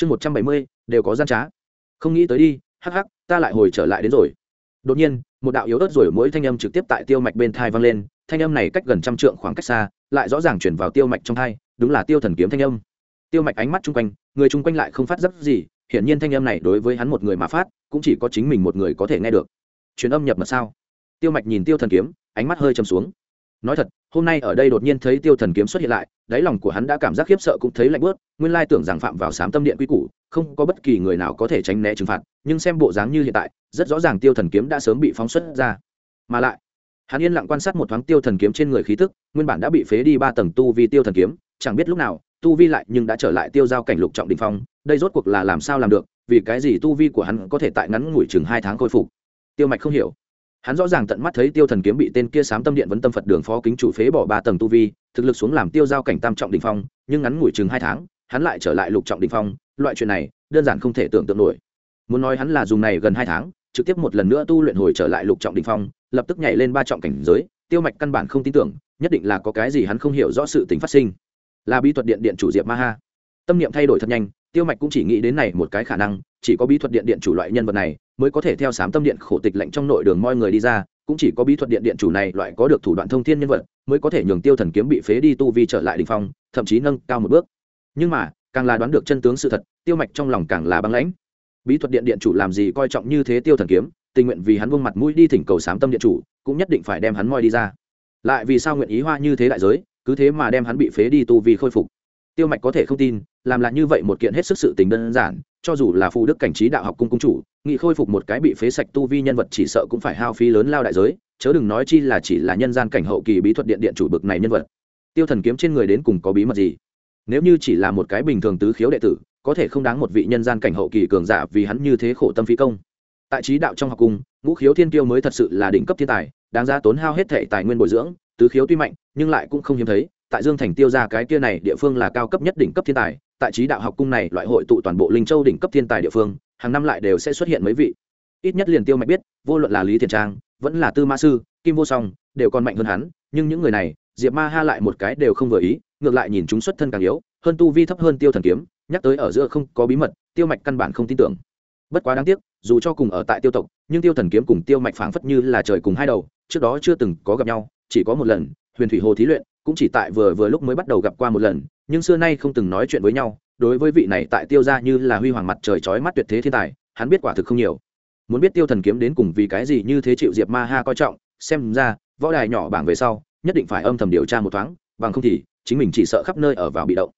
chương một trăm bảy mươi, đều có gian trá. Không nghĩ tới đi, hắc hắc, ta lại hồi trở lại đến rồi. Đột nhiên, một đạo yếu ớt rồi mỗi thanh âm trực tiếp tại tiêu mạch bên thai vang lên, thanh âm này cách gần trăm trượng khoảng cách xa, lại rõ ràng chuyển vào tiêu mạch trong thai, đúng là tiêu thần kiếm thanh âm. Tiêu mạch ánh mắt chung quanh, người chung quanh lại không phát giác gì, hiển nhiên thanh âm này đối với hắn một người mà phát, cũng chỉ có chính mình một người có thể nghe được. Truyền âm nhập mật sao? Tiêu mạch nhìn tiêu thần kiếm, ánh mắt hơi chầm xuống nói thật, hôm nay ở đây đột nhiên thấy tiêu thần kiếm xuất hiện lại, đáy lòng của hắn đã cảm giác khiếp sợ cũng thấy lạnh bớt, nguyên lai tưởng rằng phạm vào sám tâm điện quy củ, không có bất kỳ người nào có thể tránh né trừng phạt, nhưng xem bộ dáng như hiện tại, rất rõ ràng tiêu thần kiếm đã sớm bị phóng xuất ra. Mà lại, hắn yên lặng quan sát một thoáng tiêu thần kiếm trên người khí tức, nguyên bản đã bị phế đi ba tầng tu vi tiêu thần kiếm, chẳng biết lúc nào, tu vi lại nhưng đã trở lại tiêu giao cảnh lục trọng đình phong, đây rốt cuộc là làm sao làm được, vì cái gì tu vi của hắn có thể tại ngắn ngủi chừng hai tháng khôi phục? Tiêu mạch không hiểu hắn rõ ràng tận mắt thấy tiêu thần kiếm bị tên kia sám tâm điện vấn tâm phật đường phó kính chủ phế bỏ ba tầng tu vi, thực lực xuống làm tiêu giao cảnh tam trọng đình phong, nhưng ngắn ngủi chừng hai tháng, hắn lại trở lại lục trọng đình phong. Loại chuyện này, đơn giản không thể tưởng tượng nổi. Muốn nói hắn là dùng này gần hai tháng, trực tiếp một lần nữa tu luyện hồi trở lại lục trọng đình phong, lập tức nhảy lên ba trọng cảnh giới, tiêu mạch căn bản không tin tưởng, nhất định là có cái gì hắn không hiểu rõ sự tình phát sinh. Là bí thuật điện điện chủ diệp ma ha. Tâm niệm thay đổi thật nhanh, tiêu mạch cũng chỉ nghĩ đến này một cái khả năng, chỉ có bí thuật điện điện chủ loại nhân vật này mới có thể theo sám tâm điện khổ tịch lệnh trong nội đường mọi người đi ra, cũng chỉ có bí thuật điện điện chủ này loại có được thủ đoạn thông thiên nhân vật, mới có thể nhường tiêu thần kiếm bị phế đi tu vi trở lại đình phong, thậm chí nâng cao một bước. Nhưng mà, càng là đoán được chân tướng sự thật, tiêu mạch trong lòng càng là băng lãnh. Bí thuật điện điện chủ làm gì coi trọng như thế tiêu thần kiếm, tình nguyện vì hắn vương mặt mũi đi thỉnh cầu sám tâm điện chủ, cũng nhất định phải đem hắn moi đi ra. Lại vì sao nguyện ý hoa như thế đại giới, cứ thế mà đem hắn bị phế đi tu vi khôi phục? Tiêu mạch có thể không tin, làm lại như vậy một kiện hết sức sự tình đơn giản cho dù là phù đức cảnh trí đạo học cung cung chủ, nghị khôi phục một cái bị phế sạch tu vi nhân vật chỉ sợ cũng phải hao phí lớn lao đại giới, chớ đừng nói chi là chỉ là nhân gian cảnh hậu kỳ bí thuật điện điện chủ bực này nhân vật. Tiêu thần kiếm trên người đến cùng có bí mật gì? Nếu như chỉ là một cái bình thường tứ khiếu đệ tử, có thể không đáng một vị nhân gian cảnh hậu kỳ cường giả vì hắn như thế khổ tâm phí công. Tại trí đạo trong học cung, ngũ khiếu thiên tiêu mới thật sự là đỉnh cấp thiên tài, đáng ra tốn hao hết thể tài nguyên bồi dưỡng, tứ khiếu tuy mạnh, nhưng lại cũng không hiếm thấy tại dương thành tiêu ra cái kia này địa phương là cao cấp nhất đỉnh cấp thiên tài, tại trí đạo học cung này loại hội tụ toàn bộ linh châu đỉnh cấp thiên tài địa phương, hàng năm lại đều sẽ xuất hiện mấy vị. Ít nhất liền tiêu mạch biết, vô luận là lý thiền trang, vẫn là tư ma sư, kim vô song, đều còn mạnh hơn hắn, nhưng những người này, diệp ma ha lại một cái đều không vừa ý, ngược lại nhìn chúng xuất thân càng yếu, hơn tu vi thấp hơn tiêu thần kiếm, nhắc tới ở giữa không có bí mật, tiêu mạch căn bản không tin tưởng. Bất quá đáng tiếc, dù cho cùng ở tại tiêu tộc, nhưng tiêu thần kiếm cùng tiêu mạch phảng phất như là trời cùng hai đầu, trước đó chưa từng có gặp nhau, chỉ có một lần, huyền thủy hồ thí luyện cũng chỉ tại vừa vừa lúc mới bắt đầu gặp qua một lần, nhưng xưa nay không từng nói chuyện với nhau, đối với vị này tại tiêu ra như là huy hoàng mặt trời chói mắt tuyệt thế thiên tài, hắn biết quả thực không nhiều. Muốn biết tiêu thần kiếm đến cùng vì cái gì như thế chịu diệp ma ha coi trọng, xem ra, võ đài nhỏ bảng về sau, nhất định phải âm thầm điều tra một thoáng, bằng không thì, chính mình chỉ sợ khắp nơi ở vào bị động.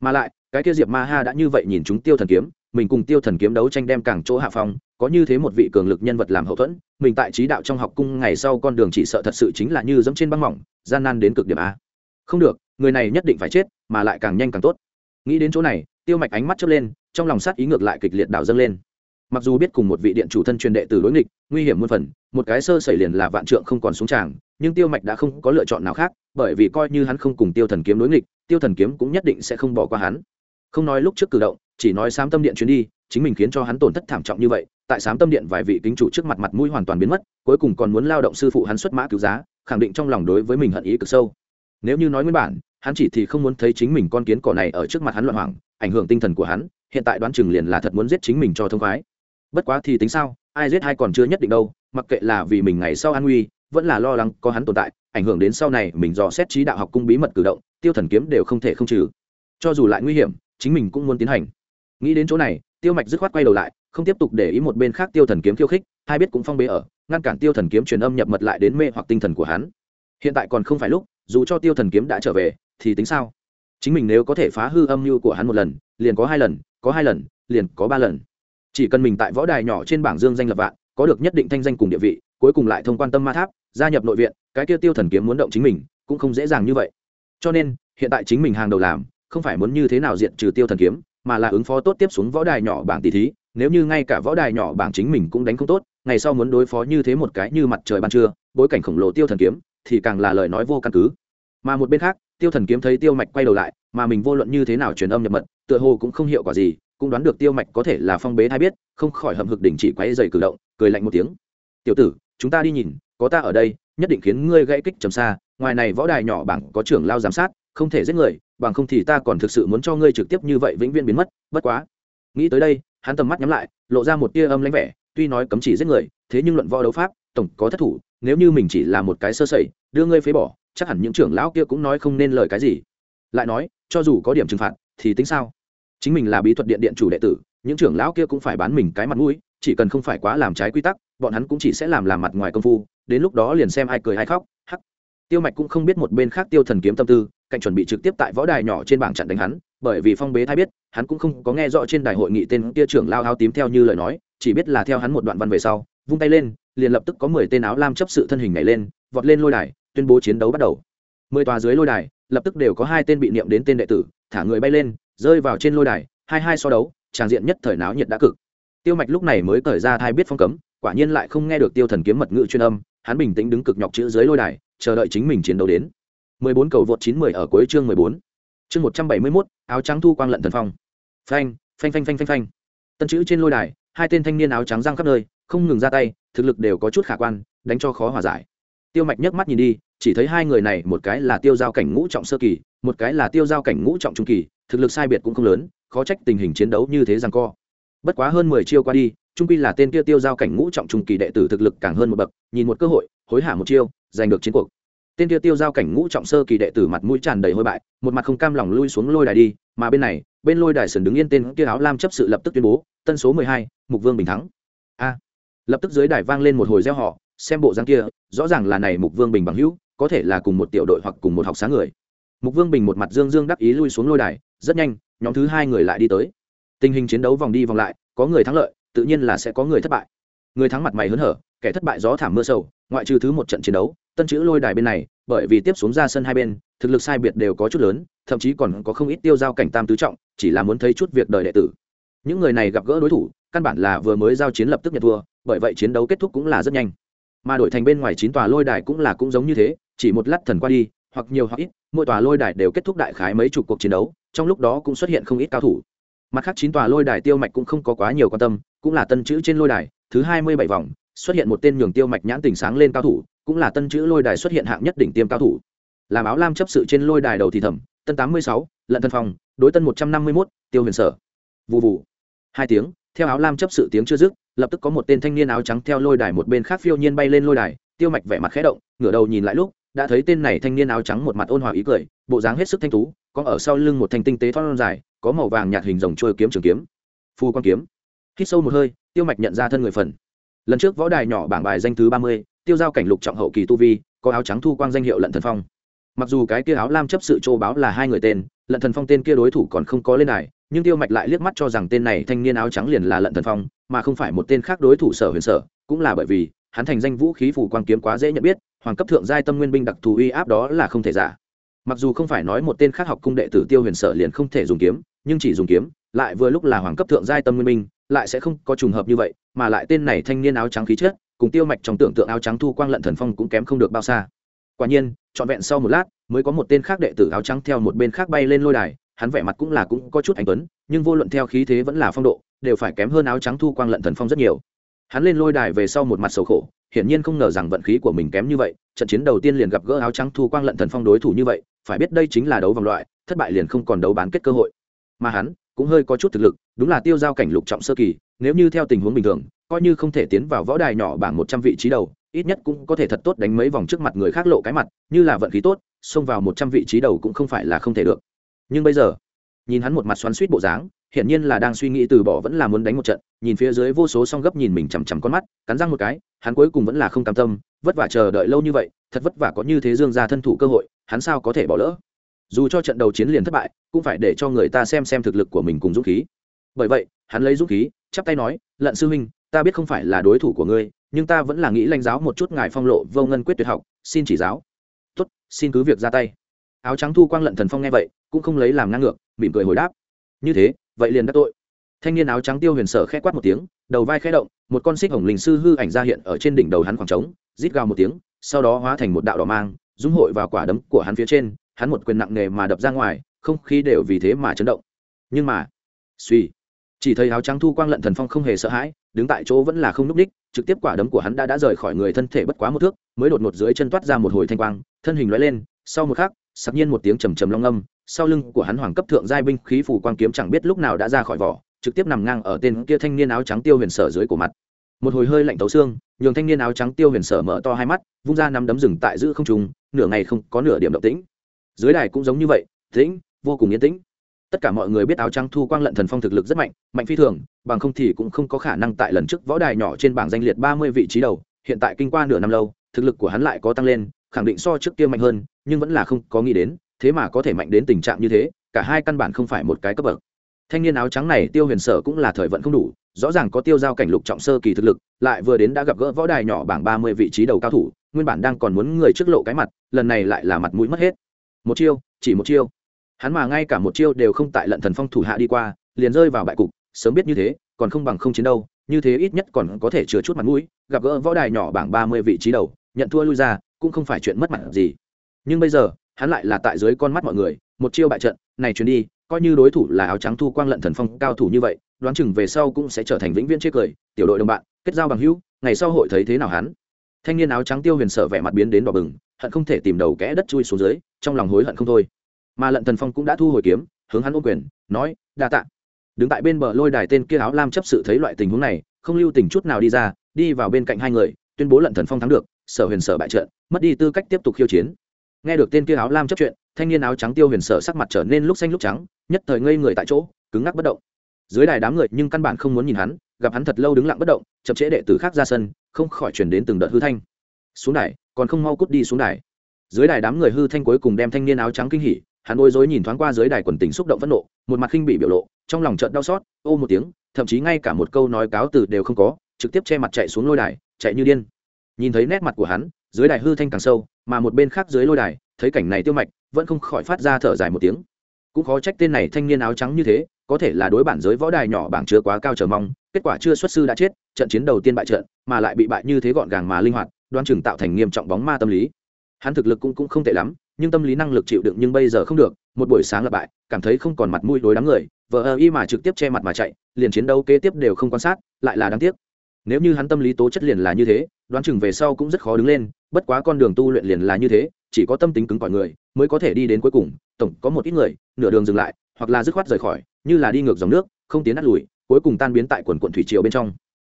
Mà lại, cái kia diệp ma ha đã như vậy nhìn chúng tiêu thần kiếm, mình cùng tiêu thần kiếm đấu tranh đem càng chỗ hạ phong, có như thế một vị cường lực nhân vật làm hậu thuẫn, mình tại trí đạo trong học cung ngày sau con đường chỉ sợ thật sự chính là như dẫm trên băng mỏng, gian nan đến cực điểm a không được, người này nhất định phải chết, mà lại càng nhanh càng tốt. Nghĩ đến chỗ này, tiêu mạch ánh mắt chớp lên, trong lòng sát ý ngược lại kịch liệt đảo dâng lên. Mặc dù biết cùng một vị điện chủ thân truyền đệ tử đối nghịch, nguy hiểm muôn phần, một cái sơ xảy liền là vạn trượng không còn xuống tràng, nhưng tiêu mạch đã không có lựa chọn nào khác, bởi vì coi như hắn không cùng tiêu thần kiếm đối nghịch, tiêu thần kiếm cũng nhất định sẽ không bỏ qua hắn. Không nói lúc trước cử động, chỉ nói sám tâm điện chuyến đi, chính mình khiến cho hắn tổn thất thảm trọng như vậy, tại sám tâm điện vài vị kính chủ trước mặt mặt mũi hoàn toàn biến mất, cuối cùng còn muốn lao động sư phụ hắn xuất mã cứu giá, khẳng định trong lòng đối với mình hận ý cực sâu nếu như nói nguyên bản, hắn chỉ thì không muốn thấy chính mình con kiến cỏ này ở trước mặt hắn loạn hoảng, ảnh hưởng tinh thần của hắn, hiện tại đoán chừng liền là thật muốn giết chính mình cho thông khoái. Bất quá thì tính sao, ai giết hay còn chưa nhất định đâu, mặc kệ là vì mình ngày sau an nguy, vẫn là lo lắng có hắn tồn tại, ảnh hưởng đến sau này mình dò xét trí đạo học cung bí mật cử động, tiêu thần kiếm đều không thể không trừ. Cho dù lại nguy hiểm, chính mình cũng muốn tiến hành. Nghĩ đến chỗ này, tiêu mạch dứt khoát quay đầu lại, không tiếp tục để ý một bên khác tiêu thần kiếm khiêu khích, hai biết cũng phong bế ở, ngăn cản tiêu thần kiếm truyền âm nhập mật lại đến mê hoặc tinh thần của hắn. Hiện tại còn không phải lúc dù cho tiêu thần kiếm đã trở về, thì tính sao? Chính mình nếu có thể phá hư âm mưu của hắn một lần, liền có hai lần, có hai lần, liền có ba lần. Chỉ cần mình tại võ đài nhỏ trên bảng dương danh lập vạn, có được nhất định thanh danh cùng địa vị, cuối cùng lại thông quan tâm ma tháp, gia nhập nội viện, cái kia tiêu thần kiếm muốn động chính mình, cũng không dễ dàng như vậy. Cho nên, hiện tại chính mình hàng đầu làm, không phải muốn như thế nào diện trừ tiêu thần kiếm, mà là ứng phó tốt tiếp xuống võ đài nhỏ bảng tỷ thí. Nếu như ngay cả võ đài nhỏ bảng chính mình cũng đánh không tốt, ngày sau muốn đối phó như thế một cái như mặt trời ban trưa, bối cảnh khổng lồ tiêu thần kiếm thì càng là lời nói vô căn cứ. Mà một bên khác, tiêu thần kiếm thấy tiêu mạch quay đầu lại, mà mình vô luận như thế nào truyền âm nhập mật, tựa hồ cũng không hiệu quả gì, cũng đoán được tiêu mạch có thể là phong bế thai biết, không khỏi hậm hực đỉnh chỉ quay dày cử động, cười lạnh một tiếng. Tiểu tử, chúng ta đi nhìn, có ta ở đây, nhất định khiến ngươi gãy kích trầm xa, ngoài này võ đài nhỏ bảng có trưởng lao giám sát, không thể giết người, bằng không thì ta còn thực sự muốn cho ngươi trực tiếp như vậy vĩnh viễn biến mất, bất quá. Nghĩ tới đây, hắn tầm mắt nhắm lại, lộ ra một tia âm lãnh vẻ, tuy nói cấm chỉ giết người, thế nhưng luận võ đấu pháp, tổng có thất thủ nếu như mình chỉ là một cái sơ sẩy, đưa ngươi phế bỏ, chắc hẳn những trưởng lão kia cũng nói không nên lời cái gì. Lại nói, cho dù có điểm trừng phạt, thì tính sao? Chính mình là bí thuật điện điện chủ đệ tử, những trưởng lão kia cũng phải bán mình cái mặt mũi, chỉ cần không phải quá làm trái quy tắc, bọn hắn cũng chỉ sẽ làm làm mặt ngoài công phu, đến lúc đó liền xem ai cười ai khóc, hắc. Tiêu mạch cũng không biết một bên khác tiêu thần kiếm tâm tư, cạnh chuẩn bị trực tiếp tại võ đài nhỏ trên bảng chặn đánh hắn, bởi vì phong bế thay biết, hắn cũng không có nghe rõ trên đài hội nghị tên kia trưởng lao áo tím theo như lời nói, chỉ biết là theo hắn một đoạn văn về sau vung tay lên liền lập tức có mười tên áo lam chấp sự thân hình nhảy lên vọt lên lôi đài tuyên bố chiến đấu bắt đầu mười tòa dưới lôi đài lập tức đều có hai tên bị niệm đến tên đệ tử thả người bay lên rơi vào trên lôi đài hai hai so đấu tràng diện nhất thời náo nhiệt đã cực tiêu mạch lúc này mới cởi ra thai biết phong cấm quả nhiên lại không nghe được tiêu thần kiếm mật ngữ chuyên âm hắn bình tĩnh đứng cực nhọc chữ dưới lôi đài chờ đợi chính mình chiến đấu đến 14 cầu vượt 910 ở cuối chương 14. Chương 171, áo trắng thu quang lận thần phong. Phanh, phanh phanh phanh phanh phanh. Tân chữ trên lôi đài, hai tên thanh niên áo trắng răng khắp nơi, không ngừng ra tay, thực lực đều có chút khả quan, đánh cho khó hòa giải. Tiêu Mạch nhấc mắt nhìn đi, chỉ thấy hai người này, một cái là tiêu giao cảnh ngũ trọng sơ kỳ, một cái là tiêu giao cảnh ngũ trọng trung kỳ, thực lực sai biệt cũng không lớn, khó trách tình hình chiến đấu như thế rằng co. Bất quá hơn 10 chiêu qua đi, trung quy là tên kia tiêu giao cảnh ngũ trọng trung kỳ đệ tử thực lực càng hơn một bậc, nhìn một cơ hội, hối hả một chiêu, giành được chiến cuộc tên kia tiêu giao cảnh ngũ trọng sơ kỳ đệ tử mặt mũi tràn đầy hôi bại một mặt không cam lòng lui xuống lôi đài đi mà bên này bên lôi đài sườn đứng yên tên kia áo lam chấp sự lập tức tuyên bố tân số mười hai mục vương bình thắng a lập tức dưới đài vang lên một hồi gieo họ xem bộ dáng kia, rõ ràng là này mục vương bình bằng hữu, có thể là cùng một tiểu đội hoặc cùng một học sáng người. Mục vương bình một mặt dương dương đắc ý lui xuống lôi đài, rất nhanh, nhóm thứ hai người lại đi tới. Tình hình chiến đấu vòng đi vòng lại, có người thắng lợi, tự nhiên là sẽ có người thất bại. Người thắng mặt mày hớn hở, kẻ thất bại gió thảm mưa sâu ngoại trừ thứ một trận chiến đấu, tân chữ lôi đài bên này, bởi vì tiếp xuống ra sân hai bên, thực lực sai biệt đều có chút lớn, thậm chí còn có không ít tiêu giao cảnh tam tứ trọng, chỉ là muốn thấy chút việc đời đệ tử. Những người này gặp gỡ đối thủ, căn bản là vừa mới giao chiến lập tức nhận thua bởi vậy chiến đấu kết thúc cũng là rất nhanh. Mà đổi thành bên ngoài chín tòa lôi đài cũng là cũng giống như thế, chỉ một lát thần qua đi, hoặc nhiều hoặc ít, mỗi tòa lôi đài đều kết thúc đại khái mấy chục cuộc chiến đấu, trong lúc đó cũng xuất hiện không ít cao thủ. Mặt khác chín tòa lôi đài tiêu mạch cũng không có quá nhiều quan tâm, cũng là tân chữ trên lôi đài, thứ hai mươi bảy vòng, xuất hiện một tên nhường tiêu mạch nhãn tình sáng lên cao thủ, cũng là tân chữ lôi đài xuất hiện hạng nhất đỉnh tiêm cao thủ. Làm áo lam chấp sự trên lôi đài đầu thì thẩm tân tám mươi sáu, lận thân phong, đối tân một trăm năm mươi mốt, tiêu huyền sở. Vụ vụ hai tiếng theo áo lam chấp sự tiếng chưa dứt, lập tức có một tên thanh niên áo trắng theo lôi đài một bên khác phiêu nhiên bay lên lôi đài, tiêu mạch vẻ mặt khẽ động, ngửa đầu nhìn lại lúc, đã thấy tên này thanh niên áo trắng một mặt ôn hòa ý cười, bộ dáng hết sức thanh tú, có ở sau lưng một thanh tinh tế thon dài, có màu vàng nhạt hình rồng trôi kiếm trường kiếm. Phu quan kiếm. Hít sâu một hơi, tiêu mạch nhận ra thân người phần. Lần trước võ đài nhỏ bảng bài danh thứ ba mươi, tiêu giao cảnh lục trọng hậu kỳ tu vi, có áo trắng thu quang danh hiệu lận thần phong. Mặc dù cái kia áo lam chấp sự châu báo là hai người tên, lận thần phong tên kia đối thủ còn không có lên đài nhưng tiêu mạch lại liếc mắt cho rằng tên này thanh niên áo trắng liền là lận thần phong, mà không phải một tên khác đối thủ sở huyền sở, cũng là bởi vì, hắn thành danh vũ khí phủ quang kiếm quá dễ nhận biết, hoàng cấp thượng giai tâm nguyên binh đặc thù uy áp đó là không thể giả. Mặc dù không phải nói một tên khác học cung đệ tử tiêu huyền sở liền không thể dùng kiếm, nhưng chỉ dùng kiếm, lại vừa lúc là hoàng cấp thượng giai tâm nguyên binh, lại sẽ không có trùng hợp như vậy, mà lại tên này thanh niên áo trắng khí chất, cùng tiêu mạch trong tưởng tượng áo trắng thu quang lận thần phong cũng kém không được bao xa. Quả nhiên, trọn vẹn sau một lát, mới có một tên khác đệ tử áo trắng theo một bên khác bay lên lôi đài hắn vẻ mặt cũng là cũng có chút anh tuấn, nhưng vô luận theo khí thế vẫn là phong độ, đều phải kém hơn áo trắng thu quang lận thần phong rất nhiều. Hắn lên lôi đài về sau một mặt sầu khổ, hiển nhiên không ngờ rằng vận khí của mình kém như vậy, trận chiến đầu tiên liền gặp gỡ áo trắng thu quang lận thần phong đối thủ như vậy, phải biết đây chính là đấu vòng loại, thất bại liền không còn đấu bán kết cơ hội. Mà hắn cũng hơi có chút thực lực, đúng là tiêu giao cảnh lục trọng sơ kỳ, nếu như theo tình huống bình thường, coi như không thể tiến vào võ đài nhỏ bảng một trăm vị trí đầu, ít nhất cũng có thể thật tốt đánh mấy vòng trước mặt người khác lộ cái mặt, như là vận khí tốt, xông vào một trăm vị trí đầu cũng không phải là không thể được nhưng bây giờ, nhìn hắn một mặt xoắn suýt bộ dáng, hiển nhiên là đang suy nghĩ từ bỏ vẫn là muốn đánh một trận, nhìn phía dưới vô số song gấp nhìn mình chằm chằm con mắt, cắn răng một cái, hắn cuối cùng vẫn là không cam tâm, vất vả chờ đợi lâu như vậy, thật vất vả có như thế dương ra thân thủ cơ hội, hắn sao có thể bỏ lỡ? Dù cho trận đầu chiến liền thất bại, cũng phải để cho người ta xem xem thực lực của mình cùng dũng khí. Bởi vậy, hắn lấy dũng khí, chắp tay nói, lận sư huynh, ta biết không phải là đối thủ của ngươi, nhưng ta vẫn là nghĩ lãnh giáo một chút ngài phong lộ vô ngân quyết tuyệt học, xin chỉ giáo. Tốt, xin cứ việc ra tay. Áo trắng thu quang lận thần phong nghe vậy cũng không lấy làm ngang ngược, mỉm cười hồi đáp. Như thế, vậy liền đắc tội. Thanh niên áo trắng tiêu huyền sở khẽ quát một tiếng, đầu vai khẽ động, một con xích hồng linh sư hư ảnh ra hiện ở trên đỉnh đầu hắn khoảng trống, rít gào một tiếng, sau đó hóa thành một đạo đỏ mang dung hội vào quả đấm của hắn phía trên, hắn một quyền nặng nề mà đập ra ngoài, không khí đều vì thế mà chấn động. Nhưng mà, suy, chỉ thấy áo trắng thu quang lận thần phong không hề sợ hãi, đứng tại chỗ vẫn là không núp đích, trực tiếp quả đấm của hắn đã đã rời khỏi người thân thể bất quá một thước, mới đột ngột dưới chân toát ra một hồi thanh quang, thân hình lóe lên, sau một khắc, sặc nhiên một tiếng trầm trầm long âm sau lưng của hắn hoàng cấp thượng giai binh khí phủ quang kiếm chẳng biết lúc nào đã ra khỏi vỏ, trực tiếp nằm ngang ở tên kia thanh niên áo trắng tiêu huyền sở dưới của mặt. Một hồi hơi lạnh tấu xương, nhường thanh niên áo trắng tiêu huyền sở mở to hai mắt, vung ra nắm đấm rừng tại giữ không trùng nửa ngày không có nửa điểm động tĩnh. Dưới đài cũng giống như vậy, tĩnh, vô cùng yên tĩnh. Tất cả mọi người biết áo trắng thu quang lận thần phong thực lực rất mạnh mạnh phi thường, bằng không thì cũng không có khả năng tại lần trước võ đài nhỏ trên bảng danh liệt ba mươi vị trí đầu, hiện tại kinh qua nửa năm lâu, thực lực của hắn lại có tăng lên, khẳng định so trước kia mạnh hơn, nhưng vẫn là không có nghĩ đến thế mà có thể mạnh đến tình trạng như thế, cả hai căn bản không phải một cái cấp bậc. Thanh niên áo trắng này tiêu huyền sở cũng là thời vận không đủ, rõ ràng có tiêu giao cảnh lục trọng sơ kỳ thực lực, lại vừa đến đã gặp gỡ võ đài nhỏ bảng ba mươi vị trí đầu cao thủ, nguyên bản đang còn muốn người trước lộ cái mặt, lần này lại là mặt mũi mất hết. Một chiêu, chỉ một chiêu. Hắn mà ngay cả một chiêu đều không tại lận thần phong thủ hạ đi qua, liền rơi vào bại cục, sớm biết như thế, còn không bằng không chiến đâu, như thế ít nhất còn có thể chứa chút mặt mũi, gặp gỡ võ đài nhỏ bảng ba mươi vị trí đầu, nhận thua lui ra, cũng không phải chuyện mất mặt gì. Nhưng bây giờ hắn lại là tại dưới con mắt mọi người, một chiêu bại trận, này chuyến đi, coi như đối thủ là áo trắng thu quang lận thần phong cao thủ như vậy, đoán chừng về sau cũng sẽ trở thành vĩnh viễn chê cười, tiểu đội đồng bạn, kết giao bằng hữu, ngày sau hội thấy thế nào hắn? Thanh niên áo trắng tiêu huyền sợ vẻ mặt biến đến đỏ bừng, hận không thể tìm đầu kẽ đất chui xuống dưới, trong lòng hối hận không thôi. Mà lận thần phong cũng đã thu hồi kiếm, hướng hắn ô quyền, nói, đa tạ. Đứng tại bên bờ lôi đài tên kia áo lam chấp sự thấy loại tình huống này, không lưu tình chút nào đi ra, đi vào bên cạnh hai người, tuyên bố lận thần phong thắng được, sở huyền sở bại trận, mất đi tư cách tiếp tục khiêu chiến nghe được tên kia áo lam chấp chuyện, thanh niên áo trắng tiêu huyền sở sắc mặt trở nên lúc xanh lúc trắng, nhất thời ngây người tại chỗ, cứng ngắc bất động. Dưới đài đám người nhưng căn bản không muốn nhìn hắn, gặp hắn thật lâu đứng lặng bất động, chậm trễ đệ tử khác ra sân, không khỏi chuyển đến từng đợt hư thanh. Xuống đài, còn không mau cút đi xuống đài. Dưới đài đám người hư thanh cuối cùng đem thanh niên áo trắng kinh hỉ, hắn bối rối nhìn thoáng qua dưới đài quần tình xúc động phẫn nộ, một mặt khinh bị biểu lộ, trong lòng trận đau xót, ô một tiếng, thậm chí ngay cả một câu nói cáo từ đều không có, trực tiếp che mặt chạy xuống lôi đài, chạy như điên. Nhìn thấy nét mặt của hắn dưới đài hư thanh càng sâu mà một bên khác dưới lôi đài thấy cảnh này tiêu mạch vẫn không khỏi phát ra thở dài một tiếng. Cũng khó trách tên này thanh niên áo trắng như thế có thể là đối bản giới võ đài nhỏ bảng chưa quá cao chờ mong kết quả chưa xuất sư đã chết trận chiến đầu tiên bại trận mà lại bị bại như thế gọn gàng mà linh hoạt đoan chừng tạo thành nghiêm trọng bóng ma tâm lý. Hắn thực lực cũng, cũng không tệ lắm nhưng tâm lý năng lực chịu đựng nhưng bây giờ không được một buổi sáng là bại cảm thấy không còn mặt mũi đối đám người vợ ơ y mà trực tiếp che mặt mà chạy liền chiến đấu kế tiếp đều không quan sát lại là đáng tiếc nếu như hắn tâm lý tố chất liền là như thế, đoán chừng về sau cũng rất khó đứng lên, bất quá con đường tu luyện liền là như thế, chỉ có tâm tính cứng cỏi người mới có thể đi đến cuối cùng, tổng có một ít người, nửa đường dừng lại, hoặc là dứt khoát rời khỏi, như là đi ngược dòng nước, không tiến nát lùi, cuối cùng tan biến tại quần quận thủy triều bên trong.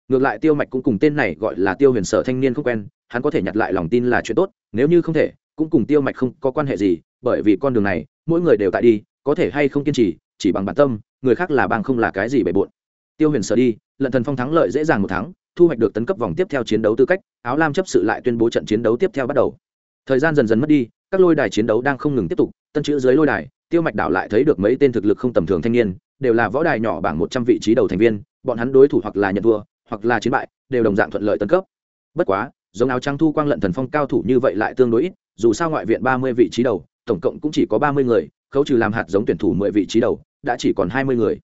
Ngược lại tiêu mạch cũng cùng tên này gọi là tiêu huyền sở thanh niên không quen, hắn có thể nhặt lại lòng tin là chuyện tốt, nếu như không thể, cũng cùng tiêu mạch không có quan hệ gì, bởi vì con đường này, mỗi người đều tại đi, có thể hay không kiên trì, chỉ bằng bản tâm, người khác là bằng không là cái gì bề bộn. Tiêu huyền sở đi lận thần phong thắng lợi dễ dàng một tháng thu hoạch được tấn cấp vòng tiếp theo chiến đấu tư cách, áo lam chấp sự lại tuyên bố trận chiến đấu tiếp theo bắt đầu. Thời gian dần dần mất đi, các lôi đài chiến đấu đang không ngừng tiếp tục, tân chữ dưới lôi đài, tiêu mạch đảo lại thấy được mấy tên thực lực không tầm thường thanh niên, đều là võ đài nhỏ bảng một trăm vị trí đầu thành viên, bọn hắn đối thủ hoặc là nhận thua, hoặc là chiến bại, đều đồng dạng thuận lợi tấn cấp. Bất quá, giống áo trắng thu quang lận thần phong cao thủ như vậy lại tương đối ít, dù sao ngoại viện ba mươi vị trí đầu, tổng cộng cũng chỉ có ba mươi người, khấu trừ làm hạt giống tuyển thủ mười vị trí đầu, đã chỉ còn hai mươi người.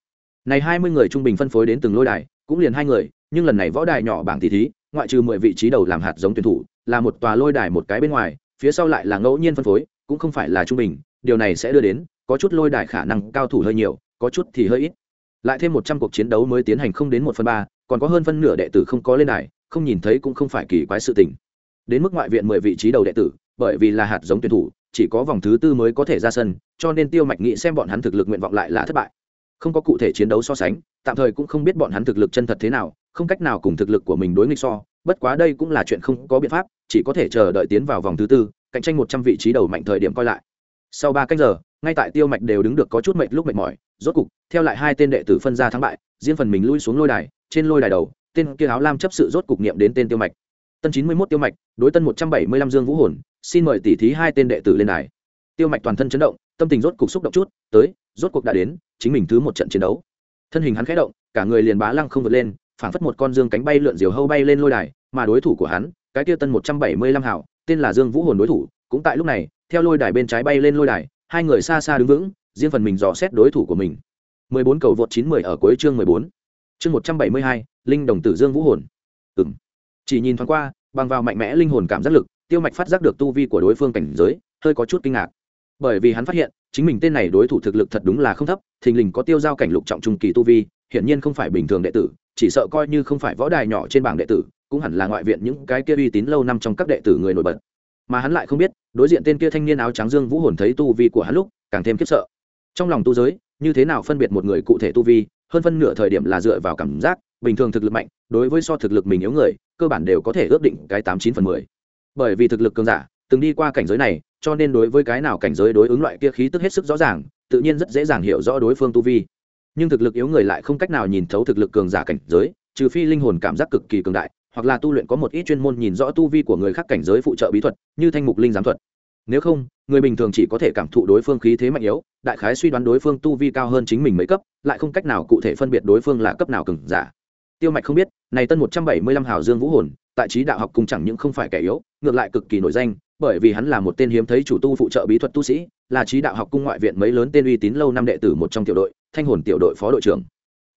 Này hai mươi người trung bình phân phối đến từng lôi đài cũng liền hai người, nhưng lần này võ đài nhỏ bảng tỷ thí, ngoại trừ mười vị trí đầu làm hạt giống tuyển thủ, là một tòa lôi đài một cái bên ngoài, phía sau lại là ngẫu nhiên phân phối, cũng không phải là trung bình, điều này sẽ đưa đến, có chút lôi đài khả năng cao thủ hơi nhiều, có chút thì hơi ít. Lại thêm một trăm cuộc chiến đấu mới tiến hành không đến một phần ba, còn có hơn phân nửa đệ tử không có lên đài, không nhìn thấy cũng không phải kỳ quái sự tình. Đến mức ngoại viện mười vị trí đầu đệ tử, bởi vì là hạt giống tuyển thủ, chỉ có vòng thứ tư mới có thể ra sân, cho nên tiêu mạch nghĩ xem bọn hắn thực lực nguyện vọng lại là thất bại không có cụ thể chiến đấu so sánh, tạm thời cũng không biết bọn hắn thực lực chân thật thế nào, không cách nào cùng thực lực của mình đối nghịch so, bất quá đây cũng là chuyện không có biện pháp, chỉ có thể chờ đợi tiến vào vòng thứ tư, cạnh tranh một trăm vị trí đầu mạnh thời điểm coi lại. Sau ba cách giờ, ngay tại tiêu mạch đều đứng được có chút mệt lúc mệt mỏi, rốt cục, theo lại hai tên đệ tử phân ra thắng bại, riêng phần mình lui xuống lôi đài, trên lôi đài đầu, tên kia áo lam chấp sự rốt cục niệm đến tên tiêu mạch. Tân chín mươi mốt tiêu mạch, đối tân một trăm bảy mươi lăm dương vũ hồn, xin mời tỷ thí hai tên đệ tử lên đài. Tiêu mạch toàn thân chấn động tâm tình rốt cục xúc động chút, tới, rốt cuộc đã đến, chính mình thứ một trận chiến đấu. Thân hình hắn khẽ động, cả người liền bá lăng không vượt lên, phảng phất một con dương cánh bay lượn diều hâu bay lên lôi đài, mà đối thủ của hắn, cái kia tân một trăm bảy mươi lăm hảo, tên là dương vũ hồn đối thủ, cũng tại lúc này, theo lôi đài bên trái bay lên lôi đài, hai người xa xa đứng vững, riêng phần mình dò xét đối thủ của mình. mười bốn cầu vượt chín mười ở cuối chương mười bốn. Chương một trăm bảy mươi hai, linh đồng tử dương vũ hồn. Ừng chỉ nhìn thoáng qua, bằng vào mạnh mẽ linh hồn cảm giác lực, tiêu mạch phát giác được tu vi của đối phương cảnh giới, hơi có chút kinh ngạc bởi vì hắn phát hiện, chính mình tên này đối thủ thực lực thật đúng là không thấp, thình lình có tiêu giao cảnh lục trọng trung kỳ tu vi, hiển nhiên không phải bình thường đệ tử, chỉ sợ coi như không phải võ đài nhỏ trên bảng đệ tử, cũng hẳn là ngoại viện những cái kia uy tín lâu năm trong các đệ tử người nổi bật. Mà hắn lại không biết, đối diện tên kia thanh niên áo trắng dương vũ hồn thấy tu vi của hắn lúc, càng thêm khiếp sợ. Trong lòng tu giới, như thế nào phân biệt một người cụ thể tu vi, hơn phân nửa thời điểm là dựa vào cảm giác, bình thường thực lực mạnh, đối với so thực lực mình yếu người, cơ bản đều có thể ước định cái tám chín phần mười. Bởi vì thực lực cường giả từng đi qua cảnh giới này, cho nên đối với cái nào cảnh giới đối ứng loại kia khí tức hết sức rõ ràng, tự nhiên rất dễ dàng hiểu rõ đối phương tu vi. Nhưng thực lực yếu người lại không cách nào nhìn thấu thực lực cường giả cảnh giới, trừ phi linh hồn cảm giác cực kỳ cường đại, hoặc là tu luyện có một ít chuyên môn nhìn rõ tu vi của người khác cảnh giới phụ trợ bí thuật, như thanh mục linh giám thuật. Nếu không, người bình thường chỉ có thể cảm thụ đối phương khí thế mạnh yếu, đại khái suy đoán đối phương tu vi cao hơn chính mình mấy cấp, lại không cách nào cụ thể phân biệt đối phương là cấp nào cường giả. Tiêu mạch không biết, này tân một trăm bảy mươi lăm hào dương vũ hồn, tại trí đạo học cùng chẳng những không phải kẻ yếu, ngược lại cực kỳ nổi danh bởi vì hắn là một tên hiếm thấy chủ tu phụ trợ bí thuật tu sĩ, là trí đạo học cung ngoại viện mấy lớn tên uy tín lâu năm đệ tử một trong tiểu đội, thanh hồn tiểu đội phó đội trưởng.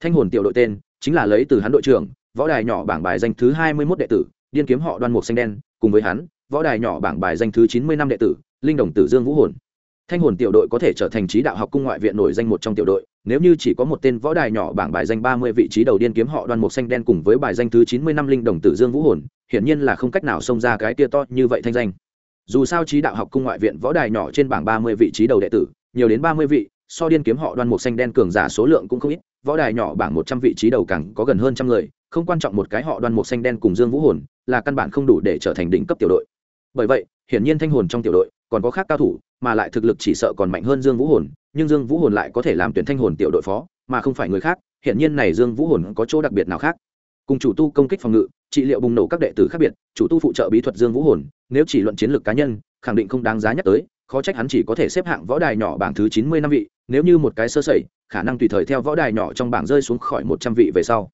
Thanh hồn tiểu đội tên chính là lấy từ hắn đội trưởng, võ đài nhỏ bảng bài danh thứ hai mươi mốt đệ tử, điên kiếm họ đoan mục xanh đen, cùng với hắn, võ đài nhỏ bảng bài danh thứ chín mươi năm đệ tử, linh đồng tử dương vũ hồn. Thanh hồn tiểu đội có thể trở thành trí đạo học cung ngoại viện nổi danh một trong tiểu đội, nếu như chỉ có một tên võ đài nhỏ bảng bài danh ba mươi vị trí đầu điên kiếm họ đoan mục xanh đen cùng với bài danh thứ chín mươi năm linh đồng tử dương vũ hồn, hiển nhiên là không cách nào xông ra cái tia to như vậy thanh danh dù sao trí đạo học cung ngoại viện võ đài nhỏ trên bảng ba mươi vị trí đầu đệ tử, nhiều đến ba mươi vị, so điên kiếm họ đoan mục xanh đen cường giả số lượng cũng không ít, võ đài nhỏ bảng một trăm vị trí đầu càng có gần hơn trăm người, không quan trọng một cái họ đoan mục xanh đen cùng dương vũ hồn, là căn bản không đủ để trở thành đỉnh cấp tiểu đội. Bởi vậy, hiển nhiên thanh hồn trong tiểu đội còn có khác cao thủ, mà lại thực lực chỉ sợ còn mạnh hơn dương vũ hồn, nhưng dương vũ hồn lại có thể làm tuyển thanh hồn tiểu đội phó, mà không phải người khác, hiển nhiên này dương vũ hồn có chỗ đặc biệt nào khác cùng chủ tu công kích phòng ngự, trị liệu bùng nổ các đệ tử khác biệt, chủ tu phụ trợ bí thuật dương vũ hồn, nếu chỉ luận chiến lược cá nhân, khẳng định không đáng giá nhắc tới, khó trách hắn chỉ có thể xếp hạng võ đài nhỏ bảng thứ chín mươi năm vị, nếu như một cái sơ sẩy, khả năng tùy thời theo võ đài nhỏ trong bảng rơi xuống khỏi một trăm vị về sau.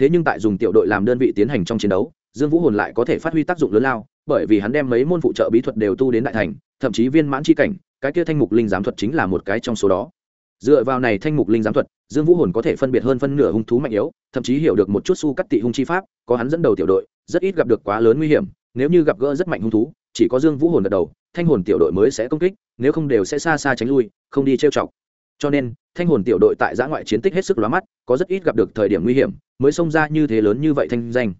Thế nhưng tại dùng tiểu đội làm đơn vị tiến hành trong chiến đấu, dương vũ hồn lại có thể phát huy tác dụng lớn lao, bởi vì hắn đem mấy môn phụ trợ bí thuật đều tu đến đại thành, thậm chí viên mãn c h i cảnh, cái kia thanh mục linh giám thuật chính là một cái trong số đó dựa vào này thanh mục linh giám thuật, dương vũ hồn có thể phân biệt hơn phân nửa hung thú mạnh yếu, thậm chí hiểu được một chút su cắt tị hung chi pháp, có hắn dẫn đầu tiểu đội, rất ít gặp được quá lớn nguy hiểm, nếu như gặp gỡ rất mạnh hung thú, chỉ có dương vũ hồn gật đầu, thanh hồn tiểu đội mới sẽ công kích, nếu không đều sẽ xa xa tránh lui, không đi trêu chọc. Cho nên, thanh hồn tiểu đội tại giã ngoại chiến tích hết sức lóa mắt, có rất ít gặp được thời điểm nguy hiểm, mới xông ra như thế lớn như vậy thanh danh.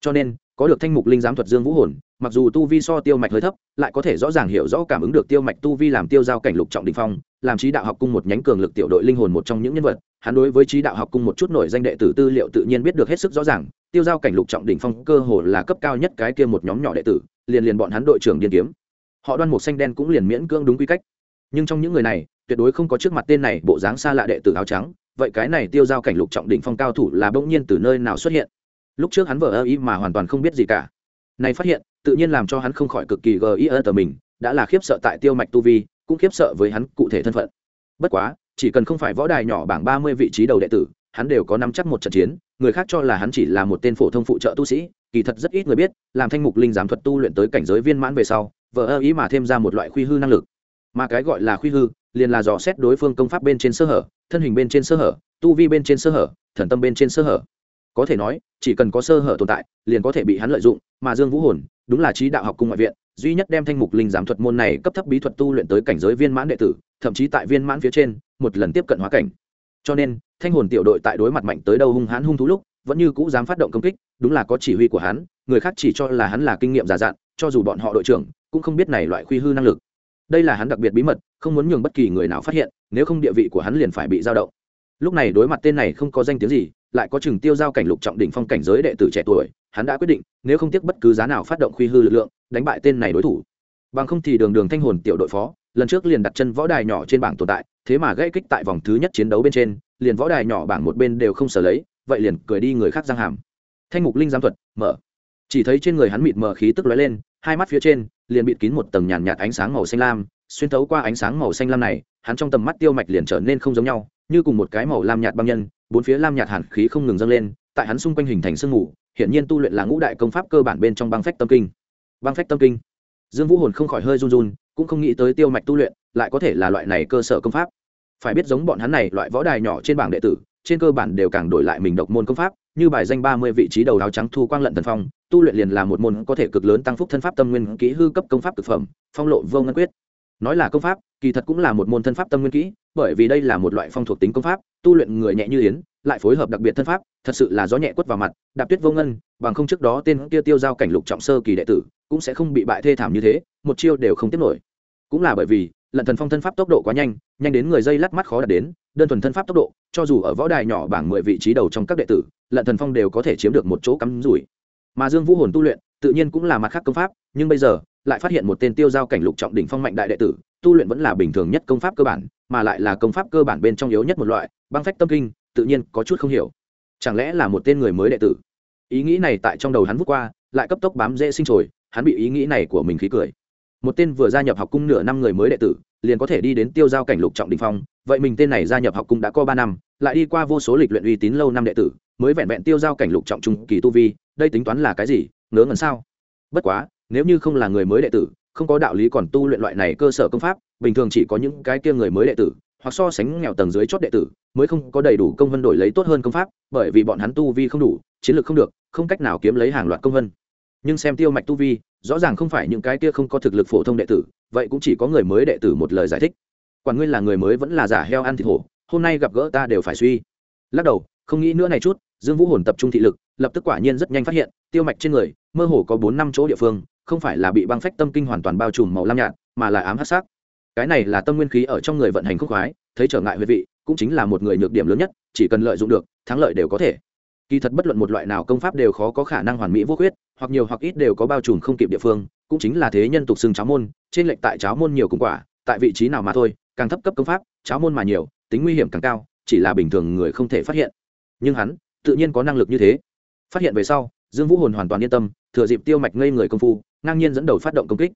Cho nên, có được thanh mục linh giám thuật dương vũ hồn mặc dù tu vi so tiêu mạch hơi thấp, lại có thể rõ ràng hiểu rõ cảm ứng được tiêu mạch tu vi làm tiêu giao cảnh lục trọng đình phong, làm trí đạo học cung một nhánh cường lực tiểu đội linh hồn một trong những nhân vật, hắn đối với trí đạo học cung một chút nổi danh đệ tử tư liệu tự nhiên biết được hết sức rõ ràng, tiêu giao cảnh lục trọng đỉnh phong cơ hồ là cấp cao nhất cái kia một nhóm nhỏ đệ tử, liền liền bọn hắn đội trưởng điên kiếm. Họ đoan một xanh đen cũng liền miễn cưỡng đúng quy cách. Nhưng trong những người này, tuyệt đối không có trước mặt tên này bộ dáng xa lạ đệ tử áo trắng, vậy cái này tiêu giao cảnh lục trọng đỉnh phong cao thủ là bỗng nhiên từ nơi nào xuất hiện? Lúc trước hắn vờ ơ ý mà hoàn toàn không biết gì cả. Này phát hiện tự nhiên làm cho hắn không khỏi cực kỳ gờ ý tờ mình, đã là khiếp sợ tại tiêu mạch tu vi, cũng khiếp sợ với hắn cụ thể thân phận. Bất quá, chỉ cần không phải võ đài nhỏ bảng ba mươi vị trí đầu đệ tử, hắn đều có nắm chắc một trận chiến, người khác cho là hắn chỉ là một tên phổ thông phụ trợ tu sĩ, kỳ thật rất ít người biết, làm thanh mục linh giám thuật tu luyện tới cảnh giới viên mãn về sau vợ ơ ý mà thêm ra một loại khuy hư năng lực. Mà cái gọi là khuy hư, liền là dò xét đối phương công pháp bên trên sơ hở, thân hình bên trên sơ hở, tu vi bên trên sơ hở, thần tâm bên trên sơ hở có thể nói, chỉ cần có sơ hở tồn tại, liền có thể bị hắn lợi dụng, mà dương vũ hồn, đúng là trí đạo học cung ngoại viện, duy nhất đem thanh mục linh giám thuật môn này cấp thấp bí thuật tu luyện tới cảnh giới viên mãn đệ tử, thậm chí tại viên mãn phía trên, một lần tiếp cận hóa cảnh. Cho nên, thanh hồn tiểu đội tại đối mặt mạnh tới đâu hung hãn hung thú lúc, vẫn như cũ dám phát động công kích, đúng là có chỉ huy của hắn, người khác chỉ cho là hắn là kinh nghiệm già dặn cho dù bọn họ đội trưởng, cũng không biết này loại khuy hư năng lực. Đây là hắn đặc biệt bí mật, không muốn nhường bất kỳ người nào phát hiện, nếu không địa vị của hắn liền phải bị dao động. Lúc này đối mặt tên này không có danh tiếng gì lại có chừng tiêu giao cảnh lục trọng đỉnh phong cảnh giới đệ tử trẻ tuổi, hắn đã quyết định, nếu không tiếc bất cứ giá nào phát động khuy hư lực lượng, đánh bại tên này đối thủ. Bằng không thì đường đường thanh hồn tiểu đội phó, lần trước liền đặt chân võ đài nhỏ trên bảng tồn tại, thế mà gây kích tại vòng thứ nhất chiến đấu bên trên, liền võ đài nhỏ bảng một bên đều không sở lấy, vậy liền cười đi người khác giang hàm. Thanh mục linh giám thuật, mở. Chỉ thấy trên người hắn mịt mờ khí tức lóe lên, hai mắt phía trên, liền bịt kín một tầng nhàn nhạt ánh sáng màu xanh lam, xuyên thấu qua ánh sáng màu xanh lam này, hắn trong tầm mắt tiêu mạch liền trở nên không giống nhau, như cùng một cái màu lam nhạt băng nhân bốn phía lam nhạt hàn khí không ngừng dâng lên, tại hắn xung quanh hình thành sương mù hiện nhiên tu luyện là ngũ đại công pháp cơ bản bên trong băng phách tâm kinh. Băng phách tâm kinh. Dương vũ hồn không khỏi hơi run run, cũng không nghĩ tới tiêu mạch tu luyện lại có thể là loại này cơ sở công pháp. Phải biết giống bọn hắn này, loại võ đài nhỏ trên bảng đệ tử, trên cơ bản đều càng đổi lại mình độc môn công pháp, như bài danh ba mươi vị trí đầu áo trắng thu quang lận thần phong, tu luyện liền là một môn có thể cực lớn tăng phúc thân pháp tâm nguyên kỹ hư cấp công pháp thực phẩm, phong lộ vô ngân quyết nói là công pháp, kỳ thật cũng là một môn thân pháp tâm nguyên kỹ, bởi vì đây là một loại phong thuộc tính công pháp, tu luyện người nhẹ như yến, lại phối hợp đặc biệt thân pháp, thật sự là gió nhẹ quất vào mặt, đạp tuyết vô ngân, bằng không trước đó tên kia tiêu giao cảnh lục trọng sơ kỳ đệ tử, cũng sẽ không bị bại thê thảm như thế, một chiêu đều không tiếp nổi. Cũng là bởi vì lận thần phong thân pháp tốc độ quá nhanh nhanh đến người dây lắt mắt khó đạt đến, đơn thuần thân pháp tốc độ, cho dù ở võ đài nhỏ bảng mười vị trí đầu trong các đệ tử lận thần phong đều có thể chiếm được một chỗ cắm rủi. Mà dương vũ hồn tu luyện, tự nhiên cũng là mặt khác công pháp, nhưng bây giờ lại phát hiện một tên tiêu giao cảnh lục trọng đỉnh phong mạnh đại đệ tử, tu luyện vẫn là bình thường nhất công pháp cơ bản, mà lại là công pháp cơ bản bên trong yếu nhất một loại, băng phách tâm kinh, tự nhiên có chút không hiểu. Chẳng lẽ là một tên người mới đệ tử? Ý nghĩ này tại trong đầu hắn vút qua, lại cấp tốc bám dễ sinh trồi, hắn bị ý nghĩ này của mình khí cười. Một tên vừa gia nhập học cung nửa năm người mới đệ tử, liền có thể đi đến tiêu giao cảnh lục trọng đình phong, vậy mình tên này gia nhập học cung đã có ba năm, lại đi qua vô số lịch luyện uy tín lâu năm đệ tử, mới vẹn vẹn tiêu giao cảnh lục trọng trung kỳ tu vi, đây tính toán là cái gì, ngớ ngẩn sao? Bất quá nếu như không là người mới đệ tử, không có đạo lý còn tu luyện loại này cơ sở công pháp, bình thường chỉ có những cái kia người mới đệ tử, hoặc so sánh nghèo tầng dưới chót đệ tử, mới không có đầy đủ công vân đổi lấy tốt hơn công pháp, bởi vì bọn hắn tu vi không đủ, chiến lược không được, không cách nào kiếm lấy hàng loạt công vân. Nhưng xem tiêu mạch tu vi, rõ ràng không phải những cái kia không có thực lực phổ thông đệ tử, vậy cũng chỉ có người mới đệ tử một lời giải thích. Quản ngươi là người mới vẫn là giả heo ăn thịt hổ, hôm nay gặp gỡ ta đều phải suy. Lắc đầu, không nghĩ nữa này chút, dương vũ hồn tập trung thị lực, lập tức quả nhiên rất nhanh phát hiện, tiêu mạch trên người, mơ hồ có bốn năm chỗ địa phương không phải là bị băng phách tâm kinh hoàn toàn bao trùm màu lam nhạt, mà là ám hát sắc. Cái này là tâm nguyên khí ở trong người vận hành khúc khoái, thấy trở ngại huyệt vị, cũng chính là một người nhược điểm lớn nhất, chỉ cần lợi dụng được, thắng lợi đều có thể. Kỳ thật bất luận một loại nào công pháp đều khó có khả năng hoàn mỹ vô khuyết, hoặc nhiều hoặc ít đều có bao trùm không kịp địa phương, cũng chính là thế nhân tục xưng cháo môn, trên lệnh tại cháo môn nhiều cùng quả, tại vị trí nào mà thôi, càng thấp cấp công pháp, cháo môn mà nhiều, tính nguy hiểm càng cao, chỉ là bình thường người không thể phát hiện. Nhưng hắn, tự nhiên có năng lực như thế. Phát hiện về sau, dương vũ hồn hoàn toàn yên tâm thừa dịp tiêu mạch ngây người công phu, ngang nhiên dẫn đầu phát động công kích.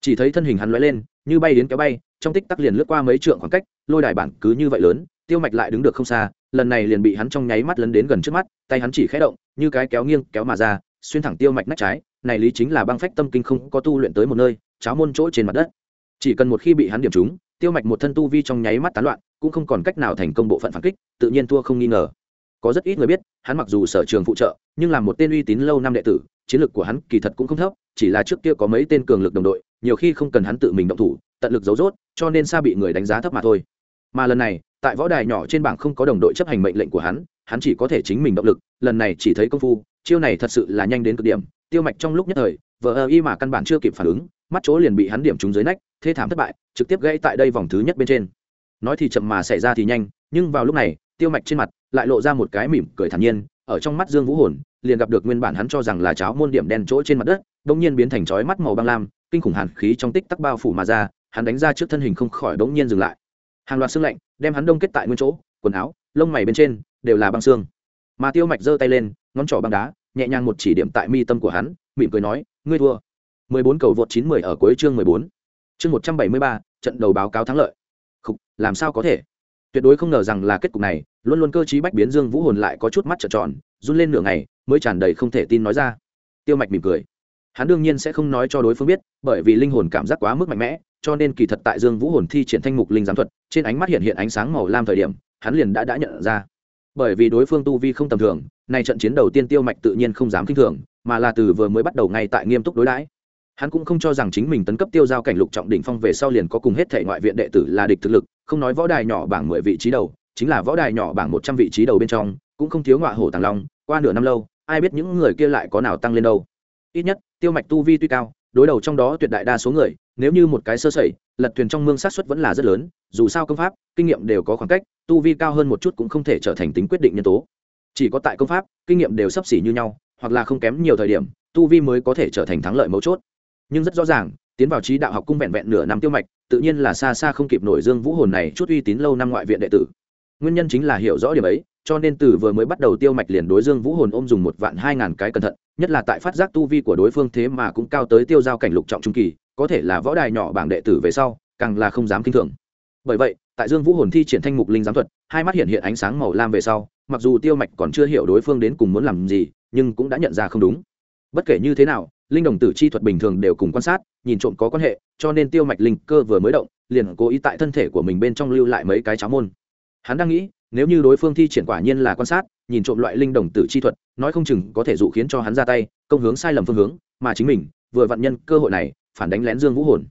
Chỉ thấy thân hình hắn lóe lên, như bay đến kéo bay, trong tích tắc liền lướt qua mấy trượng khoảng cách, lôi đài bản cứ như vậy lớn, tiêu mạch lại đứng được không xa, lần này liền bị hắn trong nháy mắt lấn đến gần trước mắt, tay hắn chỉ khé động, như cái kéo nghiêng kéo mà ra, xuyên thẳng tiêu mạch nách trái, này lý chính là băng phách tâm kinh không có tu luyện tới một nơi, cháo môn chỗ trên mặt đất. Chỉ cần một khi bị hắn điểm trúng, tiêu mạch một thân tu vi trong nháy mắt tán loạn, cũng không còn cách nào thành công bộ phận phản kích, tự nhiên thua không nghi ngờ. Có rất ít người biết, hắn mặc dù sở trường phụ trợ, nhưng là một tên uy tín lâu năm đệ tử chiến lược của hắn kỳ thật cũng không thấp, chỉ là trước kia có mấy tên cường lực đồng đội, nhiều khi không cần hắn tự mình động thủ, tận lực giấu rốt, cho nên xa bị người đánh giá thấp mà thôi. Mà lần này, tại võ đài nhỏ trên bảng không có đồng đội chấp hành mệnh lệnh của hắn hắn chỉ có thể chính mình động lực, lần này chỉ thấy công phu, chiêu này thật sự là nhanh đến cực điểm, tiêu mạch trong lúc nhất thời vợ ơ y mà căn bản chưa kịp phản ứng, mắt chỗ liền bị hắn điểm trúng dưới nách, thê thảm thất bại, trực tiếp gãy tại đây vòng thứ nhất bên trên. Nói thì chậm mà xảy ra thì nhanh, nhưng vào lúc này, tiêu mạch trên mặt lại lộ ra một cái mỉm cười thản nhiên, ở trong mắt dương vũ hồn liền gặp được nguyên bản hắn cho rằng là cháo môn điểm đen chỗ trên mặt đất bỗng nhiên biến thành chói mắt màu băng lam kinh khủng hàn khí trong tích tắc bao phủ mà ra hắn đánh ra trước thân hình không khỏi bỗng nhiên dừng lại hàng loạt xương lạnh đem hắn đông kết tại nguyên chỗ quần áo lông mày bên trên đều là băng xương mà tiêu mạch giơ tay lên ngón trỏ băng đá nhẹ nhàng một chỉ điểm tại mi tâm của hắn mỉm cười nói ngươi thua 14 cầu vượt 910 ở cuối chương 14. Chương 173, trận đầu báo cáo thắng lợi. Khục, làm sao có thể? Tuyệt đối không ngờ rằng là kết cục này, luôn luôn cơ trí bách biến Dương Vũ hồn lại có chút mắt trợn tròn, run lên nửa ngày, mới tràn đầy không thể tin nói ra. Tiêu Mạch mỉm cười. Hắn đương nhiên sẽ không nói cho đối phương biết, bởi vì linh hồn cảm giác quá mức mạnh mẽ, cho nên kỳ thật tại Dương Vũ hồn thi triển thanh mục linh giám thuật, trên ánh mắt hiện hiện ánh sáng màu lam thời điểm, hắn liền đã đã nhận ra. Bởi vì đối phương tu vi không tầm thường, này trận chiến đầu tiên Tiêu Mạch tự nhiên không dám kinh thường, mà là từ vừa mới bắt đầu ngay tại nghiêm túc đối đãi hắn cũng không cho rằng chính mình tấn cấp tiêu giao cảnh lục trọng đỉnh phong về sau liền có cùng hết thể ngoại viện đệ tử là địch thực lực, không nói võ đài nhỏ bảng mười vị trí đầu, chính là võ đài nhỏ bảng một trăm vị trí đầu bên trong, cũng không thiếu ngọa hổ tàng long, qua nửa năm lâu, ai biết những người kia lại có nào tăng lên đâu. Ít nhất, tiêu mạch tu vi tuy cao, đối đầu trong đó tuyệt đại đa số người, nếu như một cái sơ sẩy, lật thuyền trong mương sát xuất vẫn là rất lớn, dù sao công pháp, kinh nghiệm đều có khoảng cách, tu vi cao hơn một chút cũng không thể trở thành tính quyết định nhân tố. Chỉ có tại công pháp, kinh nghiệm đều sấp xỉ như nhau, hoặc là không kém nhiều thời điểm, tu vi mới có thể trở thành thắng lợi mấu chốt nhưng rất rõ ràng, tiến vào trí đạo học cung vẹn vẹn nửa năm tiêu mạch, tự nhiên là xa xa không kịp nổi dương vũ hồn này chút uy tín lâu năm ngoại viện đệ tử. Nguyên nhân chính là hiểu rõ điểm ấy, cho nên từ vừa mới bắt đầu tiêu mạch liền đối dương vũ hồn ôm dùng một vạn hai ngàn cái cẩn thận, nhất là tại phát giác tu vi của đối phương thế mà cũng cao tới tiêu giao cảnh lục trọng trung kỳ, có thể là võ đài nhỏ bảng đệ tử về sau, càng là không dám kinh thường. Bởi vậy, tại dương vũ hồn thi triển thanh mục linh giám thuật, hai mắt hiện hiện ánh sáng màu lam về sau, mặc dù tiêu mạch còn chưa hiểu đối phương đến cùng muốn làm gì, nhưng cũng đã nhận ra không đúng. Bất kể như thế nào linh đồng tử chi thuật bình thường đều cùng quan sát, nhìn trộm có quan hệ, cho nên tiêu mạch linh cơ vừa mới động, liền cố ý tại thân thể của mình bên trong lưu lại mấy cái cháo môn. Hắn đang nghĩ, nếu như đối phương thi triển quả nhiên là quan sát, nhìn trộm loại linh đồng tử chi thuật, nói không chừng có thể dụ khiến cho hắn ra tay, công hướng sai lầm phương hướng, mà chính mình, vừa vặn nhân cơ hội này, phản đánh lén dương vũ hồn.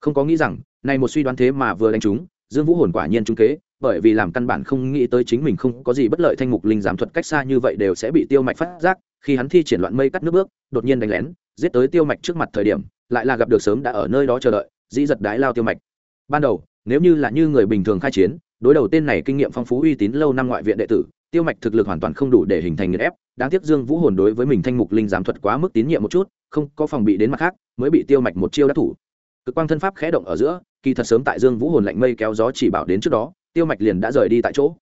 Không có nghĩ rằng, này một suy đoán thế mà vừa đánh trúng, dương vũ hồn quả nhiên trung kế, bởi vì làm căn bản không nghĩ tới chính mình không có gì bất lợi thanh mục linh giảm thuật cách xa như vậy đều sẽ bị tiêu mạch phát giác, khi hắn thi triển loạn mây cắt nước bước, đột nhiên đánh lén giết tới tiêu mạch trước mặt thời điểm, lại là gặp được sớm đã ở nơi đó chờ đợi, dĩ giật đái lao tiêu mạch. Ban đầu, nếu như là như người bình thường khai chiến, đối đầu tên này kinh nghiệm phong phú uy tín lâu năm ngoại viện đệ tử, tiêu mạch thực lực hoàn toàn không đủ để hình thành nghiền ép. Đáng tiếc dương vũ hồn đối với mình thanh mục linh giám thuật quá mức tín nhiệm một chút, không có phòng bị đến mặt khác, mới bị tiêu mạch một chiêu đắc thủ. Cực quang thân pháp khẽ động ở giữa, kỳ thật sớm tại dương vũ hồn lạnh mây kéo gió chỉ bảo đến trước đó, tiêu mạch liền đã rời đi tại chỗ.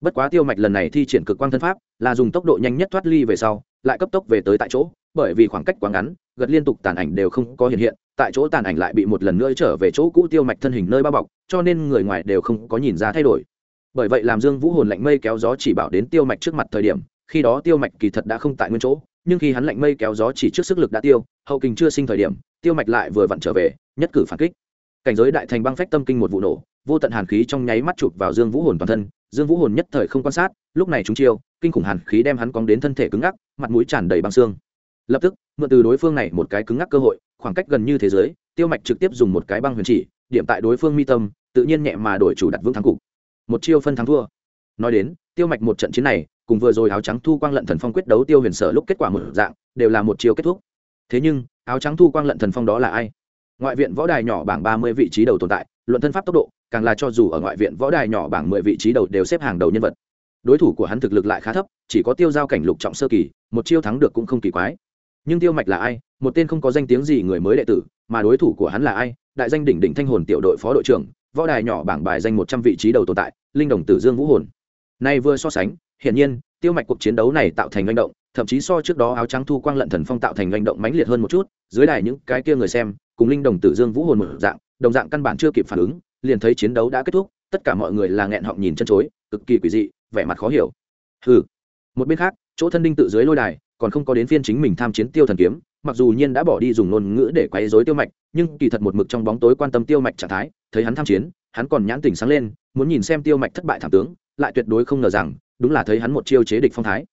Bất quá tiêu mạch lần này thi triển cực quang thân pháp, là dùng tốc độ nhanh nhất thoát ly về sau, lại cấp tốc về tới tại chỗ bởi vì khoảng cách quá ngắn, gật liên tục tàn ảnh đều không có hiện hiện, tại chỗ tàn ảnh lại bị một lần nữa trở về chỗ cũ tiêu mạch thân hình nơi bao bọc, cho nên người ngoài đều không có nhìn ra thay đổi. Bởi vậy làm dương vũ hồn lạnh mây kéo gió chỉ bảo đến tiêu mạch trước mặt thời điểm, khi đó tiêu mạch kỳ thật đã không tại nguyên chỗ, nhưng khi hắn lạnh mây kéo gió chỉ trước sức lực đã tiêu, hậu kình chưa sinh thời điểm, tiêu mạch lại vừa vặn trở về, nhất cử phản kích. Cảnh giới đại thành băng phách tâm kinh một vụ nổ, vô tận hàn khí trong nháy mắt chụp vào dương vũ hồn toàn thân, dương vũ hồn nhất thời không quan sát, lúc này chúng chiêu, kinh khủng hàn khí đem hắn cóng đến thân thể cứng ngắc, mặt mũi tràn đầy băng xương lập tức, mượn từ đối phương này một cái cứng ngắc cơ hội, khoảng cách gần như thế giới, tiêu mạch trực tiếp dùng một cái băng huyền chỉ, điểm tại đối phương mi tâm, tự nhiên nhẹ mà đổi chủ đặt vững thắng cục. Một chiêu phân thắng thua. Nói đến, tiêu mạch một trận chiến này, cùng vừa rồi áo trắng thu quang lận thần phong quyết đấu tiêu huyền sở lúc kết quả một dạng, đều là một chiêu kết thúc. Thế nhưng, áo trắng thu quang lận thần phong đó là ai? Ngoại viện võ đài nhỏ bảng ba mươi vị trí đầu tồn tại, luận thân pháp tốc độ, càng là cho dù ở ngoại viện võ đài nhỏ bảng mười vị trí đầu đều xếp hàng đầu nhân vật. Đối thủ của hắn thực lực lại khá thấp, chỉ có tiêu giao cảnh lục trọng sơ kỳ, một chiêu thắng được cũng không kỳ quái nhưng tiêu mạch là ai, một tên không có danh tiếng gì người mới đệ tử, mà đối thủ của hắn là ai? Đại danh đỉnh đỉnh thanh hồn tiểu đội phó đội trưởng, võ đài nhỏ bảng bài danh một trăm vị trí đầu tồn tại, linh đồng tử dương vũ hồn. Nay vừa so sánh, hiển nhiên, tiêu mạch cuộc chiến đấu này tạo thành manh động, thậm chí so trước đó áo trắng thu quang lận thần phong tạo thành manh động mãnh liệt hơn một chút, dưới đài những cái kia người xem, cùng linh đồng tử dương vũ hồn một dạng, đồng dạng căn bản chưa kịp phản ứng, liền thấy chiến đấu đã kết thúc, tất cả mọi người là nghẹn họng nhìn chân chối, cực kỳ quỷ dị, vẻ mặt khó hiểu. Hừ. Một bên khác, chỗ thân đinh tự dưới lôi đài còn không có đến phiên chính mình tham chiến tiêu thần kiếm, mặc dù nhiên đã bỏ đi dùng ngôn ngữ để quấy rối tiêu mạch, nhưng kỳ thật một mực trong bóng tối quan tâm tiêu mạch trạng thái, thấy hắn tham chiến, hắn còn nhãn tỉnh sáng lên, muốn nhìn xem tiêu mạch thất bại thảm tướng, lại tuyệt đối không ngờ rằng, đúng là thấy hắn một chiêu chế địch phong thái.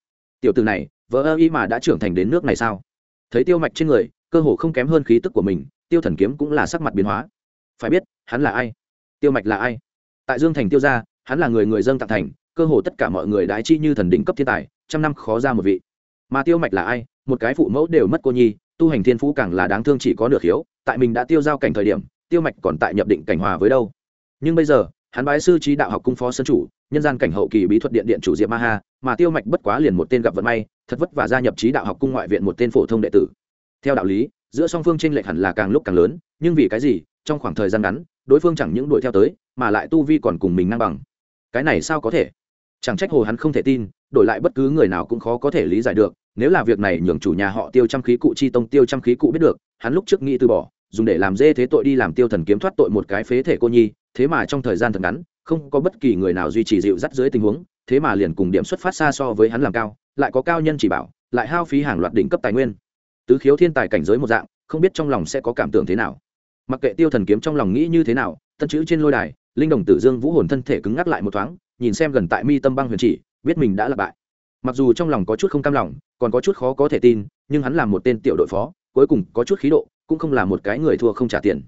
Tiểu từ này, vỡ ơ y mà đã trưởng thành đến nước này sao? Thấy tiêu mạch trên người, cơ hồ không kém hơn khí tức của mình, tiêu thần kiếm cũng là sắc mặt biến hóa. Phải biết, hắn là ai? Tiêu mạch là ai? Tại dương thành tiêu gia, hắn là người người dân tặng thành, cơ hồ tất cả mọi người đái chi như thần đỉnh cấp thiên tài, trăm năm khó ra một vị mà tiêu mạch là ai, một cái phụ mẫu đều mất cô nhi, tu hành thiên phú càng là đáng thương chỉ có nửa khiếu, tại mình đã tiêu giao cảnh thời điểm, tiêu mạch còn tại nhập định cảnh hòa với đâu. Nhưng bây giờ, hắn bái sư trí đạo học cung phó sân chủ, nhân gian cảnh hậu kỳ bí thuật điện điện chủ diệp ma ha, mà tiêu mạch bất quá liền một tên gặp vận may, thật vất và gia nhập trí đạo học cung ngoại viện một tên phổ thông đệ tử. Theo đạo lý, giữa song phương tranh lệch hẳn là càng lúc càng lớn, nhưng vì cái gì, trong khoảng thời gian ngắn, đối phương chẳng những đuổi theo tới, mà lại tu vi còn cùng mình ngang bằng. Cái này sao có thể? Chẳng trách hồ hắn không thể tin, đổi lại bất cứ người nào cũng khó có thể lý giải được nếu là việc này nhường chủ nhà họ tiêu trăm khí cụ chi tông tiêu trăm khí cụ biết được, hắn lúc trước nghĩ từ bỏ, dùng để làm dê thế tội đi làm tiêu thần kiếm thoát tội một cái phế thể cô nhi, thế mà trong thời gian thật ngắn, không có bất kỳ người nào duy trì dịu dắt dưới tình huống, thế mà liền cùng điểm xuất phát xa so với hắn làm cao, lại có cao nhân chỉ bảo, lại hao phí hàng loạt đỉnh cấp tài nguyên. Tứ khiếu thiên tài cảnh giới một dạng, không biết trong lòng sẽ có cảm tưởng thế nào. Mặc kệ tiêu thần kiếm trong lòng nghĩ như thế nào, tân chữ trên lôi đài, linh đồng tử dương vũ hồn thân thể cứng ngắc lại một thoáng, nhìn xem gần tại mi tâm băng huyền chỉ, biết mình đã là bại mặc dù trong lòng có chút không cam lòng, còn có chút khó có thể tin, nhưng hắn là một tên tiểu đội phó, cuối cùng có chút khí độ, cũng không là một cái người thua không trả tiền.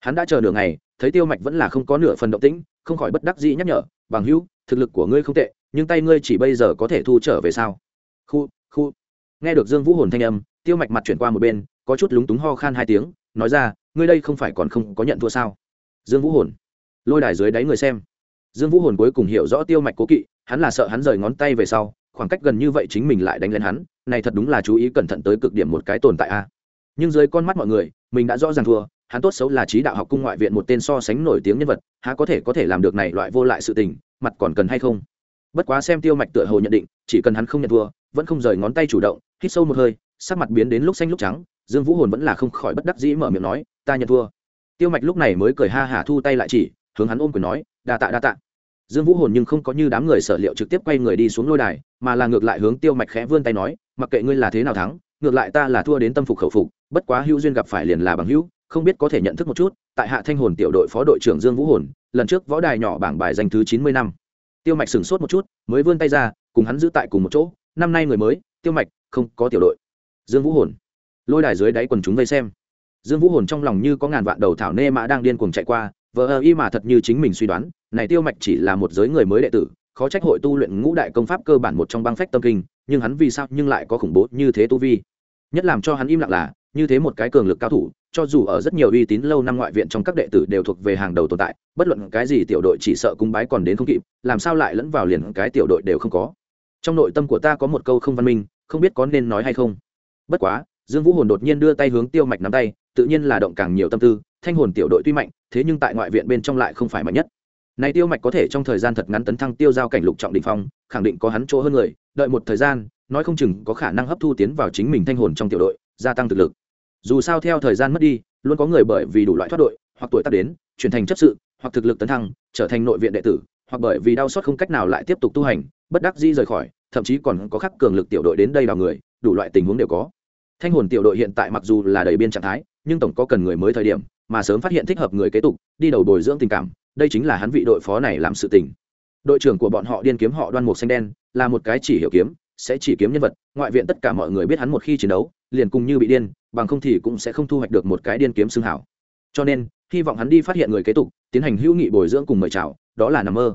Hắn đã chờ nửa ngày, thấy tiêu mạch vẫn là không có nửa phần động tĩnh, không khỏi bất đắc dĩ nhắc nhở, bằng hữu, thực lực của ngươi không tệ, nhưng tay ngươi chỉ bây giờ có thể thu trở về sao? Khu khu. Nghe được dương vũ hồn thanh âm, tiêu mạch mặt chuyển qua một bên, có chút lúng túng ho khan hai tiếng, nói ra, ngươi đây không phải còn không có nhận thua sao? Dương vũ hồn. Lôi đài dưới đáy người xem. Dương vũ hồn cuối cùng hiểu rõ tiêu mạch cố kỵ, hắn là sợ hắn rời ngón tay về sau khoảng cách gần như vậy chính mình lại đánh lên hắn, này thật đúng là chú ý cẩn thận tới cực điểm một cái tồn tại a. Nhưng dưới con mắt mọi người, mình đã rõ ràng thua, hắn tốt xấu là trí đạo học cung ngoại viện một tên so sánh nổi tiếng nhân vật, há có thể có thể làm được này loại vô lại sự tình, mặt còn cần hay không? Bất quá xem tiêu mạch tựa hồ nhận định, chỉ cần hắn không nhận thua, vẫn không rời ngón tay chủ động, hít sâu một hơi, sắc mặt biến đến lúc xanh lúc trắng, dương vũ hồn vẫn là không khỏi bất đắc dĩ mở miệng nói, ta nhận thua. Tiêu mạch lúc này mới cười ha hả thu tay lại chỉ, hướng hắn ôm quyền nói, đa tạ đa tạ dương vũ hồn nhưng không có như đám người sở liệu trực tiếp quay người đi xuống lôi đài, mà là ngược lại hướng tiêu mạch khẽ vươn tay nói, mặc kệ ngươi là thế nào thắng, ngược lại ta là thua đến tâm phục khẩu phục, bất quá hữu duyên gặp phải liền là bằng hữu, không biết có thể nhận thức một chút, tại hạ thanh hồn tiểu đội phó đội trưởng dương vũ hồn, lần trước võ đài nhỏ bảng bài danh thứ chín mươi năm. Tiêu mạch sửng sốt một chút, mới vươn tay ra, cùng hắn giữ tại cùng một chỗ, năm nay người mới, tiêu mạch, không có tiểu đội. Dương vũ hồn, lôi đài dưới đáy quần chúng vây xem. Dương vũ hồn trong lòng như có ngàn vạn đầu thảo nê mã đang điên cuồng chạy qua vờ ơ y mà thật như chính mình suy đoán, này tiêu mạch chỉ là một giới người mới đệ tử, khó trách hội tu luyện ngũ đại công pháp cơ bản một trong băng phách tâm kinh, nhưng hắn vì sao nhưng lại có khủng bố như thế tu vi? Nhất làm cho hắn im lặng là, như thế một cái cường lực cao thủ, cho dù ở rất nhiều uy tín lâu năm ngoại viện trong các đệ tử đều thuộc về hàng đầu tồn tại, bất luận cái gì tiểu đội chỉ sợ cung bái còn đến không kịp, làm sao lại lẫn vào liền cái tiểu đội đều không có? Trong nội tâm của ta có một câu không văn minh, không biết có nên nói hay không. Bất quá dương vũ hồn đột nhiên đưa tay hướng tiêu mạch nắm tay, tự nhiên là động càng nhiều tâm tư, thanh hồn tiểu đội tuy mạnh, thế nhưng tại ngoại viện bên trong lại không phải mạnh nhất. Này tiêu mạch có thể trong thời gian thật ngắn tấn thăng tiêu giao cảnh lục trọng đỉnh phong, khẳng định có hắn chỗ hơn người, đợi một thời gian, nói không chừng có khả năng hấp thu tiến vào chính mình thanh hồn trong tiểu đội, gia tăng thực lực. Dù sao theo thời gian mất đi, luôn có người bởi vì đủ loại thoát đội, hoặc tuổi tác đến, chuyển thành chấp sự, hoặc thực lực tấn thăng, trở thành nội viện đệ tử, hoặc bởi vì đau xót không cách nào lại tiếp tục tu hành, bất đắc dĩ rời khỏi, thậm chí còn có khắc cường lực tiểu đội đến đây đào người, đủ loại tình huống đều có thanh hồn tiểu đội hiện tại mặc dù là đầy biên trạng thái, nhưng tổng có cần người mới thời điểm, mà sớm phát hiện thích hợp người kế tục, đi đầu bồi dưỡng tình cảm, đây chính là hắn vị đội phó này làm sự tình. Đội trưởng của bọn họ điên kiếm họ đoan mục xanh đen, là một cái chỉ hiểu kiếm, sẽ chỉ kiếm nhân vật, ngoại viện tất cả mọi người biết hắn một khi chiến đấu, liền cùng như bị điên, bằng không thì cũng sẽ không thu hoạch được một cái điên kiếm xương hảo. Cho nên, hy vọng hắn đi phát hiện người kế tục, tiến hành hữu nghị bồi dưỡng cùng mời chào, đó là nằm mơ.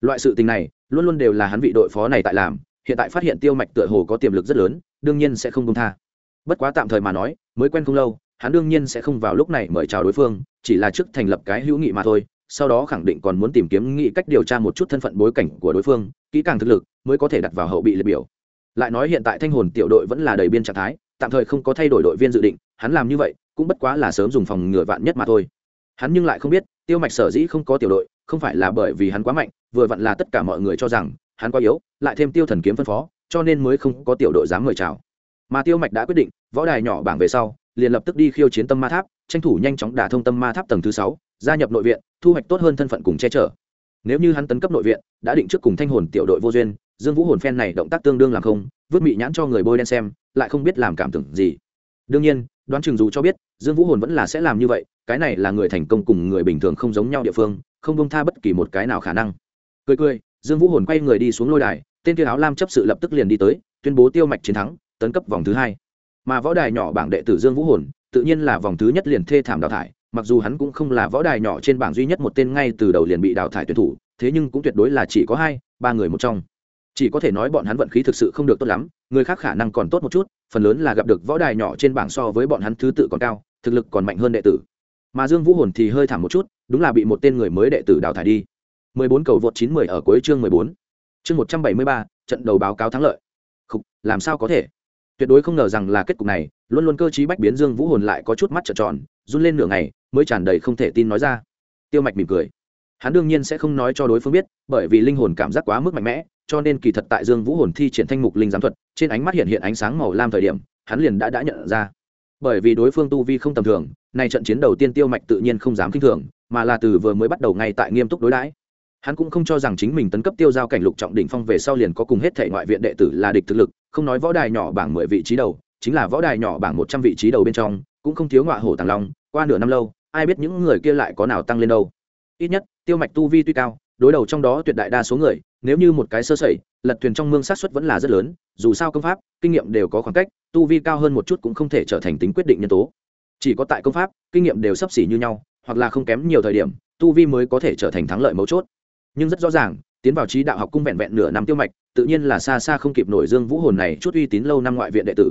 Loại sự tình này, luôn luôn đều là hắn vị đội phó này tại làm, hiện tại phát hiện tiêu mạch tựa hồ có tiềm lực rất lớn, đương nhiên sẽ không công tha bất quá tạm thời mà nói, mới quen không lâu, hắn đương nhiên sẽ không vào lúc này mời chào đối phương, chỉ là trước thành lập cái hữu nghị mà thôi, sau đó khẳng định còn muốn tìm kiếm nghị cách điều tra một chút thân phận bối cảnh của đối phương, kỹ càng thực lực mới có thể đặt vào hậu bị liệt biểu. Lại nói hiện tại thanh hồn tiểu đội vẫn là đầy biên trạng thái, tạm thời không có thay đổi đội viên dự định, hắn làm như vậy cũng bất quá là sớm dùng phòng ngừa vạn nhất mà thôi. Hắn nhưng lại không biết, tiêu mạch sở dĩ không có tiểu đội, không phải là bởi vì hắn quá mạnh, vừa vặn là tất cả mọi người cho rằng hắn quá yếu, lại thêm tiêu thần kiếm phân phó, cho nên mới không có tiểu đội dám mời chào mà tiêu mạch đã quyết định, võ đài nhỏ bảng về sau, liền lập tức đi khiêu chiến tâm ma tháp, tranh thủ nhanh chóng đả thông tâm ma tháp tầng thứ sáu, gia nhập nội viện, thu hoạch tốt hơn thân phận cùng che chở. Nếu như hắn tấn cấp nội viện, đã định trước cùng thanh hồn tiểu đội vô duyên, dương vũ hồn phen này động tác tương đương làm không, vứt mị nhãn cho người bôi đen xem, lại không biết làm cảm tưởng gì. Đương nhiên, đoán chừng dù cho biết, dương vũ hồn vẫn là sẽ làm như vậy, cái này là người thành công cùng người bình thường không giống nhau địa phương, không bông tha bất kỳ một cái nào khả năng. Cười cười, dương vũ hồn quay người đi xuống lôi đài, tên kia áo lam chấp sự lập tức liền đi tới, tuyên bố tiêu mạch chiến thắng tấn cấp vòng thứ hai mà võ đài nhỏ bảng đệ tử dương vũ hồn tự nhiên là vòng thứ nhất liền thê thảm đào thải mặc dù hắn cũng không là võ đài nhỏ trên bảng duy nhất một tên ngay từ đầu liền bị đào thải tuyển thủ thế nhưng cũng tuyệt đối là chỉ có hai ba người một trong chỉ có thể nói bọn hắn vận khí thực sự không được tốt lắm người khác khả năng còn tốt một chút phần lớn là gặp được võ đài nhỏ trên bảng so với bọn hắn thứ tự còn cao thực lực còn mạnh hơn đệ tử mà dương vũ hồn thì hơi thảm một chút đúng là bị một tên người mới đệ tử đào thải đi 14 cầu vượt 910 ở cuối chương 14. Chương 173, trận đầu báo cáo thắng lợi. Khục, làm sao có thể? Tuyệt đối không ngờ rằng là kết cục này, luôn luôn cơ trí bách biến Dương Vũ hồn lại có chút mắt trợn tròn, run lên nửa ngày, mới tràn đầy không thể tin nói ra. Tiêu Mạch mỉm cười. Hắn đương nhiên sẽ không nói cho đối phương biết, bởi vì linh hồn cảm giác quá mức mạnh mẽ, cho nên kỳ thật tại Dương Vũ hồn thi triển thanh mục linh giám thuật, trên ánh mắt hiện hiện ánh sáng màu lam thời điểm, hắn liền đã đã nhận ra. Bởi vì đối phương tu vi không tầm thường, này trận chiến đầu tiên Tiêu Mạch tự nhiên không dám kinh thường, mà là từ vừa mới bắt đầu ngay tại nghiêm túc đối đãi hắn cũng không cho rằng chính mình tấn cấp tiêu giao cảnh lục trọng đỉnh phong về sau liền có cùng hết thể ngoại viện đệ tử là địch thực lực không nói võ đài nhỏ bảng mười vị trí đầu, chính là võ đài nhỏ bảng một trăm vị trí đầu bên trong, cũng không thiếu ngọa hổ tàng long, qua nửa năm lâu, ai biết những người kia lại có nào tăng lên đâu. Ít nhất, tiêu mạch tu vi tuy cao, đối đầu trong đó tuyệt đại đa số người, nếu như một cái sơ sẩy, lật thuyền trong mương sát xuất vẫn là rất lớn, dù sao công pháp, kinh nghiệm đều có khoảng cách, tu vi cao hơn một chút cũng không thể trở thành tính quyết định nhân tố. Chỉ có tại công pháp, kinh nghiệm đều sấp xỉ như nhau, hoặc là không kém nhiều thời điểm, tu vi mới có thể trở thành thắng lợi mấu chốt. Nhưng rất rõ ràng tiến vào trí đạo học cung vẹn vẹn nửa năm tiêu mạch, tự nhiên là xa xa không kịp nổi dương vũ hồn này chút uy tín lâu năm ngoại viện đệ tử.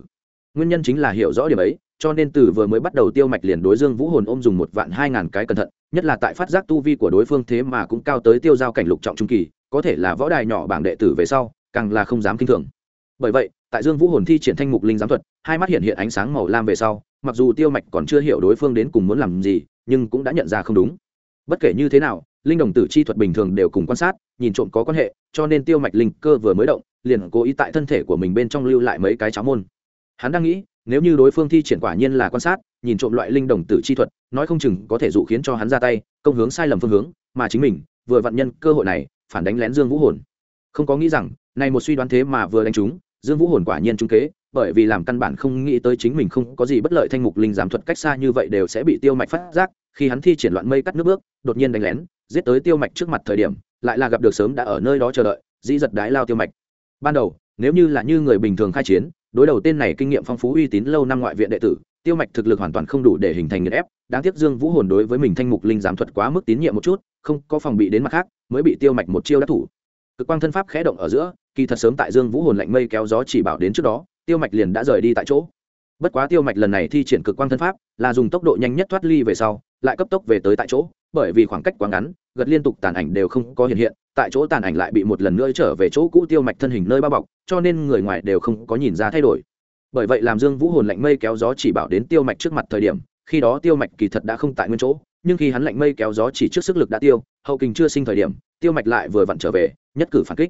Nguyên nhân chính là hiểu rõ điểm ấy, cho nên từ vừa mới bắt đầu tiêu mạch liền đối dương vũ hồn ôm dùng một vạn hai ngàn cái cẩn thận, nhất là tại phát giác tu vi của đối phương thế mà cũng cao tới tiêu giao cảnh lục trọng trung kỳ, có thể là võ đài nhỏ bảng đệ tử về sau, càng là không dám kinh thường. Bởi vậy, tại dương vũ hồn thi triển thanh mục linh giám thuật, hai mắt hiện hiện ánh sáng màu lam về sau, mặc dù tiêu mạch còn chưa hiểu đối phương đến cùng muốn làm gì, nhưng cũng đã nhận ra không đúng. Bất kể như thế nào linh đồng tử chi thuật bình thường đều cùng quan sát, nhìn trộm có quan hệ, cho nên tiêu mạch linh cơ vừa mới động, liền cố ý tại thân thể của mình bên trong lưu lại mấy cái cháo môn. Hắn đang nghĩ, nếu như đối phương thi triển quả nhiên là quan sát, nhìn trộm loại linh đồng tử chi thuật, nói không chừng có thể dụ khiến cho hắn ra tay, công hướng sai lầm phương hướng, mà chính mình, vừa vặn nhân cơ hội này, phản đánh lén dương vũ hồn. Không có nghĩ rằng, này một suy đoán thế mà vừa đánh trúng, dương vũ hồn quả nhiên trúng kế, bởi vì làm căn bản không nghĩ tới chính mình không có gì bất lợi thanh mục linh giảm thuật cách xa như vậy đều sẽ bị tiêu mạch phát giác, khi hắn thi triển loạn mây cắt nước bước, đột nhiên đánh lén giết tới tiêu mạch trước mặt thời điểm, lại là gặp được sớm đã ở nơi đó chờ đợi, dĩ giật đái lao tiêu mạch. Ban đầu, nếu như là như người bình thường khai chiến, đối đầu tên này kinh nghiệm phong phú uy tín lâu năm ngoại viện đệ tử, tiêu mạch thực lực hoàn toàn không đủ để hình thành nghiền ép. Đáng tiếc dương vũ hồn đối với mình thanh mục linh giám thuật quá mức tín nhiệm một chút, không có phòng bị đến mặt khác, mới bị tiêu mạch một chiêu đắc thủ. Cực quang thân pháp khẽ động ở giữa, kỳ thật sớm tại dương vũ hồn lạnh mây kéo gió chỉ bảo đến trước đó, tiêu mạch liền đã rời đi tại chỗ. Bất quá tiêu mạch lần này thi triển cực quang thân pháp, là dùng tốc độ nhanh nhất thoát ly về sau lại cấp tốc về tới tại chỗ, bởi vì khoảng cách quá ngắn, gật liên tục tàn ảnh đều không có hiện hiện, tại chỗ tàn ảnh lại bị một lần nữa trở về chỗ cũ tiêu mạch thân hình nơi bao bọc, cho nên người ngoài đều không có nhìn ra thay đổi. Bởi vậy làm dương vũ hồn lạnh mây kéo gió chỉ bảo đến tiêu mạch trước mặt thời điểm, khi đó tiêu mạch kỳ thật đã không tại nguyên chỗ, nhưng khi hắn lạnh mây kéo gió chỉ trước sức lực đã tiêu, hậu kình chưa sinh thời điểm, tiêu mạch lại vừa vặn trở về, nhất cử phản kích.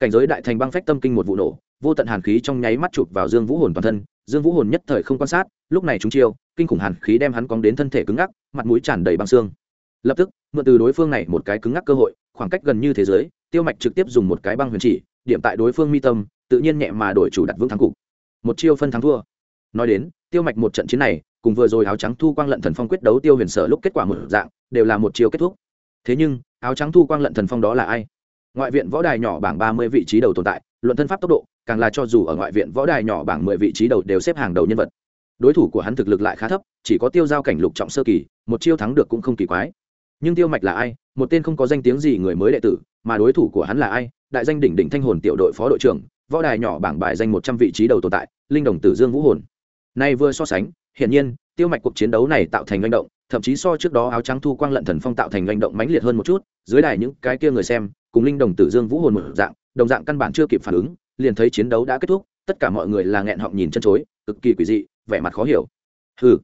Cảnh giới đại thành băng phách tâm kinh một vụ nổ, vô tận hàn khí trong nháy mắt chụp vào dương vũ hồn toàn thân, dương vũ hồn nhất thời không quan sát, lúc này chúng chiêu kinh khủng hàn khí đem hắn cóng đến thân thể cứng ngắc, mặt mũi tràn đầy băng xương. Lập tức, mượn từ đối phương này một cái cứng ngắc cơ hội, khoảng cách gần như thế giới, tiêu mạch trực tiếp dùng một cái băng huyền chỉ, điểm tại đối phương mi tâm, tự nhiên nhẹ mà đổi chủ đặt vững thắng cục. Một chiêu phân thắng thua. Nói đến, tiêu mạch một trận chiến này, cùng vừa rồi áo trắng thu quang lận thần phong quyết đấu tiêu huyền sở lúc kết quả một dạng, đều là một chiêu kết thúc. Thế nhưng, áo trắng thu quang lận thần phong đó là ai? Ngoại viện võ đài nhỏ bảng ba mươi vị trí đầu tồn tại, luận thân pháp tốc độ, càng là cho dù ở ngoại viện võ đài nhỏ bảng mười vị trí đầu đều xếp hàng đầu nhân vật đối thủ của hắn thực lực lại khá thấp, chỉ có tiêu giao cảnh lục trọng sơ kỳ, một chiêu thắng được cũng không kỳ quái. Nhưng tiêu mạch là ai? Một tên không có danh tiếng gì người mới đệ tử, mà đối thủ của hắn là ai? Đại danh đỉnh đỉnh thanh hồn tiểu đội phó đội trưởng, võ đài nhỏ bảng bài danh một trăm vị trí đầu tồn tại, linh đồng tử dương vũ hồn. Nay vừa so sánh, hiển nhiên, tiêu mạch cuộc chiến đấu này tạo thành manh động, thậm chí so trước đó áo trắng thu quang lận thần phong tạo thành manh động mãnh liệt hơn một chút, dưới đài những cái kia người xem, cùng linh đồng tử dương vũ hồn một dạng, đồng dạng căn bản chưa kịp phản ứng, liền thấy chiến đấu đã kết thúc, tất cả mọi người là nghẹn họng nhìn chân chối, cực kỳ quỷ dị vẻ mặt khó hiểu. Hừ.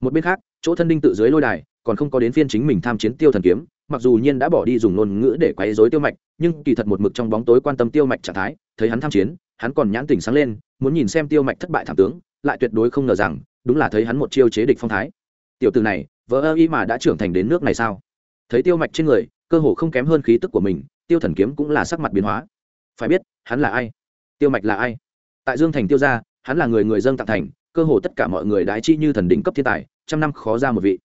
Một bên khác, chỗ thân đinh tự dưới lôi đài, còn không có đến phiên chính mình tham chiến tiêu thần kiếm, mặc dù nhiên đã bỏ đi dùng ngôn ngữ để quấy rối tiêu mạch, nhưng kỳ thật một mực trong bóng tối quan tâm tiêu mạch trạng thái, thấy hắn tham chiến, hắn còn nhãn tỉnh sáng lên, muốn nhìn xem tiêu mạch thất bại thảm tướng, lại tuyệt đối không ngờ rằng, đúng là thấy hắn một chiêu chế địch phong thái. Tiểu tử này vợ ơ y mà đã trưởng thành đến nước này sao? Thấy tiêu mạch trên người, cơ hồ không kém hơn khí tức của mình, tiêu thần kiếm cũng là sắc mặt biến hóa. Phải biết, hắn là ai? Tiêu mạch là ai? Tại dương thành tiêu gia, hắn là người người dân tặng thành cơ hồ tất cả mọi người đái chi như thần đỉnh cấp thiên tài, trăm năm khó ra một vị.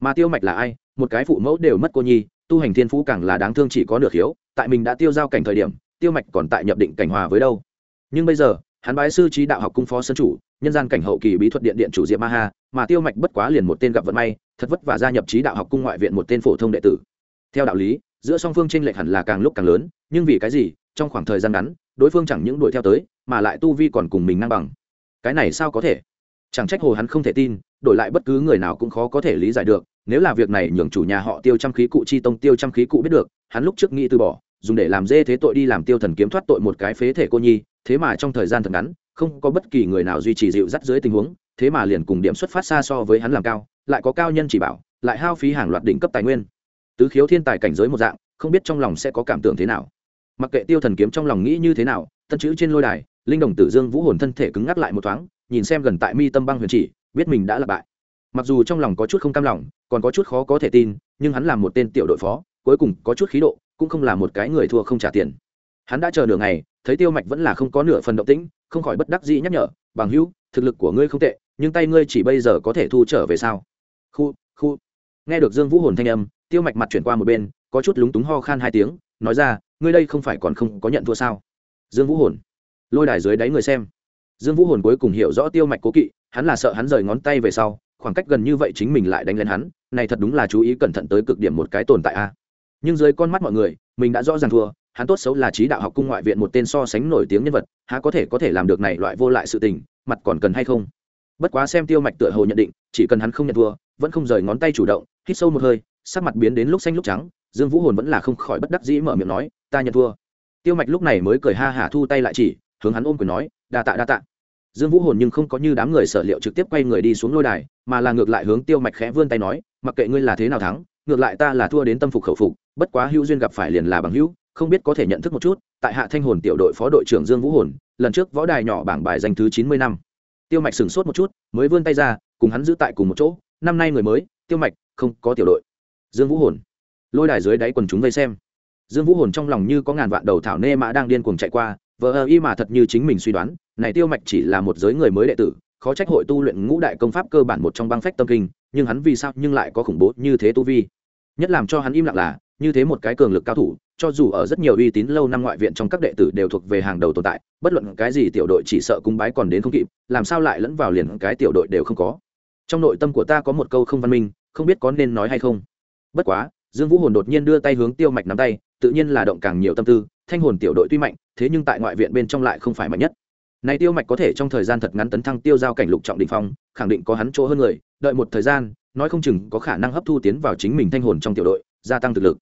Mà tiêu mạch là ai? Một cái phụ mẫu đều mất cô nhi, tu hành thiên phú càng là đáng thương chỉ có nửa khiếu, tại mình đã tiêu giao cảnh thời điểm, tiêu mạch còn tại nhập định cảnh hòa với đâu? Nhưng bây giờ, hắn bái sư trí đạo học cung phó sân chủ, nhân gian cảnh hậu kỳ bí thuật điện điện chủ diệp ma ha, mà tiêu mạch bất quá liền một tên gặp vận may, thật vất và gia nhập trí đạo học cung ngoại viện một tên phổ thông đệ tử. Theo đạo lý, giữa song phương tranh lệch hẳn là càng lúc càng lớn, nhưng vì cái gì, trong khoảng thời gian ngắn, đối phương chẳng những đuổi theo tới, mà lại tu vi còn cùng mình ngang bằng. Cái này sao có thể? Chẳng trách hồ hắn không thể tin, đổi lại bất cứ người nào cũng khó có thể lý giải được, nếu là việc này nhường chủ nhà họ tiêu trăm khí cụ chi tông tiêu trăm khí cụ biết được, hắn lúc trước nghĩ từ bỏ, dùng để làm dê thế tội đi làm tiêu thần kiếm thoát tội một cái phế thể cô nhi, thế mà trong thời gian thật ngắn, không có bất kỳ người nào duy trì dịu dắt dưới tình huống, thế mà liền cùng điểm xuất phát xa so với hắn làm cao, lại có cao nhân chỉ bảo, lại hao phí hàng loạt đỉnh cấp tài nguyên. Tứ khiếu thiên tài cảnh giới một dạng, không biết trong lòng sẽ có cảm tưởng thế nào. Mặc kệ tiêu thần kiếm trong lòng nghĩ như thế nào tân chữ trên lôi đài, linh đồng tử dương vũ hồn thân thể cứng ngắc lại một thoáng nhìn xem gần tại mi tâm băng huyền chỉ, biết mình đã là bại. Mặc dù trong lòng có chút không cam lòng, còn có chút khó có thể tin, nhưng hắn là một tên tiểu đội phó, cuối cùng có chút khí độ, cũng không là một cái người thua không trả tiền. Hắn đã chờ nửa ngày, thấy tiêu mạch vẫn là không có nửa phần động tĩnh, không khỏi bất đắc dĩ nhắc nhở, bằng hữu, thực lực của ngươi không tệ, nhưng tay ngươi chỉ bây giờ có thể thu trở về sao? Khu khu. Nghe được dương vũ hồn thanh âm, tiêu mạch mặt chuyển qua một bên, có chút lúng túng ho khan hai tiếng, nói ra, ngươi đây không phải còn không có nhận thua sao? Dương vũ hồn. Lôi đài dưới đáy người xem dương vũ hồn cuối cùng hiểu rõ tiêu mạch cố kỵ, hắn là sợ hắn rời ngón tay về sau, khoảng cách gần như vậy chính mình lại đánh lên hắn, này thật đúng là chú ý cẩn thận tới cực điểm một cái tồn tại a. Nhưng dưới con mắt mọi người, mình đã rõ ràng thua, hắn tốt xấu là trí đạo học cung ngoại viện một tên so sánh nổi tiếng nhân vật, há có thể có thể làm được này loại vô lại sự tình, mặt còn cần hay không? Bất quá xem tiêu mạch tựa hồ nhận định, chỉ cần hắn không nhận thua, vẫn không rời ngón tay chủ động, hít sâu một hơi, sắc mặt biến đến lúc xanh lúc trắng, dương vũ hồn vẫn là không khỏi bất đắc dĩ mở miệng nói, ta nhận thua. Tiêu mạch lúc này mới cười ha hả thu tay lại chỉ, hướng hắn ôm quyền nói, đa tạ đa tạ dương vũ hồn nhưng không có như đám người sở liệu trực tiếp quay người đi xuống lôi đài, mà là ngược lại hướng tiêu mạch khẽ vươn tay nói, mặc kệ ngươi là thế nào thắng, ngược lại ta là thua đến tâm phục khẩu phục, bất quá hữu duyên gặp phải liền là bằng hữu, không biết có thể nhận thức một chút, tại hạ thanh hồn tiểu đội phó đội trưởng dương vũ hồn, lần trước võ đài nhỏ bảng bài danh thứ chín mươi năm. Tiêu mạch sửng sốt một chút, mới vươn tay ra, cùng hắn giữ tại cùng một chỗ, năm nay người mới, tiêu mạch, không có tiểu đội. Dương vũ hồn, lôi đài dưới đáy quần chúng vây xem. Dương vũ hồn trong lòng như có ngàn vạn đầu thảo nê mã đang điên cuồng chạy qua, vờ ơ y mà thật như chính mình suy đoán này tiêu mạch chỉ là một giới người mới đệ tử, khó trách hội tu luyện ngũ đại công pháp cơ bản một trong băng phách tâm kinh, nhưng hắn vì sao nhưng lại có khủng bố như thế tu vi? Nhất làm cho hắn im lặng là, như thế một cái cường lực cao thủ, cho dù ở rất nhiều uy tín lâu năm ngoại viện trong các đệ tử đều thuộc về hàng đầu tồn tại, bất luận cái gì tiểu đội chỉ sợ cung bái còn đến không kịp, làm sao lại lẫn vào liền cái tiểu đội đều không có. Trong nội tâm của ta có một câu không văn minh, không biết có nên nói hay không. Bất quá, dương vũ hồn đột nhiên đưa tay hướng tiêu mạch nắm tay, tự nhiên là động càng nhiều tâm tư, thanh hồn tiểu đội tuy mạnh, thế nhưng tại ngoại viện bên trong lại không phải mạnh nhất này tiêu mạch có thể trong thời gian thật ngắn tấn thăng tiêu giao cảnh lục trọng đỉnh phong, khẳng định có hắn chỗ hơn người, đợi một thời gian, nói không chừng có khả năng hấp thu tiến vào chính mình thanh hồn trong tiểu đội, gia tăng thực lực.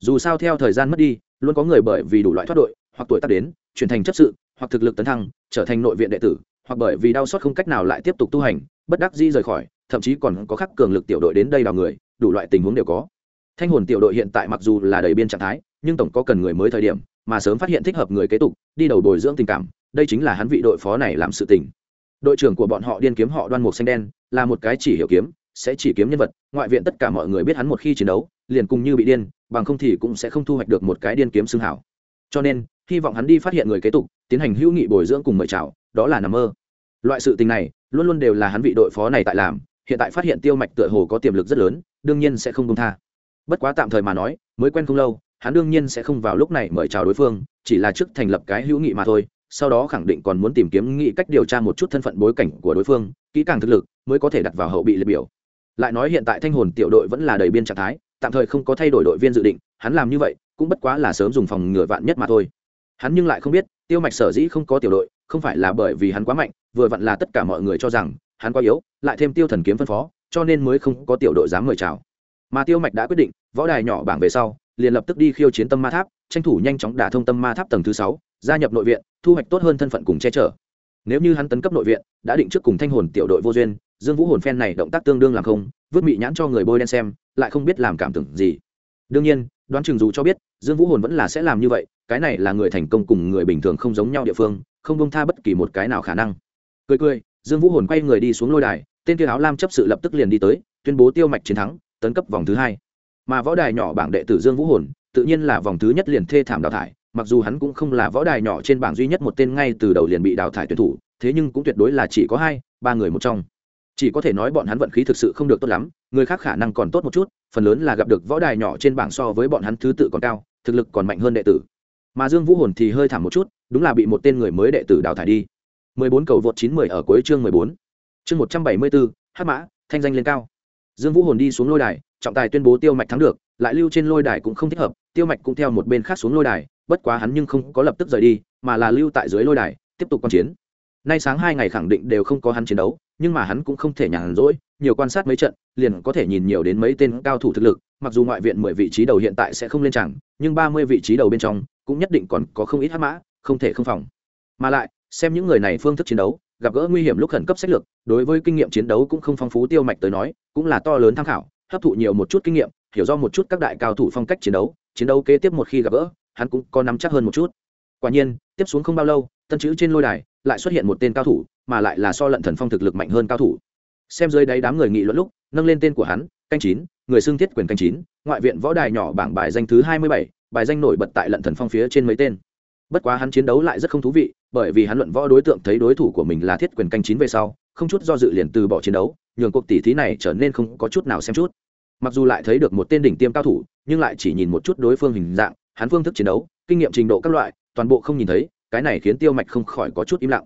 Dù sao theo thời gian mất đi, luôn có người bởi vì đủ loại thoát đội, hoặc tuổi tác đến, chuyển thành chấp sự, hoặc thực lực tấn thăng, trở thành nội viện đệ tử, hoặc bởi vì đau xót không cách nào lại tiếp tục tu hành, bất đắc dĩ rời khỏi, thậm chí còn có khắc cường lực tiểu đội đến đây đào người, đủ loại tình huống đều có. Thanh hồn tiểu đội hiện tại mặc dù là đầy biên trạng thái, nhưng tổng có cần người mới thời điểm, mà sớm phát hiện thích hợp người kế tục, đi đầu bồi dưỡng tình cảm đây chính là hắn vị đội phó này làm sự tình. Đội trưởng của bọn họ điên kiếm họ đoan mục xanh đen, là một cái chỉ hiểu kiếm, sẽ chỉ kiếm nhân vật, ngoại viện tất cả mọi người biết hắn một khi chiến đấu, liền cùng như bị điên, bằng không thì cũng sẽ không thu hoạch được một cái điên kiếm xương hảo. Cho nên, hy vọng hắn đi phát hiện người kế tục, tiến hành hữu nghị bồi dưỡng cùng mời chào, đó là nằm mơ. Loại sự tình này, luôn luôn đều là hắn vị đội phó này tại làm, hiện tại phát hiện tiêu mạch tựa hồ có tiềm lực rất lớn, đương nhiên sẽ không công tha. Bất quá tạm thời mà nói, mới quen không lâu, hắn đương nhiên sẽ không vào lúc này mời chào đối phương, chỉ là trước thành lập cái hữu nghị mà thôi sau đó khẳng định còn muốn tìm kiếm nghị cách điều tra một chút thân phận bối cảnh của đối phương, kỹ càng thực lực mới có thể đặt vào hậu bị liệt biểu. Lại nói hiện tại thanh hồn tiểu đội vẫn là đầy biên trạng thái, tạm thời không có thay đổi đội viên dự định, hắn làm như vậy cũng bất quá là sớm dùng phòng ngừa vạn nhất mà thôi. Hắn nhưng lại không biết, tiêu mạch sở dĩ không có tiểu đội, không phải là bởi vì hắn quá mạnh, vừa vặn là tất cả mọi người cho rằng hắn quá yếu, lại thêm tiêu thần kiếm phân phó, cho nên mới không có tiểu đội dám mời chào. Mà tiêu mạch đã quyết định, võ đài nhỏ bảng về sau, liền lập tức đi khiêu chiến tâm ma tháp, tranh thủ nhanh chóng đả thông tâm ma tháp tầng thứ sáu gia nhập nội viện, thu hoạch tốt hơn thân phận cùng che chở. Nếu như hắn tấn cấp nội viện, đã định trước cùng thanh hồn tiểu đội vô duyên, dương vũ hồn phen này động tác tương đương làm không, vứt mị nhãn cho người bôi đen xem, lại không biết làm cảm tưởng gì. Đương nhiên, đoán chừng dù cho biết, dương vũ hồn vẫn là sẽ làm như vậy, cái này là người thành công cùng người bình thường không giống nhau địa phương, không bông tha bất kỳ một cái nào khả năng. Cười cười, dương vũ hồn quay người đi xuống lôi đài, tên kia áo lam chấp sự lập tức liền đi tới, tuyên bố tiêu mạch chiến thắng, tấn cấp vòng thứ hai. Mà võ đài nhỏ bảng đệ tử dương vũ hồn, tự nhiên là vòng thứ nhất liền thê thảm đào thải mặc dù hắn cũng không là võ đài nhỏ trên bảng duy nhất một tên ngay từ đầu liền bị đào thải tuyển thủ thế nhưng cũng tuyệt đối là chỉ có hai ba người một trong chỉ có thể nói bọn hắn vận khí thực sự không được tốt lắm người khác khả năng còn tốt một chút phần lớn là gặp được võ đài nhỏ trên bảng so với bọn hắn thứ tự còn cao thực lực còn mạnh hơn đệ tử mà dương vũ hồn thì hơi thảm một chút đúng là bị một tên người mới đệ tử đào thải đi 14 cầu vượt 910 ở cuối chương 14. Chương 174, Hắc Mã, thanh danh lên cao. Dương Vũ Hồn đi xuống lôi đài, trọng tài tuyên bố Tiêu Mạch thắng được, lại lưu trên lôi đài cũng không thích hợp, Tiêu Mạch cũng theo một bên khác xuống lôi đài, bất quá hắn nhưng không có lập tức rời đi, mà là lưu tại dưới lôi đài, tiếp tục quan chiến. Nay sáng hai ngày khẳng định đều không có hắn chiến đấu, nhưng mà hắn cũng không thể nhàn rỗi, nhiều quan sát mấy trận, liền có thể nhìn nhiều đến mấy tên cao thủ thực lực, mặc dù ngoại viện 10 vị trí đầu hiện tại sẽ không lên chẳng, nhưng 30 vị trí đầu bên trong cũng nhất định còn có không ít hắc mã, không thể không phòng. Mà lại, xem những người này phương thức chiến đấu gặp gỡ nguy hiểm lúc khẩn cấp sách lược đối với kinh nghiệm chiến đấu cũng không phong phú tiêu mạch tới nói cũng là to lớn tham khảo hấp thụ nhiều một chút kinh nghiệm hiểu do một chút các đại cao thủ phong cách chiến đấu chiến đấu kế tiếp một khi gặp gỡ, hắn cũng có nắm chắc hơn một chút. Quả nhiên, tiếp xuống không bao lâu, tân chữ trên lôi đài lại xuất hiện một tên cao thủ, mà lại là so lận thần phong thực lực mạnh hơn cao thủ. Xem dưới đáy đám người nghị luận lúc, nâng lên tên của hắn, canh chín, người xưng thiết quyền canh chín, ngoại viện võ đài nhỏ bảng bài danh thứ hai mươi bảy, bài danh nổi bật tại lận thần phong phía trên mấy tên. Bất quá hắn chiến đấu lại rất không thú vị, bởi vì hắn luận võ đối tượng thấy đối thủ của mình là thiết quyền canh chín về sau, không chút do dự liền từ bỏ chiến đấu, nhường cuộc tỷ thí này trở nên không có chút nào xem chút mặc dù lại thấy được một tên đỉnh tiêm cao thủ, nhưng lại chỉ nhìn một chút đối phương hình dạng, hắn phương thức chiến đấu, kinh nghiệm trình độ các loại, toàn bộ không nhìn thấy, cái này khiến tiêu mạch không khỏi có chút im lặng.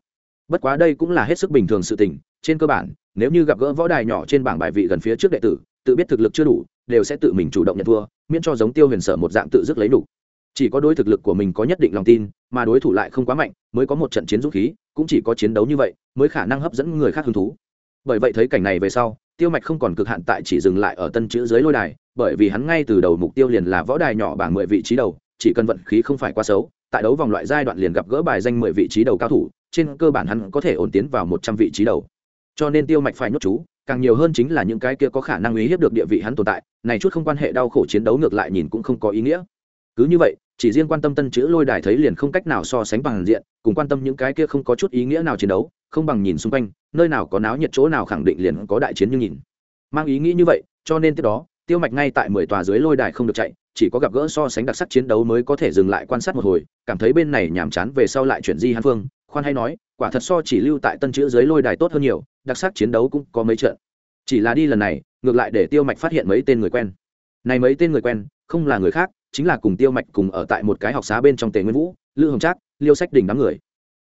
Bất quá đây cũng là hết sức bình thường sự tình, trên cơ bản, nếu như gặp gỡ võ đài nhỏ trên bảng bài vị gần phía trước đệ tử, tự biết thực lực chưa đủ, đều sẽ tự mình chủ động nhận thua, miễn cho giống tiêu huyền sở một dạng tự dứt lấy đủ. Chỉ có đối thực lực của mình có nhất định lòng tin, mà đối thủ lại không quá mạnh, mới có một trận chiến dũng khí, cũng chỉ có chiến đấu như vậy, mới khả năng hấp dẫn người khác hứng thú. Bởi vậy thấy cảnh này về sau tiêu mạch không còn cực hạn tại chỉ dừng lại ở tân chữ dưới lôi đài, bởi vì hắn ngay từ đầu mục tiêu liền là võ đài nhỏ bảng mười vị trí đầu, chỉ cần vận khí không phải quá xấu, tại đấu vòng loại giai đoạn liền gặp gỡ bài danh mười vị trí đầu cao thủ, trên cơ bản hắn có thể ổn tiến vào một trăm vị trí đầu. Cho nên tiêu mạch phải nhốt chú, càng nhiều hơn chính là những cái kia có khả năng uy hiếp được địa vị hắn tồn tại, này chút không quan hệ đau khổ chiến đấu ngược lại nhìn cũng không có ý nghĩa. Cứ như vậy chỉ riêng quan tâm tân chữ lôi đài thấy liền không cách nào so sánh bằng diện, cùng quan tâm những cái kia không có chút ý nghĩa nào chiến đấu, không bằng nhìn xung quanh, nơi nào có náo nhiệt chỗ nào khẳng định liền có đại chiến như nhìn. Mang ý nghĩ như vậy, cho nên tiếp đó, tiêu mạch ngay tại mười tòa dưới lôi đài không được chạy, chỉ có gặp gỡ so sánh đặc sắc chiến đấu mới có thể dừng lại quan sát một hồi, cảm thấy bên này nhàm chán về sau lại chuyển di hàn phương khoan hay nói, quả thật so chỉ lưu tại tân chữ dưới lôi đài tốt hơn nhiều, đặc sắc chiến đấu cũng có mấy trận. Chỉ là đi lần này, ngược lại để tiêu mạch phát hiện mấy tên người quen. Này mấy tên người quen, không là người khác chính là cùng tiêu mạch cùng ở tại một cái học xá bên trong tề nguyên vũ, lữ hồng trác, liêu sách đình đám người.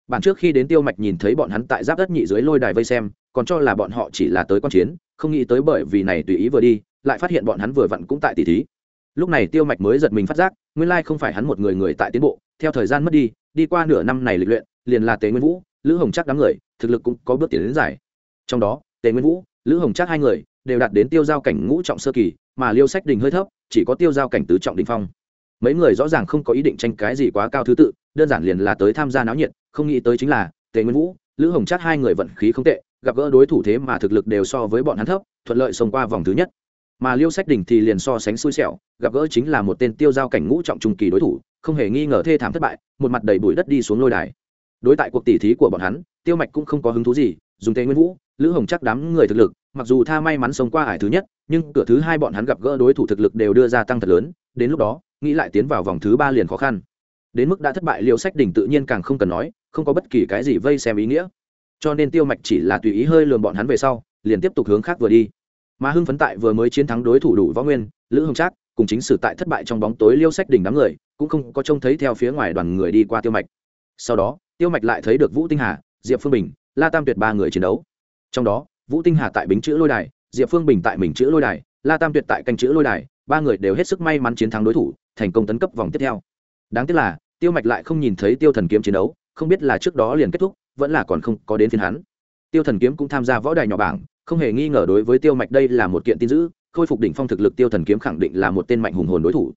Bản trước khi đến tiêu mạch nhìn thấy bọn hắn tại giáp đất nhị dưới lôi đài vây xem, còn cho là bọn họ chỉ là tới q u a n chiến, không nghĩ tới bởi vì này tùy ý vừa đi, lại phát hiện bọn hắn vừa vặn cũng tại tỷ thí. Lúc này tiêu mạch mới giật mình phát giác, nguyên lai không phải hắn một người người tại tiến bộ, theo thời gian mất đi đi qua nửa năm này lịch luyện, liền là tề nguyên vũ, lữ hồng chắc đám người, thực lực cũng có bước tiến đến giải trong đó, tề nguyên vũ, lữ hồng chắc hai người đều đạt đến tiêu giao cảnh ngũ trọng sơ kỳ, mà liêu sách đình hơi thấp, chỉ có tiêu giao cảnh tứ trọng đình phong mấy người rõ ràng không có ý định tranh cái gì quá cao thứ tự, đơn giản liền là tới tham gia náo nhiệt, không nghĩ tới chính là, tề nguyên vũ, lữ hồng chát hai người vận khí không tệ, gặp gỡ đối thủ thế mà thực lực đều so với bọn hắn thấp, thuận lợi xông qua vòng thứ nhất. Mà liêu sách đình thì liền so sánh xui xẻo, gặp gỡ chính là một tên tiêu giao cảnh ngũ trọng trung kỳ đối thủ, không hề nghi ngờ thê thảm thất bại, một mặt đầy bụi đất đi xuống lôi đài. Đối tại cuộc tỉ thí của bọn hắn, tiêu mạch cũng không có hứng thú gì, dùng tề nguyên vũ, lữ hồng chắc đám người thực lực, mặc dù tha may mắn sống qua ải thứ nhất, nhưng cửa thứ hai bọn hắn gặp gỡ đối thủ thực lực đều đưa ra tăng thật lớn, đến lúc đó nghĩ lại tiến vào vòng thứ ba liền khó khăn. Đến mức đã thất bại liêu sách đỉnh tự nhiên càng không cần nói, không có bất kỳ cái gì vây xem ý nghĩa. Cho nên tiêu mạch chỉ là tùy ý hơi lườm bọn hắn về sau, liền tiếp tục hướng khác vừa đi. Mà hưng phấn tại vừa mới chiến thắng đối thủ đủ võ nguyên, lữ hồng trác, cùng chính sử tại thất bại trong bóng tối liêu sách đỉnh đám người, cũng không có trông thấy theo phía ngoài đoàn người đi qua tiêu mạch. Sau đó, tiêu mạch lại thấy được vũ tinh hà, diệp phương bình, la tam tuyệt ba người chiến đấu. Trong đó, vũ tinh hà tại bính chữ lôi đài, diệp phương bình tại mình chữ lôi đài, la tam tuyệt tại canh chữ lôi đài, ba người đều hết sức may mắn chiến thắng đối thủ thành công tấn cấp vòng tiếp theo. Đáng tiếc là, tiêu mạch lại không nhìn thấy tiêu thần kiếm chiến đấu, không biết là trước đó liền kết thúc, vẫn là còn không có đến phiên hắn. Tiêu thần kiếm cũng tham gia võ đài nhỏ bảng, không hề nghi ngờ đối với tiêu mạch đây là một kiện tin dữ, khôi phục đỉnh phong thực lực tiêu thần kiếm khẳng định là một tên mạnh hùng hồn đối thủ.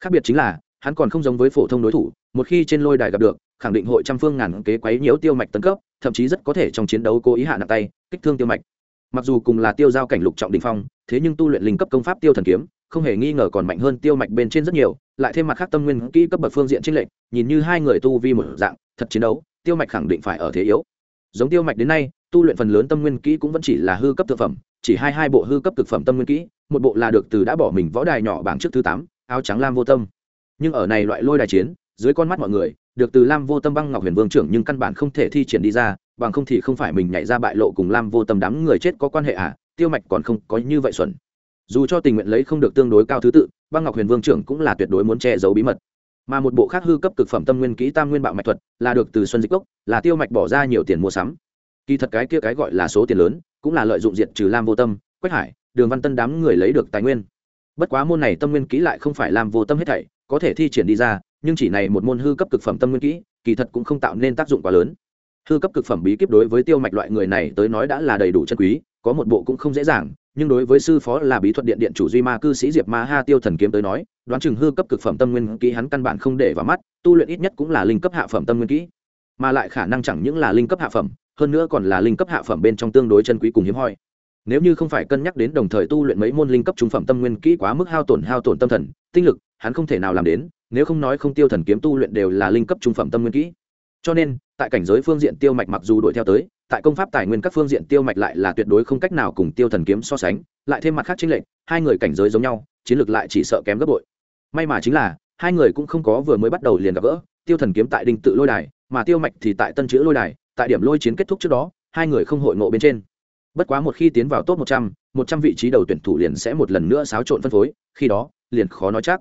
Khác biệt chính là, hắn còn không giống với phổ thông đối thủ, một khi trên lôi đài gặp được, khẳng định hội trăm phương ngàn kế quấy nhiễu tiêu mạch tấn cấp, thậm chí rất có thể trong chiến đấu cố ý hạ nặng tay, kích thương tiêu mạch. Mặc dù cùng là tiêu giao cảnh lục trọng đình phong, thế nhưng tu luyện linh cấp công pháp tiêu thần kiếm không hề nghi ngờ còn mạnh hơn tiêu mạch bên trên rất nhiều, lại thêm mặt khác tâm nguyên kỹ cấp bậc phương diện trinh lệnh nhìn như hai người tu vi một dạng, thật chiến đấu, tiêu mạch khẳng định phải ở thế yếu. Giống tiêu mạch đến nay, tu luyện phần lớn tâm nguyên kỹ cũng vẫn chỉ là hư cấp thực phẩm, chỉ hai hai bộ hư cấp thực phẩm tâm nguyên kỹ, một bộ là được từ đã bỏ mình võ đài nhỏ bảng trước thứ tám, áo trắng lam vô tâm. Nhưng ở này loại lôi đài chiến, dưới con mắt mọi người, được từ lam vô tâm băng ngọc huyền vương trưởng nhưng căn bản không thể thi triển đi ra, bằng không thì không phải mình nhảy ra bại lộ cùng lam vô tâm đám người chết có quan hệ à tiêu mạch còn không có như vậy xuẩn dù cho tình nguyện lấy không được tương đối cao thứ tự, băng ngọc huyền vương trưởng cũng là tuyệt đối muốn che giấu bí mật. Mà một bộ khác hư cấp cực phẩm tâm nguyên kỹ tam nguyên bạo mạch thuật, là được từ xuân dịch cốc, là tiêu mạch bỏ ra nhiều tiền mua sắm. Kỳ thật cái kia cái gọi là số tiền lớn, cũng là lợi dụng diện trừ lam vô tâm, quách hải, đường văn tân đám người lấy được tài nguyên. Bất quá môn này tâm nguyên kỹ lại không phải làm vô tâm hết thảy, có thể thi triển đi ra, nhưng chỉ này một môn hư cấp cực phẩm tâm nguyên kỹ, kỳ thật cũng không tạo nên tác dụng quá lớn. Hư cấp cực phẩm bí kíp đối với tiêu mạch loại người này tới nói đã là đầy đủ chân quý, có một bộ cũng không dễ dàng nhưng đối với sư phó là bí thuật điện điện chủ duy ma cư sĩ diệp ma ha tiêu thần kiếm tới nói, đoán chừng hư cấp cực phẩm tâm nguyên kỹ hắn căn bản không để vào mắt, tu luyện ít nhất cũng là linh cấp hạ phẩm tâm nguyên kỹ. Mà lại khả năng chẳng những là linh cấp hạ phẩm, hơn nữa còn là linh cấp hạ phẩm bên trong tương đối chân quý cùng hiếm hoi. Nếu như không phải cân nhắc đến đồng thời tu luyện mấy môn linh cấp trung phẩm tâm nguyên kỹ quá mức hao tổn hao tổn tâm thần, tinh lực, hắn không thể nào làm đến, nếu không nói không tiêu thần kiếm tu luyện đều là linh cấp trung phẩm tâm nguyên kỹ. Cho nên, tại cảnh giới phương diện tiêu mạch mặc dù đuổi theo tới tại công pháp tài nguyên các phương diện tiêu mạch lại là tuyệt đối không cách nào cùng tiêu thần kiếm so sánh, lại thêm mặt khác chính lệnh hai người cảnh giới giống nhau, chiến lược lại chỉ sợ kém gấp bội. May mà chính là, hai người cũng không có vừa mới bắt đầu liền gặp gỡ, tiêu thần kiếm tại đinh tự lôi đài, mà tiêu mạch thì tại tân chữ lôi đài, tại điểm lôi chiến kết thúc trước đó, hai người không hội ngộ bên trên. Bất quá một khi tiến vào top một trăm một trăm vị trí đầu tuyển thủ liền sẽ một lần nữa xáo trộn phân phối, khi đó, liền khó nói chắc.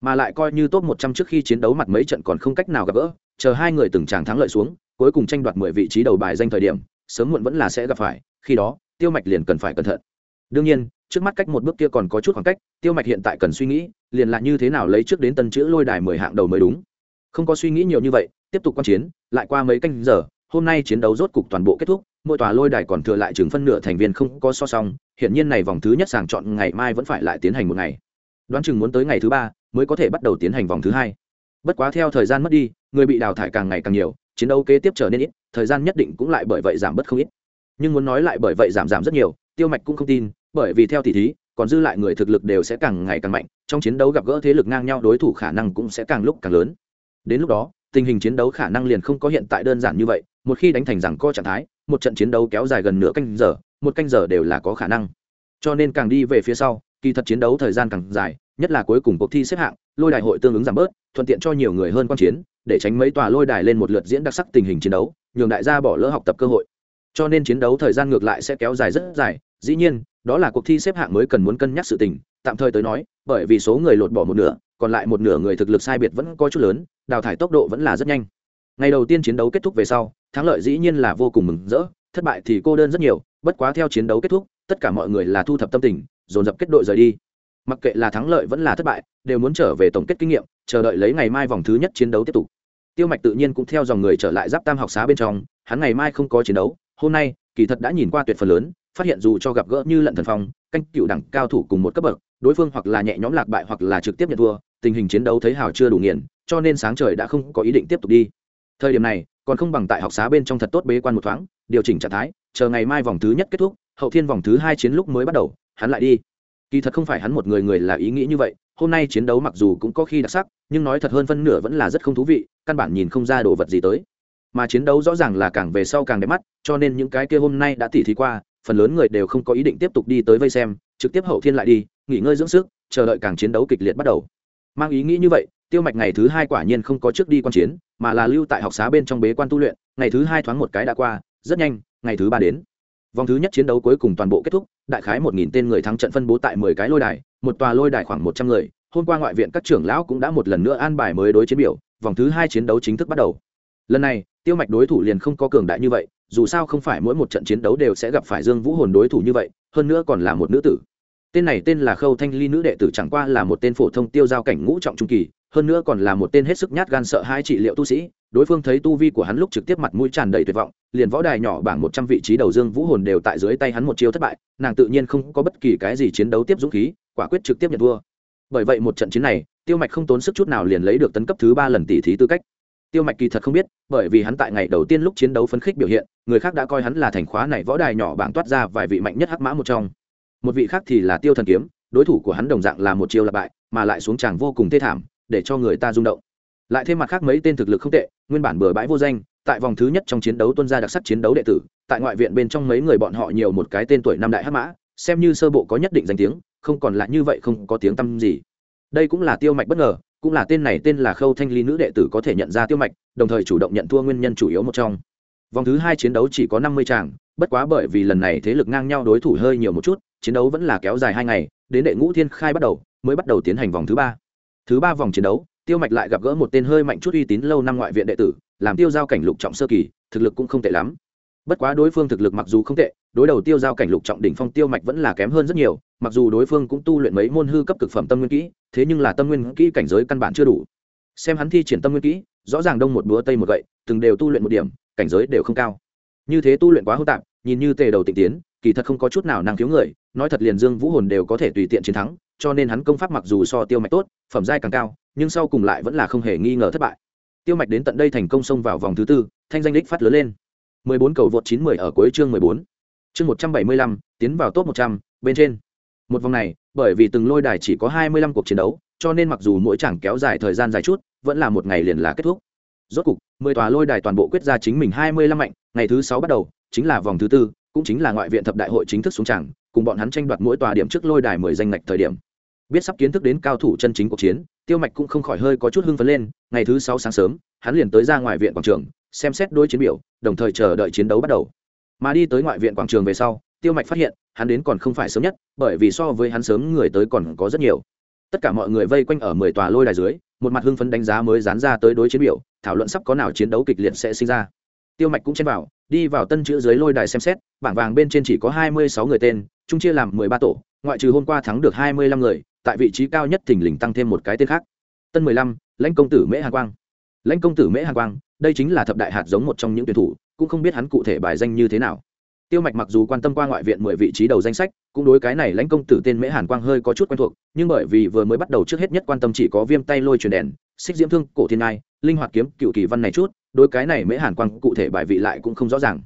Mà lại coi như top một trăm trước khi chiến đấu mặt mấy trận còn không cách nào gặp gỡ, chờ hai người từng tràng thắng lợi xuống, cuối cùng tranh đoạt mười vị trí đầu bài danh thời điểm sớm muộn vẫn là sẽ gặp phải, khi đó, tiêu mạch liền cần phải cẩn thận. Đương nhiên, trước mắt cách một bước kia còn có chút khoảng cách, tiêu mạch hiện tại cần suy nghĩ, liền là như thế nào lấy trước đến tân chữ lôi đài mười hạng đầu mới đúng. Không có suy nghĩ nhiều như vậy, tiếp tục quan chiến, lại qua mấy canh giờ, hôm nay chiến đấu rốt cục toàn bộ kết thúc, mỗi tòa lôi đài còn thừa lại chừng phân nửa thành viên không có so song hiện nhiên này vòng thứ nhất sàng chọn ngày mai vẫn phải lại tiến hành một ngày. Đoán chừng muốn tới ngày thứ ba mới có thể bắt đầu tiến hành vòng thứ hai. Bất quá theo thời gian mất đi, người bị đào thải càng ngày càng nhiều, chiến đấu kế tiếp trở nên ít thời gian nhất định cũng lại bởi vậy giảm bớt không ít. Nhưng muốn nói lại bởi vậy giảm giảm rất nhiều, tiêu mạch cũng không tin, bởi vì theo tỷ thí, còn dư lại người thực lực đều sẽ càng ngày càng mạnh, trong chiến đấu gặp gỡ thế lực ngang nhau đối thủ khả năng cũng sẽ càng lúc càng lớn. Đến lúc đó, tình hình chiến đấu khả năng liền không có hiện tại đơn giản như vậy, một khi đánh thành rằng co trạng thái, một trận chiến đấu kéo dài gần nửa canh giờ, một canh giờ đều là có khả năng. Cho nên càng đi về phía sau, kỳ thật chiến đấu thời gian càng dài, nhất là cuối cùng cuộc thi xếp hạng, lôi đại hội tương ứng giảm bớt, thuận tiện cho nhiều người hơn quan chiến để tránh mấy tòa lôi đài lên một lượt diễn đặc sắc tình hình chiến đấu, nhường đại gia bỏ lỡ học tập cơ hội. Cho nên chiến đấu thời gian ngược lại sẽ kéo dài rất dài, dĩ nhiên, đó là cuộc thi xếp hạng mới cần muốn cân nhắc sự tình, tạm thời tới nói, bởi vì số người lột bỏ một nửa, còn lại một nửa người thực lực sai biệt vẫn có chút lớn, đào thải tốc độ vẫn là rất nhanh. Ngày đầu tiên chiến đấu kết thúc về sau, thắng lợi dĩ nhiên là vô cùng mừng rỡ, thất bại thì cô đơn rất nhiều, bất quá theo chiến đấu kết thúc, tất cả mọi người là thu thập tâm tình, dồn dập kết đội rời đi mặc kệ là thắng lợi vẫn là thất bại, đều muốn trở về tổng kết kinh nghiệm, chờ đợi lấy ngày mai vòng thứ nhất chiến đấu tiếp tục. Tiêu mạch tự nhiên cũng theo dòng người trở lại giáp tam học xá bên trong, hắn ngày mai không có chiến đấu, hôm nay, kỳ thật đã nhìn qua tuyệt phần lớn, phát hiện dù cho gặp gỡ như lận thần phong, canh cựu đẳng cao thủ cùng một cấp bậc, đối phương hoặc là nhẹ nhõm lạc bại hoặc là trực tiếp nhận thua, tình hình chiến đấu thấy hào chưa đủ nghiền, cho nên sáng trời đã không có ý định tiếp tục đi. Thời điểm này, còn không bằng tại học xá bên trong thật tốt bế quan một thoáng, điều chỉnh trạng thái, chờ ngày mai vòng thứ nhất kết thúc, hậu thiên vòng thứ hai chiến lúc mới bắt đầu, hắn lại đi kỳ thật không phải hắn một người người là ý nghĩ như vậy, hôm nay chiến đấu mặc dù cũng có khi đặc sắc, nhưng nói thật hơn phân nửa vẫn là rất không thú vị, căn bản nhìn không ra đồ vật gì tới. Mà chiến đấu rõ ràng là càng về sau càng đẹp mắt, cho nên những cái kia hôm nay đã tỉ thí qua, phần lớn người đều không có ý định tiếp tục đi tới vây xem, trực tiếp hậu thiên lại đi, nghỉ ngơi dưỡng sức, chờ đợi càng chiến đấu kịch liệt bắt đầu. Mang ý nghĩ như vậy, tiêu mạch ngày thứ hai quả nhiên không có trước đi quan chiến, mà là lưu tại học xá bên trong bế quan tu luyện, ngày thứ hai thoáng một cái đã qua, rất nhanh, ngày thứ ba đến vòng thứ nhất chiến đấu cuối cùng toàn bộ kết thúc, đại khái một nghìn tên người thắng trận phân bố tại mười cái lôi đài, một tòa lôi đài khoảng một trăm người. Hôm qua ngoại viện các trưởng lão cũng đã một lần nữa an bài mới đối chiến biểu, vòng thứ hai chiến đấu chính thức bắt đầu. Lần này, tiêu mạch đối thủ liền không có cường đại như vậy, dù sao không phải mỗi một trận chiến đấu đều sẽ gặp phải dương vũ hồn đối thủ như vậy, hơn nữa còn là một nữ tử. Tên này tên là khâu thanh ly nữ đệ tử chẳng qua là một tên phổ thông tiêu giao cảnh ngũ trọng trung kỳ, hơn nữa còn là một tên hết sức nhát gan sợ hai trị liệu tu sĩ đối phương thấy tu vi của hắn lúc trực tiếp mặt mũi tràn đầy tuyệt vọng, liền võ đài nhỏ bảng một trăm vị trí đầu dương vũ hồn đều tại dưới tay hắn một chiêu thất bại, nàng tự nhiên không có bất kỳ cái gì chiến đấu tiếp dũng khí, quả quyết trực tiếp nhận thua bởi vậy một trận chiến này, tiêu mạch không tốn sức chút nào liền lấy được tấn cấp thứ ba lần tỷ thí tư cách. Tiêu mạch kỳ thật không biết, bởi vì hắn tại ngày đầu tiên lúc chiến đấu phấn khích biểu hiện, người khác đã coi hắn là thành khóa này võ đài nhỏ bảng toát ra vài vị mạnh nhất hắc mã một trong. Một vị khác thì là tiêu thần kiếm, đối thủ của hắn đồng dạng là một chiêu lặp bại, mà lại xuống tràng vô cùng thê thảm, để cho người ta rung động lại thêm mặt khác mấy tên thực lực không tệ, nguyên bản bừa bãi vô danh, tại vòng thứ nhất trong chiến đấu tuân ra đặc sắc chiến đấu đệ tử, tại ngoại viện bên trong mấy người bọn họ nhiều một cái tên tuổi năm đại hắc mã, xem như sơ bộ có nhất định danh tiếng, không còn lại như vậy không có tiếng tăm gì. Đây cũng là tiêu mạch bất ngờ, cũng là tên này tên là khâu thanh ly nữ đệ tử có thể nhận ra tiêu mạch, đồng thời chủ động nhận thua nguyên nhân chủ yếu một trong. Vòng thứ hai chiến đấu chỉ có năm mươi tràng, bất quá bởi vì lần này thế lực ngang nhau đối thủ hơi nhiều một chút, chiến đấu vẫn là kéo dài hai ngày, đến đệ ngũ thiên khai bắt đầu, mới bắt đầu tiến hành vòng thứ ba. Thứ ba vòng chiến đấu tiêu mạch lại gặp gỡ một tên hơi mạnh chút uy tín lâu năm ngoại viện đệ tử, làm tiêu giao cảnh lục trọng sơ kỳ, thực lực cũng không tệ lắm. Bất quá đối phương thực lực mặc dù không tệ, đối đầu tiêu giao cảnh lục trọng đỉnh phong tiêu mạch vẫn là kém hơn rất nhiều, mặc dù đối phương cũng tu luyện mấy môn hư cấp cực phẩm tâm nguyên kỹ, thế nhưng là tâm nguyên kỹ cảnh giới căn bản chưa đủ. Xem hắn thi triển tâm nguyên kỹ, rõ ràng đông một búa tây một gậy, từng đều tu luyện một điểm, cảnh giới đều không cao. Như thế tu luyện quá hô tạp, nhìn như tề đầu tịnh tiến, kỳ thật không có chút nào năng thiếu người, nói thật liền dương vũ hồn đều có thể tùy tiện chiến thắng cho nên hắn công pháp mặc dù so tiêu mạch tốt phẩm giai càng cao nhưng sau cùng lại vẫn là không hề nghi ngờ thất bại tiêu mạch đến tận đây thành công xông vào vòng thứ tư thanh danh đích phát lớn lên 14 cầu vượt 910 ở cuối chương 14. Chương 175, tiến vào top 100, bên trên. Một vòng này, bởi vì từng lôi đài chỉ có 25 cuộc chiến đấu, cho nên mặc dù mỗi chẳng kéo dài thời gian dài chút, vẫn là một ngày liền là kết thúc. Rốt cục, 10 tòa lôi đài toàn bộ quyết ra chính mình 25 mạnh, ngày thứ 6 bắt đầu, chính là vòng thứ tư, cũng chính là ngoại viện thập đại hội chính thức xuống chẳng, cùng bọn hắn tranh đoạt mỗi tòa điểm trước lôi đài 10 danh ngạch thời điểm. Biết sắp kiến thức đến cao thủ chân chính cuộc chiến, Tiêu Mạch cũng không khỏi hơi có chút hưng phấn lên, ngày thứ sáu sáng sớm, hắn liền tới ra ngoài viện quảng trường, xem xét đối chiến biểu đồng thời chờ đợi chiến đấu bắt đầu. Mà đi tới ngoại viện quảng trường về sau tiêu mạch phát hiện hắn đến còn không phải sớm nhất bởi vì so với hắn sớm người tới còn có rất nhiều. Tất cả mọi người vây quanh ở mười tòa lôi đài dưới một mặt hưng phấn đánh giá mới dán ra tới đối chiến biểu thảo luận sắp có nào chiến đấu kịch liệt sẽ sinh ra. Tiêu mạch cũng chen vào đi vào tân chữ dưới lôi đài xem xét bảng vàng bên trên chỉ có hai mươi sáu người tên chung chia làm mười ba tổ ngoại trừ hôm qua thắng được hai mươi lăm người tại vị trí cao nhất thình lình tăng thêm một cái tên khác. Tân mười lăm, lãnh công tử mễ hà quang. Lãnh công tử mễ hà quang, đây chính là thập đại hạt giống một trong những tuyển thủ, cũng không biết hắn cụ thể bài danh như thế nào. Tiêu mạch mặc dù quan tâm qua ngoại viện mười vị trí đầu danh sách, cũng đối cái này lãnh công tử tên mễ hàn quang hơi có chút quen thuộc, nhưng bởi vì vừa mới bắt đầu trước hết nhất quan tâm chỉ có viêm tay lôi truyền đèn, xích diễm thương, cổ thiên nai linh hoạt kiếm, cựu kỳ văn này chút, đối cái này mễ hàn quang cụ thể bài vị lại cũng không rõ ràng.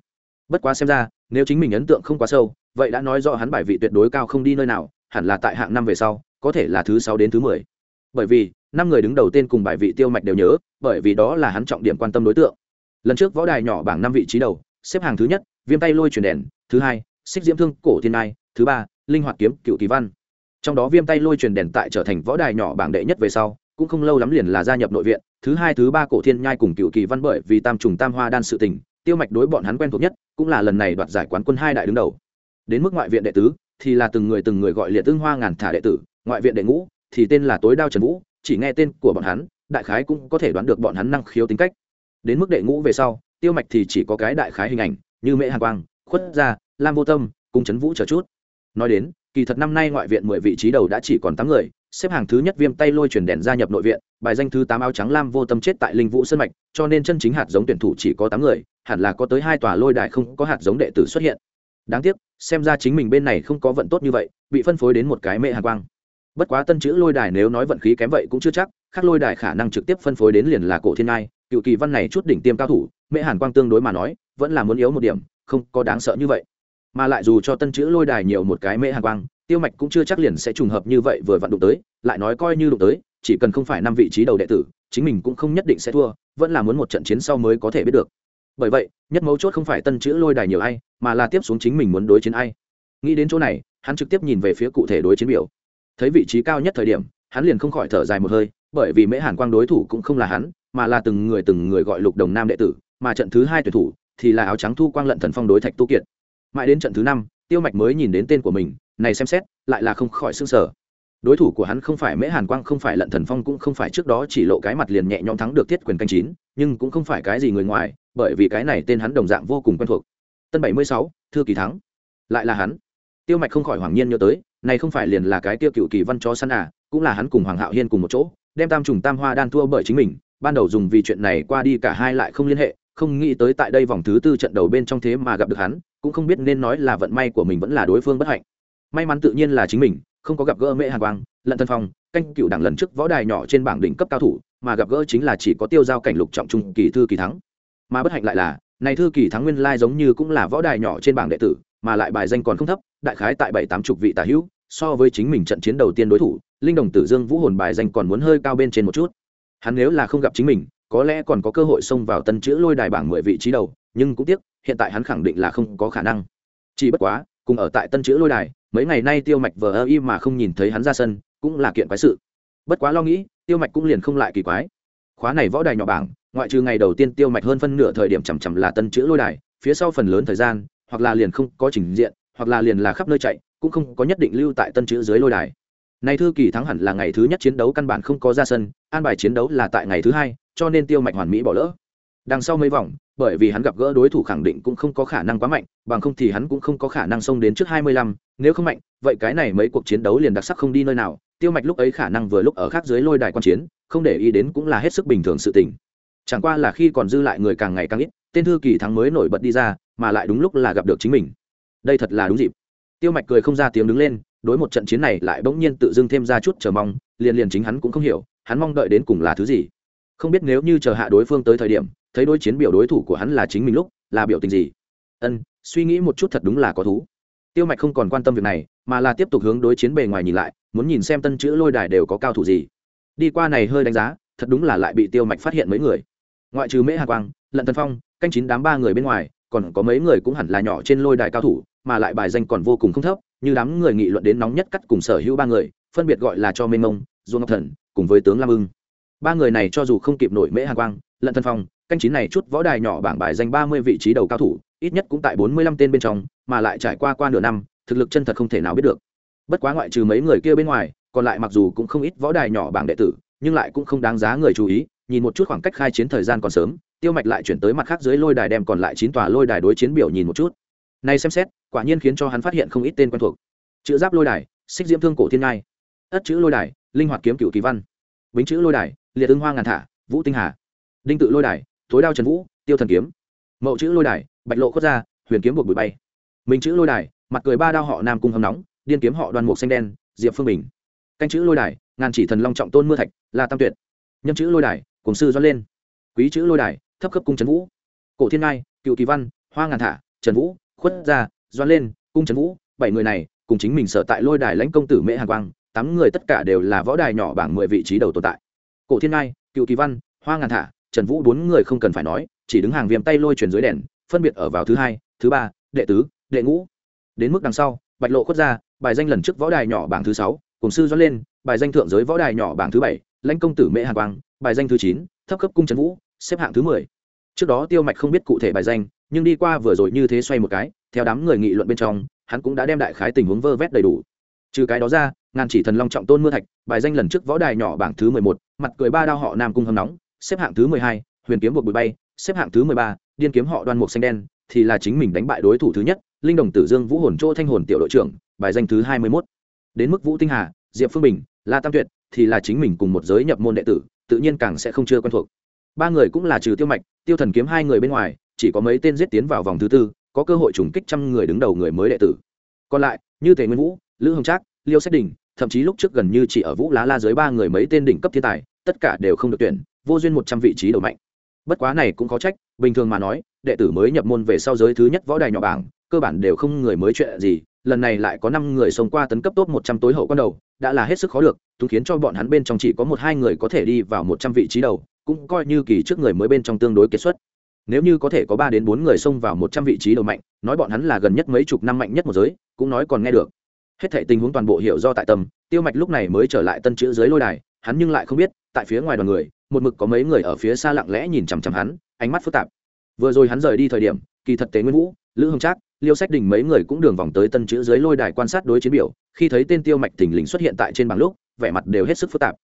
Bất quá xem ra, nếu chính mình ấn tượng không quá sâu, vậy đã nói rõ hắn bài vị tuyệt đối cao không đi nơi nào, hẳn là tại hạng năm về sau có thể là thứ sáu đến thứ mười. Bởi vì, năm người đứng đầu tên cùng bài vị tiêu mạch đều nhớ, bởi vì đó là hắn trọng điểm quan tâm đối tượng. Lần trước võ đài nhỏ bảng năm vị trí đầu, xếp hàng thứ nhất, viêm tay lôi truyền đèn, thứ hai, xích diễm thương, cổ thiên nai thứ ba, linh hoạt kiếm, cựu kỳ văn. Trong đó viêm tay lôi truyền đèn tại trở thành võ đài nhỏ bảng đệ nhất về sau, cũng không lâu lắm liền là gia nhập nội viện, thứ hai, thứ ba cổ thiên nhai cùng cựu kỳ văn bởi vì tam trùng tam hoa đan sự tình, tiêu mạch đối bọn hắn quen thuộc nhất, cũng là lần này đoạt giải quán quân hai đại đứng đầu. Đến mức ngoại viện đệ tứ, thì là từng người từng người gọi liệt tương hoa ngàn thả đệ tử ngoại viện đệ ngũ, thì tên là tối đao trần vũ, chỉ nghe tên của bọn hắn, đại khái cũng có thể đoán được bọn hắn năng khiếu tính cách. Đến mức đệ ngũ về sau, tiêu mạch thì chỉ có cái đại khái hình ảnh, như mễ hàn quang, khuất gia lam vô tâm, cùng trấn vũ chờ chút. Nói đến, kỳ thật năm nay ngoại viện mười vị trí đầu đã chỉ còn tám người, xếp hàng thứ nhất viêm tay lôi chuyển đèn gia nhập nội viện, bài danh thứ tám áo trắng lam vô tâm chết tại linh vũ sân mạch, cho nên chân chính hạt giống tuyển thủ chỉ có tám người, hẳn là có tới hai tòa lôi đài không có hạt giống đệ tử xuất hiện. Đáng tiếc, xem ra chính mình bên này không có vận tốt như vậy, bị phân phối đến một cái mẹ hàn quang bất quá tân chữ lôi đài nếu nói vận khí kém vậy cũng chưa chắc, khác lôi đài khả năng trực tiếp phân phối đến liền là cổ thiên ngai, cựu kỳ văn này chút đỉnh tiêm cao thủ mễ hàn quang tương đối mà nói, vẫn là muốn yếu một điểm, không có đáng sợ như vậy. Mà lại dù cho tân chữ lôi đài nhiều một cái mễ hàn quang, tiêu mạch cũng chưa chắc liền sẽ trùng hợp như vậy vừa vặn đụng tới, lại nói coi như đụng tới, chỉ cần không phải năm vị trí đầu đệ tử, chính mình cũng không nhất định sẽ thua, vẫn là muốn một trận chiến sau mới có thể biết được. Bởi vậy, nhất mấu chốt không phải tân chữ lôi đài nhiều ai, mà là tiếp xuống chính mình muốn đối chiến ai. Nghĩ đến chỗ này, hắn trực tiếp nhìn về phía cụ thể đối chiến biểu thấy vị trí cao nhất thời điểm, hắn liền không khỏi thở dài một hơi, bởi vì mễ hàn quang đối thủ cũng không là hắn, mà là từng người từng người gọi lục đồng nam đệ tử, mà trận thứ hai tuyển thủ thì là áo trắng thu quang lận thần phong đối thạch tu kiệt. Mãi đến trận thứ năm, tiêu mạch mới nhìn đến tên của mình, này xem xét, lại là không khỏi xương sở đối thủ của hắn không phải mễ hàn quang, không phải lận thần phong cũng không phải trước đó chỉ lộ cái mặt liền nhẹ nhõm thắng được thiết quyền canh chín, nhưng cũng không phải cái gì người ngoài, bởi vì cái này tên hắn đồng dạng vô cùng quen thuộc. Tân bảy mươi sáu, thư kỳ thắng. Lại là hắn. Tiêu mạch không khỏi hoàng nhiên nhớ tới này không phải liền là cái tiêu cựu kỳ văn chó săn à cũng là hắn cùng hoàng hạo hiên cùng một chỗ, đem tam trùng tam hoa đan thua bởi chính mình, ban đầu dùng vì chuyện này qua đi cả hai lại không liên hệ, không nghĩ tới tại đây vòng thứ tư trận đầu bên trong thế mà gặp được hắn, cũng không biết nên nói là vận may của mình vẫn là đối phương bất hạnh. May mắn tự nhiên là chính mình, không có gặp gỡ mễ hàn quang, lận thân phong, canh cựu đảng lần trước võ đài nhỏ trên bảng đỉnh cấp cao thủ, mà gặp gỡ chính là chỉ có tiêu giao cảnh lục trọng trung kỳ thư kỳ thắng. Mà bất hạnh lại là, này thư kỳ thắng nguyên lai giống như cũng là võ đài nhỏ trên bảng đệ tử mà lại bài danh còn không thấp, đại khái tại bảy tám chục vị tả hữu, so với chính mình trận chiến đầu tiên đối thủ, linh đồng tử dương vũ hồn bài danh còn muốn hơi cao bên trên một chút. Hắn nếu là không gặp chính mình, có lẽ còn có cơ hội xông vào tân chữ lôi đài bảng mười vị trí đầu, nhưng cũng tiếc, hiện tại hắn khẳng định là không có khả năng. Chỉ bất quá, cùng ở tại tân chữ lôi đài, mấy ngày nay tiêu mạch vờ ơ y mà không nhìn thấy hắn ra sân, cũng là kiện quái sự. Bất quá lo nghĩ, tiêu mạch cũng liền không lại kỳ quái. Khóa này võ đài nhỏ bảng, ngoại trừ ngày đầu tiên tiêu mạch hơn phân nửa thời điểm chằm chằm là tân chữ lôi đài, phía sau phần lớn thời gian hoặc là liền không có trình diện, hoặc là liền là khắp nơi chạy, cũng không có nhất định lưu tại tân chữ dưới lôi đài. Này thư kỳ thắng hẳn là ngày thứ nhất chiến đấu căn bản không có ra sân, an bài chiến đấu là tại ngày thứ hai, cho nên tiêu mạch hoàn mỹ bỏ lỡ. Đằng sau mấy vòng, bởi vì hắn gặp gỡ đối thủ khẳng định cũng không có khả năng quá mạnh, bằng không thì hắn cũng không có khả năng xông đến trước hai mươi lăm, nếu không mạnh, vậy cái này mấy cuộc chiến đấu liền đặc sắc không đi nơi nào, tiêu mạch lúc ấy khả năng vừa lúc ở khác dưới lôi đài quan chiến, không để ý đến cũng là hết sức bình thường sự tình chẳng qua là khi còn dư lại người càng ngày càng ít, tên thư kỳ thắng mới nổi bật đi ra, mà lại đúng lúc là gặp được chính mình. Đây thật là đúng dịp. Tiêu mạch cười không ra tiếng đứng lên, đối một trận chiến này lại bỗng nhiên tự dưng thêm ra chút chờ mong, liền liền chính hắn cũng không hiểu, hắn mong đợi đến cùng là thứ gì. Không biết nếu như chờ hạ đối phương tới thời điểm, thấy đối chiến biểu đối thủ của hắn là chính mình lúc, là biểu tình gì? Ân, suy nghĩ một chút thật đúng là có thú. Tiêu mạch không còn quan tâm việc này, mà là tiếp tục hướng đối chiến bề ngoài nhìn lại, muốn nhìn xem tân chữ lôi đài đều có cao thủ gì. Đi qua này hơi đánh giá, thật đúng là lại bị tiêu mạch phát hiện mấy người ngoại trừ mễ hà quang, lận tân phong, canh chín đám ba người bên ngoài, còn có mấy người cũng hẳn là nhỏ trên lôi đài cao thủ, mà lại bài danh còn vô cùng không thấp, như đám người nghị luận đến nóng nhất cắt cùng sở hữu ba người, phân biệt gọi là cho mênh mông, duông ngọc thần, cùng với tướng lam ưng. Ba người này cho dù không kịp nổi mễ hà quang, lận tân phong, canh chín này chút võ đài nhỏ bảng bài danh ba mươi vị trí đầu cao thủ, ít nhất cũng tại bốn mươi lăm tên bên trong, mà lại trải qua qua nửa năm, thực lực chân thật không thể nào biết được. Bất quá ngoại trừ mấy người kia bên ngoài, còn lại mặc dù cũng không ít võ đài nhỏ bảng đệ tử, nhưng lại cũng không đáng giá người chú ý nhìn một chút khoảng cách khai chiến thời gian còn sớm tiêu mạch lại chuyển tới mặt khác dưới lôi đài đem còn lại chín tòa lôi đài đối chiến biểu nhìn một chút. Nay xem xét quả nhiên khiến cho hắn phát hiện không ít tên quen thuộc. Chữ giáp lôi đài xích diễm thương cổ thiên ngai. Ất chữ lôi đài linh hoạt kiếm cựu kỳ văn. Bính chữ lôi đài liệt ưng hoa ngàn thả vũ tinh hà. Đinh tự lôi đài thối đao trần vũ tiêu thần kiếm. Mậu chữ lôi đài bạch lộ quốc gia, huyền kiếm buộc bụi bay. Minh chữ lôi đài mặt cười ba đao họ nam cung hầm nóng điên kiếm họ đoàn mục xanh đen diệp phương bình. Canh chữ lôi đài ngàn chỉ thần long trọng tôn mưa thạch la tam tuyệt. Nhâm chữ lôi đài cùng sư doan lên. Quý chữ lôi đài thấp cấp cung trần vũ. Cổ thiên ngai cựu kỳ văn hoa ngàn thả trần vũ khuất gia doan lên cung trần vũ. Bảy người này cùng chính mình sở tại lôi đài lãnh công tử mễ hàn quang tám người tất cả đều là võ đài nhỏ bảng mười vị trí đầu tồn tại. Cổ thiên ngai cựu kỳ văn hoa ngàn thả trần vũ bốn người không cần phải nói chỉ đứng hàng viêm tay lôi chuyển dưới đèn phân biệt ở vào thứ hai thứ ba đệ tứ đệ ngũ. Đến mức đằng sau bạch lộ khuất gia, bài danh lần trước võ đài nhỏ bảng thứ sáu cùng sư doan lên bài danh thượng giới võ đài nhỏ bảng thứ bảy lãnh công tử mễ hà quang, bài danh thứ chín, thấp cấp cung trần vũ, xếp hạng thứ mười. Trước đó tiêu mạch không biết cụ thể bài danh, nhưng đi qua vừa rồi như thế xoay một cái, theo đám người nghị luận bên trong, hắn cũng đã đem đại khái tình huống vơ vét đầy đủ. Trừ cái đó ra, ngàn chỉ thần long trọng tôn mưa thạch, bài danh lần trước võ đài nhỏ bảng thứ mười một, mặt cười ba đao họ nam cung hâm nóng, xếp hạng thứ mười hai, huyền kiếm buộc bụi bay, xếp hạng thứ mười ba, điên kiếm họ đoan mục xanh đen, thì là chính mình đánh bại đối thủ thứ nhất, linh đồng tử dương vũ hồn chỗ thanh hồn tiểu đội trưởng, bài danh thứ hai mươi mốt. Đến mức vũ tinh hà, diệp phương bình, la tam tuyệt thì là chính mình cùng một giới nhập môn đệ tử, tự nhiên càng sẽ không chưa quen thuộc. Ba người cũng là trừ tiêu mạch, tiêu thần kiếm hai người bên ngoài, chỉ có mấy tên giết tiến vào vòng thứ tư, có cơ hội trùng kích trăm người đứng đầu người mới đệ tử. Còn lại, như tề nguyên vũ, lữ hồng trác, liêu xét đình, thậm chí lúc trước gần như chỉ ở vũ lá la dưới ba người mấy tên đỉnh cấp thiên tài, tất cả đều không được tuyển, vô duyên một trăm vị trí đầu mạnh. Bất quá này cũng có trách, bình thường mà nói, đệ tử mới nhập môn về sau giới thứ nhất võ đài nhỏ bảng, cơ bản đều không người mới chuyện gì lần này lại có năm người sống qua tấn cấp top một trăm tối hậu quan đầu, đã là hết sức khó được, chúng khiến cho bọn hắn bên trong chỉ có một hai người có thể đi vào một trăm vị trí đầu, cũng coi như kỳ trước người mới bên trong tương đối kết xuất. Nếu như có thể có ba đến bốn người xông vào một trăm vị trí đầu mạnh, nói bọn hắn là gần nhất mấy chục năm mạnh nhất một giới, cũng nói còn nghe được. Hết thảy tình huống toàn bộ hiểu do tại tâm, tiêu mạch lúc này mới trở lại tân chữ dưới lôi đài, hắn nhưng lại không biết, tại phía ngoài đoàn người, một mực có mấy người ở phía xa lặng lẽ nhìn chằm chằm hắn, ánh mắt phức tạp. Vừa rồi hắn rời đi thời điểm, kỳ thật tế nguyên vũ, lữ hồng trác liêu sách đình mấy người cũng đường vòng tới tân chữ dưới lôi đài quan sát đối chiến biểu, khi thấy tên tiêu mạch thình lình xuất hiện tại trên bảng lúc, vẻ mặt đều hết sức phức tạp.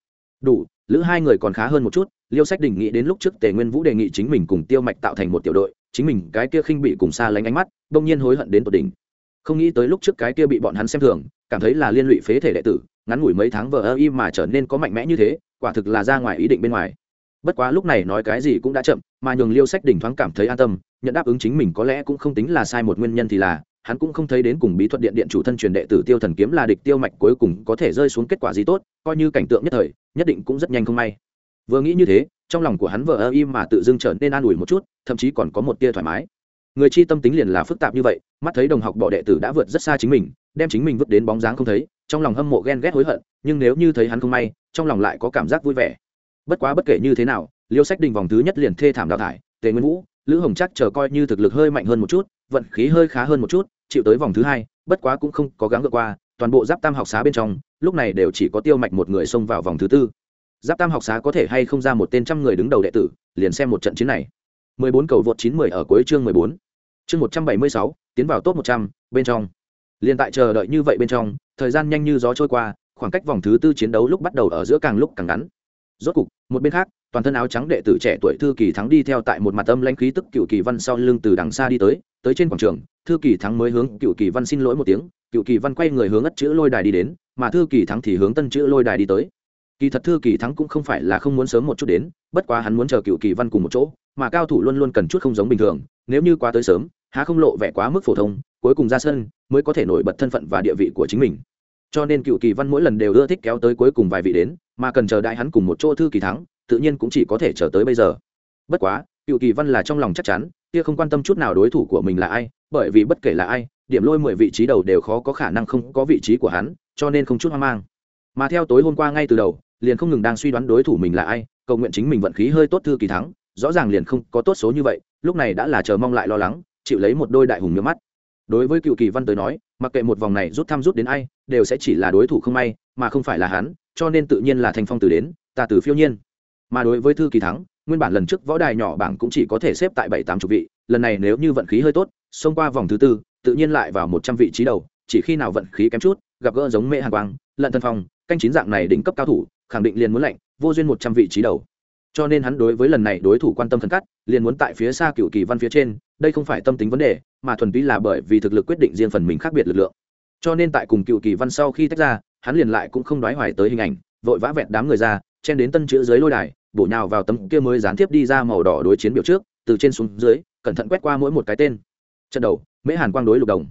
Đủ, lữ hai người còn khá hơn một chút, liêu sách đình nghĩ đến lúc trước tề nguyên vũ đề nghị chính mình cùng tiêu mạch tạo thành một tiểu đội, chính mình cái kia khinh bị cùng xa lánh ánh mắt đông nhiên hối hận đến tột đỉnh. Không nghĩ tới lúc trước cái kia bị bọn hắn xem thường, cảm thấy là liên lụy phế thể đệ tử, ngắn ngủi mấy tháng vờ ơ y mà trở nên có mạnh mẽ như thế, quả thực là ra ngoài ý định bên ngoài bất quá lúc này nói cái gì cũng đã chậm, mà nhường liêu sách đỉnh thoáng cảm thấy an tâm, nhận đáp ứng chính mình có lẽ cũng không tính là sai một nguyên nhân thì là, hắn cũng không thấy đến cùng bí thuật điện điện chủ thân truyền đệ tử tiêu thần kiếm là địch tiêu mạch cuối cùng có thể rơi xuống kết quả gì tốt, coi như cảnh tượng nhất thời, nhất định cũng rất nhanh không may. Vừa nghĩ như thế, trong lòng của hắn vờ ơ im mà tự dưng trở nên an ủi một chút, thậm chí còn có một tia thoải mái. Người chi tâm tính liền là phức tạp như vậy, mắt thấy đồng học bỏ đệ tử đã vượt rất xa chính mình, đem chính mình vứt đến bóng dáng không thấy, trong lòng hâm mộ ghen ghét hối hận, nhưng nếu như thấy hắn không may, trong lòng lại có cảm giác vui vẻ bất quá bất kể như thế nào liêu sách đình vòng thứ nhất liền thê thảm đào thải tề nguyên vũ lữ hồng chắc chờ coi như thực lực hơi mạnh hơn một chút vận khí hơi khá hơn một chút chịu tới vòng thứ hai bất quá cũng không có gắng vượt qua toàn bộ giáp tam học xá bên trong lúc này đều chỉ có tiêu mạch một người xông vào vòng thứ tư giáp tam học xá có thể hay không ra một tên trăm người đứng đầu đệ tử liền xem một trận chiến này 14 cầu vượt 90 ở cuối chương 14. Chương 176, tiến vào top 100, bên trong. Liên tại chờ đợi như vậy bên trong, thời gian nhanh như gió trôi qua, khoảng cách vòng thứ tư chiến đấu lúc bắt đầu ở giữa càng lúc càng ngắn. Rốt cục, một bên khác, toàn thân áo trắng đệ tử trẻ tuổi thư kỳ thắng đi theo tại một mặt âm lãnh khí tức cựu kỳ văn sau lưng từ đằng xa đi tới, tới trên quảng trường, thư kỳ thắng mới hướng cựu kỳ văn xin lỗi một tiếng, cựu kỳ văn quay người hướng ất chữ lôi đài đi đến, mà thư kỳ thắng thì hướng tân chữ lôi đài đi tới. Kỳ thật thư kỳ thắng cũng không phải là không muốn sớm một chút đến bất quá hắn muốn chờ cựu kỳ văn cùng một chỗ mà cao thủ luôn luôn cần chút không giống bình thường nếu như quá tới sớm há không lộ vẻ quá mức phổ thông cuối cùng ra sân mới có thể nổi bật thân phận và địa vị của chính mình. Cho nên cựu kỳ văn mỗi lần đều ưa thích kéo tới cuối cùng vài vị đến mà cần chờ đại hắn cùng một chỗ thư kỳ thắng, tự nhiên cũng chỉ có thể chờ tới bây giờ. Bất quá, cựu kỳ văn là trong lòng chắc chắn, kia không quan tâm chút nào đối thủ của mình là ai, bởi vì bất kể là ai, điểm lôi mười vị trí đầu đều khó có khả năng không có vị trí của hắn, cho nên không chút hoang mang. Mà theo tối hôm qua ngay từ đầu, liền không ngừng đang suy đoán đối thủ mình là ai, cầu nguyện chính mình vận khí hơi tốt thư kỳ thắng, rõ ràng liền không có tốt số như vậy, lúc này đã là chờ mong lại lo lắng, chịu lấy một đôi đại hùng nhớ mắt. Đối với cựu kỳ văn tới nói, mặc kệ một vòng này rút thăm rút đến ai, đều sẽ chỉ là đối thủ không may, mà không phải là hắn cho nên tự nhiên là thanh phong từ đến, ta từ phiêu nhiên. Mà đối với thư kỳ thắng, nguyên bản lần trước võ đài nhỏ bảng cũng chỉ có thể xếp tại bảy tám chục vị, lần này nếu như vận khí hơi tốt, xông qua vòng thứ tư, tự nhiên lại vào một trăm vị trí đầu, chỉ khi nào vận khí kém chút, gặp gỡ giống mễ hàn quang, lận thân phong, canh chín dạng này đỉnh cấp cao thủ, khẳng định liền muốn lệnh vô duyên một trăm vị trí đầu. Cho nên hắn đối với lần này đối thủ quan tâm thần cắt liền muốn tại phía xa cựu kỳ văn phía trên, đây không phải tâm tính vấn đề, mà thuần túy là bởi vì thực lực quyết định riêng phần mình khác biệt lực lượng. Cho nên tại cùng cựu kỳ văn sau khi tách ra hắn liền lại cũng không đoái hoài tới hình ảnh, vội vã vẹn đám người ra, chen đến tân chữ dưới lôi đài, bổ nhào vào tấm kia mới gián tiếp đi ra màu đỏ đối chiến biểu trước, từ trên xuống dưới, cẩn thận quét qua mỗi một cái tên. Trận đầu, mễ hàn quang đối lục đồng.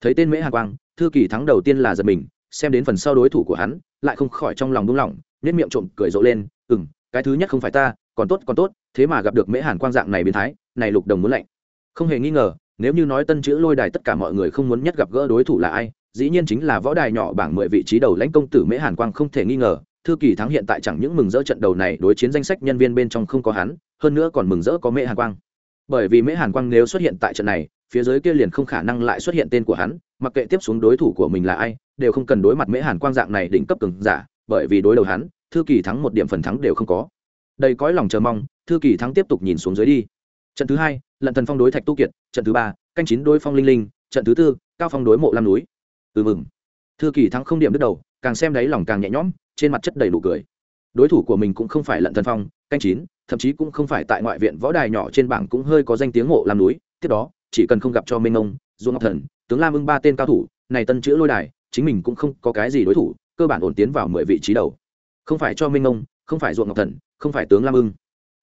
Thấy tên mễ hàn quang, thư kỳ thắng đầu tiên là giật mình, xem đến phần sau đối thủ của hắn, lại không khỏi trong lòng đúng lòng nếp miệng trộm cười rộ lên ừ m cái thứ nhất không phải ta, còn tốt còn tốt, thế mà gặp được mễ hàn quang dạng này biến thái, này lục đồng muốn lạnh. Không hề nghi ngờ, nếu như nói tân chữ lôi đài tất cả mọi người không muốn nhất gặp gỡ đối thủ là ai dĩ nhiên chính là võ đài nhỏ bảng mười vị trí đầu lãnh công tử mễ hàn quang không thể nghi ngờ, thư kỳ thắng hiện tại chẳng những mừng rỡ trận đầu này đối chiến danh sách nhân viên bên trong không có hắn, hơn nữa còn mừng rỡ có mễ hàn quang. Bởi vì mễ hàn quang nếu xuất hiện tại trận này, phía dưới kia liền không khả năng lại xuất hiện tên của hắn, mặc kệ tiếp xuống đối thủ của mình là ai, đều không cần đối mặt mễ hàn quang dạng này đỉnh cấp cường giả, bởi vì đối đầu hắn, thư kỳ thắng một điểm phần thắng đều không có. Đầy cõi lòng chờ mong, thư kỳ thắng tiếp tục nhìn xuống dưới đi. Trận thứ hai, lận thần phong đối thạch tu kiệt, trận thứ ba, canh chín đối phong linh linh, trận thứ tư, cao phong đối mộ lam núi ừ mừng. Thư kỳ thắng không điểm đứt đầu, càng xem đáy lòng càng nhẹ nhõm, trên mặt chất đầy đủ cười. Đối thủ của mình cũng không phải lận thần phong, canh chín, thậm chí cũng không phải tại ngoại viện võ đài nhỏ trên bảng cũng hơi có danh tiếng ngộ làm núi. Tiếp đó, chỉ cần không gặp cho minh ông duông ngọc thần, tướng lam ưng ba tên cao thủ, này tân chữ lôi đài, chính mình cũng không có cái gì đối thủ, cơ bản ổn tiến vào mười vị trí đầu. Không phải cho minh ông không phải ruộng ngọc thần, không phải tướng lam ưng.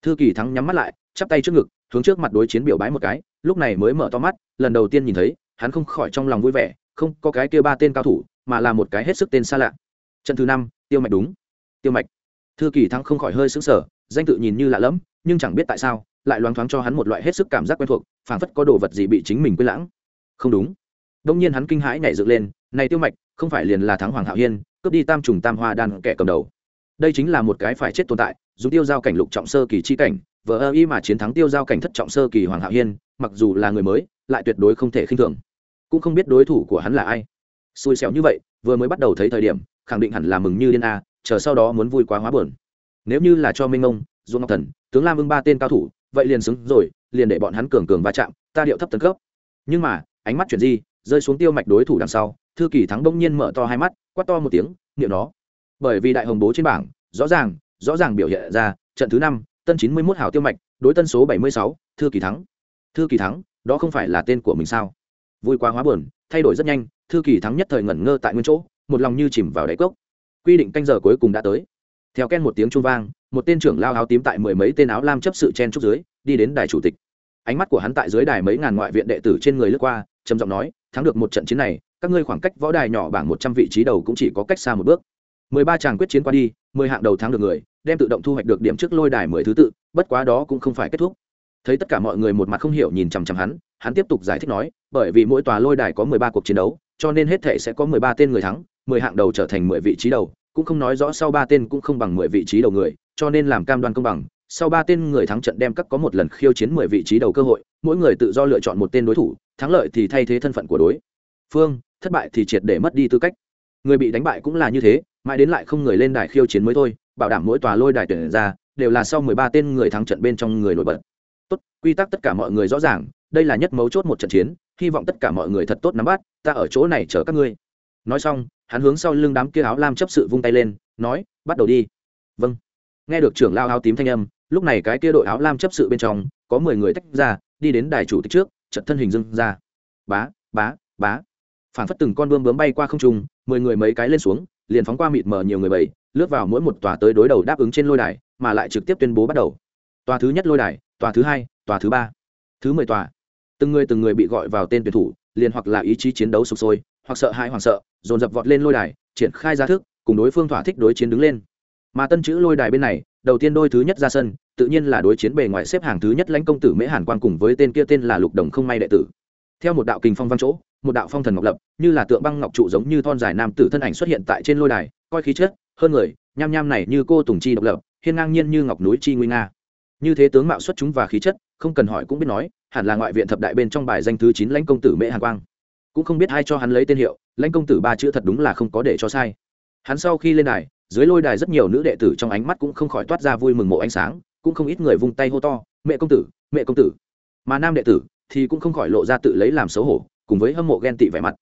Thư kỳ thắng nhắm mắt lại, chắp tay trước ngực, hướng trước mặt đối chiến biểu bái một cái, lúc này mới mở to mắt, lần đầu tiên nhìn thấy, hắn không khỏi trong lòng vui vẻ không có cái kia ba tên cao thủ, mà là một cái hết sức tên xa lạ. Trận thứ năm, tiêu mạch đúng. Tiêu mạch. Thư kỳ thắng không khỏi hơi sững sờ, danh tự nhìn như lạ lẫm, nhưng chẳng biết tại sao, lại loáng thoáng cho hắn một loại hết sức cảm giác quen thuộc, phảng phất có đồ vật gì bị chính mình quên lãng. Không đúng. Đông nhiên hắn kinh hãi nhảy dựng lên, này tiêu mạch, không phải liền là thắng hoàng hạo hiên, cướp đi tam trùng tam hoa đan kẻ cầm đầu. Đây chính là một cái phải chết tồn tại dù tiêu giao cảnh lục trọng sơ kỳ chi cảnh, vờ ơ y mà chiến thắng tiêu giao cảnh thất trọng sơ kỳ hoàng hạo hiên, mặc dù là người mới, lại tuyệt đối không thể khinh thường cũng không biết đối thủ của hắn là ai. Xui xẻo như vậy, vừa mới bắt đầu thấy thời điểm, khẳng định hẳn là mừng như điên a, chờ sau đó muốn vui quá hóa buồn. Nếu như là cho minh ông duông ngọc thần, tướng lam ưng ba tên cao thủ, vậy liền xứng rồi, liền để bọn hắn cường cường va chạm, ta điệu thấp tấn cấp. Nhưng mà, ánh mắt chuyển di, rơi xuống tiêu mạch đối thủ đằng sau, thư kỳ thắng bỗng nhiên mở to hai mắt, quát to một tiếng, niệm nó. Bởi vì đại hồng bố trên bảng, rõ ràng rõ ràng biểu hiện ra, trận thứ năm, tân chín mươi mốt hào tiêu mạch, đối tân số bảy mươi sáu, thư kỳ thắng. Thư kỳ thắng, đó không phải là tên của mình sao? Vui quá hóa buồn, thay đổi rất nhanh, thư kỳ thắng nhất thời ngẩn ngơ tại nguyên chỗ, một lòng như chìm vào đáy cốc. Quy định canh giờ cuối cùng đã tới. Theo ken một tiếng trung vang, một tên trưởng lao áo tím tại mười mấy tên áo lam chấp sự chen trúc dưới, đi đến đài chủ tịch. Ánh mắt của hắn tại dưới đài mấy ngàn ngoại viện đệ tử trên người lướt qua, trầm giọng nói, thắng được một trận chiến này, các ngươi khoảng cách võ đài nhỏ bảng một trăm vị trí đầu cũng chỉ có cách xa một bước. Mười ba chàng quyết chiến qua đi, mười hạng đầu thắng được người, đem tự động thu hoạch được điểm trước lôi đài mười thứ tự, bất quá đó cũng không phải kết thúc. Thấy tất cả mọi người một mặt không hiểu nhìn chằm chằm hắn hắn tiếp tục giải thích nói, bởi vì mỗi tòa lôi đài có mười ba cuộc chiến đấu, cho nên hết thể sẽ có mười ba tên người thắng, mười hạng đầu trở thành mười vị trí đầu, cũng không nói rõ sau ba tên cũng không bằng mười vị trí đầu người, cho nên làm cam đoan công bằng, sau ba tên người thắng trận đem các có một lần khiêu chiến mười vị trí đầu cơ hội, mỗi người tự do lựa chọn một tên đối thủ, thắng lợi thì thay thế thân phận của đối phương, thất bại thì triệt để mất đi tư cách. Người bị đánh bại cũng là như thế, mãi đến lại không người lên đài khiêu chiến mới thôi, bảo đảm mỗi tòa lôi đài tuyển ra, đều là sau mười ba tên người thắng trận bên trong người nổi bật quy tắc tất cả mọi người rõ ràng, đây là nhất mấu chốt một trận chiến, hy vọng tất cả mọi người thật tốt nắm bắt, ta ở chỗ này chờ các ngươi. Nói xong, hắn hướng sau lưng đám kia áo lam chấp sự vung tay lên, nói, bắt đầu đi. Vâng. Nghe được trưởng lao áo tím thanh âm, lúc này cái kia đội áo lam chấp sự bên trong, có mười người tách ra, đi đến đài chủ tịch trước trận thân hình dưng ra. Bá bá bá. Phản phất từng con bươm bướm bay qua không trung, mười người mấy cái lên xuống, liền phóng qua mịt mờ nhiều người bảy lướt vào mỗi một tòa tới đối đầu đáp ứng trên lôi đài, mà lại trực tiếp tuyên bố bắt đầu. Tòa thứ nhất lôi đài, tòa thứ hai tòa thứ ba, thứ mười tòa. Từng người từng người bị gọi vào tên tuyển thủ, liền hoặc là ý chí chiến đấu sụp sôi, hoặc sợ hãi hoảng sợ, dồn dập vọt lên lôi đài, triển khai ra thức, cùng đối phương thỏa thích đối chiến đứng lên. Mà tân chữ lôi đài bên này, đầu tiên đôi thứ nhất ra sân, tự nhiên là đối chiến bề ngoài xếp hàng thứ nhất lãnh công tử mễ hàn quan cùng với tên kia tên là lục đồng không may đệ tử. Theo một đạo kinh phong văn chỗ, một đạo phong thần ngọc lập, như là tượng băng ngọc trụ giống như thon dài nam tử thân ảnh xuất hiện tại trên lôi đài, coi khí chất, hơn người, nham nham này như cô tùng chi độc lập, hiên ngang nhiên như ngọc núi chi nguy nga như thế tướng mạo xuất chúng và khí chất, không cần hỏi cũng biết nói, hẳn là ngoại viện thập đại bên trong bài danh thứ chín lãnh công tử mễ hàn quang. Cũng không biết ai cho hắn lấy tên hiệu, lãnh công tử ba chữ thật đúng là không có để cho sai. Hắn sau khi lên đài, dưới lôi đài rất nhiều nữ đệ tử trong ánh mắt cũng không khỏi toát ra vui mừng mộ ánh sáng, cũng không ít người vung tay hô to, mẹ công tử, mẹ công tử. Mà nam đệ tử thì cũng không khỏi lộ ra tự lấy làm xấu hổ, cùng với hâm mộ ghen tị vẻ mặt.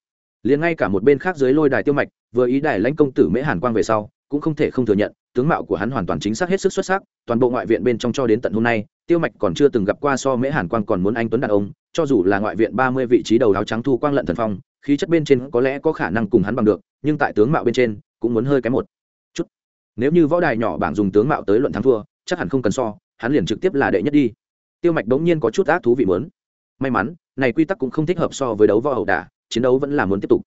Liền ngay cả một bên khác dưới lôi đài tiêu mạch, vừa ý đài lãnh công tử mễ hàn quang về sau, cũng không thể không thừa nhận tướng mạo của hắn hoàn toàn chính xác hết sức xuất sắc, toàn bộ ngoại viện bên trong cho đến tận hôm nay, tiêu mạch còn chưa từng gặp qua so mễ hàn quang còn muốn anh tuấn đàn ông, cho dù là ngoại viện ba mươi vị trí đầu áo trắng thu quang lận thần phong, khí chất bên trên có lẽ có khả năng cùng hắn bằng được, nhưng tại tướng mạo bên trên, cũng muốn hơi kém một chút. Nếu như võ đài nhỏ bảng dùng tướng mạo tới luận thắng thua, chắc hẳn không cần so, hắn liền trực tiếp là đệ nhất đi. Tiêu mạch đống nhiên có chút ác thú vị mớn may mắn, này quy tắc cũng không thích hợp so với đấu võ ẩu đả, chiến đấu vẫn là muốn tiếp tục.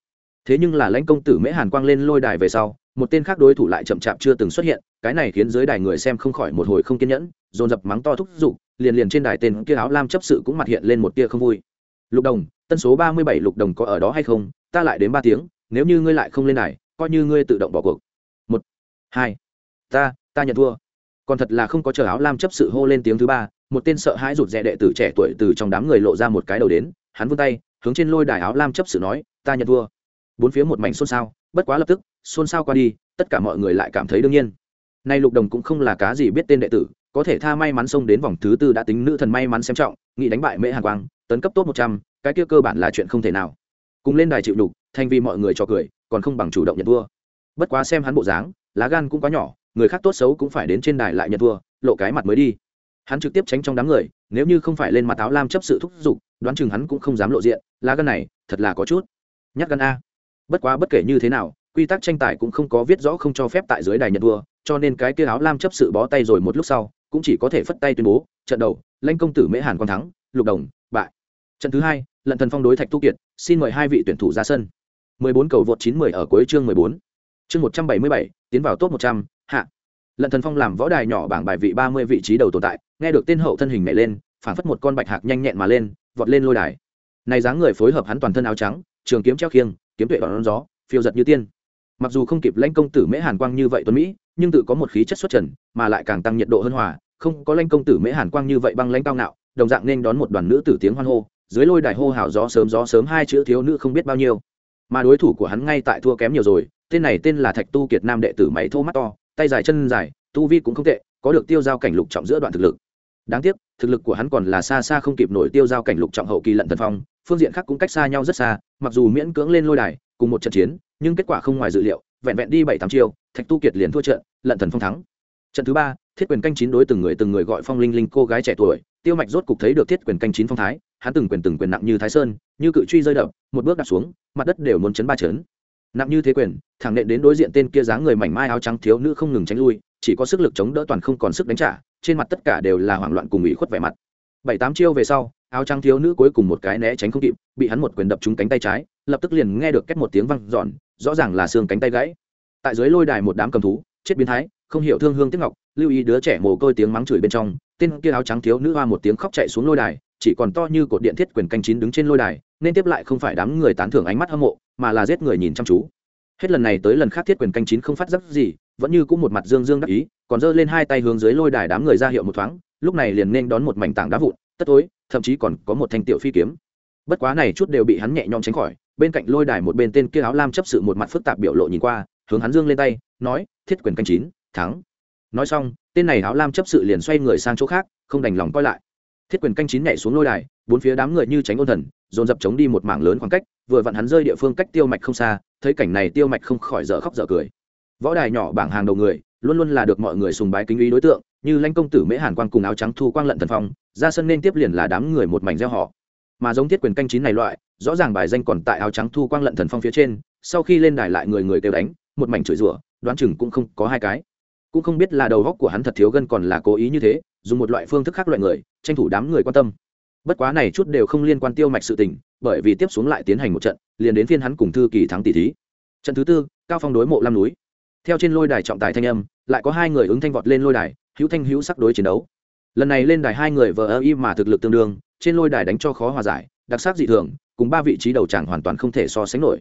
Thế nhưng là lãnh công tử mễ hàn quang lên lôi đài về sau một tên khác đối thủ lại chậm chạp chưa từng xuất hiện, cái này khiến giới đài người xem không khỏi một hồi không kiên nhẫn, dồn dập mắng to thúc giục, liền liền trên đài tên kia áo lam chấp sự cũng mặt hiện lên một tia không vui. Lục đồng tân số ba mươi bảy lục đồng có ở đó hay không? Ta lại đến ba tiếng, nếu như ngươi lại không lên đài, coi như ngươi tự động bỏ cuộc. Một, hai, ta ta nhận thua. Còn thật là không có chờ áo lam chấp sự hô lên tiếng thứ ba, một tên sợ hãi rụt rè đệ tử trẻ tuổi từ trong đám người lộ ra một cái đầu đến, hắn vươn tay, hướng trên lôi đài áo lam chấp sự nói, ta nhận thua. Bốn phía một mảnh xôn xao, bất quá lập tức xôn xao qua đi tất cả mọi người lại cảm thấy đương nhiên. Nay lục đồng cũng không là cá gì biết tên đệ tử có thể tha may mắn xông đến vòng thứ tư đã tính nữ thần may mắn xem trọng nghị đánh bại mễ hàn quang tấn cấp tốt một trăm cái kia cơ bản là chuyện không thể nào. Cùng lên đài chịu đục thành vì mọi người cho cười còn không bằng chủ động nhận vua. bất quá xem hắn bộ dáng lá gan cũng quá nhỏ người khác tốt xấu cũng phải đến trên đài lại nhận vua, lộ cái mặt mới đi. Hắn trực tiếp tránh trong đám người nếu như không phải lên mặt áo lam chấp sự thúc giục đoán chừng hắn cũng không dám lộ diện lá gan này thật là có chút. Nhắc gan a. Bất quá bất kể như thế nào quy tắc tranh tài cũng không có viết rõ không cho phép tại dưới đài nhận vua cho nên cái kia áo lam chấp sự bó tay rồi một lúc sau cũng chỉ có thể phất tay tuyên bố trận đầu lãnh công tử mễ hàn quang thắng lục đồng bại trận thứ hai lận thần phong đối thạch tu kiệt xin mời hai vị tuyển thủ ra sân 14 cầu vượt 910 ở cuối chương 14. Chương 177, tiến vào top 100, hạ. Lận Thần Phong làm võ đài nhỏ bảng bài vị 30 vị trí đầu tồn tại, nghe được tên hậu thân hình nhảy lên, phảng phất một con bạch hạc nhanh nhẹn mà lên, vọt lên lôi đài. Này dáng người phối hợp hắn toàn thân áo trắng, trường kiếm treo khiêng, kiếm tuệ đón gió, phiêu giật như tiên. Mặc dù không kịp lãnh công tử Mễ Hàn Quang như vậy tuấn mỹ, nhưng tự có một khí chất xuất trần, mà lại càng tăng nhiệt độ hơn hòa, không có lãnh công tử Mễ Hàn Quang như vậy băng lãnh cao ngạo, đồng dạng nên đón một đoàn nữ tử tiếng hoan hô, dưới lôi đài hô hào gió sớm gió sớm hai chữ thiếu nữ không biết bao nhiêu. Mà đối thủ của hắn ngay tại thua kém nhiều rồi tên này tên là thạch tu kiệt nam đệ tử máy thô mắt to tay dài chân dài tu vi cũng không tệ có được tiêu giao cảnh lục trọng giữa đoạn thực lực. Đáng tiếc thực lực của hắn còn là xa xa không kịp nổi tiêu giao cảnh lục trọng hậu kỳ lận thần phong phương diện khác cũng cách xa nhau rất xa mặc dù miễn cưỡng lên lôi đài cùng một trận chiến, nhưng kết quả không ngoài dự liệu, vẹn vẹn đi bảy tám chiêu, thạch tu kiệt liền thua trận, lận thần phong thắng. Trận thứ ba, thiết quyền canh chín đối từng người từng người gọi phong linh linh cô gái trẻ tuổi, tiêu mạch rốt cục thấy được thiết quyền canh chín phong thái, hắn từng quyền từng quyền nặng như thái sơn, như cự truy rơi đập, một bước đặt xuống, mặt đất đều muốn chấn ba chấn. Nặng như thế quyền thẳng nện đến đối diện tên kia dáng người mảnh mai áo trắng thiếu nữ không ngừng tránh lui, chỉ có sức lực chống đỡ toàn không còn sức đánh trả, trên mặt tất cả đều là hoảng loạn cùng ủy khuất vẻ mặt. Bảy tám chiêu về sau áo trắng thiếu nữ cuối cùng một cái né tránh không kịp, bị hắn một quyền đập trúng cánh tay trái, lập tức liền nghe được két một tiếng văng giòn rõ ràng là xương cánh tay gãy. Tại dưới lôi đài một đám cầm thú, chết biến thái, không hiểu thương hương tiếc ngọc, lưu ý đứa trẻ mồ côi tiếng mắng chửi bên trong, tên kia áo trắng thiếu nữ hoa một tiếng khóc chạy xuống lôi đài, chỉ còn to như cột điện thiết quyền canh chín đứng trên lôi đài, nên tiếp lại không phải đám người tán thưởng ánh mắt hâm mộ, mà là giết người nhìn chăm chú. Hết lần này tới lần khác thiết quyền canh chín không phát giác gì, vẫn như cũng một mặt dương dương đắc ý, còn giơ lên hai tay hướng dưới lôi đài đám người ra hiệu một thoáng, lúc này liền nên đón một mảnh tảng đá vụn, tất tối thậm chí còn có một thanh tiểu phi kiếm. Bất quá này chút đều bị hắn nhẹ nhõm tránh khỏi, bên cạnh lôi đài một bên tên kia áo lam chấp sự một mặt phức tạp biểu lộ nhìn qua, hướng hắn dương lên tay, nói, thiết quyền canh chín, thắng. Nói xong, tên này áo lam chấp sự liền xoay người sang chỗ khác, không đành lòng coi lại. Thiết quyền canh chín nhảy xuống lôi đài, bốn phía đám người như tránh ôn thần, dồn dập chống đi một mảng lớn khoảng cách, vừa vặn hắn rơi địa phương cách tiêu mạch không xa, thấy cảnh này tiêu mạch không khỏi dở khóc dở cười. Võ đài nhỏ bảng hàng đầu người, luôn luôn là được mọi người sùng bái kính ý đối tượng như lãnh công tử mễ hàn quang cùng áo trắng thu quang lận thần phong, ra sân nên tiếp liền là đám người một mảnh gieo họ. Mà giống thiết quyền canh chín này loại, rõ ràng bài danh còn tại áo trắng thu quang lận thần phong phía trên, sau khi lên đài lại người người kêu đánh, một mảnh chửi rủa, đoán chừng cũng không có hai cái. Cũng không biết là đầu góc của hắn thật thiếu gân còn là cố ý như thế, dùng một loại phương thức khác loại người, tranh thủ đám người quan tâm. Bất quá này chút đều không liên quan tiêu mạch sự tình, bởi vì tiếp xuống lại tiến hành một trận, liền đến phiên hắn cùng thư kỳ thắng tỷ thí. Trận thứ tư, cao phong đối mộ lam núi. Theo trên lôi đài trọng tài thanh âm, lại có hai người ứng thanh vọt lên lôi đài hữu thanh hữu sắc đối chiến đấu. Lần này lên đài hai người vờ ơ y mà thực lực tương đương, trên lôi đài đánh cho khó hòa giải, đặc sắc dị thường, cùng ba vị trí đầu tràng hoàn toàn không thể so sánh nổi.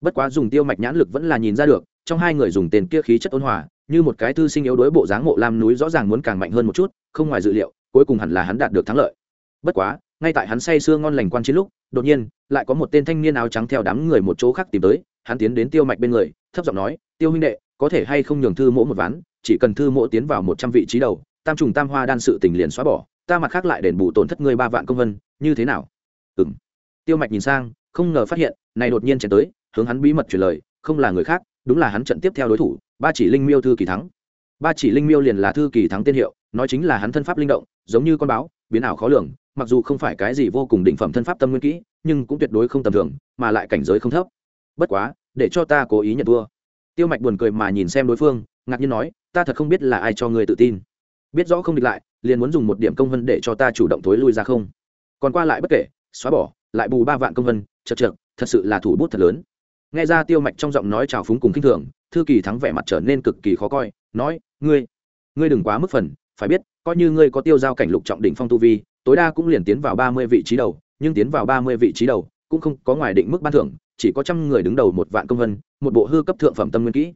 Bất quá dùng tiêu mạch nhãn lực vẫn là nhìn ra được, trong hai người dùng tên kia khí chất ôn hòa, như một cái thư sinh yếu đối bộ dáng mộ lam núi rõ ràng muốn càng mạnh hơn một chút, không ngoài dự liệu, cuối cùng hẳn là hắn đạt được thắng lợi. Bất quá, ngay tại hắn say sưa ngon lành quan chiến lúc, đột nhiên, lại có một tên thanh niên áo trắng theo đám người một chỗ khác tìm tới, hắn tiến đến tiêu mạch bên người, thấp giọng nói, tiêu huynh đệ, có thể hay không nhường thư mỗ một ván? Chỉ cần thư mộ tiến vào một trăm vị trí đầu, tam trùng tam hoa đan sự tình liền xóa bỏ, ta mặt khác lại đền bù tổn thất ngươi ba vạn công vân, như thế nào? Ừ m tiêu mạch nhìn sang, không ngờ phát hiện, này đột nhiên chạy tới, hướng hắn bí mật truyền lời, không là người khác, đúng là hắn trận tiếp theo đối thủ, ba chỉ linh miêu thư kỳ thắng. Ba chỉ linh miêu liền là thư kỳ thắng tiên hiệu, nói chính là hắn thân pháp linh động, giống như con báo, biến ảo khó lường, mặc dù không phải cái gì vô cùng đỉnh phẩm thân pháp tâm nguyên kỹ, nhưng cũng tuyệt đối không tầm thường, mà lại cảnh giới không thấp. Bất quá, để cho ta cố ý nhận thua. Tiêu mạch buồn cười mà nhìn xem đối phương, ngạc nhiên nói ta thật không biết là ai cho ngươi tự tin. Biết rõ không địch lại, liền muốn dùng một điểm công vân để cho ta chủ động thối lui ra không. Còn qua lại bất kể, xóa bỏ, lại bù ba vạn công vân, chật chật thật sự là thủ bút thật lớn. Nghe ra tiêu mạch trong giọng nói trào phúng cùng k i n h thường, thư kỳ thắng vẻ mặt trở nên cực kỳ khó coi, nói, ngươi ngươi đừng quá mức phần, phải biết, coi như ngươi có tiêu giao cảnh lục trọng đỉnh phong tu vi, tối đa cũng liền tiến vào ba mươi vị trí đầu, nhưng tiến vào ba mươi vị trí đầu, cũng không có ngoài định mức ban thưởng, chỉ có trăm người đứng đầu một vạn công vân, một bộ hư cấp thượng phẩm tâm nguyên kỹ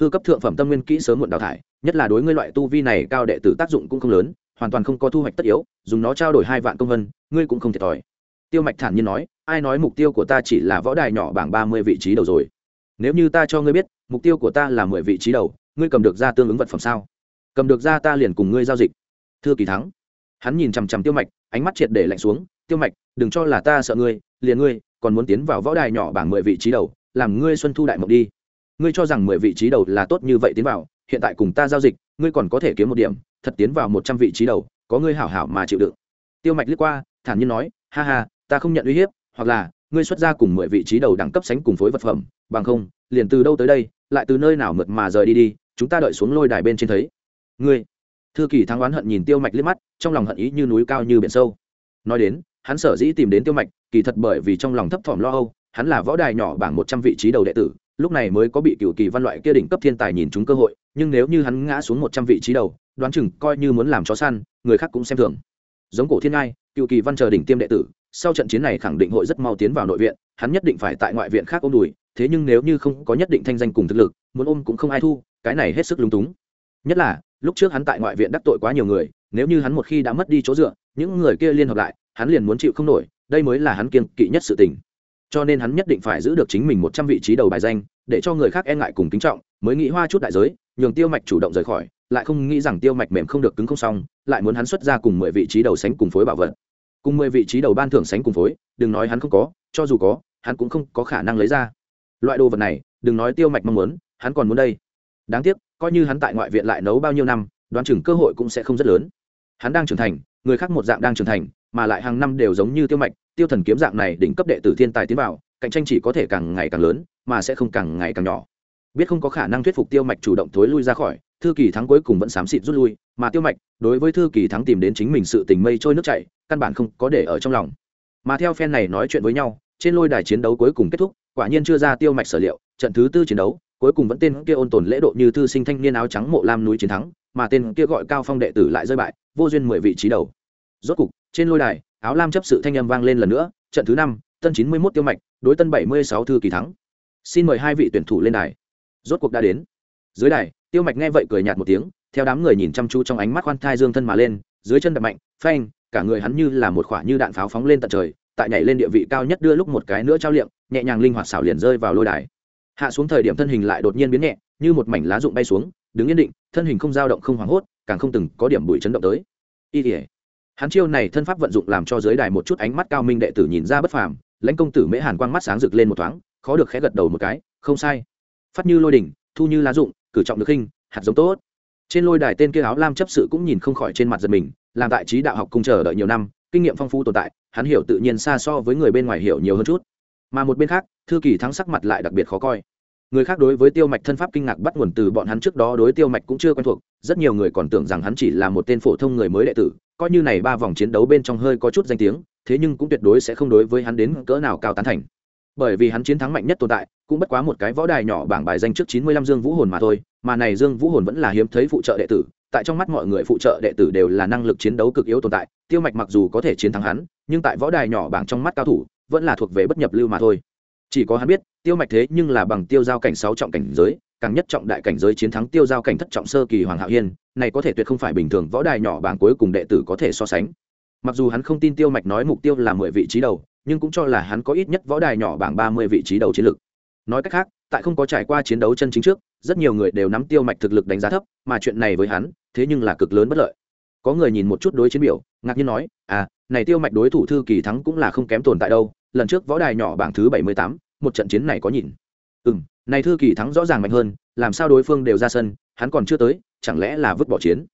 hư cấp thượng phẩm tâm nguyên kỹ sớm muộn đào thải, nhất là đối ngươi loại tu vi này cao đệ tử tác dụng cũng không lớn, hoàn toàn không có thu hoạch tất yếu, dùng nó trao đổi hai vạn công vân, ngươi cũng không thiệt thòi. Tiêu mạch thản nhiên nói, ai nói mục tiêu của ta chỉ là võ đài nhỏ bảng ba mươi vị trí đầu rồi? Nếu như ta cho ngươi biết, mục tiêu của ta là mười vị trí đầu, ngươi cầm được ra tương ứng vật phẩm sao? Cầm được ra ta liền cùng ngươi giao dịch. Thưa kỳ thắng. Hắn nhìn chằm chằm tiêu mạch, ánh mắt triệt để lạnh xuống, tiêu mạch, đừng cho là ta sợ ngươi, liền ngươi còn muốn tiến vào võ đài nhỏ bảng mười vị trí đầu, làm ngươi xuân thu đại mộng đi ngươi cho rằng mười vị trí đầu là tốt như vậy tiến vào, hiện tại cùng ta giao dịch, ngươi còn có thể kiếm một điểm, thật tiến vào một trăm vị trí đầu, có ngươi hảo hảo mà chịu đựng. Tiêu mạch liếc qua, thản nhiên nói, ha ha, ta không nhận uy hiếp, hoặc là, ngươi xuất ra cùng mười vị trí đầu đẳng cấp sánh cùng phối vật phẩm, bằng không, liền từ đâu tới đây, lại từ nơi nào mượt mà rời đi đi, chúng ta đợi xuống lôi đài bên trên thấy. Ngươi? Thư kỳ thắng oán hận nhìn tiêu mạch liếc mắt, trong lòng hận ý như núi cao như biển sâu. Nói đến, hắn sở dĩ tìm đến tiêu mạch, kỳ thật bởi vì trong lòng thấp thỏm lo âu, hắn là võ đài nhỏ bảng một trăm vị trí đầu đệ tử lúc này mới có bị cựu kỳ văn loại kia đỉnh cấp thiên tài nhìn chúng cơ hội, nhưng nếu như hắn ngã xuống một trăm vị trí đầu, đoán chừng coi như muốn làm chó săn, người khác cũng xem thường. Giống cổ thiên ngai, cựu kỳ văn chờ đỉnh tiêm đệ tử, sau trận chiến này khẳng định hội rất mau tiến vào nội viện, hắn nhất định phải tại ngoại viện khác ôm đùi, thế nhưng nếu như không có nhất định thanh danh cùng thực lực, muốn ôm cũng không ai thu, cái này hết sức lúng túng. Nhất là, lúc trước hắn tại ngoại viện đắc tội quá nhiều người, nếu như hắn một khi đã mất đi chỗ dựa, những người kia liên hợp lại, hắn liền muốn chịu không nổi, đây mới là hắn kiên kỵ nhất sự tình cho nên hắn nhất định phải giữ được chính mình một trăm vị trí đầu bài danh, để cho người khác e ngại cùng kính trọng, mới nghĩ hoa chút đại giới, nhường tiêu mạch chủ động rời khỏi, lại không nghĩ rằng tiêu mạch mềm không được cứng không xong, lại muốn hắn xuất ra cùng mười vị trí đầu sánh cùng phối bảo vật. Cùng mười vị trí đầu ban thưởng sánh cùng phối, đừng nói hắn không có, cho dù có, hắn cũng không có khả năng lấy ra. Loại đồ vật này, đừng nói tiêu mạch mong muốn, hắn còn muốn đây. Đáng tiếc, coi như hắn tại ngoại viện lại nấu bao nhiêu năm, đoán chừng cơ hội cũng sẽ không rất lớn. Hắn đang trưởng thành, người khác một dạng đang trưởng thành mà lại hàng năm đều giống như tiêu mạch, tiêu thần kiếm dạng này đỉnh cấp đệ tử thiên tài tiến vào, cạnh tranh chỉ có thể càng ngày càng lớn, mà sẽ không càng ngày càng nhỏ. Biết không có khả năng thuyết phục tiêu mạch chủ động thối lui ra khỏi, thư kỳ thắng cuối cùng vẫn xám xịt rút lui, mà tiêu mạch, đối với thư kỳ thắng tìm đến chính mình sự tình mây trôi nước chảy, căn bản không có để ở trong lòng. Mà theo phen này nói chuyện với nhau, trên lôi đài chiến đấu cuối cùng kết thúc, quả nhiên chưa ra tiêu mạch sở liệu, trận thứ tư chiến đấu, cuối cùng vẫn tên kia ôn tồn lễ độ như thư sinh thanh niên áo trắng mộ lam núi chiến thắng, mà tên kia gọi cao phong đệ tử lại rơi bại, vô duyên mười vị trí đầu rốt cục, trên lôi đài, áo lam chấp sự thanh âm vang lên lần nữa, trận thứ năm, tân chín mươi mốt tiêu mạch, đối tân bảy mươi sáu thư kỳ thắng. Xin mời hai vị tuyển thủ lên đài. Rốt cuộc đã đến. Dưới đài, tiêu mạch nghe vậy cười nhạt một tiếng, theo đám người nhìn chăm chú trong ánh mắt khoan thai dương thân mà lên, dưới chân đập mạnh, phanh, cả người hắn như là một khoả như đạn pháo phóng lên tận trời, tại nhảy lên địa vị cao nhất đưa lúc một cái nữa trao liệm, nhẹ nhàng linh hoạt xảo liền rơi vào lôi đài. Hạ xuống thời điểm thân hình lại đột nhiên biến nhẹ, như một mảnh lá rụng bay xuống, đứng yên định, thân hình không dao động không hoảng hốt, càng không từng có điểm bụi chấn động tới. Y tỉa hắn chiêu này thân pháp vận dụng làm cho giới đài một chút ánh mắt cao minh đệ tử nhìn ra bất phàm lãnh công tử mễ hàn quang mắt sáng rực lên một thoáng khó được khẽ gật đầu một cái không sai. Phát như lôi đỉnh thu như lá dụng, cử trọng được khinh hạt giống tốt. Trên lôi đài tên kia áo lam chấp sự cũng nhìn không khỏi trên mặt giật mình làm tại trí đạo học cung chờ đợi nhiều năm kinh nghiệm phong phú tồn tại hắn hiểu tự nhiên xa so với người bên ngoài hiểu nhiều hơn chút. Mà một bên khác thư kỳ thắng sắc mặt lại đặc biệt khó coi người khác đối với tiêu mạch thân pháp kinh ngạc bắt nguồn từ bọn hắn trước đó đối tiêu mạch cũng chưa quen thuộc, rất nhiều người còn tưởng rằng hắn chỉ là một tên phổ thông người mới đệ tử, coi như này ba vòng chiến đấu bên trong hơi có chút danh tiếng, thế nhưng cũng tuyệt đối sẽ không đối với hắn đến cỡ nào cao tán thành. Bởi vì hắn chiến thắng mạnh nhất tồn tại, cũng bất quá một cái võ đài nhỏ bảng bài danh trước chín mươi lăm dương vũ hồn mà thôi, mà này dương vũ hồn vẫn là hiếm thấy phụ trợ đệ tử, tại trong mắt mọi người phụ trợ đệ tử đều là năng lực chiến đấu cực yếu tồn tại, tiêu mạch mặc dù có thể chiến thắng hắn, nhưng tại võ đài nhỏ bảng trong mắt cao thủ, vẫn là thuộc về bất nhập lưu mà thôi chỉ có hắn biết, tiêu mạch thế nhưng là bằng tiêu giao cảnh sáu trọng cảnh giới, càng nhất trọng đại cảnh giới chiến thắng tiêu giao cảnh thất trọng sơ kỳ hoàng hạo hiên, này có thể tuyệt không phải bình thường, võ đài nhỏ bảng cuối cùng đệ tử có thể so sánh. Mặc dù hắn không tin tiêu mạch nói mục tiêu là mười vị trí đầu, nhưng cũng cho là hắn có ít nhất võ đài nhỏ bảng ba mươi vị trí đầu chiến lược nói cách khác, tại không có trải qua chiến đấu chân chính trước, rất nhiều người đều nắm tiêu mạch thực lực đánh giá thấp, mà chuyện này với hắn, thế nhưng là cực lớn bất lợi. Có người nhìn một chút đối chiến biểu, ngạc nhiên nói à này tiêu mạch đối thủ thư kỳ thắng cũng là không kém tồn tại đâu lần trước võ đài nhỏ bảng thứ bảy mươi tám, một trận chiến này có nhìn. Ừ m này thư kỳ thắng rõ ràng mạnh hơn, làm sao đối phương đều ra sân, hắn còn chưa tới, chẳng lẽ là vứt bỏ chiến?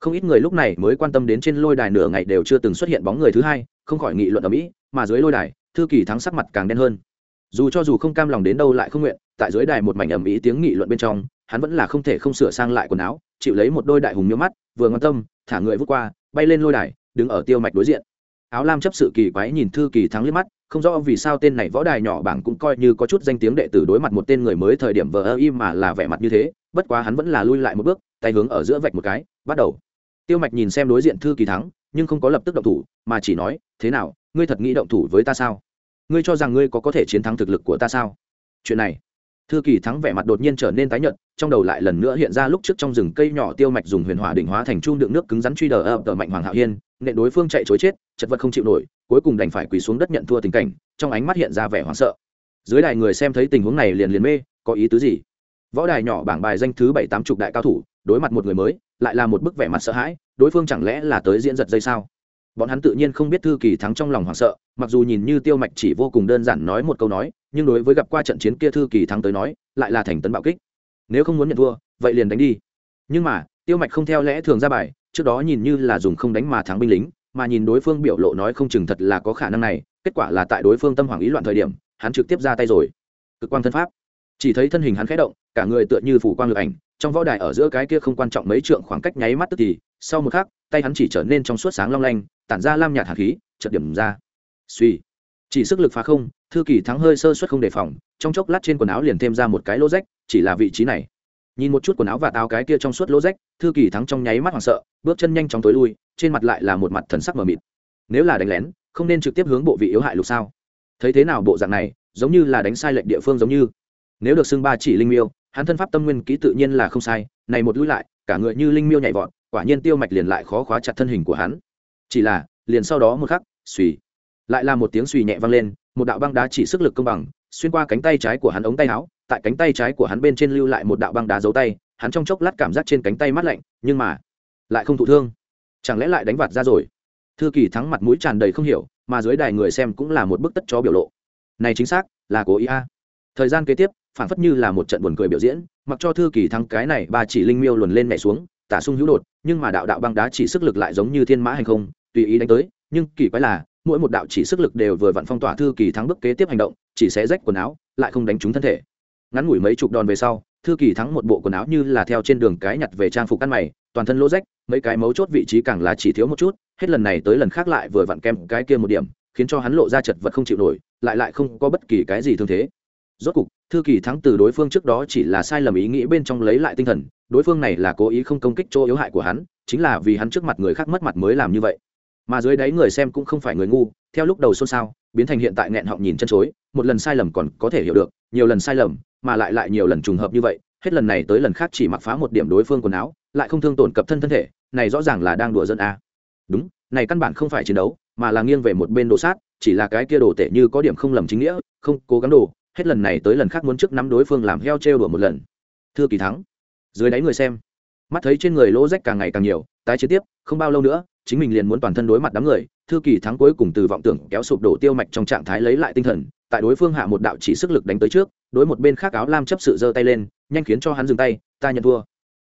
Không ít người lúc này mới quan tâm đến trên lôi đài nửa ngày đều chưa từng xuất hiện bóng người thứ hai, không khỏi nghị luận ở mỹ, mà dưới lôi đài, thư kỳ thắng sắc mặt càng đen hơn. Dù cho dù không cam lòng đến đâu lại không nguyện, tại dưới đài một mảnh ầm ĩ tiếng nghị luận bên trong, hắn vẫn là không thể không sửa sang lại quần áo, chịu lấy một đôi đại hùng miếng mắt, vừa ngon tâm, thả người vút qua, bay lên lôi đài, đứng ở tiêu mạch đối diện. Áo lam chấp sự kỳ quái nhìn thư kỳ thắng liếc mắt không rõ vì sao tên này võ đài nhỏ bảng cũng coi như có chút danh tiếng đệ tử đối mặt một tên người mới thời điểm vờ ơ im mà là vẻ mặt như thế, bất quá hắn vẫn là lui lại một bước, tay hướng ở giữa vạch một cái, bắt đầu. Tiêu mạch nhìn xem đối diện thư kỳ thắng, nhưng không có lập tức động thủ, mà chỉ nói, thế nào, ngươi thật nghĩ động thủ với ta sao? Ngươi cho rằng ngươi có có thể chiến thắng thực lực của ta sao? Chuyện này, thư kỳ thắng vẻ mặt đột nhiên trở nên tái nhợt, trong đầu lại lần nữa hiện ra lúc trước trong rừng cây nhỏ tiêu mạch dùng huyền hỏa đỉnh hóa thành chu đựng nước cứng rắn truy đờ ập tờ mạnh hoàng hạo hiên nệ đối phương chạy chối chết, chật vật không chịu nổi, cuối cùng đành phải quỳ xuống đất nhận thua tình cảnh, trong ánh mắt hiện ra vẻ hoảng sợ. Dưới đài người xem thấy tình huống này liền liền mê, có ý tứ gì? Võ đài nhỏ bảng bài danh thứ bảy tám chục đại cao thủ, đối mặt một người mới, lại là một bức vẻ mặt sợ hãi, đối phương chẳng lẽ là tới diễn giật dây sao? Bọn hắn tự nhiên không biết thư kỳ thắng trong lòng hoảng sợ, mặc dù nhìn như tiêu mạch chỉ vô cùng đơn giản nói một câu nói, nhưng đối với gặp qua trận chiến kia thư kỳ thắng tới nói, lại là thành tấn bạo kích. Nếu không muốn nhận thua, vậy liền đánh đi. Nhưng mà tiêu mạch không theo lẽ thường ra bài, trước đó nhìn như là dùng không đánh mà thắng binh lính, mà nhìn đối phương biểu lộ nói không chừng thật là có khả năng này, kết quả là tại đối phương tâm hoảng ý loạn thời điểm, hắn trực tiếp ra tay rồi. Cực quang thân pháp. Chỉ thấy thân hình hắn khẽ động, cả người tựa như phủ quang lực ảnh, trong võ đài ở giữa cái kia không quan trọng mấy trượng khoảng cách nháy mắt tức thì, sau một khắc, tay hắn chỉ trở nên trong suốt sáng long lanh, tản ra lam nhạt hạt khí, chợt điểm ra. Suy. Chỉ sức lực phá không, thư kỳ thắng hơi sơ suất không đề phòng, trong chốc lát trên quần áo liền thêm ra một cái lỗ rách, chỉ là vị trí này nhìn một chút quần áo và táo cái kia trong suốt lỗ rách, thư kỳ thắng trong nháy mắt hoảng sợ, bước chân nhanh chóng tối lui, trên mặt lại là một mặt thần sắc mờ mịt. Nếu là đánh lén, không nên trực tiếp hướng bộ vị yếu hại lục sao? Thấy thế nào bộ dạng này, giống như là đánh sai lệnh địa phương giống như. Nếu được xưng ba chỉ linh miêu, hắn thân pháp tâm nguyên ký tự nhiên là không sai, này một lui lại, cả người như linh miêu nhảy vọt, quả nhiên tiêu mạch liền lại khó khóa chặt thân hình của hắn. Chỉ là, liền sau đó một khắc suy lại là một tiếng suy nhẹ vang lên, một đạo băng đá chỉ sức lực công bằng xuyên qua cánh tay trái của hắn ống tay áo, tại cánh tay trái của hắn bên trên lưu lại một đạo băng đá dấu tay, hắn trong chốc lát cảm giác trên cánh tay mát lạnh, nhưng mà lại không thụ thương. Chẳng lẽ lại đánh vạt ra rồi? Thư kỳ thắng mặt mũi tràn đầy không hiểu, mà dưới đài người xem cũng là một bức tất chó biểu lộ. Này chính xác, là cố ý a. Thời gian kế tiếp, phản phất như là một trận buồn cười biểu diễn, mặc cho thư kỳ thắng cái này, ba chỉ linh miêu luồn lên mẹ xuống, tả sung hữu đột, nhưng mà đạo đạo băng đá chỉ sức lực lại giống như thiên mã hành không, tùy ý đánh tới, nhưng kỳ quái là mỗi một đạo chỉ sức lực đều vừa vặn phong tỏa thư kỳ thắng bước kế tiếp hành động, chỉ sẽ rách quần áo, lại không đánh trúng thân thể. Ngắn ngủi mấy chục đòn về sau, thư kỳ thắng một bộ quần áo như là theo trên đường cái nhặt về trang phục ăn mày, toàn thân lỗ rách, mấy cái mấu chốt vị trí càng là chỉ thiếu một chút, hết lần này tới lần khác lại vừa vặn kem cái kia một điểm, khiến cho hắn lộ ra chật vật không chịu nổi, lại lại không có bất kỳ cái gì thương thế. Rốt cục, thư kỳ thắng từ đối phương trước đó chỉ là sai lầm ý nghĩ bên trong lấy lại tinh thần, đối phương này là cố ý không công kích chỗ yếu hại của hắn, chính là vì hắn trước mặt người khác mất mặt mới làm như vậy mà dưới đáy người xem cũng không phải người ngu, theo lúc đầu xôn xao, biến thành hiện tại nghẹn họng nhìn chân chối, một lần sai lầm còn có thể hiểu được, nhiều lần sai lầm, mà lại lại nhiều lần trùng hợp như vậy, hết lần này tới lần khác chỉ mặc phá một điểm đối phương quần áo, lại không thương tổn cập thân thân thể, này rõ ràng là đang đùa dân a. Đúng, này căn bản không phải chiến đấu, mà là nghiêng về một bên đồ sát, chỉ là cái kia đồ tệ như có điểm không lầm chính nghĩa, không cố gắng đồ, hết lần này tới lần khác muốn trước nắm đối phương làm heo trêu đùa một lần. Thưa kỳ thắng, dưới đáy người xem, mắt thấy trên người lỗ rách càng ngày càng nhiều, tái chiến tiếp, không bao lâu nữa chính mình liền muốn toàn thân đối mặt đám người, thư kỳ thắng cuối cùng từ vọng tưởng kéo sụp đổ tiêu mạch trong trạng thái lấy lại tinh thần, tại đối phương hạ một đạo chỉ sức lực đánh tới trước, đối một bên khác áo lam chấp sự giơ tay lên, nhanh khiến cho hắn dừng tay, ta nhận thua.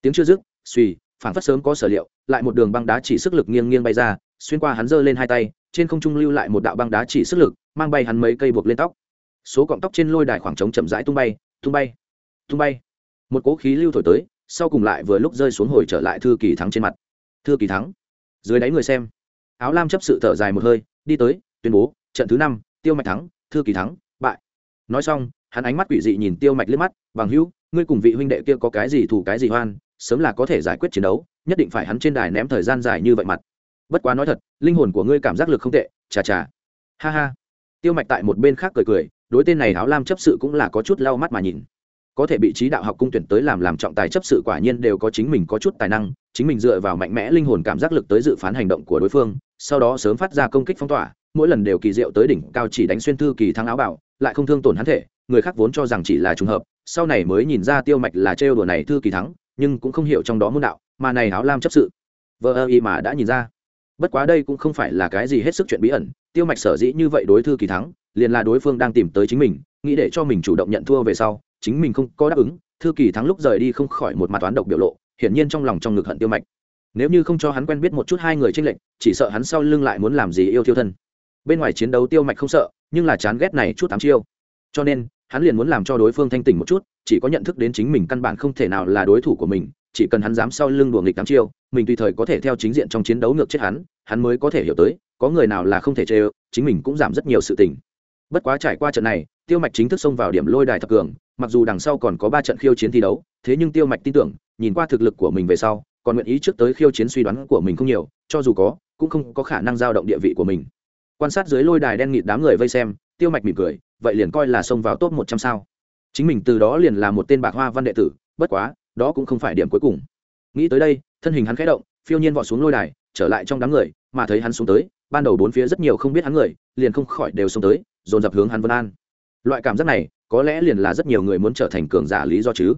Tiếng chưa dứt suy phản phát sớm có sở liệu, lại một đường băng đá chỉ sức lực nghiêng nghiêng bay ra, xuyên qua hắn giơ lên hai tay, trên không trung lưu lại một đạo băng đá chỉ sức lực, mang bay hắn mấy cây buộc lên tóc. Số cọng tóc trên lôi đài khoảng trống chậm rãi tung bay tung bay tung bay. Một cố khí lưu thổi tới, sau cùng lại vừa lúc rơi xuống hồi trở lại thư kỳ thắng trên mặt. Thư kỳ thắng dưới đáy người xem. Áo lam chấp sự thở dài một hơi, đi tới, tuyên bố, trận thứ năm, tiêu mạch thắng, thư kỳ thắng, bại. Nói xong, hắn ánh mắt quỷ dị nhìn tiêu mạch liếc mắt, bằng hữu, ngươi cùng vị huynh đệ kia có cái gì thủ cái gì hoan, sớm là có thể giải quyết chiến đấu, nhất định phải hắn trên đài ném thời gian dài như vậy mặt. Bất quá nói thật, linh hồn của ngươi cảm giác lực không tệ, chà chà. Ha ha. Tiêu mạch tại một bên khác cười cười, đối tên này áo lam chấp sự cũng là có chút lau mắt mà nhìn có thể bị trí đạo học cung tuyển tới làm làm trọng tài chấp sự quả nhiên đều có chính mình có chút tài năng, chính mình dựa vào mạnh mẽ linh hồn cảm giác lực tới dự phán hành động của đối phương, sau đó sớm phát ra công kích phong tỏa, mỗi lần đều kỳ diệu tới đỉnh cao chỉ đánh xuyên thư kỳ thắng áo bảo lại không thương tổn hắn thể, người khác vốn cho rằng chỉ là trùng hợp, sau này mới nhìn ra tiêu mạch là trêu đùa này thư kỳ thắng, nhưng cũng không hiểu trong đó môn đạo, mà này áo lam chấp sự. Vợ ơ y mà đã nhìn ra. Bất quá đây cũng không phải là cái gì hết sức chuyện bí ẩn, tiêu mạch sở dĩ như vậy đối thư kỳ thắng, liền là đối phương đang tìm tới chính mình, nghĩ để cho mình chủ động nhận thua về sau chính mình không có đáp ứng, thư kỳ thắng lúc rời đi không khỏi một mặt toán độc biểu lộ, hiển nhiên trong lòng trong ngực hận tiêu mạch. Nếu như không cho hắn quen biết một chút hai người tranh lệch, chỉ sợ hắn sau lưng lại muốn làm gì yêu thiêu thân. Bên ngoài chiến đấu tiêu mạch không sợ, nhưng là chán ghét này chút tám chiêu. Cho nên, hắn liền muốn làm cho đối phương thanh tỉnh một chút, chỉ có nhận thức đến chính mình căn bản không thể nào là đối thủ của mình, chỉ cần hắn dám sau lưng đùa nghịch tám chiêu, mình tùy thời có thể theo chính diện trong chiến đấu ngược chết hắn hắn mới có thể hiểu tới, có người nào là không thể chê chính mình cũng giảm rất nhiều sự tình. Bất quá trải qua trận này, tiêu mạch chính thức xông vào điểm lôi đài thập cường mặc dù đằng sau còn có ba trận khiêu chiến thi đấu, thế nhưng tiêu mạch tin tưởng, nhìn qua thực lực của mình về sau, còn nguyện ý trước tới khiêu chiến suy đoán của mình không nhiều, cho dù có, cũng không có khả năng giao động địa vị của mình. Quan sát dưới lôi đài đen nghịt đám người vây xem, tiêu mạch mỉm cười, vậy liền coi là xông vào top một trăm sao. Chính mình từ đó liền là một tên bạc hoa văn đệ tử, bất quá, đó cũng không phải điểm cuối cùng. Nghĩ tới đây, thân hình hắn khẽ động, phiêu nhiên vọt xuống lôi đài, trở lại trong đám người, mà thấy hắn xuống tới, ban đầu bốn phía rất nhiều không biết hắn người, liền không khỏi đều xông tới, dồn dập hướng hắn vân an. Loại cảm giác này có lẽ liền là rất nhiều người muốn trở thành cường giả lý do chứ.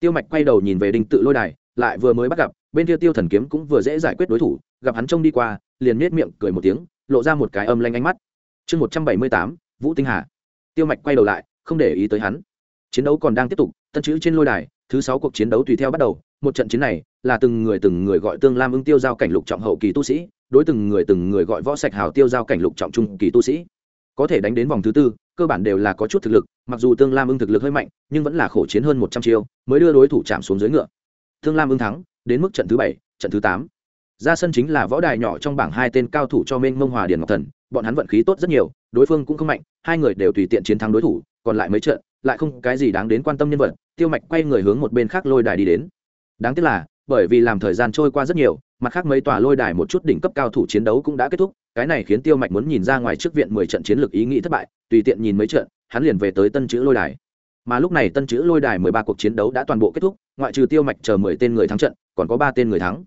Tiêu mạch quay đầu nhìn về đinh tự lôi đài, lại vừa mới bắt gặp, bên kia tiêu thần kiếm cũng vừa dễ giải quyết đối thủ, gặp hắn trông đi qua, liền nết miệng cười một tiếng, lộ ra một cái âm lanh ánh mắt. Chương một trăm bảy mươi tám, vũ tinh hà. Tiêu mạch quay đầu lại, không để ý tới hắn. Chiến đấu còn đang tiếp tục, tân chữ trên lôi đài, thứ sáu cuộc chiến đấu tùy theo bắt đầu, một trận chiến này là từng người từng người gọi tương lam ưng tiêu giao cảnh lục trọng hậu kỳ tu sĩ, đối từng người từng người gọi võ sạch hào tiêu giao cảnh lục trọng trung kỳ tu sĩ. Có thể đánh đến vòng thứ tư, cơ bản đều là có chút thực lực mặc dù tương lam ưng thực lực hơi mạnh, nhưng vẫn là khổ chiến hơn một trăm chiêu, mới đưa đối thủ chạm xuống dưới ngựa. Tương lam ưng thắng, đến mức trận thứ bảy, trận thứ tám. Ra sân chính là võ đài nhỏ trong bảng hai tên cao thủ cho minh mông hòa điền ngọc thần, bọn hắn vận khí tốt rất nhiều, đối phương cũng không mạnh, hai người đều tùy tiện chiến thắng đối thủ, còn lại mấy trận, lại không cái gì đáng đến quan tâm nhân vật, tiêu mạch quay người hướng một bên khác lôi đài đi đến. Đáng tiếc là, bởi vì làm thời gian trôi qua rất nhiều, mặt khác mấy tòa lôi đài một chút đỉnh cấp cao thủ chiến đấu cũng đã kết thúc cái này khiến tiêu mạch muốn nhìn ra ngoài trước viện mười trận chiến lược ý nghĩ thất bại, tùy tiện nhìn mấy trận, hắn liền về tới tân chữ lôi đài. Mà lúc này tân chữ lôi đài mười ba cuộc chiến đấu đã toàn bộ kết thúc, ngoại trừ tiêu mạch chờ mười tên người thắng trận, còn có ba tên người thắng.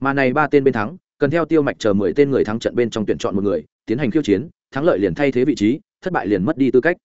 Mà này ba tên bên thắng, cần theo tiêu mạch chờ mười tên người thắng trận bên trong tuyển chọn một người, tiến hành khiêu chiến, thắng lợi liền thay thế vị trí, thất bại liền mất đi tư cách.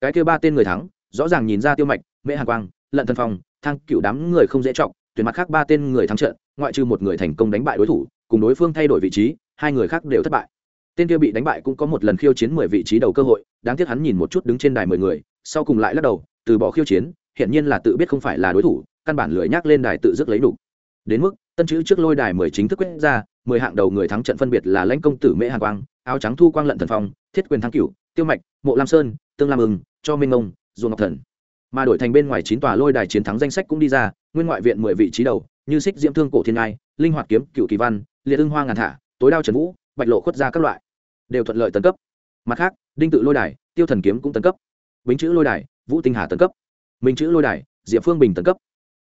Cái kêu ba tên người thắng, rõ ràng nhìn ra tiêu mạch, mễ hàn quang, lận thân phong, thang cựu đám người không dễ trọng tuyển mặt khác ba tên người thắng trận, ngoại trừ một người thành công đánh bại đối thủ, cùng đối phương thay đổi vị trí, hai người khác đều thất bại tên kia bị đánh bại cũng có một lần khiêu chiến mười vị trí đầu cơ hội, đáng tiếc hắn nhìn một chút đứng trên đài mười người, sau cùng lại lắc đầu, từ bỏ khiêu chiến hiện nhiên là tự biết không phải là đối thủ, căn bản lười nhắc lên đài tự dứt lấy đủ. đến mức, tân chữ trước lôi đài mười chính thức quyết ra, mười hạng đầu người thắng trận phân biệt là lãnh công tử mễ hàn quang, áo trắng thu quang lận thần phong, thiết quyền thăng cửu, tiêu mạch, mộ lam sơn, tương lam ưng, cho minh ngông, dù ngọc thần mà đổi thành bên ngoài chín tòa lôi đài chiến thắng danh sách cũng đi ra, nguyên ngoại viện mười vị trí đầu, như xích diễm thương cổ thiên ngai, linh hoạt kiếm cựu kỳ văn, liệt ưng hoa ngàn thả, tối đao trần vũ, bạch lộ khuất ra các loại đều thuận lợi tấn cấp. Mặt khác, đinh tự lôi đài, tiêu thần kiếm cũng tấn cấp. Bính chữ lôi đài, vũ tinh hà tấn cấp. Minh chữ lôi đài, diệp phương bình tấn cấp.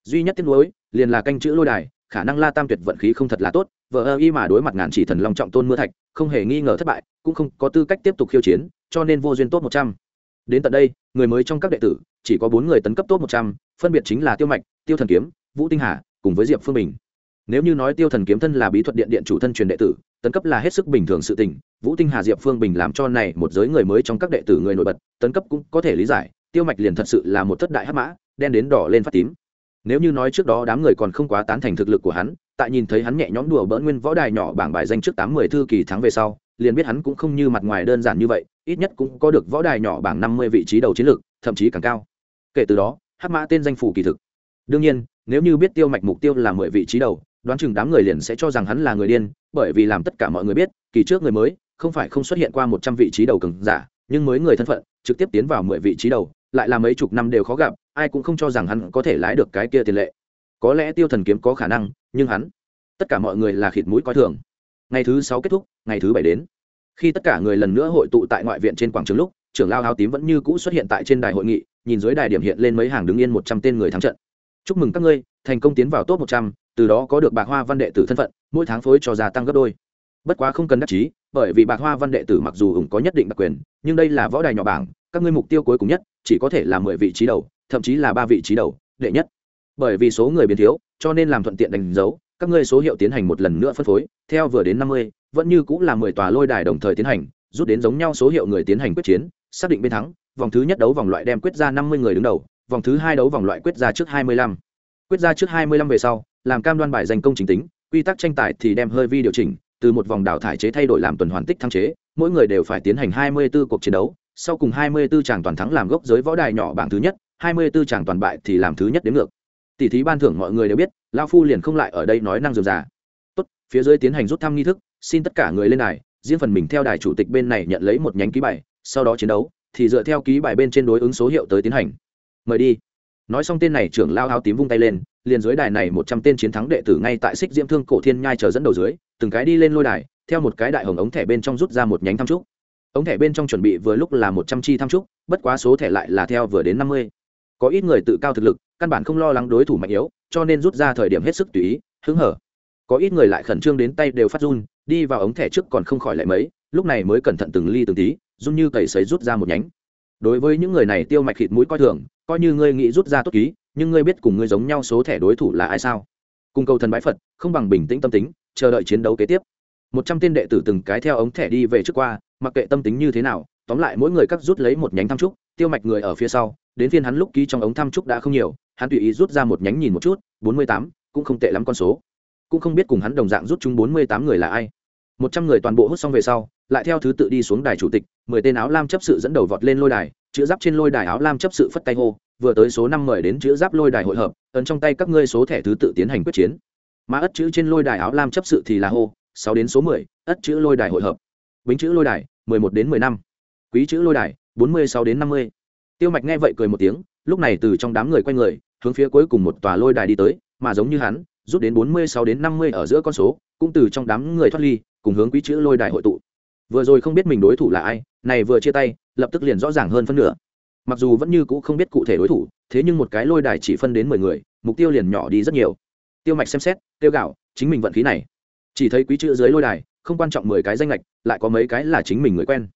Duy nhất tiếc nuối, liền là canh chữ lôi đài, khả năng la tam tuyệt vận khí không thật là tốt vợ ơ y mà đối mặt ngàn chỉ thần long trọng tôn mưa thạch, không hề nghi ngờ thất bại, cũng không có tư cách tiếp tục khiêu chiến, cho nên vô duyên tốt một trăm. Đến tận đây, người mới trong các đệ tử, chỉ có bốn người tấn cấp tốt một trăm, phân biệt chính là tiêu mạch, tiêu thần kiếm, vũ tinh hà, cùng với diệp phương bình. Nếu như nói tiêu thần kiếm thân là bí thuật điện điện chủ thân truyền đệ tử, tấn cấp là hết sức bình thường sự tình vũ tinh hà diệp phương bình làm cho này một giới người mới trong các đệ tử người nổi bật, tấn cấp cũng có thể lý giải, tiêu mạch liền thật sự là một thất đại hắc mã, đen đến đỏ lên phát tím. Nếu như nói trước đó đám người còn không quá tán thành thực lực của hắn, tại nhìn thấy hắn nhẹ nhõm đùa bỡn nguyên võ đài nhỏ bảng bài danh trước tám mươi thư kỳ thắng về sau, liền biết hắn cũng không như mặt ngoài đơn giản như vậy, ít nhất cũng có được võ đài nhỏ bảng năm mươi vị trí đầu chiến lược, thậm chí càng cao. Kể từ đó, hắc mã tên danh phủ kỳ thực. Đương nhiên, nếu như biết tiêu mạch mục tiêu là mười vị trí đầu, đoán chừng đám người liền sẽ cho rằng hắn là người điên, bởi vì làm tất cả mọi người biết, kỳ trước người mới không phải không xuất hiện qua một trăm vị trí đầu cường giả, nhưng mới người thân phận, trực tiếp tiến vào mười vị trí đầu, lại là mấy chục năm đều khó gặp, ai cũng không cho rằng hắn có thể lái được cái kia tiền lệ. Có lẽ tiêu thần kiếm có khả năng, nhưng hắn, tất cả mọi người là khịt mũi coi thường. Ngày thứ sáu kết thúc, ngày thứ bảy đến. Khi tất cả người lần nữa hội tụ tại ngoại viện trên quảng trường lúc, trưởng lao áo tím vẫn như cũ xuất hiện tại trên đài hội nghị, nhìn dưới đài điểm hiện lên mấy hàng đứng yên một trăm tên người thắng trận. Chúc mừng các ngươi, thành công tiến vào top một trăm, từ đó có được bạc hoa văn đệ tử thân phận, mỗi tháng phối cho gia tăng gấp đôi bất quá không cần đắc chí, bởi vì bạc hoa văn đệ tử mặc dù ủng có nhất định đặc quyền, nhưng đây là võ đài nhỏ bảng, các ngươi mục tiêu cuối cùng nhất chỉ có thể là mười vị trí đầu, thậm chí là ba vị trí đầu, đệ nhất. Bởi vì số người biến thiếu, cho nên làm thuận tiện đánh dấu, các ngươi số hiệu tiến hành một lần nữa phân phối, theo vừa đến năm mươi, vẫn như cũng là mười tòa lôi đài đồng thời tiến hành, rút đến giống nhau số hiệu người tiến hành quyết chiến, xác định bên thắng, vòng thứ nhất đấu vòng loại đem quyết ra năm mươi người đứng đầu, vòng thứ hai đấu vòng loại quyết ra trước hai mươi lăm. Quyết ra trước hai mươi lăm về sau, làm cam đoan bài danh công chính tính, quy tắc tranh tài thì đem hơi vi điều chỉnh từ một vòng đào thải chế thay đổi làm tuần hoàn tích thăng chế, mỗi người đều phải tiến hành hai mươi 24 cuộc chiến đấu, sau cùng hai mươi 24 chàng toàn thắng làm gốc giới võ đài nhỏ bảng thứ nhất, hai mươi 24 chàng toàn bại thì làm thứ nhất đến ngược. Tỷ thí ban thưởng mọi người đều biết lao phu liền không lại ở đây nói năng dườm già. Tốt, phía dưới tiến hành rút thăm nghi thức, xin tất cả người lên đài, riêng phần mình theo đài chủ tịch bên này nhận lấy một nhánh ký bài, sau đó chiến đấu, thì dựa theo ký bài bên trên đối ứng số hiệu tới tiến hành. Mời đi. Nói xong tên này, trưởng lao áo tím vung tay lên, liền dưới đài này một trăm tên chiến thắng đệ tử ngay tại xích diễm thương cổ thiên nhai chờ dẫn đầu dưới từng cái đi lên lôi đài, theo một cái đại hồng ống thẻ bên trong rút ra một nhánh thăm trúc. Ống thẻ bên trong chuẩn bị vừa lúc là một trăm chi thăm trúc, bất quá số thẻ lại là theo vừa đến năm mươi. Có ít người tự cao thực lực, căn bản không lo lắng đối thủ mạnh yếu, cho nên rút ra thời điểm hết sức tùy ý, hứng hở. Có ít người lại khẩn trương đến tay đều phát run, đi vào ống thẻ trước còn không khỏi lại mấy, lúc này mới cẩn thận từng ly từng tí, run như cầy sấy rút ra một nhánh. Đối với những người này tiêu mạch thịt mũi coi thường, coi như ngươi nghĩ rút ra tốt ký, nhưng ngươi biết cùng ngươi giống nhau số thẻ đối thủ là ai sao? Cùng cầu thần bãi phật, không bằng bình tĩnh tâm tính chờ đợi chiến đấu kế tiếp. Một trăm tên đệ tử từng cái theo ống thẻ đi về trước qua, mặc kệ tâm tính như thế nào, tóm lại mỗi người cắt rút lấy một nhánh thăm trúc, tiêu mạch người ở phía sau, đến phiên hắn lúc ký trong ống thăm trúc đã không nhiều, hắn tùy ý rút ra một nhánh nhìn một chút, bốn mươi tám, cũng không tệ lắm con số. Cũng không biết cùng hắn đồng dạng rút chúng bốn mươi tám người là ai. Một trăm người toàn bộ hút xong về sau, lại theo thứ tự đi xuống đài chủ tịch, mười tên áo lam chấp sự dẫn đầu vọt lên lôi đài, chữ giáp trên lôi đài áo lam chấp sự phất tay hô, vừa tới số năm mời đến chữ giáp lôi đài hội hợp, ấn trong tay các ngươi số thẻ thứ tự tiến hành quyết chiến mà ất chữ trên lôi đài áo lam chấp sự thì là hô, sáu đến số mười, ất chữ lôi đài hội hợp. Bính chữ lôi đài, mười một đến mười năm quý chữ lôi đài, bốn mươi sáu đến năm mươi. Tiêu mạch nghe vậy cười một tiếng, lúc này từ trong đám người quay người, hướng phía cuối cùng một tòa lôi đài đi tới, mà giống như hắn, rút đến bốn mươi sáu đến năm mươi ở giữa con số, cũng từ trong đám người thoát ly, cùng hướng quý chữ lôi đài hội tụ. Vừa rồi không biết mình đối thủ là ai, này vừa chia tay, lập tức liền rõ ràng hơn phân nửa. Mặc dù vẫn như cũ không biết cụ thể đối thủ, thế nhưng một cái lôi đài chỉ phân đến mười người, mục tiêu liền nhỏ đi rất nhiều tiêu mạch xem xét tiêu gạo chính mình vận khí này. Chỉ thấy quý chữ dưới lôi đài, không quan trọng mười cái danh lệch lại có mấy cái là chính mình người quen.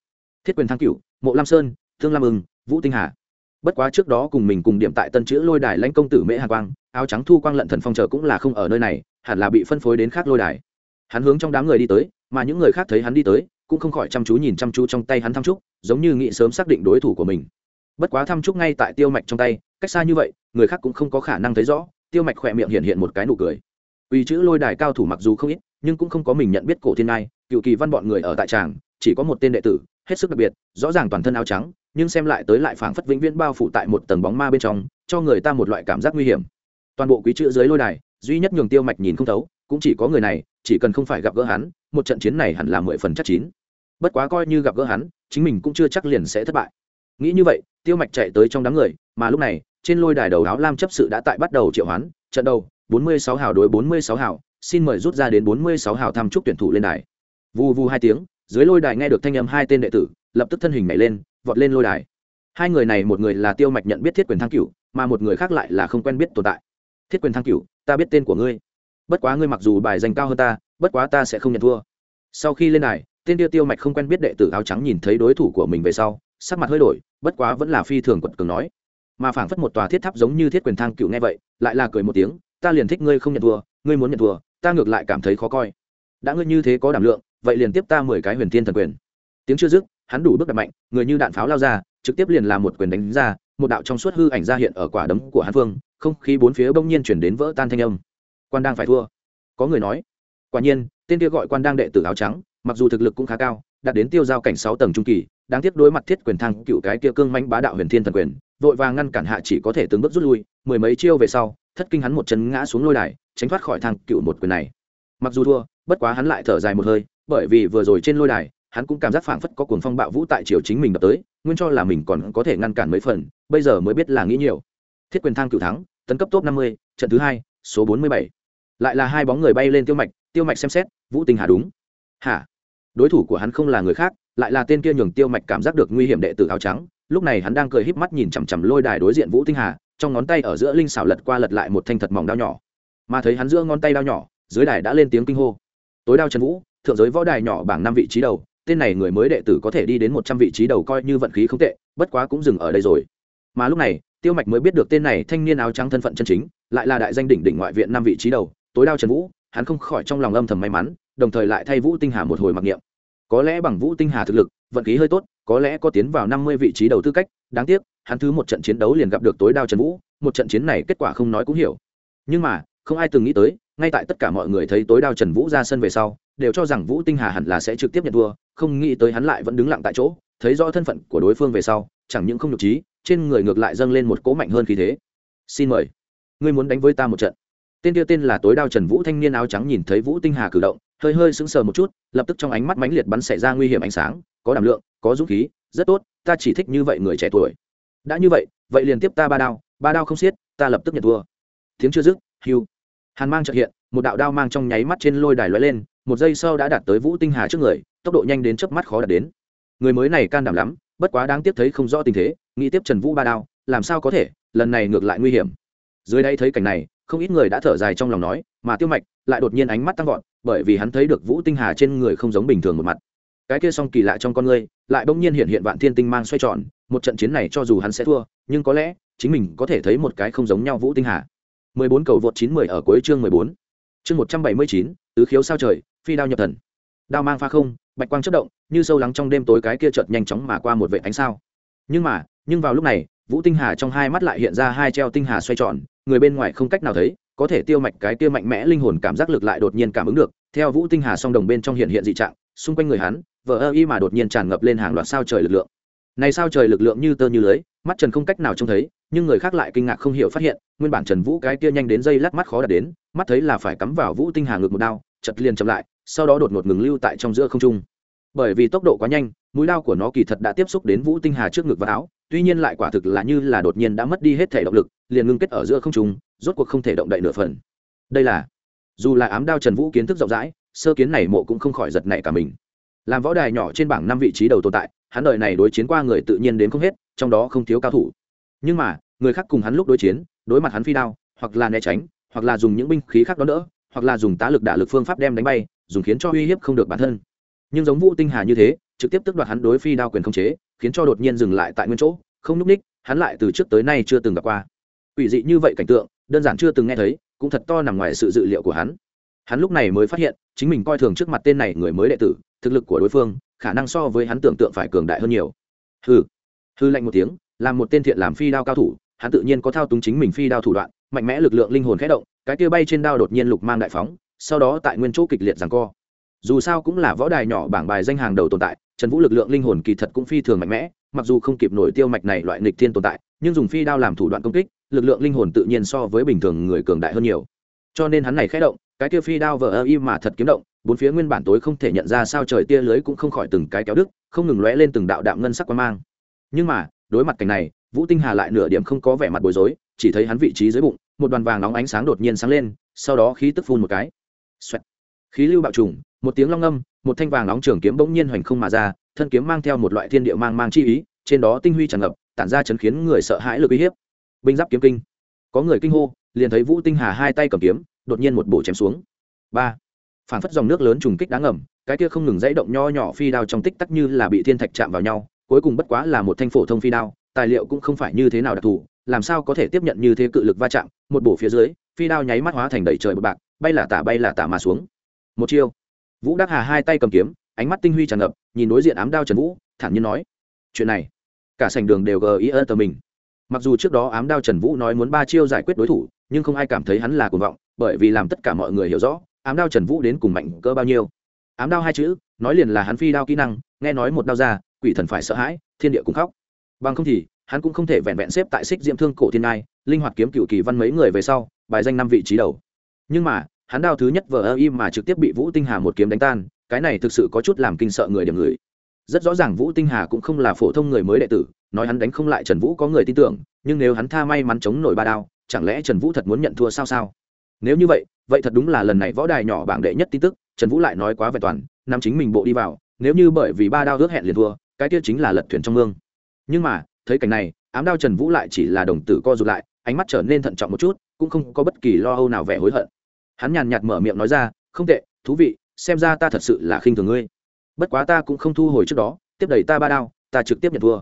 Thiết quyền thăng cửu, mộ lam sơn, thương lam ưng, vũ tinh hà. Bất quá trước đó cùng mình cùng điểm tại tân chữ lôi đài lãnh công tử mễ hà quang, áo trắng thu quang lận thần phong chờ cũng là không ở nơi này, hẳn là bị phân phối đến khác lôi đài. Hắn hướng trong đám người đi tới, mà những người khác thấy hắn đi tới, cũng không khỏi chăm chú nhìn chăm chú trong tay hắn thăm trúc, giống như nghĩ sớm xác định đối thủ của mình. Bất quá thăm trúc ngay tại tiêu mạch trong tay, cách xa như vậy, người khác cũng không có khả năng thấy rõ tiêu mạch khỏe miệng hiện hiện một cái nụ cười Uy chữ lôi đài cao thủ mặc dù không ít, nhưng cũng không có mình nhận biết cổ thiên ngai, cựu kỳ văn bọn người ở tại tràng, chỉ có một tên đệ tử, hết sức đặc biệt, rõ ràng toàn thân áo trắng, nhưng xem lại tới lại phảng phất vĩnh viễn bao phủ tại một tầng bóng ma bên trong, cho người ta một loại cảm giác nguy hiểm. Toàn bộ quý chữ dưới lôi đài, duy nhất nhường Tiêu Mạch nhìn không thấu, cũng chỉ có người này, chỉ cần không phải gặp gỡ hắn, một trận chiến này hẳn là mười phần chắc chín. Bất quá coi như gặp gỡ hắn, chính mình cũng chưa chắc liền sẽ thất bại. Nghĩ như vậy, Tiêu Mạch chạy tới trong đám người, mà lúc này, trên lôi đài đầu áo lam chấp sự đã tại bắt đầu triệu hoán, trận đầu, 46 hào đối 46 hào, xin mời rút ra đến 46 hào thăm chúc tuyển thủ lên đài. Vù vù hai tiếng, dưới lôi đài nghe được thanh âm hai tên đệ tử, lập tức thân hình nhảy lên, vọt lên lôi đài. Hai người này một người là Tiêu Mạch nhận biết Thiết Quyền Thăng Cửu, mà một người khác lại là không quen biết tồn tại. Thiết Quyền Thăng Cửu, ta biết tên của ngươi. Bất quá ngươi mặc dù bài danh cao hơn ta, bất quá ta sẽ không nhận thua. Sau khi lên đài, tên Tiêu Tiêu Mạch không quen biết đệ tử áo trắng nhìn thấy đối thủ của mình về sau, sắc mặt hơi đổi, bất quá vẫn là phi thường quật cường nói. Mà phảng phất một tòa thiết tháp giống như Thiết Quyền thang Cửu nghe vậy, lại là cười một tiếng, ta liền thích ngươi không nhận thua ngươi muốn nhận thua ta ngược lại cảm thấy khó coi. Đã ngươi như thế có đảm lượng vậy liền tiếp ta mười cái huyền thiên thần quyền. Tiếng chưa dứt hắn đủ bước đặt mạnh người như đạn pháo lao ra trực tiếp liền làm một quyền đánh ra một đạo trong suốt hư ảnh ra hiện ở quả đấm của hắn phương không khí bốn phía bỗng nhiên chuyển đến vỡ tan thanh âm. Quan đang phải thua. Có người nói. Quả nhiên tên kia gọi quan đang đệ tử áo trắng mặc dù thực lực cũng khá cao đạt đến tiêu giao cảnh sáu tầng trung kỳ đáng tiếc đối mặt thiết quyền thăng cựu cái kia cương manh bá đạo huyền thiên thần quyền vội vàng ngăn cản hạ chỉ có thể từng bước rút lui, mười mấy chiêu về sau, thất kinh hắn một chân ngã xuống lôi đài, tránh thoát khỏi thang cựu một quyền này. Mặc dù thua, bất quá hắn lại thở dài một hơi, bởi vì vừa rồi trên lôi đài, hắn cũng cảm giác phảng phất có cuồng phong bạo vũ tại chiều chính mình đập tới, nguyên cho là mình còn có thể ngăn cản mấy phần, bây giờ mới biết là nghĩ nhiều. Thiết quyền thang cựu thắng, tấn cấp top năm mươi, trận thứ hai, số bốn mươi bảy. Lại là hai bóng người bay lên tiêu mạch tiêu mạch xem xét, vũ tình hà đúng. Hả? Đối thủ của hắn không là người khác, lại là tên kia nhường tiêu mạch cảm giác được nguy hiểm đệ tử áo trắng lúc này hắn đang cười híp mắt nhìn chằm chằm lôi đài đối diện vũ tinh hà, trong ngón tay ở giữa linh xảo lật qua lật lại một thanh thật mỏng đao nhỏ. Mà thấy hắn giữa ngón tay đao nhỏ, dưới đài đã lên tiếng kinh hô. Tối đao trần vũ, thượng giới võ đài nhỏ bảng năm vị trí đầu, tên này người mới đệ tử có thể đi đến một trăm vị trí đầu coi như vận khí không tệ, bất quá cũng dừng ở đây rồi. Mà lúc này, tiêu mạch mới biết được tên này thanh niên áo trắng thân phận chân chính, lại là đại danh đỉnh đỉnh ngoại viện năm vị trí đầu, tối đao trần vũ, hắn không khỏi trong lòng âm thầm may mắn, đồng thời lại thay vũ tinh hà một hồi mặc niệm. Có lẽ bằng vũ tinh hà thực lực, vận khí hơi tốt có lẽ có tiến vào năm mươi vị trí đầu tư cách, đáng tiếc, hắn thứ một trận chiến đấu liền gặp được tối đao trần vũ, một trận chiến này kết quả không nói cũng hiểu. Nhưng mà, không ai từng nghĩ tới, ngay tại tất cả mọi người thấy tối đao trần vũ ra sân về sau, đều cho rằng vũ tinh hà hẳn là sẽ trực tiếp nhận thua, không nghĩ tới hắn lại vẫn đứng lặng tại chỗ, thấy rõ thân phận của đối phương về sau, chẳng những không nhục trí trên người ngược lại dâng lên một cỗ mạnh hơn khí thế. Xin mời, ngươi muốn đánh với ta một trận. Tên kia tên là tối đao trần vũ thanh niên áo trắng nhìn thấy vũ tinh hà cử động hơi hơi sững sờ một chút, lập tức trong ánh mắt mãnh liệt bắn xảy ra nguy hiểm ánh sáng, có đảm lượng, có dũng khí, rất tốt, ta chỉ thích như vậy người trẻ tuổi. Đã như vậy vậy liền tiếp ta ba đao ba đao không xiết, ta lập tức nhận thua. Tiếng chưa dứt hiu hàn mang trợ hiện, một đạo đao mang trong nháy mắt trên lôi đài lóe lên, một giây sau đã đạt tới vũ tinh hà trước người, tốc độ nhanh đến chớp mắt khó đạt đến. Người mới này can đảm lắm, bất quá đáng tiếc thấy không rõ tình thế, nghĩ tiếp trần vũ ba đao, làm sao có thể, lần này ngược lại nguy hiểm. Dưới đây thấy cảnh này, không ít người đã thở dài trong lòng nói, mà tiêu mạch lại đột nhiên ánh mắt tăng vọt bởi vì hắn thấy được vũ tinh hà trên người không giống bình thường một mặt cái kia song kỳ lạ trong con ngươi lại bỗng nhiên hiện hiện vạn thiên tinh mang xoay tròn một trận chiến này cho dù hắn sẽ thua nhưng có lẽ chính mình có thể thấy một cái không giống nhau vũ tinh hà 14 cầu vượt 910 ở cuối chương 14. Chương 179, tứ khiếu sao trời, phi đao nhập thần. Đao mang pha không, bạch quang chớp động, như sâu lắng trong đêm tối cái kia chợt nhanh chóng mà qua một vệt ánh sao. Nhưng mà, nhưng vào lúc này, Vũ Tinh Hà trong hai mắt lại hiện ra hai treo tinh hà xoay tròn, người bên ngoài không cách nào thấy, có thể tiêu mạch cái kia mạnh mẽ linh hồn cảm giác lực lại đột nhiên cảm ứng được, theo Vũ Tinh Hà song đồng bên trong hiện hiện dị trạng, xung quanh người hắn, vờ ơ y mà đột nhiên tràn ngập lên hàng loạt sao trời lực lượng. Này sao trời lực lượng như tơ như lưới mắt trần không cách nào trông thấy nhưng người khác lại kinh ngạc không hiểu phát hiện nguyên bản trần vũ cái kia nhanh đến dây lát mắt khó đạt đến mắt thấy là phải cắm vào vũ tinh hà ngược một đao chật liền chậm lại sau đó đột ngột ngừng lưu tại trong giữa không trung. Bởi vì tốc độ quá nhanh mũi đao của nó kỳ thật đã tiếp xúc đến vũ tinh hà trước ngực và áo tuy nhiên lại quả thực là như là đột nhiên đã mất đi hết thể động lực, liền ngưng kết ở giữa không trung, rốt cuộc không thể động đậy nửa phần. Đây là, dù là ám đao trần vũ kiến thức rộng rãi, sơ kiến này mộ cũng không khỏi giật nảy cả mình. Làm võ đài nhỏ trên bảng năm vị trí đầu tồn tại, hắn đời này đối chiến qua người tự nhiên đến không hết, trong đó không thiếu cao thủ. Nhưng mà, người khác cùng hắn lúc đối chiến, đối mặt hắn phi đao, hoặc là né tránh, hoặc là dùng những binh khí khác đó nữa hoặc là dùng tá lực đả lực phương pháp đem đánh bay, dùng khiến cho uy hiếp không được bản thân. Nhưng giống vũ tinh hà như thế trực tiếp tức đoạt hắn đối phi đao quyền không chế, khiến cho đột nhiên dừng lại tại nguyên chỗ, không núp ních, hắn lại từ trước tới nay chưa từng gặp qua. Ủy dị như vậy cảnh tượng, đơn giản chưa từng nghe thấy, cũng thật to nằm ngoài sự dự liệu của hắn. Hắn lúc này mới phát hiện, chính mình coi thường trước mặt tên này người mới đệ tử, thực lực của đối phương, khả năng so với hắn tưởng tượng phải cường đại hơn nhiều. Hư hư lạnh một tiếng, làm một tên thiện làm phi đao cao thủ, hắn tự nhiên có thao túng chính mình phi đao thủ đoạn, mạnh mẽ lực lượng linh hồn khẽ động, cái kia bay trên đao đột nhiên lục mang đại phóng, sau đó tại nguyên chỗ kịch liệt rằng co dù sao cũng là võ đài nhỏ bảng bài danh hàng đầu tồn tại, trần vũ lực lượng linh hồn kỳ thật cũng phi thường mạnh mẽ, mặc dù không kịp nổi tiêu mạch này loại nịch thiên tồn tại, nhưng dùng phi đao làm thủ đoạn công kích, lực lượng linh hồn tự nhiên so với bình thường người cường đại hơn nhiều. Cho nên hắn này khẽ động, cái kia phi đao vờ ơ im mà thật kiếm động, bốn phía nguyên bản tối không thể nhận ra sao trời tia lưới cũng không khỏi từng cái kéo đứt, không ngừng lóe lên từng đạo đạm ngân sắc quan mang. Nhưng mà, đối mặt cảnh này, vũ tinh hà lại nửa điểm không có vẻ mặt bối rối, chỉ thấy hắn vị trí dưới bụng, một đoàn vàng nóng ánh sáng đột nhiên sáng lên, sau đó khí tức phun một cái. Xoẹt. khí lưu bạo trùng một tiếng long âm một thanh vàng nóng trường kiếm bỗng nhiên hoành không mà ra, thân kiếm mang theo một loại thiên địa mang mang chi ý, trên đó tinh huy tràn ngập, tản ra chấn khiến người sợ hãi lực uy hiếp. Binh giáp kiếm kinh. Có người kinh hô, liền thấy vũ tinh hà hai tay cầm kiếm, đột nhiên một bổ chém xuống. Ba. Phản phất dòng nước lớn trùng kích đáng ngầm, cái kia không ngừng dãy động nho nhỏ phi đao trong tích tắc như là bị thiên thạch chạm vào nhau, cuối cùng bất quá là một thanh phổ thông phi đao, tài liệu cũng không phải như thế nào đặc thù, làm sao có thể tiếp nhận như thế cự lực va chạm, một bổ phía dưới, phi đao nháy mắt hóa thành đầy trời bột bạc, bay là tả bay là tả mà xuống. Một chiêu vũ đắc hà hai tay cầm kiếm, ánh mắt tinh huy tràn ngập, nhìn đối diện ám đao trần vũ, thản nhiên nói, chuyện này, cả sành đường đều gờ ý ơ tờ mình. Mặc dù trước đó ám đao trần vũ nói muốn ba chiêu giải quyết đối thủ, nhưng không ai cảm thấy hắn là cuồng vọng, bởi vì làm tất cả mọi người hiểu rõ, ám đao trần vũ đến cùng mạnh cỡ bao nhiêu. Ám đao hai chữ, nói liền là hắn phi đao kỹ năng, nghe nói một đao ra, quỷ thần phải sợ hãi, thiên địa cũng khóc. Bằng không thì, hắn cũng không thể vẹn vẹn xếp tại xích diễm thương cổ thiên ngai, linh hoạt kiếm cựu kỳ văn mấy người về sau, bài danh năm vị trí đầu. Nhưng mà hắn đao thứ nhất vờ ơ im mà trực tiếp bị vũ tinh hà một kiếm đánh tan, cái này thực sự có chút làm kinh sợ người điểm người. Rất rõ ràng vũ tinh hà cũng không là phổ thông người mới đệ tử, nói hắn đánh không lại trần vũ có người tin tưởng, nhưng nếu hắn tha may mắn chống nổi ba đao, chẳng lẽ trần vũ thật muốn nhận thua sao sao? Nếu như vậy vậy thật đúng là lần này võ đài nhỏ bảng đệ nhất tin tức, trần vũ lại nói quá vẹn toàn nam chính mình bộ đi vào, nếu như bởi vì ba đao ước hẹn liền thua, cái kia chính là lật thuyền trong mương. Nhưng mà, thấy cảnh này, ám đao trần vũ lại chỉ là đồng tử co rụt lại, ánh mắt trở nên thận trọng một chút, cũng không có bất kỳ lo âu nào vẻ hối hận hắn nhàn nhạt mở miệng nói ra, không tệ, thú vị, xem ra ta thật sự là khinh thường ngươi. Bất quá ta cũng không thu hồi trước đó, tiếp đẩy ta ba đao, ta trực tiếp nhận thua.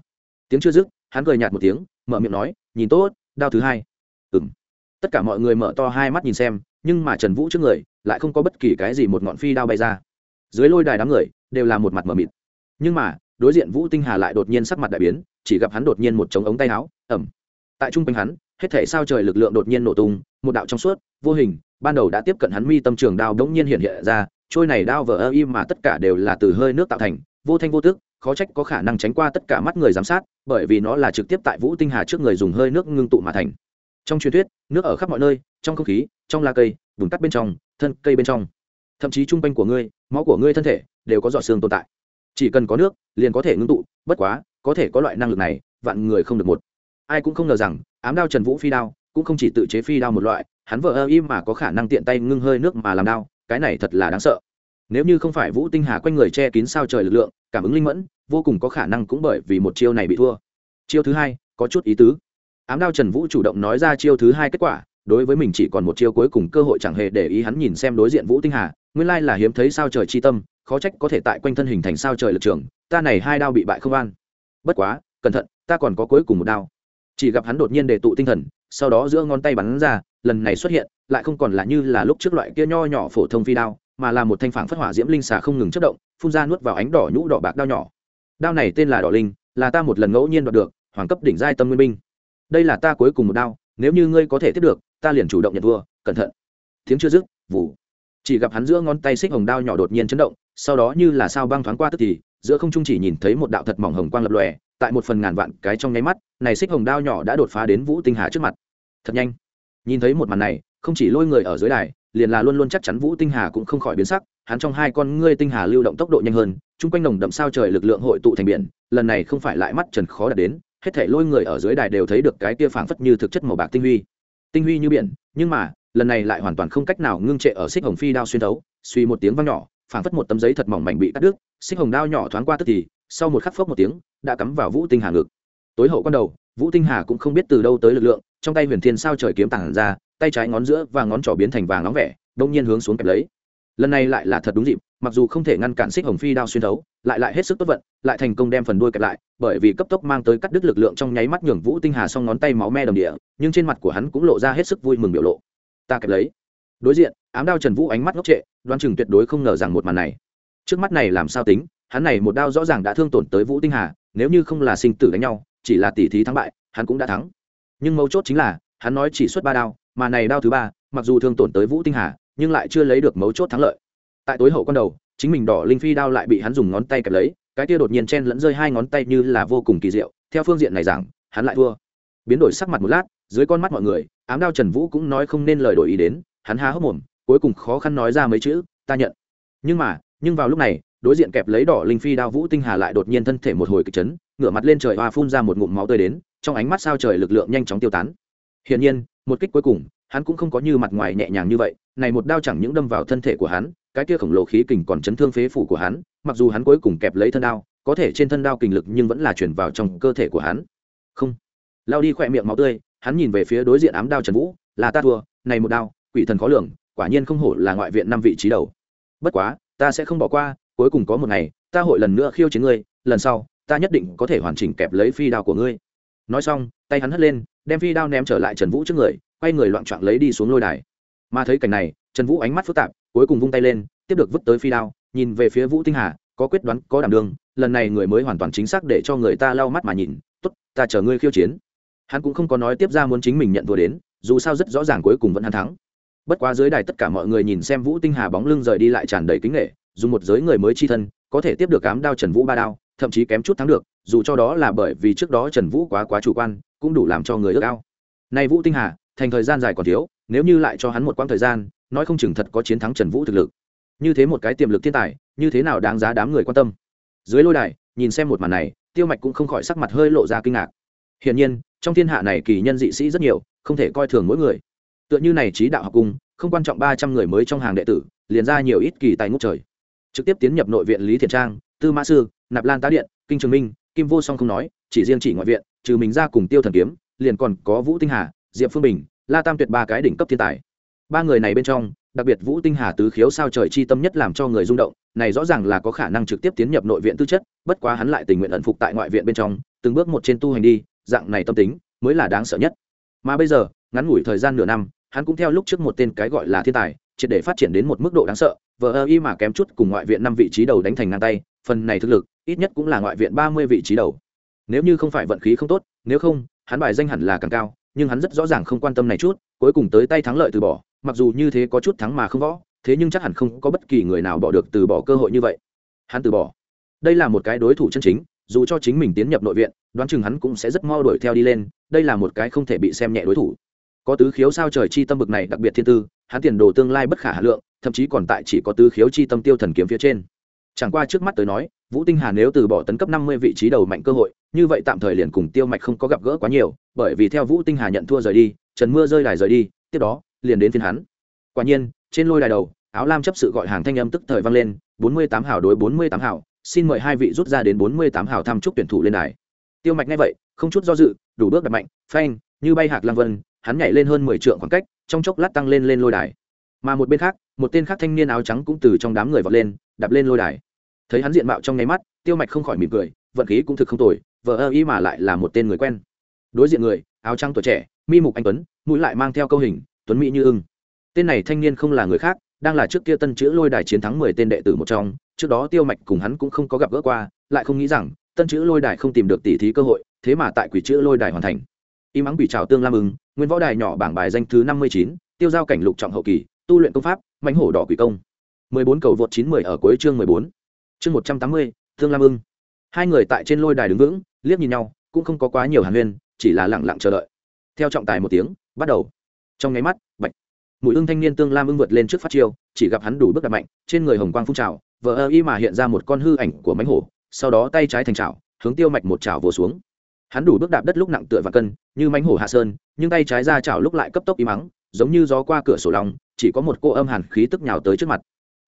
Tiếng chưa dứt, hắn cười nhạt một tiếng, mở miệng nói, nhìn tốt, đao thứ hai. Ừng tất cả mọi người mở to hai mắt nhìn xem, nhưng mà trần vũ trước người lại không có bất kỳ cái gì một ngọn phi đao bay ra. Dưới lôi đài đám người đều là một mặt mờ mịt. Nhưng mà, đối diện vũ tinh hà lại đột nhiên sắc mặt đại biến, chỉ gặp hắn đột nhiên một trống ống tay áo ẩm tại trung quanh hắn, hết thể sao trời lực lượng đột nhiên nổ tung, một đạo trong suốt, vô hình ban đầu đã tiếp cận hắn mi tâm trường đao đống nhiên hiện hiện ra, trôi này đao vỡ ơ im mà tất cả đều là từ hơi nước tạo thành, vô thanh vô tức, khó trách có khả năng tránh qua tất cả mắt người giám sát, bởi vì nó là trực tiếp tại vũ tinh hà trước người dùng hơi nước ngưng tụ mà thành. Trong truyền thuyết, nước ở khắp mọi nơi, trong không khí, trong la cây vùng cắt bên trong, thân cây bên trong. Thậm chí chung quanh của ngươi, máu của ngươi thân thể đều có giọt xương tồn tại. Chỉ cần có nước, liền có thể ngưng tụ, bất quá, có thể có loại năng lực này, vạn người không được một. Ai cũng không ngờ rằng, ám đao trần vũ phi đao cũng không chỉ tự chế phi đao một loại hắn vợ ơ im mà có khả năng tiện tay ngưng hơi nước mà làm đao, cái này thật là đáng sợ. Nếu như không phải vũ tinh hà quanh người che kín sao trời lực lượng, cảm ứng linh mẫn, vô cùng có khả năng cũng bởi vì một chiêu này bị thua. Chiêu thứ hai, có chút ý tứ. Ám đao trần vũ chủ động nói ra chiêu thứ hai kết quả, đối với mình chỉ còn một chiêu cuối cùng cơ hội chẳng hề để ý hắn nhìn xem đối diện vũ tinh hà, nguyên lai là hiếm thấy sao trời chi tâm, khó trách có thể tại quanh thân hình thành sao trời lực trường, ta này hai đao bị bại không an. Bất quá, cẩn thận, ta còn có cuối cùng một đao. Chỉ gặp hắn đột nhiên để tụ tinh thần sau đó giữa ngón tay bắn ra, lần này xuất hiện, lại không còn là như là lúc trước loại kia nho nhỏ phổ thông phi đao, mà là một thanh phản phất hỏa diễm linh xà không ngừng chất động, phun ra nuốt vào ánh đỏ nhũ đỏ bạc đao nhỏ. Đao này tên là đỏ linh, là ta một lần ngẫu nhiên đoạt được, hoàng cấp đỉnh giai tâm nguyên binh. Đây là ta cuối cùng một đao, nếu như ngươi có thể tiếp được, ta liền chủ động nhận vua. cẩn thận. Tiếng chưa dứt vụ chỉ gặp hắn giữa ngón tay xích hồng đao nhỏ đột nhiên chấn động, sau đó như là sao băng thoáng qua tức thì, giữa không trung chỉ nhìn thấy một đạo thật mỏng hồng quang lập lòe tại một phần ngàn vạn cái trong nháy mắt, này xích hồng đao nhỏ đã đột phá đến vũ tinh hà trước mặt. Thật nhanh. Nhìn thấy một màn này, không chỉ lôi người ở dưới đài, liền là luôn luôn chắc chắn vũ tinh hà cũng không khỏi biến sắc, hắn trong hai con ngươi tinh hà lưu động tốc độ nhanh hơn, chung quanh nồng đậm sao trời lực lượng hội tụ thành biển, lần này không phải lại mắt trần khó đạt đến, hết thể lôi người ở dưới đài đều thấy được cái kia phảng phất như thực chất màu bạc tinh huy. Tinh huy như biển, nhưng mà, lần này lại hoàn toàn không cách nào ngưng trệ ở xích hồng phi đao xuyên thấu, suy một tiếng vang nhỏ, phảng phất một tấm giấy thật mỏng mảnh bị cắt đứt, xích hồng đao nhỏ thoáng qua tức thì sau một khắc phốc một tiếng, đã cắm vào vũ tinh hà ngực. Tối hậu quan đầu, vũ tinh hà cũng không biết từ đâu tới lực lượng, trong tay huyền thiên sao trời kiếm tảng ra, tay trái ngón giữa và ngón trỏ biến thành vàng nóng vẻ, đông nhiên hướng xuống kẹp lấy. Lần này lại là thật đúng dịp, mặc dù không thể ngăn cản xích hồng phi đao xuyên thấu, lại lại hết sức tốt vận, lại thành công đem phần đuôi kẹp lại, bởi vì cấp tốc mang tới cắt đứt lực lượng trong nháy mắt nhường vũ tinh hà xong ngón tay máu me đồng địa, nhưng trên mặt của hắn cũng lộ ra hết sức vui mừng biểu lộ. Ta kẹp lấy. Đối diện, ám đao trần vũ ánh mắt ngốc trệ đoan chừng tuyệt đối không ngờ rằng một màn này trước mắt này làm sao tính, hắn này một đao rõ ràng đã thương tổn tới vũ tinh hà, nếu như không là sinh tử đánh nhau, chỉ là tỉ thí thắng bại, hắn cũng đã thắng. Nhưng mấu chốt chính là, hắn nói chỉ xuất ba đao, mà này đao thứ ba, mặc dù thương tổn tới vũ tinh hà, nhưng lại chưa lấy được mấu chốt thắng lợi. Tại tối hậu con đầu, chính mình đỏ linh phi đao lại bị hắn dùng ngón tay kẹp lấy, cái kia đột nhiên chen lẫn rơi hai ngón tay như là vô cùng kỳ diệu, theo phương diện này rằng hắn lại thua. Biến đổi sắc mặt một lát, dưới con mắt mọi người, ám đao trần vũ cũng nói không nên lời đổi ý đến, hắn há hốc mồm, cuối cùng khó khăn nói ra mấy chữ, ta nhận. Nhưng mà nhưng vào lúc này, đối diện kẹp lấy đỏ linh phi đao vũ tinh hà lại đột nhiên thân thể một hồi kịch chấn, ngửa mặt lên trời hoa phun ra một ngụm máu tươi đến, trong ánh mắt sao trời lực lượng nhanh chóng tiêu tán. Hiển nhiên, một kích cuối cùng, hắn cũng không có như mặt ngoài nhẹ nhàng như vậy, này một đao chẳng những đâm vào thân thể của hắn, cái kia khổng lồ khí kình còn chấn thương phế phủ của hắn, mặc dù hắn cuối cùng kẹp lấy thân đao, có thể trên thân đao kình lực nhưng vẫn là chuyển vào trong cơ thể của hắn. Không. Lao đi khỏe miệng máu tươi, hắn nhìn về phía đối diện ám đao trần vũ, là ta thua, này một đao, quỷ thần khó lường, quả nhiên không hổ là ngoại viện năm vị trí đầu. Bất quá ta sẽ không bỏ qua, cuối cùng có một ngày, ta hội lần nữa khiêu chiến ngươi, lần sau, ta nhất định có thể hoàn chỉnh kẹp lấy phi đao của ngươi. Nói xong, tay hắn hất lên, đem phi đao ném trở lại trần vũ trước người, quay người loạn trọn lấy đi xuống lôi đài. Mà thấy cảnh này, trần vũ ánh mắt phức tạp, cuối cùng vung tay lên, tiếp được vứt tới phi đao, nhìn về phía vũ tinh hà, có quyết đoán, có đảm đương, lần này người mới hoàn toàn chính xác để cho người ta lau mắt mà nhìn, tốt, ta chờ ngươi khiêu chiến. Hắn cũng không có nói tiếp ra muốn chính mình nhận thua đến, dù sao rất rõ ràng cuối cùng vẫn hắn thắng bất quá dưới đài tất cả mọi người nhìn xem vũ tinh hà bóng lưng rời đi lại tràn đầy kính nghệ dùng một giới người mới chi thân, có thể tiếp được cám đao trần vũ ba đao, thậm chí kém chút thắng được, dù cho đó là bởi vì trước đó trần vũ quá quá chủ quan, cũng đủ làm cho người ước ao. Nay vũ tinh hà, thành thời gian dài còn thiếu, nếu như lại cho hắn một quãng thời gian, nói không chừng thật có chiến thắng trần vũ thực lực. Như thế một cái tiềm lực thiên tài, như thế nào đáng giá đám người quan tâm? Dưới lôi đài, nhìn xem một màn này, tiêu mạch cũng không khỏi sắc mặt hơi lộ ra kinh ngạc. Hiển nhiên, trong thiên hạ này kỳ nhân dị sĩ rất nhiều, không thể coi thường mỗi người tựa như này trí đạo học cung, không quan trọng ba trăm người mới trong hàng đệ tử, liền ra nhiều ít kỳ tài ngốc trời. Trực tiếp tiến nhập nội viện lý thiện trang, tư mã sư, nạp lan tá điện, kinh trường minh, kim vô song không nói, chỉ riêng chỉ ngoại viện, trừ mình ra cùng tiêu thần kiếm, liền còn có vũ tinh hà, diệp phương bình, la tam tuyệt ba cái đỉnh cấp thiên tài. Ba người này bên trong, đặc biệt vũ tinh hà tứ khiếu sao trời chi tâm nhất làm cho người rung động, này rõ ràng là có khả năng trực tiếp tiến nhập nội viện tư chất, bất quá hắn lại tình nguyện ẩn phục tại ngoại viện bên trong, từng bước một trên tu hành đi, dạng này tâm tính mới là đáng sợ nhất. Mà bây giờ ngắn ngủi thời gian nửa năm, hắn cũng theo lúc trước một tên cái gọi là thiên tài, triệt để phát triển đến một mức độ đáng sợ, vờ ơ y mà kém chút cùng ngoại viện năm vị trí đầu đánh thành ngang tay, phần này thực lực, ít nhất cũng là ngoại viện ba mươi vị trí đầu. Nếu như không phải vận khí không tốt, nếu không, hắn bài danh hẳn là càng cao, nhưng hắn rất rõ ràng không quan tâm này chút, cuối cùng tới tay thắng lợi từ bỏ, mặc dù như thế có chút thắng mà không võ, thế nhưng chắc hẳn không có bất kỳ người nào bỏ được từ bỏ cơ hội như vậy. Hắn từ bỏ. Đây là một cái đối thủ chân chính, dù cho chính mình tiến nhập nội viện, đoán chừng hắn cũng sẽ rất mau đuổi theo đi lên, đây là một cái không thể bị xem nhẹ đối thủ có tứ khiếu sao trời chi tâm bực này đặc biệt thiên tư, hắn tiền đồ tương lai bất khả hà lượng, thậm chí còn tại chỉ có tứ khiếu chi tâm tiêu thần kiếm phía trên. Chẳng qua trước mắt tới nói, vũ tinh hà nếu từ bỏ tấn cấp năm mươi vị trí đầu mạnh cơ hội, như vậy tạm thời liền cùng tiêu mạch không có gặp gỡ quá nhiều, bởi vì theo vũ tinh hà nhận thua rời đi, trần mưa rơi đài rời đi, tiếp đó, liền đến phiên hắn. Quả nhiên, trên lôi đài đầu, áo lam chấp sự gọi hàng thanh âm tức thời vang lên, bốn mươi tám hào đối bốn mươi tám hào, xin mời hai vị rút ra đến bốn mươi tám hào thăm chúc tuyển thủ lên đài. Tiêu mạch nghe vậy, không chút do dự, đủ bước đặt mạnh, phanh, như bay hạc lang vân hắn nhảy lên hơn mười trượng khoảng cách, trong chốc lát tăng lên lên lôi đài. Mà một bên khác, một tên khác thanh niên áo trắng cũng từ trong đám người vọt lên, đạp lên lôi đài. Thấy hắn diện mạo trong nháy mắt, tiêu mạch không khỏi mỉm cười, vận khí cũng thực không tồi vợ ơ ý mà lại là một tên người quen. Đối diện người, áo trắng tuổi trẻ, mi mục anh tuấn, mũi lại mang theo câu hình, tuấn mỹ như ưng. Tên này thanh niên không là người khác, đang là trước kia tân chữ lôi đài chiến thắng mười tên đệ tử một trong, trước đó tiêu mạch cùng hắn cũng không có gặp gỡ qua, lại không nghĩ rằng, tân chữ lôi đài không tìm được tỷ thí cơ hội, thế mà tại quỷ chữ lôi đài hoàn thành. Y mắng quỷ trào tương lam ưng nguyên võ đài nhỏ bảng bài danh thứ năm mươi chín, tiêu giao cảnh lục trọng hậu kỳ, tu luyện công pháp, mãnh hổ đỏ quỷ công. mười bốn cầu vượt chín mười ở cuối chương mười bốn. Chương một trăm tám mươi, thương lam ưng. Hai người tại trên lôi đài đứng vững, liếc nhìn nhau, cũng không có quá nhiều hàn huyên, chỉ là lẳng lặng chờ đợi. Theo trọng tài một tiếng, bắt đầu. Trong nháy mắt, bạch mũi ưng thanh niên tương lam ưng vượt lên trước phát chiêu, chỉ gặp hắn đủ bước đặt mạnh, trên người hồng quang phun trào, vờ ơ y mà hiện ra một con hư ảnh của mánh hổ, sau đó tay trái thành trào hướng tiêu mạch một trào vồ xuống hắn đủ bước đạp đất lúc nặng tựa và cân, như mánh hổ hạ sơn, nhưng tay trái ra chảo lúc lại cấp tốc im mắng giống như gió qua cửa sổ lòng, chỉ có một cô âm hàn khí tức nhào tới trước mặt.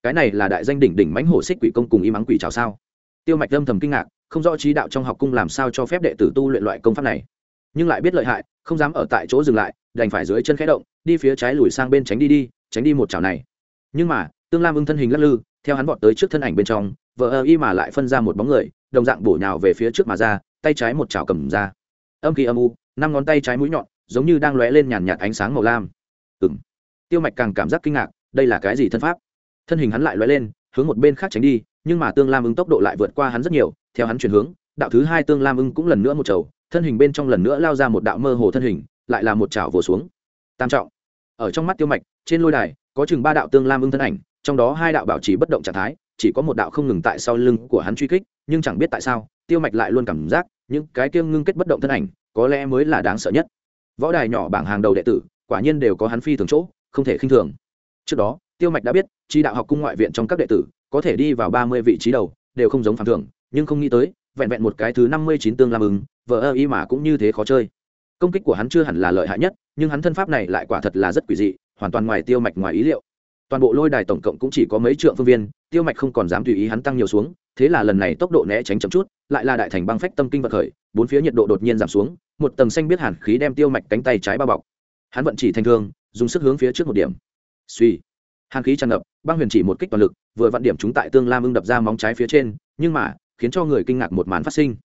Cái này là đại danh đỉnh đỉnh mánh hổ xích quỷ công cùng im mắng quỷ chảo sao? Tiêu mạch âm thầm kinh ngạc, không rõ trí đạo trong học cung làm sao cho phép đệ tử tu luyện loại công pháp này. Nhưng lại biết lợi hại, không dám ở tại chỗ dừng lại, đành phải dưới chân khẽ động, đi phía trái lùi sang bên tránh đi đi, tránh đi một chảo này. Nhưng mà, tương lam ưng thân hình lắc lư, theo hắn vọt tới trước thân ảnh bên trong vợ ơ y mà lại phân ra một bóng người, đồng dạng bổ nhào về phía trước mà ra tay trái một chảo cầm ra. Âm kỳ âm u, năm ngón tay trái mũi nhọn, giống như đang lóe lên nhàn nhạt ánh sáng màu lam. Ừ m tiêu mạch càng cảm giác kinh ngạc, đây là cái gì thân pháp? Thân hình hắn lại lóe lên, hướng một bên khác tránh đi, nhưng mà tương lam ưng tốc độ lại vượt qua hắn rất nhiều, theo hắn chuyển hướng, đạo thứ hai tương lam ưng cũng lần nữa một chầu, thân hình bên trong lần nữa lao ra một đạo mơ hồ thân hình, lại là một chảo vồ xuống. Tam trọng. Ở trong mắt tiêu mạch, trên lôi đài, có chừng ba đạo tương lam ưng thân ảnh, trong đó hai đạo bảo trì bất động trạng thái, chỉ có một đạo không ngừng tại sau lưng của hắn truy kích, nhưng chẳng biết tại sao tiêu mạch lại luôn cảm giác những cái kia ngưng kết bất động thân ảnh có lẽ mới là đáng sợ nhất. Võ đài nhỏ bảng hàng đầu đệ tử, quả nhiên đều có hắn phi thường chỗ, không thể khinh thường. Trước đó, tiêu mạch đã biết, chi đạo học cung ngoại viện trong các đệ tử, có thể đi vào ba mươi vị trí đầu, đều không giống phản thường nhưng không nghĩ tới, vẹn vẹn một cái thứ năm mươi chín tương lam ứng vợ ơ y mà cũng như thế khó chơi. Công kích của hắn chưa hẳn là lợi hại nhất, nhưng hắn thân pháp này lại quả thật là rất quỷ dị, hoàn toàn ngoài tiêu mạch ngoài ý liệu. Toàn bộ lôi đài tổng cộng cũng chỉ có mấy trượng phương viên, tiêu mạch không còn dám tùy ý hắn tăng nhiều xuống thế là lần này tốc độ né tránh chậm chút, lại là đại thành băng phách tâm kinh vật khởi, bốn phía nhiệt độ đột nhiên giảm xuống, một tầng xanh biết hàn khí đem tiêu mạch cánh tay trái bao bọc. Hắn vận chỉ thành thương, dùng sức hướng phía trước một điểm. Suy. Hàn khí tràn ngập, băng huyền chỉ một kích toàn lực, vừa vặn điểm chúng tại tương lam ưng đập ra móng trái phía trên, nhưng mà, khiến cho người kinh ngạc một màn phát sinh.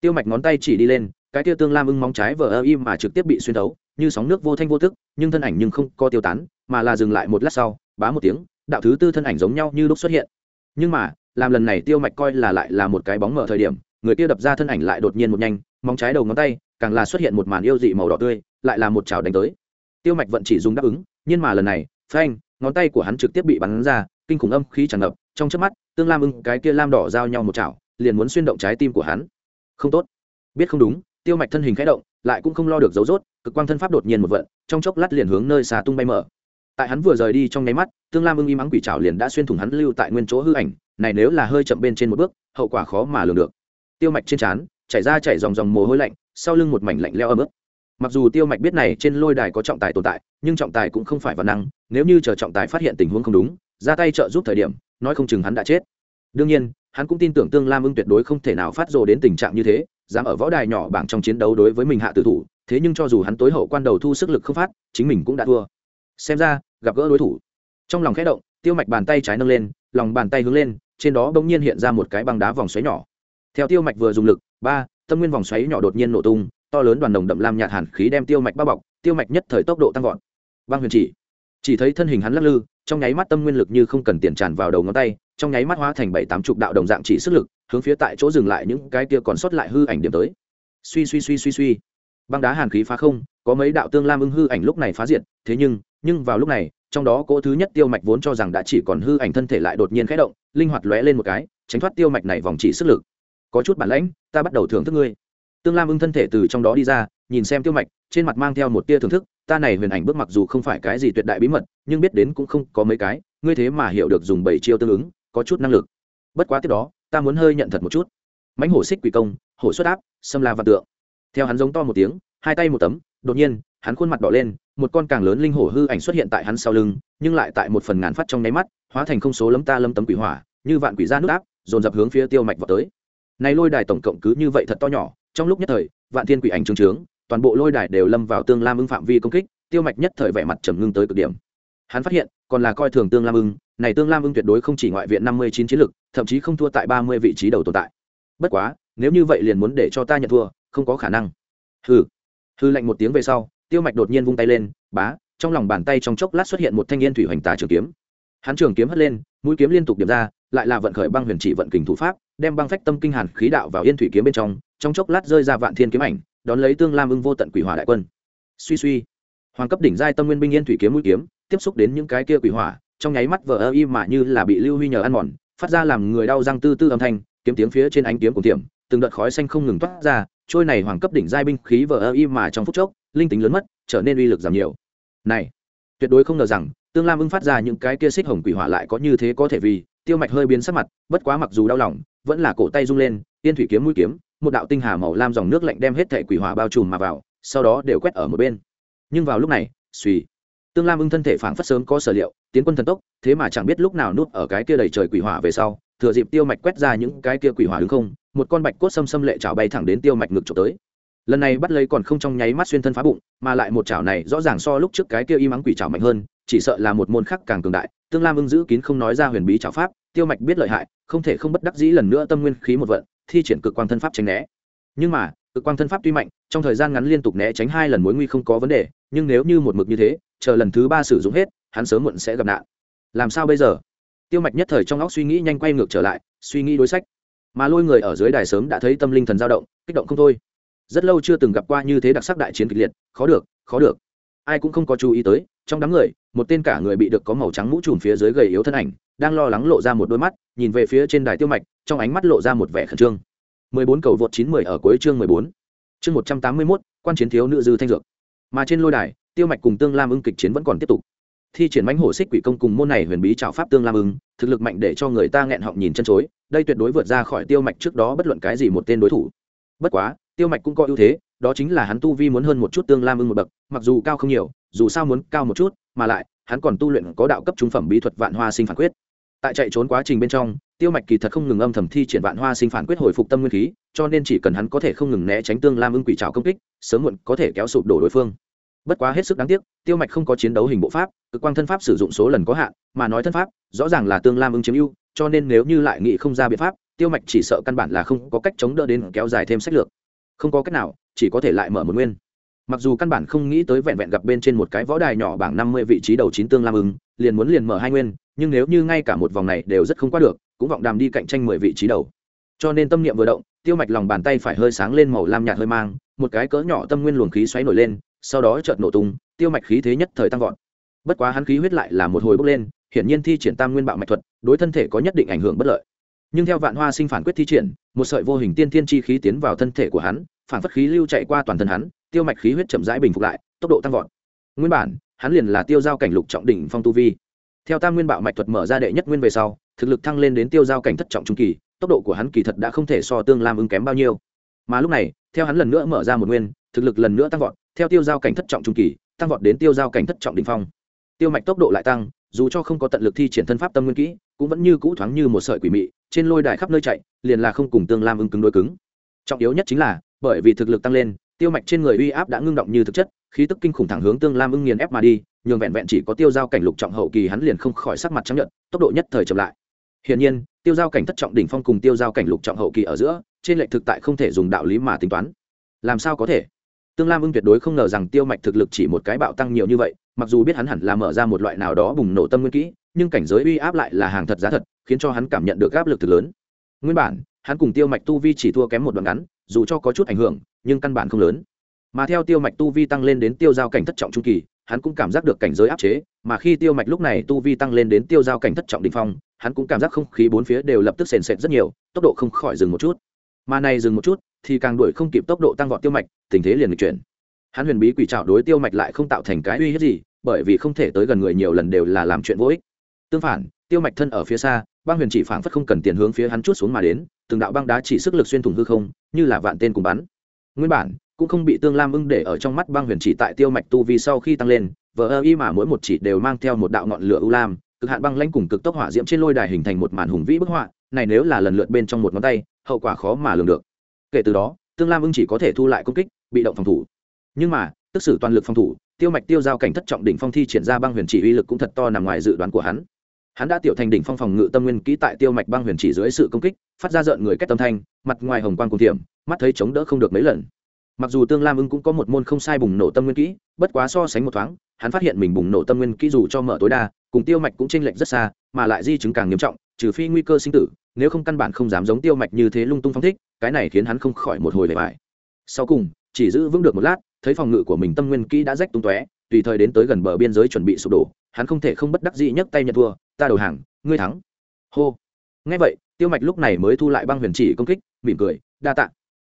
Tiêu mạch ngón tay chỉ đi lên, cái tiêu tương lam ưng móng trái vờ ơ im mà trực tiếp bị xuyên thấu, như sóng nước vô thanh vô tức, nhưng thân ảnh nhưng không co tiêu tán, mà là dừng lại một lát sau, bá một tiếng, đạo thứ tư thân ảnh giống nhau như lúc xuất hiện. Nhưng mà làm lần này tiêu mạch coi là lại là một cái bóng mở thời điểm, người kia đập ra thân ảnh lại đột nhiên một nhanh, móng trái đầu ngón tay, càng là xuất hiện một màn yêu dị màu đỏ tươi, lại là một chảo đánh tới. Tiêu mạch vẫn chỉ dùng đáp ứng, nhưng mà lần này, phanh, ngón tay của hắn trực tiếp bị bắn ra, kinh khủng âm khí tràn ngập, trong chớp mắt, tương lam ưng cái kia lam đỏ giao nhau một chảo, liền muốn xuyên động trái tim của hắn. Không tốt. Biết không đúng, tiêu mạch thân hình khẽ động, lại cũng không lo được dấu rốt, cực quang thân pháp đột nhiên một vận, trong chốc lát liền hướng nơi xà tung bay mở. Tại hắn vừa rời đi trong nháy mắt, tương lam ưng im ắng quỷ trảo liền đã xuyên thủng hắn lưu tại nguyên chỗ hư ảnh này nếu là hơi chậm bên trên một bước, hậu quả khó mà lường được. Tiêu mạch trên trán, chảy ra chảy dòng dòng mồ hôi lạnh, sau lưng một mảnh lạnh leo ấm ức. Mặc dù tiêu mạch biết này trên lôi đài có trọng tài tồn tại, nhưng trọng tài cũng không phải văn năng, nếu như chờ trọng tài phát hiện tình huống không đúng, ra tay trợ giúp thời điểm, nói không chừng hắn đã chết. Đương nhiên, hắn cũng tin tưởng tương lam ưng tuyệt đối không thể nào phát rồ đến tình trạng như thế, dám ở võ đài nhỏ bảng trong chiến đấu đối với mình hạ tử thủ, thế nhưng cho dù hắn tối hậu quan đầu thu sức lực không phát, chính mình cũng đã thua. Xem ra, gặp gỡ đối thủ. Trong lòng khẽ động, tiêu mạch bàn tay trái nâng lên, lòng bàn tay hướng lên trên đó bỗng nhiên hiện ra một cái băng đá vòng xoáy nhỏ. Theo tiêu mạch vừa dùng lực, ba, tâm nguyên vòng xoáy nhỏ đột nhiên nổ tung, to lớn đoàn đồng đậm lam nhạt hàn khí đem tiêu mạch bao bọc, tiêu mạch nhất thời tốc độ tăng vọt. Băng huyền chỉ. Chỉ thấy thân hình hắn lắc lư, trong nháy mắt tâm nguyên lực như không cần tiền tràn vào đầu ngón tay, trong nháy mắt hóa thành bảy tám chục đạo đồng dạng chỉ sức lực, hướng phía tại chỗ dừng lại những cái kia còn sót lại hư ảnh điểm tới. Suy suy suy suy suy. Băng đá hàn khí phá không, có mấy đạo tương lam ưng hư ảnh lúc này phá diệt, thế nhưng nhưng vào lúc này trong đó cỗ thứ nhất tiêu mạch vốn cho rằng đã chỉ còn hư ảnh thân thể lại đột nhiên khẽ động, linh hoạt lóe lên một cái, tránh thoát tiêu mạch này vòng chỉ sức lực. Có chút bản lãnh, ta bắt đầu thưởng thức ngươi. Tương lam ưng thân thể từ trong đó đi ra, nhìn xem tiêu mạch, trên mặt mang theo một tia thưởng thức, ta này huyền ảnh bước mặc dù không phải cái gì tuyệt đại bí mật, nhưng biết đến cũng không có mấy cái, ngươi thế mà hiểu được dùng bảy chiêu tương ứng, có chút năng lực. Bất quá tiếp đó, ta muốn hơi nhận thật một chút. Mãnh hổ xích quỷ công, hổ xuất áp, xâm la văn tượng. Theo hắn giống to một tiếng, hai tay một tấm, đột nhiên hắn khuôn mặt đỏ lên, một con càng lớn linh hổ hư ảnh xuất hiện tại hắn sau lưng, nhưng lại tại một phần ngàn phát trong nháy mắt, hóa thành không số lấm ta lấm tấm quỷ hỏa, như vạn quỷ ra nước áp, dồn dập hướng phía tiêu mạch vào tới. Này lôi đài tổng cộng cứ như vậy thật to nhỏ, trong lúc nhất thời, vạn thiên quỷ ảnh trướng trướng, toàn bộ lôi đài đều lâm vào tương lam ưng phạm vi công kích, tiêu mạch nhất thời vẻ mặt trầm ngưng tới cực điểm. Hắn phát hiện, còn là coi thường tương lam ưng, này tương lam ưng tuyệt đối không chỉ ngoại viện năm mươi chín chiến lực, thậm chí không thua tại ba mươi vị trí đầu tồn tại. Bất quá, nếu như vậy liền muốn để cho ta nhận thua, không có khả năng. Hừ. Hư lạnh một tiếng về sau tiêu mạch đột nhiên vung tay lên, bá, trong lòng bàn tay trong chốc lát xuất hiện một thanh niên thủy hoành tà trường kiếm. Hắn trường kiếm hất lên, mũi kiếm liên tục điểm ra, lại là vận khởi băng huyền chỉ vận kình thủ pháp, đem băng phách tâm kinh hàn khí đạo vào yên thủy kiếm bên trong trong chốc lát rơi ra vạn thiên kiếm ảnh, đón lấy tương lam ưng vô tận quỷ hỏa đại quân. Suy suy, hoàng cấp đỉnh giai tâm nguyên binh yên thủy kiếm mũi kiếm, tiếp xúc đến những cái kia quỷ hỏa, trong nháy mắt vờ ơ y mà như là bị lưu huy nhờ ăn mòn, phát ra làm người đau răng tư tư âm thanh, kiếm tiếng phía trên ánh kiếm của tiệm từng đợt khói xanh không ngừng toát ra trôi này hoàng cấp đỉnh giai binh khí vờ ơ y mà trong phút chốc, linh tính lớn mất, trở nên uy lực giảm nhiều. Này, tuyệt đối không ngờ rằng, tương lam ưng phát ra những cái kia xích hồng quỷ hỏa lại có như thế có thể vì, tiêu mạch hơi biến sắc mặt, bất quá mặc dù đau lòng, vẫn là cổ tay rung lên, tiên thủy kiếm mũi kiếm, một đạo tinh hà màu lam dòng nước lạnh đem hết thẻ quỷ hỏa bao trùm mà vào, sau đó đều quét ở một bên. Nhưng vào lúc này, suy, tương lam ưng thân thể phảng phất sớm có sở liệu, tiến quân thần tốc, thế mà chẳng biết lúc nào núp ở cái kia đầy trời quỷ hỏa về sau thừa dịp tiêu mạch quét ra những cái kia quỷ hỏa đứng không, một con bạch cốt xâm xâm lệ chảo bay thẳng đến tiêu mạch ngực trộm tới. Lần này bắt lấy còn không trong nháy mắt xuyên thân phá bụng, mà lại một chảo này rõ ràng so lúc trước cái kia y mắng quỷ chảo mạnh hơn, chỉ sợ là một môn khác càng cường đại. Tương lam ưng giữ kín không nói ra huyền bí chảo pháp, tiêu mạch biết lợi hại, không thể không bất đắc dĩ lần nữa tâm nguyên khí một vận, thi triển cực quang thân pháp tránh né. Nhưng mà, cực quang thân pháp tuy mạnh, trong thời gian ngắn liên tục né tránh hai lần mối nguy không có vấn đề, nhưng nếu như một mực như thế, chờ lần thứ ba sử dụng hết, hắn sớm muộn sẽ gặp nạn. Làm sao bây giờ? Tiêu mạch nhất thời trong óc suy nghĩ nhanh quay ngược trở lại suy nghĩ đối sách mà lôi người ở dưới đài sớm đã thấy tâm linh thần dao động kích động không thôi rất lâu chưa từng gặp qua như thế đặc sắc đại chiến kịch liệt khó được khó được ai cũng không có chú ý tới trong đám người một tên cả người bị được có màu trắng mũ trùm phía dưới gầy yếu thân ảnh đang lo lắng lộ ra một đôi mắt nhìn về phía trên đài tiêu mạch trong ánh mắt lộ ra một vẻ khẩn trương 14 cầu vượt 910 ở cuối chương 14. Chương 181, quan chiến thiếu nữ dư thanh dược. Mà trên lôi đài, Tiêu Mạch cùng Tương Lam Ưng kịch chiến vẫn còn tiếp tục. Thi triển mãnh hổ xích quỷ công cùng môn này huyền bí trảo pháp Tương Lam ứng, thực lực mạnh để cho người ta nghẹn họng nhìn chân chối, đây tuyệt đối vượt ra khỏi Tiêu Mạch trước đó bất luận cái gì một tên đối thủ. Bất quá, Tiêu Mạch cũng có ưu thế, đó chính là hắn tu vi muốn hơn một chút Tương Lam Ưng một bậc, mặc dù cao không nhiều, dù sao muốn cao một chút, mà lại, hắn còn tu luyện có đạo cấp trung phẩm bí thuật Vạn Hoa Sinh Phản Quyết. Tại chạy trốn quá trình bên trong, Tiêu Mạch kỳ thật không ngừng âm thầm thi triển Vạn Hoa Sinh Phản Quyết hồi phục tâm nguyên khí, cho nên chỉ cần hắn có thể không ngừng né tránh Tương Lam Ưng quỷ trảo công kích, sớm muộn có thể kéo sụp đổ đối phương bất quá hết sức đáng tiếc, tiêu mạch không có chiến đấu hình bộ pháp, cực quang thân pháp sử dụng số lần có hạn, mà nói thân pháp, rõ ràng là tương lam ứng chiếm ưu, cho nên nếu như lại nghị không ra biện pháp, tiêu mạch chỉ sợ căn bản là không có cách chống đỡ đến kéo dài thêm sách lược. Không có cách nào, chỉ có thể lại mở một nguyên. Mặc dù căn bản không nghĩ tới vẹn vẹn gặp bên trên một cái võ đài nhỏ bảng năm mươi vị trí đầu chín tương lam ứng, liền muốn liền mở hai nguyên, nhưng nếu như ngay cả một vòng này đều rất không qua được, cũng vọng đàm đi cạnh tranh mười vị trí đầu. Cho nên tâm niệm vừa động, tiêu mạch lòng bàn tay phải hơi sáng lên màu lam nhạt hơi mang, một cái cỡ nhỏ tâm nguyên luồng khí xoáy nổi lên sau đó chợt nổ tung, tiêu mạch khí thế nhất thời tăng vọt. Bất quá hắn khí huyết lại là một hồi bốc lên, hiển nhiên thi triển tam nguyên bạo mạch thuật, đối thân thể có nhất định ảnh hưởng bất lợi. Nhưng theo vạn hoa sinh phản quyết thi triển, một sợi vô hình tiên thiên chi khí tiến vào thân thể của hắn, phản phất khí lưu chạy qua toàn thân hắn, tiêu mạch khí huyết chậm rãi bình phục lại, tốc độ tăng vọt. Nguyên bản, hắn liền là tiêu giao cảnh lục trọng đỉnh phong tu vi. Theo tam nguyên bạo mạch thuật mở ra đệ nhất nguyên về sau, thực lực thăng lên đến tiêu giao cảnh thất trọng trung kỳ, tốc độ của hắn kỳ thật đã không thể so tương lam ứng kém bao nhiêu. Mà lúc này, theo hắn lần nữa mở ra một nguyên, thực lực lần nữa tăng vọt theo tiêu giao cảnh thất trọng trung kỳ, tăng vọt đến tiêu giao cảnh thất trọng đ ỉ n h phong. Tiêu mạch tốc độ lại tăng, dù cho không có tận lực thi triển thân pháp tâm nguyên kỹ, cũng vẫn như cũ thoáng như một sợi quỷ mị, trên lôi đài khắp nơi chạy, liền là không cùng tương lam ứng cứng đôi cứng. Trọng yếu nhất chính là, bởi vì thực lực tăng lên, tiêu mạch trên người uy áp đã ngưng động như thực chất, khí tức kinh khủng thẳng hướng tương lam ưng nghiền ép mà đi, nhường vẹn vẹn chỉ có tiêu giao cảnh lục trọng hậu kỳ hắn liền không khỏi sắc mặt chấp nhận tốc độ nhất thời chậm lại. Hiển nhiên, tiêu giao cảnh thất trọng đỉnh phong cùng tiêu giao cảnh lục trọng hậu kỳ ở giữa, trên lệch thực tại không thể dùng đạo lý mà tính toán. Làm sao có thể? Tương lam ưng tuyệt đối không ngờ rằng tiêu mạch thực lực chỉ một cái bạo tăng nhiều như vậy, mặc dù biết hắn hẳn là mở ra một loại nào đó bùng nổ tâm nguyên kỹ, nhưng cảnh giới uy áp lại là hàng thật giá thật, khiến cho hắn cảm nhận được áp lực thực lớn. Nguyên bản, hắn cùng tiêu mạch tu vi chỉ thua kém một đoạn ngắn, dù cho có chút ảnh hưởng, nhưng căn bản không lớn. Mà theo tiêu mạch tu vi tăng lên đến tiêu giao cảnh thất trọng trung kỳ, hắn cũng cảm giác được cảnh giới áp chế, mà khi tiêu mạch lúc này tu vi tăng lên đến tiêu giao cảnh thất trọng đình phong, hắn cũng cảm giác không khí bốn phía đều lập tức sền sệt rất nhiều, tốc độ không khỏi dừng một chút. Mà này dừng một chút thì càng đuổi không kịp tốc độ tăng vọt tiêu mạch, tình thế liền chuyển. Hắn huyền bí quỷ trào đối tiêu mạch lại không tạo thành cái uy hiếp gì, bởi vì không thể tới gần người nhiều lần đều là làm chuyện vô ích. Tương phản, tiêu mạch thân ở phía xa, băng huyền chỉ phảng phất không cần tiền hướng phía hắn chút xuống mà đến, từng đạo băng đá chỉ sức lực xuyên thủng hư không, như là vạn tên cùng bắn. Nguyên bản, cũng không bị tương lam ưng để ở trong mắt băng huyền chỉ tại tiêu mạch tu vi sau khi tăng lên, vờ ơ y mà mỗi một chỉ đều mang theo một đạo ngọn lửa ưu lam, cực hạn băng lãnh cùng cực tốc hỏa diễm trên lôi đài hình thành một màn hùng vĩ bức họa, này nếu là lần lượt bên trong một ngón tay, hậu quả khó mà lường được kể từ đó, tương lam ưng chỉ có thể thu lại công kích, bị động phòng thủ. Nhưng mà, tức sử toàn lực phòng thủ, tiêu mạch tiêu giao cảnh thất trọng đỉnh phong thi triển ra băng huyền chỉ uy lực cũng thật to nằm ngoài dự đoán của hắn. Hắn đã tiểu thành đỉnh phong phòng ngự tâm nguyên kỹ tại tiêu mạch băng huyền chỉ dưới sự công kích, phát ra rợn người cách tâm thanh, mặt ngoài hồng quang cùng thiểm, mắt thấy chống đỡ không được mấy lần. Mặc dù tương lam ưng cũng có một môn không sai bùng nổ tâm nguyên kỹ, bất quá so sánh một thoáng, hắn phát hiện mình bùng nổ tâm nguyên kỹ dù cho mở tối đa, cùng tiêu mạch cũng chênh lệch rất xa, mà lại di chứng càng nghiêm trọng, trừ phi nguy cơ sinh tử, nếu không căn bản không dám giống tiêu mạch như thế lung tung phong thích cái này khiến hắn không khỏi một hồi bề bài sau cùng, chỉ giữ vững được một lát, thấy phòng ngự của mình tâm nguyên kỹ đã rách tung tóe, tùy thời đến tới gần bờ biên giới chuẩn bị sụp đổ, hắn không thể không bất đắc dĩ nhấc tay nhận thua, ta đầu hàng, ngươi thắng. Hô. Ngay vậy, tiêu mạch lúc này mới thu lại băng huyền chỉ công kích, mỉm cười, đa tạ.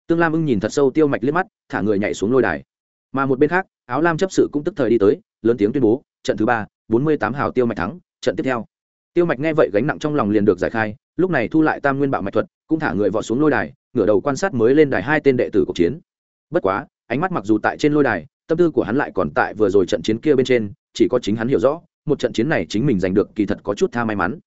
Tương lam ưng nhìn thật sâu tiêu mạch liếc mắt, thả người nhảy xuống lôi đài. Mà một bên khác, áo lam chấp sự cũng tức thời đi tới, lớn tiếng tuyên bố, trận thứ ba, bốn mươi tám hào tiêu mạch thắng, trận tiếp theo. Tiêu mạch nghe vậy gánh nặng trong lòng liền được giải khai lúc này thu lại tam nguyên bạo mạch thuật, cũng thả người vọt xuống lôi đài, ngửa đầu quan sát mới lên đài hai tên đệ tử cuộc chiến. Bất quá, ánh mắt mặc dù tại trên lôi đài, tâm tư của hắn lại còn tại vừa rồi trận chiến kia bên trên, chỉ có chính hắn hiểu rõ, một trận chiến này chính mình giành được kỳ thật có chút tha may mắn.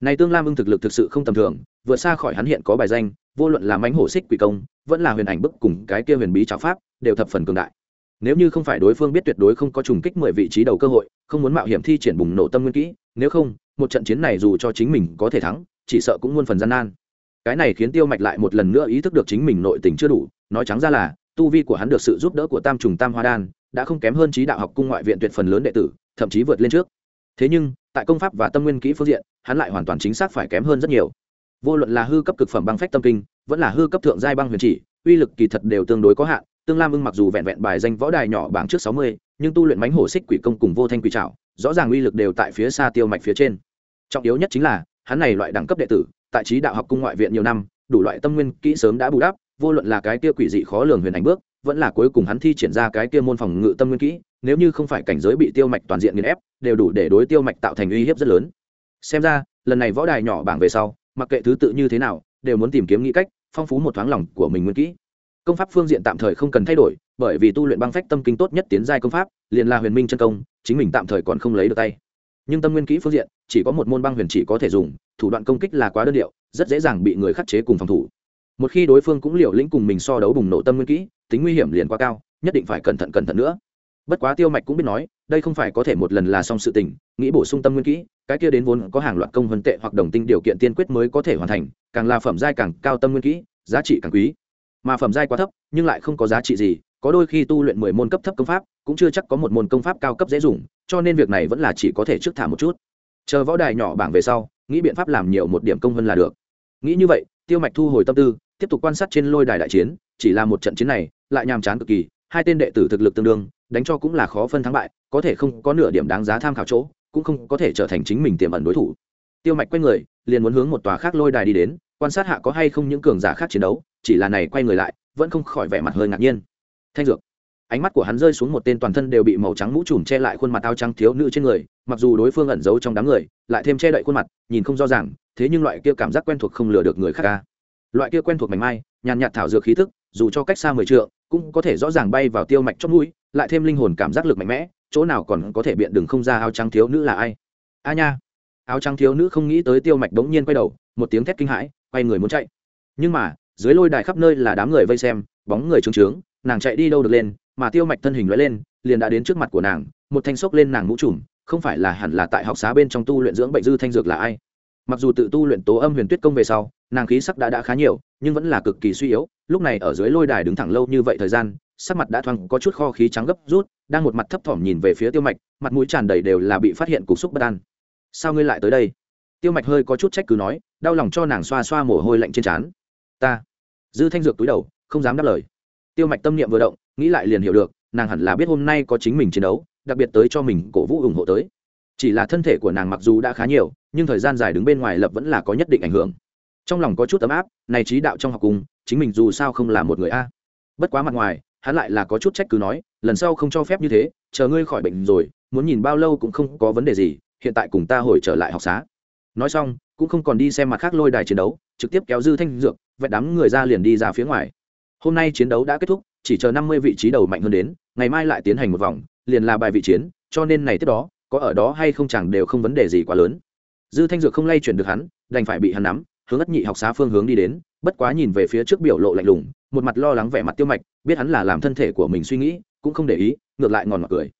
Này tương lam ưng thực lực thực sự không tầm thường, vượt xa khỏi hắn hiện có bài danh, vô luận là mánh hổ xích quỷ công, vẫn là huyền ảnh bức cùng cái kia huyền bí trào pháp, đều thập phần cường đại. Nếu như không phải đối phương biết tuyệt đối không có trùng kích mười vị trí đầu cơ hội, không muốn mạo hiểm thi triển bùng nổ tâm nguyên kỹ, nếu không, một trận chiến này dù cho chính mình có thể thắng chỉ sợ cũng muôn phần gian nan. Cái này khiến tiêu mạch lại một lần nữa ý thức được chính mình nội tình chưa đủ, nói trắng ra là, tu vi của hắn được sự giúp đỡ của tam trùng tam hoa đan, đã không kém hơn trí đạo học cung ngoại viện tuyệt phần lớn đệ tử, thậm chí vượt lên trước. Thế nhưng, tại công pháp và tâm nguyên kỹ phương diện, hắn lại hoàn toàn chính xác phải kém hơn rất nhiều. Vô luận là hư cấp cực phẩm băng phách tâm kinh, vẫn là hư cấp thượng giai băng huyền chỉ, uy lực kỳ thật đều tương đối có hạn, tương lam ưng mặc dù vẹn vẹn bài danh võ đài nhỏ bảng trước sáu mươi, nhưng tu luyện mánh hổ xích quỷ công cùng vô thanh quỷ trảo, rõ ràng uy lực đều tại phía xa tiêu mạch phía trên. Trọng yếu nhất chính là hắn này loại đẳng cấp đệ tử, tại trí đạo học cung ngoại viện nhiều năm, đủ loại tâm nguyên kỹ sớm đã bù đắp, vô luận là cái kia quỷ dị khó lường huyền ảnh bước, vẫn là cuối cùng hắn thi triển ra cái kia môn phòng ngự tâm nguyên kỹ, nếu như không phải cảnh giới bị tiêu mạch toàn diện nghiền ép, đều đủ để đối tiêu mạch tạo thành uy hiếp rất lớn. Xem ra, lần này võ đài nhỏ bảng về sau, mặc kệ thứ tự như thế nào, đều muốn tìm kiếm nghĩ cách, phong phú một thoáng lòng của mình nguyên kỹ. Công pháp phương diện tạm thời không cần thay đổi, bởi vì tu luyện băng phách tâm kinh tốt nhất tiến giai công pháp, liền là huyền minh chân công, chính mình tạm thời còn không lấy được tay nhưng tâm nguyên kỹ phương diện, chỉ có một môn băng huyền chỉ có thể dùng, thủ đoạn công kích là quá đơn điệu, rất dễ dàng bị người khắc chế cùng phòng thủ. Một khi đối phương cũng liều lĩnh cùng mình so đấu bùng nổ tâm nguyên kỹ, tính nguy hiểm liền quá cao, nhất định phải cẩn thận cẩn thận nữa. Bất quá tiêu mạch cũng biết nói, đây không phải có thể một lần là xong sự tình, nghĩ bổ sung tâm nguyên kỹ, cái kia đến vốn có hàng loạt công vân tệ hoặc đồng tinh điều kiện tiên quyết mới có thể hoàn thành, càng là phẩm giai càng cao tâm nguyên kỹ, giá trị càng quý. Mà phẩm giai quá thấp, nhưng lại không có giá trị gì, có đôi khi tu luyện mười môn cấp thấp công pháp, cũng chưa chắc có một môn công pháp cao cấp dễ dùng cho nên việc này vẫn là chỉ có thể trước thả một chút. Chờ võ đài nhỏ bảng về sau, nghĩ biện pháp làm nhiều một điểm công hơn là được. Nghĩ như vậy, tiêu mạch thu hồi tâm tư, tiếp tục quan sát trên lôi đài đại chiến, chỉ là một trận chiến này, lại nhàm chán cực kỳ, hai tên đệ tử thực lực tương đương, đánh cho cũng là khó phân thắng bại, có thể không có nửa điểm đáng giá tham khảo chỗ, cũng không có thể trở thành chính mình tiềm ẩn đối thủ. Tiêu mạch quay người, liền muốn hướng một tòa khác lôi đài đi đến, quan sát hạ có hay không những cường giả khác chiến đấu, chỉ là này quay người lại, vẫn không khỏi vẻ mặt hơi ngạc nhiên. Thanh dược ánh mắt của hắn rơi xuống một tên toàn thân đều bị màu trắng mũ trùm che lại khuôn mặt áo trắng thiếu nữ trên người, mặc dù đối phương ẩn giấu trong đám người, lại thêm che đậy khuôn mặt, nhìn không rõ ràng, thế nhưng loại kia cảm giác quen thuộc không lừa được người khác ca loại kia quen thuộc mảnh mai, nhàn nhạt thảo dược khí thức, dù cho cách xa mười trượng, cũng có thể rõ ràng bay vào tiêu mạch trong mũi, lại thêm linh hồn cảm giác lực mạnh mẽ, chỗ nào còn có thể biện đừng không ra áo trắng thiếu nữ là ai. A nha. Áo trắng thiếu nữ không nghĩ tới tiêu mạch đống nhiên quay đầu, một tiếng thét kinh hãi, quay người muốn chạy. Nhưng mà, dưới lôi đài khắp nơi là đám người vây xem, bóng người trướng trướng, nàng chạy đi đâu được lên mà tiêu mạch thân hình lóe lên, liền đã đến trước mặt của nàng, một thanh xốc lên nàng mũ trùm, không phải là hẳn là tại học xá bên trong tu luyện dưỡng bệnh dư thanh dược là ai. Mặc dù tự tu luyện tố âm huyền tuyết công về sau, nàng khí sắc đã đã khá nhiều, nhưng vẫn là cực kỳ suy yếu, lúc này ở dưới lôi đài đứng thẳng lâu như vậy thời gian, sắc mặt đã thoáng có chút kho khí trắng gấp rút, đang một mặt thấp thỏm nhìn về phía tiêu mạch, mặt mũi tràn đầy đều là bị phát hiện cục xúc bất an. Sao ngươi lại tới đây? Tiêu mạch hơi có chút trách cứ nói, đau lòng cho nàng xoa xoa mồ hôi lạnh trên trán. Ta. Dư thanh dược túi đầu, không dám đáp lời. Tiêu mạch tâm niệm vừa động nghĩ lại liền hiểu được, nàng hẳn là biết hôm nay có chính mình chiến đấu, đặc biệt tới cho mình cổ vũ ủng hộ tới. Chỉ là thân thể của nàng mặc dù đã khá nhiều, nhưng thời gian dài đứng bên ngoài lập vẫn là có nhất định ảnh hưởng. Trong lòng có chút ấm áp, này trí đạo trong học cùng, chính mình dù sao không là một người a. Bất quá mặt ngoài, hắn lại là có chút trách cứ nói, lần sau không cho phép như thế, chờ ngươi khỏi bệnh rồi, muốn nhìn bao lâu cũng không có vấn đề gì, hiện tại cùng ta hồi trở lại học xá. Nói xong, cũng không còn đi xem mặt khác lôi đài chiến đấu, trực tiếp kéo dư thanh dược, vẹn đám người ra liền đi ra phía ngoài. Hôm nay chiến đấu đã kết thúc chỉ chờ năm mươi vị trí đầu mạnh hơn đến, ngày mai lại tiến hành một vòng, liền là bài vị chiến, cho nên này tiếp đó, có ở đó hay không chẳng đều không vấn đề gì quá lớn. Dư thanh dược không lay chuyển được hắn, đành phải bị hắn nắm, hướng ất nhị học xá phương hướng đi đến, bất quá nhìn về phía trước biểu lộ lạnh lùng, một mặt lo lắng vẻ mặt tiêu mạch, biết hắn là làm thân thể của mình suy nghĩ, cũng không để ý, ngược lại ngòn mặt cười.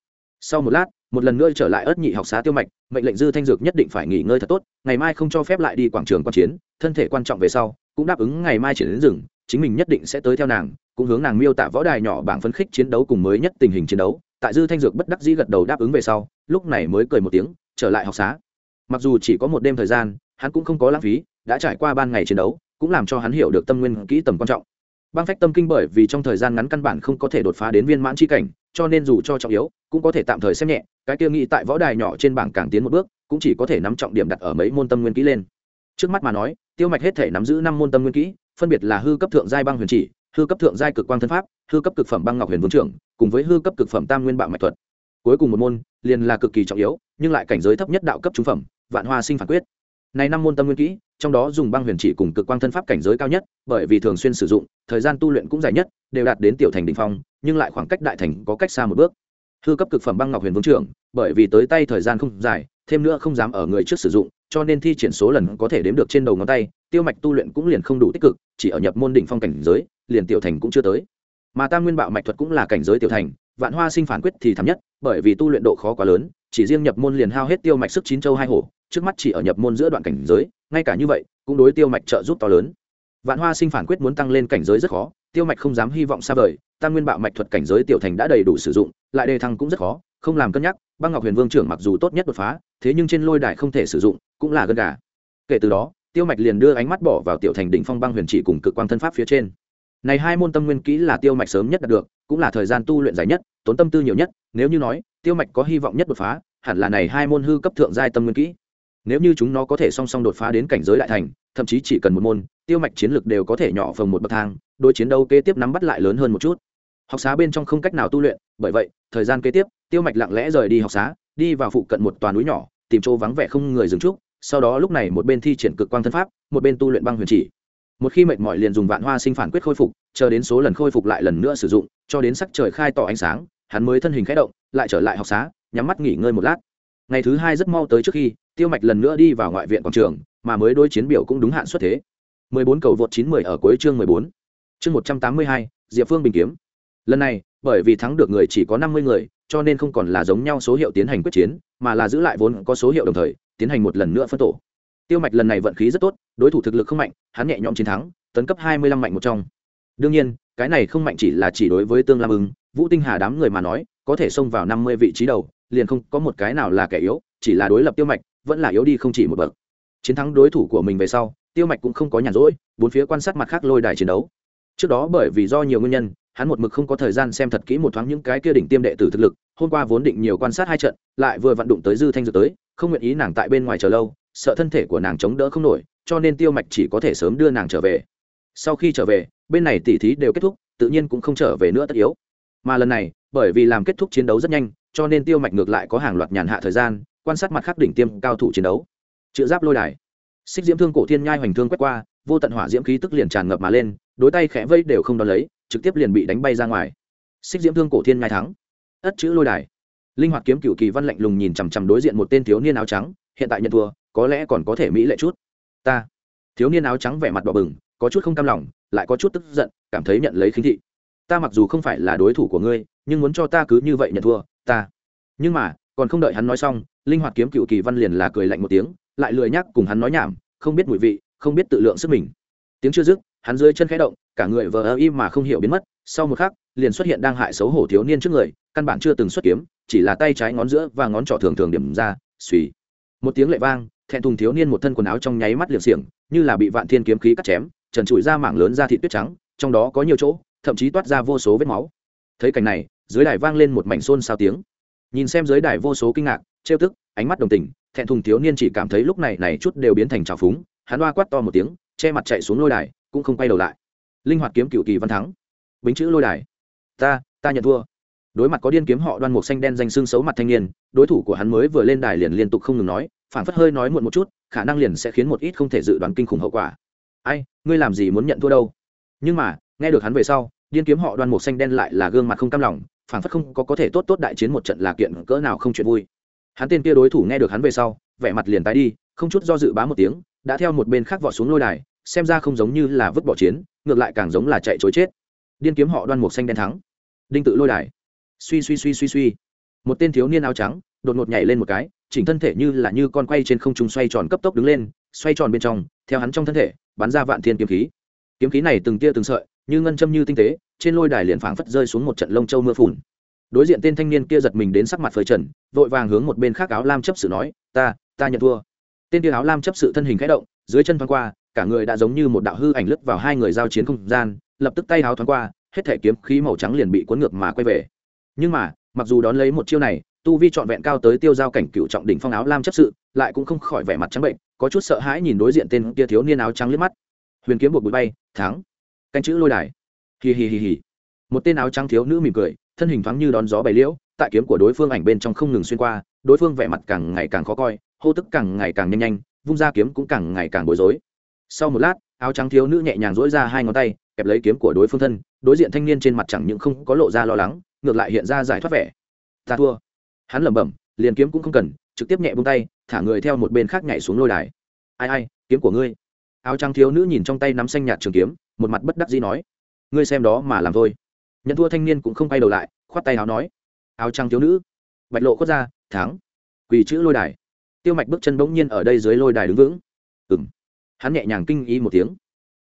Sau một lát, một lần nữa trở lại ất nhị học xá tiêu mạch, mệnh lệnh dư thanh dược nhất định phải nghỉ ngơi thật tốt, ngày mai không cho phép lại đi quảng trường quan chiến, thân thể quan trọng về sau, cũng đáp ứng ngày mai chỉ đến rừng chính mình nhất định sẽ tới theo nàng, cũng hướng nàng miêu tả võ đài nhỏ bảng phấn khích chiến đấu cùng mới nhất tình hình chiến đấu. Tại dư thanh dược bất đắc dĩ gật đầu đáp ứng về sau, lúc này mới cười một tiếng, trở lại học xá. Mặc dù chỉ có một đêm thời gian, hắn cũng không có lãng phí, đã trải qua ban ngày chiến đấu, cũng làm cho hắn hiểu được tâm nguyên kỹ tầm quan trọng. Băng phách tâm kinh bởi vì trong thời gian ngắn căn bản không có thể đột phá đến viên mãn c h i cảnh, cho nên dù cho trọng yếu, cũng có thể tạm thời xem nhẹ, cái kia nghĩ tại võ đài nhỏ trên bảng càng tiến một bước, cũng chỉ có thể nắm trọng điểm đặt ở mấy môn tâm nguyên kỹ lên. Trước mắt mà nói, tiêu mạch hết thể nắm giữ năm môn tâm nguyên kỹ phân biệt là hư cấp thượng giai băng huyền chỉ, hư cấp thượng giai cực quang thân pháp, hư cấp cực phẩm băng ngọc huyền vương trưởng, cùng với hư cấp cực phẩm tam nguyên bạo mạch thuật. Cuối cùng một môn, liền là cực kỳ trọng yếu, nhưng lại cảnh giới thấp nhất đạo cấp trung phẩm, vạn hoa sinh phản quyết. Này năm môn tâm nguyên kỹ, trong đó dùng băng huyền chỉ cùng cực quang thân pháp cảnh giới cao nhất, bởi vì thường xuyên sử dụng, thời gian tu luyện cũng dài nhất, đều đạt đến tiểu thành đ ỉ n h phong, nhưng lại khoảng cách đại thành có cách xa một bước. Hư cấp cực phẩm băng ngọc huyền vương trưởng, bởi vì tới tay thời gian không dài, thêm nữa không dám ở người trước sử dụng cho nên thi triển số lần có thể đếm được trên đầu ngón tay, tiêu mạch tu luyện cũng liền không đủ tích cực, chỉ ở nhập môn đỉnh phong cảnh giới, liền tiểu thành cũng chưa tới. Mà tam nguyên bạo mạch thuật cũng là cảnh giới tiểu thành, vạn hoa sinh phản quyết thì thảm nhất, bởi vì tu luyện độ khó quá lớn, chỉ riêng nhập môn liền hao hết tiêu mạch sức chín châu hai hổ, trước mắt chỉ ở nhập môn giữa đoạn cảnh giới, ngay cả như vậy, cũng đối tiêu mạch trợ giúp to lớn. Vạn hoa sinh phản quyết muốn tăng lên cảnh giới rất khó, tiêu mạch không dám hy vọng xa vời, tam nguyên bạo mạch thuật cảnh giới tiểu thành đã đầy đủ sử dụng, lại đề thăng cũng rất khó, không làm cân nhắc, băng ngọc huyền vương trưởng mặc dù tốt nhất đột phá thế nhưng trên lôi đài không thể sử dụng, cũng là gân gà. Kể từ đó, tiêu mạch liền đưa ánh mắt bỏ vào tiểu thành đỉnh phong băng huyền chỉ cùng cực quang thân pháp phía trên. Này hai môn tâm nguyên kỹ là tiêu mạch sớm nhất đạt được, cũng là thời gian tu luyện dài nhất, tốn tâm tư nhiều nhất, nếu như nói, tiêu mạch có hy vọng nhất đột phá, hẳn là này hai môn hư cấp thượng giai tâm nguyên kỹ. Nếu như chúng nó có thể song song đột phá đến cảnh giới đại thành, thậm chí chỉ cần một môn, tiêu mạch chiến lược đều có thể nhỏ phần một bậc thang đôi chiến đấu kế tiếp nắm bắt lại lớn hơn một chút. Học xá bên trong không cách nào tu luyện, bởi vậy, thời gian kế tiếp, tiêu mạch lặng lẽ rời đi học xá đi vào phụ cận một toàn núi nhỏ tìm chỗ vắng vẻ không người dừng trúc sau đó lúc này một bên thi triển cực quang thân pháp một bên tu luyện băng huyền chỉ một khi mệt mỏi liền dùng vạn hoa sinh phản quyết khôi phục chờ đến số lần khôi phục lại lần nữa sử dụng cho đến sắc trời khai tỏ ánh sáng hắn mới thân hình khẽ động lại trở lại học xá nhắm mắt nghỉ ngơi một lát ngày thứ hai rất mau tới trước khi tiêu mạch lần nữa đi vào ngoại viện quảng trường mà mới đôi chiến biểu cũng đúng hạn xuất thế 14 cầu vượt 910 ở cuối chương 14. Chương 182, Diệp Phương bình kiếm. Lần này, bởi vì thắng được người chỉ có 50 người, cho nên không còn là giống nhau số hiệu tiến hành quyết chiến, mà là giữ lại vốn có số hiệu đồng thời, tiến hành một lần nữa phân tổ. Tiêu mạch lần này vận khí rất tốt đối thủ thực lực không mạnh hắn nhẹ nhõm chiến thắng tấn cấp hai mươi lăm mạnh một trong. Đương nhiên cái này không mạnh chỉ là chỉ đối với tương lam ưng vũ tinh hà đám người mà nói có thể xông vào năm mươi vị trí đầu liền không có một cái nào là kẻ yếu chỉ là đối lập tiêu mạch vẫn là yếu đi không chỉ một bậc. Chiến thắng đối thủ của mình về sau tiêu mạch cũng không có nhàn rỗi bốn phía quan sát mặt khác lôi đài chiến đấu trước đó bởi vì do nhiều nguyên nhân, hắn một mực không có thời gian xem thật kỹ một thoáng những cái kia đỉnh tiêm đệ tử thực lực, hôm qua vốn định nhiều quan sát hai trận, lại vừa vận đụng tới dư thanh dược tới, không nguyện ý nàng tại bên ngoài chờ lâu, sợ thân thể của nàng chống đỡ không nổi, cho nên tiêu mạch chỉ có thể sớm đưa nàng trở về. Sau khi trở về, bên này tỉ thí đều kết thúc, tự nhiên cũng không trở về nữa tất yếu. Mà lần này, bởi vì làm kết thúc chiến đấu rất nhanh, cho nên tiêu mạch ngược lại có hàng loạt nhàn hạ thời gian, quan sát mặt khắc đỉnh tiêm cao thủ chiến đấu. Chữ giáp lôi đài. Xích diễm thương cổ thiên nhai hoành thương quét qua, vô tận hỏa diễm khí tức liền tràn ngập mà lên đối tay khẽ vây đều không đón lấy, trực tiếp liền bị đánh bay ra ngoài. Xích diễm thương cổ thiên ngai thắng. Ất chữ lôi đài. Linh hoạt kiếm cựu kỳ văn lạnh lùng nhìn chằm chằm đối diện một tên thiếu niên áo trắng, hiện tại nhận thua, có lẽ còn có thể mỹ lệ chút. Ta. Thiếu niên áo trắng vẻ mặt đỏ bừng, có chút không cam lòng, lại có chút tức giận, cảm thấy nhận lấy khinh thị. Ta mặc dù không phải là đối thủ của ngươi, nhưng muốn cho ta cứ như vậy nhận thua, ta. Nhưng mà, còn không đợi hắn nói xong, linh hoạt kiếm cựu kỳ văn liền là cười lạnh một tiếng, lại lười nhắc cùng hắn nói nhảm, không biết mùi vị, không biết tự lượng sức mình. Tiếng chưa dứt hắn dưới chân khẽ động, cả người vờ ơ im mà không hiểu biến mất, sau một khắc, liền xuất hiện đang hại xấu hổ thiếu niên trước người, căn bản chưa từng xuất kiếm, chỉ là tay trái ngón giữa và ngón trỏ thường thường điểm ra, suy. Một tiếng lệ vang, thẹn thùng thiếu niên một thân quần áo trong nháy mắt liệng xiềng, như là bị vạn thiên kiếm khí cắt chém, trần trụi ra mảng lớn ra thị tuyết trắng, trong đó có nhiều chỗ, thậm chí toát ra vô số vết máu. Thấy cảnh này, dưới đài vang lên một mảnh xôn xao tiếng. Nhìn xem dưới đài vô số kinh ngạc, trêu tức, ánh mắt đồng tình, thẹn thùng thiếu niên chỉ cảm thấy lúc này này chút đều biến thành trào phúng, hắn oa quát to một tiếng, che mặt chạy xuống lôi đài cũng không quay đầu lại. Linh hoạt kiếm cựu kỳ văn thắng. Bính chữ lôi đài. Ta ta nhận thua. Đối mặt có điên kiếm họ đoan mục xanh đen danh xương xấu mặt thanh niên, đối thủ của hắn mới vừa lên đài liền liên tục không ngừng nói phản phất hơi nói muộn một chút, khả năng liền sẽ khiến một ít không thể dự đoán kinh khủng hậu quả. Ai, ngươi làm gì muốn nhận thua đâu? Nhưng mà, nghe được hắn về sau, điên kiếm họ đoan mục xanh đen lại là gương mặt không cam lòng phản phất không có có thể tốt tốt đại chiến một trận là kiện cỡ nào không chuyện vui. Hắn tên kia đối thủ nghe được hắn về sau, vẻ mặt liền tái đi, không chút do dự bá một tiếng, đã theo một bên khác vọt xuống lôi đài xem ra không giống như là vứt bỏ chiến, ngược lại càng giống là chạy chối chết. Điên kiếm họ đoan mục xanh đen thắng. Đinh tự lôi đài. Suy suy suy suy suy. Một tên thiếu niên áo trắng, đột ngột nhảy lên một cái, chỉnh thân thể như là như con quay trên không trung xoay tròn cấp tốc đứng lên, xoay tròn bên trong, theo hắn trong thân thể, bắn ra vạn thiên kiếm khí. Kiếm khí này từng tia từng sợi, như ngân châm như tinh tế, trên lôi đài liền phảng phất rơi xuống một trận lông châu mưa phùn. Đối diện tên thanh niên kia giật mình đến sắc mặt phơi trần, vội vàng hướng một bên khác áo lam chấp sự nói, ta ta nhận thua. Tên kia áo lam chấp sự thân hình khẽ động, dưới chân thoáng qua cả người đã giống như một đạo hư ảnh lướt vào hai người giao chiến không gian, lập tức tay háo thoáng qua, hết thể kiếm khí màu trắng liền bị cuốn ngược mà quay về. Nhưng mà, mặc dù đón lấy một chiêu này, tu vi trọn vẹn cao tới tiêu giao cảnh cựu trọng đỉnh phong áo lam chấp sự, lại cũng không khỏi vẻ mặt trắng bệnh, có chút sợ hãi nhìn đối diện tên kia thiếu niên áo trắng liếc mắt. Huyền kiếm buộc bụi bay, thắng. Canh chữ lôi đài. Hì hì hì hì một tên áo trắng thiếu nữ mỉm cười, thân hình thoáng như đón gió bày liễu, tại kiếm của đối phương ảnh bên trong không ngừng xuyên qua, đối phương vẻ mặt càng ngày càng khó coi, hô tức càng ngày càng nhanh nhanh, vung ra kiếm cũng càng ngày càng bối rối sau một lát, áo trắng thiếu nữ nhẹ nhàng dỗi ra hai ngón tay, kẹp lấy kiếm của đối phương thân, đối diện thanh niên trên mặt chẳng những không có lộ ra lo lắng, ngược lại hiện ra giải thoát vẻ. Ta thua. Hắn lẩm bẩm, liền kiếm cũng không cần, trực tiếp nhẹ bông tay, thả người theo một bên khác nhảy xuống lôi đài. Ai ai, kiếm của ngươi. Áo trắng thiếu nữ nhìn trong tay nắm xanh nhạt trường kiếm, một mặt bất đắc dĩ nói, ngươi xem đó mà làm thôi. Nhận thua thanh niên cũng không quay đầu lại, khoát tay áo nói, áo trắng thiếu nữ. Bạch lộ khuất ra, thắng. Quỳ chữ lôi đài. Tiêu mạch bước chân bỗng nhiên ở đây dưới lôi đài đứng vững. Ừng hắn nhẹ nhàng kinh ý một tiếng.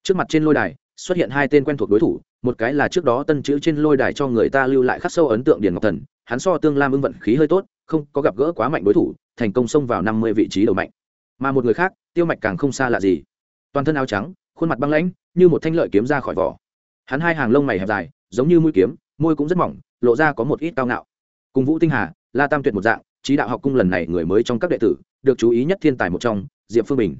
Trước mặt trên lôi đài, xuất hiện hai tên quen thuộc đối thủ, một cái là trước đó tân chữ trên lôi đài cho người ta lưu lại khắc sâu ấn tượng điền ngọc thần, hắn so tương lam ưng vận khí hơi tốt, không có gặp gỡ quá mạnh đối thủ, thành công xông vào năm mươi vị trí đầu mạnh. Mà một người khác, tiêu mạch càng không xa lạ gì. Toàn thân áo trắng, khuôn mặt băng lãnh, như một thanh lợi kiếm ra khỏi vỏ. Hắn hai hàng lông mày hẹp dài, giống như mũi kiếm, môi cũng rất mỏng, lộ ra có một ít cao ngạo. Cùng vũ tinh hà, la tam tuyệt một dạng, trí đạo học cung lần này người mới trong các đệ tử, được chú ý nhất thiên tài một trong, diệp phương bình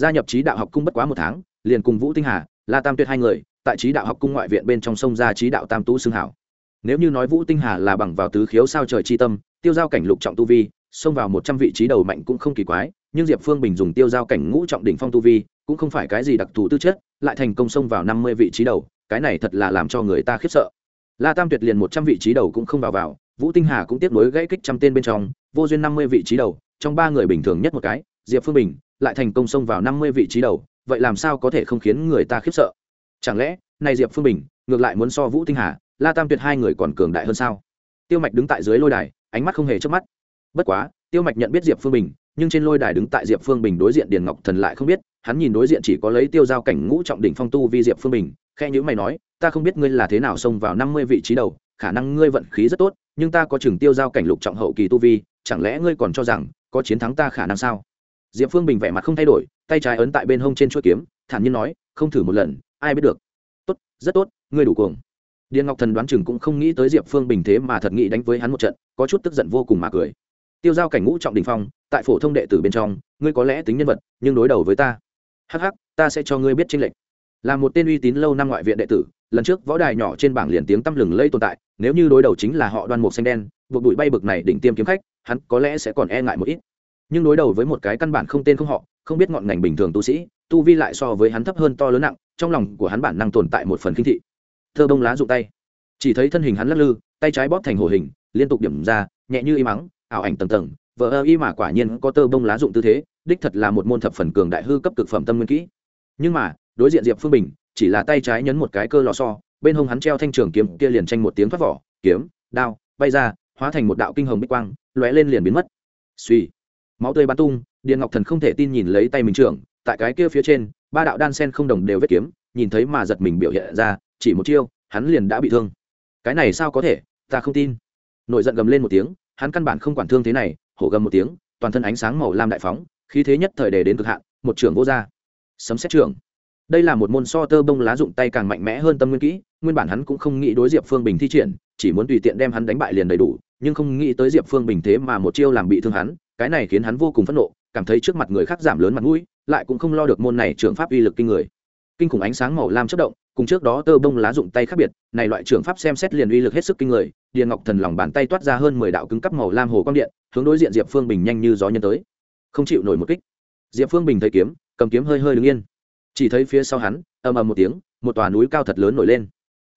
gia nhập trí đạo học cung bất quá một tháng, liền cùng vũ tinh hà, la tam tuyệt hai người, tại trí đạo học cung ngoại viện bên trong sông ra trí đạo tam tú xương hảo. Nếu như nói vũ tinh hà là bằng vào tứ khiếu sao trời chi tâm, tiêu giao cảnh lục trọng tu vi, xông vào một trăm vị trí đầu mạnh cũng không kỳ quái, nhưng diệp phương bình dùng tiêu giao cảnh ngũ trọng đỉnh phong tu vi, cũng không phải cái gì đặc thù tư chất, lại thành công xông vào năm mươi vị trí đầu, cái này thật là làm cho người ta khiếp sợ. La tam tuyệt liền một trăm vị trí đầu cũng không vào vào, vũ tinh hà cũng tiếp nối gãy kích trăm tên bên trong, vô duyên năm mươi vị trí đầu, trong ba người bình thường nhất một cái, diệp phương bình lại thành công xông vào năm mươi vị trí đầu, vậy làm sao có thể không khiến người ta khiếp sợ? Chẳng lẽ, này diệp phương bình, ngược lại muốn so vũ tinh hà, la tam tuyệt hai người còn cường đại hơn sao? Tiêu mạch đứng tại dưới lôi đài, ánh mắt không hề chớp mắt. Bất quá, tiêu mạch nhận biết diệp phương bình, nhưng trên lôi đài đứng tại diệp phương bình đối diện điền ngọc thần lại không biết, hắn nhìn đối diện chỉ có lấy tiêu giao cảnh ngũ trọng đỉnh phong tu vi diệp phương bình khe nhữ mày nói, ta không biết ngươi là thế nào xông vào năm mươi vị trí đầu, khả năng ngươi vận khí rất tốt, nhưng ta có chừng tiêu giao cảnh lục trọng hậu kỳ tu vi, chẳng lẽ ngươi còn cho rằng có chiến thắng ta khả năng sao? Diệp phương bình vẻ mặt không thay đổi, tay trái ấn tại bên hông trên chuỗi kiếm, thản nhiên nói, không thử một lần, ai biết được. Tốt, rất tốt, ngươi đủ cuồng. Điền ngọc thần đoán chừng cũng không nghĩ tới diệp phương bình thế mà thật nghĩ đánh với hắn một trận, có chút tức giận vô cùng mà cười. Tiêu giao cảnh ngũ trọng đình phong, tại phổ thông đệ tử bên trong, ngươi có lẽ tính nhân vật, nhưng đối đầu với ta. Hh ta sẽ cho ngươi biết tranh lệch. Là một tên uy tín lâu năm ngoại viện đệ tử, lần trước võ đài nhỏ trên bảng liền tiếng tăm lừng lây tồn tại, nếu như đối đầu chính là họ đoan mục xanh đen, buộc bụi bay bực này đỉnh tiêm kiếm khách, hắn có lẽ sẽ còn e ngại một ít nhưng đối đầu với một cái căn bản không tên không họ, không biết ngọn ngành bình thường tu sĩ, tu vi lại so với hắn thấp hơn to lớn nặng, trong lòng của hắn bản năng tồn tại một phần kinh thị. Thơ bông lá rụng tay. Chỉ thấy thân hình hắn lắc lư, tay trái bóp thành hồ hình, liên tục điểm ra, nhẹ như y mắng, ảo ảnh tầng tầng vợ ơ y mà quả nhiên có tơ bông lá dụng tư thế, đích thật là một môn thập phần cường đại hư cấp cực phẩm tâm nguyên kỹ. Nhưng mà, đối diện diệp phương bình, chỉ là tay trái nhấn một cái cơ lò so, bên hông hắn treo thanh trường kiếm kia liền tranh một tiếng thoát vỏ, kiếm, đao, bay ra, hóa thành một đạo kinh hồng bích quang, lóe lên liền biến mất. Suy máu tươi bắn tung, điền ngọc thần không thể tin nhìn lấy tay mình trưởng, tại cái kia phía trên, ba đạo đan sen không đồng đều vết kiếm, nhìn thấy mà giật mình biểu hiện ra, chỉ một chiêu, hắn liền đã bị thương. Cái này sao có thể, ta không tin. Nổi giận gầm lên một tiếng, hắn căn bản không quản thương thế này, hổ gầm một tiếng, toàn thân ánh sáng màu lam đại phóng, khí thế nhất thời đề đến cực hạn, một trưởng vô gia. Sấm xét trưởng. Đây là một môn so tơ bông lá dụng tay càng mạnh mẽ hơn tâm nguyên kỹ, nguyên bản hắn cũng không nghĩ đối diệp phương bình thi triển, chỉ muốn tùy tiện đem hắn đánh bại liền đầy đủ, nhưng không nghĩ tới diệp phương bình thế mà một chiêu làm bị thương hắn cái này khiến hắn vô cùng phẫn nộ, cảm thấy trước mặt người khác giảm lớn mặt mũi, lại cũng không lo được môn này trường pháp uy lực kinh người. Kinh khủng ánh sáng màu lam chất động, cùng trước đó tơ bông lá dụng tay khác biệt, này loại trường pháp xem xét liền uy lực hết sức kinh người, điền ngọc thần lòng bàn tay toát ra hơn mười đạo cứng cắp màu lam hồ quang điện, hướng đối diện diệp phương bình nhanh như gió nhân tới. Không chịu nổi một kích. Diệp phương bình thấy kiếm, cầm kiếm hơi hơi đứng yên. Chỉ thấy phía sau hắn, ầm ầm một tiếng, một tòa núi cao thật lớn nổi lên.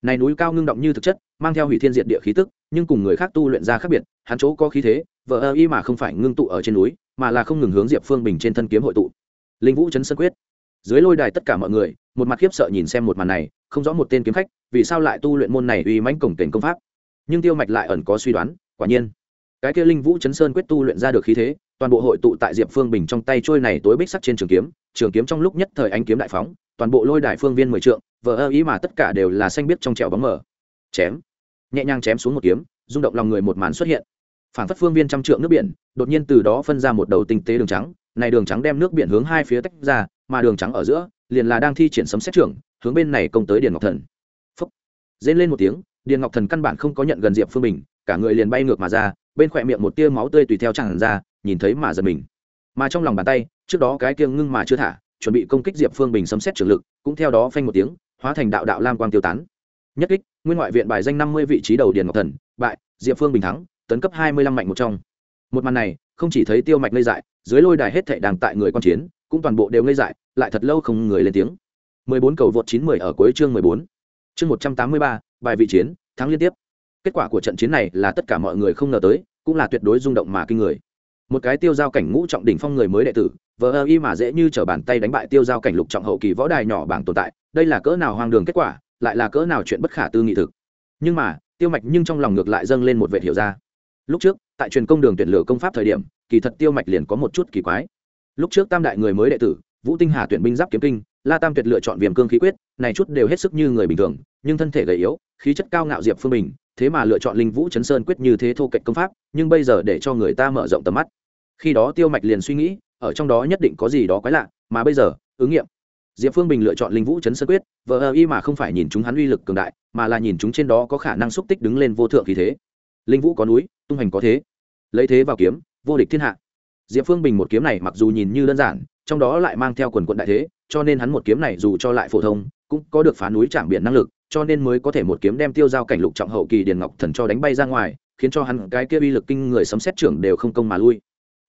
Này núi cao ngưng động như thực chất, mang theo hủy thiên diện địa khí tức, nhưng cùng người khác tu luyện ra khác biệt, hắn chỗ có khí thế vợ ơ y mà không phải ngưng tụ ở trên núi, mà là không ngừng hướng diệp phương bình trên thân kiếm hội tụ. Linh vũ chấn sơn quyết. Dưới lôi đài tất cả mọi người, một mặt khiếp sợ nhìn xem một màn này, không rõ một tên kiếm khách, vì sao lại tu luyện môn này uy mãnh cổng cảnh công pháp. Nhưng tiêu mạch lại ẩn có suy đoán, quả nhiên, cái kia linh vũ chấn sơn quyết tu luyện ra được khí thế, toàn bộ hội tụ tại diệp phương bình trong tay trôi này tối bích sắc trên trường kiếm trường kiếm trong lúc nhất thời ánh kiếm đại phóng, toàn bộ lôi đài phương viên mười trượng vờ ơ ý mà tất cả đều là xanh biết trong trẹo bóng mở chém, nhẹ nhàng chém xuống một kiếm, rung động lòng người một màn xuất hiện phản phất phương viên trăm trượng nước biển, đột nhiên từ đó phân ra một đầu tinh tế đường trắng, này đường trắng đem nước biển hướng hai phía tách ra, mà đường trắng ở giữa, liền là đang thi triển sấm xét trưởng, hướng bên này công tới điền ngọc thần. Phấp dên lên một tiếng điền ngọc thần căn bản không có nhận gần diệp phương bình, cả người liền bay ngược mà ra, bên khỏe miệng một tia máu tươi tùy theo tràn ra, nhìn thấy mà giật mình. Mà trong lòng bàn tay, trước đó cái kia ngưng mà chưa thả, chuẩn bị công kích diệp phương bình sấm xét trường lực, cũng theo đó phanh một tiếng, hóa thành đạo đạo lam quang tiêu tán. Nhất kích, nguyên ngoại viện bài danh năm mươi vị trí đầu điền ngọc thần, bại, diệp phương bình thắng tấn cấp hai mươi lăm mạnh một trong một màn này không chỉ thấy tiêu mạch lây dại dưới lôi đài hết thệ đàng tại người quan chiến cũng toàn bộ đều ngây dại lại thật lâu không người lên tiếng 14 cầu vượt 910 ở cuối chương 14. Chương 183, bài vị chiến, thắng liên tiếp. Kết quả của trận chiến này là tất cả mọi người không ngờ tới, cũng là tuyệt đối rung động mà kinh người. Một cái tiêu giao cảnh ngũ trọng đỉnh phong người mới đệ tử, vờ y mà dễ như trở bàn tay đánh bại tiêu giao cảnh lục trọng hậu kỳ võ đài nhỏ bảng tồn tại, đây là cỡ nào hoang đường kết quả, lại là cỡ nào chuyện bất khả tư nghị thực. Nhưng mà, Tiêu Mạch nhưng trong lòng ngược lại dâng lên một vẻ hiểu ra. Lúc trước, tại truyền công đường tuyển lựa công pháp thời điểm, kỳ thật Tiêu Mạch liền có một chút kỳ quái. Lúc trước tam đại người mới đệ tử, Vũ Tinh Hà tuyển binh giáp kiếm kinh, la tam tuyệt lựa chọn viêm cương khí quyết này chút đều hết sức như người bình thường nhưng thân thể gầy yếu khí chất cao ngạo diệp phương bình thế mà lựa chọn linh vũ chấn sơn quyết như thế thô kệch công pháp nhưng bây giờ để cho người ta mở rộng tầm mắt. Khi đó tiêu mạch liền suy nghĩ ở trong đó nhất định có gì đó quái lạ mà bây giờ ứng nghiệm. Diệp phương bình lựa chọn linh vũ chấn sơn quyết vờ ơ y mà không phải nhìn chúng hắn uy lực cường đại mà là nhìn chúng trên đó có khả năng xúc tích đứng lên vô thượng khí thế linh vũ có núi, tung hành có thế. Lấy thế vào kiếm, vô địch thiên hạ. Diệp phương bình một kiếm này mặc dù nhìn như đơn giản, trong đó lại mang theo quần quận đại thế, cho nên hắn một kiếm này dù cho lại phổ thông, cũng có được phá núi chạm biển năng lực, cho nên mới có thể một kiếm đem tiêu giao cảnh lục trọng hậu kỳ điền ngọc thần cho đánh bay ra ngoài, khiến cho hắn cái kia uy lực kinh người sấm xét trưởng đều không công mà lui.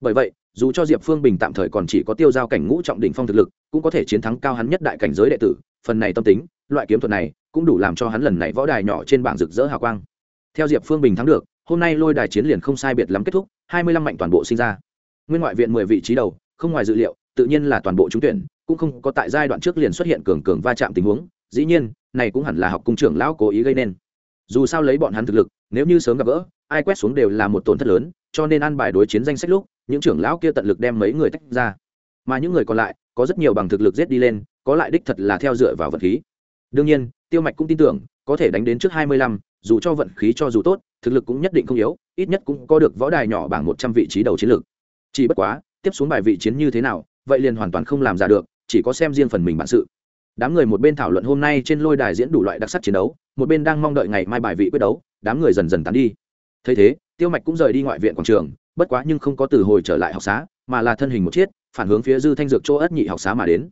Bởi vậy, dù cho diệp phương bình tạm thời còn chỉ có tiêu giao cảnh ngũ trọng đỉnh phong thực lực, cũng có thể chiến thắng cao hắn nhất đại cảnh giới đệ tử, phần này tâm tính, loại kiếm thuật này cũng đủ làm cho hắn lần này võ đài nhỏ trên bảng rực rỡ hào quang theo diệp phương bình thắng được, hôm nay lôi đài chiến liền không sai biệt lắm kết thúc, hai mươi lăm mạnh toàn bộ sinh ra. Nguyên ngoại viện mười vị trí đầu, không ngoài dự liệu, tự nhiên là toàn bộ trúng tuyển, cũng không có tại giai đoạn trước liền xuất hiện cường cường va chạm tình huống, dĩ nhiên, này cũng hẳn là học cung trưởng lão cố ý gây nên. Dù sao lấy bọn hắn thực lực, nếu như sớm gặp gỡ, ai quét xuống đều là một tổn thất lớn, cho nên ăn bài đối chiến danh sách lúc, những trưởng lão kia tận lực đem mấy người tách ra. Mà những người còn lại, có rất nhiều bằng thực lực giết đi lên, có lại đích thật là theo dựa vào vật khí. Đương nhiên, tiêu mạch cũng tin tưởng, có thể đánh đến trước hai mươi lăm dù cho vận khí cho dù tốt, thực lực cũng nhất định không yếu, ít nhất cũng có được võ đài nhỏ bảng một trăm vị trí đầu chiến lược. Chỉ bất quá, tiếp xuống bài vị chiến như thế nào, vậy liền hoàn toàn không làm ra được, chỉ có xem riêng phần mình bản sự. Đám người một bên thảo luận hôm nay trên lôi đài diễn đủ loại đặc sắc chiến đấu, một bên đang mong đợi ngày mai bài vị quyết đấu, đám người dần dần tán đi. Thấy thế, tiêu mạch cũng rời đi ngoại viện quảng trường, bất quá nhưng không có từ hồi trở lại học xá, mà là thân hình một chiết phản hướng phía dư thanh dược chỗ ất nhị học xá mà đến.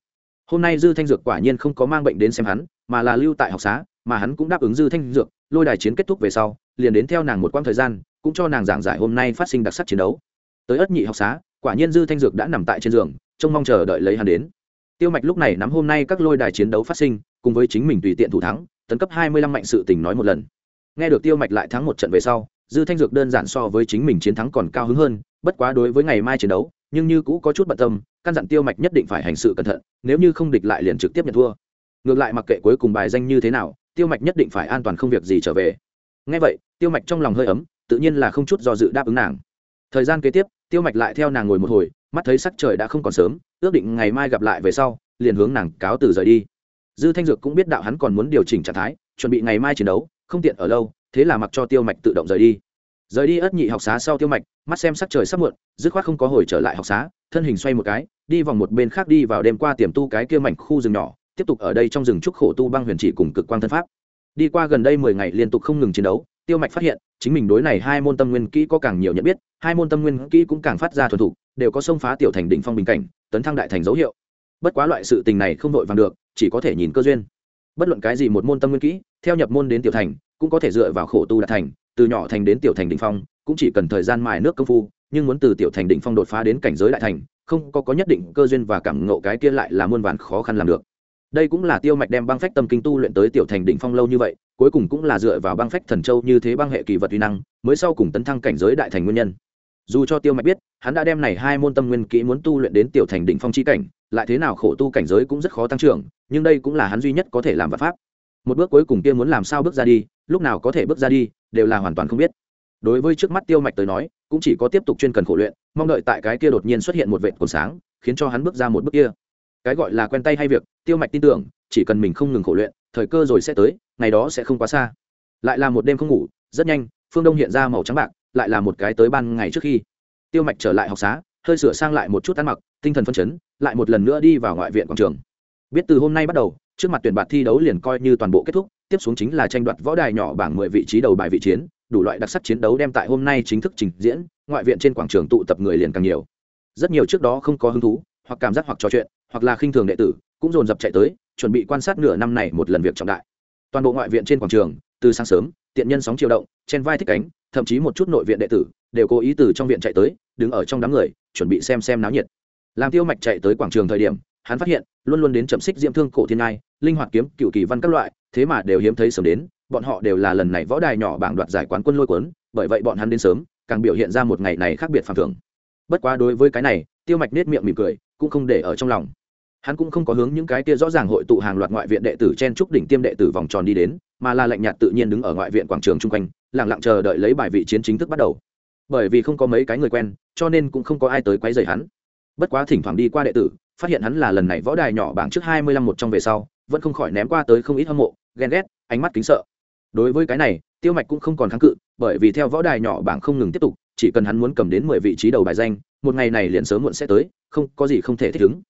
Hôm nay dư thanh dược quả nhiên không có mang bệnh đến xem hắn, mà là lưu tại học xá, mà hắn cũng đáp ứng dư thanh dược lôi đài chiến kết thúc về sau, liền đến theo nàng một quãng thời gian, cũng cho nàng giảng giải hôm nay phát sinh đặc sắc chiến đấu. Tới ất nhị học xá, quả nhiên dư thanh dược đã nằm tại trên giường, trông mong chờ đợi lấy hắn đến. Tiêu mạch lúc này nắm hôm nay các lôi đài chiến đấu phát sinh, cùng với chính mình tùy tiện thủ thắng, tấn cấp hai mươi lăm mạnh sự tình nói một lần. Nghe được tiêu mạch lại thắng một trận về sau, dư thanh dược đơn giản so với chính mình chiến thắng còn cao hứng hơn, bất quá đối với ngày mai chiến đấu, nhưng như cũ có chút bận tâm, căn dặn tiêu mạch nhất định phải hành sự cẩn thận, nếu như không địch lại liền trực tiếp nhận thua. Ngược lại mặc kệ cuối cùng bài danh như thế nào tiêu mạch nhất định phải an toàn không việc gì trở về. Ngay vậy, tiêu mạch trong lòng hơi ấm, tự nhiên là không chút do dự đáp ứng nàng. Thời gian kế tiếp, tiêu mạch lại theo nàng ngồi một hồi, mắt thấy sắc trời đã không còn sớm, ước định ngày mai gặp lại về sau, liền hướng nàng cáo từ rời đi. Dư thanh dược cũng biết đạo hắn còn muốn điều chỉnh trạng thái, chuẩn bị ngày mai chiến đấu, không tiện ở lâu, thế là mặc cho tiêu mạch tự động rời đi. Rời đi ất nhị học xá sau tiêu mạch, mắt xem sắc trời sắp muộn, dứt khoát không có hồi trở lại học xá, thân hình xoay một cái, đi vòng một bên khác đi vào đêm qua tiềm tu cái kia mảnh khu rừng nhỏ tiếp tục ở đây trong rừng trúc khổ tu băng huyền chỉ cùng cực quang thân pháp. Đi qua gần đây mười ngày liên tục không ngừng chiến đấu, tiêu mạch phát hiện, chính mình đối này hai môn tâm nguyên kỹ có càng nhiều nhận biết, hai môn tâm nguyên kỹ cũng càng phát ra thuần thục, đều có xông phá tiểu thành đỉnh phong bình cảnh, tấn thăng đại thành dấu hiệu. Bất quá loại sự tình này không đội vàng được, chỉ có thể nhìn cơ duyên. Bất luận cái gì một môn tâm nguyên kỹ, theo nhập môn đến tiểu thành, cũng có thể dựa vào khổ tu đạt thành, từ nhỏ thành đến tiểu thành đỉnh phong, cũng chỉ cần thời gian mài nước công phu, nhưng muốn từ tiểu thành đỉnh phong đột phá đến cảnh giới đại thành, không có có nhất định cơ duyên và cảm ngộ cái kia lại là muôn vàn khó khăn làm được đây cũng là tiêu mạch đem băng phách tâm kinh tu luyện tới tiểu thành đỉnh phong lâu như vậy, cuối cùng cũng là dựa vào băng phách thần châu như thế băng hệ kỳ vật uy năng, mới sau cùng tấn thăng cảnh giới đại thành nguyên nhân. Dù cho tiêu mạch biết, hắn đã đem này hai môn tâm nguyên kỹ muốn tu luyện đến tiểu thành đỉnh phong chi cảnh, lại thế nào khổ tu cảnh giới cũng rất khó tăng trưởng, nhưng đây cũng là hắn duy nhất có thể làm vật pháp. Một bước cuối cùng kia muốn làm sao bước ra đi, lúc nào có thể bước ra đi, đều là hoàn toàn không biết. Đối với trước mắt tiêu mạch tới nói, cũng chỉ có tiếp tục chuyên cần khổ luyện, mong đợi tại cái kia đột nhiên xuất hiện một vệt cồn sáng, khiến cho hắn bước ra một bước kia cái gọi là quen tay hay việc, tiêu mạch tin tưởng, chỉ cần mình không ngừng khổ luyện, thời cơ rồi sẽ tới, ngày đó sẽ không quá xa. Lại là một đêm không ngủ, rất nhanh, phương đông hiện ra màu trắng bạc, lại là một cái tới ban ngày trước khi. Tiêu mạch trở lại học xá, hơi sửa sang lại một chút ăn mặc, tinh thần phân chấn, lại một lần nữa đi vào ngoại viện quảng trường. Biết từ hôm nay bắt đầu, trước mặt tuyển bạt thi đấu liền coi như toàn bộ kết thúc, tiếp xuống chính là tranh đoạt võ đài nhỏ bảng mười vị trí đầu bài vị chiến, đủ loại đặc sắc chiến đấu đem tại hôm nay chính thức trình diễn, ngoại viện trên quảng trường tụ tập người liền càng nhiều. Rất nhiều trước đó không có hứng thú, hoặc cảm giác hoặc trò chuyện hoặc là khinh thường đệ tử, cũng dồn dập chạy tới, chuẩn bị quan sát nửa năm này một lần việc trọng đại. Toàn bộ ngoại viện trên quảng trường, từ sáng sớm, tiện nhân sóng chiều động, chen vai thích cánh, thậm chí một chút nội viện đệ tử, đều cố ý từ trong viện chạy tới, đứng ở trong đám người, chuẩn bị xem xem náo nhiệt. Làm tiêu mạch chạy tới quảng trường thời điểm, hắn phát hiện, luôn luôn đến chậm xích diễm thương cổ thiên ngai, linh hoạt kiếm, cựu kỳ văn các loại, thế mà đều hiếm thấy sớm đến, bọn họ đều là lần này võ đài nhỏ bảng đoạt giải quán quân lôi cuốn, bởi vậy bọn hắn đến sớm, càng biểu hiện ra một ngày này khác biệt phản thường. Bất quá đối với cái này, tiêu mạch nết miệng mỉm cười, cũng không để ở trong lòng hắn cũng không có hướng những cái kia rõ ràng hội tụ hàng loạt ngoại viện đệ tử chen trúc đỉnh tiêm đệ tử vòng tròn đi đến, mà là lạnh nhạt tự nhiên đứng ở ngoại viện quảng trường chung quanh lẳng lặng chờ đợi lấy bài vị chiến chính thức bắt đầu. Bởi vì không có mấy cái người quen, cho nên cũng không có ai tới quấy rầy hắn. Bất quá thỉnh thoảng đi qua đệ tử, phát hiện hắn là lần này võ đài nhỏ bảng trước hai mươi lăm một trong về sau, vẫn không khỏi ném qua tới không ít hâm mộ, ghen ghét, ánh mắt kính sợ. Đối với cái này, tiêu mạch cũng không còn kháng cự, bởi vì theo võ đài nhỏ bảng không ngừng tiếp tục, chỉ cần hắn muốn cầm đến mười vị trí đầu bài danh, một ngày này liền sớm muộn sẽ tới, không có gì không thể thích ứng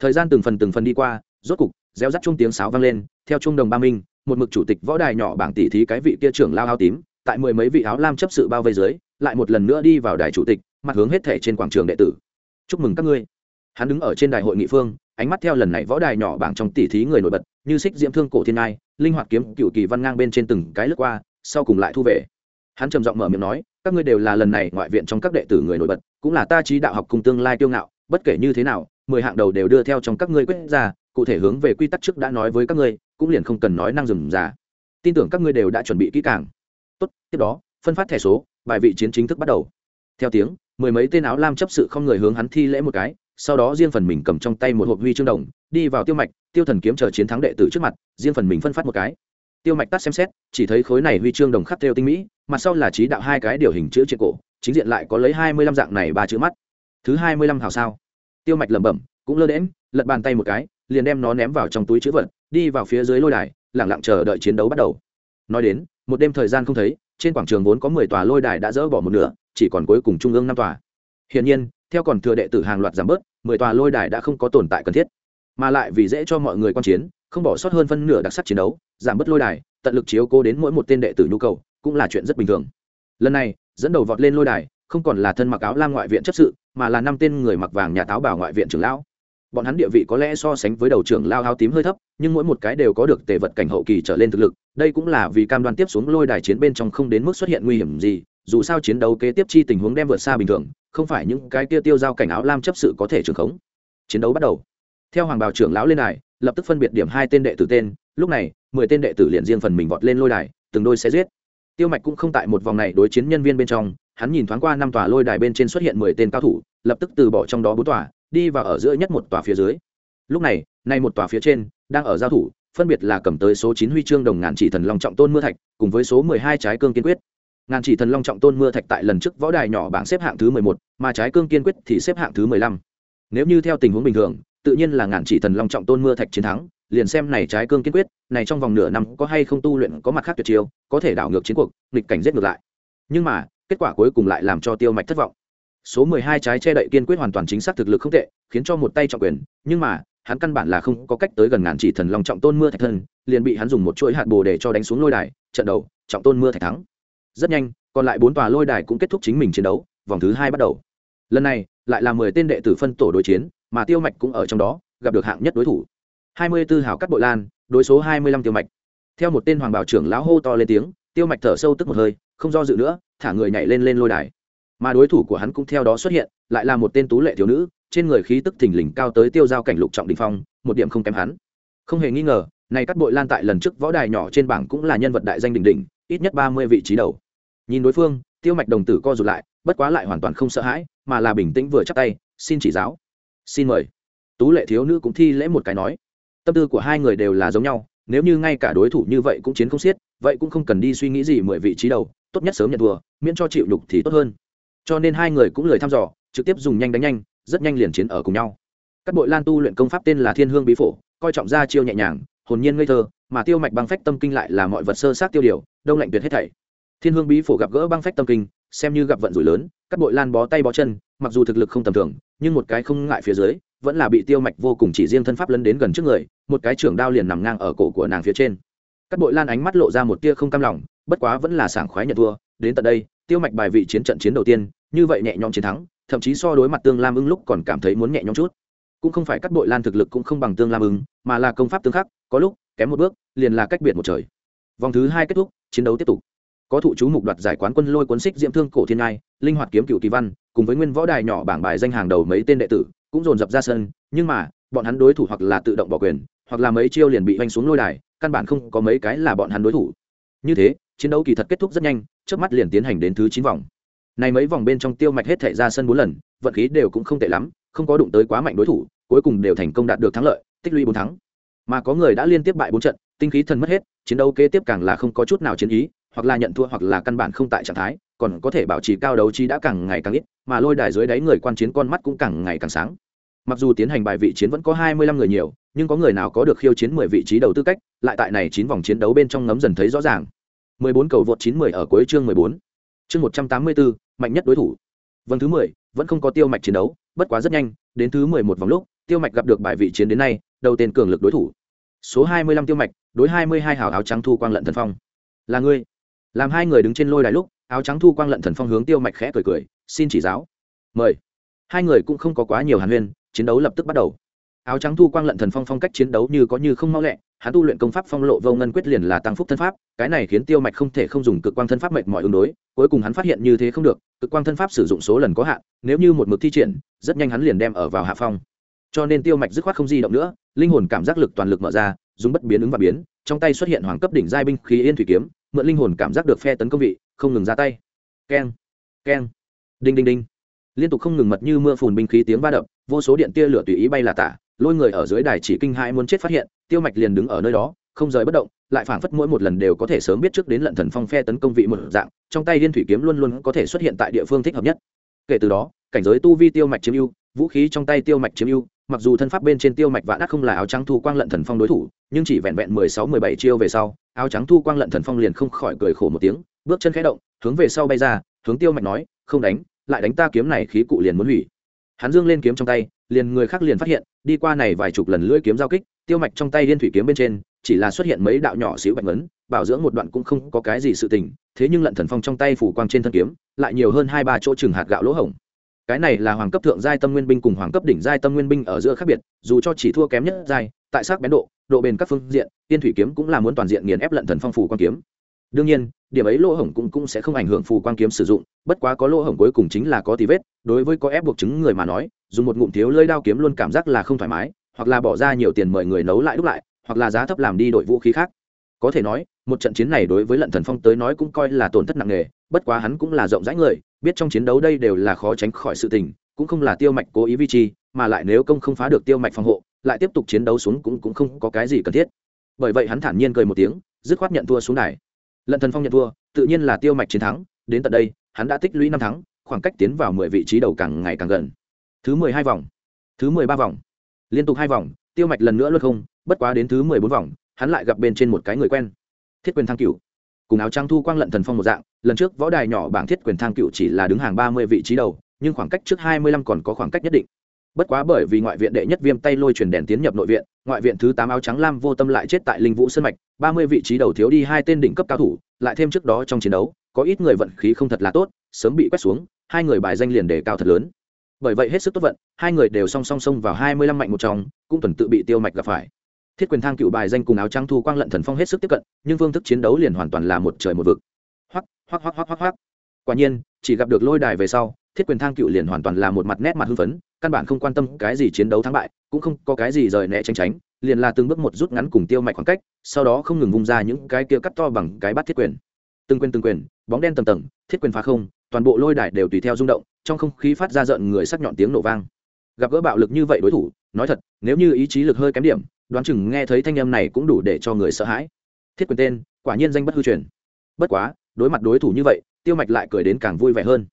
thời gian từng phần từng phần đi qua, rốt cục, réo rắt chung tiếng sáo vang lên, theo trung đồng ba minh, một mực chủ tịch võ đài nhỏ bảng tỷ thí cái vị kia trưởng lao áo tím, tại mười mấy vị áo lam chấp sự bao vây dưới, lại một lần nữa đi vào đài chủ tịch, mặt hướng hết thể trên quảng trường đệ tử. Chúc mừng các ngươi. Hắn đứng ở trên đài hội nghị phương, ánh mắt theo lần này võ đài nhỏ bảng trong tỷ thí người nổi bật, như xích diễm thương cổ thiên ngai, linh hoạt kiếm cựu kỳ văn ngang bên trên từng cái lướt qua, sau cùng lại thu về. Hắn trầm giọng mở miệng nói, các ngươi đều là lần này ngoại viện trong các đệ tử người nổi bật, cũng là ta trí đạo học cùng tương lai tiêu ngạo, bất kể như thế nào mười hạng đầu đều đưa theo trong các ngươi quyết ra, cụ thể hướng về quy tắc trước đã nói với các ngươi, cũng liền không cần nói năng dừng giả tin tưởng các ngươi đều đã chuẩn bị kỹ càng. Tốt, tiếp đó, phân phát thẻ số, bài vị chiến chính thức bắt đầu. Theo tiếng, mười mấy tên áo lam chấp sự không người hướng hắn thi lễ một cái, sau đó riêng phần mình cầm trong tay một hộp huy chương đồng, đi vào tiêu mạch, tiêu thần kiếm chờ chiến thắng đệ tử trước mặt, riêng phần mình phân phát một cái. Tiêu mạch tắt xem xét, chỉ thấy khối này huy chương đồng khắc theo tinh mỹ mặt sau là trí đạo hai cái điều hình chữ trên cổ, chính diện lại có lấy hai mươi lăm dạng này ba chữ mắt. Thứ hai mươi lăm hào sao? Tiêu mạch lẩm bẩm, cũng lơ đễm lật bàn tay một cái, liền đem nó ném vào trong túi chữ vật, đi vào phía dưới lôi đài, lẳng lặng chờ đợi chiến đấu bắt đầu. Nói đến, một đêm thời gian không thấy, trên quảng trường vốn có mười tòa lôi đài đã dỡ bỏ một nửa, chỉ còn cuối cùng trung ương năm tòa. Hiển nhiên, theo còn thừa đệ tử hàng loạt giảm bớt, mười tòa lôi đài đã không có tồn tại cần thiết. Mà lại vì dễ cho mọi người quan chiến, không bỏ sót hơn phân nửa đặc sắc chiến đấu, giảm bớt lôi đài, tận lực chiếu cố đến mỗi một tên đệ tử nhu cầu, cũng là chuyện rất bình thường. Lần này, dẫn đầu vọt lên lôi đài, không còn là thân mặc áo lam ngoại viện chấp sự mà là năm tên người mặc vàng nhà táo bảo ngoại viện trưởng lão. Bọn hắn địa vị có lẽ so sánh với đầu trưởng lao áo tím hơi thấp, nhưng mỗi một cái đều có được tề vật cảnh hậu kỳ trở lên thực lực. Đây cũng là vì cam đoan tiếp xuống lôi đài chiến bên trong không đến mức xuất hiện nguy hiểm gì, dù sao chiến đấu kế tiếp chi tình huống đem vượt xa bình thường, không phải những cái kia tiêu giao cảnh áo lam chấp sự có thể trường khống. Chiến đấu bắt đầu. Theo hoàng bào trưởng lão lên đài, lập tức phân biệt điểm hai tên đệ tử tên, lúc này, mười tên đệ tử liền riêng phần mình vọt lên lôi đài, từng đôi sẽ giết. Tiêu mạch cũng không tại một vòng này đối chiến nhân viên bên trong hắn nhìn thoáng qua năm tòa lôi đài bên trên xuất hiện mười tên cao thủ, lập tức từ bỏ trong đó bốn tòa, đi vào ở giữa nhất một tòa phía dưới. Lúc này, nay một tòa phía trên, đang ở giao thủ, phân biệt là cầm tới số chín huy chương đồng ngàn chỉ thần long trọng tôn mưa thạch, cùng với số mười hai trái cương kiên quyết. Ngàn chỉ thần long trọng tôn mưa thạch tại lần trước võ đài nhỏ bảng xếp hạng thứ mười một, mà trái cương kiên quyết thì xếp hạng thứ mười lăm. Nếu như theo tình huống bình thường, tự nhiên là ngàn chỉ thần long trọng tôn mưa thạch chiến thắng, liền xem này trái cương kiên quyết, này trong vòng nửa năm có hay không tu luyện có mặt khác tuyệt chiêu, có thể đảo ngược chiến cuộc, nghịch cảnh giết ngược lại. Nhưng mà kết quả cuối cùng lại làm cho tiêu mạch thất vọng. Số mười hai trái che đậy kiên quyết hoàn toàn chính xác thực lực không tệ, khiến cho một tay trọng quyền, nhưng mà, hắn căn bản là không có cách tới gần ngàn chỉ thần long trọng tôn mưa thạch thân liền bị hắn dùng một chuỗi hạt bồ để cho đánh xuống lôi đài, trận đầu, trọng tôn mưa thạch thắng. Rất nhanh, còn lại bốn tòa lôi đài cũng kết thúc chính mình chiến đấu, vòng thứ hai bắt đầu. Lần này, lại là mười tên đệ tử phân tổ đối chiến, mà tiêu mạch cũng ở trong đó, gặp được hạng nhất đối thủ. Hai mươi tư hào cắt bội lan, đối số hai mươi lăm tiêu mạch. Theo một tên hoàng bảo trưởng lão hô to lên tiếng, tiêu mạch thở sâu tức một hơi không do dự nữa, thả người nhảy lên lên lôi đài. Mà đối thủ của hắn cũng theo đó xuất hiện, lại là một tên tú lệ thiếu nữ, trên người khí tức thình lình cao tới tiêu giao cảnh lục trọng đình phong, một điểm không kém hắn. Không hề nghi ngờ, này cắt bội lan tại lần trước võ đài nhỏ trên bảng cũng là nhân vật đại danh đỉnh đỉnh, ít nhất ba mươi vị trí đầu. Nhìn đối phương, tiêu mạch đồng tử co rụt lại, bất quá lại hoàn toàn không sợ hãi, mà là bình tĩnh vừa chắc tay, xin chỉ giáo. Xin mời. Tú lệ thiếu nữ cũng thi lễ một cái nói. Tâm tư của hai người đều là giống nhau, nếu như ngay cả đối thủ như vậy cũng chiến không xiết, vậy cũng không cần đi suy nghĩ gì mười vị trí đầu tốt nhất sớm nhận thua, miễn cho chịu nhục thì tốt hơn. Cho nên hai người cũng lời thăm dò, trực tiếp dùng nhanh đánh nhanh, rất nhanh liền chiến ở cùng nhau. Các bội lan tu luyện công pháp tên là thiên hương bí phổ, coi trọng ra chiêu nhẹ nhàng, hồn nhiên ngây thơ, mà tiêu mạch băng phách tâm kinh lại là mọi vật sơ sát tiêu điều, đông lạnh tuyệt hết thảy. Thiên hương bí phổ gặp gỡ băng phách tâm kinh, xem như gặp vận rủi lớn, các bội lan bó tay bó chân, mặc dù thực lực không tầm thường, nhưng một cái không ngại phía dưới, vẫn là bị tiêu mạch vô cùng chỉ riêng thân pháp lấn đến gần trước người, một cái trưởng đao liền nằm ngang ở cổ của nàng phía trên. Các bội lan ánh mắt lộ ra một tia không cam lòng bất quá vẫn là sảng khoái nhận thua, đến tận đây, tiêu mạch bài vị chiến trận chiến đầu tiên, như vậy nhẹ nhõm chiến thắng, thậm chí so đối mặt tương lam ưng lúc còn cảm thấy muốn nhẹ nhõm chút. Cũng không phải cắt bội lan thực lực cũng không bằng tương lam ưng, mà là công pháp tương khắc, có lúc, kém một bước, liền là cách biệt một trời. Vòng thứ hai kết thúc, chiến đấu tiếp tục. Có thụ chú mục đoạt giải quán quân lôi cuốn xích diễm thương cổ thiên ngai, linh hoạt kiếm cựu kỳ văn, cùng với nguyên võ đài nhỏ bảng bài danh hàng đầu mấy tên đệ tử, cũng dồn dập ra sân, nhưng mà, bọn hắn đối thủ hoặc là tự động bỏ quyền, hoặc là mấy chiêu liền bị vanh xuống lôi đài, căn bản không có mấy cái là bọn hắn đối thủ. Như thế chiến đấu kỳ thật kết thúc rất nhanh trước mắt liền tiến hành đến thứ chín vòng. Này mấy vòng bên trong tiêu mạch hết thể ra sân bốn lần, vận khí đều cũng không tệ lắm, không có đụng tới quá mạnh đối thủ, cuối cùng đều thành công đạt được thắng lợi, tích lũy bốn thắng. Mà có người đã liên tiếp bại bốn trận, tinh khí thần mất hết, chiến đấu kế tiếp càng là không có chút nào chiến ý, hoặc là nhận thua hoặc là căn bản không tại trạng thái, còn có thể bảo trì cao đấu trí đã càng ngày càng ít, mà lôi đài dưới đáy người quan chiến con mắt cũng càng ngày càng sáng. Mặc dù tiến hành bài vị chiến vẫn có hai mươi lăm người nhiều, nhưng có người nào có được khiêu chiến mười vị trí đầu tư cách, lại tại này chín vòng chiến đấu bên trong ngấm dần thấy rõ ràng mười bốn cầu vượt chín mười ở cuối chương mười bốn. Chương một trăm tám mươi bốn, mạnh nhất đối thủ. Vòng thứ mười, vẫn không có tiêu mạch chiến đấu, bất quá rất nhanh, đến thứ mười một vòng lúc, tiêu mạch gặp được bài vị chiến đến nay, đầu tên cường lực đối thủ. Số hai mươi lăm tiêu mạch, đối hai mươi hai hào áo trắng thu quang lận thần phong. Là ngươi. Làm hai người đứng trên lôi đài lúc, áo trắng thu quang lận thần phong hướng tiêu mạch khẽ cười cười, xin chỉ giáo. Mời. Hai người cũng không có quá nhiều hàn huyên, chiến đấu lập tức bắt đầu. Áo trắng thu quang lận thần phong phong cách chiến đấu như có như không mau lẹ hắn tu luyện công pháp phong lộ vô ngân quyết liền là tăng phúc thân pháp, cái này khiến tiêu mạch không thể không dùng cực quang thân pháp mệt mỏi ứng đối, cuối cùng hắn phát hiện như thế không được, cực quang thân pháp sử dụng số lần có hạn, nếu như một mực thi triển, rất nhanh hắn liền đem ở vào hạ phong. Cho nên tiêu mạch dứt khoát không di động nữa, linh hồn cảm giác lực toàn lực mở ra, dùng bất biến ứng và biến, trong tay xuất hiện hoàng cấp đỉnh giai binh khí yên thủy kiếm, mượn linh hồn cảm giác được phe tấn công vị, không ngừng ra tay. Keng keng, đinh đinh đinh. Liên tục không ngừng mật như mưa phùn binh khí tiếng va đập, vô số điện tia lửa tùy ý bay là tả, lôi người ở dưới đài chỉ kinh hãi muốn chết phát hiện tiêu mạch liền đứng ở nơi đó, không rời bất động, lại phảng phất mỗi một lần đều có thể sớm biết trước đến lận thần phong phe tấn công vị một dạng, trong tay liên thủy kiếm luôn luôn có thể xuất hiện tại địa phương thích hợp nhất. Kể từ đó, cảnh giới tu vi tiêu mạch chiếm ưu, vũ khí trong tay tiêu mạch chiếm ưu, mặc dù thân pháp bên trên tiêu mạch vạn ác không là áo trắng thu quang lận thần phong đối thủ, nhưng chỉ vẹn vẹn mười sáu mười bảy chiêu về sau, áo trắng thu quang lận thần phong liền không khỏi cười khổ một tiếng, bước chân khẽ động, hướng về sau bay ra, hướng tiêu mạch nói, không đánh, lại đánh ta kiếm này khí cụ liền muốn hủy. Hắn dương lên kiếm trong tay liền người khác liền phát hiện, đi qua này vài chục lần lưỡi kiếm giao kích, tiêu mạch trong tay liên thủy kiếm bên trên, chỉ là xuất hiện mấy đạo nhỏ xíu bạch ngấn, bảo dưỡng một đoạn cũng không có cái gì sự tình, thế nhưng lận thần phong trong tay phủ quang trên thân kiếm, lại nhiều hơn hai ba chỗ chừng hạt gạo lỗ hổng. Cái này là hoàng cấp thượng giai tâm nguyên binh cùng hoàng cấp đỉnh giai tâm nguyên binh ở giữa khác biệt, dù cho chỉ thua kém nhất giai, tại sắc bén độ độ bền các phương diện, tiên thủy kiếm cũng là muốn toàn diện nghiền ép lận thần phong phủ quang kiếm. Đương nhiên, điểm ấy lỗ hổng cũng cũng sẽ không ảnh hưởng phù quang kiếm sử dụng, bất quá có lỗ hổng cuối cùng chính là có tí vết, đối với có ép buộc chứng người mà nói dùng một ngụm thiếu lưỡi đao kiếm luôn cảm giác là không thoải mái, hoặc là bỏ ra nhiều tiền mời người nấu lại đúc lại, hoặc là giá thấp làm đi đổi vũ khí khác. Có thể nói, một trận chiến này đối với lận thần phong tới nói cũng coi là tổn thất nặng nề, bất quá hắn cũng là rộng rãi người, biết trong chiến đấu đây đều là khó tránh khỏi sự tình, cũng không là tiêu mạch cố ý vi chi, mà lại nếu công không phá được tiêu mạch phòng hộ, lại tiếp tục chiến đấu xuống cũng cũng không có cái gì cần thiết. Bởi vậy hắn thản nhiên cười một tiếng, dứt khoát nhận thua xuống đài. Lận thần phong nhận thua, tự nhiên là tiêu mạch chiến thắng, đến tận đây, hắn đã tích lũy năm thắng, khoảng cách tiến vào mười vị trí đầu càng ngày càng gần thứ mười hai vòng. Thứ mười ba vòng. Liên tục hai vòng, tiêu mạch lần nữa luân không, bất quá đến thứ mười bốn vòng, hắn lại gặp bên trên một cái người quen. Thiết quyền thang cựu cùng áo trang thu quang lận thần phong một dạng, lần trước võ đài nhỏ bảng thiết quyền thang cựu chỉ là đứng hàng ba mươi vị trí đầu, nhưng khoảng cách trước hai mươi lăm còn có khoảng cách nhất định. Bất quá bởi vì ngoại viện đệ nhất viêm tay lôi truyền đèn tiến nhập nội viện, ngoại viện thứ tám áo trắng lam vô tâm lại chết tại linh vũ sân mạch, ba mươi vị trí đầu thiếu đi hai tên đỉnh cấp cao thủ, lại thêm trước đó trong chiến đấu, có ít người vận khí không thật là tốt, sớm bị quét xuống, hai người bài danh liền đề cao thật lớn bởi vậy hết sức tốt vận, hai người đều song song song vào hai mươi lăm mạnh một chóng cũng tuần tự bị tiêu mạch gặp phải. Thiết quyền thang cựu bài danh cùng áo trắng thu quang lận thần phong hết sức tiếp cận, nhưng phương thức chiến đấu liền hoàn toàn là một trời một vực. Hoắc hoắc hoắc hoắc hoắc hoắc. Quả nhiên, chỉ gặp được lôi đài về sau, thiết quyền thang cựu liền hoàn toàn là một mặt nét mặt hưng phấn, căn bản không quan tâm cái gì chiến đấu thắng bại, cũng không có cái gì rời né tránh tránh, liền là từng bước một rút ngắn cùng tiêu mạch khoảng cách, sau đó không ngừng vung ra những cái kia cắt to bằng cái bắt thiết quyền. Từng quyền từng quyền, bóng đen tầng tầng, thiết quyền phá không, toàn bộ lôi đài đều tùy theo rung động trong không khí phát ra rợn người sắc nhọn tiếng nổ vang. Gặp gỡ bạo lực như vậy đối thủ, nói thật, nếu như ý chí lực hơi kém điểm, đoán chừng nghe thấy thanh âm này cũng đủ để cho người sợ hãi. Thiết quyền tên, quả nhiên danh bất hư truyền. Bất quá, đối mặt đối thủ như vậy, tiêu mạch lại cười đến càng vui vẻ hơn.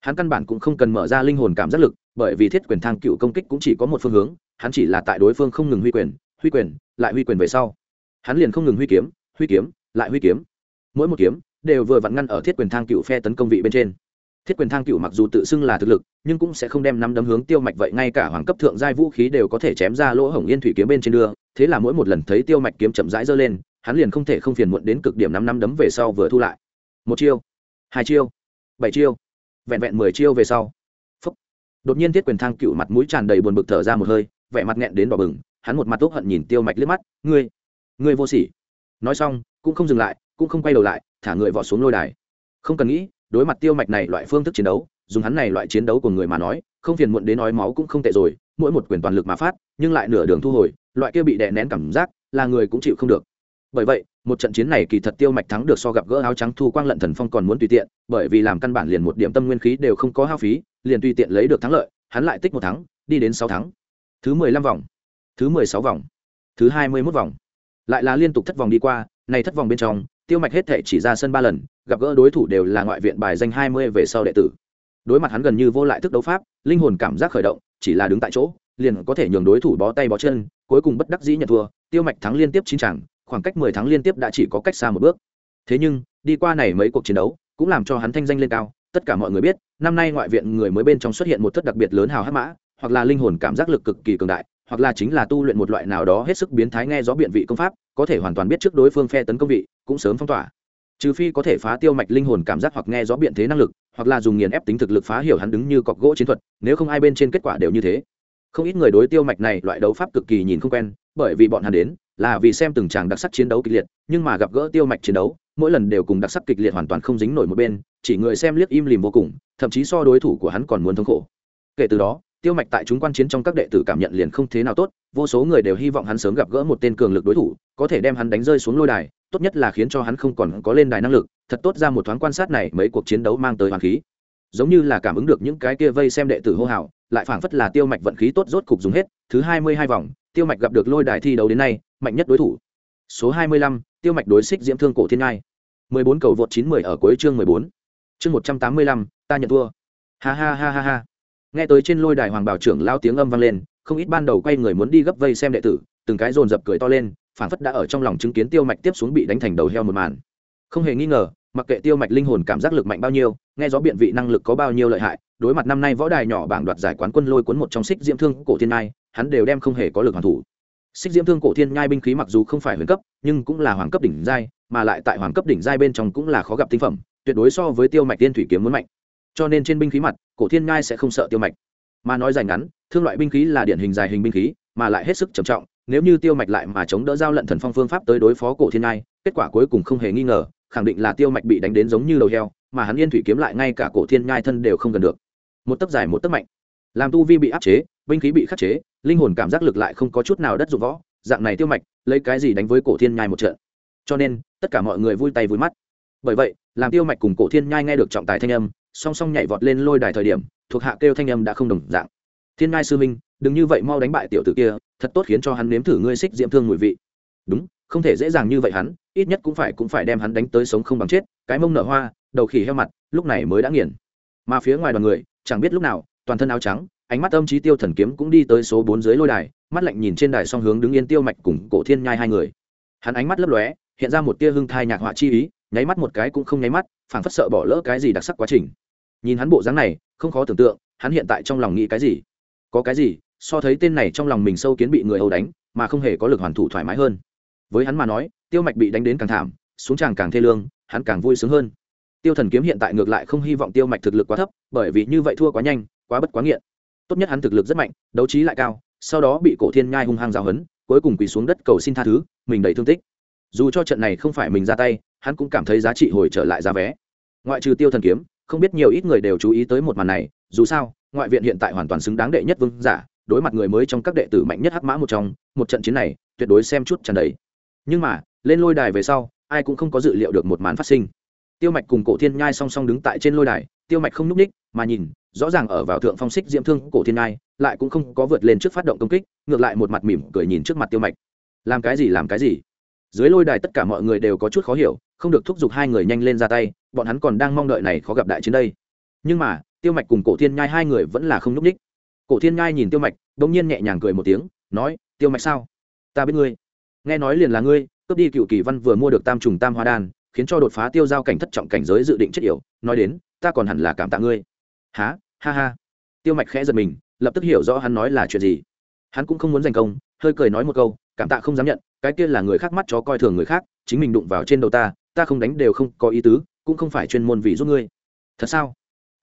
Hắn căn bản cũng không cần mở ra linh hồn cảm giác lực, bởi vì thiết quyền thang cựu công kích cũng chỉ có một phương hướng, hắn chỉ là tại đối phương không ngừng huy quyền huy quyền, lại huy quyền về sau. Hắn liền không ngừng huy kiếm huy kiếm, lại huy kiếm. Mỗi một kiếm đều vừa vặn ngăn ở thiết quyền thang cựu phe tấn công vị bên trên thiết quyền thang cựu mặc dù tự xưng là thực lực, nhưng cũng sẽ không đem năm đấm hướng tiêu mạch vậy, ngay cả hoàng cấp thượng giai vũ khí đều có thể chém ra lỗ hổng yên thủy kiếm bên trên đưa, thế là mỗi một lần thấy tiêu mạch kiếm chậm rãi giơ lên, hắn liền không thể không phiền muộn đến cực điểm năm năm đấm về sau vừa thu lại. Một chiêu, hai chiêu, bảy chiêu, vẹn vẹn mười chiêu về sau. Phúc. Đột nhiên thiết quyền thang cựu mặt mũi tràn đầy buồn bực thở ra một hơi, vẻ mặt nghẹn đến đỏ bừng, hắn một mặt tốt hận nhìn tiêu mạch liếc mắt, ngươi ngươi vô sỉ. Nói xong, cũng không dừng lại, cũng không quay đầu lại, thả người vọt xuống lôi đài. Không cần nghĩ đối mặt tiêu mạch này loại phương thức chiến đấu, dùng hắn này loại chiến đấu của người mà nói, không phiền muộn đến nói máu cũng không tệ rồi, mỗi một quyền toàn lực mà phát, nhưng lại nửa đường thu hồi, loại kia bị đè nén cảm giác, là người cũng chịu không được. Bởi vậy, một trận chiến này kỳ thật tiêu mạch thắng được so gặp gỡ áo trắng thu quang lận thần phong còn muốn tùy tiện, bởi vì làm căn bản liền một điểm tâm nguyên khí đều không có hao phí, liền tùy tiện lấy được thắng lợi, hắn lại tích một thắng, đi đến sáu tháng thứ mười lăm vòng. Thứ mười sáu vòng. Thứ hai mươi mốt vòng. Lại là liên tục thất vòng đi qua, này thất vòng bên trong tiêu mạch hết thể chỉ ra sân ba lần, gặp gỡ đối thủ đều là ngoại viện bài danh hai mươi về sau đệ tử. Đối mặt hắn gần như vô lại thức đấu pháp, linh hồn cảm giác khởi động, chỉ là đứng tại chỗ, liền có thể nhường đối thủ bó tay bó chân, cuối cùng bất đắc dĩ nhận thua, tiêu mạch thắng liên tiếp chín chẳng khoảng cách mười tháng liên tiếp đã chỉ có cách xa một bước. Thế nhưng, đi qua này mấy cuộc chiến đấu, cũng làm cho hắn thanh danh lên cao, tất cả mọi người biết, năm nay ngoại viện người mới bên trong xuất hiện một thất đặc biệt lớn hào hát mã, hoặc là linh hồn cảm giác lực cực kỳ cường đại hoặc là chính là tu luyện một loại nào đó hết sức biến thái nghe gió biện vị công pháp, có thể hoàn toàn biết trước đối phương phe tấn công vị, cũng sớm phong tỏa. Trừ phi có thể phá tiêu mạch linh hồn cảm giác hoặc nghe gió biện thế năng lực, hoặc là dùng nghiền ép tính thực lực phá hiểu hắn đứng như cọc gỗ chiến thuật, nếu không ai bên trên kết quả đều như thế. Không ít người đối tiêu mạch này loại đấu pháp cực kỳ nhìn không quen, bởi vì bọn hắn đến là vì xem từng tràng đặc sắc chiến đấu kịch liệt, nhưng mà gặp gỡ tiêu mạch chiến đấu, mỗi lần đều cùng đặc sắc kịch liệt hoàn toàn không dính nổi một bên, chỉ người xem liếc im lìm vô cùng, thậm chí so đối thủ của hắn còn muốn thống khổ. Kể từ đó tiêu mạch tại chúng quan chiến trong các đệ tử cảm nhận liền không thế nào tốt, vô số người đều hy vọng hắn sớm gặp gỡ một tên cường lực đối thủ, có thể đem hắn đánh rơi xuống lôi đài, tốt nhất là khiến cho hắn không còn có lên đài năng lực, thật tốt ra một thoáng quan sát này mấy cuộc chiến đấu mang tới hoàng khí. Giống như là cảm ứng được những cái kia vây xem đệ tử hô hào, lại phảng phất là tiêu mạch vận khí tốt rốt cục dùng hết, thứ hai mươi hai vòng, tiêu mạch gặp được lôi đài thi đấu đến nay, mạnh nhất đối thủ. Số hai mươi lăm, tiêu mạch đối xích diễm thương cổ thiên ngai. mười bốn cầu vượt chín mười ở cuối chương mười bốn. Chương một trăm tám mươi lăm, ta nhận thua. Ha ha ha ha ha nghe tới trên lôi đài hoàng bảo trưởng lao tiếng âm vang lên, không ít ban đầu quay người muốn đi gấp vây xem đệ tử, từng cái dồn dập cười to lên phản phất đã ở trong lòng chứng kiến tiêu mạch tiếp xuống bị đánh thành đầu heo một màn. Không hề nghi ngờ, mặc kệ tiêu mạch linh hồn cảm giác lực mạnh bao nhiêu, nghe gió biện vị năng lực có bao nhiêu lợi hại, đối mặt năm nay võ đài nhỏ bảng đoạt giải quán quân lôi cuốn một trong xích diễm thương cổ thiên nai hắn đều đem không hề có lực hoàn thủ. Xích diễm thương cổ thiên nhai binh khí mặc dù không phải huyền cấp, nhưng cũng là hoàng cấp đỉnh giai, mà lại tại hoàng cấp đỉnh giai bên trong cũng là khó gặp tinh phẩm, tuyệt đối so với tiêu mạch tiên thủy kiếm muốn mạnh cho nên trên binh khí mặt cổ thiên ngai sẽ không sợ tiêu mạch. Mà nói dài ngắn thương loại binh khí là điển hình dài hình binh khí mà lại hết sức trầm trọng nếu như tiêu mạch lại mà chống đỡ giao lận thần phong phương pháp tới đối phó cổ thiên ngai, kết quả cuối cùng không hề nghi ngờ khẳng định là tiêu mạch bị đánh đến giống như đầu heo mà hắn yên thủy kiếm lại ngay cả cổ thiên ngai thân đều không gần được. Một tấc dài một tấc mạnh. Làm tu vi bị áp chế binh khí bị khắc chế linh hồn cảm giác lực lại không có chút nào đất dụng võ dạng này tiêu mạch lấy cái gì đánh với cổ thiên nhai một trận? Cho nên tất cả mọi người vui tay vui mắt. Bởi vậy làm tiêu mạch cùng cổ thiên nhai nghe được trọng tài thanh âm song song nhảy vọt lên lôi đài thời điểm, thuộc hạ kêu thanh âm đã không đồng dạng. Thiên ngai sư minh đừng như vậy mau đánh bại tiểu tử kia, thật tốt khiến cho hắn nếm thử ngươi xích diễm thương mùi vị. Đúng, không thể dễ dàng như vậy hắn, ít nhất cũng phải cũng phải đem hắn đánh tới sống không bằng chết, cái mông nở hoa, đầu khỉ heo mặt, lúc này mới đã nghiền. Mà phía ngoài đoàn người, chẳng biết lúc nào, toàn thân áo trắng, ánh mắt âm trí tiêu thần kiếm cũng đi tới số bốn dưới lôi đài, mắt lạnh nhìn trên đài song hướng đứng yên tiêu mạch cùng cổ thiên nhai hai người. Hắn ánh mắt lấp lóe, hiện ra một tia hưng thai nhạc họa chi ý, nháy mắt một cái cũng không nháy mắt, phảng phất sợ bỏ lỡ cái gì đặc sắc quá trình nhìn hắn bộ dáng này, không khó tưởng tượng, hắn hiện tại trong lòng nghĩ cái gì? Có cái gì, so thấy tên này trong lòng mình sâu kiến bị người âu đánh, mà không hề có lực hoàn thủ thoải mái hơn. Với hắn mà nói, tiêu mạch bị đánh đến càng thảm, xuống tràng càng thê lương, hắn càng vui sướng hơn. Tiêu thần kiếm hiện tại ngược lại không hy vọng tiêu mạch thực lực quá thấp, bởi vì như vậy thua quá nhanh, quá bất quá nghiện. Tốt nhất hắn thực lực rất mạnh, đấu trí lại cao, sau đó bị cổ thiên nhai hung hăng giáo hấn cuối cùng quỳ xuống đất cầu xin tha thứ, mình đầy thương tích. Dù cho trận này không phải mình ra tay, hắn cũng cảm thấy giá trị hồi trở lại giá vé. Ngoại trừ tiêu thần kiếm không biết nhiều ít người đều chú ý tới một màn này, dù sao, ngoại viện hiện tại hoàn toàn xứng đáng đệ nhất vương giả, đối mặt người mới trong các đệ tử mạnh nhất hắc mã một trong, một trận chiến này, tuyệt đối xem chút tràn đầy. Nhưng mà, lên lôi đài về sau, ai cũng không có dự liệu được một màn phát sinh. Tiêu mạch cùng cổ thiên nhai song song đứng tại trên lôi đài, tiêu mạch không n ú c ních, mà nhìn, rõ ràng ở vào thượng phong xích diễm thương cổ thiên nhai, lại cũng không có vượt lên trước phát động công kích, ngược lại một mặt mỉm cười nhìn trước mặt tiêu mạch. Làm cái gì, làm cái gì? Dưới lôi đài tất cả mọi người đều có chút khó hiểu không được thúc giục hai người nhanh lên ra tay, bọn hắn còn đang mong đợi này khó gặp đại chiến đây. Nhưng mà, tiêu mạch cùng cổ thiên nhai hai người vẫn là không n ú c ních cổ thiên nhai nhìn tiêu mạch đ ỗ n g nhiên nhẹ nhàng cười một tiếng, nói, tiêu mạch sao? Ta biết ngươi. Nghe nói liền là ngươi, cướp đi cựu kỳ văn vừa mua được tam trùng tam hoa đan, khiến cho đột phá tiêu giao cảnh thất trọng cảnh giới dự định chất yểu, nói đến, ta còn hẳn là cảm tạ ngươi. Há ha ha. Tiêu mạch khẽ giật mình, lập tức hiểu rõ hắn nói là chuyện gì. Hắn cũng không muốn giành công, hơi cười nói một câu, cảm tạ không dám nhận, cái kia là người khác mắt chó coi thường người khác, chính mình đụng vào trên đầu ta ta không đánh đều không có ý tứ, cũng không phải chuyên môn vì giúp ngươi. Thật sao?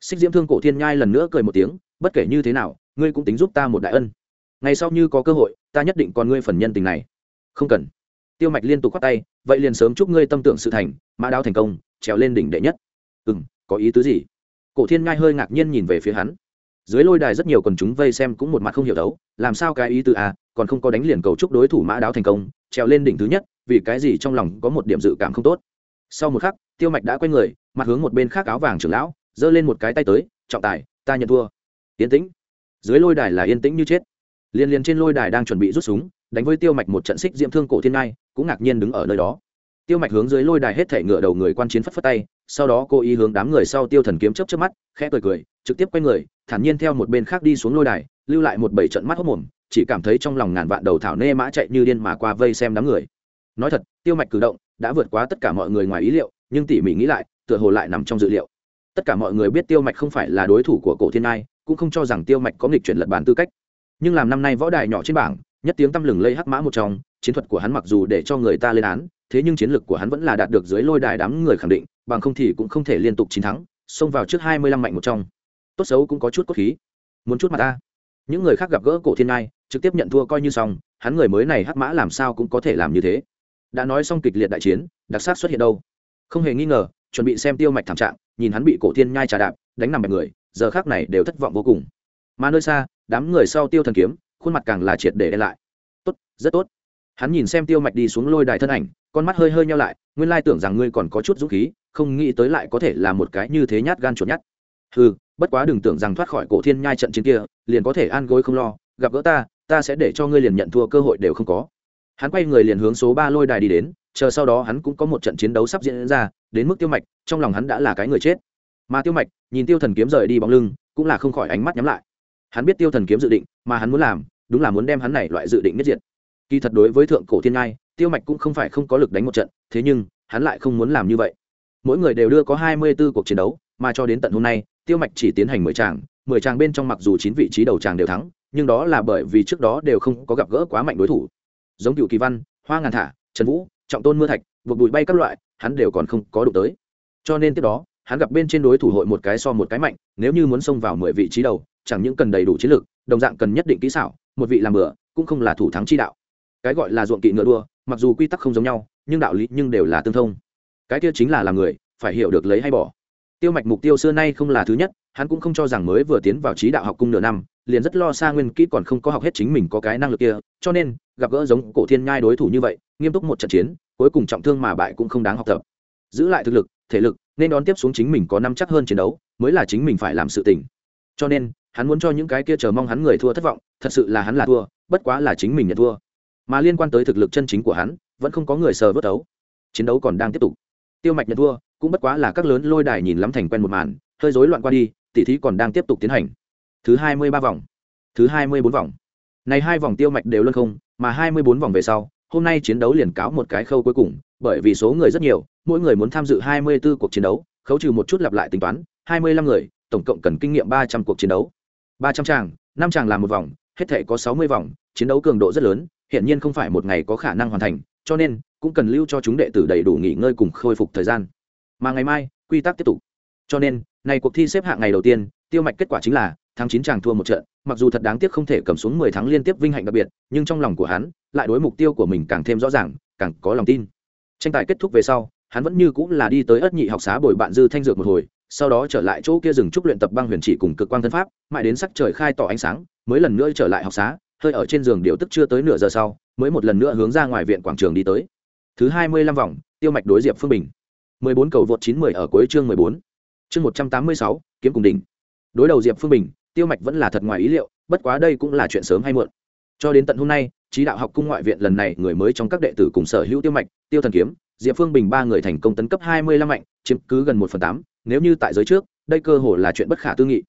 Xích diễm thương cổ thiên nhai lần nữa cười một tiếng, bất kể như thế nào, ngươi cũng tính giúp ta một đại ân. Ngày sau như có cơ hội, ta nhất định còn ngươi phần nhân tình này. Không cần. Tiêu mạch liên tục khoát tay, vậy liền sớm chúc ngươi tâm tưởng sự thành, mã đao thành công, trèo lên đỉnh đệ nhất. Ừ m có ý tứ gì? Cổ thiên ngai hơi ngạc nhiên nhìn về phía hắn. Dưới lôi đài rất nhiều quần chúng vây xem cũng một mặt không hiểu đấu, làm sao cái ý tứ à? còn không có đánh liền cầu chúc đối thủ mã đáo thành công, trèo lên đỉnh thứ nhất, vì cái gì trong lòng có một điểm dự cảm không tốt? Sau một khắc, tiêu mạch đã quay người, mặt hướng một bên khác áo vàng trưởng lão, giơ lên một cái tay tới, trọng tài, ta nhận thua. Yên tĩnh. Dưới lôi đài là yên tĩnh như chết. Liên liên trên lôi đài đang chuẩn bị rút súng, đánh với tiêu mạch một trận xích diễm thương cổ thiên ngai, cũng ngạc nhiên đứng ở nơi đó. Tiêu mạch hướng dưới lôi đài hết thể ngựa đầu người quan chiến phất phất tay, sau đó cô ý hướng đám người sau tiêu thần kiếm chấp chấp mắt, khẽ cười cười, trực tiếp quay người, thản nhiên theo một bên khác đi xuống lôi đài, lưu lại một bảy trận mắt hốc mồm, chỉ cảm thấy trong lòng ngàn vạn đầu thảo nê mã chạy như điên mà qua vây xem đám người. Nói thật, tiêu mạch cử động đã vượt quá tất cả mọi người ngoài ý liệu, nhưng tỉ mỉ nghĩ lại, tựa hồ lại nằm trong dự liệu. Tất cả mọi người biết tiêu mạch không phải là đối thủ của cổ thiên ngai, cũng không cho rằng tiêu mạch có nghịch chuyển lật bản tư cách. Nhưng làm năm nay võ đài nhỏ trên bảng, nhất tiếng tăm lừng lây hắc mã một trong, chiến thuật của hắn mặc dù để cho người ta lên án, thế nhưng chiến lược của hắn vẫn là đạt được dưới lôi đài đám người khẳng định, bằng không thì cũng không thể liên tục chiến thắng, xông vào trước hai mươi lăm mạnh một trong. Tốt xấu cũng có chút cốt khí. Muốn chút mà ta. Những người khác gặp gỡ cổ thiên ngai, trực tiếp nhận thua coi như xong, hắn người mới này hắc mã làm sao cũng có thể làm như thế đã nói xong kịch liệt đại chiến, đặc sắc xuất hiện đâu? Không hề nghi ngờ, chuẩn bị xem tiêu mạch thảm trạng, nhìn hắn bị cổ thiên nhai trà đạp, đánh nằm bẹp người, giờ khác này đều thất vọng vô cùng. Mà nơi xa, đám người sau tiêu thần kiếm, khuôn mặt càng là triệt để đen lại. Tốt, rất tốt. Hắn nhìn xem tiêu mạch đi xuống lôi đài thân ảnh, con mắt hơi hơi nhau lại, nguyên lai tưởng rằng ngươi còn có chút dũng khí, không nghĩ tới lại có thể là một cái như thế nhát gan chuột nhát. Ừ bất quá đừng tưởng rằng thoát khỏi cổ thiên nhai trận chiến kia, liền có thể an gối không lo, gặp gỡ ta ta sẽ để cho ngươi liền nhận thua cơ hội đều không có hắn quay người liền hướng số ba lôi đài đi đến, chờ sau đó hắn cũng có một trận chiến đấu sắp diễn ra, đến mức tiêu mạch, trong lòng hắn đã là cái người chết. Mà tiêu mạch, nhìn tiêu thần kiếm rời đi bóng lưng, cũng là không khỏi ánh mắt nhắm lại. Hắn biết tiêu thần kiếm dự định, mà hắn muốn làm, đúng là muốn đem hắn này loại dự định nhất diện kỳ thật đối với thượng cổ thiên ngai, tiêu mạch cũng không phải không có lực đánh một trận, thế nhưng, hắn lại không muốn làm như vậy. Mỗi người đều đưa có hai mươi 24 cuộc chiến đấu, mà cho đến tận hôm nay, tiêu mạch chỉ tiến hành mười tràng mười tràng bên trong mặc dù chín vị trí đầu tràng đều thắng, nhưng đó là bởi vì trước đó đều không có gặp gỡ quá mạnh đối thủ giống cựu kỳ văn, hoa ngàn thả, trần vũ, trọng tôn mưa thạch, buộc bụi bay các loại, hắn đều còn không có đụng tới. Cho nên tiếp đó, hắn gặp bên trên đối thủ hội một cái so một cái mạnh, nếu như muốn xông vào mười vị trí đầu, chẳng những cần đầy đủ chiến lược đồng dạng cần nhất định kỹ xảo, một vị làm bừa, cũng không là thủ thắng chi đạo. Cái gọi là ruộng kỵ ngựa đua, mặc dù quy tắc không giống nhau, nhưng đạo lý nhưng đều là tương thông. Cái kia chính là làm người, phải hiểu được lấy hay bỏ. Tiêu mạch mục tiêu xưa nay không là thứ nhất, hắn cũng không cho rằng mới vừa tiến vào trí đạo học cung nửa năm, liền rất lo xa nguyên kỹ còn không có học hết chính mình có cái năng lực kia, cho nên gặp gỡ giống cổ thiên nhai đối thủ như vậy, nghiêm túc một trận chiến, cuối cùng trọng thương mà bại cũng không đáng học tập. Giữ lại thực lực, thể lực, nên đón tiếp xuống chính mình có năm chắc hơn chiến đấu, mới là chính mình phải làm sự tình. Cho nên, hắn muốn cho những cái kia chờ mong hắn người thua thất vọng, thật sự là hắn là thua, bất quá là chính mình nhận thua. Mà liên quan tới thực lực chân chính của hắn, vẫn không có người sờ vớt đấu. Chiến đấu còn đang tiếp tục. Tiêu mạch nhận thua, cũng bất quá là các lớn lôi đài nhìn lắm thành quen một màn, hơi rối loạn qua đi, tỉ thí còn đang tiếp tục tiến hành. Thứ hai mươi ba vòng. Thứ hai mươi bốn vòng này hai vòng tiêu mạch đều luân không, mà hai mươi bốn vòng về sau, hôm nay chiến đấu liền cáo một cái khâu cuối cùng, bởi vì số người rất nhiều, mỗi người muốn tham dự hai mươi 24 cuộc chiến đấu, khấu trừ một chút lặp lại tính toán, hai mươi lăm người, tổng cộng cần kinh nghiệm ba trăm cuộc chiến đấu. Ba trăm tràng, năm tràng làm một vòng, hết thể có sáu mươi vòng, chiến đấu cường độ rất lớn hiện nhiên không phải một ngày có khả năng hoàn thành, cho nên, cũng cần lưu cho chúng đệ tử đầy đủ nghỉ ngơi cùng khôi phục thời gian. Mà ngày mai, quy tắc tiếp tục. Cho nên, này cuộc thi xếp hạng ngày đầu tiên, tiêu mạch kết quả chính là, tháng chín chàng thua một trận mặc dù thật đáng tiếc không thể cầm xuống mười tháng liên tiếp vinh hạnh đặc biệt, nhưng trong lòng của hắn, lại đối mục tiêu của mình càng thêm rõ ràng, càng có lòng tin. Tranh tài kết thúc về sau, hắn vẫn như cũng là đi tới ất nhị học xá bồi bạn dư thanh dược một hồi, sau đó trở lại chỗ kia dừng trúc luyện tập băng huyền chỉ cùng cực quang thân pháp, mãi đến sắc trời khai tỏ ánh sáng, mới lần nữa trở lại học xá, hơi ở trên giường điều tức chưa tới nửa giờ sau, mới một lần nữa hướng ra ngoài viện quảng trường đi tới. Thứ hai mươi lăm vòng, tiêu mạch đối diệp phương bình. mười bốn cầu vượt chín mười ở cuối chương mười bốn. Chương một trăm tám mươi sáu, kiếm cùng đỉnh. Đối đầu diệp phương bình tiêu mạch vẫn là thật ngoài ý liệu, bất quá đây cũng là chuyện sớm hay muộn. Cho đến tận hôm nay trí đạo học cung ngoại viện lần này người mới trong các đệ tử cùng sở hữu tiêu mạch, tiêu thần kiếm, diệp phương bình ba người thành công tấn cấp hai mươi lăm mạnh, chiếm cứ gần một phần tám, nếu như tại giới trước, đây cơ hồ là chuyện bất khả tư nghị.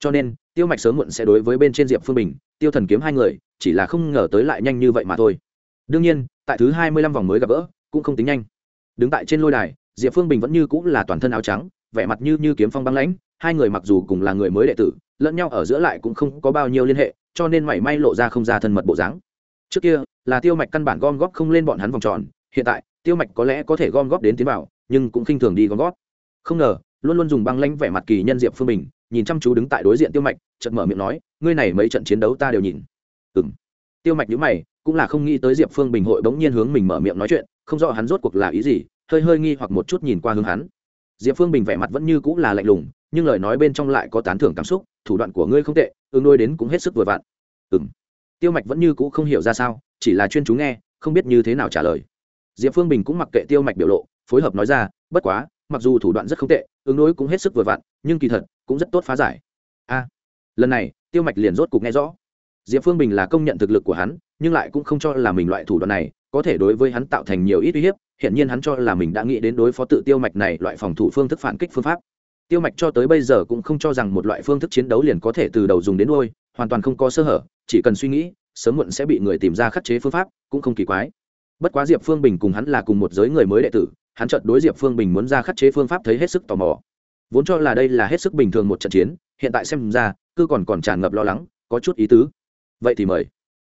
Cho nên, tiêu mạch sớm muộn sẽ đối với bên trên diệp phương bình, tiêu thần kiếm hai người, chỉ là không ngờ tới lại nhanh như vậy mà thôi. Đương nhiên, tại thứ hai mươi lăm vòng mới gặp gỡ, cũng không tính nhanh. Đứng tại trên lôi đài, diệp phương bình vẫn như cũng là toàn thân áo trắng, vẻ mặt như như kiếm phong băng lãnh, hai người mặc dù cùng là người mới đệ tử lẫn nhau ở giữa lại cũng không có bao nhiêu liên hệ, cho nên mảy may lộ ra không ra thân mật bộ dáng. Trước kia, là tiêu mạch căn bản gom góp không lên bọn hắn vòng tròn, hiện tại, tiêu mạch có lẽ có thể gom góp đến tiến vào, nhưng cũng khinh thường đi gom góp. Không ngờ, luôn luôn dùng băng lãnh vẻ mặt kỳ nhân diệp phương bình, nhìn chăm chú đứng tại đối diện tiêu mạch, chợt mở miệng nói, ngươi này mấy trận chiến đấu ta đều nhìn. Ừ m tiêu mạch nhữ mày, cũng là không nghĩ tới diệp phương bình hội bỗng nhiên hướng mình mở miệng nói chuyện, không rõ hắn rốt cuộc là ý gì, hơi hơi nghi hoặc một chút nhìn qua hướng hắn diệp phương bình vẻ mặt vẫn như cũng là lạnh lùng, nhưng lời nói bên trong lại có tán thưởng cảm xúc, thủ đoạn của ngươi không tệ ứng đôi đến cũng hết sức vừa vặn. Ừ m tiêu mạch vẫn như cũ không hiểu ra sao, chỉ là chuyên chú nghe, không biết như thế nào trả lời. Diệp phương bình cũng mặc kệ tiêu mạch biểu lộ, phối hợp nói ra, bất quá, mặc dù thủ đoạn rất không tệ ứng đối cũng hết sức vừa vặn, nhưng kỳ thật, cũng rất tốt phá giải. A. Lần này, tiêu mạch liền rốt cục nghe rõ. Diệp phương bình là công nhận thực lực của hắn, nhưng lại cũng không cho là mình loại thủ đoạn này có thể đối với hắn tạo thành nhiều ít uy hiếp hiện nhiên hắn cho là mình đã nghĩ đến đối phó tự tiêu mạch này loại phòng thủ phương thức phản kích phương pháp. Tiêu mạch cho tới bây giờ cũng không cho rằng một loại phương thức chiến đấu liền có thể từ đầu dùng đến đôi hoàn toàn không có sơ hở, chỉ cần suy nghĩ, sớm muộn sẽ bị người tìm ra khắc chế phương pháp, cũng không kỳ quái. Bất quá diệp phương bình cùng hắn là cùng một giới người mới đệ tử, hắn trận đối diệp phương bình muốn ra khắc chế phương pháp thấy hết sức tò mò. Vốn cho là đây là hết sức bình thường một trận chiến, hiện tại xem ra, cứ còn còn tràn ngập lo lắng, có chút ý tứ. Vậy thì mời.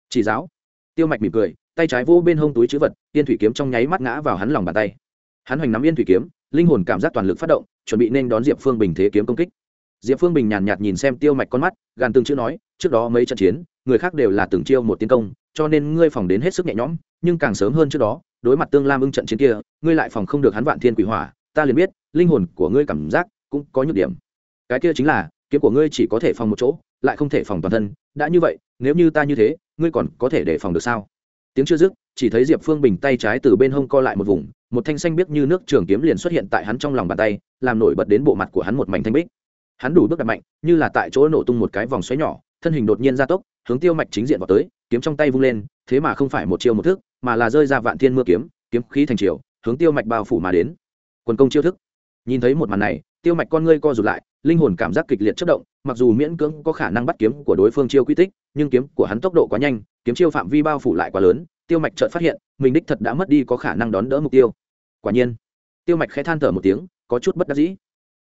Chỉ giáo. Tiêu mạch mỉm cười tay trái vô bên hông túi chữ vật, yên thủy kiếm trong nháy mắt ngã vào hắn lòng bàn tay. Hắn hoành nắm yên thủy kiếm, linh hồn cảm giác toàn lực phát động, chuẩn bị nên đón diệp phương bình thế kiếm công kích. Diệp phương bình nhàn nhạt nhìn xem tiêu mạch con mắt, gàn từng chữ nói, trước đó mấy trận chiến, người khác đều là từng chiêu một tiến công, cho nên ngươi phòng đến hết sức nhẹ nhõm, nhưng càng sớm hơn trước đó, đối mặt tương lam ưng trận chiến kia, ngươi lại phòng không được hắn vạn thiên quỷ hỏa, ta liền biết, linh hồn của ngươi cảm giác cũng có nhược điểm. Cái kia chính là, kiếm của ngươi chỉ có thể phòng một chỗ, lại không thể phòng toàn thân, đã như vậy, nếu như ta như thế, ngươi còn có thể để phòng được sao? Tiếng chưa dứt, chỉ thấy diệp phương bình tay trái từ bên hông co lại một vùng, một thanh xanh biếc như nước trường kiếm liền xuất hiện tại hắn trong lòng bàn tay, làm nổi bật đến bộ mặt của hắn một mảnh thanh bích. Hắn đủ bước đặt mạnh, như là tại chỗ nổ tung một cái vòng xoáy nhỏ, thân hình đột nhiên gia tốc, hướng tiêu mạch chính diện vào tới, kiếm trong tay vung lên, thế mà không phải một chiêu một thức, mà là rơi ra vạn thiên mưa kiếm kiếm khí thành chiều hướng tiêu mạch bao phủ mà đến. Quần công chiêu thức. Nhìn thấy một màn này, tiêu mạch con ngươi co rụt lại linh hồn cảm giác kịch liệt chất động, mặc dù miễn cưỡng có khả năng bắt kiếm của đối phương chiêu quy tích, nhưng kiếm của hắn tốc độ quá nhanh, kiếm chiêu phạm vi bao phủ lại quá lớn, tiêu mạch chợt phát hiện, mình đích thật đã mất đi có khả năng đón đỡ mục tiêu. Quả nhiên, tiêu mạch khẽ than thở một tiếng, có chút bất đắc dĩ.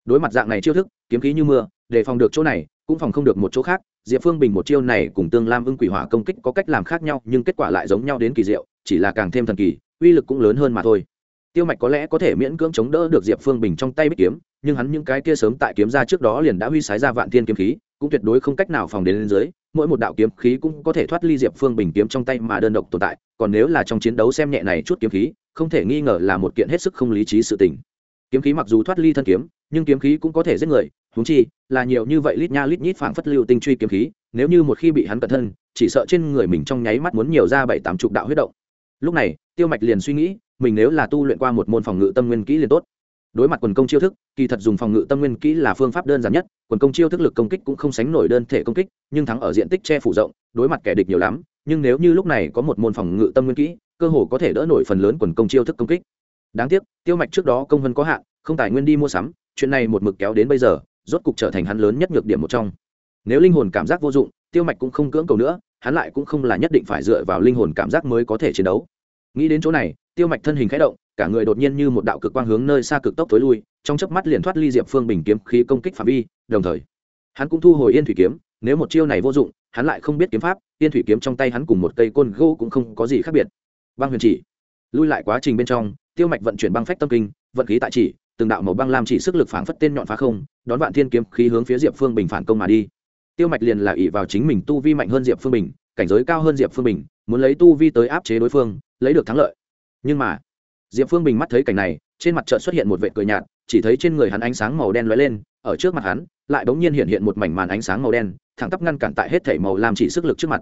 Đối mặt dạng này chiêu thức, kiếm khí như mưa, để phòng được chỗ này, cũng phòng không được một chỗ khác, diệp phương bình một chiêu này cùng tương lam ưng quỷ hỏa công kích có cách làm khác nhau, nhưng kết quả lại giống nhau đến kỳ diệu, chỉ là càng thêm thần kỳ, uy lực cũng lớn hơn mà thôi tiêu mạch có lẽ có thể miễn cưỡng chống đỡ được diệp phương bình trong tay bích kiếm, nhưng hắn những cái kia sớm tại kiếm ra trước đó liền đã huy sái ra vạn thiên kiếm khí, cũng tuyệt đối không cách nào phòng đến lên dưới, mỗi một đạo kiếm khí cũng có thể thoát ly diệp phương bình kiếm trong tay mà đơn độc tồn tại, còn nếu là trong chiến đấu xem nhẹ này chút kiếm khí, không thể nghi ngờ là một kiện hết sức không lý trí sự tình. Kiếm khí mặc dù thoát ly thân kiếm, nhưng kiếm khí cũng có thể giết người húng chi, là nhiều như vậy lít nha lít nhít phảng phất lưu tinh truy kiếm khí, nếu như một khi bị hắn cẩn thân, chỉ sợ trên người mình trong nháy mắt muốn nhiều ra bảy tám chục đạo huyết động. Lúc này, tiêu mạch liền suy nghĩ mình nếu là tu luyện qua một môn phòng ngự tâm nguyên kỹ liền tốt. Đối mặt quần công chiêu thức, kỳ thật dùng phòng ngự tâm nguyên kỹ là phương pháp đơn giản nhất, quần công chiêu thức lực công kích cũng không sánh nổi đơn thể công kích, nhưng thắng ở diện tích che phủ rộng, đối mặt kẻ địch nhiều lắm, nhưng nếu như lúc này có một môn phòng ngự tâm nguyên kỹ, cơ hồ có thể đỡ nổi phần lớn quần công chiêu thức công kích. Đáng tiếc, tiêu mạch trước đó công vân có hạn, không tài nguyên đi mua sắm, chuyện này một mực kéo đến bây giờ, rốt cục trở thành hắn lớn nhất nhược điểm một trong. Nếu linh hồn cảm giác vô dụng, tiêu mạch cũng không cưỡng cầu nữa, hắn lại cũng không là nhất định phải dựa vào linh hồn cảm giác mới có thể chiến đấu. Nghĩ đến chỗ này tiêu mạch thân hình khẽ động, cả người đột nhiên như một đạo cực quang hướng nơi xa cực tốc tối lui, trong chớp mắt liền thoát ly diệp phương bình kiếm khí công kích phạm vi, đồng thời, hắn cũng thu hồi yên thủy kiếm, nếu một chiêu này vô dụng, hắn lại không biết kiếm pháp, yên thủy kiếm trong tay hắn cùng một cây côn gỗ cũng không có gì khác biệt. Băng huyền chỉ, lui lại quá trình bên trong, tiêu mạch vận chuyển băng phách tâm kinh, vận khí tại chỉ, từng đạo màu băng làm chỉ sức lực phảng phất tên nhọn phá không, đón vạn thiên kiếm khí hướng phía diệp phương bình phản công mà đi. Tiêu mạch liền là ỷ vào chính mình tu vi mạnh hơn diệp phương bình, cảnh giới cao hơn diệp phương bình, muốn lấy tu vi tới áp chế đối phương, lấy được thắng lợi nhưng mà, diệp phương bình mắt thấy cảnh này, trên mặt trận xuất hiện một vệ cười nhạt, chỉ thấy trên người hắn ánh sáng màu đen lóe lên, ở trước mặt hắn, lại bỗng nhiên hiện hiện một mảnh màn ánh sáng màu đen, thẳng tắp ngăn cản tại hết thảy màu làm chỉ sức lực trước mặt.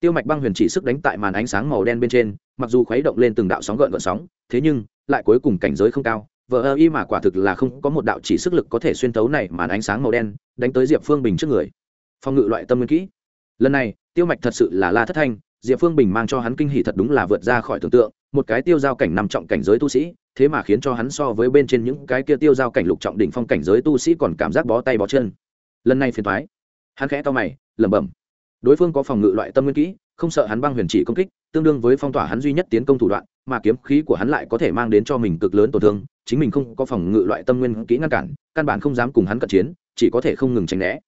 Tiêu mạch băng huyền chỉ sức đánh tại màn ánh sáng màu đen bên trên, mặc dù khuấy động lên từng đạo sóng gợn gợn sóng, thế nhưng, lại cuối cùng cảnh giới không cao, vờ ơ y mà quả thực là không có một đạo chỉ sức lực có thể xuyên tấu này màn ánh sáng màu đen, đánh tới diệp phương bình trước người. Phòng ngự loại tâm nguyên kỹ. Lần này, tiêu mạch thật sự là la thất thanh diệp phương bình mang cho hắn kinh hỷ thật đúng là vượt ra khỏi tưởng tượng, một cái tiêu giao cảnh nằm trọng cảnh giới tu sĩ, thế mà khiến cho hắn so với bên trên những cái kia tiêu giao cảnh lục trọng đỉnh phong cảnh giới tu sĩ còn cảm giác bó tay bó chân. Lần này phiền thoái hắn khẽ to mày, lẩm bẩm. Đối phương có phòng ngự loại tâm nguyên kỹ, không sợ hắn băng huyền chỉ công kích, tương đương với phong tỏa hắn duy nhất tiến công thủ đoạn, mà kiếm khí của hắn lại có thể mang đến cho mình cực lớn tổn thương, chính mình không có phòng ngự loại tâm nguyên kỹ ngăn cản, căn bản không dám cùng hắn cận chiến, chỉ có thể không ngừng tránh né.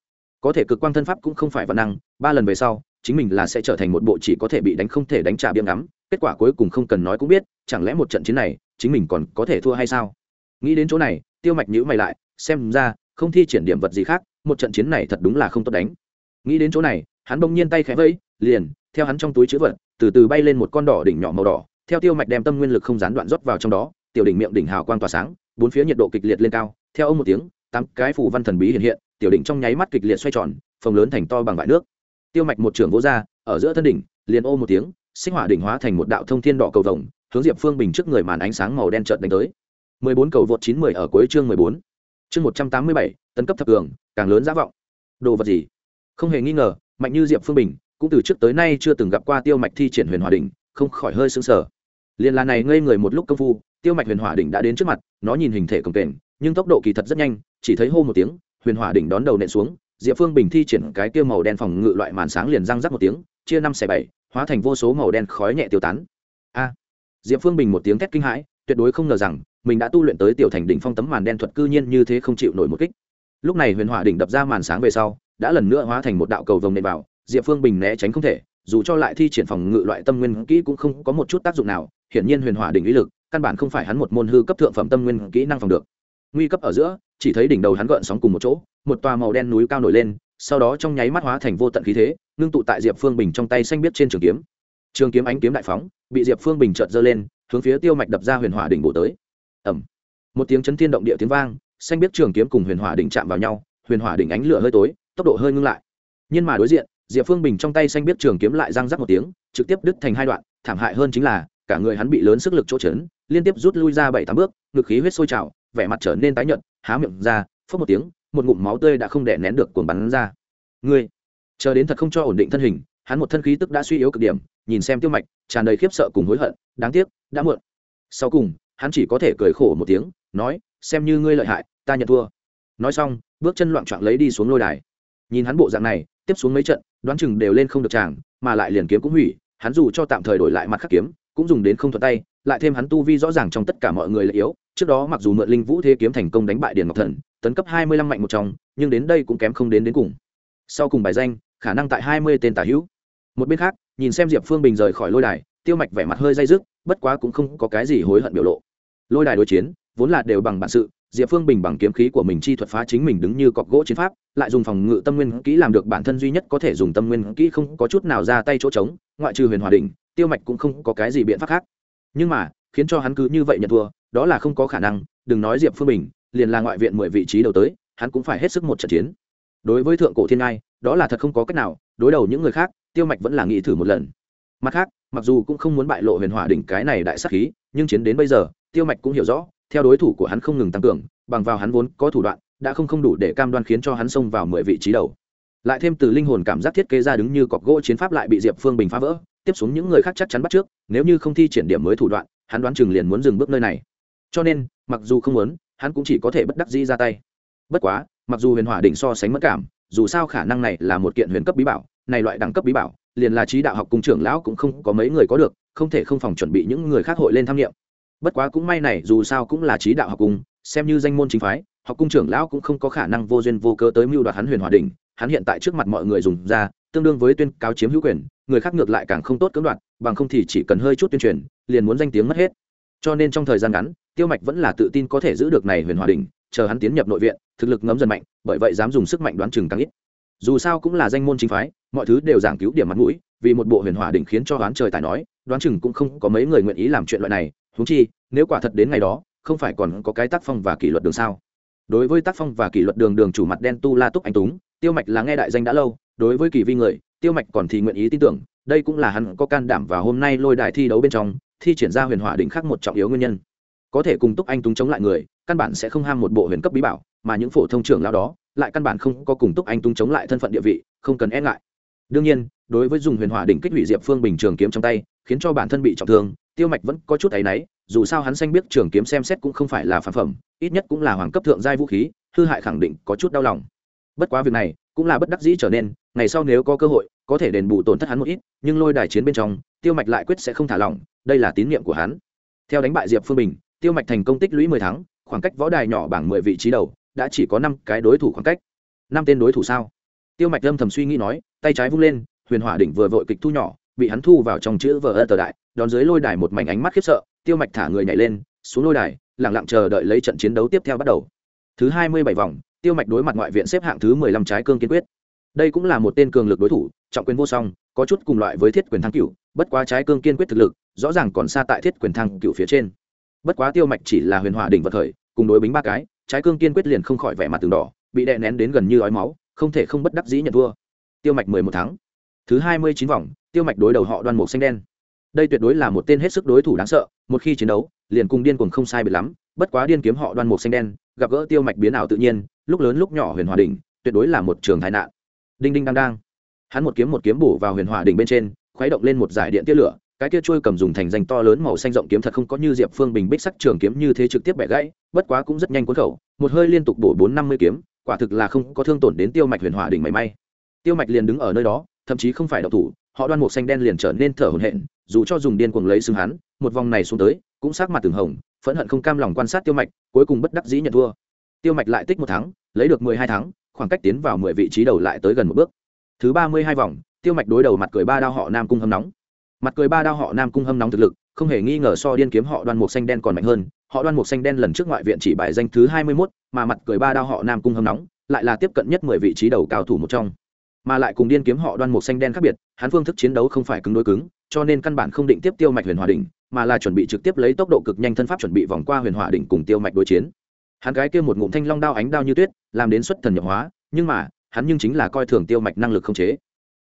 Có thể cực quang thân pháp cũng không phải văn năng, ba lần về sau chính mình là sẽ trở thành một bộ chỉ có thể bị đánh không thể đánh trả biếng ngắm, kết quả cuối cùng không cần nói cũng biết, chẳng lẽ một trận chiến này, chính mình còn có thể thua hay sao? Nghĩ đến chỗ này, tiêu mạch nhữ mày lại, xem ra, không thi triển điểm vật gì khác, một trận chiến này thật đúng là không tốt đánh. Nghĩ đến chỗ này, hắn bỗng nhiên tay khẽ vẫy, liền, theo hắn trong túi chữ vật, từ từ bay lên một con đỏ đỉnh nhỏ màu đỏ, theo tiêu mạch đem tâm nguyên lực không gián đoạn rót vào trong đó, tiểu đỉnh miệng đỉnh hào quang tỏa sáng, bốn phía nhiệt độ kịch liệt lên cao, theo ông một tiếng, tám cái phù văn thần bí hiện hiện, tiểu đỉnh trong nháy mắt kịch liệt xoay tròn, phồng lớn thành to bằng vải nước tiêu mạch một trưởng vỗ ra ở giữa thân đỉnh liền ô một tiếng sinh hỏa đỉnh hóa thành một đạo thông thiên đỏ cầu vồng hướng diệp phương bình trước người màn ánh sáng màu đen trợt đánh tới 14 cầu vượt 910 ở cuối chương 14. Chương 187, tấn cấp thập cường, càng lớn giá vọng. Đồ vật gì? Không hề nghi ngờ, mạnh như Diệp Phương Bình, cũng từ trước tới nay chưa từng gặp qua Tiêu Mạch thi triển Huyền Hỏa đỉnh, không khỏi hơi sững sờ. Liên là này ngây người một lúc công phu, Tiêu Mạch Huyền Hỏa đỉnh đã đến trước mặt, nó nhìn hình thể cồng kềnh, nhưng tốc độ kỳ thật rất nhanh, chỉ thấy hô một tiếng, Huyền Hỏa đỉnh đón đầu nện xuống, Diệp Phương Bình thi triển cái kia màu đen phòng ngự loại màn sáng liền răng rắc một tiếng, chia năm xẻ bảy, hóa thành vô số màu đen khói nhẹ tiêu tán. A! Diệp Phương Bình một tiếng thét kinh hãi, tuyệt đối không ngờ rằng mình đã tu luyện tới tiểu thành đỉnh phong tấm màn đen thuật cư nhiên như thế không chịu nổi một kích lúc này huyền hỏa đỉnh đập ra màn sáng về sau đã lần nữa hóa thành một đạo cầu vồng nền vào diệp phương bình né tránh không thể dù cho lại thi triển phòng ngự loại tâm nguyên kỹ cũng không có một chút tác dụng nào hiển nhiên huyền hỏa đỉnh uy lực căn bản không phải hắn một môn hư cấp thượng phẩm tâm nguyên kỹ năng phòng được nguy cấp ở giữa chỉ thấy đỉnh đầu hắn gợn sóng cùng một chỗ một tòa màu đen núi cao nổi lên, sau đó trong nháy mắt hóa thành vô tận khí thế, ngưng tụ tại diệp phương bình trong tay xanh biết trên trường kiếm. Trường kiếm ánh kiếm đại phóng, bị diệp phương bình trợt giơ lên, hướng phía tiêu mạch đập ra huyền hỏa đỉnh bổ tới. Ẩm một tiếng chấn thiên động địa tiếng vang, xanh biết trường kiếm cùng huyền hỏa đỉnh chạm vào nhau, huyền hỏa đỉnh ánh lửa hơi tối, tốc độ hơi ngưng lại. Nhưng mà đối diện, diệp phương bình trong tay xanh biết trường kiếm lại răng rắc một tiếng, trực tiếp đứt thành hai đoạn, thảm hại hơn chính là, cả người hắn bị lớn sức lực chỗ chấn, liên tiếp rút lui ra bảy tám bước, ngực khí huyết sôi trào, vẻ mặt trở nên tái nhợt, há miệng ra phớt một tiếng một ngụm máu tươi đã không đè nén được cuồng bắn ra. Ngươi, chờ đến thật không cho ổn định thân hình, hắn một thân khí tức đã suy yếu cực điểm, nhìn xem tiêu mạch, tràn đầy khiếp sợ cùng hối hận, đáng tiếc, đã muộn. Sau cùng, hắn chỉ có thể cười khổ một tiếng, nói, xem như ngươi lợi hại, ta nhận thua. Nói xong, bước chân loạn trọn lấy đi xuống lôi đài. Nhìn hắn bộ dạng này, tiếp xuống mấy trận, đoán chừng đều lên không được chàng, mà lại liền kiếm cũng hủy, hắn dù cho tạm thời đổi lại mặt khắc kiếm, cũng dùng đến không thuận tay, lại thêm hắn tu vi rõ ràng trong tất cả mọi người là yếu trước đó mặc dù mượn linh vũ thế kiếm thành công đánh bại điền ngọc thần, tấn cấp hai mươi lăm mạnh một trong, nhưng đến đây cũng kém không đến đến cùng. Sau cùng bài danh, khả năng tại hai mươi tên tả hữu. Một bên khác, nhìn xem diệp phương bình rời khỏi lôi đài, tiêu mạch vẻ mặt hơi dây dứt, bất quá cũng không có cái gì hối hận biểu lộ. Lôi đài đối chiến, vốn là đều bằng bản sự, diệp phương bình bằng kiếm khí của mình chi thuật phá chính mình đứng như cọc gỗ chiến pháp, lại dùng phòng ngự tâm nguyên kỹ làm được bản thân duy nhất có thể dùng tâm nguyên kỹ không có chút nào ra tay chỗ trống, ngoại trừ huyền hòa đình tiêu mạch cũng không có cái gì biện pháp khác. Nhưng mà, khiến cho hắn cứ như vậy nhận thua đó là không có khả năng, đừng nói diệp phương bình, liền là ngoại viện mười vị trí đầu tới, hắn cũng phải hết sức một trận chiến. Đối với thượng cổ thiên ngai, đó là thật không có cách nào, đối đầu những người khác, tiêu mạch vẫn là nghĩ thử một lần. Mặt khác, mặc dù cũng không muốn bại lộ huyền hỏa đỉnh cái này đại sắc khí, nhưng chiến đến bây giờ, tiêu mạch cũng hiểu rõ, theo đối thủ của hắn không ngừng tăng cường, bằng vào hắn vốn có thủ đoạn, đã không không đủ để cam đoan khiến cho hắn xông vào mười vị trí đầu. Lại thêm từ linh hồn cảm giác thiết kế ra đứng như cọc gỗ chiến pháp lại bị diệp phương bình phá vỡ, tiếp xuống những người khác chắc chắn bắt trước, nếu như không thi triển điểm mới thủ đoạn, hắn đoán chừng liền muốn dừng bước nơi này cho nên, mặc dù không muốn, hắn cũng chỉ có thể bất đắc dĩ ra tay. Bất quá, mặc dù huyền hỏa đỉnh so sánh mất cảm, dù sao khả năng này là một kiện huyền cấp bí bảo, này loại đẳng cấp bí bảo, liền là trí đạo học cung trưởng lão cũng không có mấy người có được, không thể không phòng chuẩn bị những người khác hội lên tham nghiệm bất quá cũng may này, dù sao cũng là trí đạo học cung xem như danh môn chính phái, học cung trưởng lão cũng không có khả năng vô duyên vô cớ tới mưu đoạt hắn huyền hòa đình hắn hiện tại trước mặt mọi người dùng ra, tương đương với tuyên cáo chiếm hữu quyền, người khác ngược lại càng không tốt cưỡng đoạt, bằng không thì chỉ cần hơi chút tuyên truyền, liền muốn danh tiếng mất hết. Cho nên trong thời gian ngắn tiêu mạch vẫn là tự tin có thể giữ được này huyền hòa đình chờ hắn tiến nhập nội viện, thực lực ngấm dần mạnh, bởi vậy dám dùng sức mạnh đoán chừng càng ít. Dù sao cũng là danh môn chính phái, mọi thứ đều giảng cứu điểm mặt mũi, vì một bộ huyền Hòa đỉnh khiến cho đoán trời tài nói, đoán chừng cũng không có mấy người nguyện ý làm chuyện loại này thú chi, nếu quả thật đến ngày đó, không phải còn có cái tác phong và kỷ luật đường sao? Đối với tác phong và kỷ luật đường đường chủ mặt đen tu la túc anh túng, tiêu mạch là nghe đại danh đã lâu, đối với kỳ vi người, tiêu mạch còn thì nguyện ý tin tưởng, đây cũng là hắn có can đảm và hôm nay lôi đài thi đấu bên trong, thi triển ra huyền hỏa đỉnh khác một trọng yếu nguyên nhân có thể cùng túc anh túng chống lại người, căn bản sẽ không ham một bộ huyền cấp bí bảo, mà những phổ thông trưởng lao đó, lại căn bản không có cùng túc anh túng chống lại thân phận địa vị, không cần e ngại. Đương nhiên, đối với dùng huyền hỏa đỉnh kích hủy diệp phương bình trường kiếm trong tay, khiến cho bản thân bị trọng thương, tiêu mạch vẫn có chút áy náy, dù sao hắn xanh biết trường kiếm xem xét cũng không phải là phản phẩm, ít nhất cũng là hoàng cấp thượng giai vũ khí, hư hại khẳng định có chút đau lòng. Bất quá việc này cũng là bất đắc dĩ trở nên, ngày sau nếu có cơ hội, có thể đền bù tổn thất hắn một ít, nhưng lôi đài chiến bên trong, tiêu mạch lại quyết sẽ không thả lỏng, đây là tín nhiệm của hắn. Theo đánh bại diệp phương bình tiêu mạch thành công tích lũy mười tháng khoảng cách võ đài nhỏ bảng mười vị trí đầu đã chỉ có năm cái đối thủ khoảng cách. Năm tên đối thủ sao? Tiêu mạch âm thầm suy nghĩ nói tay trái vung lên huyền hỏa đỉnh vừa vội kịch thu nhỏ bị hắn thu vào trong chữ vờ ơ tờ đại đón dưới lôi đài một mảnh ánh mắt khiếp sợ tiêu mạch thả người nhảy lên xuống lôi đài lẳng lặng chờ đợi lấy trận chiến đấu tiếp theo bắt đầu. Thứ hai mươi bảy vòng tiêu mạch đối mặt ngoại viện xếp hạng thứ mười lăm trái cương kiên quyết. Đây cũng là một tên cường lực đối thủ trọng quyền vô song có chút cùng loại với thiết quyền thăng Cựu, bất quá trái cương kiên quyết thực lực rõ ràng còn xa tại thiết quyền thăng Cựu phía trên bất quá tiêu mạch chỉ là huyền hỏa đỉnh vật khởi, cùng đối bính ba cái, trái cương kiên quyết liền không khỏi vẻ mặt từng đỏ, bị đè nén đến gần như ói máu, không thể không bất đắc dĩ nhận thua. Tiêu mạch mười một tháng thứ hai mươi chín vòng, tiêu mạch đối đầu họ đoan mục xanh đen. Đây tuyệt đối là một tên hết sức đối thủ đáng sợ, một khi chiến đấu, liền cùng điên cuồng không sai biệt lắm, bất quá điên kiếm họ đoan mục xanh đen, gặp gỡ tiêu mạch biến ảo tự nhiên, lúc lớn lúc nhỏ huyền hòa đỉnh, tuyệt đối là một trường tai nạn. Đinh đinh đang đang hắn một kiếm một kiếm bổ vào huyền hòa đỉnh bên trên, khuấy động lên một giải điện tia lửa cái kia trôi cầm dùng thành danh to lớn màu xanh rộng kiếm thật không có như diệp phương bình bích sắc trường kiếm như thế trực tiếp bẻ gãy, bất quá cũng rất nhanh cuốn khẩu, một hơi liên tục bổ bốn năm mươi kiếm, quả thực là không có thương tổn đến tiêu mạch huyền hòa đỉnh mảy may. Tiêu mạch liền đứng ở nơi đó, thậm chí không phải độc thủ, họ đoan một xanh đen liền trở nên thở hổn hển, dù cho dùng điên cuồng lấy xương hắn, một vòng này xuống tới, cũng sát mặt từng hồng, phẫn hận không cam lòng quan sát tiêu mạch, cuối cùng bất đắc dĩ nhận thua. Tiêu mạch lại tích một tháng lấy được mười hai tháng khoảng cách tiến vào mười vị trí đầu lại tới gần một bước. Thứ ba mươi hai vòng, tiêu mạch đối đầu mặt cười ba đao họ nam cung hâm nóng mặt cười ba đao họ nam cung hâm nóng thực lực không hề nghi ngờ so điên kiếm họ đoan mục xanh đen còn mạnh hơn. Họ đoan mục xanh đen lần trước ngoại viện chỉ bài danh thứ hai mươi 21, mà mặt cười ba đao họ nam cung hâm nóng lại là tiếp cận nhất mười vị trí đầu cao thủ một trong. Mà lại cùng điên kiếm họ đoan mục xanh đen khác biệt hắn phương thức chiến đấu không phải cứng đối cứng cho nên căn bản không định tiếp tiêu mạch huyền hòa đỉnh mà là chuẩn bị trực tiếp lấy tốc độ cực nhanh thân pháp chuẩn bị vòng qua huyền hòa đỉnh cùng tiêu mạch đối chiến. Hắn cái kia một ngụm thanh long đao ánh đao như tuyết làm đến xuất thần nhập hóa nhưng mà hắn nhưng chính là coi thường tiêu mạch năng lực không chế.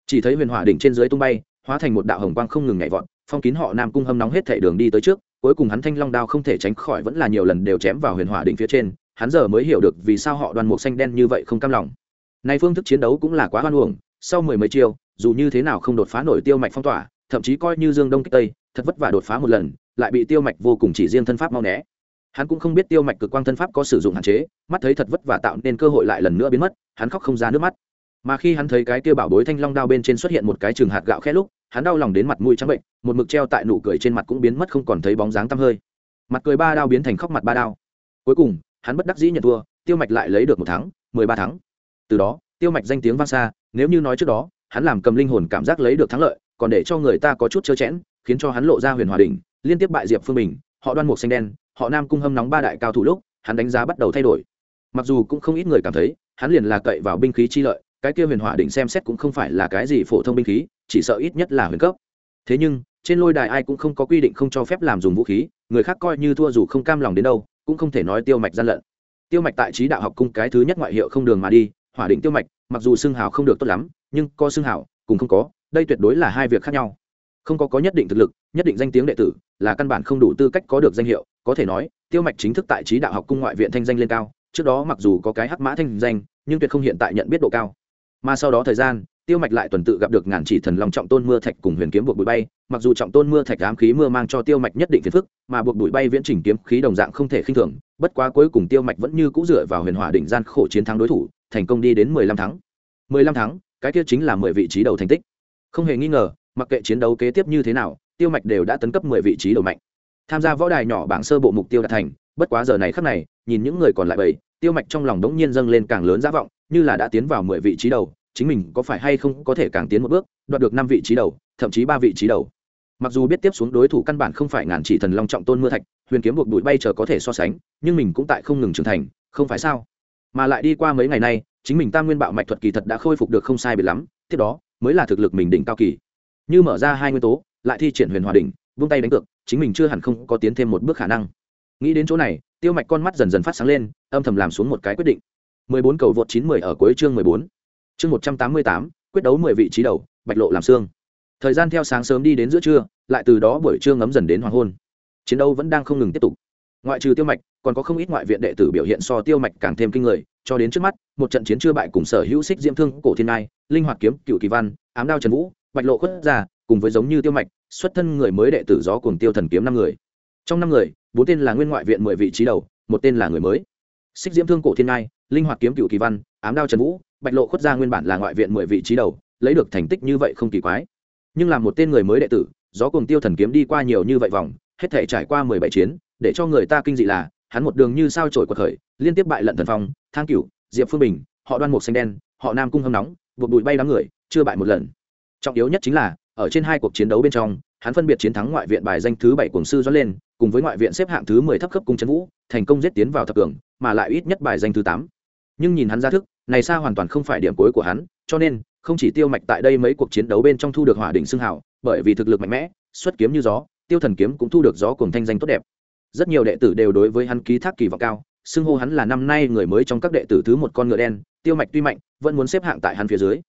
Chỉ thấy huyền hỏa đỉnh trên dưới tung bay hóa thành một đạo hồng quang không ngừng nhảy vọt, phong kín họ nam cung hâm nóng hết thể đường đi tới trước, cuối cùng hắn thanh long đao không thể tránh khỏi vẫn là nhiều lần đều chém vào huyền hỏa đỉnh phía trên, hắn giờ mới hiểu được vì sao họ đoàn mục xanh đen như vậy không cam lòng. Này phương thức chiến đấu cũng là quá hoan uổng, sau mười mấy chiêu, dù như thế nào không đột phá nổi tiêu mạch phong tỏa, thậm chí coi như dương đông kích tây, thật vất vả đột phá một lần, lại bị tiêu mạch vô cùng chỉ riêng thân pháp mau né. Hắn cũng không biết tiêu mạch cực quang thân pháp có sử dụng hạn chế, mắt thấy thật vất vả tạo nên cơ hội lại lần nữa biến mất, hắn khóc không ra nước mắt. Mà khi hắn thấy cái tiêu bảo bối thanh long đao bên trên xuất hiện một cái trường hạt gạo khe lúc hắn đau lòng đến mặt mũi trắng bệnh, một mực treo tại nụ cười trên mặt cũng biến mất không còn thấy bóng dáng tăm hơi. Mặt cười ba đao biến thành khóc mặt ba đao. Cuối cùng, hắn bất đắc dĩ nhận thua, tiêu mạch lại lấy được một tháng mười ba tháng từ đó, tiêu mạch danh tiếng vang xa, nếu như nói trước đó, hắn làm cầm linh hồn cảm giác lấy được thắng lợi, còn để cho người ta có chút trơ chẽn, khiến cho hắn lộ ra huyền hòa đình liên tiếp bại diệp phương bình, họ đoan mục xanh đen, họ nam cung hâm nóng ba đại cao thủ lúc, hắn đánh giá bắt đầu thay đổi. Mặc dù cũng không ít người cảm thấy, hắn liền là cậy vào binh khí chi lợi, cái kia huyền hỏa đỉnh xem xét cũng không phải là cái gì phổ thông binh khí chỉ sợ ít nhất là huyền cấp. Thế nhưng, trên lôi đài ai cũng không có quy định không cho phép làm dùng vũ khí, người khác coi như thua dù không cam lòng đến đâu, cũng không thể nói tiêu mạch gian lận. Tiêu mạch tại trí đạo học cung cái thứ nhất ngoại hiệu không đường mà đi, hỏa định tiêu mạch, mặc dù xưng hào không được tốt lắm, nhưng có xưng hào, cùng không có, đây tuyệt đối là hai việc khác nhau. Không có có nhất định thực lực, nhất định danh tiếng đệ tử, là căn bản không đủ tư cách có được danh hiệu, có thể nói, tiêu mạch chính thức tại trí đạo học cung ngoại viện thanh danh lên cao, trước đó mặc dù có cái hắc mã thanh danh, nhưng tuyệt không hiện tại nhận biết độ cao. Mà sau đó thời gian tiêu mạch lại tuần tự gặp được ngàn chỉ thần lòng trọng tôn mưa thạch cùng huyền kiếm buộc bụi bay. Mặc dù trọng tôn mưa thạch ám khí mưa mang cho tiêu mạch nhất định phiền phức, mà buộc bụi bay viễn trình kiếm khí đồng dạng không thể khinh thường, bất quá cuối cùng tiêu mạch vẫn như cũ dựa vào huyền hỏa đỉnh gian khổ chiến thắng đối thủ, thành công đi đến mười lăm tháng mười lăm tháng cái kia chính là mười vị trí đầu thành tích. Không hề nghi ngờ, mặc kệ chiến đấu kế tiếp như thế nào, tiêu mạch đều đã tấn cấp mười vị trí đầu mạnh. Tham gia võ đài nhỏ bảng sơ bộ mục tiêu đạt thành, bất quá giờ này khắc này, nhìn những người còn lại bảy, tiêu mạch trong lòng đống nhiên dâng lên càng lớn giá vọng, như là đã tiến vào mười vị trí đầu chính mình có phải hay không có thể càng tiến một bước, đoạt được năm vị trí đầu, thậm chí ba vị trí đầu. Mặc dù biết tiếp xuống đối thủ căn bản không phải ngàn chỉ thần long trọng tôn mưa thạch, huyền kiếm buộc bụi bay chờ có thể so sánh, nhưng mình cũng tại không ngừng trưởng thành, không phải sao? Mà lại đi qua mấy ngày nay, chính mình tam nguyên bạo mạch thuật kỳ thật đã khôi phục được không sai biệt lắm, tiếp đó, mới là thực lực mình đỉnh cao kỳ. Như mở ra hai nguyên tố, lại thi triển huyền hòa đỉnh, vung tay đánh cược, chính mình chưa hẳn không có tiến thêm một bước khả năng. Nghĩ đến chỗ này, tiêu mạch con mắt dần dần phát sáng lên, âm thầm làm xuống một cái quyết định. 14 cầu vượt 910 ở cuối chương 14. Chương 188, quyết đấu 10 vị trí đầu, bạch lộ làm xương. Thời gian theo sáng sớm đi đến giữa trưa, lại từ đó buổi trưa ngấm dần đến hoàng hôn. Chiến đấu vẫn đang không ngừng tiếp tục. Ngoại trừ Tiêu Mạch, còn có không ít ngoại viện đệ tử biểu hiện so Tiêu Mạch càng thêm kinh người, cho đến trước mắt, một trận chiến chưa bại cùng sở hữu xích diễm thương, cổ thiên nai, linh hoạt kiếm, cựu kỳ văn, ám đao trần vũ, bạch lộ khuất ra, cùng với giống như Tiêu Mạch, xuất thân người mới đệ tử gió cuồng tiêu thần kiếm năm người. Trong năm người, bốn tên là nguyên ngoại viện 10 vị trí đầu, một tên là người mới. Xích diễm thương cổ thiên nai, linh hoạt kiếm cựu kỳ văn ám đao trần vũ bạch lộ khuất gia nguyên bản là ngoại viện mười vị trí đầu, lấy được thành tích như vậy không kỳ quái. Nhưng là một tên người mới đệ tử, gió cùng tiêu thần kiếm đi qua nhiều như vậy vòng, hết thể trải qua mười bảy chiến, để cho người ta kinh dị là, hắn một đường như sao trổi quật khởi, liên tiếp bại lận thần phong, thang cửu, diệp phương bình, họ đoan mục xanh đen, họ nam cung hâm nóng, buộc bụi bay đám người, chưa bại một lần. Trọng yếu nhất chính là, ở trên hai cuộc chiến đấu bên trong, hắn phân biệt chiến thắng ngoại viện bài danh thứ bảy cuồng sư do lên, cùng với ngoại viện xếp hạng thứ mười thấp cấp cung trấn vũ, thành công giết tiến vào thập cường, mà lại ít nhất bài danh thứ tám. Nhưng nhìn hắn ra thức này xa hoàn toàn không phải điểm cuối của hắn, cho nên, không chỉ tiêu mạch tại đây mấy cuộc chiến đấu bên trong thu được hỏa đỉnh xưng hảo bởi vì thực lực mạnh mẽ, xuất kiếm như gió, tiêu thần kiếm cũng thu được gió cùng thanh danh tốt đẹp. Rất nhiều đệ tử đều đối với hắn ký thác kỳ vọng cao, xưng hô hắn là năm nay người mới trong các đệ tử thứ một con ngựa đen, tiêu mạch tuy mạnh, vẫn muốn xếp hạng tại hắn phía dưới.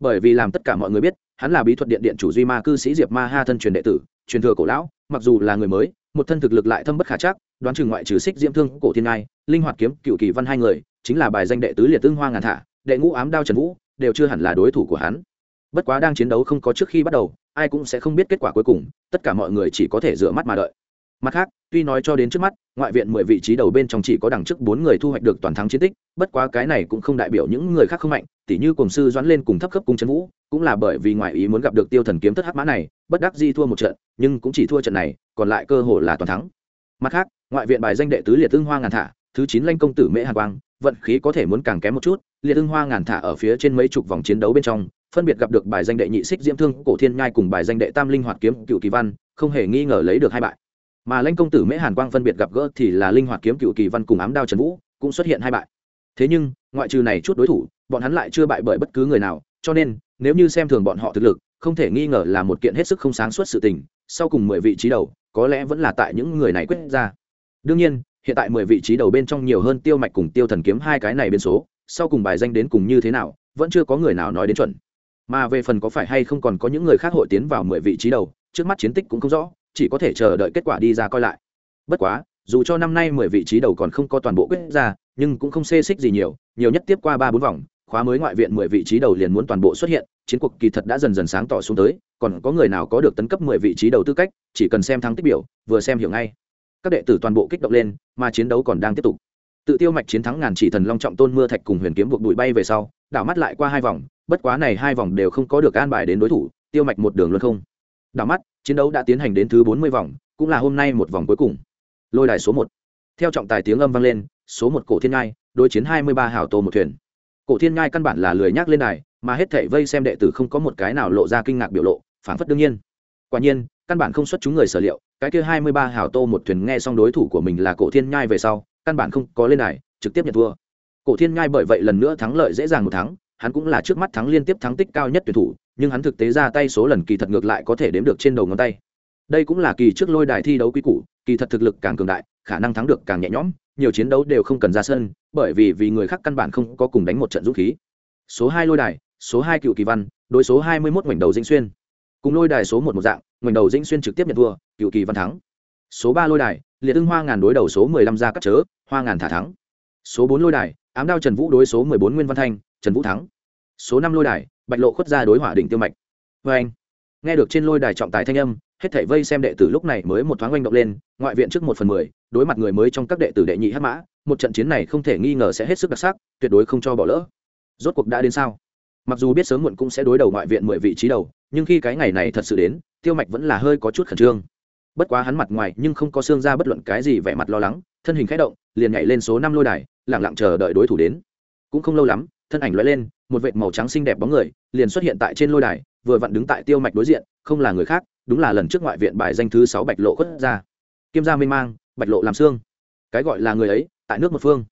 Bởi vì làm tất cả mọi người biết, hắn là bí thuật điện điện chủ duy ma cư sĩ diệp ma ha thân truyền đệ tử, truyền thừa cổ lão, mặc dù là người mới một thân thực lực lại thâm bất khả chắc, đoán chừng ngoại trừ xích diễm thương, cổ thiên ngai, linh hoạt kiếm, cựu kỳ văn hai người, chính là bài danh đệ tứ liệt tương hoa ngàn thả, đệ ngũ ám đao trần vũ, đều chưa hẳn là đối thủ của hắn. Bất quá đang chiến đấu không có trước khi bắt đầu, ai cũng sẽ không biết kết quả cuối cùng, tất cả mọi người chỉ có thể dựa mắt mà đợi mặt khác, tuy nói cho đến trước mắt, ngoại viện mười vị trí đầu bên trong chỉ có đằng trước bốn người thu hoạch được toàn thắng chiến tích, bất quá cái này cũng không đại biểu những người khác không mạnh, tỉ như cùng sư doãn lên cùng thấp cấp cung trấn vũ, cũng là bởi vì ngoại ý muốn gặp được tiêu thần kiếm thất hắc mã này, bất đắc di thua một trận, nhưng cũng chỉ thua trận này, còn lại cơ hội là toàn thắng. Mặt khác, ngoại viện bài danh đệ tứ liệt tương hoa ngàn thả, thứ chín lanh công tử mễ hà quang, vận khí có thể muốn càng kém một chút, liệt tương hoa ngàn thả ở phía trên mấy chục vòng chiến đấu bên trong, phân biệt gặp được bài danh đệ nhị xích diễm thương, cổ thiên nhai cùng bài danh đệ tam linh hoạt kiếm, cựu kỳ văn, không hề nghi ngờ lấy được hai bại mà lãnh công tử mễ hàn quang phân biệt gặp gỡ thì là linh hoạt kiếm cựu kỳ văn cùng ám đao trần vũ, cũng xuất hiện hai bại. Thế nhưng, ngoại trừ này chút đối thủ, bọn hắn lại chưa bại bởi bất cứ người nào, cho nên, nếu như xem thường bọn họ thực lực, không thể nghi ngờ là một kiện hết sức không sáng suốt sự tình, sau cùng mười vị trí đầu, có lẽ vẫn là tại những người này quyết ra. Đương nhiên, hiện tại mười vị trí đầu bên trong nhiều hơn tiêu mạch cùng tiêu thần kiếm hai cái này bên số, sau cùng bài danh đến cùng như thế nào, vẫn chưa có người nào nói đến chuẩn. Mà về phần có phải hay không còn có những người khác hội tiến vào mười vị trí đầu, trước mắt chiến tích cũng không rõ chỉ có thể chờ đợi kết quả đi ra coi lại. Bất quá, dù cho năm nay mười vị trí đầu còn không có toàn bộ quyết ra, nhưng cũng không xê xích gì nhiều nhiều nhất tiếp qua ba bốn vòng, khóa mới ngoại viện mười vị trí đầu liền muốn toàn bộ xuất hiện, chiến cuộc kỳ thật đã dần dần sáng tỏ xuống tới, còn có người nào có được tấn cấp mười vị trí đầu tư cách, chỉ cần xem thắng tích biểu, vừa xem hiểu ngay. Các đệ tử toàn bộ kích động lên, mà chiến đấu còn đang tiếp tục. Tự tiêu mạch chiến thắng ngàn chỉ thần long trọng tôn mưa thạch cùng huyền kiếm buộc bụi bay về sau, đảo mắt lại qua hai vòng, bất quá này hai vòng đều không có được an bài đến đối thủ, tiêu mạch một đường luôn không đảo mắt, chiến đấu đã tiến hành đến thứ bốn mươi vòng, cũng là hôm nay một vòng cuối cùng. Lôi đài số một. Theo trọng tài tiếng âm vang lên, số một cổ thiên ngai, đối chiến hai mươi ba hào tô một thuyền. Cổ thiên ngai căn bản là lười nhác lên đài, mà hết thảy vây xem đệ tử không có một cái nào lộ ra kinh ngạc biểu lộ phản phất đương nhiên. Quả nhiên, căn bản không xuất chúng người sở liệu, cái kia hai mươi ba hào tô một thuyền nghe xong đối thủ của mình là cổ thiên nhai về sau, căn bản không có lên đài, trực tiếp nhận thua. Cổ thiên nhai bởi vậy lần nữa thắng lợi dễ dàng một thắng, hắn cũng là trước mắt thắng liên tiếp thắng tích cao nhất tuyển thủ nhưng hắn thực tế ra tay số lần kỳ thật ngược lại có thể đếm được trên đầu ngón tay. Đây cũng là kỳ trước lôi đài thi đấu quý cũ kỳ thật thực lực càng cường đại, khả năng thắng được càng nhẹ nhõm, nhiều chiến đấu đều không cần ra sân, bởi vì vì người khác căn bản không có cùng đánh một trận dũng khí. Số hai lôi đài, số hai cựu kỳ văn, đối số hai mươi mốt ngoảnh đầu dĩnh xuyên. Cùng lôi đài số một một dạng, ngoảnh đầu dĩnh xuyên trực tiếp nhận thua, cựu kỳ văn thắng. Số ba lôi đài, liệt ưng hoa ngàn đối đầu số mười lăm ra cắt chớ, hoa ngàn thả thắng. Số bốn lôi đài, ám đao trần vũ đối số mười bốn nguyên văn thanh, trần vũ thắng. Số năm lôi đài bạch lộ khuất ra đối hỏa đỉnh tiêu mạch. Vê anh, nghe được trên lôi đài trọng tài thanh âm, hết thảy vây xem đệ tử lúc này mới một thoáng oanh động lên, ngoại viện trước một phần mười, đối mặt người mới trong các đệ tử đệ nhị hát mã, một trận chiến này không thể nghi ngờ sẽ hết sức đặc sắc, tuyệt đối không cho bỏ lỡ. Rốt cuộc đã đến sao? Mặc dù biết sớm muộn cũng sẽ đối đầu ngoại viện mười vị trí đầu, nhưng khi cái ngày này thật sự đến, tiêu mạch vẫn là hơi có chút khẩn trương. Bất quá hắn mặt ngoài nhưng không có xương ra bất luận cái gì vẻ mặt lo lắng, thân hình k h ẽ động, liền nhảy lên số năm lôi đài lẳng lặng chờ đợi đối thủ đến. Cũng không lâu lắm, thân ảnh l lên một vệt màu trắng xinh đẹp bóng người liền xuất hiện tại trên lôi đài, vừa vặn đứng tại tiêu mạch đối diện, không là người khác, đúng là lần trước ngoại viện bài danh thứ sáu bạch lộ khuất ra kiêm gia minh mang, bạch lộ làm xương. Cái gọi là người ấy, tại nước một phương.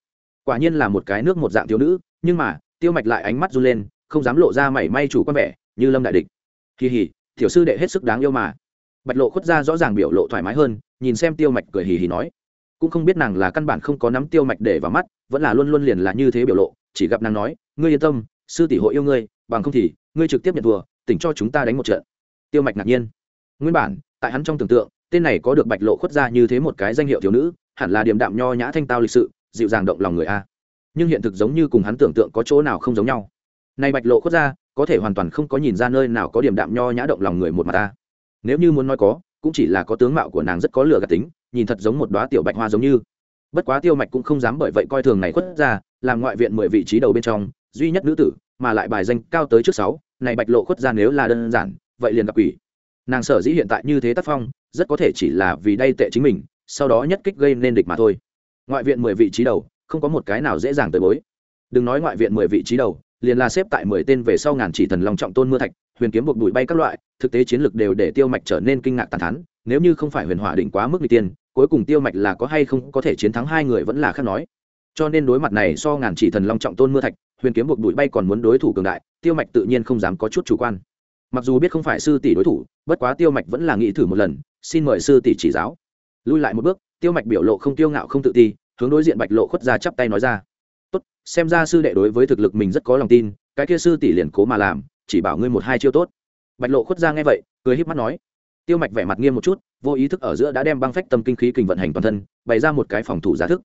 Quả nhiên là một cái nước một dạng thiếu nữ, nhưng mà, tiêu mạch lại ánh mắt run lên, không dám lộ ra mảy may chủ quan vẻ, như lâm đại địch. Kỳ hỉ, tiểu sư đệ hết sức đáng yêu mà. Bạch lộ khuất ra rõ ràng biểu lộ thoải mái hơn, nhìn xem tiêu mạch cười hì hì nói. Cũng không biết nàng là căn bản không có nắm tiêu mạch để vào mắt, vẫn là luôn luôn liền là như thế biểu lộ, chỉ gặp nàng nói, ngươi yên tâm sư tỷ hội yêu ngươi, bằng không thì, ngươi trực tiếp nhận thua, tỉnh cho chúng ta đánh một trận. Tiêu mạch ngạc nhiên. Nguyên bản, tại hắn trong tưởng tượng, tên này có được bạch lộ khuất ra như thế một cái danh hiệu thiếu nữ, hẳn là điềm đạm nho nhã thanh tao lịch sự, dịu dàng động lòng người a. Nhưng hiện thực giống như cùng hắn tưởng tượng có chỗ nào không giống nhau. Này bạch lộ khuất ra có thể hoàn toàn không có nhìn ra nơi nào có điểm đạm nho nhã động lòng người một mặt ta nếu như muốn nói có, cũng chỉ là có tướng mạo của nàng rất có lửa gạt tính, nhìn thật giống một đoá tiểu bạch hoa giống như. Bất quá tiêu mạch cũng không dám bởi vậy coi thường này khuất ra làm ngoại viện mười vị trí đầu bên trong duy nhất nữ tử, mà lại bài danh cao tới trước sáu, này bạch lộ khuất ra nếu là đơn giản, vậy liền gặp quỷ. Nàng sở dĩ hiện tại như thế tác phong, rất có thể chỉ là vì đay tệ chính mình, sau đó nhất kích gây nên địch mà thôi. Ngoại viện mười vị trí đầu, không có một cái nào dễ dàng tới bối. Đừng nói ngoại viện mười vị trí đầu, liền là xếp tại mười tên về sau ngàn chỉ thần long trọng tôn mưa thạch, huyền kiếm buộc đùi bay các loại, thực tế chiến lược đều để tiêu mạch trở nên kinh ngạc tàn thắn nếu như không phải huyền hỏa định quá mức n tiên, cuối cùng tiêu mạch là có hay không có thể chiến thắng hai người vẫn là khác nói. Cho nên đối mặt này so ngàn chỉ thần long trọng tôn mưa thạch huyền kiếm buộc đuổi bay còn muốn đối thủ cường đại, tiêu mạch tự nhiên không dám có chút chủ quan. Mặc dù biết không phải sư tỷ đối thủ, bất quá tiêu mạch vẫn là nghĩ thử một lần, xin mời sư tỷ chỉ giáo. Lui lại một bước, tiêu mạch biểu lộ không tiêu ngạo không tự ti, hướng đối diện bạch lộ khuất ra chắp tay nói ra. Tốt, xem ra sư đệ đối với thực lực mình rất có lòng tin, cái kia sư tỷ liền cố mà làm, chỉ bảo ngươi một hai chiêu tốt. Bạch lộ khuất ra nghe vậy, cười híp mắt nói. Tiêu mạch vẻ mặt nghiêm một chút, vô ý thức ở giữa đã đem băng phách tâm kinh khí kình vận hành toàn thân, bày ra một cái phòng thủ giả thức.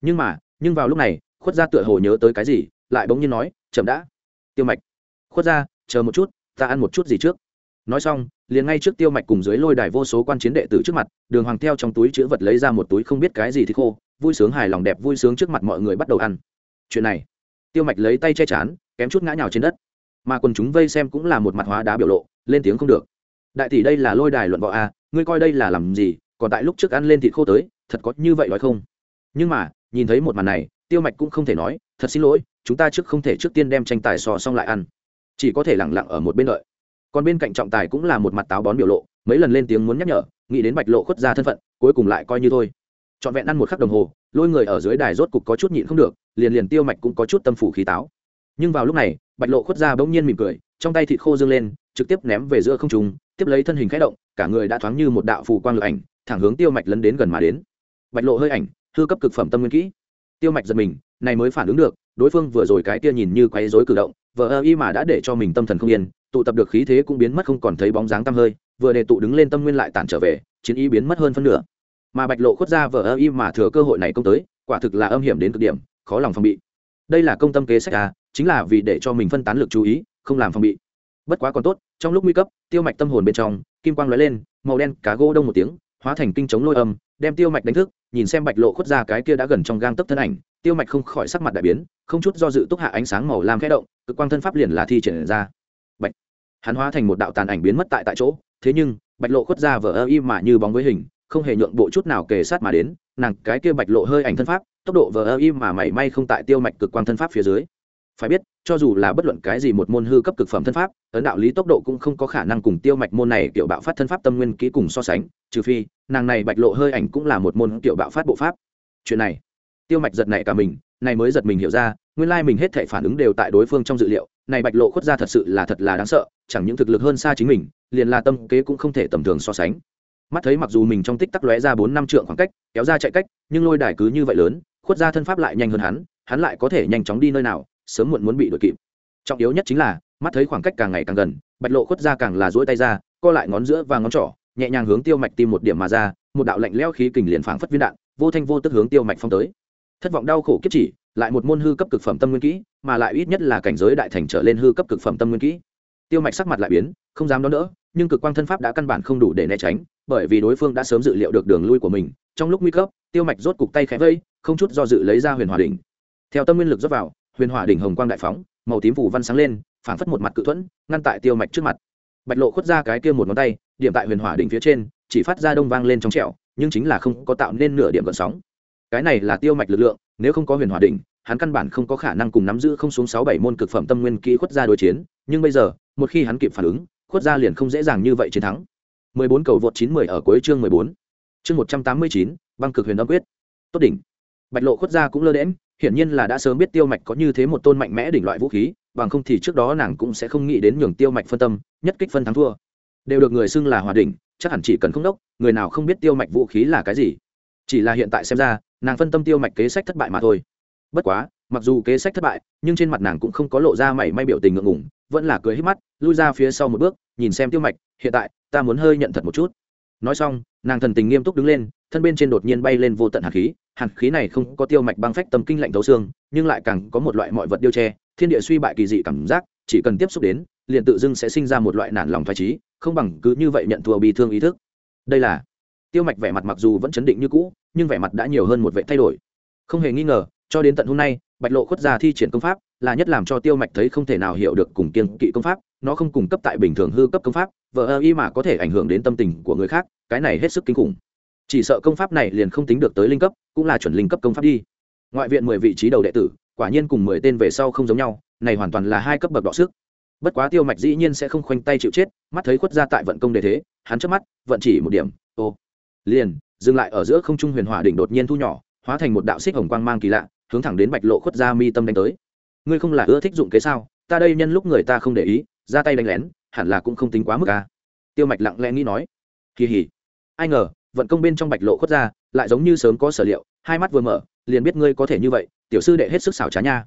Nhưng mà, nhưng vào lúc này, khuất ra tựa hồ nhớ tới cái gì lại bỗng nhiên nói, chậm đã. Tiêu mạch, khuất ra, chờ một chút, ta ăn một chút gì trước. Nói xong, liền ngay trước tiêu mạch cùng dưới lôi đài vô số quan chiến đệ tử trước mặt, đường hoàng theo trong túi chữ vật lấy ra một túi không biết cái gì thì khô, vui sướng hài lòng đẹp vui sướng trước mặt mọi người bắt đầu ăn. Chuyện này, tiêu mạch lấy tay che chán, kém chút ngã nhào trên đất. Mà quần chúng vây xem cũng là một mặt hóa đá biểu lộ, lên tiếng không được. Đại tỷ đây là lôi đài luận võ a ngươi coi đây là làm gì, còn tại lúc trước ăn lên thịt khô tới, thật có như vậy nói không? Nhưng mà, nhìn thấy một màn này, tiêu mạch cũng không thể nói, thật xin lỗi chúng ta trước không thể trước tiên đem tranh tài sò xong lại ăn. Chỉ có thể lẳng lặng ở một bên đợi. Còn bên cạnh trọng tài cũng là một mặt táo bón biểu lộ, mấy lần lên tiếng muốn nhắc nhở, nghĩ đến bạch lộ khuất ra thân phận, cuối cùng lại coi như thôi. Trọn vẹn ăn một khắc đồng hồ, lôi người ở dưới đài rốt cục có chút nhịn không được, liền liền tiêu mạch cũng có chút tâm phủ khí táo. Nhưng vào lúc này, bạch lộ khuất ra bỗng nhiên mỉm cười, trong tay thịt khô dâng lên, trực tiếp ném về giữa không trùng tiếp lấy thân hình khẽ động, cả người đã thoáng như một đạo phù quang lực ảnh, thẳng hướng tiêu mạch lấn đến gần mà đến. Bạch lộ hơi ảnh, hư cấp cực phẩm tâm nguyên kỹ tiêu mạch giật mình, này mới phản ứng được, đối phương vừa rồi cái kia nhìn như quấy rối cử động, vờ ơ y mà đã để cho mình tâm thần không yên, tụ tập được khí thế cũng biến mất không còn thấy bóng dáng tăm hơi, vừa để tụ đứng lên tâm nguyên lại tản trở về, chiến ý biến mất hơn phân nửa. Mà bạch lộ khuất ra vờ ơ y mà thừa cơ hội này công tới, quả thực là âm hiểm đến cực điểm, khó lòng phòng bị. Đây là công tâm kế sách à chính là vì để cho mình phân tán lực chú ý, không làm phòng bị. Bất quá còn tốt, trong lúc nguy cấp, tiêu mạch tâm hồn bên trong, kim quang lóe lên, màu đen, cá gỗ đông một tiếng hóa thành kinh chống lôi âm, đem tiêu mạch đánh thức, nhìn xem bạch lộ khuất ra cái kia đã gần trong gang tấp thân ảnh, tiêu mạch không khỏi sắc mặt đại biến, không chút do dự túc hạ ánh sáng màu lam khẽ động, cực quang thân pháp liền là thi triển ra. Bạch, hắn hóa thành một đạo tàn ảnh biến mất tại tại chỗ, thế nhưng, bạch lộ khuất ra vờ ơ y mà như bóng với hình, không hề nhượng bộ chút nào kề sát mà đến, nàng cái kia bạch lộ hơi ảnh thân pháp, tốc độ vờ ơ y mà mảy may không tại tiêu mạch cực quang thân pháp phía dưới phải biết, cho dù là bất luận cái gì một môn hư cấp cực phẩm thân pháp, ấn đạo lý tốc độ cũng không có khả năng cùng tiêu mạch môn này kiểu bạo phát thân pháp tâm nguyên ký cùng so sánh, trừ phi, nàng này bạch lộ hơi ảnh cũng là một môn kiểu bạo phát bộ pháp. Chuyện này, tiêu mạch giật này cả mình, này mới giật mình hiểu ra, nguyên lai mình hết thể phản ứng đều tại đối phương trong dự liệu, này bạch lộ khuất ra thật sự là thật là đáng sợ, chẳng những thực lực hơn xa chính mình, liền là tâm kế cũng không thể tầm thường so sánh. Mắt thấy mặc dù mình trong tích tắc lóe ra bốn năm trượng khoảng cách, kéo ra chạy cách, nhưng lôi đài cứ như vậy lớn, khuất ra thân pháp lại nhanh hơn hắn hắn lại có thể nhanh chóng đi nơi nào sớm muộn muốn bị đuổi kịp. Trọng yếu nhất chính là, mắt thấy khoảng cách càng ngày càng gần, bạch lộ khuất ra càng là duỗi tay ra, co lại ngón giữa và ngón trỏ, nhẹ nhàng hướng tiêu mạch tim một điểm mà ra, một đạo lạnh lẽo khí kình liền phảng phất viên đạn, vô thanh vô tức hướng tiêu mạch phong tới. Thất vọng đau khổ kiếp chỉ, lại một môn hư cấp cực phẩm tâm nguyên kỹ, mà lại ít nhất là cảnh giới đại thành trở lên hư cấp cực phẩm tâm nguyên kỹ. Tiêu mạch sắc mặt lại biến, không dám đón đỡ, nhưng cực quang thân pháp đã căn bản không đủ để né tránh, bởi vì đối phương đã sớm dự liệu được đường lui của mình, trong lúc nguy cấp, tiêu mạch rốt cục tay khẽ vây, không chút do dự lấy ra huyền hòa đỉnh. Theo tâm nguyên lực rót vào huyền hỏa đỉnh hồng quang đại phóng màu tím phủ văn sáng lên phảng phất một mặt cự thuẫn ngăn tại tiêu mạch trước mặt bạch lộ khuất ra cái kia một ngón tay điểm tại huyền hỏa đỉnh phía trên chỉ phát ra đông vang lên trong trẹo nhưng chính là không có tạo nên nửa điểm gợn sóng cái này là tiêu mạch lực lượng nếu không có huyền hỏa đỉnh hắn căn bản không có khả năng cùng nắm giữ không xuống sáu bảy môn cực phẩm tâm nguyên kỹ khuất ra đối chiến nhưng bây giờ một khi hắn kịp phản ứng khuất ra liền không dễ dàng như vậy chiến thắng 14 cầu vượt 90 ở cuối chương 14. Chương 189, băng cực huyền âm quyết. Tốt đỉnh. Bạch Lộ khuất ra cũng lơ đễnh, hiển nhiên là đã sớm biết tiêu mạch có như thế một tôn mạnh mẽ đỉnh loại vũ khí, bằng không thì trước đó nàng cũng sẽ không nghĩ đến nhường tiêu mạch phân tâm, nhất kích phân thắng thua. Đều được người xưng là hòa đỉnh, chắc hẳn chỉ cần không đốc, người nào không biết tiêu mạch vũ khí là cái gì. Chỉ là hiện tại xem ra, nàng phân tâm tiêu mạch kế sách thất bại mà thôi. Bất quá, mặc dù kế sách thất bại, nhưng trên mặt nàng cũng không có lộ ra mảy may biểu tình ngượng ngủng vẫn là cười hít mắt, lui ra phía sau một bước, nhìn xem tiêu mạch, hiện tại, ta muốn hơi nhận thật một chút nói xong, nàng thần tình nghiêm túc đứng lên, thân bên trên đột nhiên bay lên vô tận hạt khí. Hạt khí này không có tiêu mạch băng phách tâm kinh lạnh thấu xương, nhưng lại càng có một loại mọi vật điêu tre thiên địa suy bại kỳ dị cảm giác, chỉ cần tiếp xúc đến, liền tự dưng sẽ sinh ra một loại nản lòng thoải trí không bằng cứ như vậy nhận thua bị thương ý thức. Đây là, tiêu mạch vẻ mặt mặc dù vẫn chấn định như cũ, nhưng vẻ mặt đã nhiều hơn một vệ thay đổi. Không hề nghi ngờ, cho đến tận hôm nay bạch lộ khuất gia thi triển công pháp, là nhất làm cho tiêu mạch thấy không thể nào hiểu được cùng kiên kỵ công pháp, nó không cung cấp tại bình thường hư cấp công pháp, vờ ơ y mà có thể ảnh hưởng đến tâm tình của người khác, cái này hết sức kinh khủng. Chỉ sợ công pháp này liền không tính được tới linh cấp, cũng là chuẩn linh cấp công pháp đi. Ngoại viện mười vị trí đầu đệ tử, quả nhiên cùng mười tên về sau không giống nhau, này hoàn toàn là hai cấp bậc đọ sức. Bất quá tiêu mạch dĩ nhiên sẽ không khoanh tay chịu chết, mắt thấy khuất ra tại vận công đề thế, hắn trước mắt, vận chỉ một điểm, ô. Liền, dừng lại ở giữa không trung huyền hỏa đỉnh đột nhiên thu nhỏ, hóa thành một đạo xích hồng quang mang kỳ lạ hướng thẳng đến bạch lộ khuất ra mi tâm đánh tới. Ngươi không là ưa thích dụng kế sao? Ta đây nhân lúc người ta không để ý, ra tay đánh lén, hẳn là cũng không tính quá mức ca tiêu mạch lặng lẽ nghĩ nói. Kỳ hỉ. Ai ngờ, vận công bên trong bạch lộ khuất ra lại giống như sớm có sở liệu, hai mắt vừa mở, liền biết ngươi có thể như vậy, tiểu sư đệ hết sức xảo trá nha.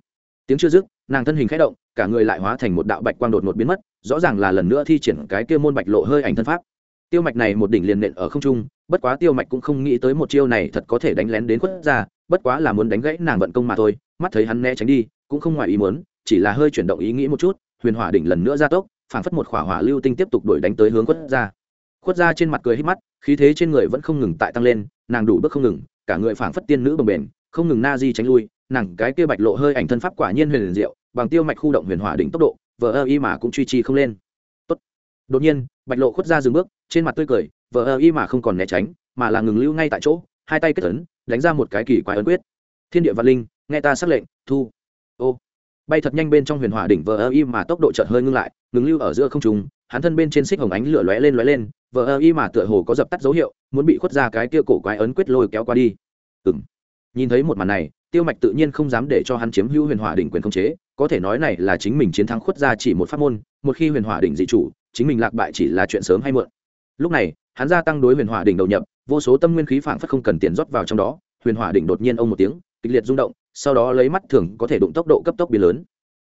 Tiếng chưa dứt, nàng thân hình khẽ động, cả người lại hóa thành một đạo bạch quang đột ngột biến mất, rõ ràng là lần nữa thi triển cái kia môn bạch lộ hơi ảnh thân pháp tiêu mạch này một đỉnh liền nện ở không trung, bất quá tiêu mạch cũng không nghĩ tới một chiêu này thật có thể đánh lén đến khuất ra bất quá là muốn đánh gãy nàng vận công mà thôi, mắt thấy hắn né tránh đi, cũng không ngoài ý muốn, chỉ là hơi chuyển động ý nghĩ một chút, huyền hỏa đỉnh lần nữa ra tốc, phảng phất một khỏa hỏa lưu tinh tiếp tục đuổi đánh tới hướng khuất ra khuất ra trên mặt cười hít mắt, khí thế trên người vẫn không ngừng tại tăng lên, nàng đủ bước không ngừng, cả người phảng phất tiên nữ bồng bềnh, không ngừng na di tránh lui, nàng cái kia bạch lộ hơi ảnh thân pháp quả nhiên huyền diệu, bằng tiêu mạch khu động huyền hỏa đỉnh tốc độ, vờ ơ y mà cũng truy trì không lên đột nhiên, bạch lộ khuất ra dừng bước, trên mặt tươi cười, vờ ơ y mà không còn né tránh, mà là ngừng lưu ngay tại chỗ, hai tay kết ấn, đánh ra một cái kỳ quái ấn quyết. Thiên địa văn linh, nghe ta xác lệnh, thu. Ô. Bay thật nhanh bên trong huyền hỏa đỉnh vờ ơ y mà tốc độ chợt hơi ngưng lại, ngừng lưu ở giữa không trùng hắn thân bên trên xích hồng ánh lửa lóe lên lóe lên, vờ ơ y mà tựa hồ có dập tắt dấu hiệu, muốn bị khuất ra cái kia cổ quái ấn quyết lôi kéo qua đi. Ừ m nhìn thấy một màn này, tiêu mạch tự nhiên không dám để cho hắn chiếm hữu huyền hỏa đỉnh quyền khống chế, có thể nói này là chính mình chiến thắng khuất ra chỉ một pháp môn, một khi huyền hỏa đỉnh dị chủ chính mình lạc bại chỉ là chuyện sớm hay muộn. Lúc này, hắn gia tăng đối huyền hỏa đỉnh đầu nhập, vô số tâm nguyên khí phảng phất không cần tiền rót vào trong đó, huyền hỏa đỉnh đột nhiên ông một tiếng, kịch liệt rung động, sau đó lấy mắt thường có thể đụng tốc độ cấp tốc biến lớn.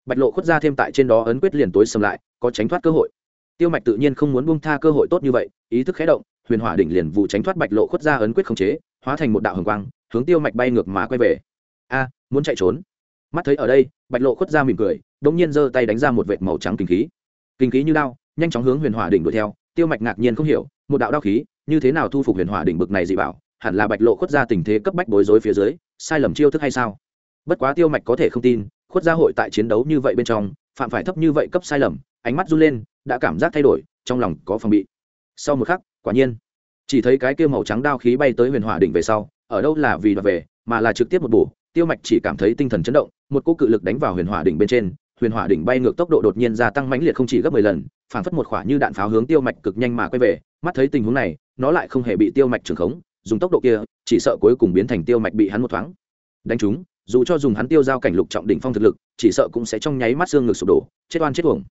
Bạch lộ khuất ra thêm tại trên đó ấn quyết liền tối sầm lại, có tránh thoát cơ hội. Tiêu mạch tự nhiên không muốn buông tha cơ hội tốt như vậy, ý thức khé động, huyền hỏa đỉnh liền vụ tránh thoát bạch lộ khuất ra ấn quyết không chế, hóa thành một đạo hồng quang, hướng tiêu mạch bay ngược mà quay về. A, muốn chạy trốn. Mắt thấy ở đây, bạch lộ khuất ra mỉm cười đung nhiên giơ tay đánh ra một vệt màu trắng kinh khí. Kinh khí như đao nhanh chóng hướng huyền hỏa đỉnh đuổi theo, tiêu mạch ngạc nhiên không hiểu, một đạo đao khí, như thế nào thu phục huyền hỏa đỉnh bực này dị bảo, hẳn là bạch lộ khuất ra tình thế cấp bách bối rối phía dưới, sai lầm chiêu thức hay sao? Bất quá tiêu mạch có thể không tin, khuất gia hội tại chiến đấu như vậy bên trong, phạm phải thấp như vậy cấp sai lầm, ánh mắt run lên, đã cảm giác thay đổi, trong lòng có phòng bị. Sau một khắc, quả nhiên, chỉ thấy cái kia màu trắng đao khí bay tới huyền hỏa đỉnh về sau, ở đâu là vì đoạt về, mà là trực tiếp một bổ, tiêu mạch chỉ cảm thấy tinh thần chấn động, một cỗ cự lực đánh vào huyền hỏa đỉnh bên trên huyền hỏa đỉnh bay ngược tốc độ đột nhiên gia tăng mãnh liệt không chỉ gấp mười lần, phảng phất một quả như đạn pháo hướng tiêu mạch cực nhanh mà quay về, mắt thấy tình huống này, nó lại không hề bị tiêu mạch trường khống, dùng tốc độ kia, chỉ sợ cuối cùng biến thành tiêu mạch bị hắn một thoáng. Đánh trúng, dù cho dùng hắn tiêu giao cảnh lục trọng đỉnh phong thực lực, chỉ sợ cũng sẽ trong nháy mắt xương ngực sụp đổ, chết oan chết uổng.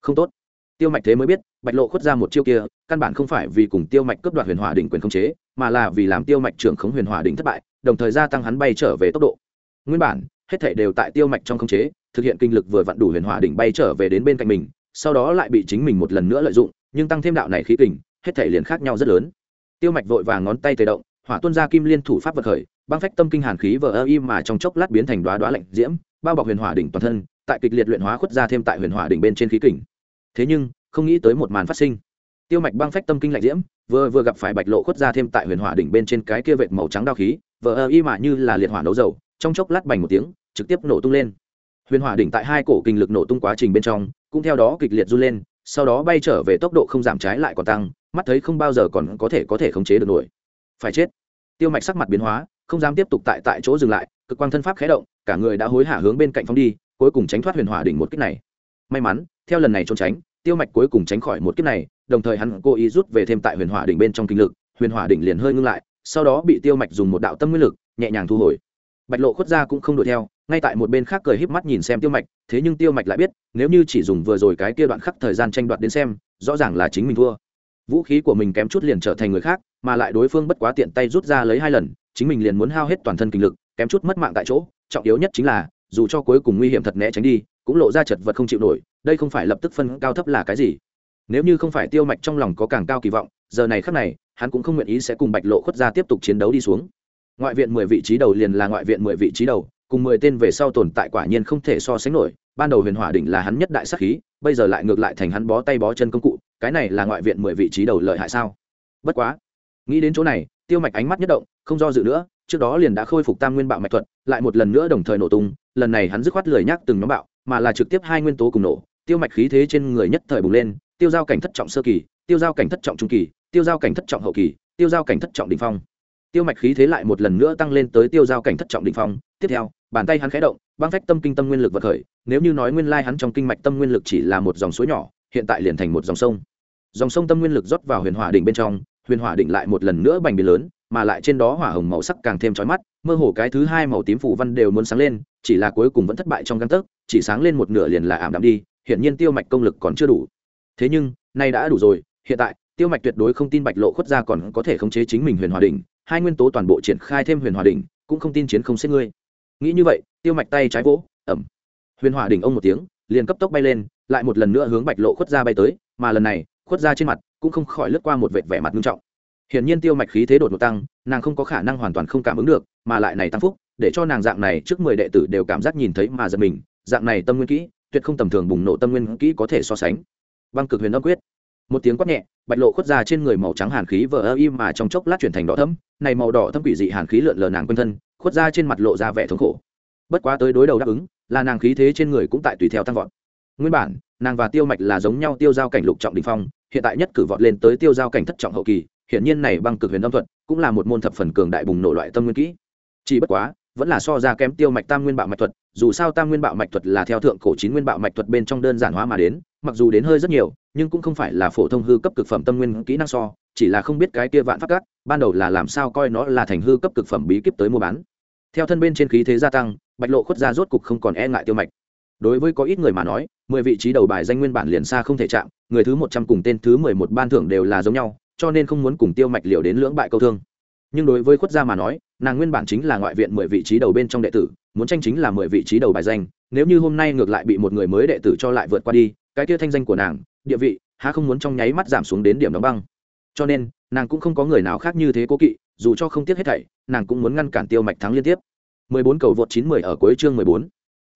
Không tốt. Tiêu mạch thế mới biết, bạch lộ khuất ra một chiêu kia, căn bản không phải vì cùng tiêu mạch cướp đoạt huyền hỏa đỉnh quyền khống chế, mà là vì làm tiêu mạch trưởng khống huyền hỏa đỉnh thất bại, đồng thời gia tăng hắn bay trở về tốc độ. Nguyên bản, hết thảy đều tại tiêu mạch trong khống chế thực hiện kinh lực vừa vặn đủ huyền hỏa đỉnh bay trở về đến bên cạnh mình, sau đó lại bị chính mình một lần nữa lợi dụng, nhưng tăng thêm đạo này khí kình, hết thể liền khác nhau rất lớn. Tiêu mạch vội vàng ngón tay tê động, hỏa tuân ra kim liên thủ pháp vật khởi, băng phách tâm kinh hàn khí vờ ơ im mà trong chốc lát biến thành đoá đoá lạnh diễm, bao bọc huyền hỏa đỉnh toàn thân, tại kịch liệt luyện hóa khuất ra thêm tại huyền hỏa đỉnh bên trên khí kình. Thế nhưng, không nghĩ tới một màn phát sinh. Tiêu mạch băng phách tâm kinh lạnh diễm, vừa vừa gặp phải bạch lộ khuất ra thêm tại huyền hỏa đỉnh bên trên cái kia vệt màu trắng đao khí, vờ ơ y mà như là liệt hỏa nấu dầu, trong chốc lát bành một tiếng, trực tiếp nổ tung lên huyền hỏa đỉnh tại hai cổ kinh lực nổ tung quá trình bên trong, cũng theo đó kịch liệt run lên, sau đó bay trở về tốc độ không giảm trái lại còn tăng, mắt thấy không bao giờ còn có thể có thể khống chế được nổi. Phải chết. Tiêu mạch sắc mặt biến hóa, không dám tiếp tục tại tại chỗ dừng lại, cực quang thân pháp khé động, cả người đã hối hả hướng bên cạnh phóng đi, cuối cùng tránh thoát huyền hỏa đỉnh một kích này. May mắn, theo lần này trốn tránh, tiêu mạch cuối cùng tránh khỏi một kiếp này, đồng thời hắn cố ý rút về thêm tại huyền hỏa đỉnh bên trong kinh lực, huyền hỏa đỉnh liền hơi ngưng lại, sau đó bị tiêu mạch dùng một đạo tâm nguyên lực, nhẹ nhàng thu hồi. Bạch lộ khuất ra cũng không đuổi theo ngay tại một bên khác cười híp mắt nhìn xem tiêu mạch, thế nhưng tiêu mạch lại biết, nếu như chỉ dùng vừa rồi cái kia đoạn khắc thời gian tranh đoạt đến xem, rõ ràng là chính mình thua. Vũ khí của mình kém chút liền trở thành người khác, mà lại đối phương bất quá tiện tay rút ra lấy hai lần, chính mình liền muốn hao hết toàn thân kinh lực, kém chút mất mạng tại chỗ. Trọng yếu nhất chính là, dù cho cuối cùng nguy hiểm thật né tránh đi, cũng lộ ra chật vật không chịu nổi, đây không phải lập tức phân cao thấp là cái gì. Nếu như không phải tiêu mạch trong lòng có càng cao kỳ vọng, giờ này khắc này, hắn cũng không nguyện ý sẽ cùng bạch lộ khuất ra tiếp tục chiến đấu đi xuống. Ngoại viện mười vị trí đầu liền là ngoại viện mười vị trí đầu cùng mười tên về sau tồn tại quả nhiên không thể so sánh nổi, ban đầu huyền hỏa đỉnh là hắn nhất đại sắc khí, bây giờ lại ngược lại thành hắn bó tay bó chân công cụ, cái này là ngoại viện mười vị trí đầu lợi hại sao? Bất quá, nghĩ đến chỗ này, tiêu mạch ánh mắt nhất động, không do dự nữa, trước đó liền đã khôi phục tam nguyên bạo mạch thuật, lại một lần nữa đồng thời nổ tung, lần này hắn dứt khoát lười nhắc từng nhóm bạo, mà là trực tiếp hai nguyên tố cùng nổ, tiêu mạch khí thế trên người nhất thời bùng lên, tiêu giao cảnh thất trọng sơ kỳ, tiêu giao cảnh thất trọng trung kỳ, tiêu giao cảnh thất trọng hậu kỳ, tiêu giao cảnh thất trọng đình phong tiêu mạch khí thế lại một lần nữa tăng lên tới tiêu giao cảnh thất trọng định phong. Tiếp theo, bàn tay hắn khẽ động, băng phách tâm kinh tâm nguyên lực vật khởi. Nếu như nói nguyên lai hắn trong kinh mạch tâm nguyên lực chỉ là một dòng suối nhỏ, hiện tại liền thành một dòng sông. Dòng sông tâm nguyên lực rót vào huyền hỏa đỉnh bên trong, huyền hỏa đỉnh lại một lần nữa bành biến lớn, mà lại trên đó hỏa hồng màu sắc càng thêm chói mắt, mơ hồ cái thứ hai màu tím phủ văn đều muốn sáng lên, chỉ là cuối cùng vẫn thất bại trong găng tấc, chỉ sáng lên một nửa liền là ảm đạm đi hiện nhiên tiêu mạch công lực còn chưa đủ. Thế nhưng, nay đã đủ rồi, hiện tại tiêu mạch tuyệt đối không tin bạch lộ khuất ra còn có thể khống chế chính mình huyền hòa đỉnh, hai nguyên tố toàn bộ triển khai thêm huyền hòa đỉnh, cũng không tin chiến không xếp ngươi. Nghĩ như vậy, tiêu mạch tay trái vỗ ẩm huyền Hòa đỉnh ông một tiếng, liền cấp tốc bay lên, lại một lần nữa hướng bạch lộ khuất ra bay tới, mà lần này, khuất ra trên mặt cũng không khỏi lướt qua một vệt vẻ mặt nghiêm trọng. Hiển nhiên tiêu mạch khí thế đột ngột tăng, nàng không có khả năng hoàn toàn không cảm ứng được, mà lại này tăng phúc, để cho nàng dạng này trước mười đệ tử đều cảm giác nhìn thấy mà giật mình, dạng này tâm nguyên kỹ, tuyệt không tầm thường bùng nổ tâm nguyên kỹ có thể so sánh. Băng cực huyền âm quyết một tiếng quát nhẹ, bạch lộ khuất ra trên người màu trắng hàn khí vờ ơ im mà trong chốc lát chuyển thành đỏ thấm này màu đỏ thấm quỷ dị hàn khí lượn lờ nàng quanh thân, khuất ra trên mặt lộ ra vẻ thống khổ. Bất quá tới đối đầu đáp ứng, là nàng khí thế trên người cũng tại tùy theo tăng vọt. Nguyên bản, nàng và tiêu mạch là giống nhau tiêu giao cảnh lục trọng đình phong, hiện tại nhất cử vọt lên tới tiêu giao cảnh thất trọng hậu kỳ, hiển nhiên này băng cực huyền âm thuật cũng là một môn thập phần cường đại bùng nổ loại tâm nguyên kỹ. Chỉ bất quá vẫn là so ra kém tiêu mạch tam nguyên bạo mạch thuật, dù sao tam nguyên bạo mạch thuật là theo thượng cổ chín nguyên bạo mạch thuật bên trong đơn giản hóa mà đến, mặc dù đến hơi rất nhiều, nhưng cũng không phải là phổ thông hư cấp cực phẩm tâm nguyên kỹ năng so, chỉ là không biết cái kia vạn pháp cắt ban đầu là làm sao coi nó là thành hư cấp cực phẩm bí kíp tới mua bán. Theo thân bên trên khí thế gia tăng, bạch lộ khuất ra rốt cục không còn e ngại tiêu mạch. Đối với có ít người mà nói, mười vị trí đầu bài danh nguyên bản liền xa không thể chạm, người thứ một trăm cùng tên thứ mười một ban thưởng đều là giống nhau, cho nên không muốn cùng tiêu mạch liều đến lưỡng bại câu thương. Nhưng đối với khuất gia mà nói nàng nguyên bản chính là ngoại viện mười vị trí đầu bên trong đệ tử muốn tranh chính là mười vị trí đầu bài danh nếu như hôm nay ngược lại bị một người mới đệ tử cho lại vượt qua đi cái kia thanh danh của nàng địa vị há không muốn trong nháy mắt giảm xuống đến điểm đóng băng cho nên nàng cũng không có người nào khác như thế cố kỵ dù cho không tiếc hết thảy nàng cũng muốn ngăn cản tiêu mạch thắng liên tiếp 14 cầu vượt 910 ở cuối chương 14.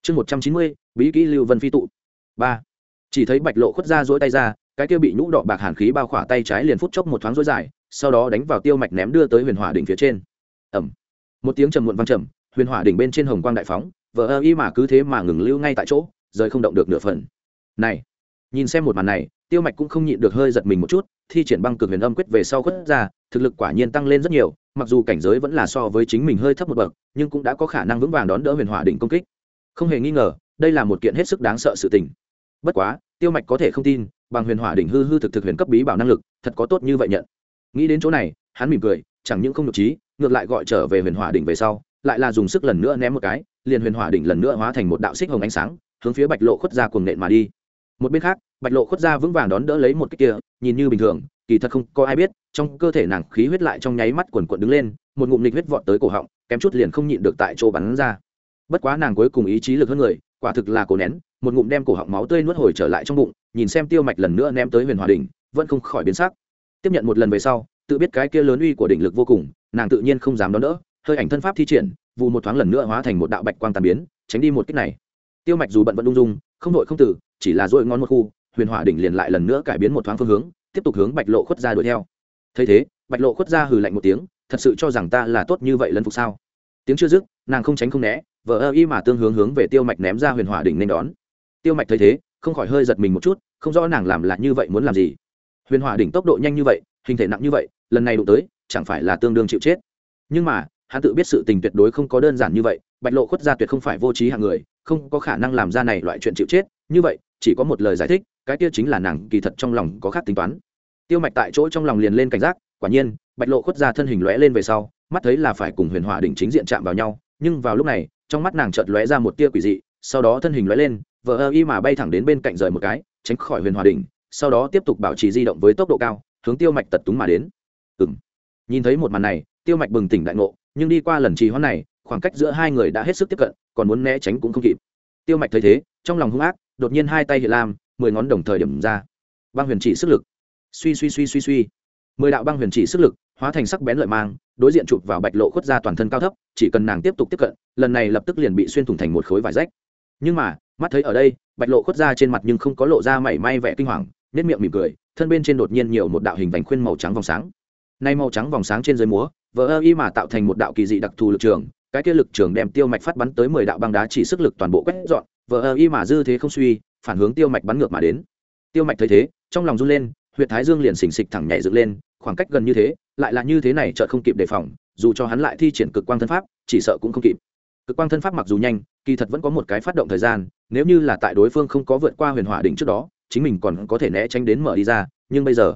Chương 190, bí kỹ Lưu Vân phi tụ. 3. Chỉ thấy Bạch Lộ khuất ra duỗi tay ra, cái kia bị nhũ đỏ bạc hàn khí bao khỏa tay trái liền phút chốc một thoáng rối dài, sau đó đánh vào tiêu mạch ném đưa tới Huyền Hỏa đỉnh phía trên ẩm. Một tiếng trầm muộn vang trầm, Huyền Hỏa đỉnh bên trên hồng quang đại phóng, vờ ơ y mà cứ thế mà ngừng lưu ngay tại chỗ, rời không động được nửa phần. Này, nhìn xem một màn này, tiêu mạch cũng không nhịn được hơi giật mình một chút, thi triển băng cực huyền âm quyết về sau khuất ra, thực lực quả nhiên tăng lên rất nhiều, mặc dù cảnh giới vẫn là so với chính mình hơi thấp một bậc nhưng cũng đã có khả năng vững vàng đón đỡ huyền hỏa đỉnh công kích. Không hề nghi ngờ đây là một kiện hết sức đáng sợ sự tình. Bất quá tiêu mạch có thể không tin bằng huyền hỏa đỉnh hư hư thực thực huyền cấp bí bảo năng lực thật có tốt như vậy nhận. Nghĩ đến chỗ này hắn mỉm cười chẳng những không nhục trí ngược lại gọi trở về huyền hỏa đỉnh về sau lại là dùng sức lần nữa ném một cái liền huyền hỏa đỉnh lần nữa hóa thành một đạo xích hồng ánh sáng hướng phía bạch lộ khuất ra cuồng nện mà đi. Một bên khác bạch lộ khuất ra vững vàng đón đỡ lấy một cái kia nhìn như bình thường kỳ thật không có ai biết trong cơ thể nàng khí huyết lại trong nháy mắt quần quận đứng lên một ngụm nghịch huyết vọt tới cổ họng kém chút liền không nhịn được tại chỗ bắn ra. Bất quá nàng cuối cùng ý chí lực hơn người quả thực là cổ nén một ngụm đem cổ họng máu tươi nuốt hồi trở lại trong bụng nhìn xem tiêu mạch lần nữa ném tới huyền hòa đỉnh, vẫn không khỏi biến sắc. Tiếp nhận một lần về sau tự biết cái kia lớn uy của đỉnh lực vô cùng nàng tự nhiên không dám đón đỡ, hơi ảnh thân pháp thi triển vụ một thoáng lần nữa hóa thành một đạo bạch quang tàn biến, tránh đi một cách này. Tiêu mạch dù bận vẫn ung dung, không đội không tử, chỉ là dội ngon một khu, huyền hỏa đỉnh liền lại lần nữa cải biến một thoáng phương hướng, tiếp tục hướng bạch lộ khuất ra đuổi theo. Thấy thế, bạch lộ khuất ra hừ lạnh một tiếng, thật sự cho rằng ta là tốt như vậy lân phục sao? Tiếng chưa dứt, nàng không tránh không né, vờ ơ y mà tương hướng hướng về tiêu mạch ném ra huyền hỏa đỉnh nên đón. Tiêu mạch thấy thế, không khỏi hơi giật mình một chút, không rõ nàng làm là như vậy muốn làm gì. Huyền hỏa đỉnh tốc độ nhanh như vậy, hình thể nặng như vậy, lần này đụng tới chẳng phải là tương đương chịu chết. Nhưng mà, hắn tự biết sự tình tuyệt đối không có đơn giản như vậy, bạch lộ khuất gia tuyệt không phải vô trí hạng người, không có khả năng làm ra này loại chuyện chịu chết, như vậy, chỉ có một lời giải thích, cái kia chính là nàng kỳ thật trong lòng có khác tính toán. Tiêu mạch tại chỗ trong lòng liền lên cảnh giác, quả nhiên, bạch lộ khuất ra thân hình lóe lên về sau, mắt thấy là phải cùng huyền hỏa đỉnh chính diện chạm vào nhau, nhưng vào lúc này, trong mắt nàng chợt lóe ra một tia quỷ dị, sau đó thân hình lóe lên, vờ ơ y mà bay thẳng đến bên cạnh rời một cái, tránh khỏi huyền hòa đỉnh, sau đó tiếp tục bảo trì di động với tốc độ cao, hướng tiêu mạch tật túng mà đến. Ừng nhìn thấy một màn này, tiêu mạch bừng tỉnh đại ngộ, nhưng đi qua lần trì hoãn này, khoảng cách giữa hai người đã hết sức tiếp cận, còn muốn né tránh cũng không kịp. Tiêu mạch thấy thế, trong lòng hung ác, đột nhiên hai tay hiện lam, mười ngón đồng thời điểm ra. Băng huyền chỉ sức lực. Suy suy suy suy suy. Mười đạo băng huyền chỉ sức lực, hóa thành sắc bén lợi mang, đối diện chụp vào bạch lộ khuất ra toàn thân cao thấp, chỉ cần nàng tiếp tục tiếp cận, lần này lập tức liền bị xuyên thủng thành một khối vải rách. Nhưng mà, mắt thấy ở đây, bạch lộ khuất ra trên mặt nhưng không có lộ ra mảy may vẻ kinh hoàng nếp miệng mỉm cười, thân bên trên đột nhiên nhiều một đạo hình vành khuyên màu trắng vòng sáng nay màu trắng vòng sáng trên dưới múa vỡ ơ y mà tạo thành một đạo kỳ dị đặc thù lực trường, cái kia lực trường đem tiêu mạch phát bắn tới mười đạo băng đá chỉ sức lực toàn bộ quét dọn vỡ ơ y mà dư thế không suy, phản hướng tiêu mạch bắn ngược mà đến. Tiêu mạch thấy thế, trong lòng run lên huyện thái dương liền xình xịch thẳng nhảy dựng lên, khoảng cách gần như thế, lại là như thế này chợt không kịp đề phòng, dù cho hắn lại thi triển cực quang thân pháp, chỉ sợ cũng không kịp. Cực quang thân pháp mặc dù nhanh, kỳ thật vẫn có một cái phát động thời gian, nếu như là tại đối phương không có vượt qua huyền hỏa đỉnh trước đó, chính mình còn có thể né tránh đến mở đi ra, nhưng bây giờ,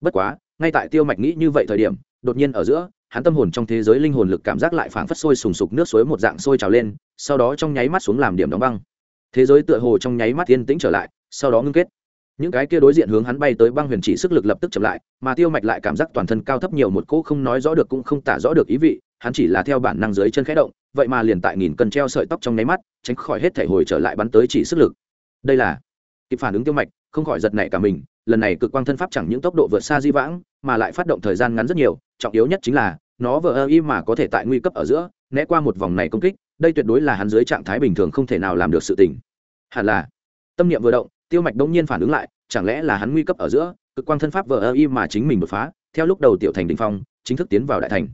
bất quá ngay tại tiêu mạch nghĩ như vậy thời điểm, đột nhiên ở giữa, hắn tâm hồn trong thế giới linh hồn lực cảm giác lại phảng phất sôi sùng sục nước suối một dạng sôi trào lên, sau đó trong nháy mắt xuống làm điểm đóng băng. Thế giới tựa hồ trong nháy mắt yên tĩnh trở lại, sau đó ngưng kết. Những cái kia đối diện hướng hắn bay tới băng huyền chỉ sức lực lập tức chậm lại, mà tiêu mạch lại cảm giác toàn thân cao thấp nhiều một cỗ không nói rõ được cũng không tả rõ được ý vị, hắn chỉ là theo bản năng dưới chân khẽ động, vậy mà liền tại nghìn cần treo sợi tóc trong nháy mắt, tránh khỏi hết thể hồi trở lại bắn tới chỉ sức lực. Đây là kịp phản ứng tiêu mạch, không khỏi giật nảy cả mình lần này cực quang thân pháp chẳng những tốc độ vượt xa di vãng, mà lại phát động thời gian ngắn rất nhiều, trọng yếu nhất chính là, nó vờ ơ y mà có thể tại nguy cấp ở giữa, né qua một vòng này công kích, đây tuyệt đối là hắn dưới trạng thái bình thường không thể nào làm được sự tình. Hẳn là, tâm niệm vừa động, tiêu mạch đông nhiên phản ứng lại, chẳng lẽ là hắn nguy cấp ở giữa, cực quang thân pháp vờ ơ y mà chính mình đột phá, theo lúc đầu tiểu thành đình phong, chính thức tiến vào đại thành.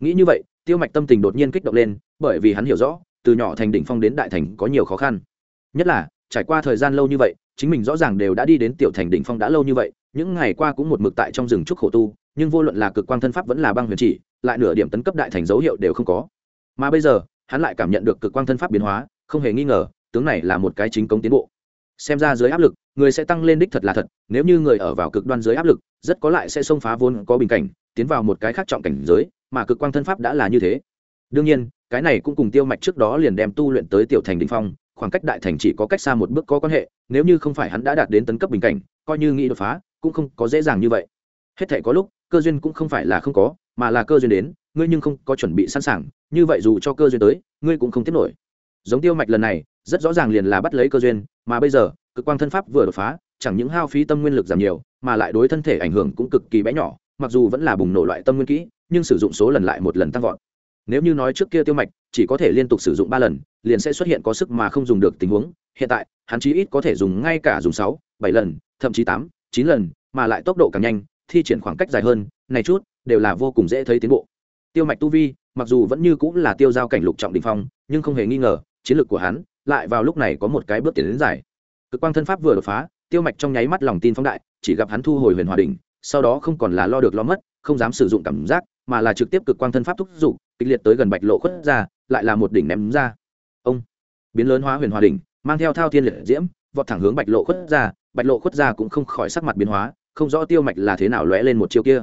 Nghĩ như vậy, tiêu mạch tâm tình đột nhiên kích động lên, bởi vì hắn hiểu rõ, từ nhỏ thành đỉnh phong đến đại thành có nhiều khó khăn. Nhất là, trải qua thời gian lâu như vậy chính mình rõ ràng đều đã đi đến tiểu thành đỉnh phong đã lâu như vậy, những ngày qua cũng một mực tại trong rừng trúc khổ tu, nhưng vô luận là cực quang thân pháp vẫn là băng huyền chỉ, lại nửa điểm tấn cấp đại thành dấu hiệu đều không có. Mà bây giờ, hắn lại cảm nhận được cực quang thân pháp biến hóa, không hề nghi ngờ, tướng này là một cái chính công tiến bộ. Xem ra dưới áp lực, người sẽ tăng lên đích thật là thật, nếu như người ở vào cực đoan dưới áp lực, rất có lại sẽ xông phá vốn có bình cảnh, tiến vào một cái khác trọng cảnh giới, mà cực quang thân pháp đã là như thế. Đương nhiên, cái này cũng cùng tiêu mạch trước đó liền đem tu luyện tới tiểu thành đ ỉ n h phong khoảng cách đại thành chỉ có cách xa một bước có quan hệ, nếu như không phải hắn đã đạt đến tấn cấp bình cảnh, coi như nghĩ đột phá, cũng không có dễ dàng như vậy. Hết thể có lúc, cơ duyên cũng không phải là không có, mà là cơ duyên đến, ngươi nhưng không có chuẩn bị sẵn sàng, như vậy dù cho cơ duyên tới, ngươi cũng không tiếp nổi. Giống tiêu mạch lần này, rất rõ ràng liền là bắt lấy cơ duyên, mà bây giờ, cực quang thân pháp vừa đột phá, chẳng những hao phí tâm nguyên lực giảm nhiều, mà lại đối thân thể ảnh hưởng cũng cực kỳ bé nhỏ, mặc dù vẫn là bùng nổ loại tâm nguyên kỹ, nhưng sử dụng số lần lại một lần tăng vọt. Nếu như nói trước kia tiêu mạch chỉ có thể liên tục sử dụng ba lần, liền sẽ xuất hiện có sức mà không dùng được tình huống. Hiện tại, hắn chí ít có thể dùng ngay cả dùng sáu, bảy lần, thậm chí tám, chín lần, mà lại tốc độ càng nhanh, thi triển khoảng cách dài hơn, này chút, đều là vô cùng dễ thấy tiến bộ. Tiêu mạch tu vi, mặc dù vẫn như cũng là tiêu giao cảnh lục trọng đình phong, nhưng không hề nghi ngờ, chiến lược của hắn lại vào lúc này có một cái bước tiến đến dài. Cực quang thân pháp vừa đột phá, tiêu mạch trong nháy mắt lòng tin phóng đại, chỉ gặp hắn thu hồi huyền hòa đình sau đó không còn là lo được lo mất, không dám sử dụng cảm giác, mà là trực tiếp cực quang thân pháp thúc giục, kịch liệt tới gần bạch lộ khuất ra lại là một đỉnh ném ra. Ông, biến lớn hóa huyền hòa đỉnh, mang theo thao thiên liệt diễm, vọt thẳng hướng bạch lộ khuất ra bạch lộ khuất ra cũng không khỏi sắc mặt biến hóa, không rõ tiêu mạch là thế nào lóe lên một chiều kia.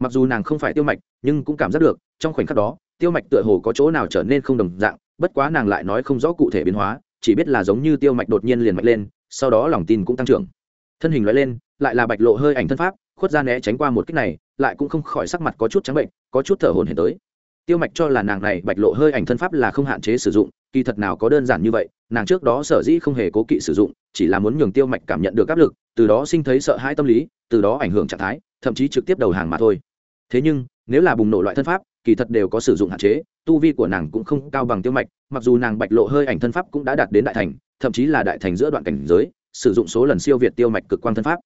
Mặc dù nàng không phải tiêu mạch, nhưng cũng cảm giác được, trong khoảnh khắc đó, tiêu mạch tựa hồ có chỗ nào trở nên không đồng dạng, bất quá nàng lại nói không rõ cụ thể biến hóa, chỉ biết là giống như tiêu mạch đột nhiên liền mạch lên, sau đó lòng tin cũng tăng trưởng. Thân hình lóe lên, lại là bạch lộ hơi ảnh thân pháp, khuất ra né tránh qua một cách này, lại cũng không khỏi sắc mặt có chút trắng bệnh, có chút thở hồn hển tới tiêu mạch cho là nàng này bạch lộ hơi ảnh thân pháp là không hạn chế sử dụng, kỳ thật nào có đơn giản như vậy, nàng trước đó sở dĩ không hề cố kỵ sử dụng, chỉ là muốn nhường tiêu mạch cảm nhận được áp lực, từ đó sinh thấy sợ hãi tâm lý, từ đó ảnh hưởng trạng thái, thậm chí trực tiếp đầu hàng mà thôi. Thế nhưng, nếu là bùng nổ loại thân pháp, kỳ thật đều có sử dụng hạn chế, tu vi của nàng cũng không cao bằng tiêu mạch, mặc dù nàng bạch lộ hơi ảnh thân pháp cũng đã đạt đến đại thành, thậm chí là đại thành giữa đoạn cảnh giới, sử dụng số lần siêu việt tiêu mạch cực quang thân pháp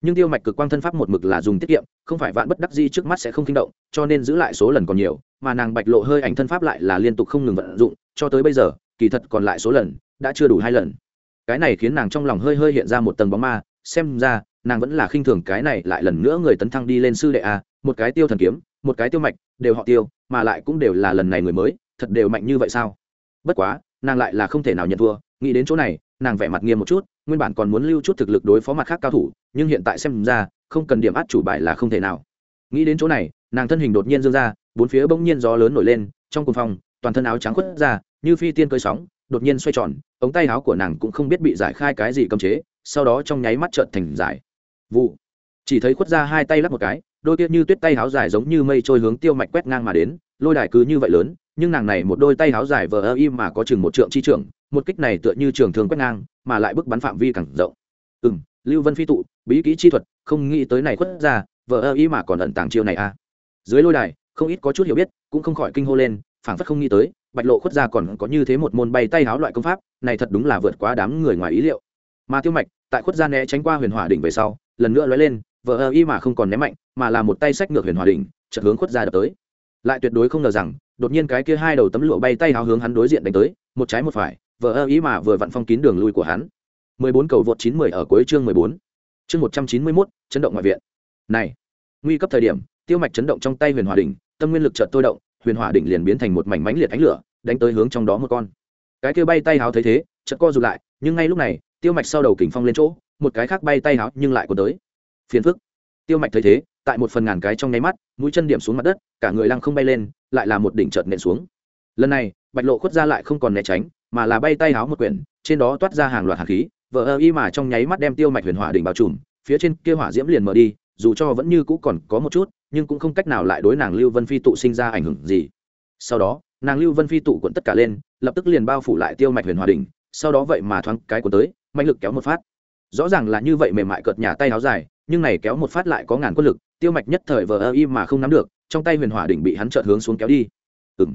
nhưng tiêu mạch cực quang thân pháp một mực là dùng tiết kiệm, không phải vạn bất đắc di trước mắt sẽ không kinh động, cho nên giữ lại số lần còn nhiều, mà nàng bạch lộ hơi ảnh thân pháp lại là liên tục không ngừng vận dụng, cho tới bây giờ, kỳ thật còn lại số lần, đã chưa đủ hai lần. Cái này khiến nàng trong lòng hơi hơi hiện ra một tầng bóng ma, xem ra, nàng vẫn là khinh thường cái này lại lần nữa người tấn thăng đi lên sư đệ a, một cái tiêu thần kiếm, một cái tiêu mạch, đều họ tiêu, mà lại cũng đều là lần này người mới, thật đều mạnh như vậy sao? Bất quá, nàng lại là không thể nào nhận thua nghĩ đến chỗ này, nàng vẻ mặt nghiêm một chút, nguyên bản còn muốn lưu chút thực lực đối phó mặt khác cao thủ, nhưng hiện tại xem ra, không cần điểm át chủ bài là không thể nào. Nghĩ đến chỗ này, nàng thân hình đột nhiên dương ra, bốn phía bỗng nhiên gió lớn nổi lên, trong cùng phòng, toàn thân áo trắng khuất ra, như phi tiên cơi sóng, đột nhiên xoay tròn, ống tay áo của nàng cũng không biết bị giải khai cái gì cấm chế, sau đó trong nháy mắt trợn thành giải. Vụ. Chỉ thấy khuất ra hai tay lắp một cái, đôi kia như tuyết tay áo dài giống như mây trôi hướng tiêu mạch quét ngang mà đến, lôi đài cứ như vậy lớn, nhưng nàng này một đôi tay áo dài vờ ơ im mà có chừng một trượng chi trưởng một kích này tựa như trường thường quét ngang, mà lại bức bắn phạm vi càng rộng. Ừ m lưu vân phi tụ, bí kỹ chi thuật, không nghĩ tới này khuất ra vợ ơ ý mà còn ẩn tàng chiêu này à. Dưới lôi đài, không ít có chút hiểu biết, cũng không khỏi kinh hô lên, phảng phất không nghĩ tới, bạch lộ khuất ra còn có như thế một môn bay tay háo loại công pháp, này thật đúng là vượt quá đám người ngoài ý liệu. Mà tiêu mạch, tại khuất ra né tránh qua huyền hỏa đỉnh về sau, lần nữa lóe lên vợ ơ y mà không còn ném mạnh, mà là một tay sách ngược huyền Hòa đỉnh, chợt hướng khuất ra đập tới. Lại tuyệt đối không ngờ rằng, đột nhiên cái kia hai đầu tấm lụa bay tay háo hướng hắn đối diện đánh tới, một trái một phải vờ ơ ý mà vừa vặn phong kín đường lui của hắn 14 cầu vượt 910 ở cuối chương 14. Chương 191, chấn động ngoại viện. Này, nguy cấp thời điểm, tiêu mạch chấn động trong tay huyền hỏa đỉnh, tâm nguyên lực chợt tôi động, huyền hỏa đỉnh liền biến thành một mảnh mảnh liệt ánh lửa, đánh tới hướng trong đó một con. Cái kia bay tay háo thấy thế, chợt co rụt lại, nhưng ngay lúc này, tiêu mạch sau đầu kình phong lên chỗ, một cái khác bay tay háo nhưng lại cuốn tới. Phiền phức. Tiêu mạch thấy thế, tại một phần ngàn cái trong nháy mắt, mũi chân điểm xuống mặt đất, cả người lăng không bay lên, lại là một đỉnh chợt nện xuống. Lần này, Bạch Lộ khuất ra lại không còn né tránh, mà là bay tay háo một quyển, trên đó toát ra hàng loạt hạt khí vợ ơ y mà trong nháy mắt đem tiêu mạch huyền hỏa đỉnh bao trùm, phía trên kia hỏa diễm liền mở đi, dù cho vẫn như cũ còn có một chút, nhưng cũng không cách nào lại đối nàng lưu vân phi tụ sinh ra ảnh hưởng gì. Sau đó, nàng lưu vân phi tụ quận tất cả lên, lập tức liền bao phủ lại tiêu mạch huyền hòa đình sau đó vậy mà thoáng cái cuốn tới, mạnh lực kéo một phát. Rõ ràng là như vậy mềm mại cợt nhà tay áo dài, nhưng này kéo một phát lại có ngàn quân lực, tiêu mạch nhất thời vờ ơ y mà không nắm được, trong tay huyền hỏa đỉnh bị hắn trợt hướng xuống kéo đi. Ừng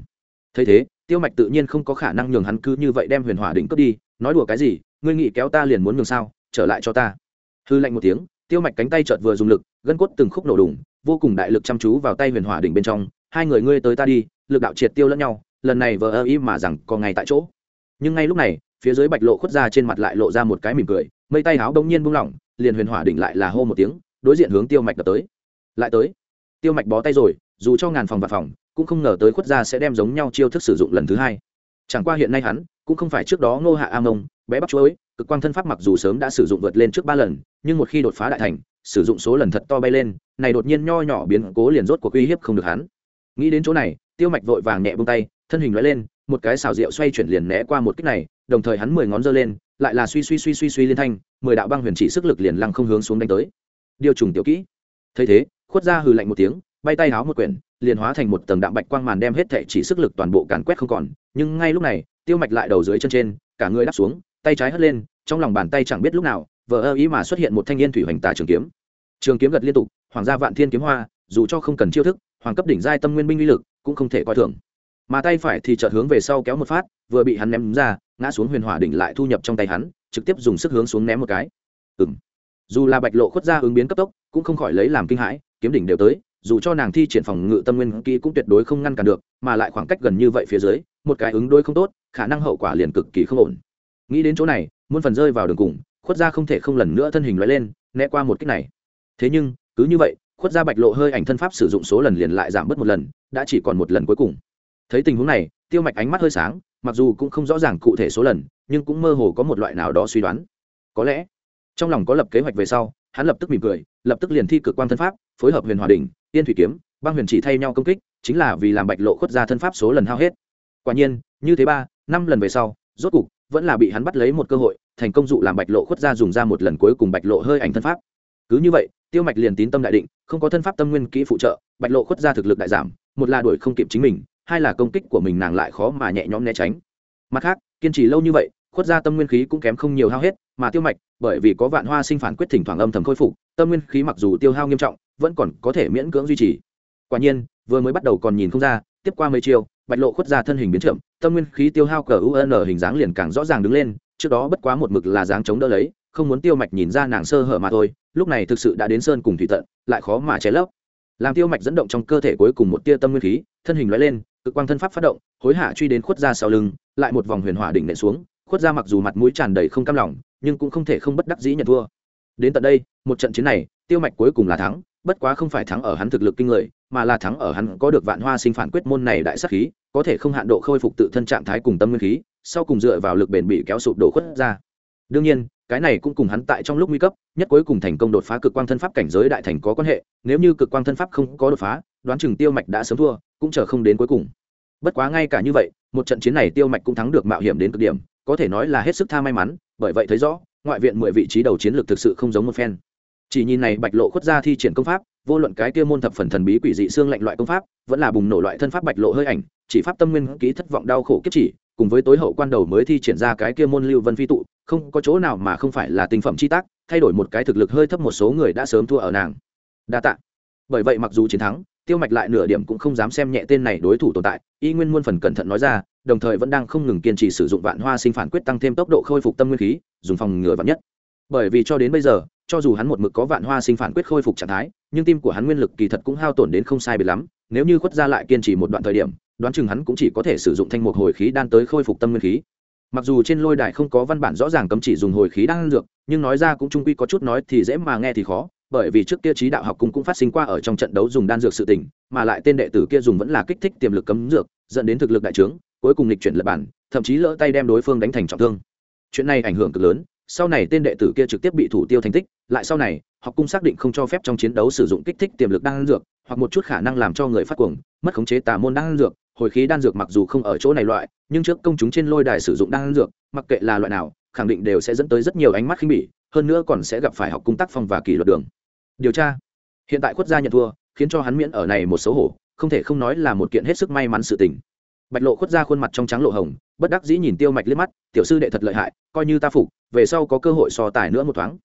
thấy thế, tiêu mạch tự nhiên không có khả năng nhường hắn cứ như vậy đem huyền hỏa đỉnh cướp đi, nói đùa cái gì, ngươi nghĩ kéo ta liền muốn nhường sao, trở lại cho ta. Hư lạnh một tiếng, tiêu mạch cánh tay chợt vừa dùng lực, gân cốt từng khúc nổ đùng, vô cùng đại lực chăm chú vào tay huyền hỏa đỉnh bên trong, hai người ngươi tới ta đi, lực đạo triệt tiêu lẫn nhau, lần này vờ ơ ý mà rằng còn ngay tại chỗ. Nhưng ngay lúc này, phía dưới bạch lộ khuất ra trên mặt lại lộ ra một cái mỉm cười, mây tay áo đông nhiên buông lỏng, liền huyền hỏa đỉnh lại là hô một tiếng, đối diện hướng tiêu mạch đập tới. Lại tới. Tiêu mạch bó tay rồi, dù cho ngàn phòng và phòng cũng không ngờ tới khuất gia sẽ đem giống nhau chiêu thức sử dụng lần thứ hai. Chẳng qua hiện nay hắn cũng không phải trước đó ngô hạ a mông bé bắp chuối, cực quang thân pháp mặc dù sớm đã sử dụng vượt lên trước ba lần, nhưng một khi đột phá đại thành, sử dụng số lần thật to bay lên, này đột nhiên nho nhỏ biến cố liền rốt của uy hiếp không được hắn. Nghĩ đến chỗ này, tiêu mạch vội vàng nhẹ bông tay, thân hình nói lên, một cái xào rượu xoay chuyển liền né qua một kích này, đồng thời hắn mười ngón giơ lên, lại là suy suy suy suy suy liên thanh, mười đạo băng huyền chỉ sức lực liền lăng không hướng xuống đánh tới. Điều trùng tiểu kỹ. Thấy thế, khuất ra hừ lạnh một tiếng, bay tay háo một quyển liền hóa thành một tầng đạm bạch quang màn đem hết thệ chỉ sức lực toàn bộ càn quét không còn. Nhưng ngay lúc này, tiêu mạch lại đầu dưới chân trên, cả người đắp xuống, tay trái hất lên, trong lòng bàn tay chẳng biết lúc nào, vờ ơ ý mà xuất hiện một thanh niên thủy hoành tà trường kiếm. Trường kiếm gật liên tục, hoàng gia vạn thiên kiếm hoa, dù cho không cần chiêu thức, hoàng cấp đỉnh giai tâm nguyên binh uy lực cũng không thể coi thường. Mà tay phải thì chợt hướng về sau kéo một phát, vừa bị hắn ném ra, ngã xuống huyền hỏa đỉnh lại thu nhập trong tay hắn, trực tiếp dùng sức hướng xuống ném một cái. Ừ dù là bạch lộ khuất ra ứng biến cấp tốc, cũng không khỏi lấy làm kinh hãi, kiếm đỉnh đều tới dù cho nàng thi triển phòng ngự tâm nguyên kỹ cũng tuyệt đối không ngăn cản được, mà lại khoảng cách gần như vậy phía dưới, một cái ứng đối không tốt, khả năng hậu quả liền cực kỳ không ổn. Nghĩ đến chỗ này, muôn phần rơi vào đường cùng, khuất ra không thể không lần nữa thân hình loại lên, né qua một cách này. Thế nhưng, cứ như vậy, khuất ra bạch lộ hơi ảnh thân pháp sử dụng số lần liền lại giảm bớt một lần, đã chỉ còn một lần cuối cùng. Thấy tình huống này, tiêu mạch ánh mắt hơi sáng, mặc dù cũng không rõ ràng cụ thể số lần, nhưng cũng mơ hồ có một loại nào đó suy đoán. Có lẽ, trong lòng có lập kế hoạch về sau, hắn lập tức mỉm cười, lập tức liền thi cực quan thân pháp, phối hợp huyền hòa đình tiên thủy kiếm, băng huyền chỉ thay nhau công kích, chính là vì làm bạch lộ khuất ra thân pháp số lần hao hết. Quả nhiên, như thế ba, năm lần về sau, rốt cục, vẫn là bị hắn bắt lấy một cơ hội, thành công dụ làm bạch lộ khuất ra dùng ra một lần cuối cùng bạch lộ hơi ảnh thân pháp. Cứ như vậy, tiêu mạch liền tín tâm đại định, không có thân pháp tâm nguyên kỹ phụ trợ, bạch lộ khuất ra thực lực đại giảm, một là đuổi không kịp chính mình, hai là công kích của mình nàng lại khó mà nhẹ nhõm né tránh. Mặt khác, kiên trì lâu như vậy, khuất ra tâm nguyên khí cũng kém không nhiều hao hết, mà tiêu mạch, bởi vì có vạn hoa sinh phản quyết thỉnh thoảng âm thầm khôi phục, tâm nguyên khí mặc dù tiêu hao nghiêm trọng vẫn còn có thể miễn cưỡng duy trì. Quả nhiên, vừa mới bắt đầu còn nhìn không ra, tiếp qua mấy chiều bạch lộ khuất ra thân hình biến chậm, tâm nguyên khí tiêu hao cờ un hình dáng liền càng rõ ràng đứng lên, trước đó bất quá một mực là dáng chống đỡ lấy, không muốn tiêu mạch nhìn ra nàng sơ hở mà thôi, lúc này thực sự đã đến sơn cùng thủy tận, lại khó mà che lấp. Làm tiêu mạch dẫn động trong cơ thể cuối cùng một tia tâm nguyên khí, thân hình lóe lên, cực quang thân pháp phát động, hối hạ truy đến khuất ra sau lưng, lại một vòng huyền hỏa đỉnh nện xuống, khuất ra mặc dù mặt mũi tràn đầy không cam lòng, nhưng cũng không thể không bất đắc dĩ nhận thua. Đến tận đây, một trận chiến này, tiêu mạch cuối cùng là thắng bất quá không phải thắng ở hắn thực lực kinh người, mà là thắng ở hắn có được vạn hoa sinh phản quyết môn này đại sắc khí, có thể không hạn độ khôi phục tự thân trạng thái cùng tâm nguyên khí, sau cùng dựa vào lực bền bị kéo sụp đổ khuất ra. Đương nhiên, cái này cũng cùng hắn tại trong lúc nguy cấp, nhất cuối cùng thành công đột phá cực quang thân pháp cảnh giới đại thành có quan hệ, nếu như cực quang thân pháp không có đột phá, đoán chừng tiêu mạch đã sớm thua, cũng chờ không đến cuối cùng. Bất quá ngay cả như vậy, một trận chiến này tiêu mạch cũng thắng được mạo hiểm đến cực điểm, có thể nói là hết sức tha may mắn, bởi vậy thấy rõ, ngoại viện mười vị trí đầu chiến lược thực sự không giống một phen chỉ nhìn này bạch lộ khuất ra thi triển công pháp, vô luận cái kia môn thập phần thần bí quỷ dị xương lạnh loại công pháp, vẫn là bùng nổ loại thân pháp bạch lộ hơi ảnh, chỉ pháp tâm nguyên ký thất vọng đau khổ kiếp chỉ, cùng với tối hậu quan đầu mới thi triển ra cái kia môn lưu vân phi tụ, không có chỗ nào mà không phải là tinh phẩm chi tác, thay đổi một cái thực lực hơi thấp một số người đã sớm thua ở nàng. Đa tạ. Bởi vậy mặc dù chiến thắng, tiêu mạch lại nửa điểm cũng không dám xem nhẹ tên này đối thủ tồn tại, y nguyên muôn phần cẩn thận nói ra, đồng thời vẫn đang không ngừng kiên trì sử dụng vạn hoa sinh phản quyết tăng thêm tốc độ khôi phục tâm nguyên khí, dùng phòng ngừa vạn nhất. Bởi vì cho đến bây giờ cho dù hắn một mực có vạn hoa sinh phản quyết khôi phục trạng thái, nhưng tim của hắn nguyên lực kỳ thật cũng hao tổn đến không sai biệt lắm, nếu như khuất ra lại kiên trì một đoạn thời điểm, đoán chừng hắn cũng chỉ có thể sử dụng thanh một hồi khí đan tới khôi phục tâm nguyên khí. Mặc dù trên lôi đài không có văn bản rõ ràng cấm chỉ dùng hồi khí đan dược, nhưng nói ra cũng trung quy có chút nói thì dễ mà nghe thì khó, bởi vì trước kia trí đạo học cung cũng phát sinh qua ở trong trận đấu dùng đan dược sự tình, mà lại tên đệ tử kia dùng vẫn là kích thích tiềm lực cấm dược, dẫn đến thực lực đại trướng, cuối cùng lịch chuyển lập bản, thậm chí lỡ tay đem đối phương đánh thành trọng thương. Chuyện này ảnh hưởng cực lớn sau này tên đệ tử kia trực tiếp bị thủ tiêu thành tích, lại sau này, học cung xác định không cho phép trong chiến đấu sử dụng kích thích tiềm lực đan dược, hoặc một chút khả năng làm cho người phát cuồng, mất khống chế tà môn đan dược, hồi khí đan dược mặc dù không ở chỗ này loại, nhưng trước công chúng trên lôi đài sử dụng đan dược, mặc kệ là loại nào, khẳng định đều sẽ dẫn tới rất nhiều ánh mắt khinh bỉ, hơn nữa còn sẽ gặp phải học cung tác phong và kỷ luật đường. Điều tra. Hiện tại quốc gia nhận thua, khiến cho hắn miễn ở này một xấu hổ, không thể không nói là một kiện hết sức may mắn sự tình bạch lộ khuất ra khuôn mặt trong trắng lộ hồng, bất đắc dĩ nhìn tiêu mạch liếc mắt, tiểu sư đệ thật lợi hại, coi như ta phục, về sau có cơ hội so tài nữa một thoáng.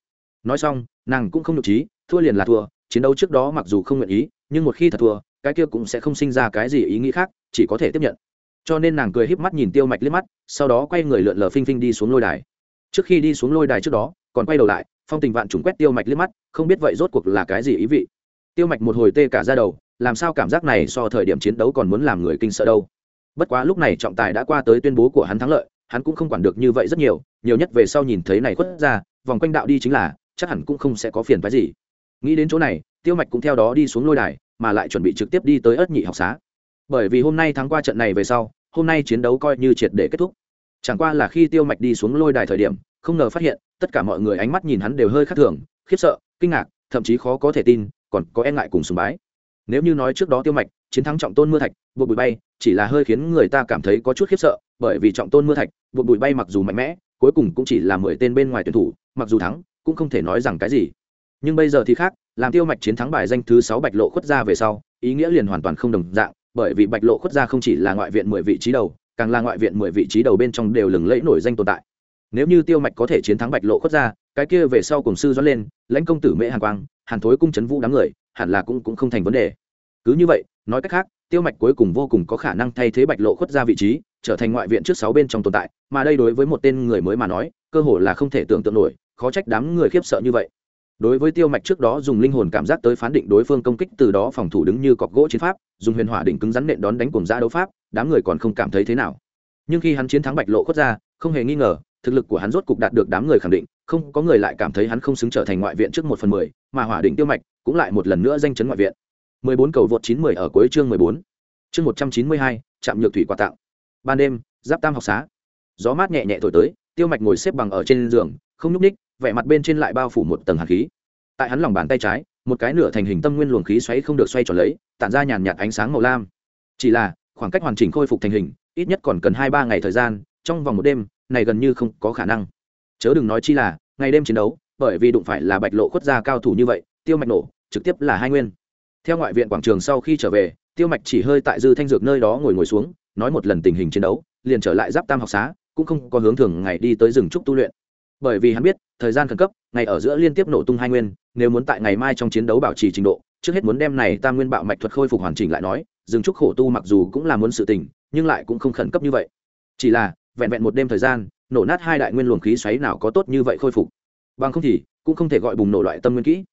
Nói xong, nàng cũng không nhục trí, thua liền là thua, chiến đấu trước đó mặc dù không nguyện ý, nhưng một khi thật thua, cái kia cũng sẽ không sinh ra cái gì ý nghĩ khác, chỉ có thể tiếp nhận. Cho nên nàng cười híp mắt nhìn tiêu mạch liếc mắt, sau đó quay người lượn lờ phinh phinh đi xuống lôi đài. Trước khi đi xuống lôi đài trước đó, còn quay đầu lại, phong tình vạn trùng quét tiêu mạch liếc mắt, không biết vậy rốt cuộc là cái gì ý vị. Tiêu mạch một hồi tê cả ra đầu, làm sao cảm giác này so thời điểm chiến đấu còn muốn làm người kinh sợ đâu bất quá lúc này trọng tài đã qua tới tuyên bố của hắn thắng lợi, hắn cũng không quản được như vậy rất nhiều nhiều nhất về sau nhìn thấy này khuất ra, vòng quanh đạo đi chính là, chắc hẳn cũng không sẽ có phiền phái gì. Nghĩ đến chỗ này, tiêu mạch cũng theo đó đi xuống lôi đài, mà lại chuẩn bị trực tiếp đi tới ất nhị học xá. Bởi vì hôm nay thắng qua trận này về sau, hôm nay chiến đấu coi như triệt để kết thúc. Chẳng qua là khi tiêu mạch đi xuống lôi đài thời điểm, không ngờ phát hiện, tất cả mọi người ánh mắt nhìn hắn đều hơi khác thường, khiếp sợ, kinh ngạc, thậm chí khó có thể tin, còn có e ngại cùng sùng bái. Nếu như nói trước đó tiêu mạch, chiến thắng trọng tôn mưa thạch buộc bụi bay chỉ là hơi khiến người ta cảm thấy có chút khiếp sợ, bởi vì trọng tôn mưa thạch, buộc bụi bay mặc dù mạnh mẽ, cuối cùng cũng chỉ là mười tên bên ngoài tuyển thủ, mặc dù thắng, cũng không thể nói rằng cái gì. Nhưng bây giờ thì khác, làm tiêu mạch chiến thắng bài danh thứ sáu bạch lộ khuất ra về sau, ý nghĩa liền hoàn toàn không đồng dạng, bởi vì bạch lộ khuất ra không chỉ là ngoại viện mười vị trí đầu, càng là ngoại viện mười vị trí đầu bên trong đều lừng lẫy nổi danh tồn tại. Nếu như tiêu mạch có thể chiến thắng bạch lộ khuất ra cái kia về sau cùng sư doãn lên, lãnh công tử mễ hàn quang, hàn thối cung c vũ đám người, hẳn là cũng cũng không thành vấn đề. Cứ như vậy, nói cách khác tiêu mạch cuối cùng vô cùng có khả năng thay thế bạch lộ khuất ra vị trí, trở thành ngoại viện trước sáu bên trong tồn tại, mà đây đối với một tên người mới mà nói, cơ hội là không thể tưởng tượng nổi, khó trách đám người khiếp sợ như vậy. Đối với tiêu mạch trước đó dùng linh hồn cảm giác tới phán định đối phương công kích, từ đó phòng thủ đứng như cọc gỗ chiến pháp, dùng huyền hỏa đỉnh cứng rắn nện đón đánh cùng ra đấu pháp, đám người còn không cảm thấy thế nào. Nhưng khi hắn chiến thắng bạch lộ khuất ra, không hề nghi ngờ, thực lực của hắn rốt cục đạt được đám người khẳng định, không có người lại cảm thấy hắn không xứng trở thành ngoại viện trước một phần mười, mà hỏa định tiêu mạch cũng lại một lần nữa danh chấn ngoại viện. 14 cầu vượt 90 ở cuối chương 14. Chương 192, chạm nhược thủy quà tặng. Ban đêm, giáp tam học xá. Gió mát nhẹ nhẹ thổi tới, Tiêu Mạch ngồi xếp bằng ở trên giường, không nhúc nhích, vẻ mặt bên trên lại bao phủ một tầng hàn khí. Tại hắn lòng bàn tay trái, một cái nửa thành hình tâm nguyên luồng khí xoáy không được xoay tròn lấy, tản ra nhàn nhạt ánh sáng màu lam. Chỉ là, khoảng cách hoàn chỉnh khôi phục thành hình, ít nhất còn cần 2 3 ngày thời gian, trong vòng một đêm, này gần như không có khả năng. Chớ đừng nói chi là, ngày đêm chiến đấu, bởi vì đụng phải là Bạch Lộ khuất gia cao thủ như vậy, Tiêu Mạch nổ, trực tiếp là hai nguyên theo ngoại viện quảng trường sau khi trở về, tiêu mạch chỉ hơi tại dư thanh dược nơi đó ngồi ngồi xuống, nói một lần tình hình chiến đấu, liền trở lại giáp tam học xá, cũng không có hướng thường ngày đi tới rừng trúc tu luyện. Bởi vì hắn biết, thời gian khẩn cấp, ngày ở giữa liên tiếp nổ tung hai nguyên, nếu muốn tại ngày mai trong chiến đấu bảo trì trình độ, trước hết muốn đem này tam nguyên bạo mạch thuật khôi phục hoàn chỉnh lại nói, rừng trúc khổ tu mặc dù cũng là muốn sự tình, nhưng lại cũng không khẩn cấp như vậy. Chỉ là, vẹn vẹn một đêm thời gian, nổ nát hai đại nguyên luồng khí xoáy nào có tốt như vậy khôi phục. Bằng không thì, cũng không thể gọi bùng nổ loại tâm nguyên kỹ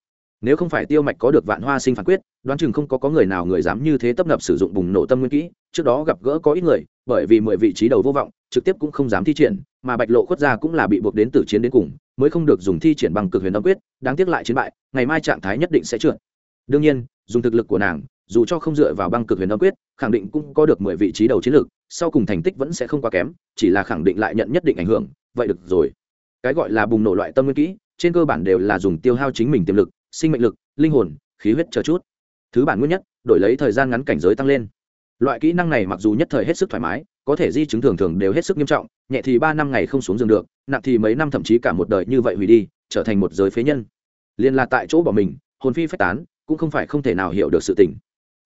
nếu không phải tiêu mạch có được vạn hoa sinh phản quyết, đoán chừng không có có người nào người dám như thế tấp nập sử dụng bùng nổ tâm nguyên kỹ. Trước đó gặp gỡ có ít người, bởi vì mười vị trí đầu vô vọng, trực tiếp cũng không dám thi triển, mà bạch lộ khuất ra cũng là bị buộc đến tử chiến đến cùng, mới không được dùng thi triển bằng cực huyền tâm quyết, đáng tiếc lại chiến bại, ngày mai trạng thái nhất định sẽ trượt. Đương nhiên, dùng thực lực của nàng, dù cho không dựa vào băng cực huyền âm quyết, khẳng định cũng có được mười vị trí đầu chiến lược, sau cùng thành tích vẫn sẽ không quá kém, chỉ là khẳng định lại nhận nhất định ảnh hưởng, vậy được rồi. Cái gọi là bùng nổ loại tâm nguyên kỹ, trên cơ bản đều là dùng tiêu hao chính mình tiềm lực sinh mệnh lực, linh hồn, khí huyết chờ chút. Thứ bản nguyên nhất, đổi lấy thời gian ngắn cảnh giới tăng lên. Loại kỹ năng này mặc dù nhất thời hết sức thoải mái, có thể di chứng thường thường đều hết sức nghiêm trọng, nhẹ thì ba năm ngày không xuống giường được, nặng thì mấy năm thậm chí cả một đời như vậy hủy đi, trở thành một giới phế nhân. Liên là tại chỗ bỏ mình, hồn phi phách tán, cũng không phải không thể nào hiểu được sự tình.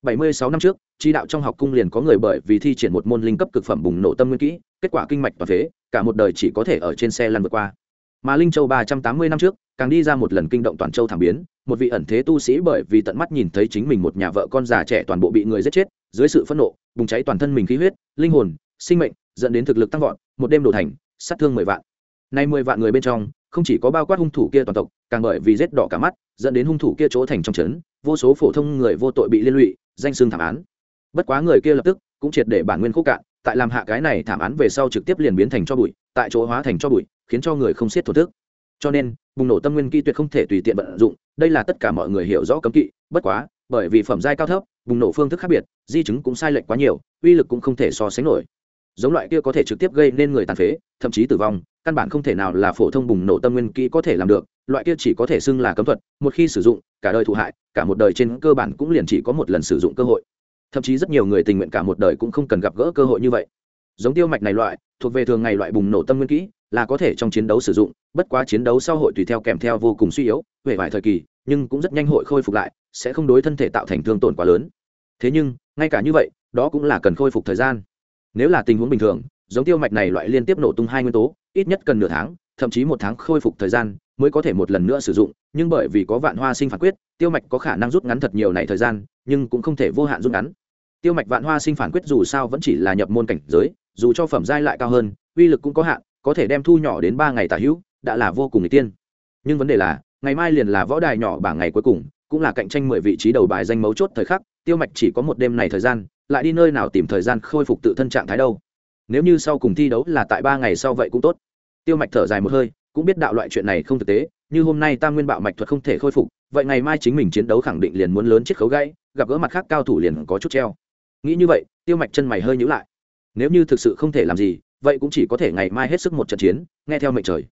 76 năm trước, chi đạo trong học cung liền có người bởi vì thi triển một môn linh cấp cực phẩm bùng nổ tâm nguyên kỹ, kết quả kinh mạch và phế, cả một đời chỉ có thể ở trên xe lăn vượt qua mà linh châu 380 năm trước, càng đi ra một lần kinh động toàn châu thảm biến, một vị ẩn thế tu sĩ bởi vì tận mắt nhìn thấy chính mình một nhà vợ con già trẻ toàn bộ bị người giết chết, dưới sự phẫn nộ, bùng cháy toàn thân mình khí huyết, linh hồn, sinh mệnh, dẫn đến thực lực tăng vọt, một đêm đổ thành, sát thương mười vạn. Nay mười vạn người bên trong, không chỉ có bao quát hung thủ kia toàn tộc, càng bởi vì rết đỏ cả mắt, dẫn đến hung thủ kia chỗ thành trong trấn, vô số phổ thông người vô tội bị liên lụy, danh xương thảm án. Bất quá người kia lập tức cũng triệt để bản nguyên khúc cạn, tại làm hạ cái này thảm án về sau trực tiếp liền biến thành cho bụi, tại chỗ hóa thành cho bụi khiến cho người không siết thổ thức. Cho nên, bùng nổ tâm nguyên kỹ tuyệt không thể tùy tiện vận dụng, đây là tất cả mọi người hiểu rõ cấm kỵ, bất quá, bởi vì phẩm giai cao thấp, bùng nổ phương thức khác biệt, di chứng cũng sai lệch quá nhiều, uy lực cũng không thể so sánh nổi. Giống loại kia có thể trực tiếp gây nên người tàn phế, thậm chí tử vong, căn bản không thể nào là phổ thông bùng nổ tâm nguyên kỹ có thể làm được, loại kia chỉ có thể xưng là cấm thuật, một khi sử dụng, cả đời thụ hại, cả một đời trên cơ bản cũng liền chỉ có một lần sử dụng cơ hội. Thậm chí rất nhiều người tình nguyện cả một đời cũng không cần gặp gỡ cơ hội như vậy. Giống tiêu mạch này loại, thuộc về thường ngày loại bùng nổ tâm nguyên kỹ là có thể trong chiến đấu sử dụng, bất quá chiến đấu sau hội tùy theo kèm theo vô cùng suy yếu về vài thời kỳ, nhưng cũng rất nhanh hội khôi phục lại, sẽ không đối thân thể tạo thành thương tổn quá lớn. Thế nhưng, ngay cả như vậy, đó cũng là cần khôi phục thời gian. Nếu là tình huống bình thường, giống tiêu mạch này loại liên tiếp nổ tung hai nguyên tố, ít nhất cần nửa tháng, thậm chí một tháng khôi phục thời gian mới có thể một lần nữa sử dụng, nhưng bởi vì có vạn hoa sinh phản quyết, tiêu mạch có khả năng rút ngắn thật nhiều này thời gian, nhưng cũng không thể vô hạn rút ngắn. Tiêu mạch vạn hoa sinh phản quyết dù sao vẫn chỉ là nhập môn cảnh giới, dù cho phẩm giai lại cao hơn, uy lực cũng có hạn có thể đem thu nhỏ đến ba ngày tả hữu, đã là vô cùng n tiên. Nhưng vấn đề là, ngày mai liền là võ đài nhỏ bảng ngày cuối cùng, cũng là cạnh tranh mười vị trí đầu bài danh mấu chốt thời khắc, tiêu mạch chỉ có một đêm này thời gian, lại đi nơi nào tìm thời gian khôi phục tự thân trạng thái đâu. Nếu như sau cùng thi đấu là tại ba ngày sau vậy cũng tốt. Tiêu mạch thở dài một hơi, cũng biết đạo loại chuyện này không thực tế, như hôm nay tam nguyên bạo mạch thuật không thể khôi phục, vậy ngày mai chính mình chiến đấu khẳng định liền muốn lớn chiếc khấu gãy, gặp gỡ mặt khác cao thủ liền có chút treo. Nghĩ như vậy, tiêu mạch chân mày hơi nhữ lại. Nếu như thực sự không thể làm gì vậy cũng chỉ có thể ngày mai hết sức một trận chiến, nghe theo mệnh trời.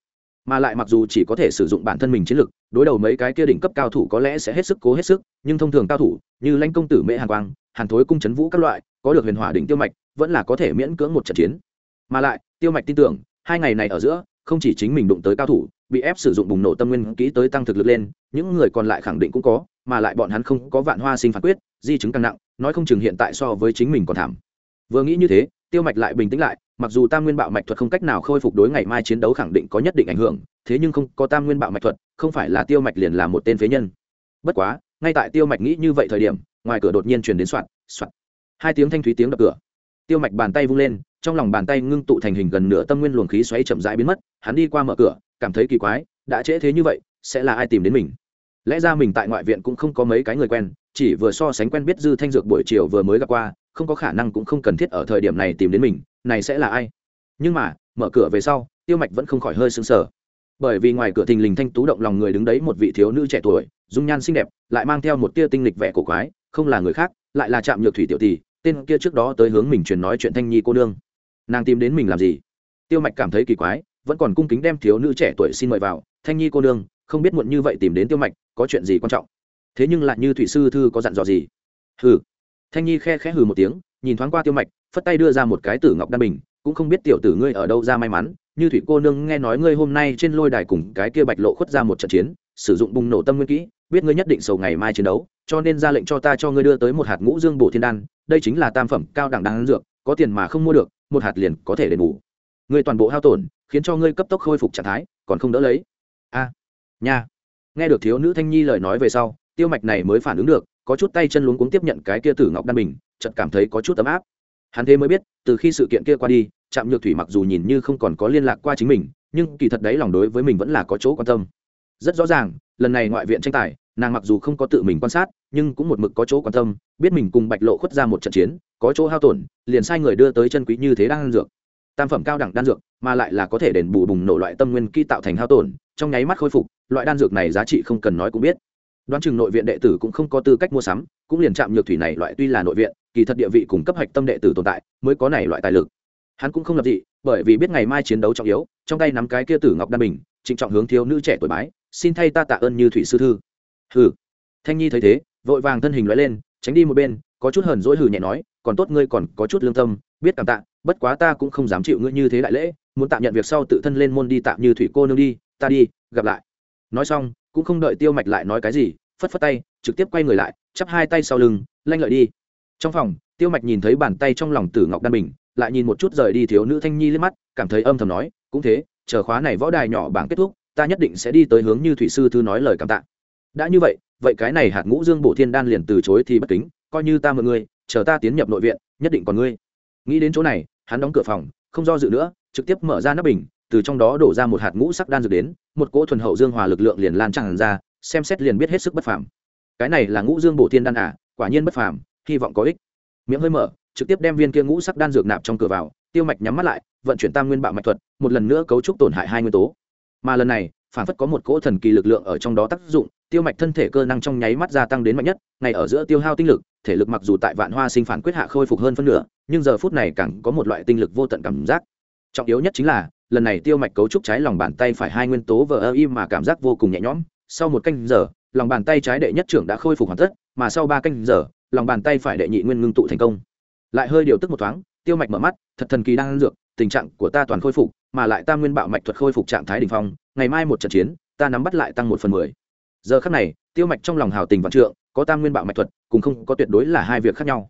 Mà lại mặc dù chỉ có thể sử dụng bản thân mình chiến lực, đối đầu mấy cái kia đỉnh cấp cao thủ có lẽ sẽ hết sức cố hết sức, nhưng thông thường cao thủ, như lãnh công tử mễ hàn quang, hàn thối cung c vũ các loại, có được huyền hỏa đỉnh tiêu mạch, vẫn là có thể miễn cưỡng một trận chiến. Mà lại, tiêu mạch tin tưởng, hai ngày này ở giữa, không chỉ chính mình đụng tới cao thủ, bị ép sử dụng bùng nổ tâm nguyên kỹ tới tăng thực lực lên, những người còn lại khẳng định cũng có, mà lại bọn hắn không có vạn hoa sinh phản quyết, di chứng càng nặng, nói không chừng hiện tại so với chính mình còn thảm. Vừa nghĩ như thế, tiêu mạch lại bình tĩnh lại mặc dù tam nguyên bạo mạch thuật không cách nào khôi phục đối ngày mai chiến đấu khẳng định có nhất định ảnh hưởng, thế nhưng không, có tam nguyên bạo mạch thuật, không phải là tiêu mạch liền là một tên phế nhân. Bất quá, ngay tại tiêu mạch nghĩ như vậy thời điểm, ngoài cửa đột nhiên truyền đến soạn soạn hai tiếng thanh thúy tiếng đập cửa. Tiêu mạch bàn tay vung lên, trong lòng bàn tay ngưng tụ thành hình gần nửa tâm nguyên luồng khí xoáy chậm rãi biến mất, hắn đi qua mở cửa, cảm thấy kỳ quái, đã trễ thế như vậy, sẽ là ai tìm đến mình? Lẽ ra mình tại ngoại viện cũng không có mấy cái người quen, chỉ vừa so sánh quen biết dư thanh dược buổi chiều vừa mới gặp qua, không có khả năng cũng không cần thiết ở thời điểm này tìm đến mình này sẽ là ai? Nhưng mà, mở cửa về sau, tiêu mạch vẫn không khỏi hơi sững sờ. Bởi vì ngoài cửa thình lình thanh tú động lòng người đứng đấy một vị thiếu nữ trẻ tuổi, dung nhan xinh đẹp, lại mang theo một tia tinh lịch vẻ cổ quái, không là người khác, lại là trạm nhược thủy tiểu tỷ, tên kia trước đó tới hướng mình truyền nói chuyện thanh nhi cô nương. Nàng tìm đến mình làm gì? Tiêu mạch cảm thấy kỳ quái, vẫn còn cung kính đem thiếu nữ trẻ tuổi xin mời vào, thanh nhi cô nương, không biết muộn như vậy tìm đến tiêu mạch, có chuyện gì quan trọng? Thế nhưng lại như thủy sư thư có dặn dò gì? Hừ. Thanh nhi khe khẽ hừ một tiếng, nhìn thoáng qua tiêu mạch phất tay đưa ra một cái tử ngọc đan bình, cũng không biết tiểu tử ngươi ở đâu ra may mắn, như thủy cô nương nghe nói ngươi hôm nay trên lôi đài cùng cái kia bạch lộ khuất ra một trận chiến, sử dụng bùng nổ tâm nguyên kỹ, biết ngươi nhất định sầu ngày mai chiến đấu, cho nên ra lệnh cho ta cho ngươi đưa tới một hạt ngũ dương bổ thiên đan, đây chính là tam phẩm cao đẳng đan dược, có tiền mà không mua được, một hạt liền có thể đền bù. Ngươi toàn bộ hao tổn, khiến cho ngươi cấp tốc khôi phục trạng thái, còn không đỡ lấy. A, nha. Nghe được thiếu nữ thanh nhi lời nói về sau, tiêu mạch này mới phản ứng được, có chút tay chân luống cuống tiếp nhận cái kia tử ngọc đan bình, chợt cảm thấy có chút ấm áp hắn thế mới biết, từ khi sự kiện kia qua đi, trạm nhược thủy mặc dù nhìn như không còn có liên lạc qua chính mình, nhưng kỳ thật đấy lòng đối với mình vẫn là có chỗ quan tâm. Rất rõ ràng, lần này ngoại viện tranh tài, nàng mặc dù không có tự mình quan sát, nhưng cũng một mực có chỗ quan tâm, biết mình cùng bạch lộ khuất ra một trận chiến, có chỗ hao tổn, liền sai người đưa tới chân quý như thế đan dược. Tam phẩm cao đẳng đan dược, mà lại là có thể đền bù bùng nổ loại tâm nguyên kỹ tạo thành hao tổn, trong nháy mắt khôi phục, loại đan dược này giá trị không cần nói cũng biết đoán chừng nội viện đệ tử cũng không có tư cách mua sắm, cũng liền chạm nhược thủy này loại tuy là nội viện, kỳ thật địa vị cùng cấp hạch tâm đệ tử tồn tại, mới có này loại tài lực. Hắn cũng không lập dị, bởi vì biết ngày mai chiến đấu trọng yếu, trong tay nắm cái kia tử ngọc đan bình, trịnh trọng hướng thiếu nữ trẻ tuổi bái, xin thay ta tạ ơn như thủy sư thư. Hừ. Thanh nhi thấy thế, vội vàng thân hình loại lên, tránh đi một bên, có chút hờn dỗi hừ nhẹ nói, còn tốt ngươi còn có chút lương tâm, biết cảm tạ, bất quá ta cũng không dám chịu ngươi như thế đại lễ, muốn tạm nhận việc sau tự thân lên môn đi tạm như thủy cô nương đi, ta đi, gặp lại. Nói xong cũng không đợi tiêu mạch lại nói cái gì, phất phất tay, trực tiếp quay người lại, chắp hai tay sau lưng, lanh lợi đi. Trong phòng, tiêu mạch nhìn thấy bàn tay trong lòng tử ngọc đan bình, lại nhìn một chút rời đi thiếu nữ thanh nhi lên mắt, cảm thấy âm thầm nói, cũng thế, chờ khóa này võ đài nhỏ bảng kết thúc, ta nhất định sẽ đi tới hướng như thủy sư thư nói lời cảm tạ. Đã như vậy vậy cái này hạt ngũ dương bổ thiên đan liền từ chối thì bất kính, coi như ta mượn ngươi, chờ ta tiến nhập nội viện, nhất định còn ngươi. Nghĩ đến chỗ này, hắn đóng cửa phòng, không do dự nữa, trực tiếp mở ra nắp bình từ trong đó đổ ra một hạt ngũ sắc đan dược đến, một cỗ thuần hậu dương hòa lực lượng liền lan tràn ra, xem xét liền biết hết sức bất phàm. Cái này là ngũ dương bổ thiên đan à quả nhiên bất phàm, hy vọng có ích. Miệng hơi mở, trực tiếp đem viên kia ngũ sắc đan dược nạp trong cửa vào, tiêu mạch nhắm mắt lại, vận chuyển tam nguyên bạo mạch thuật, một lần nữa cấu trúc tổn hại hai nguyên tố. Mà lần này, phản phất có một cỗ thần kỳ lực lượng ở trong đó tác dụng, tiêu mạch thân thể cơ năng trong nháy mắt gia tăng đến mạnh nhất, ngay ở giữa tiêu hao tinh lực, thể lực mặc dù tại vạn hoa sinh phản quyết hạ khôi phục hơn phân nửa, nhưng giờ phút này càng có một loại tinh lực vô tận cảm giác. Trọng yếu nhất chính là lần này tiêu mạch cấu trúc trái lòng bàn tay phải hai nguyên tố vờ ơ im mà cảm giác vô cùng nhẹ nhõm. Sau một canh giờ, lòng bàn tay trái đệ nhất trưởng đã khôi phục hoàn tất, mà sau ba canh giờ, lòng bàn tay phải đệ nhị nguyên ngưng tụ thành công. Lại hơi điều tức một thoáng, tiêu mạch mở mắt, thật thần kỳ đang dược, tình trạng của ta toàn khôi phục, mà lại ta nguyên bạo mạch thuật khôi phục trạng thái đỉnh phong, ngày mai một trận chiến, ta nắm bắt lại tăng một phần mười. Giờ khắc này, tiêu mạch trong lòng hào tình vạn trượng, có tam nguyên bạo mạch thuật, cùng không có tuyệt đối là hai việc khác nhau.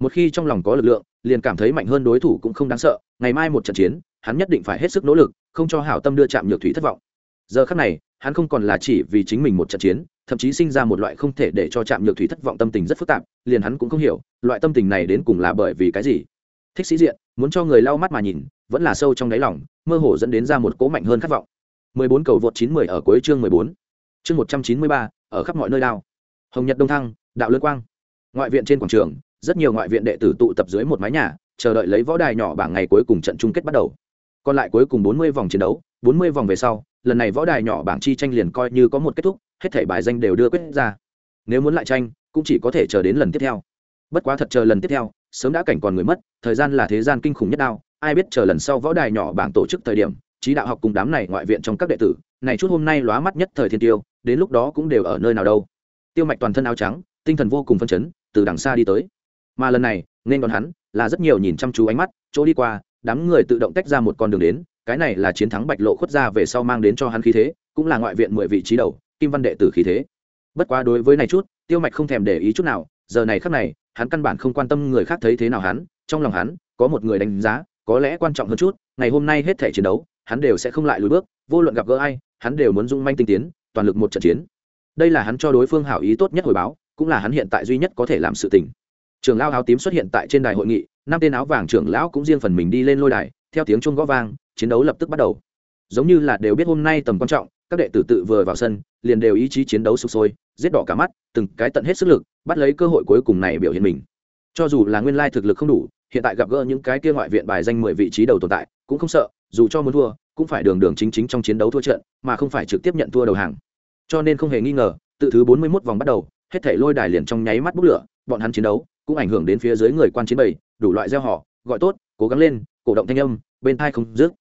Một khi trong lòng có lực lượng, liền cảm thấy mạnh hơn đối thủ cũng không đáng sợ, ngày mai một trận chiến hắn nhất định phải hết sức nỗ lực không cho hảo tâm đưa chạm nhược thủy thất vọng giờ khắc này hắn không còn là chỉ vì chính mình một trận chiến thậm chí sinh ra một loại không thể để cho chạm nhược thủy thất vọng tâm tình rất phức tạp liền hắn cũng không hiểu loại tâm tình này đến cùng là bởi vì cái gì thích sĩ diện muốn cho người lau mắt mà nhìn vẫn là sâu trong đáy lòng mơ hồ dẫn đến ra một cố mạnh hơn khát vọng 14 cầu vượt 90 ở cuối chương 14. Chương 193, ở khắp mọi nơi đao. Hồng Nhật Đông Thăng, đạo lươn quang. Ngoại viện trên quảng trường, rất nhiều ngoại viện đệ tử tụ tập dưới một mái nhà, chờ đợi lấy võ đài nhỏ bảng ngày cuối cùng trận chung kết bắt đầu. Còn lại cuối cùng 40 vòng chiến đấu, 40 vòng về sau, lần này võ đài nhỏ bảng chi tranh liền coi như có một kết thúc, hết thảy bài danh đều đưa quyết ra. Nếu muốn lại tranh, cũng chỉ có thể chờ đến lần tiếp theo. Bất quá thật chờ lần tiếp theo, sớm đã cảnh còn người mất, thời gian là thế gian kinh khủng nhất đao, ai biết chờ lần sau võ đài nhỏ bảng tổ chức thời điểm, trí đạo học cùng đám này ngoại viện trong các đệ tử này chút hôm nay lóa mắt nhất thời thiên tiêu đến lúc đó cũng đều ở nơi nào đâu tiêu mạch toàn thân áo trắng tinh thần vô cùng phân chấn từ đằng xa đi tới mà lần này nên còn hắn là rất nhiều nhìn chăm chú ánh mắt chỗ đi qua đám người tự động tách ra một con đường đến, cái này là chiến thắng bạch lộ khuất ra về sau mang đến cho hắn khí thế, cũng là ngoại viện mười vị trí đầu, kim văn đệ tử khí thế. Bất quá đối với này chút, tiêu mạch không thèm để ý chút nào, giờ này khắc này, hắn căn bản không quan tâm người khác thấy thế nào hắn, trong lòng hắn, có một người đánh giá, có lẽ quan trọng hơn chút, ngày hôm nay hết thể chiến đấu, hắn đều sẽ không lại lùi bước, vô luận gặp gỡ ai, hắn đều muốn dung manh tinh tiến, toàn lực một trận chiến. Đây là hắn cho đối phương hảo ý tốt nhất hồi báo, cũng là hắn hiện tại duy nhất có thể làm sự tình trưởng lao áo tím xuất hiện tại trên đài hội nghị, năm tên áo vàng trưởng lão cũng riêng phần mình đi lên lôi đài, theo tiếng chuông gõ vang, chiến đấu lập tức bắt đầu. Giống như là đều biết hôm nay tầm quan trọng, các đệ tử tự vừa vào sân, liền đều ý chí chiến đấu sục sôi, giết đỏ cả mắt, từng cái tận hết sức lực, bắt lấy cơ hội cuối cùng này biểu hiện mình. Cho dù là nguyên lai thực lực không đủ, hiện tại gặp gỡ những cái kia ngoại viện bài danh mười vị trí đầu tồn tại, cũng không sợ, dù cho muốn thua, cũng phải đường đường chính chính trong chiến đấu thua trận, mà không phải trực tiếp nhận thua đầu hàng. Cho nên không hề nghi ngờ, tự thứ bốn mươi 41 vòng bắt đầu, hết thảy lôi đài liền trong nháy mắt bốc lửa, bọn hắn chiến đấu cũng ảnh hưởng đến phía dưới người quan chiến bầy, đủ loại gieo họ, gọi tốt, cố gắng lên, cổ động thanh âm, bên thai không dứt.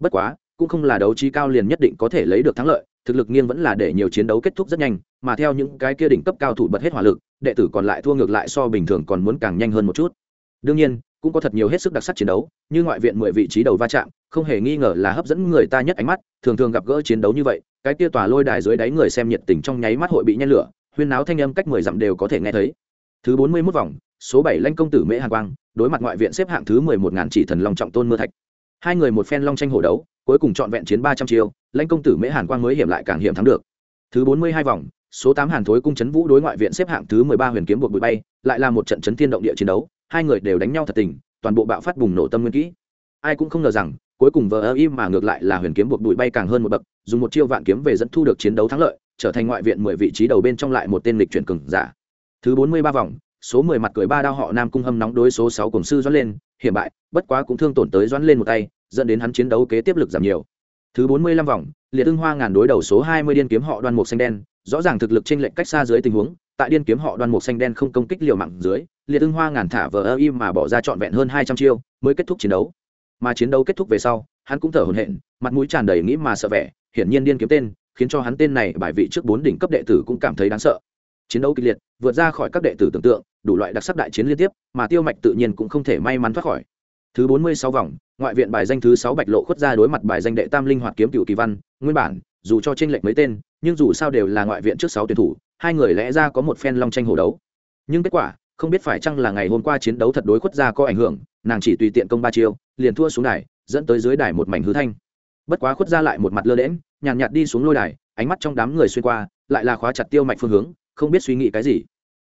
Bất quá, cũng không là đấu trí cao liền nhất định có thể lấy được thắng lợi, thực lực nghiêng vẫn là để nhiều chiến đấu kết thúc rất nhanh, mà theo những cái kia đỉnh cấp cao thủ bật hết hỏa lực, đệ tử còn lại thua ngược lại so bình thường còn muốn càng nhanh hơn một chút. Đương nhiên, cũng có thật nhiều hết sức đặc sắc chiến đấu, như ngoại viện mười vị trí đầu va chạm, không hề nghi ngờ là hấp dẫn người ta nhất ánh mắt, thường thường gặp gỡ chiến đấu như vậy, cái kia tòa lôi đài dưới đáy người xem nhiệt tình trong nháy mắt hội bị nhen lửa, huyên náo thanh âm cách mười dặm đều có thể nghe thấy thứ bốn mươi mốt vòng, số bảy lanh công tử mễ hàn quang, đối mặt ngoại viện xếp hạng thứ mười một ngàn chỉ thần long trọng tôn mưa thạch. Hai người một phen long tranh hổ đấu, cuối cùng chọn vẹn chiến ba trăm chiêu, lãnh công tử mễ hàn quang mới hiểm lại càng hiểm thắng được. Thứ bốn mươi hai vòng, số tám hàn thối cung chấn vũ đối ngoại viện xếp hạng thứ mười ba huyền kiếm buộc bụi bay, lại là một trận chấn thiên động địa chiến đấu, hai người đều đánh nhau thật tình, toàn bộ bạo phát bùng nổ tâm nguyên kỹ. Ai cũng không ngờ rằng, cuối cùng vờ ơ im mà ngược lại là huyền kiếm buộc bụi bay càng hơn một bậc, dùng một chiêu vạn kiếm về dẫn thu được chiến đấu thắng lợi, trở thành ngoại viện mười vị trí đầu bên trong lại một tên lịch chuyển cừng giả thứ bốn mươi ba vòng, số mười mặt cười ba đao họ nam cung hâm nóng đối số sáu cổng sư doãn lên, hiểm bại, bất quá cũng thương tổn tới doãn lên một tay, dẫn đến hắn chiến đấu kế tiếp lực giảm nhiều. Thứ bốn mươi lăm vòng, liệt ưng hoa ngàn đối đầu số hai mươi điên kiếm họ đoan mục xanh đen, rõ ràng thực lực trên lệnh cách xa dưới tình huống, tại điên kiếm họ đoan mục xanh đen không công kích liều mạng dưới, liệt ưng hoa ngàn thả vờ ơ im mà bỏ ra trọn vẹn hơn hai trăm chiêu, mới kết thúc chiến đấu. Mà chiến đấu kết thúc về sau, hắn cũng thở hổn hển, mặt mũi tràn đầy nghĩ mà sợ vẻ, hiển nhiên điên kiếm tên, khiến cho hắn tên này bài vị trước bốn đỉnh cấp đệ tử cũng cảm thấy đáng sợ chiến đấu kịch liệt, vượt ra khỏi các đệ tử tưởng tượng, đủ loại đặc sắc đại chiến liên tiếp, mà tiêu mạch tự nhiên cũng không thể may mắn thoát khỏi. Thứ bốn mươi sáu vòng, ngoại viện bài danh thứ sáu bạch lộ khuất ra đối mặt bài danh đệ tam linh hoạt kiếm cựu kỳ văn, nguyên bản, dù cho tranh lệch mấy tên, nhưng dù sao đều là ngoại viện trước sáu tuyển thủ, hai người lẽ ra có một phen long tranh hổ đấu. Nhưng kết quả, không biết phải chăng là ngày hôm qua chiến đấu thật đối khuất ra có ảnh hưởng, nàng chỉ tùy tiện công ba chiêu, liền thua xuống đài, dẫn tới dưới đài một mảnh hư thanh. Bất quá khuất ra lại một mặt lơ lễm nhàn nhạt đi xuống lôi đài ánh mắt trong đám người xuyên qua, lại là khóa chặt tiêu mạch phương hướng, không biết suy nghĩ cái gì.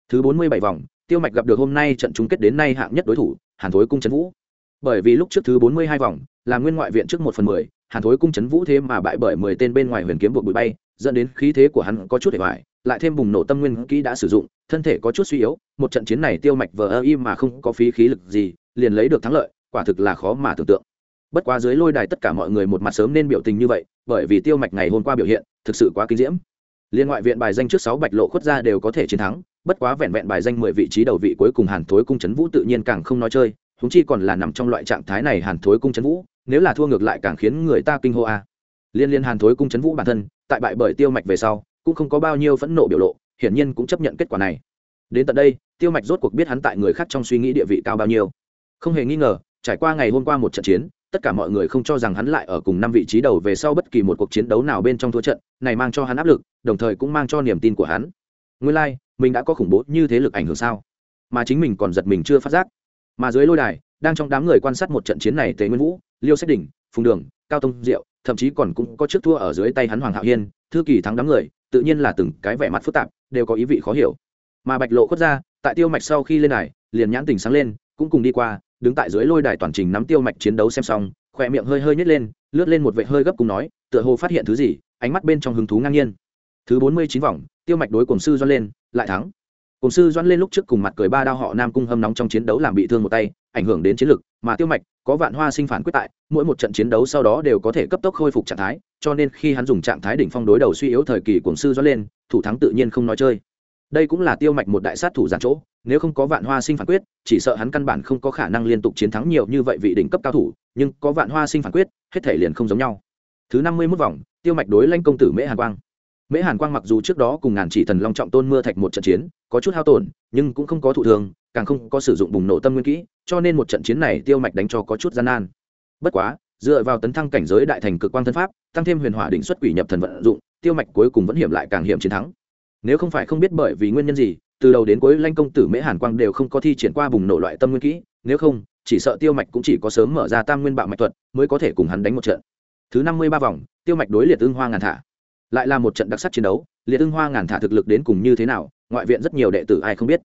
Thứ bốn mươi bảy vòng, tiêu mạch gặp được hôm nay trận chung kết đến nay hạng nhất đối thủ, hàn thối cung trấn vũ. Bởi vì lúc trước thứ bốn mươi hai vòng, là nguyên ngoại viện trước một phần mười, hàn thối cung trấn vũ thế mà bại bởi mười tên bên ngoài huyền kiếm buộc bụi bay, dẫn đến khí thế của hắn có chút để hoài, lại thêm bùng nổ tâm nguyên kỹ đã sử dụng, thân thể có chút suy yếu, một trận chiến này tiêu mạch vờ ơ im mà không có phí khí lực gì, liền lấy được thắng lợi, quả thực là khó mà tưởng tượng bất quá dưới lôi đài tất cả mọi người một mặt sớm nên biểu tình như vậy, bởi vì tiêu mạch ngày hôm qua biểu hiện thực sự quá kinh diễm. Liên ngoại viện bài danh trước sáu bạch lộ khuất ra đều có thể chiến thắng, bất quá vẹn vẹn bài danh mười vị trí đầu vị cuối cùng hàn thối cung trấn vũ tự nhiên càng không nói chơi húng chi còn là nằm trong loại trạng thái này hàn thối cung trấn vũ, nếu là thua ngược lại càng khiến người ta kinh hô a. Liên liên hàn thối cung trấn vũ bản thân, tại bại bởi tiêu mạch về sau, cũng không có bao nhiêu phẫn nộ biểu lộ, hiển nhiên cũng chấp nhận kết quả này. Đến tận đây, tiêu mạch rốt cuộc biết hắn tại người khác trong suy nghĩ địa vị cao bao nhiêu. Không hề nghi ngờ, trải qua ngày hôm qua một trận chiến tất cả mọi người không cho rằng hắn lại ở cùng năm vị trí đầu về sau bất kỳ một cuộc chiến đấu nào bên trong thua trận này mang cho hắn áp lực đồng thời cũng mang cho niềm tin của hắn. Nguyên lai、like, mình đã có khủng bố như thế lực ảnh hưởng sao? Mà chính mình còn giật mình chưa phát giác. Mà dưới lôi đài đang trong đám người quan sát một trận chiến này tề nguyên vũ liêu sách đỉnh phùng đường cao tông diệu thậm chí còn cũng có trước thua ở dưới tay hắn hoàng hạo hiên thư kỳ thắng đám người tự nhiên là từng cái vẻ mặt phức tạp đều có ý vị khó hiểu. Mà bạch lộ khuất ra tại tiêu mạch sau khi lên này liền nhãn tình sáng lên cũng cùng đi qua đứng tại dưới lôi đài toàn trình nắm tiêu mạch chiến đấu xem xong, khỏe miệng hơi hơi nhét lên, lướt lên một vệ hơi gấp cùng nói, tựa hồ phát hiện thứ gì, ánh mắt bên trong hứng thú ngang nhiên. Thứ bốn mươi chín vòng, tiêu mạch đối cổng sư doan lên, lại thắng. Cổng sư doan lên lúc trước cùng mặt cười ba đao họ nam cung hâm nóng trong chiến đấu làm bị thương một tay, ảnh hưởng đến chiến lực, mà tiêu mạch, có vạn hoa sinh phản quyết tại, mỗi một trận chiến đấu sau đó đều có thể cấp tốc khôi phục trạng thái, cho nên khi hắn dùng trạng thái đỉnh phong đối đầu suy yếu thời kỳ cổng sư doan lên, thủ thắng tự nhiên không nói chơi đây cũng là tiêu mạch một đại sát thủ giàn chỗ, nếu không có vạn hoa sinh phản quyết, chỉ sợ hắn căn bản không có khả năng liên tục chiến thắng nhiều như vậy vị đỉnh cấp cao thủ, nhưng có vạn hoa sinh phản quyết, hết thể liền không giống nhau. Thứ năm mươi mốt vòng, tiêu mạch đối lanh công tử mễ hàn quang. Mễ hàn quang mặc dù trước đó cùng ngàn chỉ thần long trọng tôn mưa thạch một trận chiến, có chút hao tổn, nhưng cũng không có thụ thường càng không có sử dụng bùng nổ tâm nguyên kỹ, cho nên một trận chiến này tiêu mạch đánh cho có chút gian nan. Bất quá, dựa vào tấn thăng cảnh giới đại thành cực quang thân pháp, tăng thêm huyền hỏa đỉnh xuất quỷ nhập thần vận dụng, tiêu mạch cuối cùng vẫn hiểm lại càng hiểm chiến thắng nếu không phải không biết bởi vì nguyên nhân gì, từ đầu đến cuối lanh công tử mễ hàn quang đều không có thi triển qua bùng nổ loại tâm nguyên kỹ, nếu không, chỉ sợ tiêu mạch cũng chỉ có sớm mở ra tam nguyên bạo mạch thuật mới có thể cùng hắn đánh một trận. Thứ năm mươi ba vòng, tiêu mạch đối liệt ưng hoa ngàn thả. Lại là một trận đặc sắc chiến đấu, liệt ưng hoa ngàn thả thực lực đến cùng như thế nào, ngoại viện rất nhiều đệ tử ai không biết.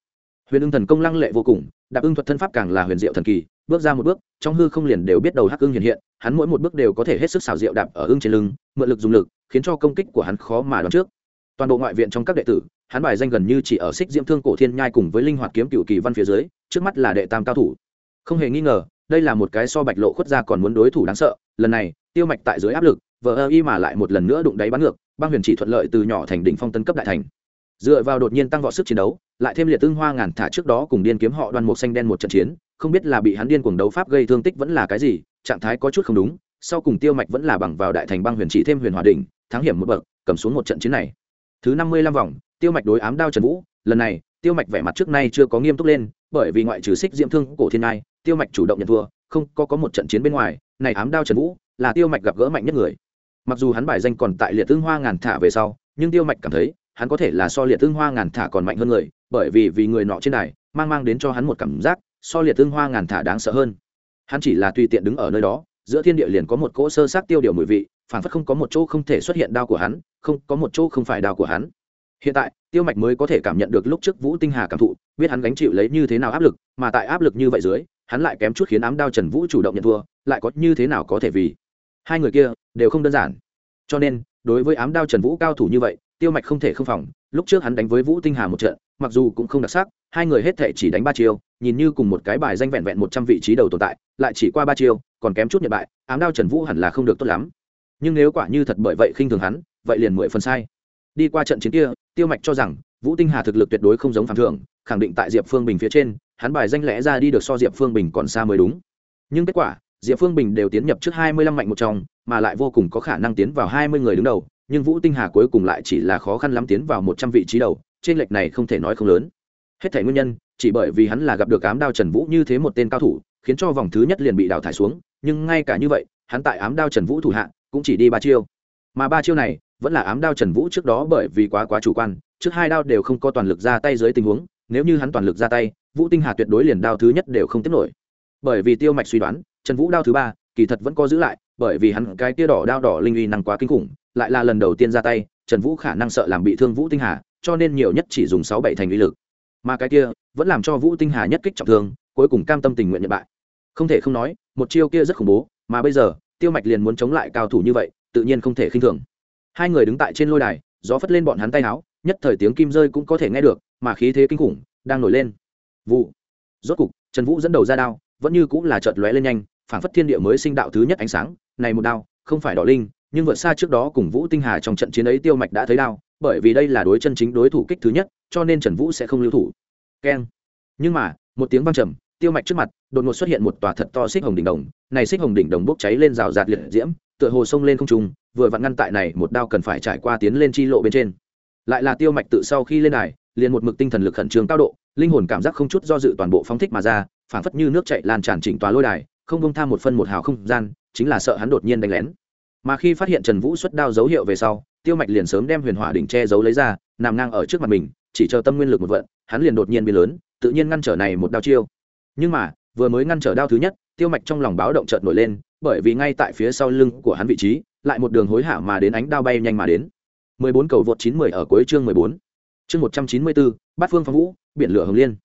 Huyền ưng thần công lăng lệ vô cùng, đạp ưng thuật thân pháp càng là huyền diệu thần kỳ, bước ra một bước, trong hư không liền đều biết đầu hắc ưng hiện hiện, hắn mỗi một bước đều có thể hết sức xảo diệu đạp ở ưng trên lưng, mượn lực dùng lực, khiến cho công kích của hắn khó mà đoán trước toàn bộ ngoại viện trong các đệ tử, hắn bài danh gần như chỉ ở xích diễm thương cổ thiên nhai cùng với linh hoạt kiếm cựu kỳ văn phía dưới, trước mắt là đệ tam cao thủ. Không hề nghi ngờ, đây là một cái so bạch lộ khuất ra còn muốn đối thủ đáng sợ, lần này, tiêu mạch tại dưới áp lực, vờ ơ y mà lại một lần nữa đụng đáy bắn ngược, băng huyền chỉ thuận lợi từ nhỏ thành đỉnh phong tân cấp đại thành. Dựa vào đột nhiên tăng võ sức chiến đấu, lại thêm liệt tương hoa ngàn thả trước đó cùng điên kiếm họ đoan một xanh đen một trận chiến, không biết là bị hắn điên cuồng đấu pháp gây thương tích vẫn là cái gì, trạng thái có chút không đúng, sau cùng tiêu mạch vẫn là bằng vào đại thành băng huyền chỉ thêm huyền hòa đỉnh, thắng hiểm một bậc, cầm xuống một trận chiến này thứ năm mươi lăm vòng, tiêu mạch đối ám đao trần vũ. Lần này, tiêu mạch vẻ mặt trước nay chưa có nghiêm túc lên, bởi vì ngoại trừ xích diễm thương cổ thiên nai tiêu mạch chủ động nhận thua, không có có một trận chiến bên ngoài, này ám đao trần vũ là tiêu mạch gặp gỡ mạnh nhất người. Mặc dù hắn bài danh còn tại liệt tương hoa ngàn thả về sau, nhưng tiêu mạch cảm thấy, hắn có thể là so liệt tương hoa ngàn thả còn mạnh hơn người, bởi vì vì người nọ trên này mang mang đến cho hắn một cảm giác so liệt tương hoa ngàn thả đáng sợ hơn. Hắn chỉ là tùy tiện đứng ở nơi đó, giữa thiên địa liền có một cỗ sơ sát tiêu điều mùi vị phản phất không có một chỗ không thể xuất hiện đao của hắn, không, có một chỗ không phải đao của hắn. Hiện tại, tiêu mạch mới có thể cảm nhận được lúc trước vũ tinh hà cảm thụ, biết hắn gánh chịu lấy như thế nào áp lực, mà tại áp lực như vậy dưới, hắn lại kém chút khiến ám đao trần vũ chủ động nhận thua, lại có như thế nào có thể vì hai người kia đều không đơn giản. Cho nên, đối với ám đao trần vũ cao thủ như vậy, tiêu mạch không thể không phòng, lúc trước hắn đánh với vũ tinh hà một trận, mặc dù cũng không đặc sắc, hai người hết thể chỉ đánh ba chiêu, nhìn như cùng một cái bài danh vẹn vẹn một trăm vị trí đầu tồn tại, lại chỉ qua ba chiêu, còn kém chút nhận bại, ám đao trần vũ hẳn là không được tốt lắm nhưng nếu quả như thật bởi vậy khinh thường hắn, vậy liền mười phần sai. Đi qua trận chiến kia, tiêu mạch cho rằng, vũ tinh hà thực lực tuyệt đối không giống phản thường, khẳng định tại diệp phương bình phía trên, hắn bài danh lẽ ra đi được so diệp phương bình còn xa mới đúng. Nhưng kết quả, diệp phương bình đều tiến nhập trước hai mươi lăm mạnh một trong, mà lại vô cùng có khả năng tiến vào hai mươi người đứng đầu, nhưng vũ tinh hà cuối cùng lại chỉ là khó khăn lắm tiến vào một trăm vị trí đầu, trên lệch này không thể nói không lớn. Hết thể nguyên nhân, chỉ bởi vì hắn là gặp được ám đao trần vũ như thế một tên cao thủ, khiến cho vòng thứ nhất liền bị đào thải xuống, nhưng ngay cả như vậy, hắn tại ám đao trần vũ thủ hạ cũng chỉ đi ba chiêu. Mà ba chiêu này vẫn là ám đao trần vũ trước đó bởi vì quá quá chủ quan, trước hai đao đều không có toàn lực ra tay dưới tình huống, nếu như hắn toàn lực ra tay, vũ tinh hà tuyệt đối liền đao thứ nhất đều không tiếp nổi. Bởi vì tiêu mạch suy đoán, trần vũ đao thứ ba kỳ thật vẫn có giữ lại, bởi vì hắn cái tia đỏ đao đỏ linh uy năng quá kinh khủng, lại là lần đầu tiên ra tay, trần vũ khả năng sợ làm bị thương vũ tinh hà, cho nên nhiều nhất chỉ dùng sáu bảy thành uy lực. Mà cái kia vẫn làm cho vũ tinh hà nhất kích trọng thương, cuối cùng cam tâm tình nguyện nhận bại. Không thể không nói, một chiêu kia rất khủng bố, mà bây giờ tiêu mạch liền muốn chống lại cao thủ như vậy, tự nhiên không thể khinh thường. Hai người đứng tại trên lôi đài, gió phất lên bọn hắn tay áo nhất thời tiếng kim rơi cũng có thể nghe được, mà khí thế kinh khủng đang nổi lên. Vụ. Rốt cục, trần vũ dẫn đầu ra đao, vẫn như cũng là chợt lóe lên nhanh, phảng phất thiên địa mới sinh đạo thứ nhất ánh sáng, này một đao, không phải đỏ linh, nhưng vượt xa trước đó cùng vũ tinh hà trong trận chiến ấy tiêu mạch đã thấy đao, bởi vì đây là đối chân chính đối thủ kích thứ nhất, cho nên trần vũ sẽ không lưu thủ. Keng. Nhưng mà, một tiếng vang trầm tiêu mạch trước mặt, đột ngột xuất hiện một tòa thật to xích hồng đỉnh đồng. Này xích hồng đỉnh đồng bốc cháy lên rào rạt liệt diễm, tựa hồ sông lên không trung, vừa vặn ngăn tại này một đao cần phải trải qua tiến lên chi lộ bên trên. Lại là tiêu mạch tự sau khi lên đài, liền một mực tinh thần lực khẩn trương cao độ, linh hồn cảm giác không chút do dự toàn bộ phóng thích mà ra, phảng phất như nước chảy lan tràn chỉnh tòa lôi đài, không bông tham một phân một hào không gian, chính là sợ hắn đột nhiên đánh lén. Mà khi phát hiện trần vũ xuất đao dấu hiệu về sau, tiêu mạch liền sớm đem huyền hỏa đỉnh che giấu lấy ra, nằm ngang ở trước mặt mình, chỉ chờ tâm nguyên lực một vận, hắn liền đột nhiên biến lớn, tự nhiên ngăn trở này một đao chiêu nhưng mà vừa mới ngăn trở đao thứ nhất tiêu mạch trong lòng báo động chợt nổi lên bởi vì ngay tại phía sau lưng của hắn vị trí lại một đường hối hả mà đến ánh đao bay nhanh mà đến 14 cầu vượt 910 ở cuối chương 14. Chương 194, Bát Phương Phong Vũ, biển lửa hồng liên.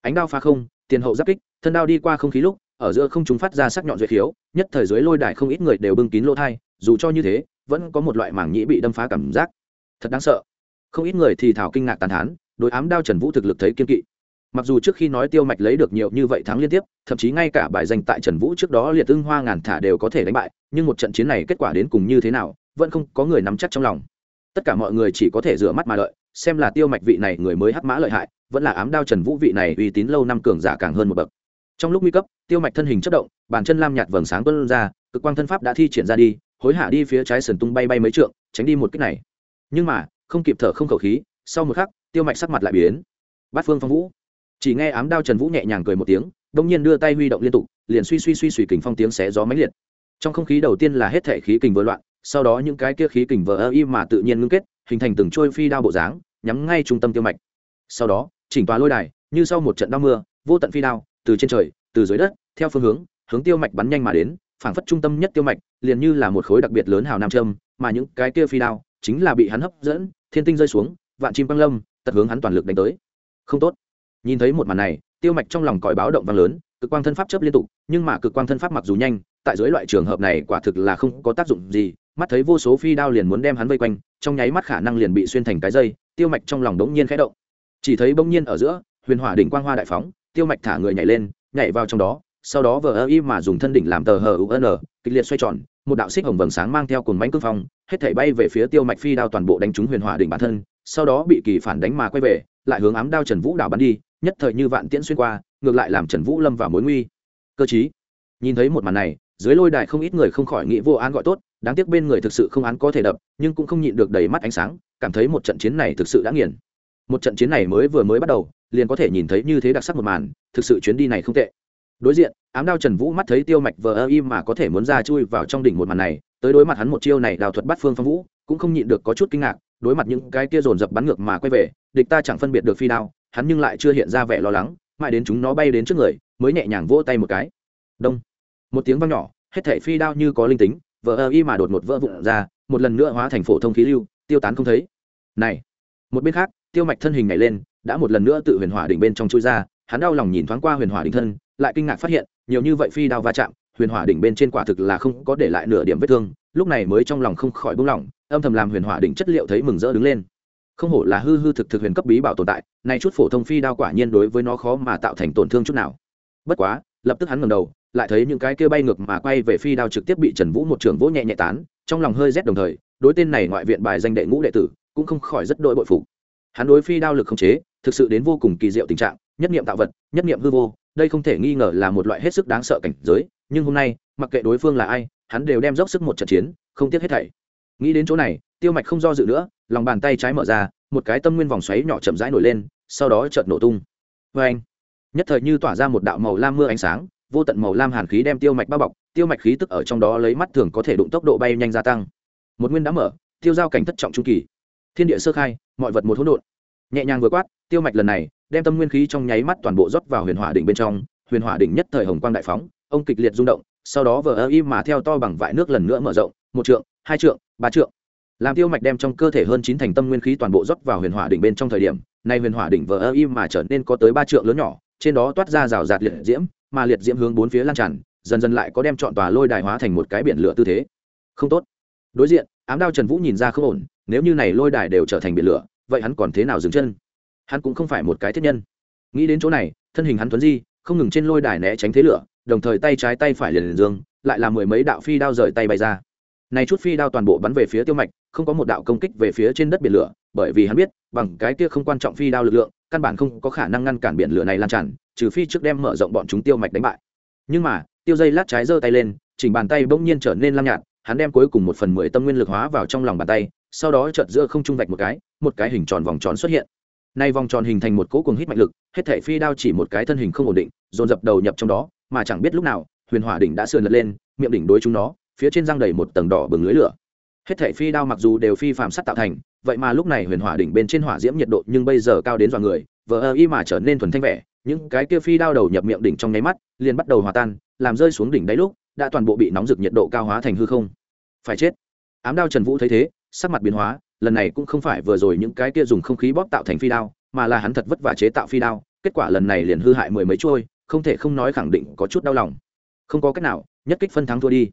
Ánh đao phá không, tiền hậu giáp kích, thân đao đi qua không khí lúc, ở giữa không trung phát ra sắc nhọn duyệt khiếu, nhất thời dưới lôi đài không ít người đều bưng kín lỗ tai, dù cho như thế, vẫn có một loại mảng nhĩ bị đâm phá cảm giác. Thật đáng sợ. Không ít người thì thảo kinh ngạc tàn thán, đối ám đao Trần Vũ thực lực thấy kiên kỵ. Mặc dù trước khi nói Tiêu Mạch lấy được nhiều như vậy thắng liên tiếp, thậm chí ngay cả bài danh tại Trần Vũ trước đó liệt ưng hoa ngàn thả đều có thể đánh bại, nhưng một trận chiến này kết quả đến cùng như thế nào, vẫn không có người nắm chắc trong lòng. Tất cả mọi người chỉ có thể rửa mắt mà lợi xem là tiêu mạch vị này người mới hắc mã lợi hại vẫn là ám đao trần vũ vị này uy tín lâu năm cường giả càng hơn một bậc. Trong lúc nguy cấp tiêu mạch thân hình chất động bàn chân lam nhạt vầng sáng tuân ra cực quang thân pháp đã thi triển ra đi hối hạ đi phía trái sườn tung bay bay mấy trượng tránh đi một cách này. Nhưng mà không kịp thở không khẩu khí sau một khắc tiêu mạch sắc mặt lại biến. Bát phương phong vũ chỉ nghe ám đao trần vũ nhẹ nhàng cười một tiếng, đông nhiên đưa tay huy động liên tục, liền suy suy suy suy kình phong tiếng xé gió máy liệt. Trong không khí đầu tiên là hết thể khí kình vừa loạn, sau đó những cái kia khí kình vờ ơ y mà tự nhiên ngưng kết, hình thành từng trôi phi đao bộ dáng, nhắm ngay trung tâm tiêu mạch. Sau đó, chỉnh tòa lôi đài, như sau một trận đao mưa, vô tận phi đao, từ trên trời, từ dưới đất, theo phương hướng hướng tiêu mạch bắn nhanh mà đến, phảng phất trung tâm nhất tiêu mạch, liền như là một khối đặc biệt lớn hào nam châm, mà những cái kia phi đao chính là bị hắn hấp dẫn, thiên tinh rơi xuống, vạn chim băng lâm, tật hướng hắn toàn lực đánh tới. Không tốt nhìn thấy một màn này, tiêu mạch trong lòng còi báo động vang lớn, cực quang thân pháp chấp liên tục, nhưng mà cực quang thân pháp mặc dù nhanh, tại dưới loại trường hợp này quả thực là không có tác dụng gì, mắt thấy vô số phi đao liền muốn đem hắn vây quanh, trong nháy mắt khả năng liền bị xuyên thành cái dây, tiêu mạch trong lòng đống nhiên khẽ động. Chỉ thấy bỗng nhiên ở giữa, huyền hỏa đỉnh quang hoa đại phóng, tiêu mạch thả người nhảy lên, nhảy vào trong đó, sau đó vờ ơ y mà dùng thân đỉnh làm tờ hờ un kịch liệt xoay tròn, một đạo xích hồng vầng sáng mang theo cồn bánh cương phong, hết thảy bay về phía tiêu mạch phi đao toàn bộ đánh trúng huyền hỏa đỉnh bản thân, sau đó bị kỳ phản đánh mà quay về, lại hướng ám đao trần vũ đảo bắn đi nhất thời như vạn tiễn xuyên qua, ngược lại làm trần vũ lâm vào mối nguy. Cơ chí, nhìn thấy một màn này, dưới lôi đài không ít người không khỏi nghĩ vô án gọi tốt, đáng tiếc bên người thực sự không án có thể đập, nhưng cũng không nhịn được đầy mắt ánh sáng, cảm thấy một trận chiến này thực sự đã nghiền. Một trận chiến này mới vừa mới bắt đầu, liền có thể nhìn thấy như thế đặc sắc một màn, thực sự chuyến đi này không tệ. Đối diện, ám đao trần vũ mắt thấy tiêu mạch vờ ơ im mà có thể muốn ra chui vào trong đỉnh một màn này, tới đối mặt hắn một chiêu này đào thuật bắt phương phong vũ, cũng không nhịn được có chút kinh ngạc, đối mặt những cái kia dồn dập bắn ngược mà quay về, địch ta chẳng phân biệt được phi đao hắn nhưng lại chưa hiện ra vẻ lo lắng, mãi đến chúng nó bay đến trước người, mới nhẹ nhàng vỗ tay một cái. Đông. Một tiếng vang nhỏ, hết thảy phi đao như có linh tính vỡ ơ y mà đột một vỡ vụn ra, một lần nữa hóa thành phổ thông khí lưu, tiêu tán không thấy. Này. Một bên khác, tiêu mạch thân hình nhảy lên, đã một lần nữa tự huyền hỏa đỉnh bên trong chui ra, hắn đau lòng nhìn thoáng qua huyền hỏa đỉnh thân, lại kinh ngạc phát hiện, nhiều như vậy phi đao va chạm, huyền hỏa đỉnh bên trên quả thực là không có để lại nửa điểm vết thương, lúc này mới trong lòng không khỏi buông lỏng âm thầm làm huyền hỏa đỉnh chất liệu thấy mừng rỡ đứng lên không hổ là hư hư thực thực huyền cấp bí bảo tồn tại, nay chút phổ thông phi đao quả nhiên đối với nó khó mà tạo thành tổn thương chút nào. Bất quá, lập tức hắn ngẩng đầu, lại thấy những cái kia bay ngược mà quay về phi đao trực tiếp bị trần vũ một trường vỗ nhẹ nhẹ tán, trong lòng hơi rét đồng thời, đối tên này ngoại viện bài danh đệ ngũ đệ tử, cũng không khỏi rất đội bội phục. Hắn đối phi đao lực không chế, thực sự đến vô cùng kỳ diệu tình trạng, nhất niệm tạo vật, nhất niệm hư vô, đây không thể nghi ngờ là một loại hết sức đáng sợ cảnh giới, nhưng hôm nay, mặc kệ đối phương là ai, hắn đều đem dốc sức một trận chiến, không tiếc hết thảy. Nghĩ đến chỗ này, tiêu mạch không do dự nữa lòng bàn tay trái mở ra, một cái tâm nguyên vòng xoáy nhỏ chậm rãi nổi lên, sau đó chợt nổ tung. Vê anh, nhất thời như tỏa ra một đạo màu lam mưa ánh sáng, vô tận màu lam hàn khí đem tiêu mạch bao bọc, tiêu mạch khí tức ở trong đó lấy mắt thường có thể đụng tốc độ bay nhanh gia tăng. Một nguyên đã mở, tiêu giao cảnh thất trọng trung kỳ. Thiên địa sơ khai, mọi vật một hỗn độn. Nhẹ nhàng vừa quát, tiêu mạch lần này, đem tâm nguyên khí trong nháy mắt toàn bộ rót vào huyền hỏa đỉnh bên trong, huyền hỏa đỉnh nhất thời hồng quang đại phóng, ông kịch liệt rung động, sau đó vờ ơ y mà theo to bằng vải nước lần nữa mở rộng, một trượng, hai trượng, ba trượng làm tiêu mạch đem trong cơ thể hơn chín thành tâm nguyên khí toàn bộ rót vào huyền hỏa đỉnh bên trong thời điểm, nay huyền hỏa đỉnh vờ ơ im mà trở nên có tới ba trượng lớn nhỏ, trên đó toát ra rào rạt liệt diễm, mà liệt diễm hướng bốn phía lan tràn, dần dần lại có đem chọn tòa lôi đài hóa thành một cái biển lửa tư thế. Không tốt. Đối diện, ám đao trần vũ nhìn ra không ổn, nếu như này lôi đài đều trở thành biển lửa, vậy hắn còn thế nào dừng chân? Hắn cũng không phải một cái thiết nhân. Nghĩ đến chỗ này, thân hình hắn tuấn di, không ngừng trên lôi đài né tránh thế lửa, đồng thời tay trái tay phải liền liền dương, lại là mười mấy đạo phi đao rời tay bay ra này chút phi đao toàn bộ bắn về phía tiêu mạch, không có một đạo công kích về phía trên đất biển lửa, bởi vì hắn biết, bằng cái kia không quan trọng phi đao lực lượng, căn bản không có khả năng ngăn cản biển lửa này lan tràn, trừ phi trước đem mở rộng bọn chúng tiêu mạch đánh bại. Nhưng mà, tiêu dây lát trái giơ tay lên, chỉnh bàn tay bỗng nhiên trở nên lam nhạt, hắn đem cuối cùng một phần mười tâm nguyên lực hóa vào trong lòng bàn tay, sau đó chợt giữa không trung vạch một cái một cái hình tròn vòng tròn xuất hiện. Nay vòng tròn hình thành một cỗ cuồng hít mạnh lực, hết thể phi đao chỉ một cái thân hình không ổn định, dồn dập đầu nhập trong đó, mà chẳng biết lúc nào, huyền hỏa đỉnh đã sườn lật lên, miệng đỉnh đối chúng nó phía trên răng đầy một tầng đỏ bừng lưới lửa. Hết thể phi đao mặc dù đều phi phạm sắt tạo thành, vậy mà lúc này huyền hỏa đỉnh bên trên hỏa diễm nhiệt độ nhưng bây giờ cao đến dọa người, vờ ơ y mà trở nên thuần thanh vẻ, những cái kia phi đao đầu nhập miệng đỉnh trong nháy mắt, liền bắt đầu hòa tan, làm rơi xuống đỉnh đáy lúc, đã toàn bộ bị nóng rực nhiệt độ cao hóa thành hư không. Phải chết. Ám đao trần vũ thấy thế, sắc mặt biến hóa, lần này cũng không phải vừa rồi những cái kia dùng không khí bóp tạo thành phi đao, mà là hắn thật vất vả chế tạo phi đao, kết quả lần này liền hư hại mười mấy trôi, không thể không nói khẳng định có chút đau lòng. Không có cách nào, nhất kích phân thắng thua đi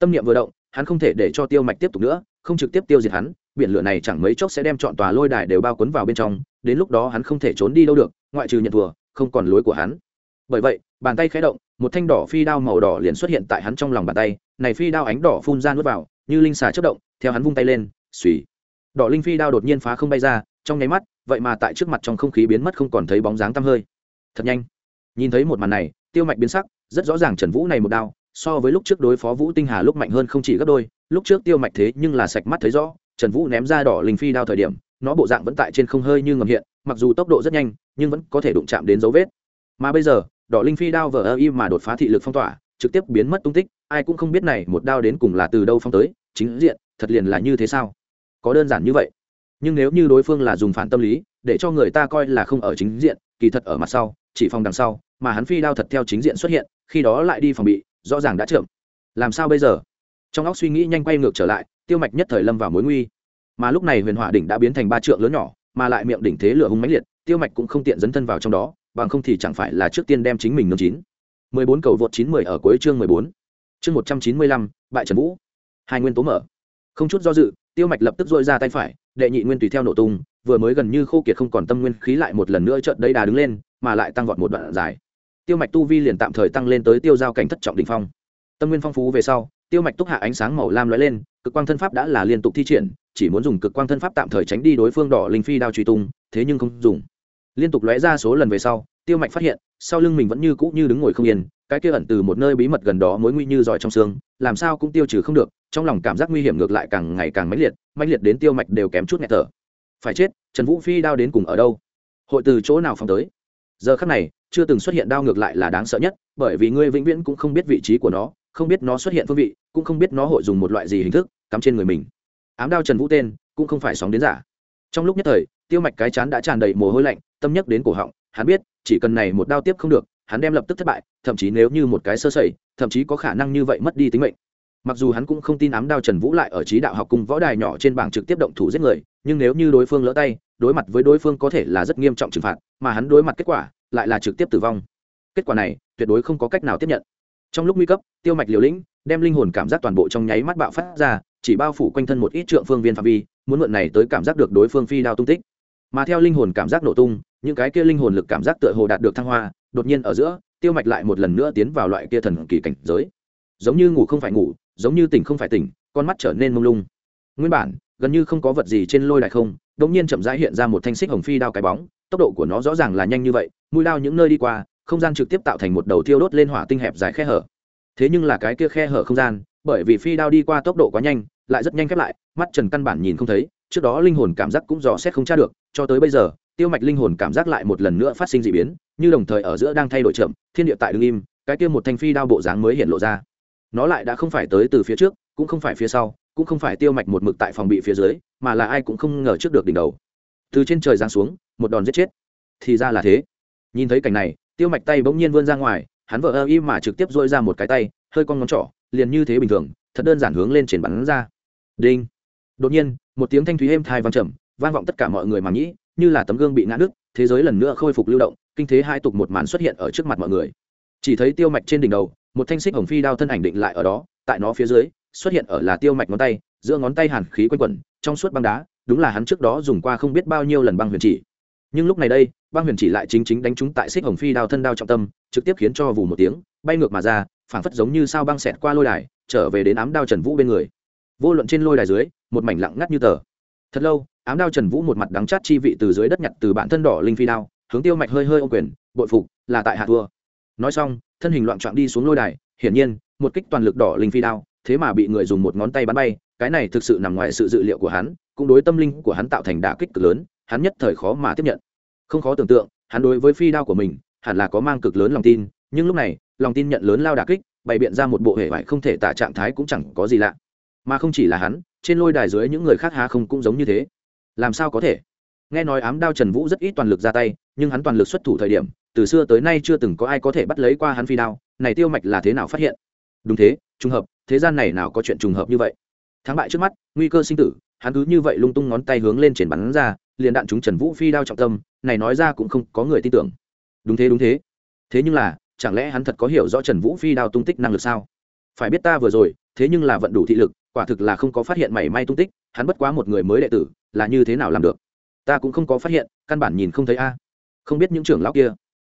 tâm niệm vừa động, hắn không thể để cho tiêu mạch tiếp tục nữa, không trực tiếp tiêu diệt hắn, biển lửa này chẳng mấy chốc sẽ đem chọn tòa lôi đài đều bao quấn vào bên trong, đến lúc đó hắn không thể trốn đi đâu được, ngoại trừ nhận thua, không còn lối của hắn. Bởi vậy, bàn tay khẽ động, một thanh đỏ phi đao màu đỏ liền xuất hiện tại hắn trong lòng bàn tay, này phi đao ánh đỏ phun ra nuốt vào, như linh xà chất động, theo hắn vung tay lên suy đỏ linh phi đao đột nhiên phá không bay ra, trong nháy mắt, vậy mà tại trước mặt trong không khí biến mất không còn thấy bóng dáng tăm hơi. Thật nhanh. Nhìn thấy một màn này, tiêu mạch biến sắc, rất rõ ràng trần vũ này một đao so với lúc trước đối phó vũ tinh hà lúc mạnh hơn không chỉ gấp đôi, lúc trước tiêu mạch thế nhưng là sạch mắt thấy rõ, trần vũ ném ra đỏ linh phi đao thời điểm, nó bộ dạng vẫn tại trên không hơi như ngầm hiện, mặc dù tốc độ rất nhanh, nhưng vẫn có thể đụng chạm đến dấu vết. Mà bây giờ, đỏ linh phi đao vờ ơ y mà đột phá thị lực phong tỏa, trực tiếp biến mất tung tích, ai cũng không biết này một đao đến cùng là từ đâu phong tới, chính diện, thật liền là như thế sao? Có đơn giản như vậy. Nhưng nếu như đối phương là dùng phản tâm lý, để cho người ta coi là không ở chính diện, kỳ thật ở mặt sau, chỉ phòng đằng sau, mà hắn phi đao thật theo chính diện xuất hiện, khi đó lại đi phòng bị rõ ràng đã trượm làm sao bây giờ trong óc suy nghĩ nhanh quay ngược trở lại tiêu mạch nhất thời lâm vào mối nguy mà lúc này huyền hỏa đỉnh đã biến thành ba trượng lớn nhỏ mà lại miệng đỉnh thế lửa hung mãnh liệt tiêu mạch cũng không tiện dấn thân vào trong đó bằng không thì chẳng phải là trước tiên đem chính mình nương chín 14 cầu vượt 910 ở cuối chương 14. Chương 195, bại Trần Vũ. Hai nguyên tố mở. Không chút do dự, Tiêu Mạch lập tức dội ra tay phải, đệ nhị nguyên tùy theo nổ tung, vừa mới gần như khô kiệt không còn tâm nguyên khí lại một lần nữa chợt đây đà đứng lên, mà lại tăng vọt một đoạn dài. Tiêu Mạch tu vi liền tạm thời tăng lên tới tiêu giao cảnh thất trọng đỉnh phong. Tâm nguyên phong phú về sau, Tiêu Mạch túc hạ ánh sáng màu lam lóe lên, cực quang thân pháp đã là liên tục thi triển, chỉ muốn dùng cực quang thân pháp tạm thời tránh đi đối phương đỏ linh phi đao truy tung, thế nhưng không dùng. Liên tục lóe ra số lần về sau, Tiêu Mạch phát hiện, sau lưng mình vẫn như cũ như đứng ngồi không yên, cái kia ẩn từ một nơi bí mật gần đó mối nguy như giỏi trong xương làm sao cũng tiêu trừ không được trong lòng cảm giác nguy hiểm ngược lại càng ngày càng mãnh liệt mãnh liệt đến tiêu mạch đều kém chút nghẹt thở phải chết trần vũ phi đao đến cùng ở đâu hội từ chỗ nào phòng tới giờ khắc này chưa từng xuất hiện đao ngược lại là đáng sợ nhất, bởi vì ngươi vĩnh viễn cũng không biết vị trí của nó, không biết nó xuất hiện phương vị, cũng không biết nó hội dùng một loại gì hình thức cắm trên người mình. Ám đao trần vũ tên, cũng không phải sóng đến giả. Trong lúc nhất thời, tiêu mạch cái chán đã tràn đầy mồ hôi lạnh, tâm nhắc đến cổ họng, hắn biết, chỉ cần này một đao tiếp không được, hắn đem lập tức thất bại, thậm chí nếu như một cái sơ sẩy, thậm chí có khả năng như vậy mất đi tính mệnh. Mặc dù hắn cũng không tin ám đao trần vũ lại ở trí đạo học cung võ đài nhỏ trên bảng trực tiếp động thủ giết người, nhưng nếu như đối phương lỡ tay, đối mặt với đối phương có thể là rất nghiêm trọng trừng phạt, mà hắn đối mặt kết quả lại là trực tiếp tử vong. Kết quả này, tuyệt đối không có cách nào tiếp nhận. Trong lúc nguy cấp, tiêu mạch liều lĩnh đem linh hồn cảm giác toàn bộ trong nháy mắt bạo phát ra, chỉ bao phủ quanh thân một ít trượng phương viên phạm vi, muốn mượn này tới cảm giác được đối phương phi đao tung tích. Mà theo linh hồn cảm giác nổ tung, những cái kia linh hồn lực cảm giác tựa hồ đạt được thăng hoa, đột nhiên ở giữa, tiêu mạch lại một lần nữa tiến vào loại kia thần kỳ cảnh giới. Giống như ngủ không phải ngủ, giống như tỉnh không phải tỉnh, con mắt trở nên mông lung. Nguyên bản, gần như không có vật gì trên lôi đài không đ ỗ n g nhiên chậm rãi hiện ra một thanh xích hồng phi đao cái bóng tốc độ của nó rõ ràng là nhanh như vậy, mũi lao những nơi đi qua, không gian trực tiếp tạo thành một đầu thiêu đốt lên hỏa tinh hẹp dài khe hở. Thế nhưng là cái kia khe hở không gian, bởi vì phi đao đi qua tốc độ quá nhanh, lại rất nhanh khép lại, mắt trần căn bản nhìn không thấy, trước đó linh hồn cảm giác cũng dò xét không tra được, cho tới bây giờ, tiêu mạch linh hồn cảm giác lại một lần nữa phát sinh d ị biến, như đồng thời ở giữa đang thay đổi chậm, thiên địa tại đ ứ n g im, cái kia một thanh phi đao bộ dáng mới hiện lộ ra. Nó lại đã không phải tới từ phía trước, cũng không phải phía sau, cũng không phải tiêu mạch một mực tại phòng bị phía dưới, mà là ai cũng không ngờ trước được đỉnh đầu. Từ trên trời giáng xuống một đòn giết chết. Thì ra là thế. Nhìn thấy cảnh này, tiêu mạch tay bỗng nhiên vươn ra ngoài, hắn vợ ơ y mà trực tiếp dội ra một cái tay, hơi con ngón trỏ, liền như thế bình thường, thật đơn giản hướng lên trên bắn ra. Đinh. Đột nhiên, một tiếng thanh thúy êm thai vang trầm, vang vọng tất cả mọi người mà nghĩ, như là tấm gương bị ngã nứt thế giới lần nữa khôi phục lưu động, kinh thế hai tục một màn xuất hiện ở trước mặt mọi người. Chỉ thấy tiêu mạch trên đỉnh đầu, một thanh xích hồng phi đao thân ảnh định lại ở đó, tại nó phía dưới, xuất hiện ở là tiêu mạch ngón tay, giữa ngón tay hàn khí quanh quẩn, trong suốt băng đá, đúng là hắn trước đó dùng qua không biết bao nhiêu lần băng huyền chỉ nhưng lúc này đây, băng huyền chỉ lại chính chính đánh trúng tại xích hồng phi đao thân đao trọng tâm, trực tiếp khiến cho vù một tiếng, bay ngược mà ra, phảng phất giống như sao băng xẹt qua lôi đài, trở về đến ám đao trần vũ bên người. Vô luận trên lôi đài dưới, một mảnh lặng ngắt như tờ. Thật lâu, ám đao trần vũ một mặt đắng chát chi vị từ dưới đất nhặt từ bản thân đỏ linh phi đao, hướng tiêu mạch hơi hơi ô quyền, bội phục, là tại hạ thua. Nói xong, thân hình loạn trọn đi xuống lôi đài, hiển nhiên, một kích toàn lực đỏ linh phi đao, thế mà bị người dùng một ngón tay bắn bay, cái này thực sự nằm ngoài sự dự liệu của hắn cũng đối tâm linh của hắn tạo thành đả kích cực lớn, hắn nhất thời khó mà tiếp nhận. Không khó tưởng tượng, hắn đối với phi đao của mình, hẳn là có mang cực lớn lòng tin, nhưng lúc này, lòng tin nhận lớn lao đả kích, bày biện ra một bộ hệ vải không thể tả trạng thái cũng chẳng có gì lạ. Mà không chỉ là hắn, trên lôi đài dưới những người khác há không cũng giống như thế. Làm sao có thể? Nghe nói ám đao trần vũ rất ít toàn lực ra tay, nhưng hắn toàn lực xuất thủ thời điểm, từ xưa tới nay chưa từng có ai có thể bắt lấy qua hắn phi đao, này tiêu mạch là thế nào phát hiện? Đúng thế, trùng hợp, thế gian này nào có chuyện trùng hợp như vậy? Thắng bại trước mắt, nguy cơ sinh tử, hắn cứ như vậy lung tung ngón tay hướng lên triển bắn ra, liền đạn chúng trần vũ phi đao trọng tâm, này nói ra cũng không có người tin tưởng. Đúng thế đúng thế. Thế nhưng là, chẳng lẽ hắn thật có hiểu rõ trần vũ phi đao tung tích năng lực sao? Phải biết ta vừa rồi, thế nhưng là vận đủ thị lực, quả thực là không có phát hiện mảy may tung tích, hắn bất quá một người mới đệ tử, là như thế nào làm được? Ta cũng không có phát hiện, căn bản nhìn không thấy a. Không biết những trưởng lão kia.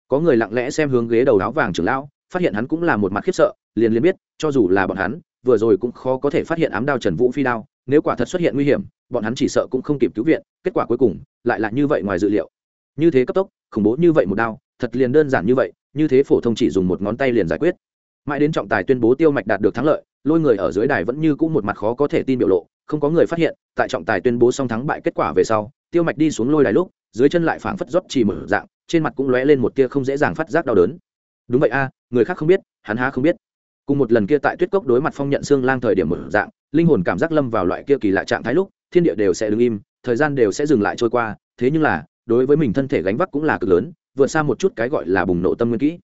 Có người lặng lẽ xem hướng ghế đầu áo vàng trưởng lão, phát hiện hắn cũng là một mặt khiếp sợ, liền liền biết, cho dù là bọn hắn vừa rồi cũng khó có thể phát hiện ám đao trần vũ phi đao, nếu quả thật xuất hiện nguy hiểm, bọn hắn chỉ sợ cũng không kịp cứu viện, kết quả cuối cùng lại là như vậy ngoài dự liệu. Như thế cấp tốc, khủng bố như vậy một đao, thật liền đơn giản như vậy, như thế phổ thông chỉ dùng một ngón tay liền giải quyết. Mãi đến trọng tài tuyên bố tiêu mạch đạt được thắng lợi, lôi người ở dưới đài vẫn như cũ một mặt khó có thể tin biểu lộ, không có người phát hiện, tại trọng tài tuyên bố xong thắng bại kết quả về sau, tiêu mạch đi xuống lôi đài lúc, dưới chân lại phảng phất rót chỉ mở dạng, trên mặt cũng lóe lên một tia không dễ dàng phát giác đau đớn. Đúng vậy a, người khác không biết, hắn há không biết cùng một lần kia tại tuyết cốc đối mặt phong nhận xương lang thời điểm mở dạng, linh hồn cảm giác lâm vào loại kia kỳ lạ trạng thái lúc, thiên địa đều sẽ đứng im, thời gian đều sẽ dừng lại trôi qua, thế nhưng là, đối với mình thân thể gánh vác cũng là cực lớn, vượt xa một chút cái gọi là bùng nổ tâm nguyên kỹ.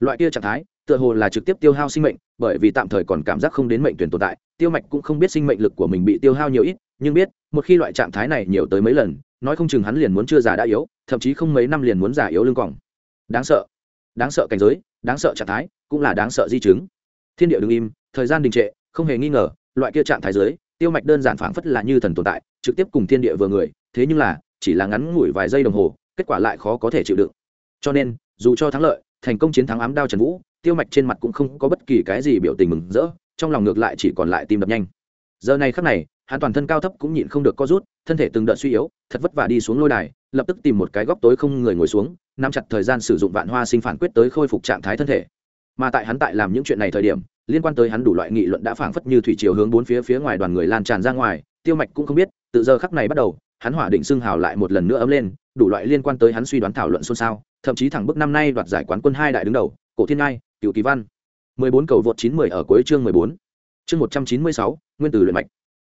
Loại kia trạng thái, tựa hồ là trực tiếp tiêu hao sinh mệnh, bởi vì tạm thời còn cảm giác không đến mệnh tuyển tồn tại, tiêu mạch cũng không biết sinh mệnh lực của mình bị tiêu hao nhiều ít, nhưng biết, một khi loại trạng thái này nhiều tới mấy lần, nói không chừng hắn liền muốn chưa già đã yếu, thậm chí không mấy năm liền muốn già yếu lưng còng. Đáng sợ. Đáng sợ cảnh giới, đáng sợ trạng thái, cũng là đáng sợ di chứng thiên địa đ ứ n g im, thời gian đình trệ, không hề nghi ngờ, loại kia trạng thái giới tiêu mạch đơn giản phảng phất là như thần tồn tại, trực tiếp cùng thiên địa vừa người, thế nhưng là, chỉ là ngắn ngủi vài giây đồng hồ, kết quả lại khó có thể chịu đựng. Cho nên, dù cho thắng lợi, thành công chiến thắng ám đao trần vũ, tiêu mạch trên mặt cũng không có bất kỳ cái gì biểu tình mừng rỡ, trong lòng ngược lại chỉ còn lại tim đập nhanh. Giờ này khắc này, hắn toàn thân cao thấp cũng nhịn không được co rút, thân thể từng đợt suy yếu, thật vất vả đi xuống lôi đài, lập tức tìm một cái góc tối không người ngồi xuống, nắm chặt thời gian sử dụng vạn hoa sinh phản quyết tới khôi phục trạng thái thân thể mà tại hắn tại làm những chuyện này thời điểm liên quan tới hắn đủ loại nghị luận đã phảng phất như thủy chiều hướng bốn phía phía ngoài đoàn người lan tràn ra ngoài tiêu mạch cũng không biết từ giờ khắc này bắt đầu hắn hỏa định xưng hào lại một lần nữa ấm lên đủ loại liên quan tới hắn suy đoán thảo luận xôn xao thậm chí thẳng bước năm nay đoạt giải quán quân hai đại đứng đầu cổ thiên ngai cựu kỳ văn 14 cầu vượt 910 ở cuối chương 14. Chương 196, nguyên tử luyện mạch.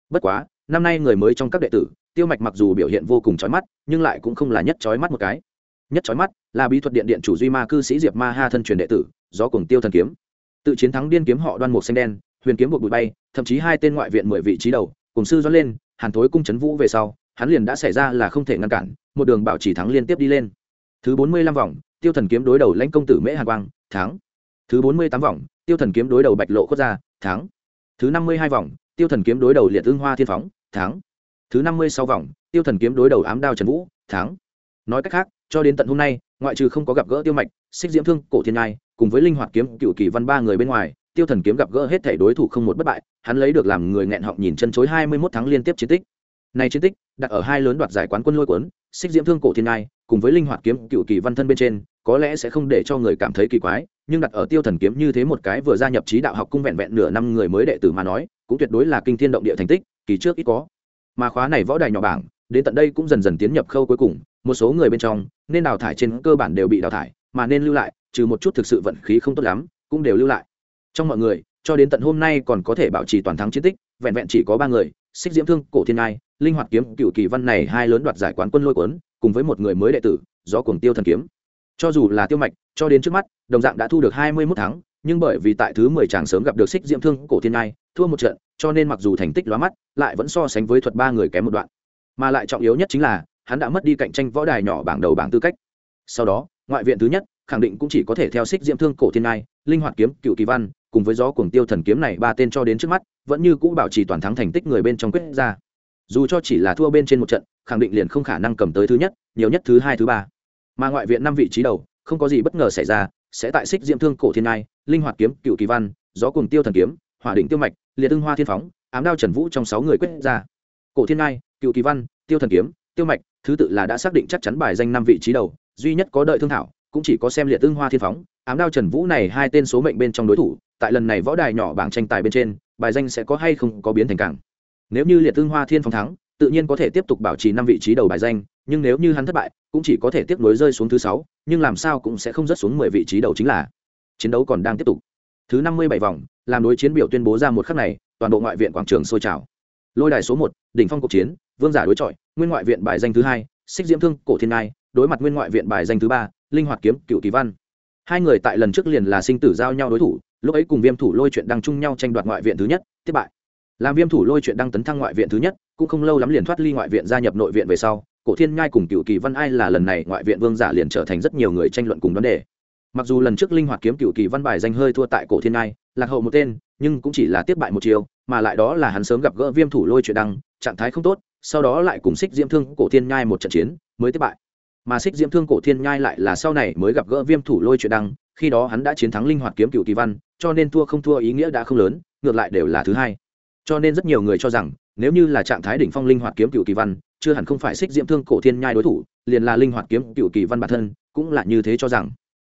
Bất quá, năm nay người mới trong các đệ tử, Tiêu Mạch mặc dù biểu hiện vô cùng chói mắt, nhưng lại cũng không là nhất chói mắt một cái. Nhất chói mắt là bí thuật điện điện chủ Duy Ma cư sĩ Diệp Ma Ha thân truyền đệ tử, gió cuồng tiêu thần kiếm. Tự chiến thắng điên kiếm họ Đoan Mục xanh đen, huyền kiếm buộc bụi bay, thậm chí hai tên ngoại viện 10 vị trí đầu, cùng sư gió lên, Hàn Thối cung chấn vũ về sau, hắn liền đã xảy ra là không thể ngăn cản, một đường bảo trì thắng liên tiếp đi lên. Thứ 45 vòng, Tiêu thần kiếm đối đầu lãnh công tử Mễ Hàn Quang, thắng. Thứ 48 vòng, Tiêu thần kiếm đối đầu Bạch Lộ quốc gia thắng. Thứ 52 vòng, Tiêu thần kiếm đối đầu Liệt Ưng Hoa Thiên Phóng, thắng thứ năm mươi sáu vòng tiêu thần kiếm đối đầu ám đao trần vũ thắng nói cách khác cho đến tận hôm nay ngoại trừ không có gặp gỡ tiêu mạch xích diễm thương, cổ thiên ngai, cùng với linh hoạt kiếm cựu kỳ văn ba người bên ngoài, tiêu thần kiếm gặp gỡ hết thể đối thủ không một bất bại, hắn lấy được làm người nghẹn họng nhìn chân chối hai mươi mốt tháng liên tiếp chiến tích. Này chiến tích, đặt ở hai lớn đoạt giải quán quân lôi cuốn, xích diễm thương, cổ thiên ngai, cùng với linh hoạt kiếm cựu kỳ văn thân bên trên, có lẽ sẽ không để cho người cảm thấy kỳ quái, nhưng đặt ở tiêu thần kiếm như thế một cái vừa gia nhập trí đạo học cung vẹn vẹn nửa năm người mới đệ tử mà nói, cũng tuyệt đối là kinh thiên động địa thành tích, kỳ trước ít có. Mà khóa này võ đài nhỏ bảng, đến tận đây cũng dần dần tiến nhập khâu cuối cùng, một số người bên trong, nên đào thải trên cơ bản đều bị đào thải mà nên lưu lại, trừ một chút thực sự vận khí không tốt lắm, cũng đều lưu lại. Trong mọi người, cho đến tận hôm nay còn có thể bảo trì toàn thắng chiến tích, vẹn vẹn chỉ có ba người, xích diễm thương, cổ thiên ai linh hoạt kiếm cựu kỳ văn này hai lớn đoạt giải quán quân lôi cuốn, cùng với một người mới đệ tử do cuồng tiêu thần kiếm. Cho dù là tiêu mạch, cho đến trước mắt, đồng dạng đã thu được hai mươi mốt tháng nhưng bởi vì tại thứ mười chàng sớm gặp được xích diễm thương, cổ thiên ai thua một trận, cho nên mặc dù thành tích lóa mắt, lại vẫn so sánh với thuật ba người kém một đoạn. Mà lại trọng yếu nhất chính là, hắn đã mất đi cạnh tranh võ đài nhỏ bảng đầu bảng tư cách. Sau đó ngoại viện thứ nhất khẳng định cũng chỉ có thể theo xích diễm thương cổ thiên Nai, linh hoạt kiếm cựu kỳ văn cùng với gió cuồng tiêu thần kiếm này ba tên cho đến trước mắt vẫn như cũ bảo trì toàn thắng thành tích người bên trong quyết ra. Dù cho chỉ là thua bên trên một trận khẳng định liền không khả năng cầm tới thứ nhất nhiều nhất thứ hai thứ ba. Mà ngoại viện năm vị trí đầu không có gì bất ngờ xảy ra sẽ tại xích diễm thương cổ thiên Nai, linh hoạt kiếm cựu kỳ văn gió cuồng tiêu thần kiếm hỏa định tiêu mạch liệt ưng hoa thiên phóng ám đao trần vũ trong sáu người quyết ra. Cổ thiên Nai, cựu kỳ văn tiêu thần kiếm tiêu mạch thứ tự là đã xác định chắc chắn bài danh năm vị trí đầu duy nhất có đợi thương thảo, cũng chỉ có xem liệt tương hoa thiên phóng. Ám đao trần vũ này hai tên số mệnh bên trong đối thủ, tại lần này võ đài nhỏ bảng tranh tài bên trên, bài danh sẽ có hay không có biến thành cảng nếu như liệt tương hoa thiên phóng thắng, tự nhiên có thể tiếp tục bảo trì năm vị trí đầu bài danh, nhưng nếu như hắn thất bại, cũng chỉ có thể tiếp nối rơi xuống thứ sáu, nhưng làm sao cũng sẽ không rớt xuống mười vị trí đầu chính là. Chiến đấu còn đang tiếp tục. Thứ năm mươi bảy vòng, làm đối chiến biểu tuyên bố ra một khắc này, toàn bộ ngoại viện quảng trường sôi trào. Lôi đài số một, đỉnh phong cuộc chiến, vương giả đối chọi, nguyên ngoại viện bài danh thứ hai, xích diễm thương, cổ thiên ngai đối mặt nguyên ngoại viện bài danh thứ ba, linh hoạt kiếm, cựu kỳ văn. Hai người tại lần trước liền là sinh tử giao nhau đối thủ, lúc ấy cùng viêm thủ lôi chuyện đang chung nhau tranh đoạt ngoại viện thứ nhất thất bại. Làm viêm thủ lôi chuyện đang tấn thăng ngoại viện thứ nhất, cũng không lâu lắm liền thoát ly ngoại viện gia nhập nội viện về sau, cổ thiên nhai cùng cựu kỳ văn ai là lần này ngoại viện vương giả liền trở thành rất nhiều người tranh luận cùng vấn đề. Mặc dù lần trước linh hoạt kiếm, cựu kỳ văn bài danh hơi thua tại cổ thiên nhai, lạc hậu một tên, nhưng cũng chỉ là tiếp bại một chiều, mà lại đó là hắn sớm gặp gỡ viêm thủ lôi chuyện đăng, trạng thái không tốt, sau đó lại cùng xích diễm thương cổ thiên nhai một trận chiến, mới tiếp bại mà xích diễm thương cổ thiên nhai lại là sau này mới gặp gỡ viêm thủ lôi chuyện đăng, khi đó hắn đã chiến thắng linh hoạt kiếm cựu kỳ văn, cho nên thua không thua ý nghĩa đã không lớn, ngược lại đều là thứ hai. Cho nên rất nhiều người cho rằng, nếu như là trạng thái đỉnh phong linh hoạt kiếm cựu kỳ văn, chưa hẳn không phải xích diễm thương cổ thiên nhai đối thủ, liền là linh hoạt kiếm cựu kỳ văn bản thân, cũng là như thế cho rằng.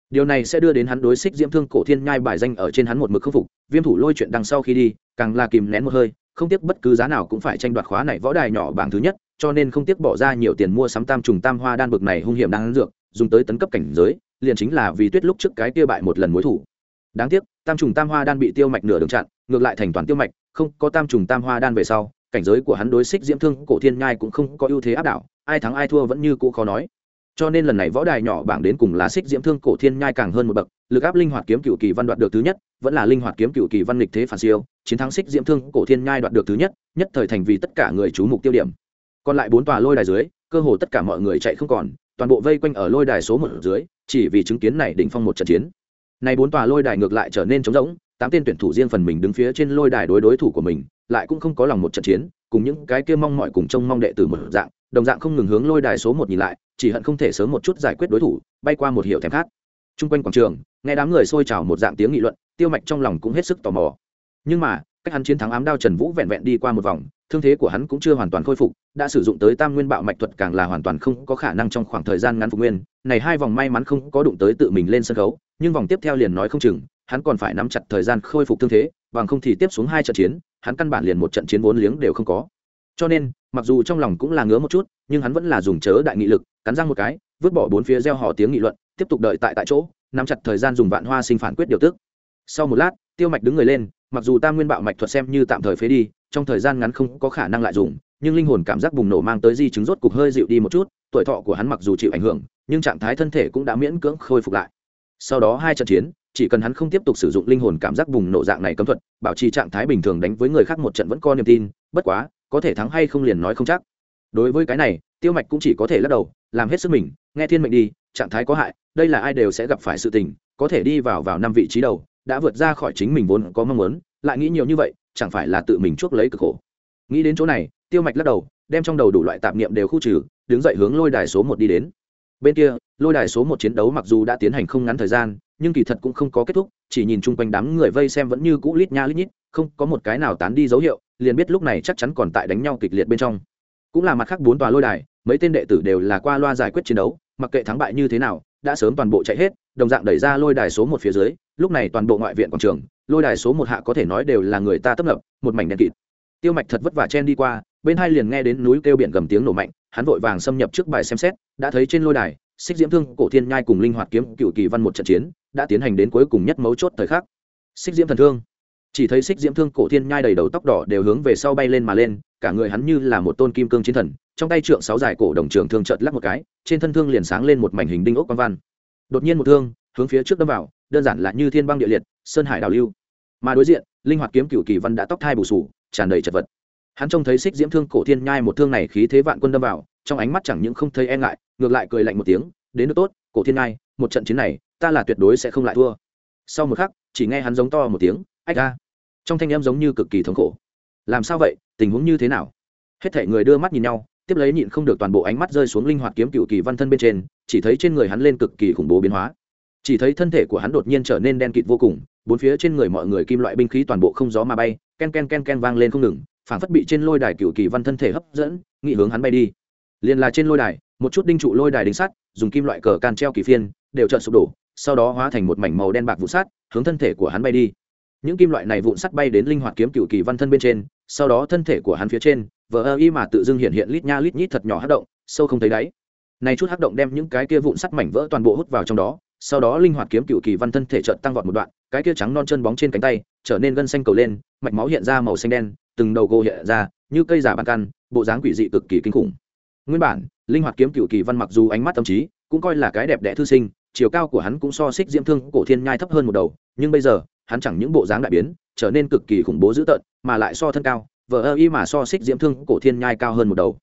Điều này sẽ đưa đến hắn đối xích diễm thương cổ thiên nhai bài danh ở trên hắn một mực khâm phục, viêm thủ lôi chuyện đằng sau khi đi, càng là kìm nén một hơi, không tiếc bất cứ giá nào cũng phải tranh đoạt khóa này võ đài nhỏ bảng thứ nhất cho nên không tiếc bỏ ra nhiều tiền mua sắm tam trùng tam hoa đan bực này hung hiểm đang dược, dùng tới tấn cấp cảnh giới, liền chính là vì tuyết lúc trước cái kia bại một lần mối thủ. Đáng tiếc, tam trùng tam hoa đan bị tiêu mạch nửa đường chặn, ngược lại thành toàn tiêu mạch, không có tam trùng tam hoa đan về sau, cảnh giới của hắn đối xích diễm thương cổ thiên nhai cũng không có ưu thế áp đảo, ai thắng ai thua vẫn như cũ khó nói. Cho nên lần này võ đài nhỏ bảng đến cùng là xích diễm thương cổ thiên nhai càng hơn một bậc, lực áp linh hoạt kiếm cựu kỳ văn đoạt được thứ nhất, vẫn là linh hoạt kiếm cựu kỳ văn lịch thế phản siêu, chiến thắng xích diễm thương cổ thiên nhai đoạt được thứ nhất nhất thời thành vì tất cả người chú mục tiêu điểm còn lại bốn tòa lôi đài dưới, cơ hồ tất cả mọi người chạy không còn, toàn bộ vây quanh ở lôi đài số một dưới, chỉ vì chứng kiến này đỉnh phong một trận chiến này bốn tòa lôi đài ngược lại trở nên trống rỗng, tám tên tuyển thủ riêng phần mình đứng phía trên lôi đài đối đối thủ của mình, lại cũng không có lòng một trận chiến, cùng những cái kia mong mọi cùng trông mong đệ tử một dạng, đồng dạng không ngừng hướng lôi đài số một nhìn lại, chỉ hận không thể sớm một chút giải quyết đối thủ, bay qua một hiệu thèm khát. chung quanh quảng trường, nghe đám người xôi trào một dạng tiếng nghị luận, tiêu mạch trong lòng cũng hết sức tò mò nhưng mà cách hắn chiến thắng ám đao trần vũ vẹn vẹn đi qua một vòng, thương thế của hắn cũng chưa hoàn toàn khôi phục, đã sử dụng tới tam nguyên bạo mạch thuật càng là hoàn toàn không có khả năng trong khoảng thời gian ngắn phục nguyên. Này hai vòng may mắn không có đụng tới tự mình lên sân khấu, nhưng vòng tiếp theo liền nói không chừng, hắn còn phải nắm chặt thời gian khôi phục thương thế, bằng không thì tiếp xuống hai trận chiến, hắn căn bản liền một trận chiến vốn liếng đều không có. Cho nên, mặc dù trong lòng cũng là ngứa một chút, nhưng hắn vẫn là dùng chớ đại nghị lực, cắn răng một cái, vứt bỏ bốn phía gieo họ tiếng nghị luận, tiếp tục đợi tại tại chỗ, nắm chặt thời gian dùng vạn hoa sinh phản quyết điều tức. Sau một lát tiêu mạch đứng người lên, mặc dù tam nguyên bạo mạch thuật xem như tạm thời phế đi, trong thời gian ngắn không có khả năng lại dùng, nhưng linh hồn cảm giác bùng nổ mang tới di chứng rốt cục hơi dịu đi một chút, tuổi thọ của hắn mặc dù chịu ảnh hưởng, nhưng trạng thái thân thể cũng đã miễn cưỡng khôi phục lại. Sau đó hai trận chiến, chỉ cần hắn không tiếp tục sử dụng linh hồn cảm giác bùng nổ dạng này cấm thuật, bảo trì trạng thái bình thường đánh với người khác một trận vẫn có niềm tin, bất quá, có thể thắng hay không liền nói không chắc. Đối với cái này, tiêu mạch cũng chỉ có thể lắc đầu, làm hết sức mình, nghe thiên mệnh đi, trạng thái có hại, đây là ai đều sẽ gặp phải sự tình, có thể đi vào vào năm vị trí đầu đã vượt ra khỏi chính mình vốn có mong muốn, lại nghĩ nhiều như vậy, chẳng phải là tự mình chuốc lấy cực khổ. Nghĩ đến chỗ này, tiêu mạch lắc đầu, đem trong đầu đủ loại tạp niệm đều khu trừ, đứng dậy hướng lôi đài số một đi đến. Bên kia, lôi đài số một chiến đấu mặc dù đã tiến hành không ngắn thời gian, nhưng kỳ thật cũng không có kết thúc, chỉ nhìn chung quanh đám người vây xem vẫn như cũ lít nha lít nhít, không có một cái nào tán đi dấu hiệu, liền biết lúc này chắc chắn còn tại đánh nhau kịch liệt bên trong. Cũng là mặt khác bốn tòa lôi đài, mấy tên đệ tử đều là qua loa giải quyết chiến đấu, mặc kệ thắng bại như thế nào, đã sớm toàn bộ chạy hết, đồng dạng đẩy ra lôi đài số một phía dưới lúc này toàn bộ ngoại viện quảng trường, lôi đài số một hạ có thể nói đều là người ta tấp nập, một mảnh đen kịt. Tiêu mạch thật vất vả chen đi qua, bên hai liền nghe đến núi kêu biển gầm tiếng nổ mạnh, hắn vội vàng xâm nhập trước bài xem xét, đã thấy trên lôi đài, xích diễm thương, cổ thiên nhai cùng linh hoạt kiếm cựu kỳ văn một trận chiến, đã tiến hành đến cuối cùng nhất mấu chốt thời khắc. Xích diễm thần thương. Chỉ thấy xích diễm thương, cổ thiên nhai đầy đầu tóc đỏ đều hướng về sau bay lên mà lên, cả người hắn như là một tôn kim cương chiến thần, trong tay trượng sáu dài cổ đồng trường thương trợt lắc một cái, trên thân thương liền sáng lên một mảnh hình đinh ốc quang văn. Đột nhiên một thương, hướng phía trước đâm vào đơn giản là như thiên băng địa liệt, sơn hải đào lưu. Mà đối diện, linh hoạt kiếm cựu kỳ văn đã tóc thai bù sù, tràn đầy chật vật. Hắn trông thấy xích diễm thương cổ thiên nhai một thương này khí thế vạn quân đâm vào, trong ánh mắt chẳng những không thấy e ngại, ngược lại cười lạnh một tiếng, đến nước tốt, cổ thiên nhai, một trận chiến này, ta là tuyệt đối sẽ không lại thua. Sau một khắc, chỉ nghe hắn giống to một tiếng, ách ra trong thanh em giống như cực kỳ thống khổ. Làm sao vậy? Tình huống như thế nào? Hết thể người đưa mắt nhìn nhau, tiếp lấy nhịn không được toàn bộ ánh mắt rơi xuống linh hoạt kiếm cựu kỳ văn thân bên trên, chỉ thấy trên người hắn lên cực kỳ khủng bố biến hóa chỉ thấy thân thể của hắn đột nhiên trở nên đen kịt vô cùng, bốn phía trên người mọi người kim loại binh khí toàn bộ không gió mà bay, ken ken ken ken vang lên không ngừng, phảng phất bị trên lôi đài cựu kỳ văn thân thể hấp dẫn nghị hướng hắn bay đi. Liền là trên lôi đài, một chút đinh trụ lôi đài đính sắt, dùng kim loại cờ can treo kỳ phiên, đều trợn sụp đổ, sau đó hóa thành một mảnh màu đen bạc vụ sắt, hướng thân thể của hắn bay đi. Những kim loại này vụn sắt bay đến linh hoạt kiếm cựu kỳ văn thân bên trên, sau đó thân thể của hắn phía trên, vờ ơ y mà tự dưng hiện hiện lít nha lít nhít thật nhỏ hát động, sâu không thấy đáy. Này chút hát động đem những cái kia vụn sắt mảnh vỡ toàn bộ hút vào trong đó sau đó linh hoạt kiếm cựu kỳ văn thân thể trợn tăng vọt một đoạn, cái kia trắng non chân bóng trên cánh tay trở nên gân xanh cầu lên, mạch máu hiện ra màu xanh đen, từng đầu gô hiện ra, như cây giả bàn căn bộ dáng quỷ dị cực kỳ kinh khủng. Nguyên bản, linh hoạt kiếm cựu kỳ văn mặc dù ánh mắt tâm trí cũng coi là cái đẹp đẽ thư sinh, chiều cao của hắn cũng so xích diễm thương cổ thiên nhai thấp hơn một đầu, nhưng bây giờ, hắn chẳng những bộ dáng đại biến, trở nên cực kỳ khủng bố dữ tợn, mà lại so thân cao, vờ ơ y mà so xích diễm thương cổ thiên nhai cao hơn một đầu.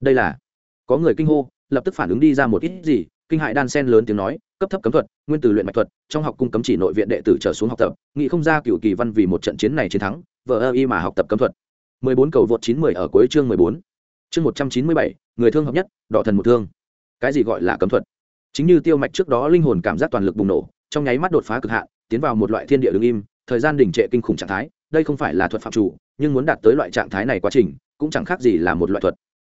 Đây là, có người kinh hô, lập tức phản ứng đi ra một ít gì, kinh hại đan sen lớn tiếng nói cấp thấp cấm thuật nguyên từ luyện mạch thuật trong học cung cấm chỉ nội viện đệ tử trở xuống học tập nghị không ra cựu kỳ văn vì một trận chiến này chiến thắng vờ ơ y mà học tập cấm thuật 14 cầu vượt 90 ở cuối chương 14. Chương 197, người thương hợp nhất, đỏ thần một thương. Cái gì gọi là cấm thuật? Chính như tiêu mạch trước đó linh hồn cảm giác toàn lực bùng nổ, trong nháy mắt đột phá cực hạn, tiến vào một loại thiên địa đứng im, thời gian đình trệ kinh khủng trạng thái, đây không phải là thuật phạm chủ, nhưng muốn đạt tới loại trạng thái này quá trình, cũng chẳng khác gì là một loại thuật.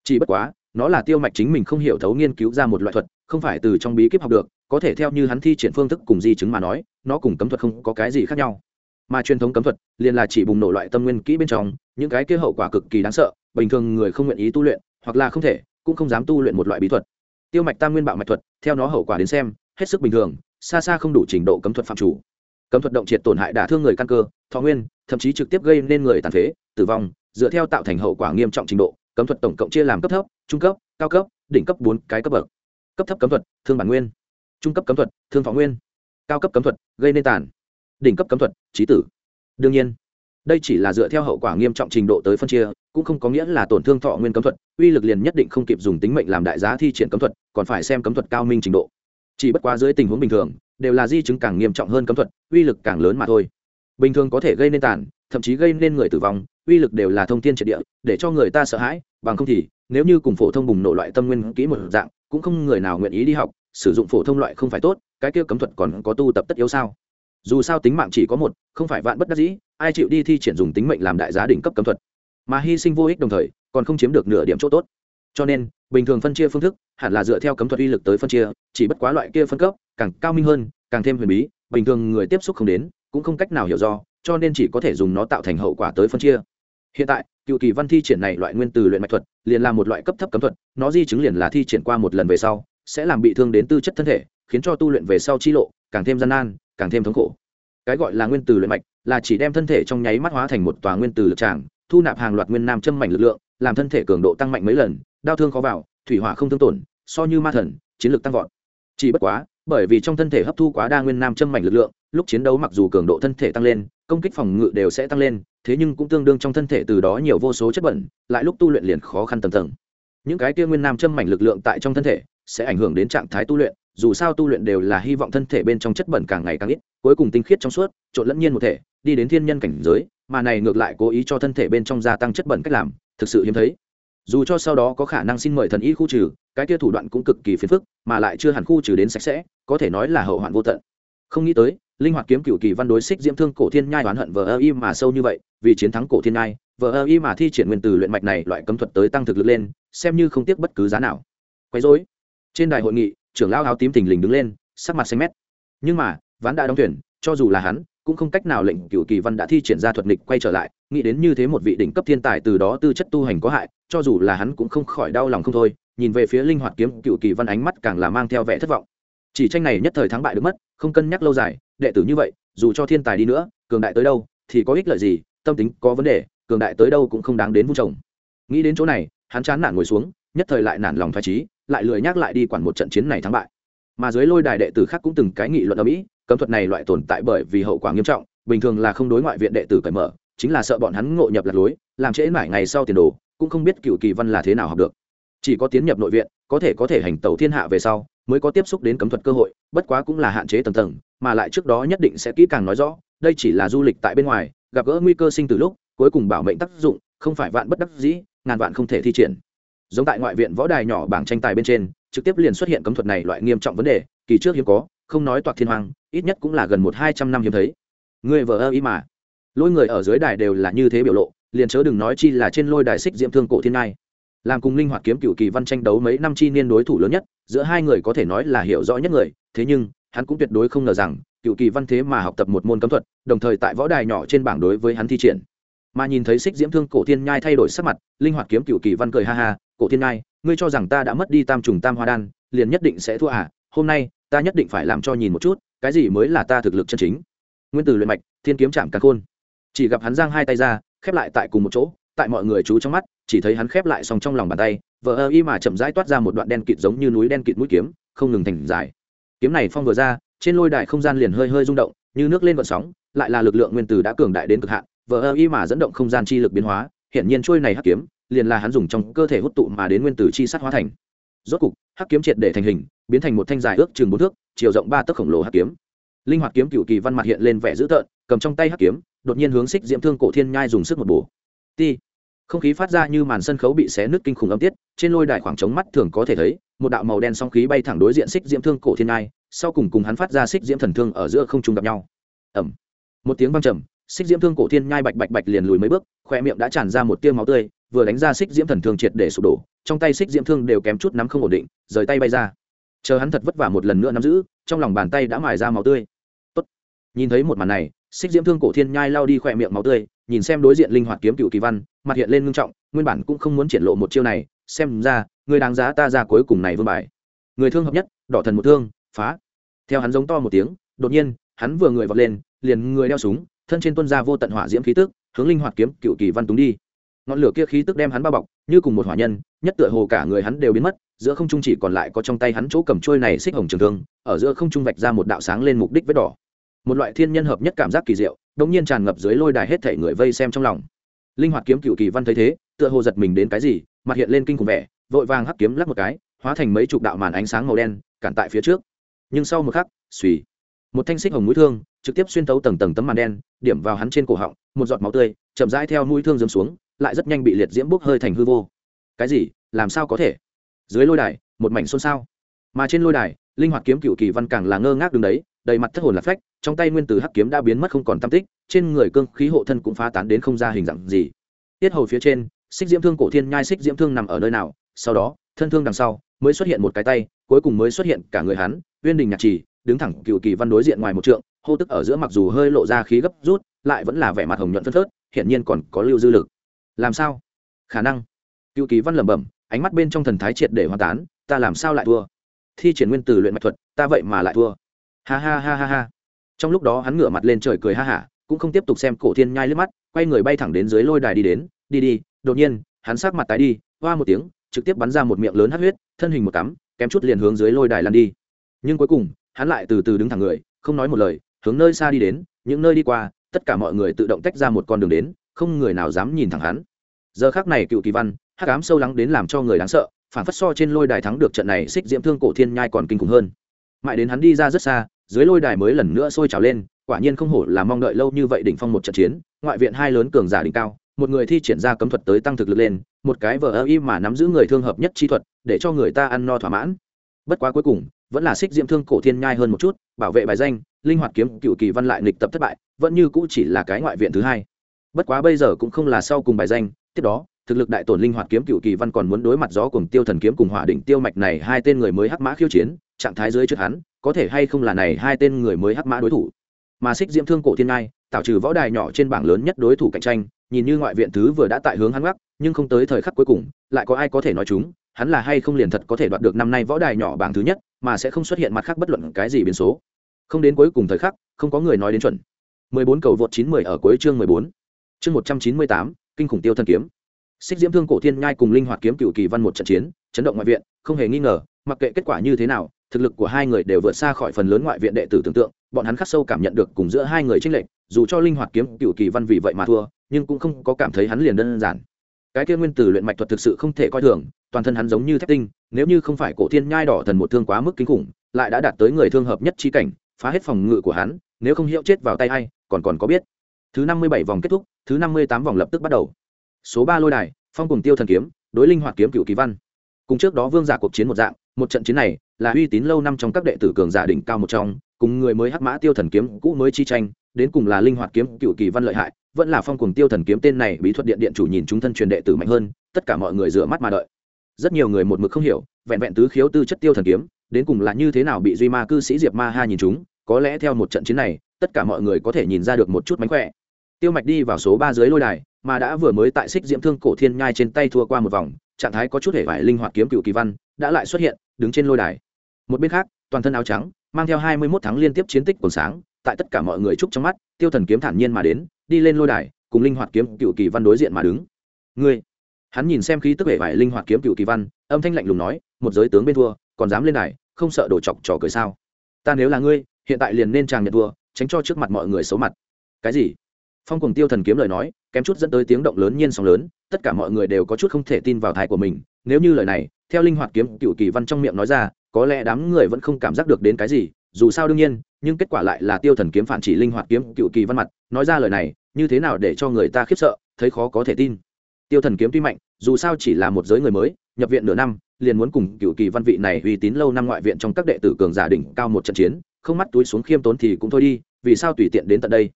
Chỉ bất quá, nó là tiêu mạch chính mình không hiểu thấu nghiên cứu ra một loại thuật, không phải từ trong bí kíp học được, có thể theo như hắn thi triển phương thức cùng di chứng mà nói, nó cùng cấm thuật không có cái gì khác nhau. Mà truyền thống cấm thuật liền là chỉ bùng nổ loại tâm nguyên kỹ bên trong những cái kia hậu quả cực kỳ đáng sợ bình thường người không nguyện ý tu luyện hoặc là không thể cũng không dám tu luyện một loại bí thuật. Tiêu mạch tam nguyên bạo mạch thuật theo nó hậu quả đến xem hết sức bình thường xa xa không đủ trình độ cấm thuật phạm chủ. Cấm thuật động triệt tổn hại đả thương người căn cơ thọ nguyên thậm chí trực tiếp gây nên người tàn phế tử vong dựa theo tạo thành hậu quả nghiêm trọng trình độ cấm thuật tổng cộng chia làm cấp thấp trung cấp cao cấp đỉnh cấp bốn cái cấp bậc. Cấp thấp cấm thuật thương bản nguyên trung cấp cấm thuật, thương thọ nguyên. Cao cấp cấm thuật, gây nên tàn. Đỉnh cấp cấm thuật, trí tử. Đương nhiên, đây chỉ là dựa theo hậu quả nghiêm trọng trình độ tới phân chia, cũng không có nghĩa là tổn thương thọ nguyên cấm thuật, uy lực liền nhất định không kịp dùng tính mệnh làm đại giá thi triển cấm thuật, còn phải xem cấm thuật cao minh trình độ. Chỉ bất quá dưới tình huống bình thường, đều là di chứng càng nghiêm trọng hơn cấm thuật, uy lực càng lớn mà thôi. Bình thường có thể gây nên tàn, thậm chí gây nên người tử vong, uy lực đều là thông tin triệt địa, để cho người ta sợ hãi, bằng không thì, nếu như cùng phổ thông bùng nổ loại tâm nguyên kỹ một dạng, cũng không người nào nguyện ý đi học sử dụng phổ thông loại không phải tốt, cái kia cấm thuật còn có tu tập tất yếu sao? Dù sao tính mạng chỉ có một, không phải vạn bất đắc dĩ, ai chịu đi thi triển dùng tính mệnh làm đại giá đỉnh cấp cấm thuật? Mà hy sinh vô ích đồng thời, còn không chiếm được nửa điểm chỗ tốt. Cho nên, bình thường phân chia phương thức, hẳn là dựa theo cấm thuật uy lực tới phân chia, chỉ bất quá loại kia phân cấp, càng cao minh hơn, càng thêm huyền bí, bình thường người tiếp xúc không đến, cũng không cách nào hiểu do, cho nên chỉ có thể dùng nó tạo thành hậu quả tới phân chia. Hiện tại, cựu kỳ văn thi triển này loại nguyên từ luyện mạch thuật, liền là một loại cấp thấp cấm thuật, nó di chứng liền là thi triển qua một lần về sau sẽ làm bị thương đến tư chất thân thể, khiến cho tu luyện về sau chi lộ càng thêm gian nan, càng thêm thống khổ. Cái gọi là nguyên từ luyện mạch là chỉ đem thân thể trong nháy mắt hóa thành một tòa nguyên từ lực tràng, thu nạp hàng loạt nguyên nam châm mảnh lực lượng, làm thân thể cường độ tăng mạnh mấy lần, đau thương khó vào, thủy hỏa không thương tổn, so như ma thần, chiến lược tăng vọt. Chỉ bất quá, bởi vì trong thân thể hấp thu quá đa nguyên nam châm mảnh lực lượng, lúc chiến đấu mặc dù cường độ thân thể tăng lên, công kích phòng ngự đều sẽ tăng lên, thế nhưng cũng tương đương trong thân thể từ đó nhiều vô số chất bẩn, lại lúc tu luyện liền khó khăn tầm tầng. Những cái kia nguyên nam châm mảnh lực lượng tại trong thân thể sẽ ảnh hưởng đến trạng thái tu luyện, dù sao tu luyện đều là hy vọng thân thể bên trong chất bẩn càng ngày càng ít, cuối cùng tinh khiết trong suốt, trộn lẫn nhiên một thể, đi đến thiên nhân cảnh giới, mà này ngược lại cố ý cho thân thể bên trong gia tăng chất bẩn cách làm, thực sự hiếm thấy. Dù cho sau đó có khả năng xin mời thần y khu trừ, cái kia thủ đoạn cũng cực kỳ phiền phức, mà lại chưa hẳn khu trừ đến sạch sẽ, có thể nói là hậu hoạn vô tận. Không nghĩ tới, linh hoạt kiếm cựu kỳ văn đối xích diễm thương cổ thiên nhai oán hận vờ ơ y mà sâu như vậy, vì chiến thắng cổ thiên nhai, vờ ơ y mà thi triển nguyên từ luyện mạch này loại cấm thuật tới tăng thực lực lên, xem như không tiếc bất cứ giá nào. Quấy rối trên đài hội nghị, trưởng lao áo tím thình lình đứng lên, sắc mặt xanh mét. Nhưng mà, ván đã đóng thuyền, cho dù là hắn, cũng không cách nào lệnh cựu kỳ văn đã thi triển ra thuật nghịch quay trở lại, nghĩ đến như thế một vị đỉnh cấp thiên tài từ đó tư chất tu hành có hại, cho dù là hắn cũng không khỏi đau lòng không thôi, nhìn về phía linh hoạt kiếm cựu kỳ văn ánh mắt càng là mang theo vẻ thất vọng. Chỉ tranh này nhất thời thắng bại được mất, không cân nhắc lâu dài, đệ tử như vậy, dù cho thiên tài đi nữa, cường đại tới đâu, thì có ích lợi gì, tâm tính có vấn đề, cường đại tới đâu cũng không đáng đến vung trồng. Nghĩ đến chỗ này, hắn chán nản ngồi xuống, nhất thời lại nản lòng thoải trí lại lười nhắc lại đi quản một trận chiến này thắng bại. Mà dưới lôi đài đệ tử khác cũng từng cái nghị luận ở mỹ, cấm thuật này loại tồn tại bởi vì hậu quả nghiêm trọng, bình thường là không đối ngoại viện đệ tử cởi mở, chính là sợ bọn hắn ngộ nhập lạc lối, làm trễ mãi ngày sau tiền đồ, cũng không biết cựu kỳ văn là thế nào học được. Chỉ có tiến nhập nội viện, có thể có thể hành tẩu thiên hạ về sau, mới có tiếp xúc đến cấm thuật cơ hội, bất quá cũng là hạn chế tầng tầng, mà lại trước đó nhất định sẽ kỹ càng nói rõ, đây chỉ là du lịch tại bên ngoài, gặp gỡ nguy cơ sinh từ lúc, cuối cùng bảo mệnh tác dụng, không phải vạn bất đắc dĩ, ngàn vạn không thể thi triển giống tại ngoại viện võ đài nhỏ bảng tranh tài bên trên, trực tiếp liền xuất hiện cấm thuật này loại nghiêm trọng vấn đề, kỳ trước hiếm có, không nói toạc thiên hoàng ít nhất cũng là gần một hai trăm năm hiếm thấy. Người vợ ơ ý mà. Lôi người ở dưới đài đều là như thế biểu lộ, liền chớ đừng nói chi là trên lôi đài xích diễm thương cổ thiên ngai. Làm cùng linh hoạt kiếm cựu kỳ văn tranh đấu mấy năm chi niên đối thủ lớn nhất, giữa hai người có thể nói là hiểu rõ nhất người, thế nhưng, hắn cũng tuyệt đối không ngờ rằng cựu kỳ văn thế mà học tập một môn cấm thuật, đồng thời tại võ đài nhỏ trên bảng đối với hắn thi triển. Mà nhìn thấy xích diễm thương cổ thiên nhai thay đổi sắc mặt, linh hoạt kiếm cựu kỳ văn cười ha ha cổ thiên ngai, ngươi cho rằng ta đã mất đi tam trùng tam hoa đan, liền nhất định sẽ thua à? Hôm nay, ta nhất định phải làm cho nhìn một chút, cái gì mới là ta thực lực chân chính. Nguyên tử luyện mạch, thiên kiếm chạm càng khôn. Chỉ gặp hắn giang hai tay ra, khép lại tại cùng một chỗ, tại mọi người chú trong mắt, chỉ thấy hắn khép lại xong trong lòng bàn tay, vờ ơ y mà chậm rãi toát ra một đoạn đen kịt giống như núi đen kịt mũi kiếm, không ngừng thành dài. Kiếm này phong vừa ra, trên lôi đài không gian liền hơi hơi rung động, như nước lên vận sóng, lại là lực lượng nguyên tử đã cường đại đến cực hạn, vờ ơ y mà dẫn động không gian chi lực biến hóa hiện nhiên trôi này hắc kiếm liền là hắn dùng trong cơ thể hút tụ mà đến nguyên tử chi sát hóa thành. Rốt cục, hắc kiếm triệt để thành hình, biến thành một thanh dài ước chừng bốn thước, chiều rộng ba tấc khổng lồ hắc kiếm. Linh hoạt kiếm cựu kỳ văn mặt hiện lên vẻ dữ tợn, cầm trong tay hắc kiếm, đột nhiên hướng xích diễm thương cổ thiên nhai dùng sức một bổ. Ti. Không khí phát ra như màn sân khấu bị xé nứt kinh khủng âm tiết, trên lôi đài khoảng trống mắt thường có thể thấy, một đạo màu đen song khí bay thẳng đối diện xích diễm thương cổ thiên nhai, sau cùng cùng hắn phát ra xích diễm thần thương ở giữa không trung gặp nhau. Ẩm một tiếng vang trầm xích diễm thương cổ thiên nhai bạch bạch bạch liền lùi mấy bước, khoe miệng đã tràn ra một tiêu máu tươi, vừa đánh ra xích diễm thần thương triệt để sụp đổ, trong tay xích diễm thương đều kém chút nắm không ổn định, rời tay bay ra. Chờ hắn thật vất vả một lần nữa nắm giữ, trong lòng bàn tay đã mài ra máu tươi. Tốt. nhìn thấy một màn này, xích diễm thương cổ thiên nhai lao đi khoe miệng máu tươi, nhìn xem đối diện linh hoạt kiếm cựu kỳ văn, mặt hiện lên ngưng trọng, nguyên bản cũng không muốn triển lộ một chiêu này, xem ra, người đáng giá ta ra cuối cùng này vương bài. Người thương hợp nhất, đỏ thần một thương, phá. Theo hắn giống to một tiếng, đột nhiên, hắn vừa người vọt lên, liền người đeo súng thân trên tuân ra vô tận hỏa diễm khí tức, hướng linh hoạt kiếm cựu kỳ văn túng đi. Ngọn lửa kia khí tức đem hắn bao bọc, như cùng một hỏa nhân, nhất tựa hồ cả người hắn đều biến mất, giữa không trung chỉ còn lại có trong tay hắn chỗ cầm trôi này xích hồng trường thương, ở giữa không trung vạch ra một đạo sáng lên mục đích vết đỏ. Một loại thiên nhân hợp nhất cảm giác kỳ diệu đống nhiên tràn ngập dưới lôi đài hết thảy người vây xem trong lòng. Linh hoạt kiếm cựu kỳ văn thấy thế, tựa hồ giật mình đến cái gì, mặt hiện lên kinh khủng vẻ, vội vàng hắc kiếm lắc một cái, hóa thành mấy chục đạo màn ánh sáng màu đen, cản tại phía trước. Nhưng sau một khắc suy một thanh xích hồng mũi thương trực tiếp xuyên tấu tầng tầng tấm màn đen, điểm vào hắn trên cổ họng, một giọt máu tươi, chậm rãi theo mũi thương dấm xuống, lại rất nhanh bị liệt diễm bốc hơi thành hư vô. Cái gì? Làm sao có thể? Dưới lôi đài, một mảnh xôn xao. Mà trên lôi đài, linh hoạt kiếm cựu kỳ văn càng là ngơ ngác đứng đấy, đầy mặt thất hồn lạc phách, trong tay nguyên tử hắc kiếm đã biến mất không còn tam tích, trên người cương khí hộ thân cũng phá tán đến không ra hình dạng gì. Tiết hầu phía trên, xích diễm thương cổ thiên nhai xích diễm thương nằm ở nơi nào, sau đó, thân thương đằng sau, mới xuất hiện một cái tay, cuối cùng mới xuất hiện cả người hắn, uyên đình nhạc trì, đứng thẳng cựu kỳ văn đối diện ngoài một trượng hô tức ở giữa mặc dù hơi lộ ra khí gấp rút, lại vẫn là vẻ mặt hồng nhuận phân phớt, hiển nhiên còn có lưu dư lực. Làm sao? Khả năng. Cựu kỳ văn lẩm bẩm, ánh mắt bên trong thần thái triệt để hoa tán, ta làm sao lại thua? Thi triển nguyên từ luyện mạch thuật, ta vậy mà lại thua. Ha ha ha ha ha. Trong lúc đó hắn ngửa mặt lên trời cười ha hả, cũng không tiếp tục xem cổ thiên nhai lướt mắt, quay người bay thẳng đến dưới lôi đài đi đến, đi đi. Đột nhiên, hắn sát mặt tái đi, hoa một tiếng, trực tiếp bắn ra một miệng lớn hát huyết, thân hình một cắm, kém chút liền hướng dưới lôi đài lăn đi. Nhưng cuối cùng, hắn lại từ từ đứng thẳng người, không nói một lời hướng nơi xa đi đến, những nơi đi qua, tất cả mọi người tự động tách ra một con đường đến, không người nào dám nhìn thẳng hắn. Giờ khác này cựu kỳ văn, hắc ám sâu lắng đến làm cho người đáng sợ, phản phất so trên lôi đài thắng được trận này xích diễm thương cổ thiên nhai còn kinh khủng hơn. Mãi đến hắn đi ra rất xa, dưới lôi đài mới lần nữa sôi trào lên, quả nhiên không hổ là mong đợi lâu như vậy đỉnh phong một trận chiến, ngoại viện hai lớn cường giả đỉnh cao, một người thi triển ra cấm thuật tới tăng thực lực lên, một cái vờ ơ y mà nắm giữ người thương hợp nhất chi thuật, để cho người ta ăn no thỏa mãn. Bất quá cuối cùng, vẫn là xích diễm thương cổ thiên nhai hơn một chút, bảo vệ bài danh linh hoạt kiếm cựu kỳ văn lại nghịch tập thất bại, vẫn như cũ chỉ là cái ngoại viện thứ hai. Bất quá bây giờ cũng không là sau cùng bài danh, tiếp đó, thực lực đại tổn linh hoạt kiếm cựu kỳ văn còn muốn đối mặt gió cùng tiêu thần kiếm cùng hỏa đỉnh tiêu mạch này hai tên người mới hắc mã khiêu chiến, trạng thái dưới trước hắn, có thể hay không là này hai tên người mới hắc mã đối thủ. Mà xích diễm thương cổ thiên ngai, tạo trừ võ đài nhỏ trên bảng lớn nhất đối thủ cạnh tranh, nhìn như ngoại viện thứ vừa đã tại hướng hắn gác, nhưng không tới thời khắc cuối cùng, lại có ai có thể nói chúng, hắn là hay không liền thật có thể đoạt được năm nay võ đài nhỏ bảng thứ nhất, mà sẽ không xuất hiện mặt khác bất luận cái gì biến số không đến cuối cùng thời khắc không có người nói đến chuẩn 14 cầu vượt 910 ở cuối chương 14. Chương 198, kinh khủng tiêu thân kiếm. Xích Diễm Thương Cổ Thiên Nhai cùng Linh Hoạt Kiếm Cửu Kỳ Văn một trận chiến, chấn động ngoại viện, không hề nghi ngờ, mặc kệ kết quả như thế nào, thực lực của hai người đều vượt xa khỏi phần lớn ngoại viện đệ tử tưởng tượng, bọn hắn khắc sâu cảm nhận được cùng giữa hai người chênh lệch, dù cho Linh Hoạt Kiếm Cửu Kỳ Văn vì vậy mà thua, nhưng cũng không có cảm thấy hắn liền đơn giản. Cái kia nguyên tử luyện mạch thuật thực sự không thể coi thường, toàn thân hắn giống như thép tinh, nếu như không phải Cổ Thiên Nhai đỏ thần một thương quá mức kinh khủng, lại đã đạt tới người thương hợp nhất chi cảnh, phá hết phòng ngự của hắn, nếu không hiệu chết vào tay ai, còn còn có biết. Thứ năm mươi bảy vòng kết thúc, thứ năm mươi tám vòng lập tức bắt đầu. Số ba lôi đài, phong cùng tiêu thần kiếm đối linh hoạt kiếm cựu kỳ văn cùng trước đó vương giả cuộc chiến một dạng một trận chiến này là uy tín lâu năm trong các đệ tử cường giả đỉnh cao một trong cùng người mới hắc mã tiêu thần kiếm cũ mới chi tranh đến cùng là linh hoạt kiếm cựu kỳ văn lợi hại vẫn là phong cùng tiêu thần kiếm tên này bí thuật điện điện chủ nhìn chúng thân truyền đệ tử mạnh hơn tất cả mọi người rửa mắt mà đợi rất nhiều người một mực không hiểu vẹn vẹn tứ khiếu tư chất tiêu thần kiếm đến cùng là như thế nào bị duy ma cư sĩ diệp ma ha nhìn chúng, có lẽ theo một trận chiến này, tất cả mọi người có thể nhìn ra được một chút mánh khỏe. Tiêu mạch đi vào số ba dưới lôi đài, mà đã vừa mới tại xích diễm thương cổ thiên nhai trên tay thua qua một vòng, trạng thái có chút hề vải linh hoạt kiếm cựu kỳ văn, đã lại xuất hiện, đứng trên lôi đài. Một bên khác, toàn thân áo trắng, mang theo hai mươi mốt tháng liên tiếp chiến tích còn sáng, tại tất cả mọi người chúc trong mắt, tiêu thần kiếm thản nhiên mà đến, đi lên lôi đài, cùng linh hoạt kiếm cựu kỳ văn đối diện mà đứng. Ngươi. Hắn nhìn xem khí tức hệ vải linh hoạt kiếm cựu kỳ văn, âm thanh lạnh lùng nói, một giới tướng bên thua còn dám lên này không sợ đổ chọc trò cười sao? Ta nếu là ngươi, hiện tại liền nên chàng nhận thua, tránh cho trước mặt mọi người xấu mặt. Cái gì? Phong cùng tiêu thần kiếm lời nói, kém chút dẫn tới tiếng động lớn nhiên sóng lớn, tất cả mọi người đều có chút không thể tin vào thai của mình. Nếu như lời này, theo linh hoạt kiếm cựu kỳ văn trong miệng nói ra, có lẽ đám người vẫn không cảm giác được đến cái gì, dù sao đương nhiên, nhưng kết quả lại là tiêu thần kiếm phản chỉ linh hoạt kiếm cựu kỳ văn mặt, nói ra lời này, như thế nào để cho người ta khiếp sợ, thấy khó có thể tin tiêu thần kiếm tuy mạnh, dù sao chỉ là một giới người mới, nhập viện nửa năm, liền muốn cùng cựu kỳ văn vị này uy tín lâu năm ngoại viện trong các đệ tử cường giả đỉnh cao một trận chiến, không mắt túi xuống khiêm tốn thì cũng thôi đi, vì sao tùy tiện đến tận đây?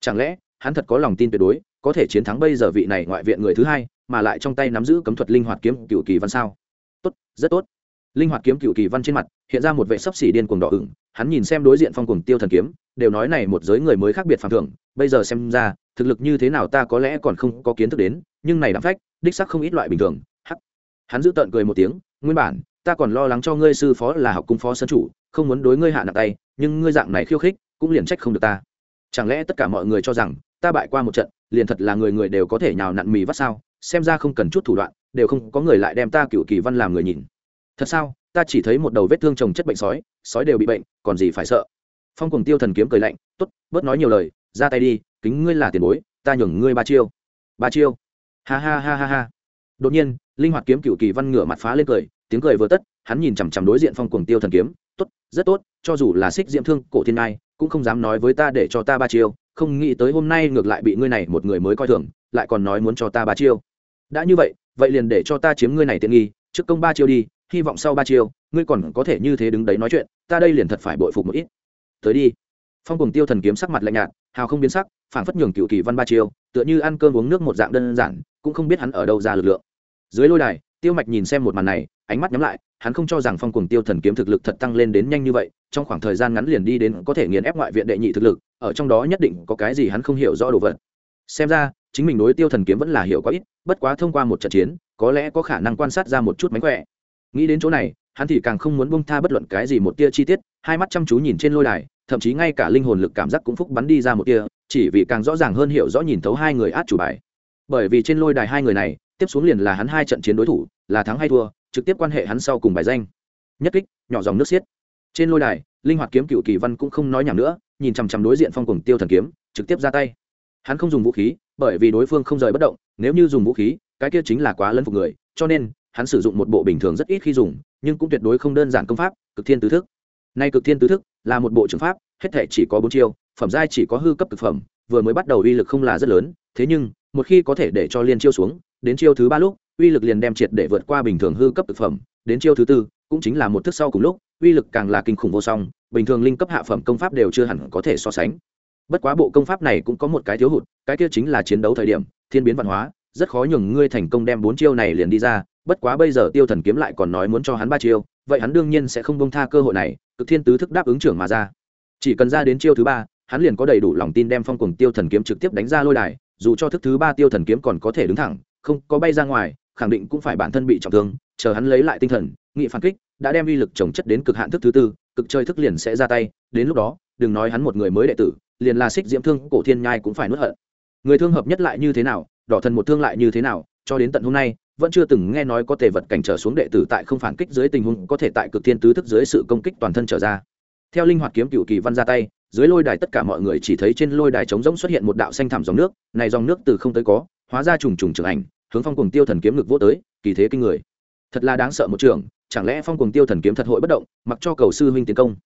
Chẳng lẽ, hắn thật có lòng tin tuyệt đối, có thể chiến thắng bây giờ vị này ngoại viện người thứ hai, mà lại trong tay nắm giữ cấm thuật linh hoạt kiếm cựu kỳ văn sao? Tốt, rất tốt. Linh hoạt kiếm cựu kỳ văn trên mặt, hiện ra một vệ sấp xỉ điên cuồng đỏ ửng hắn nhìn xem đối diện phong cuồng tiêu thần kiếm, đều nói này một giới người mới khác biệt phản thưởng, bây giờ xem ra, thực lực như thế nào ta có lẽ còn không có kiến thức đến, nhưng này đáng phách, đích sắc không ít loại bình thường. Hắc. Hắn giữ tợn cười một tiếng, nguyên bản, ta còn lo lắng cho ngươi sư phó là học cung phó sân chủ, không muốn đối ngươi hạ nặng tay, nhưng ngươi dạng này khiêu khích, cũng liền trách không được ta. Chẳng lẽ tất cả mọi người cho rằng, ta bại qua một trận, liền thật là người người đều có thể nhào nặn mì vắt sao? Xem ra không cần chút thủ đoạn, đều không có người lại đem ta cựu kỳ văn làm người nhìn. Thật sao? Ta chỉ thấy một đầu vết thương trồng chất bệnh sói sói đều bị bệnh, còn gì phải sợ. Phong cùng tiêu thần kiếm cười lạnh t ố t bớt nói nhiều lời, ra tay đi, kính ngươi là tiền bối, ta nhường ngươi ba chiêu. Ba chiêu? Ha ha ha ha ha. Đột nhiên, linh hoạt kiếm cựu kỳ văn ngửa mặt phá lên cười, tiếng cười vừa tất, hắn nhìn chằm chằm đối diện phong cùng tiêu thần kiếm, tốt, rất tốt, cho dù là xích diễm thương cổ thiên ngai, cũng không dám nói với ta để cho ta ba chiêu, không nghĩ tới hôm nay ngược lại bị ngươi này một người mới coi thường, lại còn nói muốn cho ta ba chiêu. Đã như vậy vậy liền để cho ta chiếm ngươi này tiện nghi, trước công ba chiêu đi hy vọng sau ba chiều ngươi còn có thể như thế đứng đấy nói chuyện, ta đây liền thật phải bội phục một ít. Tới đi. Phong cùng tiêu thần kiếm sắc mặt lạnh nhạt, hào không biến sắc phản phất nhường cựu kỳ văn ba chiều tựa như ăn cơm uống nước một dạng đơn giản, cũng không biết hắn ở đâu ra lực lượng. Dưới lôi đài, tiêu mạch nhìn xem một màn này, ánh mắt nhắm lại, hắn không cho rằng phong cùng tiêu thần kiếm thực lực thật tăng lên đến nhanh như vậy, trong khoảng thời gian ngắn liền đi đến có thể nghiền ép ngoại viện đệ nhị thực lực, ở trong đó nhất định có cái gì hắn không hiểu rõ đồ vật. Xem ra, chính mình đối tiêu thần kiếm vẫn là hiểu quá ít, bất quá thông qua một trận chiến, có lẽ có khả năng quan sát ra một chút mánh khỏe nghĩ đến chỗ này, hắn thì càng không muốn bông tha bất luận cái gì một tia chi tiết, hai mắt chăm chú nhìn trên lôi đài, thậm chí ngay cả linh hồn lực cảm giác cũng phúc bắn đi ra một tia, chỉ vì càng rõ ràng hơn hiểu rõ nhìn thấu hai người át chủ bài. Bởi vì trên lôi đài hai người này, tiếp xuống liền là hắn hai trận chiến đối thủ, là thắng hay thua, trực tiếp quan hệ hắn sau cùng bài danh. Nhất kích, nhỏ dòng nước xiết. Trên lôi đài, linh hoạt kiếm cựu kỳ văn cũng không nói nhảm nữa, nhìn chằm chằm đối diện phong cùng tiêu thần kiếm, trực tiếp ra tay. Hắn không dùng vũ khí, bởi vì đối phương không rời bất động, nếu như dùng vũ khí, cái kia chính là quá lân phục người, cho nên hắn sử dụng một bộ bình thường rất ít khi dùng, nhưng cũng tuyệt đối không đơn giản công pháp, cực thiên tứ thức. Nay cực thiên tứ thức là một bộ trường pháp, hết thể chỉ có bốn chiêu, phẩm giai chỉ có hư cấp thực phẩm, vừa mới bắt đầu uy lực không là rất lớn, thế nhưng, một khi có thể để cho liên chiêu xuống, đến chiêu thứ ba lúc, uy lực liền đem triệt để vượt qua bình thường hư cấp thực phẩm, đến chiêu thứ tư, cũng chính là một thức sau cùng lúc, uy lực càng là kinh khủng vô song, bình thường linh cấp hạ phẩm công pháp đều chưa hẳn có thể so sánh. Bất quá bộ công pháp này cũng có một cái thiếu hụt, cái kia chính là chiến đấu thời điểm, thiên biến văn hóa rất khó nhường ngươi thành công đem bốn chiêu này liền đi ra, bất quá bây giờ tiêu thần kiếm lại còn nói muốn cho hắn ba chiêu, vậy hắn đương nhiên sẽ không bông tha cơ hội này, cực thiên tứ thức đáp ứng trưởng mà ra. Chỉ cần ra đến chiêu thứ ba, hắn liền có đầy đủ lòng tin đem phong cùng tiêu thần kiếm trực tiếp đánh ra lôi đài, dù cho thức thứ ba tiêu thần kiếm còn có thể đứng thẳng, không có bay ra ngoài, khẳng định cũng phải bản thân bị trọng thương, chờ hắn lấy lại tinh thần, nghị phản kích, đã đem uy lực trồng chất đến cực hạn thức thứ tư, cực chơi thức liền sẽ ra tay, đến lúc đó, đừng nói hắn một người mới đệ tử, liền là xích diễm thương, cổ thiên nhai cũng phải nuốt hận. Người thương hợp nhất lại như thế nào đỏ thần một thương lại như thế nào, cho đến tận hôm nay, vẫn chưa từng nghe nói có thể vật cảnh trở xuống đệ tử tại không phản kích dưới tình huống có thể tại cực thiên tứ thức dưới sự công kích toàn thân trở ra. Theo linh hoạt kiếm cựu kỳ văn ra tay, dưới lôi đài tất cả mọi người chỉ thấy trên lôi đài trống rỗng xuất hiện một đạo xanh thẳm dòng nước, này dòng nước từ không tới có, hóa ra trùng trùng trưởng ảnh, hướng phong cùng tiêu thần kiếm ngực vô tới, kỳ thế kinh người. Thật là đáng sợ một trường, chẳng lẽ phong cùng tiêu thần kiếm thật hội bất động, mặc cho cầu sư huynh tiến công.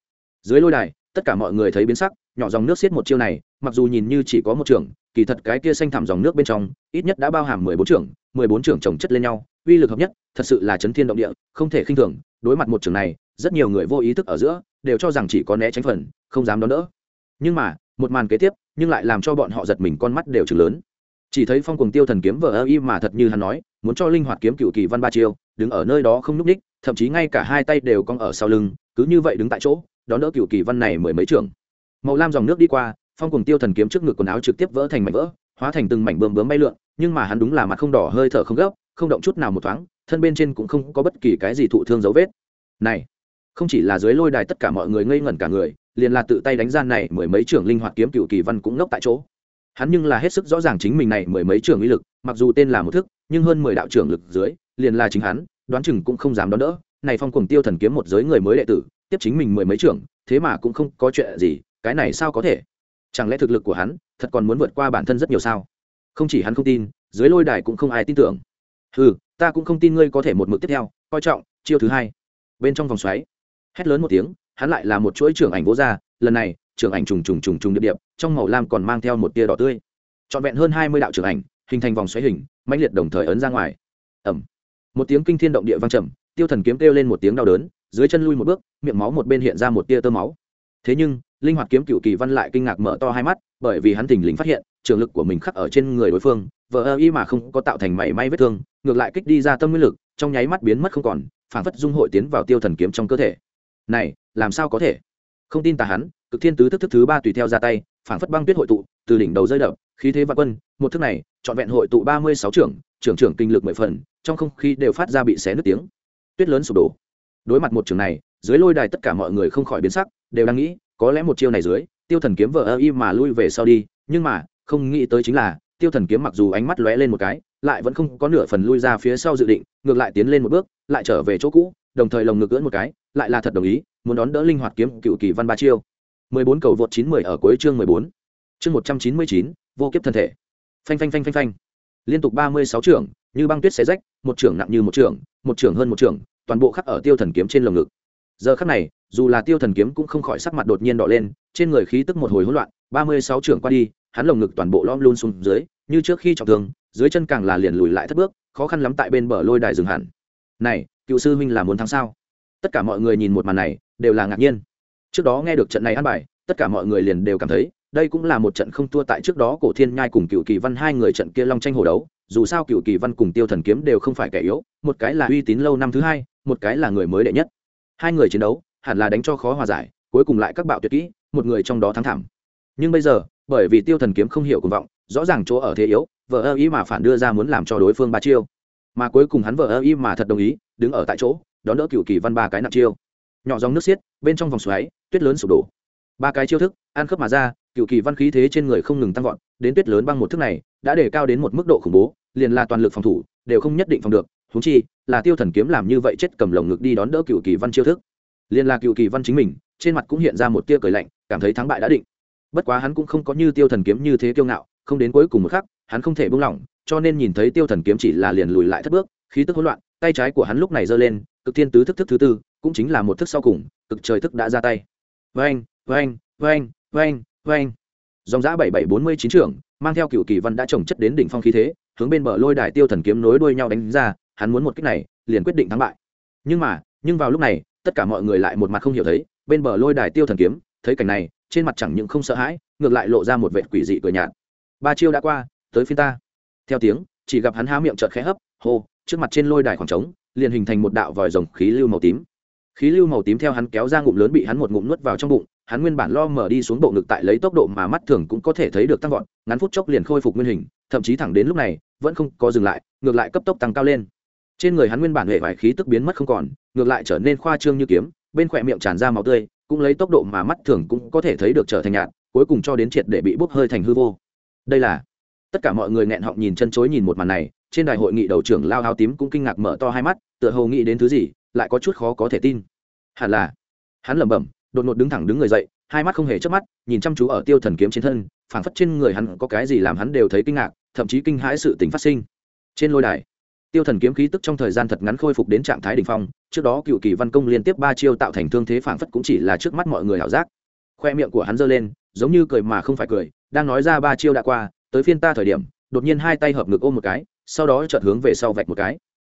Dưới lôi đài, tất cả mọi người thấy biến sắc, nhỏ dòng nước xiết một chiêu này mặc dù nhìn như chỉ có một trưởng, kỳ thật cái kia xanh thảm dòng nước bên trong ít nhất đã bao hàm mười bốn trưởng mười bốn trưởng trồng chất lên nhau uy lực hợp nhất thật sự là chấn thiên động địa không thể khinh thường đối mặt một trường này rất nhiều người vô ý thức ở giữa đều cho rằng chỉ có né tránh phần không dám đón đỡ. Nhưng mà một màn kế tiếp nhưng lại làm cho bọn họ giật mình con mắt đều chừng lớn. Chỉ thấy phong cùng tiêu thần kiếm vờ ơ y mà thật như hắn nói muốn cho linh hoạt kiếm cựu kỳ văn ba chiêu đứng ở nơi đó không n ú c ních thậm chí ngay cả hai tay đều cong ở sau lưng cứ như vậy đứng tại chỗ đón đỡ cựu kỳ văn này mười mấy trường màu lam dòng nước đi qua phong cùng tiêu thần kiếm trước ngực quần áo trực tiếp vỡ thành mảnh vỡ, hóa thành từng mảnh bơm bướm bay lượn, nhưng mà hắn đúng là mặt không đỏ, hơi thở không gấp, không động chút nào một thoáng, thân bên trên cũng không có bất kỳ cái gì thụ thương dấu vết. Này, không chỉ là dưới lôi đài tất cả mọi người ngây ngẩn cả người, liền là tự tay đánh gian này mười mấy trưởng linh hoạt kiếm cựu kỳ văn cũng ngốc tại chỗ. Hắn nhưng là hết sức rõ ràng chính mình này mười mấy trưởng uy lực, mặc dù tên là một thức, nhưng hơn mười đạo trưởng lực dưới, liền là chính hắn, đoán chừng cũng không dám đón đỡ. Này phong cùng tiêu thần kiếm một giới người mới đệ tử, tiếp chính mình mười mấy trưởng, thế mà cũng không có chuyện gì, cái này sao có thể? Chẳng lẽ thực lực của hắn thật còn muốn vượt qua bản thân rất nhiều sao? Không chỉ hắn không tin, dưới lôi đài cũng không ai tin tưởng. Ừ ta cũng không tin ngươi có thể một mực tiếp theo, coi trọng, chiêu thứ hai. Bên trong vòng xoáy, hét lớn một tiếng, hắn lại là một chuỗi trưởng ảnh vỗ ra, lần này, trưởng ảnh trùng trùng trùng trùng điệp điệp, trong màu lam còn mang theo một tia đỏ tươi. Trọn vẹn hơn hai mươi đạo trưởng ảnh, hình thành vòng xoáy hình, mãnh liệt đồng thời ấn ra ngoài. Ẩm một tiếng kinh thiên động địa vang trầm, tiêu thần kiếm kêu lên một tiếng đau đớn, dưới chân lui một bước, miệng máu một bên hiện ra một tia tơ máu thế nhưng, linh hoạt kiếm cựu kỳ văn lại kinh ngạc mở to hai mắt, bởi vì hắn thình lình phát hiện, trường lực của mình khắc ở trên người đối phương vợ ơ y mà không có tạo thành mảy may vết thương, ngược lại kích đi ra tâm nguyên lực, trong nháy mắt biến mất không còn phản phất dung hội tiến vào tiêu thần kiếm trong cơ thể. Này, làm sao có thể? Không tin tà hắn, cực thiên tứ thức thức thứ ba tùy theo ra tay phản phất băng tuyết hội tụ, từ đỉnh đầu rơi đập, khí thế và quân, một thức này, trọn vẹn hội tụ ba mươi sáu trưởng trưởng trưởng kinh lực mười phần, trong không khí đều phát ra bị xé nứt tiếng. Tuyết lớn sụp đổ. Đối mặt một trường này, dưới lôi đài tất cả mọi người không khỏi biến sắc đều đang nghĩ có lẽ một chiêu này dưới tiêu thần kiếm vợ ơ y mà lui về sau đi nhưng mà không nghĩ tới chính là tiêu thần kiếm mặc dù ánh mắt lóe lên một cái lại vẫn không có nửa phần lui ra phía sau dự định ngược lại tiến lên một bước lại trở về chỗ cũ đồng thời lồng ngực ưỡn một cái lại là thật đồng ý muốn đón đỡ linh hoạt kiếm cựu kỳ văn ba chiêu 14 cầu vượt 910 ở cuối chương 14. Chương 199, vô kiếp thân thể. Phanh phanh phanh phanh phanh. Liên tục 36 trưởng, như băng tuyết xé rách, một trưởng nặng như một trưởng, một trưởng hơn một trưởng, toàn bộ khắc ở tiêu thần kiếm trên lồng ngực. Giờ khắc này, dù là tiêu thần kiếm cũng không khỏi sắc mặt đột nhiên đỏ lên, trên người khí tức một hồi hỗn loạn, 36 trưởng qua đi, hắn lồng ngực toàn bộ lõm luôn xuống dưới, như trước khi trọng thương, dưới chân càng là liền lùi lại thất bước, khó khăn lắm tại bên bờ lôi đài dừng hẳn. Này, cựu sư huynh là muốn thắng sao? Tất cả mọi người nhìn một màn này, đều là ngạc nhiên trước đó nghe được trận này ăn bài tất cả mọi người liền đều cảm thấy đây cũng là một trận không thua tại trước đó cổ thiên nhai cùng cựu kỳ văn hai người trận kia long tranh hồ đấu dù sao cựu kỳ văn cùng tiêu thần kiếm đều không phải kẻ yếu một cái là uy tín lâu năm thứ hai một cái là người mới đệ nhất hai người chiến đấu, hẳn là đánh cho khó hòa giải, cuối cùng lại các bạo tuyệt kỹ, một người trong đó thắng thảm. Nhưng bây giờ, bởi vì tiêu thần kiếm không hiểu cuồng vọng, rõ ràng chỗ ở thế yếu vợ ơ ý mà phản đưa ra muốn làm cho đối phương ba chiêu. Mà cuối cùng hắn vợ ơ ý mà thật đồng ý, đứng ở tại chỗ, đón đỡ cựu kỳ văn ba cái nặng chiêu. Nhỏ dòng nước xiết, bên trong vòng xoáy, tuyết lớn sụp đổ. Ba cái chiêu thức, ăn khớp mà ra cựu kỳ văn khí thế trên người không ngừng tăng vọt, đến tuyết lớn băng một thức này, đã để cao đến một mức độ khủng bố, liền là toàn lực phòng thủ, đều không nhất định phòng được huống chi, là tiêu thần kiếm làm như vậy chết cầm lồng ngực đi đón đỡ cựu kỳ văn chiêu thức. Liền là cựu kỳ văn chính mình, trên mặt cũng hiện ra một tia cười lạnh, cảm thấy thắng bại đã định. Bất quá hắn cũng không có như tiêu thần kiếm như thế kiêu ngạo, không đến cuối cùng một khắc, hắn không thể buông lỏng, cho nên nhìn thấy tiêu thần kiếm chỉ là liền lùi lại thất bước, khí tức hỗn loạn, tay trái của hắn lúc này giơ lên, cực thiên tứ thức thức thứ tư, cũng chính là một thức sau cùng, cực trời thức đã ra tay. Vang vang vang vang vang dòng giã bảy bảy bốn mươi chín trưởng, mang theo cựu kỳ văn đã trồng chất đến đỉnh phong khí thế, hướng bên bờ lôi đài tiêu thần kiếm nối đuôi nhau đánh ra hắn muốn một cách này, liền quyết định thắng bại. Nhưng mà, nhưng vào lúc này, tất cả mọi người lại một mặt không hiểu thấy, bên bờ lôi đài tiêu thần kiếm, thấy cảnh này, trên mặt chẳng những không sợ hãi, ngược lại lộ ra một vệt quỷ dị cười nhạt. Ba chiêu đã qua, tới phiên ta. Theo tiếng, chỉ gặp hắn há miệng trợt khẽ hấp, hô, trước mặt trên lôi đài khoảng trống, liền hình thành một đạo vòi rồng khí lưu màu tím. Khí lưu màu tím theo hắn kéo ra ngụm lớn bị hắn một ngụm nuốt vào trong bụng, hắn nguyên bản lo mở đi xuống bộ ngực tại lấy tốc độ mà mắt thường cũng có thể thấy được tăng vọt, ngắn phút chốc liền khôi phục nguyên hình, thậm chí thẳng đến lúc này, vẫn không có dừng lại, ngược lại cấp tốc tăng cao lên trên người hắn nguyên bản hệ vải khí tức biến mất không còn, ngược lại trở nên khoa trương như kiếm, bên khỏe miệng tràn ra máu tươi, cũng lấy tốc độ mà mắt thường cũng có thể thấy được trở thành nhạt, cuối cùng cho đến triệt để bị bốc hơi thành hư vô. Đây là, tất cả mọi người nghẹn họng nhìn chân chối nhìn một màn này, trên đài hội nghị đầu trưởng lao hao tím cũng kinh ngạc mở to hai mắt, tựa hồ nghĩ đến thứ gì, lại có chút khó có thể tin. Hẳn là, hắn lẩm bẩm, đột ngột đứng thẳng đứng người dậy, hai mắt không hề chớp mắt, nhìn chăm chú ở tiêu thần kiếm trên thân, phảng phất trên người hắn có cái gì làm hắn đều thấy kinh ngạc, thậm chí kinh hãi sự tình phát sinh. Trên lôi đài tiêu thần kiếm khí tức trong thời gian thật ngắn khôi phục đến trạng thái đ ỉ n h phong, trước đó cựu kỳ văn công liên tiếp ba chiêu tạo thành thương thế phảng phất cũng chỉ là trước mắt mọi người ảo giác. Khoe miệng của hắn giơ lên, giống như cười mà không phải cười, đang nói ra ba chiêu đã qua, tới phiên ta thời điểm, đột nhiên hai tay hợp ngực ôm một cái, sau đó chợt hướng về sau vạch một cái.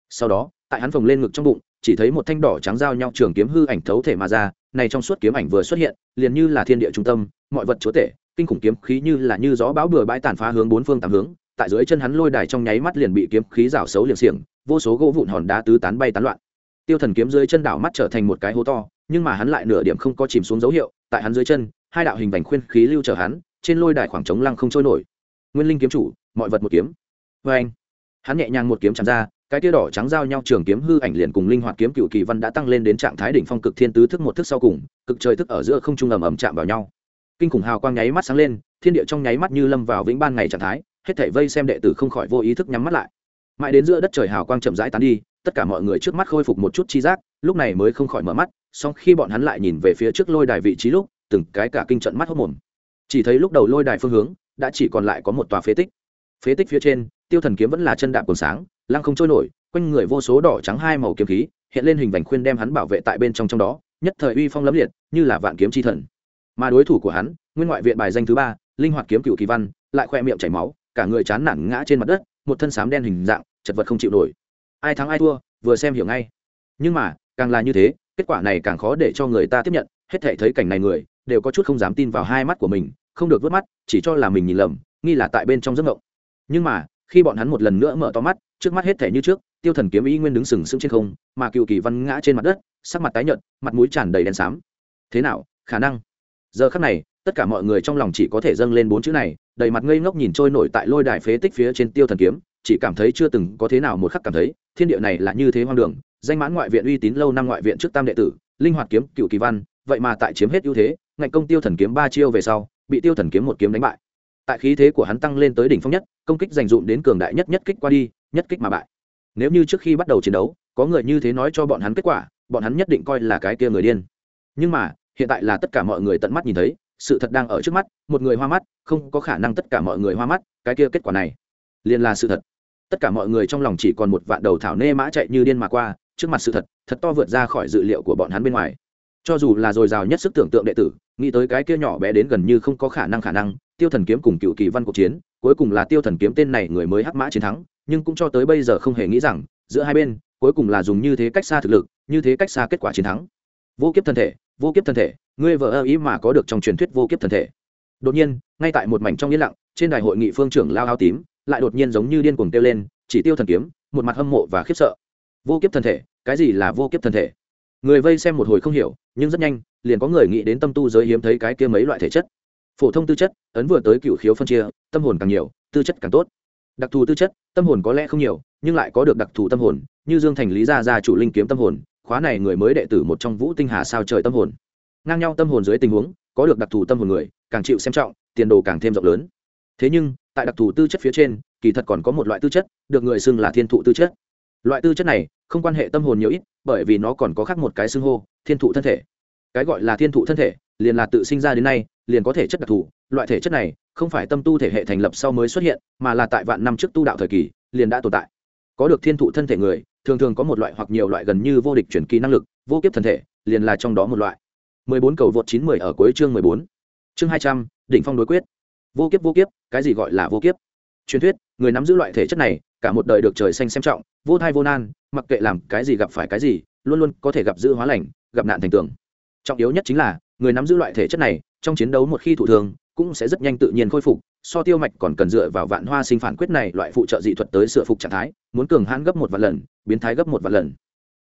Sau đó, tại hắn phồng lên ngực trong bụng, chỉ thấy một thanh đỏ trắng giao nhau trường kiếm hư ảnh thấu thể mà ra, này trong suốt kiếm ảnh vừa xuất hiện, liền như là thiên địa trung tâm, mọi vật chúa tể, kinh khủng kiếm khí như là như gió bão bừa bãi tàn phá hướng bốn phương tám hướng tại dưới chân hắn lôi đài trong nháy mắt liền bị kiếm khí rào xấu liền xiềng, vô số gỗ vụn hòn đá tứ tán bay tán loạn. Tiêu thần kiếm dưới chân đảo mắt trở thành một cái hố to, nhưng mà hắn lại nửa điểm không có chìm xuống dấu hiệu, tại hắn dưới chân, hai đạo hình vành khuyên khí lưu chở hắn, trên lôi đài khoảng trống lăng không trôi nổi. Nguyên linh kiếm chủ, mọi vật một kiếm. Vê anh, hắn nhẹ nhàng một kiếm chạm ra, cái tia đỏ trắng giao nhau trường kiếm hư ảnh liền cùng linh hoạt kiếm cựu kỳ văn đã tăng lên đến trạng thái đỉnh phong cực thiên tứ thức một thức sau cùng, cực trời thức ở giữa không trung ầm ầm chạm vào nhau. Kinh khủng hào quang nháy mắt sáng lên, thiên địa trong nháy mắt như lâm vào vĩnh ban ngày trạng thái hết thảy vây xem đệ tử không khỏi vô ý thức nhắm mắt lại. Mãi đến giữa đất trời hào quang chậm rãi tán đi, tất cả mọi người trước mắt khôi phục một chút chi giác, lúc này mới không khỏi mở mắt, song khi bọn hắn lại nhìn về phía trước lôi đài vị trí lúc, từng cái cả kinh trận mắt hốc mồm. Chỉ thấy lúc đầu lôi đài phương hướng, đã chỉ còn lại có một tòa phế tích. Phế tích phía trên, tiêu thần kiếm vẫn là chân đạp còn sáng, lăng không trôi nổi, quanh người vô số đỏ trắng hai màu kiếm khí, hiện lên hình vành khuyên đem hắn bảo vệ tại bên trong trong đó, nhất thời uy phong lấm liệt, như là vạn kiếm chi thần. Mà đối thủ của hắn, nguyên ngoại viện bài danh thứ ba, linh hoạt kiếm cựu kỳ văn, lại khoe miệng chảy máu cả người chán nản ngã trên mặt đất, một thân sám đen hình dạng, chật vật không chịu nổi. Ai thắng ai thua, vừa xem hiểu ngay. Nhưng mà, càng là như thế, kết quả này càng khó để cho người ta tiếp nhận, hết thể thấy cảnh này người, đều có chút không dám tin vào hai mắt của mình, không được vớt mắt, chỉ cho là mình nhìn lầm, nghi là tại bên trong giấc ngộng nhưng mà, khi bọn hắn một lần nữa mở to mắt, trước mắt hết thể như trước, tiêu thần kiếm ý nguyên đứng sừng sững trên không, mà cựu kỳ văn ngã trên mặt đất, sắc mặt tái nhợt, mặt mũi tràn đầy đen xám. Thế nào, khả năng? Giờ khắc này, tất cả mọi người trong lòng chỉ có thể dâng lên bốn chữ này đầy mặt ngây ngốc nhìn trôi nổi tại lôi đài phế tích phía trên tiêu thần kiếm, chỉ cảm thấy chưa từng có thế nào một khắc cảm thấy, thiên địa này là như thế hoang đường, danh mãn ngoại viện uy tín lâu năm ngoại viện trước tam đệ tử, linh hoạt kiếm, cựu kỳ văn, vậy mà tại chiếm hết ưu thế, ngạnh công tiêu thần kiếm ba chiêu về sau, bị tiêu thần kiếm một kiếm đánh bại. Tại khí thế của hắn tăng lên tới đỉnh phong nhất, công kích dành dụm đến cường đại nhất nhất kích qua đi, nhất kích mà bại. Nếu như trước khi bắt đầu chiến đấu, có người như thế nói cho bọn hắn kết quả, bọn hắn nhất định coi là cái kia người điên. Nhưng mà, hiện tại là tất cả mọi người tận mắt nhìn thấy sự thật đang ở trước mắt, một người hoa mắt, không có khả năng tất cả mọi người hoa mắt, cái kia kết quả này liền là sự thật. Tất cả mọi người trong lòng chỉ còn một vạn đầu thảo nê mã chạy như điên mà qua, trước mặt sự thật thật to vượt ra khỏi dự liệu của bọn hắn bên ngoài. Cho dù là dồi dào nhất sức tưởng tượng đệ tử, nghĩ tới cái kia nhỏ bé đến gần như không có khả năng khả năng, tiêu thần kiếm cùng cựu kỳ văn cuộc chiến, cuối cùng là tiêu thần kiếm tên này người mới hắc mã chiến thắng, nhưng cũng cho tới bây giờ không hề nghĩ rằng, giữa hai bên, cuối cùng là dùng như thế cách xa thực lực, như thế cách xa kết quả chiến thắng. Vô kiếp thân thể, vô kiếp thân thể ngươi vợ ơ ý mà có được trong truyền thuyết vô kiếp thần thể. Đột nhiên, ngay tại một mảnh trong yên lặng, trên đài hội nghị phương trưởng lao áo tím, lại đột nhiên giống như điên cuồng kêu lên, chỉ tiêu thần kiếm, một mặt hâm mộ và khiếp sợ. Vô kiếp thần thể, cái gì là vô kiếp thần thể? Người vây xem một hồi không hiểu, nhưng rất nhanh, liền có người nghĩ đến tâm tu giới hiếm thấy cái kia mấy loại thể chất. Phổ thông tư chất, ấn vừa tới cựu khiếu phân chia, tâm hồn càng nhiều, tư chất càng tốt. Đặc thù tư chất, tâm hồn có lẽ không nhiều, nhưng lại có được đặc thù tâm hồn, như dương thành lý gia gia chủ linh kiếm tâm hồn, khóa này người mới đệ tử một trong vũ tinh hà sao trời tâm hồn ngang nhau tâm hồn dưới tình huống, có được đặc thù tâm hồn người, càng chịu xem trọng, tiền đồ càng thêm rộng lớn. Thế nhưng, tại đặc thù tư chất phía trên, kỳ thật còn có một loại tư chất, được người xưng là thiên thụ tư chất. Loại tư chất này, không quan hệ tâm hồn nhiều ít, bởi vì nó còn có khác một cái xưng hô, thiên thụ thân thể. Cái gọi là thiên thụ thân thể, liền là tự sinh ra đến nay, liền có thể chất đặc thù. Loại thể chất này, không phải tâm tu thể hệ thành lập sau mới xuất hiện, mà là tại vạn năm trước tu đạo thời kỳ, liền đã tồn tại. Có được thiên thụ thân thể người, thường thường có một loại hoặc nhiều loại gần như vô địch chuyển kỳ năng lực, vô kiếp thân thể, liền là trong đó một loại. 14 cầu vượt 910 ở cuối chương 14. Chương 200, đỉnh phong đối quyết. Vô kiếp vô kiếp, cái gì gọi là vô kiếp? Truyền thuyết, người nắm giữ loại thể chất này, cả một đời được trời xanh xem trọng, vô thai vô nan, mặc kệ làm cái gì gặp phải cái gì, luôn luôn có thể gặp dữ hóa lành, gặp nạn thành tường. Trọng yếu nhất chính là, người nắm giữ loại thể chất này, trong chiến đấu một khi thụ thương, cũng sẽ rất nhanh tự nhiên khôi phục, so tiêu mạch còn cần dựa vào vạn hoa sinh phản quyết này loại phụ trợ dị thuật tới sửa phục trạng thái, muốn cường hãn gấp một vạn lần, biến thái gấp một vạn lần.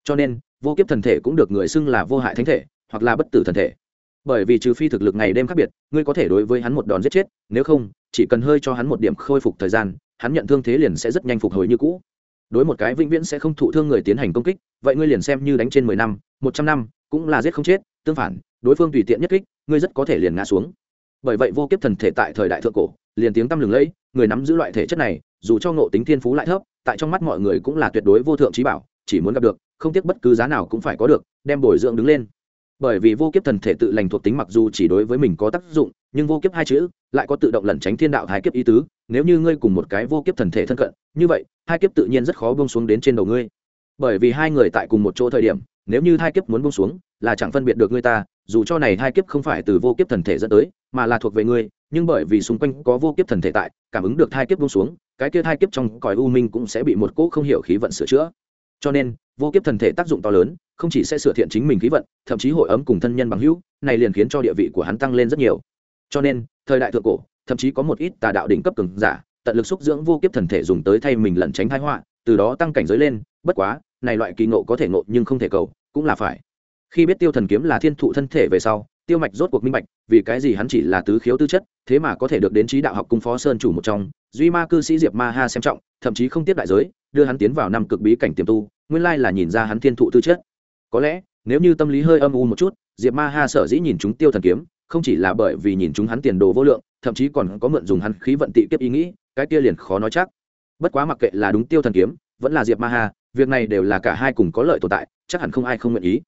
Cho nên, vô kiếp thần thể cũng được người xưng là vô hại thánh thể, hoặc là bất tử thần thể. Bởi vì trừ phi thực lực ngày đêm khác biệt, ngươi có thể đối với hắn một đòn giết chết, nếu không, chỉ cần hơi cho hắn một điểm khôi phục thời gian, hắn nhận thương thế liền sẽ rất nhanh phục hồi như cũ. Đối một cái vĩnh viễn sẽ không thụ thương người tiến hành công kích, vậy ngươi liền xem như đánh trên mười năm, một trăm năm, cũng là giết không chết, tương phản, đối phương tùy tiện nhất kích, ngươi rất có thể liền ngã xuống. Bởi vậy vô kiếp thần thể tại thời đại thượng cổ, liền tiếng tăm lừng lẫy, người nắm giữ loại thể chất này, dù cho ngộ tính thiên phú lại thấp, tại trong mắt mọi người cũng là tuyệt đối vô thượng trí bảo, chỉ muốn gặp được, không tiếc bất cứ giá nào cũng phải có được, đem bồi dưỡng đứng lên bởi vì vô kiếp thần thể tự lành thuộc tính mặc dù chỉ đối với mình có tác dụng, nhưng vô kiếp hai chữ lại có tự động lẩn tránh thiên đạo hai kiếp ý tứ. Nếu như ngươi cùng một cái vô kiếp thần thể thân cận, như vậy, hai kiếp tự nhiên rất khó bông xuống đến trên đầu ngươi. Bởi vì hai người tại cùng một chỗ thời điểm, nếu như hai kiếp muốn bông xuống, là chẳng phân biệt được ngươi ta, dù cho này hai kiếp không phải từ vô kiếp thần thể dẫn tới, mà là thuộc về ngươi, nhưng bởi vì xung quanh có vô kiếp thần thể tại, cảm ứng được hai kiếp bông xuống, cái kia hai kiếp trong cõi u minh cũng sẽ bị một cỗ không hiểu khí vận sửa chữa. Cho nên, vô kiếp thần thể tác dụng to lớn không chỉ sẽ sửa thiện chính mình khí vận, thậm chí hội ấm cùng thân nhân bằng hữu, này liền khiến cho địa vị của hắn tăng lên rất nhiều. Cho nên, thời đại thượng cổ, thậm chí có một ít tà đạo đỉnh cấp cường giả, tận lực xúc dưỡng vô kiếp thần thể dùng tới thay mình lẩn tránh thái họa, từ đó tăng cảnh giới lên, bất quá, này loại kỳ ngộ có thể ngộ nhưng không thể cầu, cũng là phải. Khi biết tiêu thần kiếm là thiên thụ thân thể về sau, tiêu mạch rốt cuộc minh bạch, vì cái gì hắn chỉ là tứ khiếu tư chất, thế mà có thể được đến trí đạo học cung phó sơn chủ một trong, duy ma cư sĩ diệp ma ha xem trọng, thậm chí không tiếp đại giới, đưa hắn tiến vào năm cực bí cảnh tiềm tu, nguyên lai là nhìn ra hắn thiên thụ tư chất có lẽ, nếu như tâm lý hơi âm u một chút, diệp ma ha sở dĩ nhìn chúng tiêu thần kiếm, không chỉ là bởi vì nhìn chúng hắn tiền đồ vô lượng, thậm chí còn có mượn dùng hắn khí vận tị kiếp ý nghĩ, cái kia liền khó nói chắc. Bất quá mặc kệ là đúng tiêu thần kiếm, vẫn là diệp ma ha, việc này đều là cả hai cùng có lợi tồn tại, chắc hẳn không ai không nguyện ý.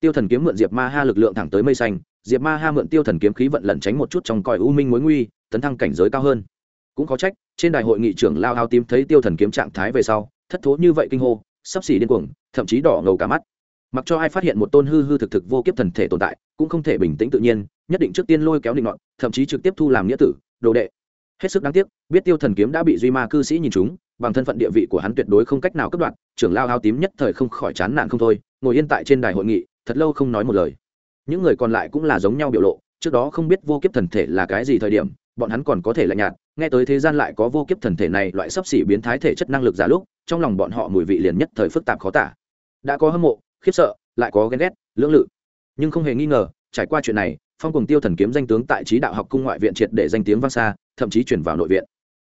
Tiêu thần kiếm mượn diệp ma ha lực lượng thẳng tới mây xanh, diệp ma ha mượn tiêu thần kiếm khí vận lẩn tránh một chút trong cõi u minh mối nguy, tấn thăng cảnh giới cao hơn. Cũng có trách, trên đại hội nghị trưởng lao hao tím thấy tiêu thần kiếm trạng thái về sau, thất thố như vậy kinh hô, sắp xỉ điên cuồng, thậm chí đỏ ngầu cả mắt mặc cho ai phát hiện một tôn hư hư thực thực vô kiếp thần thể tồn tại, cũng không thể bình tĩnh tự nhiên, nhất định trước tiên lôi kéo định ngọn thậm chí trực tiếp thu làm nghĩa tử, đồ đệ. Hết sức đáng tiếc, biết tiêu thần kiếm đã bị duy ma cư sĩ nhìn chúng bằng thân phận địa vị của hắn tuyệt đối không cách nào cấp đoạn trưởng lao hao tím nhất thời không khỏi chán nản không thôi, ngồi yên tại trên đài hội nghị, thật lâu không nói một lời. Những người còn lại cũng là giống nhau biểu lộ, trước đó không biết vô kiếp thần thể là cái gì thời điểm, bọn hắn còn có thể lạnh nhạt, nghe tới thế gian lại có vô kiếp thần thể này loại sấp xỉ biến thái thể chất năng lực giả lúc, trong lòng bọn họ mùi vị liền nhất thời phức tạp khó tả. Đã có hâm mộ khiếp sợ lại có ghen ghét lưỡng lự. Nhưng không hề nghi ngờ trải qua chuyện này phong cùng tiêu thần kiếm danh tướng tại trí đạo học cung ngoại viện triệt để danh tiếng vang xa thậm chí chuyển vào nội viện.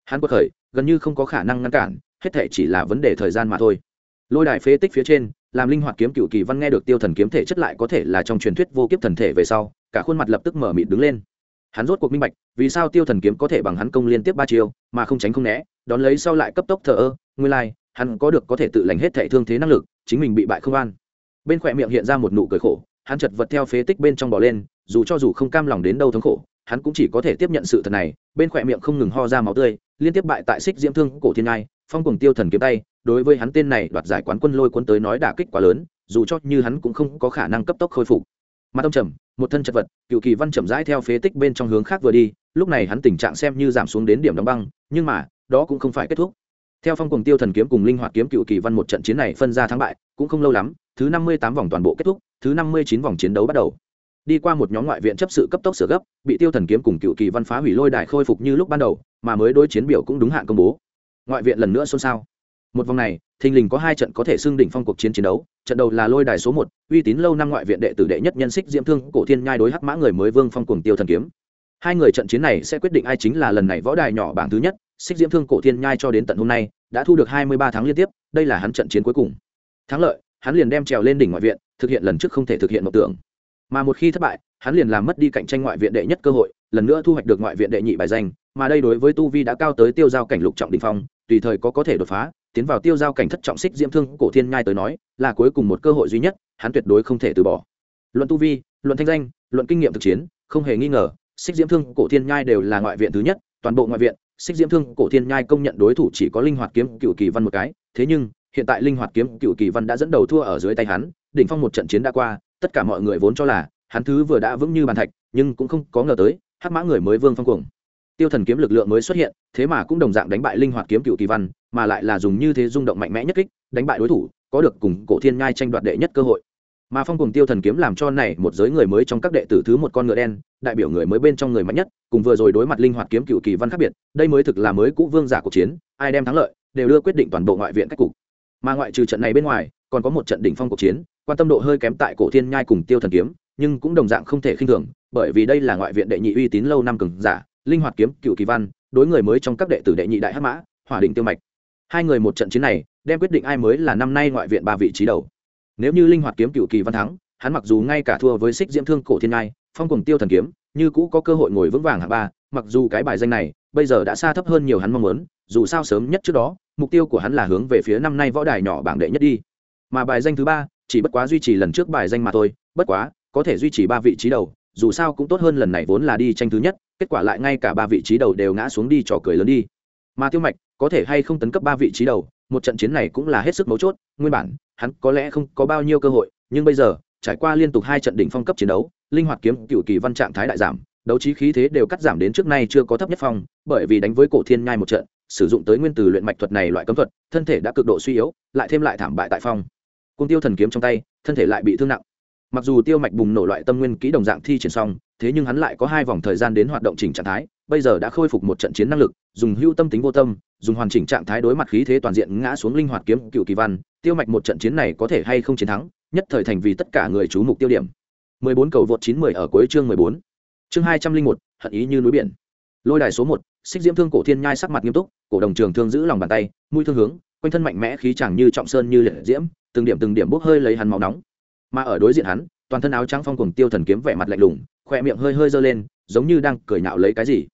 Hắn quật khởi gần như không có khả năng ngăn cản hết thể chỉ là vấn đề thời gian mà thôi. Lôi đài phế tích phía trên làm linh hoạt kiếm cựu kỳ văn nghe được tiêu thần kiếm thể chất lại có thể là trong truyền thuyết vô kiếp thần thể về sau cả khuôn mặt lập tức mở mịt đứng lên. Hắn rốt cuộc minh bạch vì sao tiêu thần kiếm có thể bằng hắn công liên tiếp ba chiêu mà không tránh không né đón lấy sau lại cấp tốc thờ ơ nguyên lai、like, hắn có được có thể tự lành hết thệ thương thế năng lực chính mình bị bại không an bên khỏe miệng hiện ra một nụ cười khổ, hắn chật vật theo phế tích bên trong bỏ lên, dù cho dù không cam lòng đến đâu thống khổ, hắn cũng chỉ có thể tiếp nhận sự thật này, bên khỏe miệng không ngừng ho ra máu tươi, liên tiếp bại tại xích diễm thương cổ thiên ngai, phong cùng tiêu thần kiếm tay, đối với hắn tên này đoạt giải quán quân lôi quân tới nói đả kích quá lớn, dù cho như hắn cũng không có khả năng cấp tốc khôi phục. Mặt ông trầm, một thân chật vật, cựu kỳ văn chậm rãi theo phế tích bên trong hướng khác vừa đi, lúc này hắn tình trạng xem như giảm xuống đến điểm đóng băng, nhưng mà, đó cũng không phải kết thúc theo phong cùng tiêu thần kiếm cùng linh hoạt kiếm cựu kỳ văn một trận chiến này phân ra thắng bại, cũng không lâu lắm, thứ năm mươi tám vòng toàn bộ kết thúc, thứ năm mươi chín vòng chiến đấu bắt đầu. Đi qua một nhóm ngoại viện chấp sự cấp tốc sửa gấp, bị tiêu thần kiếm cùng cựu kỳ văn phá hủy lôi đài khôi phục như lúc ban đầu, mà mới đối chiến biểu cũng đúng hạn công bố. Ngoại viện lần nữa xôn xao. Một vòng này, thình lình có hai trận có thể xưng đỉnh phong cuộc chiến chiến đấu, trận đầu là lôi đài số một, uy tín lâu năm ngoại viện đệ tử đệ nhất nhân xích diễm thương, cổ thiên nhai đối hắc mã người mới vương phong cùng tiêu thần kiếm. Hai người trận chiến này sẽ quyết định ai chính là lần này võ đài nhỏ bảng thứ nhất xích diễm thương cổ thiên nhai cho đến tận hôm nay, đã thu được hai mươi ba tháng liên tiếp, đây là hắn trận chiến cuối cùng. Thắng lợi, hắn liền đem trèo lên đỉnh ngoại viện, thực hiện lần trước không thể thực hiện mộng tưởng. Mà một khi thất bại, hắn liền làm mất đi cạnh tranh ngoại viện đệ nhất cơ hội, lần nữa thu hoạch được ngoại viện đệ nhị bài danh, mà đây đối với tu vi đã cao tới tiêu giao cảnh lục trọng đình phong, tùy thời có có thể đột phá, tiến vào tiêu giao cảnh thất trọng xích diễm thương cổ thiên nhai tới nói, là cuối cùng một cơ hội duy nhất, hắn tuyệt đối không thể từ bỏ. Luận tu vi, luận thanh danh, luận kinh nghiệm thực chiến, không hề nghi ngờ, xích diễm thương cổ thiên nhai đều là ngoại viện thứ nhất, toàn bộ ngoại viện xích diễm thương, cổ thiên nhai công nhận đối thủ chỉ có linh hoạt kiếm cựu kỳ văn một cái. Thế nhưng, hiện tại linh hoạt kiếm cựu kỳ văn đã dẫn đầu thua ở dưới tay hắn. Đỉnh phong một trận chiến đã qua, tất cả mọi người vốn cho là hắn thứ vừa đã vững như bàn thạch, nhưng cũng không có ngờ tới, hắc mã người mới vương phong cuồng. Tiêu thần kiếm lực lượng mới xuất hiện, thế mà cũng đồng dạng đánh bại linh hoạt kiếm cựu kỳ văn, mà lại là dùng như thế rung động mạnh mẽ nhất kích, đánh bại đối thủ, có được cùng cổ thiên nhai tranh đoạt đệ nhất cơ hội mà phong cùng tiêu thần kiếm làm cho này một giới người mới trong các đệ tử thứ một con ngựa đen, đại biểu người mới bên trong người mạnh nhất, cùng vừa rồi đối mặt linh hoạt kiếm cựu kỳ văn khác biệt, đây mới thực là mới cũ vương giả cuộc chiến, ai đem thắng lợi, đều đưa quyết định toàn bộ ngoại viện cách cục. Mà ngoại trừ trận này bên ngoài, còn có một trận đỉnh phong cuộc chiến, quan tâm độ hơi kém tại cổ thiên nhai cùng tiêu thần kiếm, nhưng cũng đồng dạng không thể khinh thường, bởi vì đây là ngoại viện đệ nhị uy tín lâu năm cường giả, linh hoạt kiếm, cựu kỳ văn, đối người mới trong các đệ tử đệ nhị đại hắc mã, hỏa định tiêu mạch. Hai người một trận chiến này, đem quyết định ai mới là năm nay ngoại viện ba vị trí đầu nếu như linh hoạt kiếm cựu kỳ văn thắng, hắn mặc dù ngay cả thua với xích diễm thương cổ thiên ngai, phong cùng tiêu thần kiếm, như cũ có cơ hội ngồi vững vàng hạng ba, mặc dù cái bài danh này bây giờ đã xa thấp hơn nhiều hắn mong muốn, dù sao sớm nhất trước đó, mục tiêu của hắn là hướng về phía năm nay võ đài nhỏ bảng đệ nhất đi. Mà bài danh thứ ba, chỉ bất quá duy trì lần trước bài danh mà thôi, bất quá, có thể duy trì ba vị trí đầu, dù sao cũng tốt hơn lần này vốn là đi tranh thứ nhất, kết quả lại ngay cả ba vị trí đầu đều ngã xuống đi trò cười lớn đi. Mà tiêu mạch, có thể hay không tấn cấp ba vị trí đầu, một trận chiến này cũng là hết sức mấu chốt, nguyên bản hắn có lẽ không có bao nhiêu cơ hội, nhưng bây giờ, trải qua liên tục hai trận đỉnh phong cấp chiến đấu, linh hoạt kiếm cựu kỳ văn trạng thái đại giảm, đấu trí khí thế đều cắt giảm đến trước nay chưa có thấp nhất phong, bởi vì đánh với cổ thiên nhai một trận, sử dụng tới nguyên từ luyện mạch thuật này loại cấm thuật, thân thể đã cực độ suy yếu, lại thêm lại thảm bại tại phong. Cung tiêu thần kiếm trong tay, thân thể lại bị thương nặng. Mặc dù tiêu mạch bùng nổ loại tâm nguyên kỹ đồng dạng thi triển xong, thế nhưng hắn lại có hai vòng thời gian đến hoạt động chỉnh trạng thái bây giờ đã khôi phục một trận chiến năng lực dùng hưu tâm tính vô tâm dùng hoàn chỉnh trạng thái đối mặt khí thế toàn diện ngã xuống linh hoạt kiếm cựu kỳ văn tiêu mạch một trận chiến này có thể hay không chiến thắng nhất thời thành vì tất cả người chú mục tiêu điểm 14 cầu vượt 910 ở cuối chương 14. Chương 201, hận ý như núi biển. Lôi đài số 1, Xích Diễm Thương cổ thiên nhai sắc mặt nghiêm túc, cổ đồng trường thương giữ lòng bàn tay, mũi thương hướng, quanh thân mạnh mẽ khí chẳng như trọng sơn như liệt diễm, từng điểm từng điểm bốc hơi lấy hắn máu nóng. Mà ở đối diện hắn, toàn thân áo trắng phong cùng tiêu thần kiếm vẻ mặt lạnh lùng, khóe miệng hơi hơi giơ lên, giống như đang cười nhạo lấy cái gì.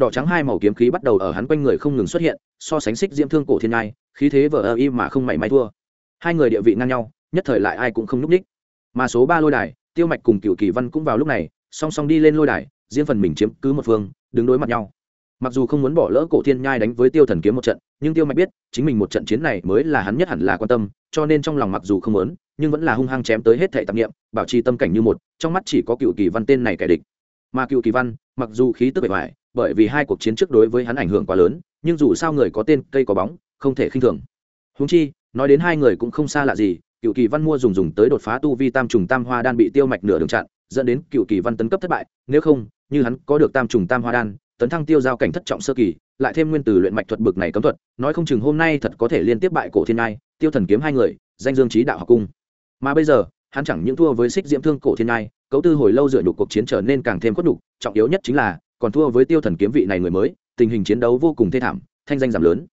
Đỏ trắng hai màu kiếm khí bắt đầu ở hắn quanh người không ngừng xuất hiện, so sánh xích diễm thương cổ thiên ngai khí thế vờ ơ y mà không mảy may thua. Hai người địa vị ngang nhau nhất thời lại ai cũng không núp ních. Mà số ba lôi đài tiêu mạch cùng cựu kỳ văn cũng vào lúc này song song đi lên lôi đài riêng phần mình chiếm cứ một phương đứng đối mặt nhau. Mặc dù không muốn bỏ lỡ cổ thiên nhai đánh với tiêu thần kiếm một trận nhưng tiêu mạch biết chính mình một trận chiến này mới là hắn nhất hẳn là quan tâm cho nên trong lòng mặc dù không muốn nhưng vẫn là hung hăng chém tới hết thệ tạp nghiệm bảo trì tâm cảnh như một trong mắt chỉ có cựu kỳ văn tên này kẻ địch. Mà cựu kỳ văn mặc dù khí tức bề ngoài bởi vì hai cuộc chiến trước đối với hắn ảnh hưởng quá lớn, nhưng dù sao người có tên cây có bóng, không thể khinh thường. Húng chi, nói đến hai người cũng không xa lạ gì, cựu kỳ văn mua dùng dùng tới đột phá tu vi tam trùng tam hoa đan bị tiêu mạch nửa đường chặn, dẫn đến cựu kỳ văn tấn cấp thất bại, nếu không, như hắn có được tam trùng tam hoa đan, tấn thăng tiêu giao cảnh thất trọng sơ kỳ, lại thêm nguyên từ luyện mạch thuật bực này cấm thuật, nói không chừng hôm nay thật có thể liên tiếp bại cổ thiên nai tiêu thần kiếm hai người, danh dương trí đạo học cung. Mà bây giờ, hắn chẳng những thua với xích diễm thương cổ thiên nai cấu tư hồi lâu dựa đục cuộc chiến trở nên càng thêm khuất đục trọng yếu nhất chính là còn thua với tiêu thần kiếm vị này người mới, tình hình chiến đấu vô cùng thê thảm, thanh danh giảm lớn.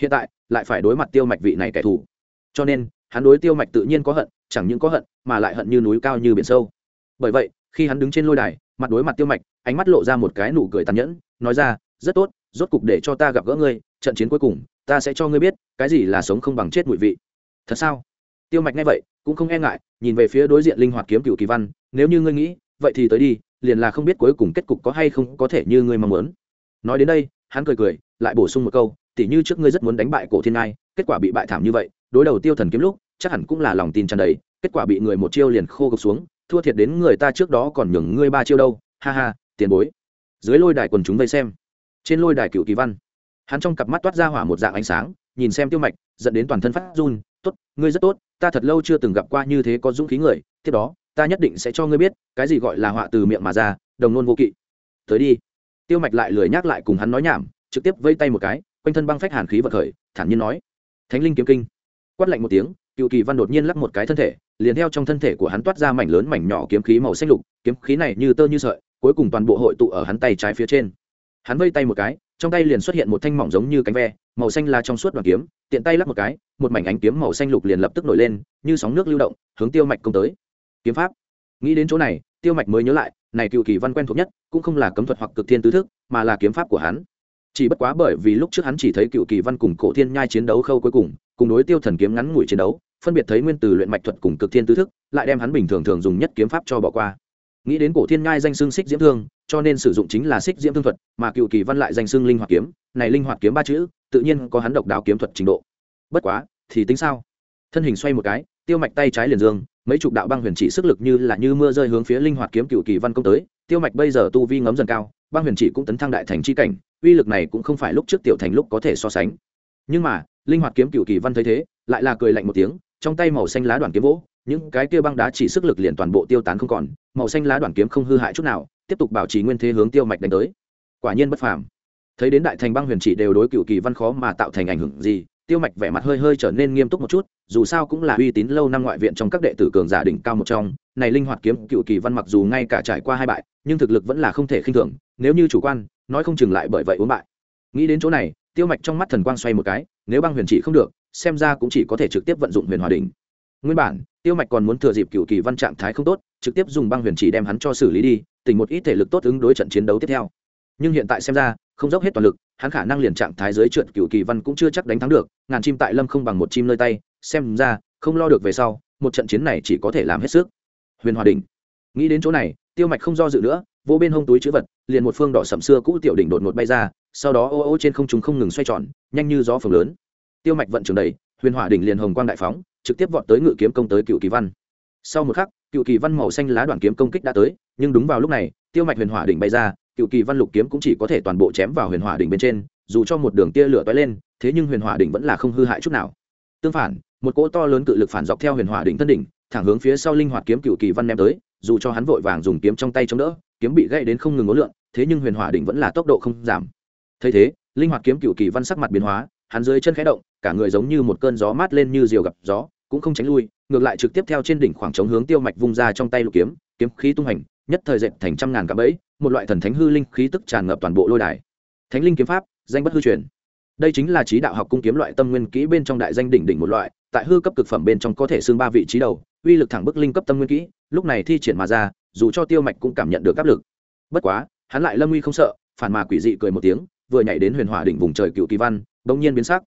Hiện tại, lại phải đối mặt tiêu mạch vị này kẻ thù. Cho nên, hắn đối tiêu mạch tự nhiên có hận, chẳng những có hận, mà lại hận như núi cao như biển sâu. Bởi vậy, khi hắn đứng trên lôi đài, mặt đối mặt tiêu mạch, ánh mắt lộ ra một cái nụ cười tàn nhẫn, nói ra, rất tốt, rốt cục để cho ta gặp gỡ ngươi, trận chiến cuối cùng, ta sẽ cho ngươi biết, cái gì là sống không bằng chết bụi vị. Thật sao? Tiêu mạch nghe vậy, cũng không e ngại, nhìn về phía đối diện linh hoạt kiếm cựu kỳ văn, nếu như ngươi nghĩ vậy thì tới đi, liền là không biết cuối cùng kết cục có hay không có thể như ngươi mong muốn. Nói đến đây, hắn cười cười, lại bổ sung một câu, tỉ như trước ngươi rất muốn đánh bại cổ thiên ngai, kết quả bị bại thảm như vậy, đối đầu tiêu thần kiếm lúc, chắc hẳn cũng là lòng tin tràn đầy, kết quả bị người một chiêu liền khô gục xuống, thua thiệt đến người ta trước đó còn nhường ngươi ba chiêu đâu, ha ha, tiền bối. Dưới lôi đài quần chúng vây xem. Trên lôi đài cựu kỳ văn, hắn trong cặp mắt toát ra hỏa một dạng ánh sáng, nhìn xem tiêu mạch dẫn đến toàn thân phát run, tốt, ngươi rất tốt, ta thật lâu chưa từng gặp qua như thế có dũng khí người, tiếp đó ta nhất định sẽ cho ngươi biết, cái gì gọi là họa từ miệng mà ra, đồng nôn vô kỵ. Tới đi. Tiêu mạch lại lười nhắc lại cùng hắn nói nhảm, trực tiếp vây tay một cái, quanh thân băng phách hàn khí vật khởi, thản nhiên nói, thánh linh kiếm kinh. Quát lạnh một tiếng, cựu kỳ văn đột nhiên lắc một cái thân thể, liền theo trong thân thể của hắn toát ra mảnh lớn mảnh nhỏ kiếm khí màu xanh lục, kiếm khí này như tơ như sợi, cuối cùng toàn bộ hội tụ ở hắn tay trái phía trên. Hắn vây tay một cái, trong tay liền xuất hiện một thanh mỏng giống như cánh ve, màu xanh là trong suốt đoàn kiếm, tiện tay lắc một cái, một mảnh ánh kiếm màu xanh lục liền lập tức nổi lên, như sóng nước lưu động, hướng tiêu mạch công tới kiếm pháp. Nghĩ đến chỗ này, tiêu mạch mới nhớ lại, này cựu kỳ văn quen thuộc nhất cũng không là cấm thuật hoặc cực thiên tứ thức, mà là kiếm pháp của hắn. Chỉ bất quá bởi vì lúc trước hắn chỉ thấy cựu kỳ văn cùng cổ thiên nhai chiến đấu khâu cuối cùng cùng đối tiêu thần kiếm ngắn ngủi chiến đấu, phân biệt thấy nguyên từ luyện mạch thuật cùng cực thiên tứ thức, lại đem hắn bình thường thường dùng nhất kiếm pháp cho bỏ qua. Nghĩ đến cổ thiên nhai danh xương xích diễm thương, cho nên sử dụng chính là xích diễm thương thuật, mà cựu kỳ văn lại danh xương linh hoạt kiếm, này linh hoạt kiếm ba chữ, tự nhiên có hắn độc đáo kiếm thuật trình độ. Bất quá, thì tính sao? Thân hình xoay một cái, tiêu mạch tay trái liền dương mấy chục đạo băng huyền chỉ sức lực như là như mưa rơi hướng phía linh hoạt kiếm cựu kỳ văn công tới, tiêu mạch bây giờ tu vi ngấm dần cao, băng huyền chỉ cũng tấn thăng đại thành chi cảnh, uy lực này cũng không phải lúc trước tiểu thành lúc có thể so sánh. Nhưng mà, linh hoạt kiếm cựu kỳ văn thấy thế, lại là cười lạnh một tiếng, trong tay màu xanh lá đoàn kiếm vỗ, những cái kia băng đá chỉ sức lực liền toàn bộ tiêu tán không còn, màu xanh lá đoàn kiếm không hư hại chút nào, tiếp tục bảo trì nguyên thế hướng tiêu mạch đánh tới. Quả nhiên bất phàm. Thấy đến đại thành băng huyền chỉ đều đối cựu kỳ văn khó mà tạo thành ảnh hưởng gì, tiêu mạch vẻ mặt hơi hơi trở nên nghiêm túc một chút dù sao cũng là uy tín lâu năm ngoại viện trong các đệ tử cường giả đỉnh cao một trong, này linh hoạt kiếm cựu kỳ văn mặc dù ngay cả trải qua hai bại, nhưng thực lực vẫn là không thể khinh thường, nếu như chủ quan, nói không chừng lại bởi vậy uống bại. Nghĩ đến chỗ này, tiêu mạch trong mắt thần quang xoay một cái, nếu băng huyền chỉ không được, xem ra cũng chỉ có thể trực tiếp vận dụng huyền hòa đình nguyên bản, tiêu mạch còn muốn thừa dịp cựu kỳ văn trạng thái không tốt, trực tiếp dùng băng huyền chỉ đem hắn cho xử lý đi, tỉnh một ít thể lực tốt ứng đối trận chiến đấu tiếp theo. Nhưng hiện tại xem ra, không dốc hết toàn lực, hắn khả năng liền trạng thái dưới trượt cựu kỳ văn cũng chưa chắc đánh thắng được, ngàn chim tại lâm không bằng một chim nơi tay xem ra, không lo được về sau, một trận chiến này chỉ có thể làm hết sức. Huyền hòa đình. Nghĩ đến chỗ này, tiêu mạch không do dự nữa, vô bên hông túi chữ vật, liền một phương đỏ sầm xưa cũ tiểu đỉnh đột ngột bay ra, sau đó ô ô trên không trung không ngừng xoay tròn, nhanh như gió phường lớn. Tiêu mạch vận trường đầy huyền hỏa đỉnh liền hồng quang đại phóng, trực tiếp vọt tới ngự kiếm công tới cựu kỳ văn. Sau một khắc, cựu kỳ văn màu xanh lá đoàn kiếm công kích đã tới, nhưng đúng vào lúc này, tiêu mạch huyền hỏa đỉnh bay ra, cựu kỳ văn lục kiếm cũng chỉ có thể toàn bộ chém vào huyền hỏa đỉnh bên trên, dù cho một đường tia lửa toái lên, thế nhưng huyền hỏa đỉnh vẫn là không hư hại chút nào. Tương phản một cỗ to lớn cự lực phản dọc theo huyền hỏa đỉnh thân đỉnh, thẳng hướng phía sau linh hoạt kiếm cựu kỳ văn ném tới, dù cho hắn vội vàng dùng kiếm trong tay chống đỡ, kiếm bị gãy đến không ngừng ngố lượn, thế nhưng huyền hỏa đỉnh vẫn là tốc độ không giảm. Thấy thế, linh hoạt kiếm cựu kỳ văn sắc mặt biến hóa, hắn dưới chân khẽ động, cả người giống như một cơn gió mát lên như diều gặp gió, cũng không tránh lui, ngược lại trực tiếp theo trên đỉnh khoảng trống hướng tiêu mạch vung ra trong tay lục kiếm kiếm khí tung hành, nhất thời dệt thành trăm ngàn cả bẫy, một loại thần thánh hư linh khí tức tràn ngập toàn bộ lôi đài. Thánh linh kiếm pháp, danh bất hư truyền. Đây chính là trí đạo học cung kiếm loại tâm nguyên kỹ bên trong đại danh đỉnh đỉnh một loại tại hư cấp cực phẩm bên trong có thể xưng ba vị trí đầu, uy lực thẳng bức linh cấp tâm nguyên kỹ, lúc này thi triển mà ra, dù cho tiêu mạch cũng cảm nhận được áp lực. Bất quá, hắn lại lâm uy không sợ, phản mà quỷ dị cười một tiếng, vừa nhảy đến huyền hỏa đỉnh vùng trời cựu kỳ văn bỗng nhiên biến sắc.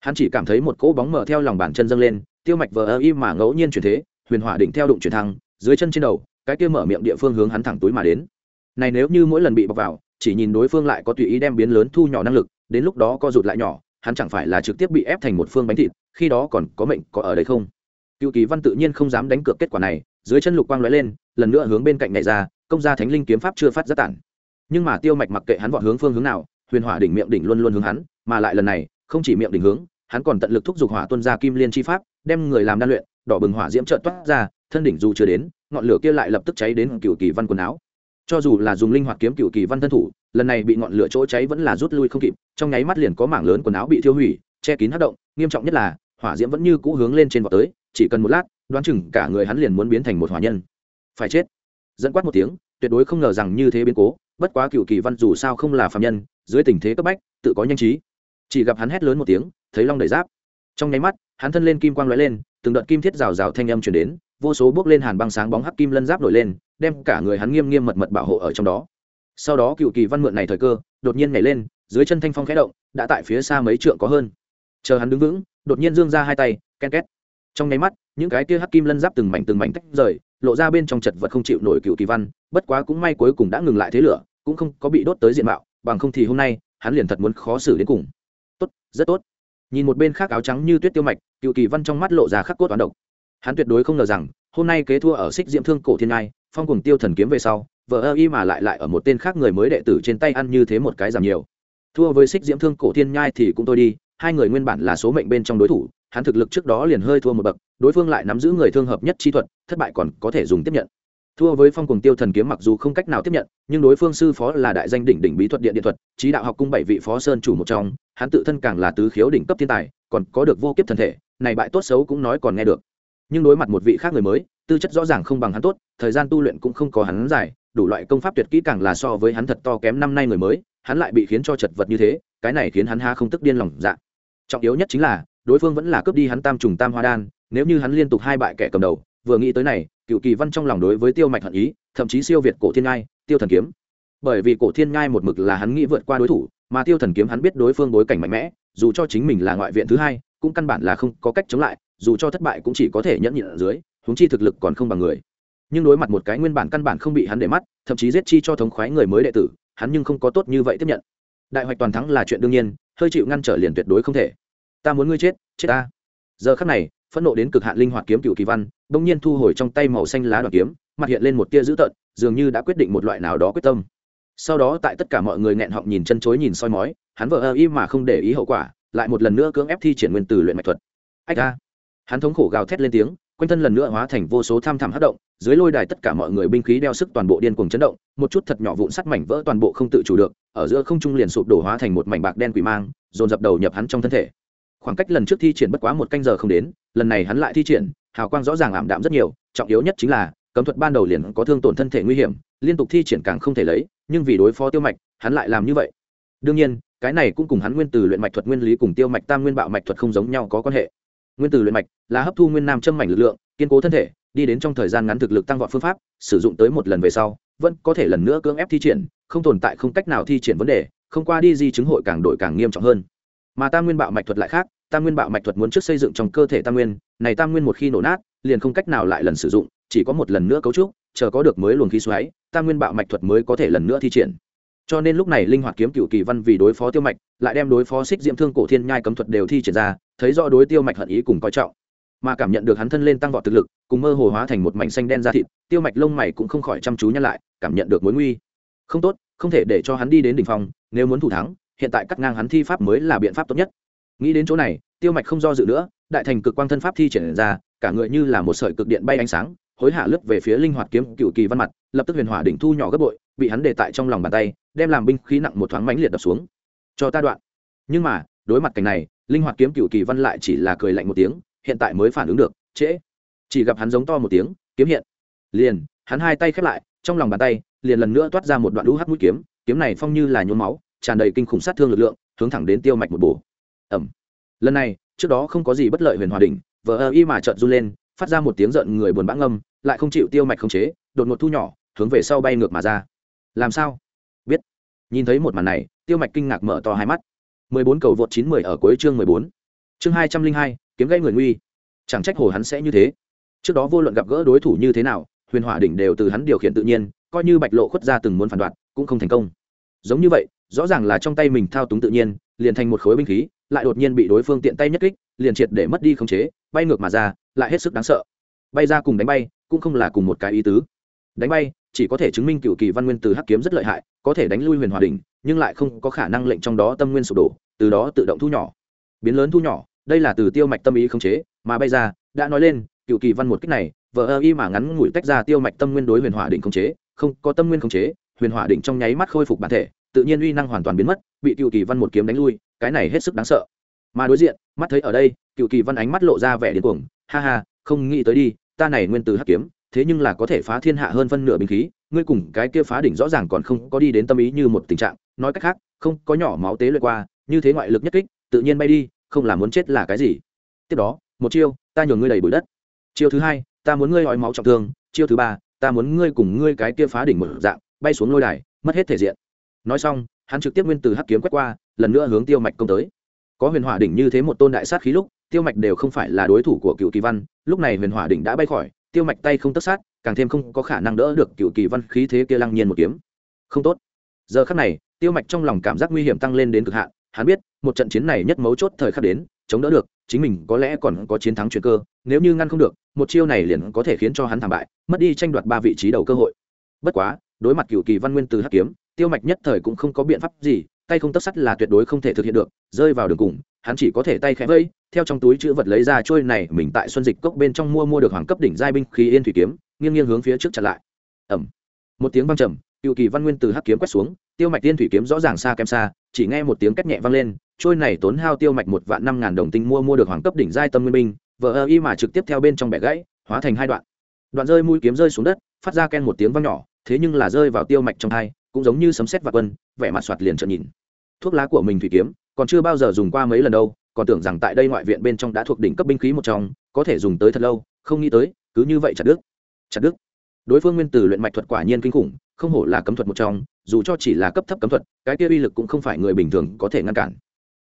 Hắn chỉ cảm thấy một cỗ bóng mở theo lòng bàn chân dâng lên, tiêu mạch vờ ơ y mà ngẫu nhiên chuyển thế, huyền hỏa đỉnh theo đụng chuyển thăng, dưới chân trên đầu, cái kia mở miệng địa phương hướng hắn thẳng túi mà đến. Này nếu như mỗi lần bị bọc vào, chỉ nhìn đối phương lại có tùy ý đem biến lớn thu nhỏ năng lực, đến lúc đó co rụt lại nhỏ, hắn chẳng phải là trực tiếp bị ép thành một phương bánh thịt khi đó còn có mệnh có ở đây không? Cựu kỳ văn tự nhiên không dám đánh cược kết quả này, dưới chân lục quang lóe lên, lần nữa hướng bên cạnh này ra, công gia thánh linh kiếm pháp chưa phát ra tản. Nhưng mà tiêu mạch mặc kệ hắn vọt hướng phương hướng nào, huyền hỏa đỉnh miệng đỉnh luôn luôn hướng hắn, mà lại lần này, không chỉ miệng đỉnh hướng, hắn còn tận lực thúc giục hỏa tuân ra kim liên chi pháp, đem người làm đan luyện, đỏ bừng hỏa diễm trợn toát ra, thân đỉnh dù chưa đến, ngọn lửa kia lại lập tức cháy đến cựu kỳ văn quần áo. Cho dù là dùng linh hoạt kiếm cựu kỳ văn thân thủ, lần này bị ngọn lửa chỗ cháy vẫn là rút lui không kịp, trong nháy mắt liền có mảng lớn quần áo bị thiêu hủy, che kín hất động, nghiêm trọng nhất là hỏa diễm vẫn như cũ hướng lên trên vọt tới, chỉ cần một lát, đoán chừng cả người hắn liền muốn biến thành một hỏa nhân. Phải chết. Dẫn quát một tiếng, tuyệt đối không ngờ rằng như thế biến cố, bất quá cựu kỳ văn dù sao không là phạm nhân, dưới tình thế cấp bách, tự có nhanh trí. Chỉ gặp hắn hét lớn một tiếng, thấy long đầy giáp. Trong nháy mắt, hắn thân lên kim quang lóe lên, từng đợt kim thiết rào rào thanh âm chuyển đến, vô số bước lên hàn băng sáng bóng hắc kim lân giáp nổi lên, đem cả người hắn nghiêm nghiêm mật mật bảo hộ ở trong đó. Sau đó cựu kỳ văn mượn này thời cơ, đột nhiên nhảy lên, dưới chân thanh phong khẽ động, đã tại phía xa mấy trượng có hơn chờ hắn đứng vững, đột nhiên dương ra hai tay, ken két. Trong nháy mắt, những cái kia hắc kim lân giáp từng mảnh từng mảnh tách rời, lộ ra bên trong chật vật không chịu nổi cựu kỳ văn, bất quá cũng may cuối cùng đã ngừng lại thế lửa, cũng không có bị đốt tới diện mạo, bằng không thì hôm nay, hắn liền thật muốn khó xử đến cùng. Tốt, rất tốt. Nhìn một bên khác áo trắng như tuyết tiêu mạch, cựu kỳ văn trong mắt lộ ra khắc cốt toán độc. Hắn tuyệt đối không ngờ rằng, hôm nay kế thua ở xích diễm thương cổ thiên ngai, phong cùng tiêu thần kiếm về sau vợ ơ y mà lại lại ở một tên khác người mới đệ tử trên tay ăn như thế một cái giảm nhiều. Thua với xích diễm thương cổ thiên nhai thì cũng tôi đi hai người nguyên bản là số mệnh bên trong đối thủ, hắn thực lực trước đó liền hơi thua một bậc, đối phương lại nắm giữ người thương hợp nhất chi thuật, thất bại còn có thể dùng tiếp nhận. Thua với phong cùng tiêu thần kiếm mặc dù không cách nào tiếp nhận, nhưng đối phương sư phó là đại danh đỉnh đỉnh bí thuật điện điện thuật, trí đạo học cung bảy vị phó sơn chủ một trong, hắn tự thân càng là tứ khiếu đỉnh cấp thiên tài, còn có được vô kiếp thần thể, này bại tốt xấu cũng nói còn nghe được. Nhưng đối mặt một vị khác người mới, tư chất rõ ràng không bằng hắn tốt, thời gian tu luyện cũng không có hắn dài, đủ loại công pháp tuyệt kỹ càng là so với hắn thật to kém năm nay người mới, hắn lại bị khiến cho chật vật như thế, cái này khiến hắn ha không tức điên lòng dạ trọng yếu nhất chính là, đối phương vẫn là cướp đi hắn tam trùng tam hoa đan, nếu như hắn liên tục hai bại kẻ cầm đầu, vừa nghĩ tới này cựu kỳ văn trong lòng đối với tiêu mạch hận ý, thậm chí siêu việt cổ thiên ngai, tiêu thần kiếm. Bởi vì cổ thiên ngai một mực là hắn nghĩ vượt qua đối thủ, mà tiêu thần kiếm hắn biết đối phương bối cảnh mạnh mẽ, dù cho chính mình là ngoại viện thứ hai, cũng căn bản là không có cách chống lại, dù cho thất bại cũng chỉ có thể nhẫn nhịn ở dưới húng chi thực lực còn không bằng người. Nhưng đối mặt một cái nguyên bản căn bản không bị hắn để mắt, thậm chí giết chi cho thống khoái người mới đệ tử, hắn nhưng không có tốt như vậy tiếp nhận. Đại hoạch toàn thắng là chuyện đương nhiên hơi chịu ngăn trở liền tuyệt đối không thể. Ta muốn ngươi chết chết ta. Giờ khắc này, phẫn nộ đến cực hạn linh hoạt kiếm cựu kỳ văn, bỗng nhiên thu hồi trong tay màu xanh lá đoàn kiếm, mặt hiện lên một tia dữ tợn, dường như đã quyết định một loại nào đó quyết tâm. Sau đó tại tất cả mọi người nghẹn họng nhìn chân chối nhìn soi mói, hắn vợ ơ y mà không để ý hậu quả, lại một lần nữa cưỡng ép thi triển nguyên từ luyện mạch thuật. Ách ra hắn thống khổ gào thét lên tiếng, quanh thân lần nữa hóa thành vô số tham thảm hất động dưới lôi đài tất cả mọi người binh khí đeo sức toàn bộ điên cuồng chấn động, một chút thật nhỏ vụn sắt mảnh vỡ toàn bộ không tự chủ được, ở giữa không trung liền sụp đổ hóa thành một mảnh bạc đen quỷ mang, dồn dập đầu nhập hắn trong thân thể. Khoảng cách lần trước thi triển bất quá một canh giờ không đến, lần này hắn lại thi triển, hào quang rõ ràng ảm đạm rất nhiều, trọng yếu nhất chính là, cấm thuật ban đầu liền có thương tổn thân thể nguy hiểm, liên tục thi triển càng không thể lấy, nhưng vì đối phó tiêu mạch, hắn lại làm như vậy. Đương nhiên, cái này cũng cùng hắn nguyên từ luyện mạch thuật nguyên lý cùng tiêu mạch tam nguyên bạo mạch thuật không giống nhau có quan hệ. Nguyên từ luyện mạch là hấp thu nguyên nam châm mảnh lực lượng, kiên cố thân thể đi đến trong thời gian ngắn thực lực tăng vọt phương pháp, sử dụng tới một lần về sau, vẫn có thể lần nữa cưỡng ép thi triển, không tồn tại không cách nào thi triển vấn đề, không qua đi di chứng hội càng đổi càng nghiêm trọng hơn. Mà tam nguyên bạo mạch thuật lại khác, tam nguyên bạo mạch thuật muốn trước xây dựng trong cơ thể tam nguyên, này tam nguyên một khi nổ nát, liền không cách nào lại lần sử dụng, chỉ có một lần nữa cấu trúc, chờ có được mới luồng khí xoáy, tam nguyên bạo mạch thuật mới có thể lần nữa thi triển. Cho nên lúc này linh hoạt kiếm cựu kỳ văn vì đối phó tiêu mạch, lại đem đối phó xích diễm thương cổ thiên nhai cấm thuật đều thi triển ra, thấy rõ đối tiêu mạch hận ý cùng coi trọng mà cảm nhận được hắn thân lên tăng vọt thực lực, cùng mơ hồ hóa thành một mảnh xanh đen da thịt, tiêu mạch lông mày cũng không khỏi chăm chú nhăn lại, cảm nhận được mối nguy. Không tốt, không thể để cho hắn đi đến đ ỉ n h phong, nếu muốn thủ thắng, hiện tại cắt ngang hắn thi pháp mới là biện pháp tốt nhất. Nghĩ đến chỗ này, tiêu mạch không do dự nữa, đại thành cực quang thân pháp thi triển ra, cả người như là một sợi cực điện bay ánh sáng, hối hạ lướt về phía linh hoạt kiếm cựu kỳ văn mặt, lập tức huyền hỏa đỉnh thu nhỏ gấp bội, bị hắn để tại trong lòng bàn tay, đem làm binh khí nặng một thoáng mãnh liệt đập xuống. Cho ta đoạn. Nhưng mà, đối mặt cảnh này, linh hoạt kiếm cựu kỳ văn lại chỉ là cười lạnh một tiếng hiện tại mới phản ứng được trễ. Chỉ gặp hắn giống to một tiếng kiếm hiện. Liền hắn hai tay khép lại trong lòng bàn tay liền lần nữa toát ra một đoạn lũ hát mũi kiếm kiếm này phong như là nhuốm máu tràn đầy kinh khủng sát thương lực lượng hướng thẳng đến tiêu mạch một bổ. Ẩm lần này trước đó không có gì bất lợi huyền hòa đỉnh vờ ơ y mà trợn run lên phát ra một tiếng giận người buồn bã ngâm lại không chịu tiêu mạch không chế đột ngột thu nhỏ hướng về sau bay ngược mà ra. Làm sao? Biết. Nhìn thấy một màn này tiêu mạch kinh ngạc mở to hai mắt. 14 cầu vượt 910 ở cuối chương 14. Chương 202, kiếm gây người nguy. Chẳng trách hồ hắn sẽ như thế. Trước đó vô luận gặp gỡ đối thủ như thế nào, Huyền Hỏa đỉnh đều từ hắn điều khiển tự nhiên, coi như Bạch Lộ khuất ra từng muốn phản đoạn, cũng không thành công. Giống như vậy, rõ ràng là trong tay mình thao túng tự nhiên, liền thành một khối binh khí, lại đột nhiên bị đối phương tiện tay nhất kích, liền triệt để mất đi khống chế, bay ngược mà ra, lại hết sức đáng sợ. Bay ra cùng đánh bay, cũng không là cùng một cái ý tứ. Đánh bay, chỉ có thể chứng minh cựu kỳ văn nguyên từ hắc kiếm rất lợi hại, có thể đánh lui Huyền Hỏa đỉnh, nhưng lại không có khả năng lệnh trong đó tâm nguyên sụp đổ, từ đó tự động thu nhỏ biến lớn thu nhỏ đây là từ tiêu mạch tâm ý khống chế, mà bây giờ, đã nói lên, cựu kỳ văn một cách này vợ ơ y mà ngắn ngủi tách ra tiêu mạch tâm nguyên đối huyền hỏa định khống chế, không có tâm nguyên khống chế, huyền hỏa định trong nháy mắt khôi phục bản thể, tự nhiên uy năng hoàn toàn biến mất, bị cựu kỳ văn một kiếm đánh lui, cái này hết sức đáng sợ. Mà đối diện, mắt thấy ở đây, cựu kỳ văn ánh mắt lộ ra vẻ điên cuồng, ha ha, không nghĩ tới đi, ta này nguyên từ hắc kiếm, thế nhưng là có thể phá thiên hạ hơn phân nửa binh khí, ngươi cùng cái kia phá đỉnh rõ ràng còn không có đi đến tâm ý như một tình trạng, nói cách khác, không có nhỏ máu tế luyện qua, như thế ngoại lực nhất kích, tự nhiên bay đi không là muốn chết là cái gì? Tiếp đó, một chiêu, ta nhường ngươi đầy bụi đất. Chiêu thứ hai, ta muốn ngươi hói máu trọng thương. Chiêu thứ ba, ta muốn ngươi cùng ngươi cái kia phá đỉnh một dạng, bay xuống lôi đài, mất hết thể diện. Nói xong, hắn trực tiếp nguyên từ hắc kiếm quét qua, lần nữa hướng tiêu mạch công tới. Có huyền hỏa đỉnh như thế một tôn đại sát khí lúc, tiêu mạch đều không phải là đối thủ của cựu kỳ văn. Lúc này huyền hỏa đỉnh đã bay khỏi, tiêu mạch tay không tất sát, càng thêm không có khả năng đỡ được cựu kỳ văn khí thế kia lăng nhiên một kiếm. Không tốt. Giờ khắc này, tiêu mạch trong lòng cảm giác nguy hiểm tăng lên đến cực hạn. Hắn biết một trận chiến này nhất mấu chốt thời khắc đến, chống đỡ được, chính mình có lẽ còn có chiến thắng chuyện cơ, nếu như ngăn không được, một chiêu này liền có thể khiến cho hắn thảm bại, mất đi tranh đoạt ba vị trí đầu cơ hội. Bất quá, đối mặt cựu kỳ văn nguyên từ hắc kiếm, tiêu mạch nhất thời cũng không có biện pháp gì, tay không tất sắt là tuyệt đối không thể thực hiện được, rơi vào đường cùng, hắn chỉ có thể tay khẽ vây, theo trong túi chữ vật lấy ra trôi này, mình tại xuân dịch cốc bên trong mua mua được hoàng cấp đỉnh giai binh khí yên thủy kiếm, nghiêng nghiêng hướng phía trước chặn lại. Ẩm một tiếng vang trầm cựu kỳ văn nguyên từ hắc kiếm quét xuống, tiêu mạch tiên thủy kiếm rõ ràng xa kém xa, chỉ nghe một tiếng cách nhẹ vang lên trôi này tốn hao tiêu mạch một vạn năm ngàn đồng tinh mua mua được hoàng cấp đỉnh giai tâm nguyên minh vợ ơ y mà trực tiếp theo bên trong bẻ gãy, hóa thành hai đoạn. Đoạn rơi mũi kiếm rơi xuống đất, phát ra ken một tiếng vang nhỏ, thế nhưng là rơi vào tiêu mạch trong hai, cũng giống như sấm sét và quân, vẻ mặt soạt liền trợn nhìn. Thuốc lá của mình thủy kiếm, còn chưa bao giờ dùng qua mấy lần đâu, còn tưởng rằng tại đây ngoại viện bên trong đã thuộc đỉnh cấp binh khí một trong, có thể dùng tới thật lâu, không nghĩ tới, cứ như vậy chặt đứt. Chặt đứt. Đối phương nguyên tử luyện mạch thuật quả nhiên kinh khủng, không hổ là cấm thuật một trong, dù cho chỉ là cấp thấp cấm thuật, cái kia uy lực cũng không phải người bình thường có thể ngăn cản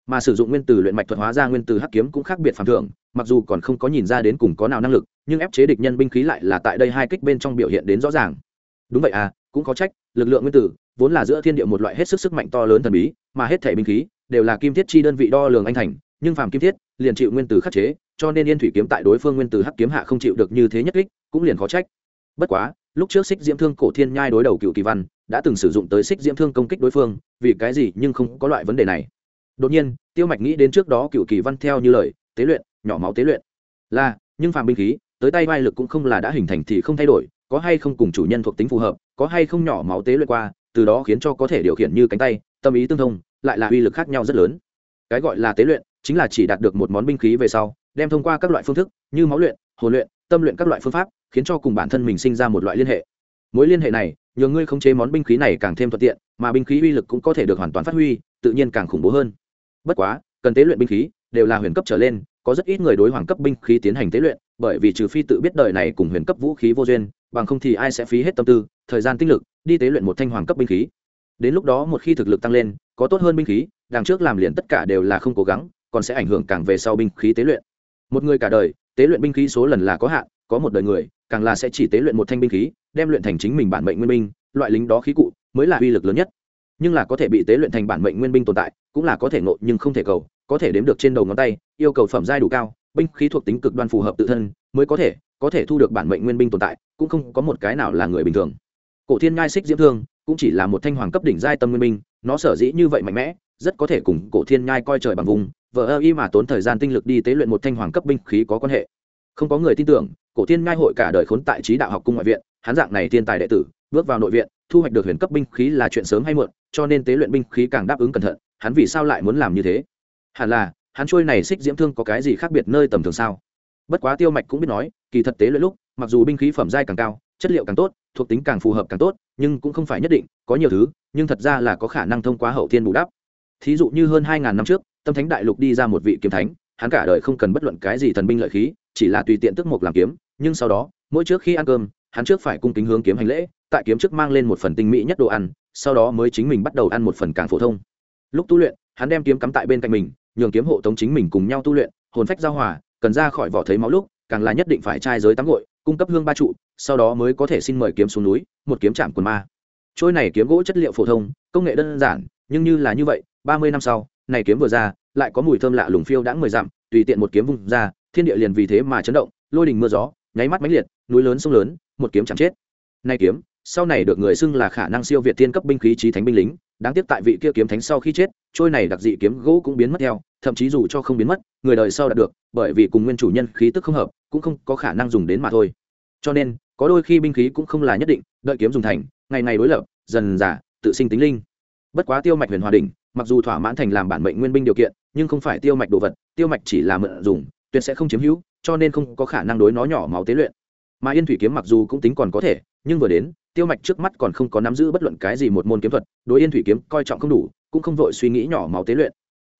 mà sử dụng nguyên tử luyện mạch thuật hóa ra nguyên tử hắc kiếm cũng khác biệt phản thượng mặc dù còn không có nhìn ra đến cùng có nào năng lực, nhưng ép chế địch nhân binh khí lại là tại đây hai kích bên trong biểu hiện đến rõ ràng. Đúng vậy à cũng có trách, lực lượng nguyên tử vốn là giữa thiên địa một loại hết sức sức mạnh to lớn thần bí, mà hết thể binh khí đều là kim thiết chi đơn vị đo lường anh thành, nhưng phàm kim thiết liền chịu nguyên tử khắc chế, cho nên yên thủy kiếm tại đối phương nguyên tử hắc kiếm hạ không chịu được như thế nhất kích, cũng liền khó trách. Bất quá, lúc trước xích diễm thương cổ thiên nhai đối đầu cựu kỳ văn, đã từng sử dụng tới xích diễm thương công kích đối phương, vì cái gì nhưng không có loại vấn đề này đột nhiên, tiêu mạch nghĩ đến trước đó cựu kỳ văn theo như lời, tế luyện, nhỏ máu tế luyện. Là, nhưng phàm binh khí, tới tay vai lực cũng không là đã hình thành thì không thay đổi, có hay không cùng chủ nhân thuộc tính phù hợp, có hay không nhỏ máu tế luyện qua, từ đó khiến cho có thể điều khiển như cánh tay, tâm ý tương thông, lại là uy lực khác nhau rất lớn. Cái gọi là tế luyện, chính là chỉ đạt được một món binh khí về sau, đem thông qua các loại phương thức, như máu luyện, hồ luyện, tâm luyện các loại phương pháp, khiến cho cùng bản thân mình sinh ra một loại liên hệ. Mối liên hệ này, nhờ ngươi khống chế món binh khí này càng thêm thuận tiện, mà binh khí uy lực cũng có thể được hoàn toàn phát huy, tự nhiên càng khủng bố hơn bất quá, cần tế luyện binh khí, đều là huyền cấp trở lên, có rất ít người đối hoàng cấp binh khí tiến hành tế luyện, bởi vì trừ phi tự biết đời này cùng huyền cấp vũ khí vô duyên, bằng không thì ai sẽ phí hết tâm tư, thời gian tinh lực, đi tế luyện một thanh hoàng cấp binh khí. Đến lúc đó một khi thực lực tăng lên, có tốt hơn binh khí, đằng trước làm liền tất cả đều là không cố gắng, còn sẽ ảnh hưởng càng về sau binh khí tế luyện. Một người cả đời, tế luyện binh khí số lần là có hạn, có một đời người, càng là sẽ chỉ tế luyện một thanh binh khí, đem luyện thành chính mình bản mệnh nguyên binh, loại lính đó khí cụ mới là uy lực lớn nhất nhưng là có thể bị tế luyện thành bản mệnh nguyên binh tồn tại, cũng là có thể ngộ nhưng không thể cầu, có thể đếm được trên đầu ngón tay, yêu cầu phẩm giai đủ cao, binh khí thuộc tính cực đoan phù hợp tự thân, mới có thể có thể thu được bản mệnh nguyên binh tồn tại, cũng không có một cái nào là người bình thường. Cổ thiên ngai xích diễm thương cũng chỉ là một thanh hoàng cấp đỉnh giai tâm nguyên binh, nó sở dĩ như vậy mạnh mẽ, rất có thể cùng cổ thiên nhai coi trời bằng vùng vợ ơ y mà tốn thời gian tinh lực đi tế luyện một thanh hoàng cấp binh khí có quan hệ. Không có người tin tưởng, cổ thiên nhai hội cả đời khốn tại trí đạo học cung ngoại viện, hắn dạng này thiên tài đệ tử bước vào nội viện, thu hoạch được huyền cấp binh khí là chuyện sớm hay muộn, cho nên tế luyện binh khí càng đáp ứng cẩn thận, hắn vì sao lại muốn làm như thế? Hẳn là, hắn trôi này xích diễm thương có cái gì khác biệt nơi tầm thường sao? Bất quá tiêu mạch cũng biết nói, kỳ thật tế luyện lúc, mặc dù binh khí phẩm giai càng cao, chất liệu càng tốt, thuộc tính càng phù hợp càng tốt, nhưng cũng không phải nhất định, có nhiều thứ, nhưng thật ra là có khả năng thông qua hậu thiên bù đắp. Thí dụ như hơn hai ngàn năm trước, tâm thánh đại lục đi ra một vị kiếm thánh, hắn cả đời không cần bất luận cái gì thần binh lợi khí, chỉ là tùy tiện tức mộc làm kiếm, nhưng sau đó, mỗi trước khi ăn cơm hắn trước phải cung kính hướng kiếm hành lễ, tại kiếm trước mang lên một phần tinh mỹ nhất đồ ăn, sau đó mới chính mình bắt đầu ăn một phần càng phổ thông. Lúc tu luyện, hắn đem kiếm cắm tại bên cạnh mình, nhường kiếm hộ tống chính mình cùng nhau tu luyện, hồn phách giao hòa, cần ra khỏi vỏ thấy máu lúc, càng là nhất định phải trai giới tắm gội, cung cấp hương ba trụ, sau đó mới có thể xin mời kiếm xuống núi, một kiếm chạm quần ma. Trôi này kiếm gỗ chất liệu phổ thông, công nghệ đơn giản, nhưng như là như vậy, ba mươi năm sau, này kiếm vừa ra, lại có mùi thơm lạ lùng phiêu đã mười dặm, tùy tiện một kiếm vung ra, thiên địa liền vì thế mà chấn động, lôi đình mưa gió, nháy mắt mãnh liệt, núi lớn sông lớn một kiếm chẳng chết. Nay kiếm, sau này được người xưng là khả năng siêu việt thiên cấp binh khí trí thánh binh lính, đáng tiếc tại vị kia kiếm thánh sau khi chết, trôi này đặc dị kiếm gỗ cũng biến mất theo, thậm chí dù cho không biến mất, người đời sau đạt được, bởi vì cùng nguyên chủ nhân khí tức không hợp, cũng không có khả năng dùng đến mà thôi. Cho nên, có đôi khi binh khí cũng không là nhất định, đợi kiếm dùng thành, ngày ngày đối lập, dần giả tự sinh tính linh. Bất quá tiêu mạch huyền hòa đình mặc dù thỏa mãn thành làm bản mệnh nguyên binh điều kiện, nhưng không phải tiêu mạch đồ vật, tiêu mạch chỉ là mượn dùng, tuyệt sẽ không chiếm hữu, cho nên không có khả năng đối nó nhỏ máu tế luyện mà yên thủy kiếm mặc dù cũng tính còn có thể, nhưng vừa đến, tiêu mạch trước mắt còn không có nắm giữ bất luận cái gì một môn kiếm thuật, đối yên thủy kiếm coi trọng không đủ, cũng không vội suy nghĩ nhỏ máu tế luyện.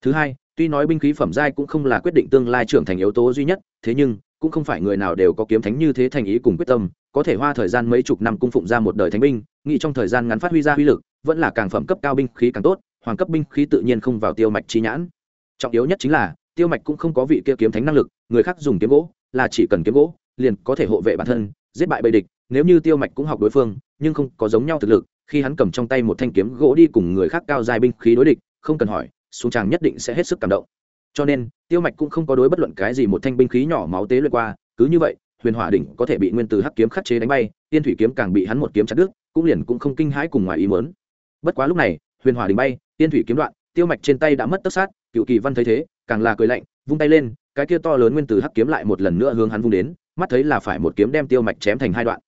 Thứ hai, tuy nói binh khí phẩm giai cũng không là quyết định tương lai trưởng thành yếu tố duy nhất, thế nhưng, cũng không phải người nào đều có kiếm thánh như thế thành ý cùng quyết tâm, có thể hoa thời gian mấy chục năm cung phụng ra một đời thánh binh, nghĩ trong thời gian ngắn phát huy ra uy lực, vẫn là càng phẩm cấp cao binh khí càng tốt, hoàng cấp binh khí tự nhiên không vào tiêu mạch chi nhãn. Trọng yếu nhất chính là, tiêu mạch cũng không có vị kia kiếm thánh năng lực, người khác dùng kiếm gỗ, là chỉ cần kiếm gỗ liền có thể hộ vệ bản thân, giết bại bầy địch, nếu như tiêu mạch cũng học đối phương, nhưng không có giống nhau thực lực, khi hắn cầm trong tay một thanh kiếm gỗ đi cùng người khác cao dài binh khí đối địch, không cần hỏi, xuống tràng nhất định sẽ hết sức cảm động. Cho nên, tiêu mạch cũng không có đối bất luận cái gì một thanh binh khí nhỏ máu tế lượt qua, cứ như vậy, huyền hỏa đỉnh có thể bị nguyên từ hắc kiếm khắc chế đánh bay, tiên thủy kiếm càng bị hắn một kiếm chặt đứt, cũng liền cũng không kinh hãi cùng ngoài ý mớn bất quá lúc này, huyền hỏa đỉnh bay, tiên thủy kiếm đoạn, tiêu mạch trên tay đã mất tất sát, cựu kỳ văn thấy thế, càng là cười lạnh, vung tay lên, cái kia to lớn nguyên từ hắc kiếm lại một lần nữa hướng hắn vung đến mắt thấy là phải một kiếm đem tiêu mạch chém thành hai đoạn.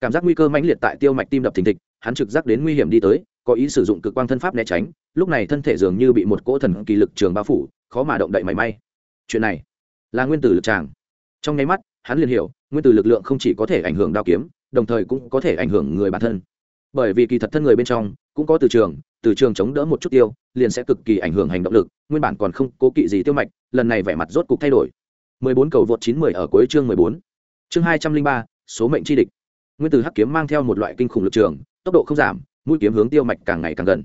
Cảm giác nguy cơ mãnh liệt tại tiêu mạch tim đập thình thịch, hắn trực giác đến nguy hiểm đi tới, có ý sử dụng cực quang thân pháp né tránh, lúc này thân thể dường như bị một cỗ thần kỳ lực trường bao phủ, khó mà động đậy mảy may. Chuyện này là nguyên tử lực tràng. Trong nháy mắt, hắn liền hiểu, nguyên tử lực lượng không chỉ có thể ảnh hưởng đao kiếm, đồng thời cũng có thể ảnh hưởng người bản thân. Bởi vì kỳ thật thân người bên trong cũng có từ trường từ trường chống đỡ một chút tiêu, liền sẽ cực kỳ ảnh hưởng hành động lực, nguyên bản còn không cố kỵ gì tiêu mạch, lần này vẻ mặt rốt cục thay đổi. 14 cầu vượt 910 ở cuối chương 14. Chương 203, số mệnh chi địch. Nguyên tử hắc kiếm mang theo một loại kinh khủng lực trường, tốc độ không giảm, mũi kiếm hướng tiêu mạch càng ngày càng gần.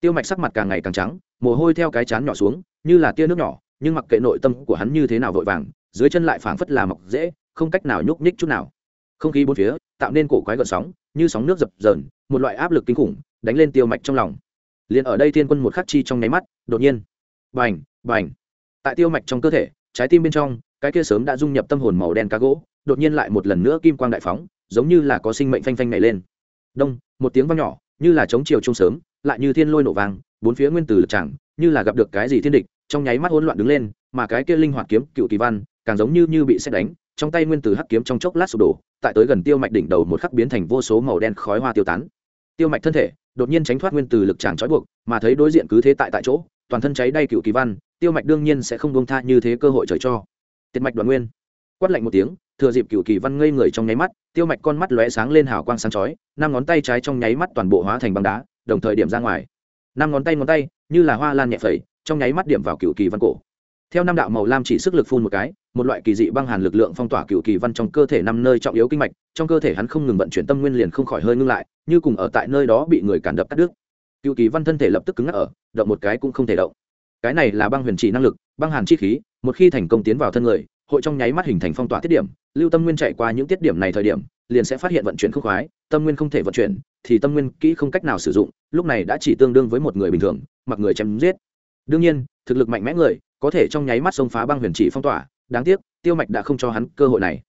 Tiêu mạch sắc mặt càng ngày càng trắng, mồ hôi theo cái chán nhỏ xuống, như là tia nước nhỏ, nhưng mặc kệ nội tâm của hắn như thế nào vội vàng, dưới chân lại phảng phất là mọc dễ, không cách nào nhúc nhích chút nào. Không khí bốn phía tạo nên cổ quái gợn sóng, như sóng nước dập dờn, một loại áp lực kinh khủng, đánh lên tiêu mạch trong lòng. Liên ở đây thiên quân một khắc chi trong nháy mắt, đột nhiên, bành, bành. Tại tiêu mạch trong cơ thể, trái tim bên trong, cái kia sớm đã dung nhập tâm hồn màu đen cá gỗ đột nhiên lại một lần nữa kim quang đại phóng, giống như là có sinh mệnh phanh phanh nhảy lên. Đông, một tiếng vang nhỏ, như là chống chiều trung sớm, lại như thiên lôi nổ vàng bốn phía nguyên tử lực chẳng, như là gặp được cái gì thiên địch, trong nháy mắt hỗn loạn đứng lên, mà cái kia linh hoạt kiếm, cựu kỳ văn, càng giống như như bị xét đánh, trong tay nguyên tử hắc kiếm trong chốc lát sụp đổ, tại tới gần tiêu mạch đỉnh đầu một khắc biến thành vô số màu đen khói hoa tiêu tán. Tiêu mạch thân thể đột nhiên tránh thoát nguyên tử lực tràng trói buộc, mà thấy đối diện cứ thế tại tại chỗ, toàn thân cháy đay cựu kỳ văn, tiêu mạch đương nhiên sẽ không buông tha như thế cơ hội trời cho. Tiệt mạch đoàn nguyên. Quát lạnh một tiếng thừa dịp cựu kỳ văn ngây người trong nháy mắt, tiêu mạch con mắt lóe sáng lên hào quang sáng chói, năm ngón tay trái trong nháy mắt toàn bộ hóa thành băng đá, đồng thời điểm ra ngoài. Năm ngón tay ngón tay, như là hoa lan nhẹ phẩy, trong nháy mắt điểm vào cựu kỳ văn cổ. Theo năm đạo màu lam chỉ sức lực phun một cái, một loại kỳ dị băng hàn lực lượng phong tỏa cựu kỳ văn trong cơ thể năm nơi trọng yếu kinh mạch, trong cơ thể hắn không ngừng vận chuyển tâm nguyên liền không khỏi hơi ngưng lại, như cùng ở tại nơi đó bị người cản đập cắt đứt. Cựu kỳ văn thân thể lập tức cứng ngắc ở, động một cái cũng không thể động. Cái này là băng huyền chỉ năng lực, băng hàn chi khí, một khi thành công tiến vào thân người hội trong nháy mắt hình thành phong tỏa tiết điểm, lưu tâm nguyên chạy qua những tiết điểm này thời điểm, liền sẽ phát hiện vận chuyển không khoái, tâm nguyên không thể vận chuyển, thì tâm nguyên kỹ không cách nào sử dụng, lúc này đã chỉ tương đương với một người bình thường, mặc người chém giết. Đương nhiên, thực lực mạnh mẽ người, có thể trong nháy mắt xông phá băng huyền chỉ phong tỏa, đáng tiếc, tiêu mạch đã không cho hắn cơ hội này.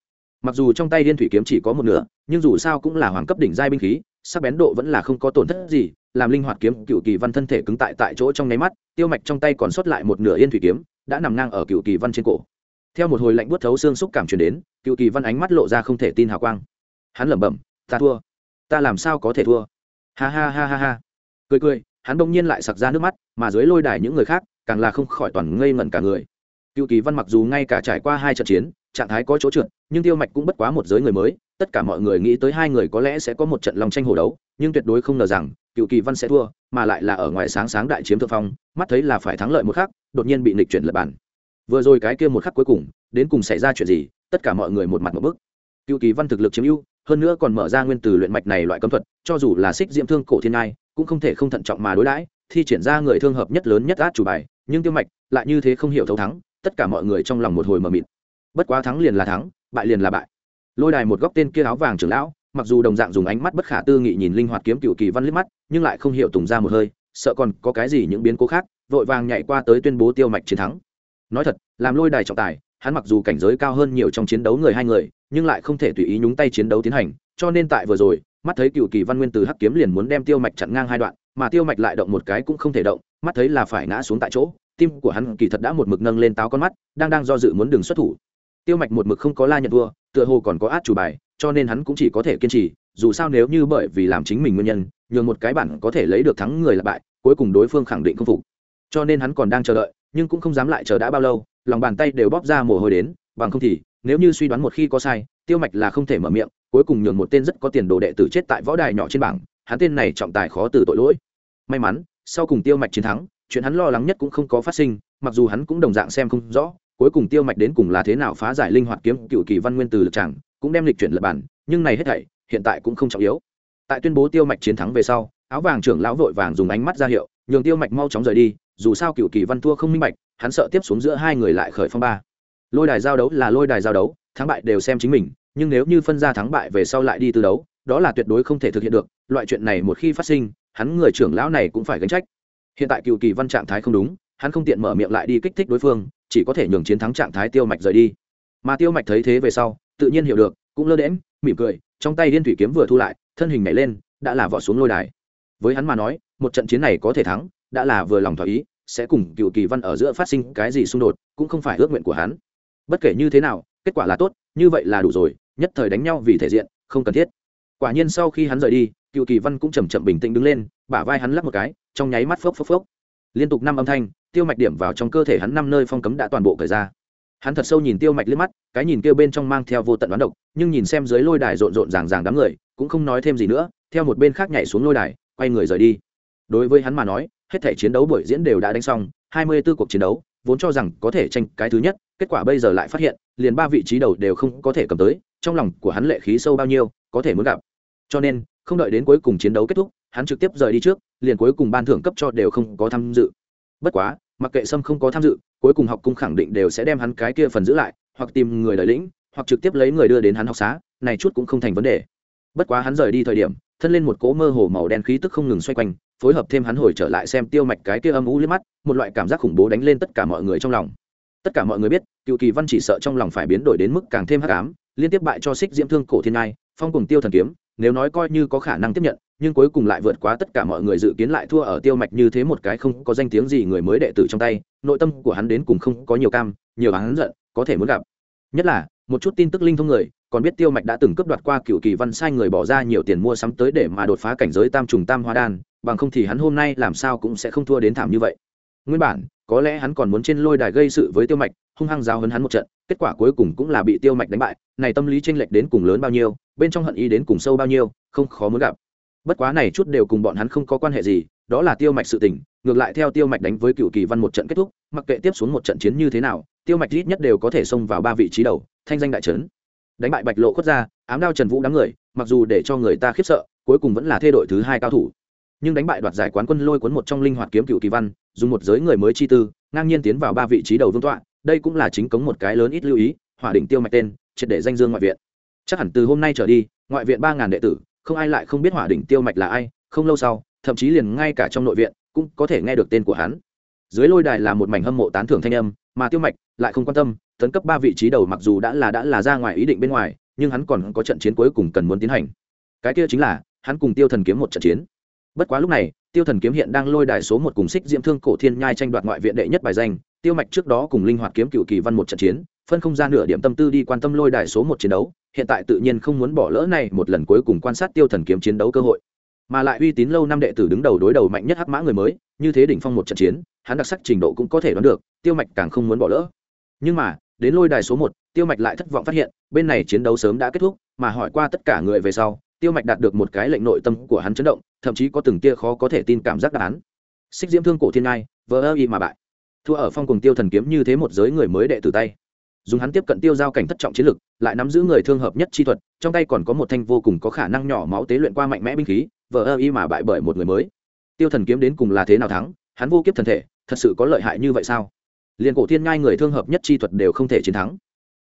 Mặc dù trong tay liên thủy kiếm chỉ có một nửa, nhưng dù sao cũng là hoàng cấp đỉnh giai binh khí, sắc bén độ vẫn là không có tổn thất gì, làm linh hoạt kiếm, cựu kỳ văn thân thể cứng tại tại chỗ trong nháy mắt, tiêu mạch trong tay còn sót lại một nửa yên thủy kiếm, đã nằm ngang ở cựu kỳ văn trên cổ theo một hồi lạnh buốt thấu xương xúc cảm truyền đến cựu kỳ văn ánh mắt lộ ra không thể tin hào quang. Hắn lẩm bẩm ta thua. Ta làm sao có thể thua? Ha ha ha ha ha. Cười cười hắn bỗng nhiên lại sặc ra nước mắt mà dưới lôi đài những người khác càng là không khỏi toàn ngây ngẩn cả người. Cựu kỳ văn mặc dù ngay cả trải qua hai trận chiến trạng thái có chỗ trượt nhưng tiêu mạch cũng bất quá một giới người mới tất cả mọi người nghĩ tới hai người có lẽ sẽ có một trận lòng tranh hồ đấu nhưng tuyệt đối không ngờ rằng cựu kỳ văn sẽ thua mà lại là ở ngoài sáng sáng đại chiếm thượng phong mắt thấy là phải thắng lợi một khác, đột nhiên bị nịch chuyển lật bản vừa rồi cái kia một khắc cuối cùng, đến cùng xảy ra chuyện gì, tất cả mọi người một mặt một bức. Cựu kỳ văn thực lực chiếm ưu, hơn nữa còn mở ra nguyên từ luyện mạch này loại cấm thuật, cho dù là xích diễm thương cổ thiên ngai, cũng không thể không thận trọng mà đối đãi, thi triển ra người thương hợp nhất lớn nhất át chủ bài, nhưng tiêu mạch lại như thế không hiểu thấu thắng, tất cả mọi người trong lòng một hồi mờ mịt. Bất quá thắng liền là thắng, bại liền là bại. Lôi đài một góc tên kia áo vàng trưởng lão, mặc dù đồng dạng dùng ánh mắt bất khả tư nghị nhìn linh hoạt kiếm cựu kỳ văn liếc mắt, nhưng lại không hiểu tùng ra một hơi, sợ còn có cái gì những biến cố khác, vội vàng nhảy qua tới tuyên bố tiêu mạch chiến thắng nói thật, làm lôi đài trọng tài, hắn mặc dù cảnh giới cao hơn nhiều trong chiến đấu người hai người, nhưng lại không thể tùy ý nhúng tay chiến đấu tiến hành, cho nên tại vừa rồi, mắt thấy cựu kỳ văn nguyên từ hắc kiếm liền muốn đem tiêu mạch chặn ngang hai đoạn, mà tiêu mạch lại động một cái cũng không thể động, mắt thấy là phải ngã xuống tại chỗ, tim của hắn kỳ thật đã một mực nâng lên táo con mắt, đang đang do dự muốn đường xuất thủ. Tiêu mạch một mực không có la nhận vua, tựa hồ còn có át chủ bài, cho nên hắn cũng chỉ có thể kiên trì, dù sao nếu như bởi vì làm chính mình nguyên nhân, nhường một cái bản có thể lấy được thắng người là bại, cuối cùng đối phương khẳng định không phục. Cho nên hắn còn đang chờ đợi nhưng cũng không dám lại chờ đã bao lâu, lòng bàn tay đều bóp ra mồ hôi đến, bằng không thì, nếu như suy đoán một khi có sai, tiêu mạch là không thể mở miệng, cuối cùng nhường một tên rất có tiền đồ đệ tử chết tại võ đài nhỏ trên bảng, hắn tên này trọng tài khó từ tội lỗi. May mắn, sau cùng tiêu mạch chiến thắng, chuyện hắn lo lắng nhất cũng không có phát sinh, mặc dù hắn cũng đồng dạng xem không rõ, cuối cùng tiêu mạch đến cùng là thế nào phá giải linh hoạt kiếm cựu kỳ văn nguyên từ lực tràng, cũng đem lịch chuyển lập bản, nhưng này hết thảy, hiện tại cũng không trọng yếu. Tại tuyên bố tiêu mạch chiến thắng về sau, áo vàng trưởng lão vội vàng dùng ánh mắt ra hiệu nhường tiêu mạch mau chóng rời đi, dù sao cựu kỳ văn thua không minh bạch, hắn sợ tiếp xuống giữa hai người lại khởi phong ba. Lôi đài giao đấu là lôi đài giao đấu, thắng bại đều xem chính mình, nhưng nếu như phân ra thắng bại về sau lại đi từ đấu, đó là tuyệt đối không thể thực hiện được, loại chuyện này một khi phát sinh, hắn người trưởng lão này cũng phải gánh trách. Hiện tại cựu kỳ văn trạng thái không đúng, hắn không tiện mở miệng lại đi kích thích đối phương, chỉ có thể nhường chiến thắng trạng thái tiêu mạch rời đi. Mà tiêu mạch thấy thế về sau, tự nhiên hiểu được, cũng lơ đễm mỉm cười, trong tay liên thủy kiếm vừa thu lại, thân hình nhảy lên, đã là vỏ xuống lôi đài. Với hắn mà nói một trận chiến này có thể thắng, đã là vừa lòng thỏa ý, sẽ cùng cựu kỳ văn ở giữa phát sinh cái gì xung đột, cũng không phải ước nguyện của hắn. Bất kể như thế nào, kết quả là tốt, như vậy là đủ rồi, nhất thời đánh nhau vì thể diện, không cần thiết. Quả nhiên sau khi hắn rời đi cựu kỳ văn cũng chầm chậm bình tĩnh đứng lên, bả vai hắn lắp một cái, trong nháy mắt phốc phốc phốc. Liên tục năm âm thanh, tiêu mạch điểm vào trong cơ thể hắn năm nơi phong cấm đã toàn bộ cởi ra. Hắn thật sâu nhìn tiêu mạch liếc mắt, cái nhìn kêu bên trong mang theo vô tận đoán độc, nhưng nhìn xem dưới lôi đài rộn rộn ràng ràng đám người, cũng không nói thêm gì nữa, theo một bên khác nhảy xuống lôi đài, quay người rời đi đối với hắn mà nói, hết thể chiến đấu buổi diễn đều đã đánh xong, hai mươi 24 cuộc chiến đấu, vốn cho rằng có thể tranh cái thứ nhất, kết quả bây giờ lại phát hiện, liền ba vị trí đầu đều không có thể cầm tới, trong lòng của hắn lệ khí sâu bao nhiêu, có thể muốn gặp. Cho nên, không đợi đến cuối cùng chiến đấu kết thúc, hắn trực tiếp rời đi trước, liền cuối cùng ban thưởng cấp cho đều không có tham dự. Bất quá, mặc kệ sâm không có tham dự, cuối cùng học cung khẳng định đều sẽ đem hắn cái kia phần giữ lại, hoặc tìm người đời lĩnh, hoặc trực tiếp lấy người đưa đến hắn học xá, này chút cũng không thành vấn đề. Bất quá hắn rời đi thời điểm thân lên một cỗ mơ hồ màu đen khí tức không ngừng xoay quanh, phối hợp thêm hắn hồi trở lại xem tiêu mạch cái kia âm u liếc mắt, một loại cảm giác khủng bố đánh lên tất cả mọi người trong lòng. Tất cả mọi người biết, cựu kỳ văn chỉ sợ trong lòng phải biến đổi đến mức càng thêm hắc ám, liên tiếp bại cho xích diễm thương, cổ thiên ngai, phong cùng tiêu thần kiếm, nếu nói coi như có khả năng tiếp nhận, nhưng cuối cùng lại vượt quá tất cả mọi người dự kiến lại thua ở tiêu mạch như thế một cái không có danh tiếng gì người mới đệ tử trong tay, nội tâm của hắn đến cùng không có nhiều cam, nhiều hắn giận, có thể muốn gặp. Nhất là, một chút tin tức linh thông người còn biết tiêu mạch đã từng cướp đoạt qua cựu kỳ văn sai người bỏ ra nhiều tiền mua sắm tới để mà đột phá cảnh giới tam trùng tam hoa đan, bằng không thì hắn hôm nay làm sao cũng sẽ không thua đến thảm như vậy. Nguyên bản, có lẽ hắn còn muốn trên lôi đài gây sự với tiêu mạch, hung hăng giao hấn hắn một trận, kết quả cuối cùng cũng là bị tiêu mạch đánh bại, này tâm lý tranh lệch đến cùng lớn bao nhiêu, bên trong hận ý đến cùng sâu bao nhiêu, không khó muốn gặp. Bất quá này chút đều cùng bọn hắn không có quan hệ gì, đó là tiêu mạch sự tình, ngược lại theo tiêu mạch đánh với cựu kỳ văn một trận kết thúc, mặc kệ tiếp xuống một trận chiến như thế nào, tiêu mạch ít nhất đều có thể xông vào ba vị trí đầu, thanh danh đại trấn đánh bại bạch lộ khuất ra ám đao trần vũ đám người, mặc dù để cho người ta khiếp sợ, cuối cùng vẫn là thê đội thứ hai cao thủ. Nhưng đánh bại đoạt giải quán quân lôi cuốn một trong linh hoạt kiếm cựu kỳ văn, dùng một giới người mới chi tư, ngang nhiên tiến vào ba vị trí đầu vương tọa, đây cũng là chính cống một cái lớn ít lưu ý, hỏa định tiêu mạch tên, triệt để danh dương ngoại viện. Chắc hẳn từ hôm nay trở đi, ngoại viện ba ngàn đệ tử, không ai lại không biết hỏa đỉnh tiêu mạch là ai, không lâu sau, thậm chí liền ngay cả trong nội viện, cũng có thể nghe được tên của hắn. Dưới lôi đài là một mảnh hâm mộ tán thưởng thanh âm, mà tiêu mạch lại không quan tâm tấn cấp ba vị trí đầu mặc dù đã là đã là ra ngoài ý định bên ngoài, nhưng hắn còn có trận chiến cuối cùng cần muốn tiến hành. Cái kia chính là, hắn cùng tiêu thần kiếm một trận chiến. Bất quá lúc này, tiêu thần kiếm hiện đang lôi đài số một cùng xích diễm thương cổ thiên nhai tranh đoạt ngoại viện đệ nhất bài danh, tiêu mạch trước đó cùng linh hoạt kiếm cựu kỳ văn một trận chiến, phân không ra nửa điểm tâm tư đi quan tâm lôi đài số một chiến đấu, hiện tại tự nhiên không muốn bỏ lỡ này một lần cuối cùng quan sát tiêu thần kiếm chiến đấu cơ hội. Mà lại uy tín lâu năm đệ tử đứng đầu đối đầu mạnh nhất hắc mã người mới, như thế đỉnh phong một trận chiến, hắn đặc sắc trình độ cũng có thể đoán được, tiêu mạch càng không muốn bỏ lỡ. Nhưng mà đến lôi đài số một, tiêu mạch lại thất vọng phát hiện, bên này chiến đấu sớm đã kết thúc, mà hỏi qua tất cả người về sau, tiêu mạch đạt được một cái lệnh nội tâm của hắn chấn động, thậm chí có từng tia khó có thể tin cảm giác đáp án. Xích diễm thương cổ thiên ngai, vờ ơ y mà bại. Thua ở phong cùng tiêu thần kiếm như thế một giới người mới đệ tử tay. Dùng hắn tiếp cận tiêu giao cảnh thất trọng chiến lực, lại nắm giữ người thương hợp nhất chi thuật, trong tay còn có một thanh vô cùng có khả năng nhỏ máu tế luyện qua mạnh mẽ binh khí, vờ ơ y mà bại bởi một người mới. Tiêu thần kiếm đến cùng là thế nào thắng, hắn vô kiếp thần thể, thật sự có lợi hại như vậy sao? Liền cổ thiên nhai người thương hợp nhất chi thuật đều không thể chiến thắng.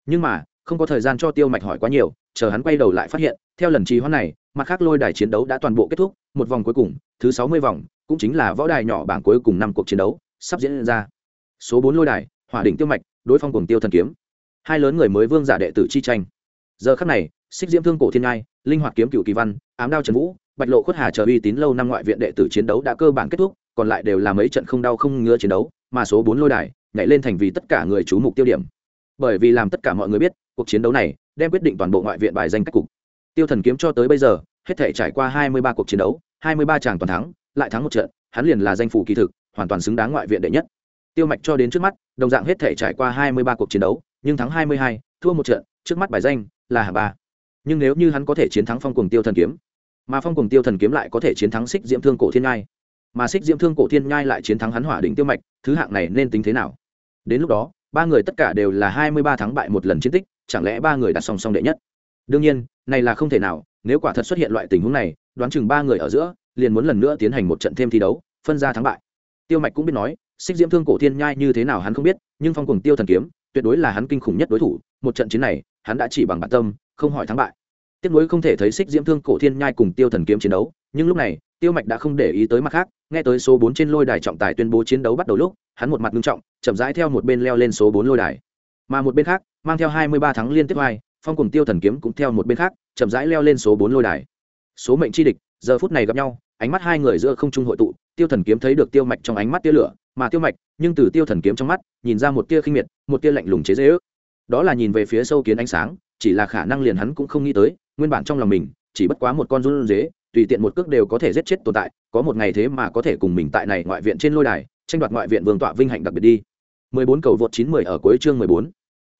Nhưng mà, không có thời gian cho tiêu mạch hỏi quá nhiều, chờ hắn quay đầu lại phát hiện, theo lần trì hoãn này, mặt khác lôi đài chiến đấu đã toàn bộ kết thúc, một vòng cuối cùng, thứ sáu mươi vòng, cũng chính là võ đài nhỏ bảng cuối cùng năm cuộc chiến đấu, sắp diễn ra. Số bốn lôi đài, hỏa đỉnh tiêu mạch, đối phong cùng tiêu thần kiếm. Hai lớn người mới vương giả đệ tử chi tranh. Giờ khắc này, xích diễm thương cổ thiên ngai linh hoạt kiếm cựu kỳ văn, ám đao trần vũ, bạch lộ khuất hà chờ uy tín lâu năm ngoại viện đệ tử chiến đấu đã cơ bản kết thúc, còn lại đều là mấy trận không đau không ngứa chiến đấu, mà số bốn lôi đài nhảy lên thành vì tất cả người chú mục tiêu điểm. Bởi vì làm tất cả mọi người biết, cuộc chiến đấu này đem quyết định toàn bộ ngoại viện bài danh cách cục. Tiêu thần kiếm cho tới bây giờ, hết thể trải qua hai mươi ba cuộc chiến đấu, hai mươi ba tràng toàn thắng, lại thắng một trận, hắn liền là danh phủ kỳ thực, hoàn toàn xứng đáng ngoại viện đệ nhất. Tiêu mạch cho đến trước mắt, đồng dạng hết thể trải qua hai mươi ba cuộc chiến đấu, nhưng thắng hai mươi hai, thua một trận, trước mắt bài danh là hạng ba. Nhưng nếu như hắn có thể chiến thắng phong cùng tiêu thần kiếm, mà phong cùng tiêu thần kiếm lại có thể chiến thắng xích diễm thương cổ thiên ngai mà xích diễm thương cổ thiên nhai lại chiến thắng hắn hỏa đỉnh tiêu mạch, thứ hạng này nên tính thế nào? Đến lúc đó, ba người tất cả đều là hai mươi ba tháng bại một lần chiến tích, chẳng lẽ ba người đặt song song đệ nhất? Đương nhiên, này là không thể nào, nếu quả thật xuất hiện loại tình huống này, đoán chừng ba người ở giữa liền muốn lần nữa tiến hành một trận thêm thi đấu, phân ra thắng bại. Tiêu mạch cũng biết nói, xích diễm thương cổ thiên nhai như thế nào hắn không biết, nhưng phong cùng tiêu thần kiếm, tuyệt đối là hắn kinh khủng nhất đối thủ, một trận chiến này, hắn đã chỉ bằng bản tâm, không hỏi thắng bại. Tiếc nuối không thể thấy xích diễm thương cổ thiên nhai cùng tiêu thần kiếm chiến đấu, nhưng lúc này tiêu mạch đã không để ý tới mặt khác, nghe tới số bốn trên lôi đài trọng tài tuyên bố chiến đấu bắt đầu lúc, hắn một mặt nghiêm trọng, chậm rãi theo một bên leo lên số bốn lôi đài. Mà một bên khác, mang theo hai mươi ba tháng liên tiếp vai phong cùng tiêu thần kiếm cũng theo một bên khác, chậm rãi leo lên số bốn lôi đài. Số mệnh chi địch, giờ phút này gặp nhau, ánh mắt hai người giữa không trung hội tụ, tiêu thần kiếm thấy được tiêu mạch trong ánh mắt tia lửa, mà tiêu mạch, nhưng từ tiêu thần kiếm trong mắt, nhìn ra một tia khinh miệt, một tia lạnh lùng chế dễ ước đó là nhìn về phía sâu kiến ánh sáng, chỉ là khả năng liền hắn cũng không nghĩ tới, nguyên bản trong lòng mình, chỉ bất quá một con run dế tùy tiện một cước đều có thể giết chết tồn tại có một ngày thế mà có thể cùng mình tại này ngoại viện trên lôi đài tranh đoạt ngoại viện vương tọa vinh hạnh đặc biệt đi 14 cầu vượt 910 ở cuối chương 14.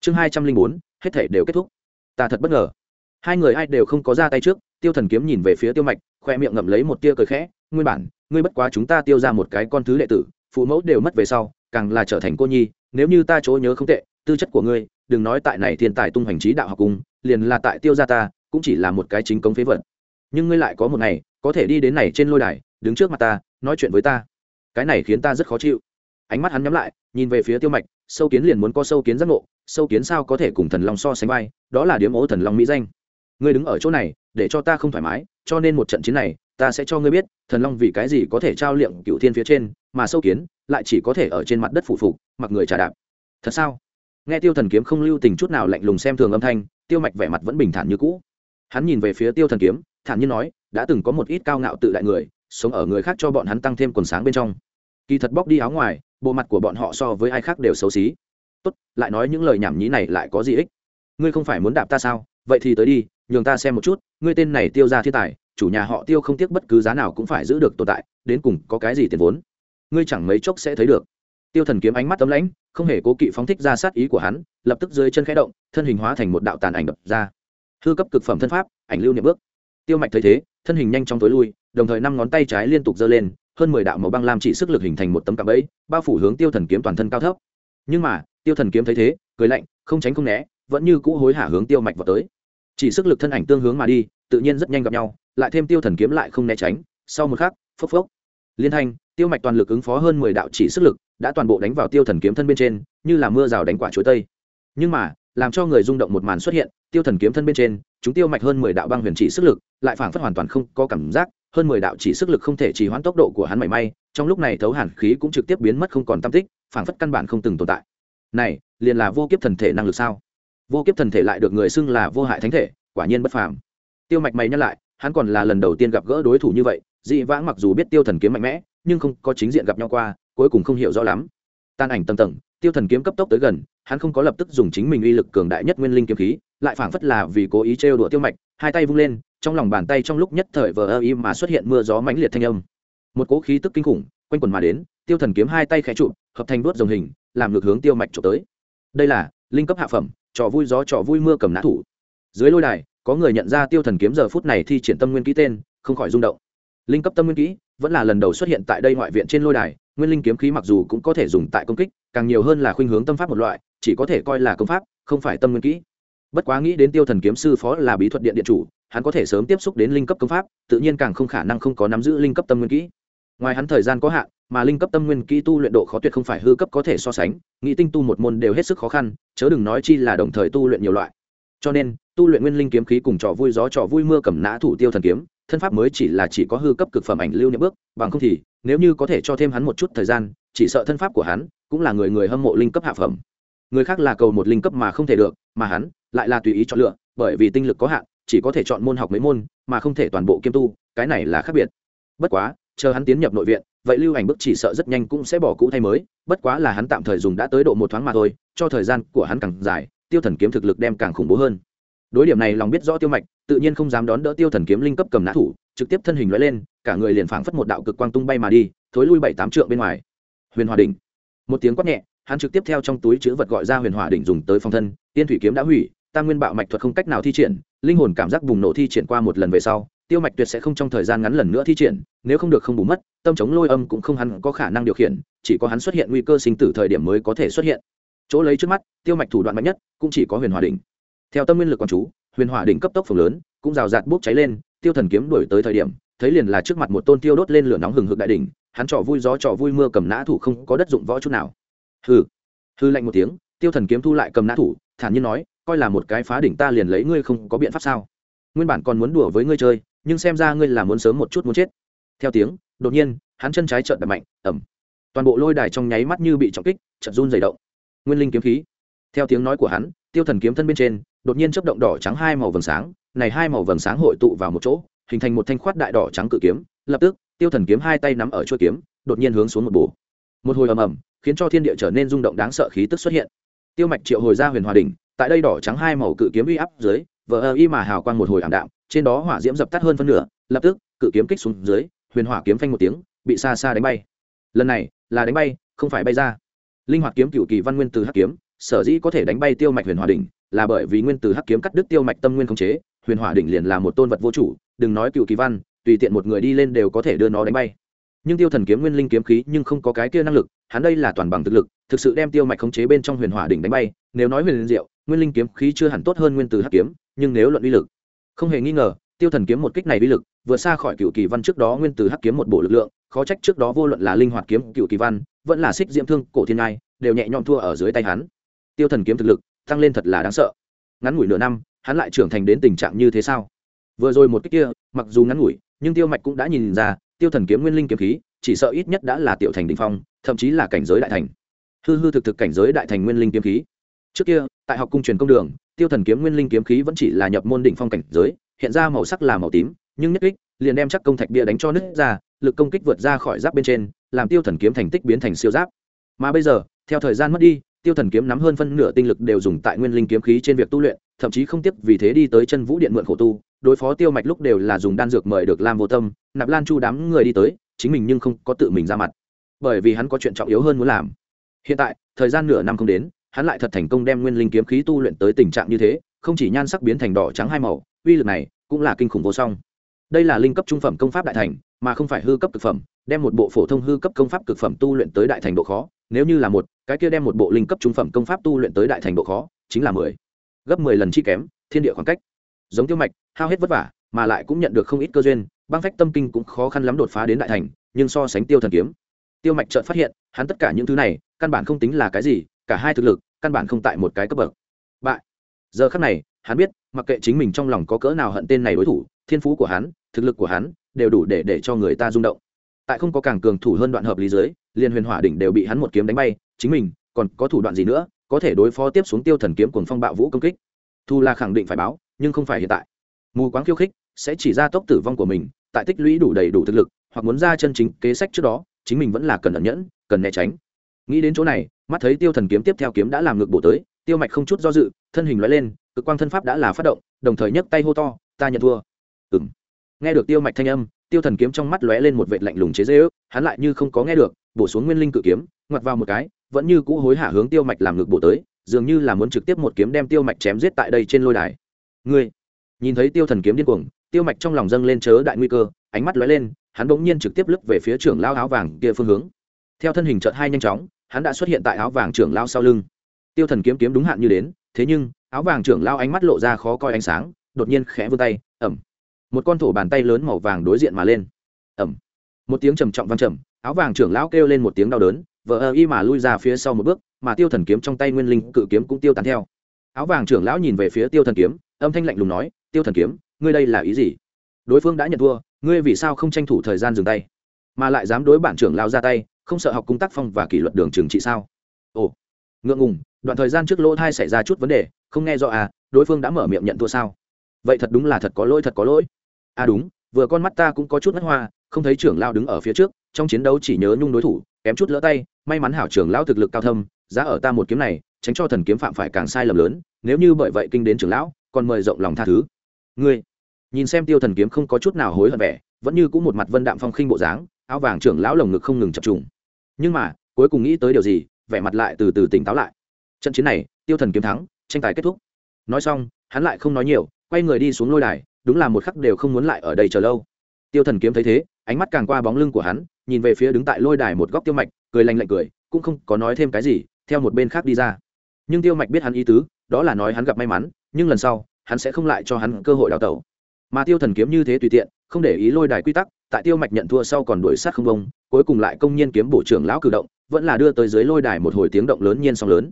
Chương 204, hết thể đều kết thúc. Ta thật bất ngờ. Hai người ai đều không có ra tay trước, Tiêu Thần kiếm nhìn về phía Tiêu Mạch, khoe miệng ngậm lấy một tia cười khẽ, nguyên bản, ngươi bất quá chúng ta tiêu ra một cái con thứ đệ tử, phụ mẫu đều mất về sau, càng là trở thành cô nhi, nếu như ta chỗ nhớ không tệ, tư chất của ngươi, đừng nói tại này thiên tài tung hành trí đạo học cung, liền là tại Tiêu gia ta, cũng chỉ là một cái chính công phế vật nhưng ngươi lại có một ngày, có thể đi đến này trên lôi đài, đứng trước mặt ta, nói chuyện với ta. Cái này khiến ta rất khó chịu. Ánh mắt hắn nhắm lại, nhìn về phía tiêu mạch, sâu kiến liền muốn có sâu kiến giác ngộ, sâu kiến sao có thể cùng thần long so sánh vai, đó là điếm ố thần long mỹ danh. Ngươi đứng ở chỗ này, để cho ta không thoải mái, cho nên một trận chiến này, ta sẽ cho ngươi biết, thần long vì cái gì có thể trao liệm cựu thiên phía trên, mà sâu kiến lại chỉ có thể ở trên mặt đất phủ phục, mặc người trả đạp. Thật sao? Nghe tiêu thần kiếm không lưu tình chút nào lạnh lùng xem thường âm thanh, tiêu mạch vẻ mặt vẫn bình thản như cũ. Hắn nhìn về phía tiêu thần kiếm thản nhiên nói, đã từng có một ít cao ngạo tự đại người, sống ở người khác cho bọn hắn tăng thêm quần sáng bên trong. Kỳ thật bóc đi áo ngoài, bộ mặt của bọn họ so với ai khác đều xấu xí. Tốt, lại nói những lời nhảm nhí này lại có gì ích? Ngươi không phải muốn đạp ta sao? Vậy thì tới đi, nhường ta xem một chút, ngươi tên này tiêu ra thiên tài, chủ nhà họ tiêu không tiếc bất cứ giá nào cũng phải giữ được tồn tại, đến cùng có cái gì tiền vốn? Ngươi chẳng mấy chốc sẽ thấy được. Tiêu thần kiếm ánh mắt tấm lãnh, không hề cố kỵ phóng thích ra sát ý của hắn, lập tức dưới chân khẽ động, thân hình hóa thành một đạo tàn ảnh đập ra. Hư cấp cực phẩm thân pháp, ảnh lưu niệm bước tiêu mạch thấy thế, thân hình nhanh chóng tối lui, đồng thời năm ngón tay trái liên tục giơ lên, hơn mười đạo màu băng lam chỉ sức lực hình thành một tấm cạm bẫy, bao phủ hướng tiêu thần kiếm toàn thân cao thấp. Nhưng mà, tiêu thần kiếm thấy thế, cười lạnh, không tránh không né, vẫn như cũ hối hả hướng tiêu mạch vào tới. Chỉ sức lực thân ảnh tương hướng mà đi, tự nhiên rất nhanh gặp nhau, lại thêm tiêu thần kiếm lại không né tránh, sau một khắc, phốc phốc. Liên thanh, tiêu mạch toàn lực ứng phó hơn mười đạo chỉ sức lực, đã toàn bộ đánh vào tiêu thần kiếm thân bên trên, như là mưa rào đánh quả chuối tây. Nhưng mà, làm cho người rung động một màn xuất hiện tiêu thần kiếm thân bên trên, chúng tiêu mạch hơn mười đạo băng huyền chỉ sức lực, lại phảng phất hoàn toàn không có cảm giác, hơn mười đạo chỉ sức lực không thể trì hoãn tốc độ của hắn mảy may, trong lúc này thấu hàn khí cũng trực tiếp biến mất không còn tam tích, phảng phất căn bản không từng tồn tại. Này, liền là vô kiếp thần thể năng lực sao? Vô kiếp thần thể lại được người xưng là vô hại thánh thể, quả nhiên bất phàm. Tiêu mạch mày nhắc lại, hắn còn là lần đầu tiên gặp gỡ đối thủ như vậy, dị vãng mặc dù biết tiêu thần kiếm mạnh mẽ, nhưng không có chính diện gặp nhau qua, cuối cùng không hiểu rõ lắm. Tan ảnh tầng tầng, tiêu thần kiếm cấp tốc tới gần hắn không có lập tức dùng chính mình uy lực cường đại nhất nguyên linh kiếm khí, lại phảng phất là vì cố ý trêu đùa tiêu mạch, hai tay vung lên, trong lòng bàn tay trong lúc nhất thời vờ ơ y mà xuất hiện mưa gió mãnh liệt thanh âm. Một cố khí tức kinh khủng, quanh quần mà đến, tiêu thần kiếm hai tay khẽ trụ, hợp thành đuốt dòng hình, làm ngược hướng tiêu mạch trộm tới. Đây là linh cấp hạ phẩm, trò vui gió trò vui mưa cầm nã thủ. Dưới lôi đài, có người nhận ra tiêu thần kiếm giờ phút này thi triển tâm nguyên ký tên, không khỏi rung động. Linh cấp tâm nguyên kỹ vẫn là lần đầu xuất hiện tại đây ngoại viện trên lôi đài, nguyên linh kiếm khí mặc dù cũng có thể dùng tại công kích, càng nhiều hơn là khuynh hướng tâm pháp một loại chỉ có thể coi là công pháp, không phải tâm nguyên kỹ. Bất quá nghĩ đến tiêu thần kiếm sư phó là bí thuật điện điện chủ, hắn có thể sớm tiếp xúc đến linh cấp công pháp, tự nhiên càng không khả năng không có nắm giữ linh cấp tâm nguyên kỹ. Ngoài hắn thời gian có hạn, mà linh cấp tâm nguyên kỹ tu luyện độ khó tuyệt không phải hư cấp có thể so sánh, nghĩ tinh tu một môn đều hết sức khó khăn, chớ đừng nói chi là đồng thời tu luyện nhiều loại. Cho nên, tu luyện nguyên linh kiếm khí cùng trò vui gió trò vui mưa cầm nã thủ tiêu thần kiếm, thân pháp mới chỉ là chỉ có hư cấp cực phẩm ảnh lưu niệm bước, bằng không thì, nếu như có thể cho thêm hắn một chút thời gian, chỉ sợ thân pháp của hắn cũng là người người hâm mộ linh cấp hạ phẩm người khác là cầu một linh cấp mà không thể được, mà hắn lại là tùy ý chọn lựa, bởi vì tinh lực có hạn, chỉ có thể chọn môn học mấy môn, mà không thể toàn bộ kiêm tu, cái này là khác biệt. Bất quá, chờ hắn tiến nhập nội viện, vậy lưu ảnh bức chỉ sợ rất nhanh cũng sẽ bỏ cũ thay mới, bất quá là hắn tạm thời dùng đã tới độ một thoáng mà thôi, cho thời gian của hắn càng dài, tiêu thần kiếm thực lực đem càng khủng bố hơn. Đối điểm này lòng biết rõ tiêu mạch, tự nhiên không dám đón đỡ tiêu thần kiếm linh cấp cầm nã thủ, trực tiếp thân hình loại lên, cả người liền phảng phất một đạo cực quang tung bay mà đi, thối lui bảy tám trượng bên ngoài. Huyền hòa đỉnh. Một tiếng quát nhẹ hắn trực tiếp theo trong túi chữ vật gọi ra huyền hỏa đỉnh dùng tới phòng thân, tiên thủy kiếm đã hủy, tam nguyên bạo mạch thuật không cách nào thi triển, linh hồn cảm giác bùng nổ thi triển qua một lần về sau, tiêu mạch tuyệt sẽ không trong thời gian ngắn lần nữa thi triển, nếu không được không bù mất, tâm chống lôi âm cũng không hắn có khả năng điều khiển, chỉ có hắn xuất hiện nguy cơ sinh tử thời điểm mới có thể xuất hiện. Chỗ lấy trước mắt, tiêu mạch thủ đoạn mạnh nhất cũng chỉ có huyền hòa đỉnh. Theo tâm nguyên lực quán chú, huyền hỏa đỉnh cấp tốc phồng lớn, cũng rào rạt bốc cháy lên, tiêu thần kiếm đuổi tới thời điểm, thấy liền là trước mặt một tôn tiêu đốt lên lửa nóng hừng hực đại đỉnh, hắn trò vui gió trò vui mưa cầm nã thủ không có đất dụng võ chút nào hừ. Hư lạnh một tiếng, tiêu thần kiếm thu lại cầm nã thủ, thản nhiên nói, coi là một cái phá đỉnh ta liền lấy ngươi không có biện pháp sao? Nguyên bản còn muốn đùa với ngươi chơi, nhưng xem ra ngươi là muốn sớm một chút muốn chết. Theo tiếng, đột nhiên, hắn chân trái trợn đập mạnh ẩm toàn bộ lôi đài trong nháy mắt như bị trọng kích, chợt run dày động. Nguyên linh kiếm khí. Theo tiếng nói của hắn, tiêu thần kiếm thân bên trên, đột nhiên chấp động đỏ trắng hai màu vầng sáng, này hai màu vầng sáng hội tụ vào một chỗ, hình thành một thanh khoát đại đỏ trắng cự kiếm, lập tức, tiêu thần kiếm hai tay nắm ở chuôi kiếm, đột nhiên hướng xuống một bổ. Một hồi ầm ầm khiến cho thiên địa trở nên rung động đáng sợ khí tức xuất hiện. Tiêu mạch triệu hồi ra huyền hòa đỉnh, tại đây đỏ trắng hai màu cự kiếm uy áp dưới, vờ ơ y mà hào quang một hồi ảm đạm, trên đó hỏa diễm dập tắt hơn phân nửa, lập tức, cự kiếm kích xuống dưới, huyền hỏa kiếm phanh một tiếng, bị xa xa đánh bay. Lần này, là đánh bay, không phải bay ra. Linh hoạt kiếm cựu kỳ văn nguyên từ hắc kiếm, sở dĩ có thể đánh bay tiêu mạch huyền hòa đỉnh, là bởi vì nguyên từ hắc kiếm cắt đứt tiêu mạch tâm nguyên khống chế, huyền hỏa đỉnh liền là một tôn vật vô chủ, đừng nói cựu kỳ văn, tùy tiện một người đi lên đều có thể đưa nó đánh bay nhưng tiêu thần kiếm nguyên linh kiếm khí nhưng không có cái kia năng lực, hắn đây là toàn bằng thực lực, thực sự đem tiêu mạch khống chế bên trong huyền hỏa đỉnh đánh bay, nếu nói huyền diệu, nguyên linh kiếm khí chưa hẳn tốt hơn nguyên từ hắc kiếm, nhưng nếu luận uy lực, không hề nghi ngờ, tiêu thần kiếm một kích này uy lực, vượt xa khỏi cựu kỳ văn trước đó nguyên từ hắc kiếm một bộ lực lượng, khó trách trước đó vô luận là linh hoạt kiếm, cựu kỳ văn, vẫn là xích diễm thương, cổ thiên ngai, đều nhẹ nhõm thua ở dưới tay hắn. Tiêu thần kiếm thực lực, tăng lên thật là đáng sợ. Ngắn ngủi nửa năm, hắn lại trưởng thành đến tình trạng như thế sao? Vừa rồi một cách kia, mặc dù ngắn ngủi, nhưng tiêu mạch cũng đã nhìn ra tiêu thần kiếm nguyên linh kiếm khí, chỉ sợ ít nhất đã là tiểu thành đình phong, thậm chí là cảnh giới đại thành. Hư hư thực thực cảnh giới đại thành nguyên linh kiếm khí. Trước kia, tại học cung truyền công đường, tiêu thần kiếm nguyên linh kiếm khí vẫn chỉ là nhập môn đỉnh phong cảnh giới, hiện ra màu sắc là màu tím, nhưng nhất kích, liền đem chắc công thạch bia đánh cho nứt ra, lực công kích vượt ra khỏi giáp bên trên, làm tiêu thần kiếm thành tích biến thành siêu giáp. Mà bây giờ, theo thời gian mất đi tiêu thần kiếm nắm hơn phân nửa tinh lực đều dùng tại nguyên linh kiếm khí trên việc tu luyện, thậm chí không tiếp vì thế đi tới chân vũ điện mượn khổ tu, đối phó tiêu mạch lúc đều là dùng đan dược mời được lam vô tâm, nạp lan chu đám người đi tới, chính mình nhưng không có tự mình ra mặt. Bởi vì hắn có chuyện trọng yếu hơn muốn làm. Hiện tại, thời gian nửa năm không đến, hắn lại thật thành công đem nguyên linh kiếm khí tu luyện tới tình trạng như thế, không chỉ nhan sắc biến thành đỏ trắng hai màu, uy lực này cũng là kinh khủng vô song. Đây là linh cấp trung phẩm công pháp đại thành, mà không phải hư cấp cực phẩm, đem một bộ phổ thông hư cấp công pháp cực phẩm tu luyện tới đại thành độ khó nếu như là một, cái kia đem một bộ linh cấp trung phẩm công pháp tu luyện tới đại thành độ khó, chính là mười. Gấp mười lần chi kém, thiên địa khoảng cách. Giống tiêu mạch, hao hết vất vả, mà lại cũng nhận được không ít cơ duyên, băng phách tâm kinh cũng khó khăn lắm đột phá đến đại thành, nhưng so sánh tiêu thần kiếm. Tiêu mạch chợt phát hiện, hắn tất cả những thứ này, căn bản không tính là cái gì, cả hai thực lực, căn bản không tại một cái cấp bậc. Bại. Giờ khắc này, hắn biết, mặc kệ chính mình trong lòng có cỡ nào hận tên này đối thủ, thiên phú của hắn, thực lực của hắn, đều đủ để để cho người ta rung động tại không có càng cường thủ hơn đoạn hợp lý dưới, liền huyền hỏa đỉnh đều bị hắn một kiếm đánh bay, chính mình, còn có thủ đoạn gì nữa, có thể đối phó tiếp xuống tiêu thần kiếm cùng phong bạo vũ công kích? Thu là khẳng định phải báo, nhưng không phải hiện tại. Mù quáng khiêu khích sẽ chỉ ra tốc tử vong của mình, tại tích lũy đủ đầy đủ thực lực, hoặc muốn ra chân chính kế sách trước đó, chính mình vẫn là cần ẩn nhẫn, cần né tránh. Nghĩ đến chỗ này, mắt thấy tiêu thần kiếm tiếp theo kiếm đã làm ngược bổ tới, tiêu mạch không chút do dự, thân hình loại lên, cực quang thân pháp đã là phát động, đồng thời nhấc tay hô to, ta nhận thua. Ừng nghe được tiêu mạch thanh âm tiêu thần kiếm trong mắt lóe lên một vệt lạnh lùng chế dễ ước, hắn lại như không có nghe được, bổ xuống nguyên linh cự kiếm, ngoặt vào một cái, vẫn như cũ hối hả hướng tiêu mạch làm ngược bổ tới, dường như là muốn trực tiếp một kiếm đem tiêu mạch chém giết tại đây trên lôi đài. Ngươi! Nhìn thấy tiêu thần kiếm điên cuồng, tiêu mạch trong lòng dâng lên chớ đại nguy cơ, ánh mắt lóe lên, hắn bỗng nhiên trực tiếp lướt về phía trưởng lao áo vàng kia phương hướng. Theo thân hình chợt hai nhanh chóng, hắn đã xuất hiện tại áo vàng trưởng lao sau lưng. Tiêu thần kiếm kiếm đúng hạn như đến, thế nhưng, áo vàng trưởng lao ánh mắt lộ ra khó coi ánh sáng, đột nhiên khẽ vươn tay, ẩm! Một con thổ bàn tay lớn màu vàng đối diện mà lên. Ẩm một tiếng trầm trọng vang trầm, áo vàng trưởng lão kêu lên một tiếng đau đớn vợ ơ y mà lui ra phía sau một bước, mà tiêu thần kiếm trong tay nguyên linh cự kiếm cũng tiêu tán theo. Áo vàng trưởng lão nhìn về phía tiêu thần kiếm, âm thanh lạnh lùng nói, tiêu thần kiếm, ngươi đây là ý gì? Đối phương đã nhận thua, ngươi vì sao không tranh thủ thời gian dừng tay, mà lại dám đối bản trưởng lao ra tay, không sợ học cung tác phong và kỷ luật đường trường trị sao? Ồ. Ngượng ngùng, đoạn thời gian trước lỗ thai xảy ra chút vấn đề, không nghe rõ à đối phương đã mở miệng nhận thua sao? Vậy thật đúng là thật có lỗi, thật có lỗi à đúng, vừa con mắt ta cũng có chút mất hoa, không thấy trưởng lao đứng ở phía trước, trong chiến đấu chỉ nhớ nhung đối thủ, kém chút lỡ tay, may mắn hảo trưởng lão thực lực cao thâm, giá ở ta một kiếm này, tránh cho thần kiếm phạm phải càng sai lầm lớn, nếu như bởi vậy kinh đến trưởng lão, còn mời rộng lòng tha thứ. Ngươi, nhìn xem tiêu thần kiếm không có chút nào hối hận vẻ, vẫn như cũng một mặt vân đạm phong khinh bộ dáng, áo vàng trưởng lão lồng ngực không ngừng chập trùng. Nhưng mà, cuối cùng nghĩ tới điều gì, vẻ mặt lại từ từ tỉnh táo lại. Trận chiến này, tiêu thần kiếm thắng, tranh tài kết thúc. Nói xong, hắn lại không nói nhiều, quay người đi xuống lôi đài đúng là một khắc đều không muốn lại ở đây chờ lâu. Tiêu thần kiếm thấy thế, ánh mắt càng qua bóng lưng của hắn, nhìn về phía đứng tại lôi đài một góc tiêu mạch, cười lành lạnh cười, cũng không có nói thêm cái gì, theo một bên khác đi ra. Nhưng tiêu mạch biết hắn ý tứ, đó là nói hắn gặp may mắn, nhưng lần sau, hắn sẽ không lại cho hắn cơ hội đào tẩu. Mà tiêu thần kiếm như thế tùy tiện, không để ý lôi đài quy tắc, tại tiêu mạch nhận thua sau còn đuổi sát không bông, cuối cùng lại công nhiên kiếm bộ trưởng lão cử động, vẫn là đưa tới dưới lôi đài một hồi tiếng động lớn nhiên song lớn.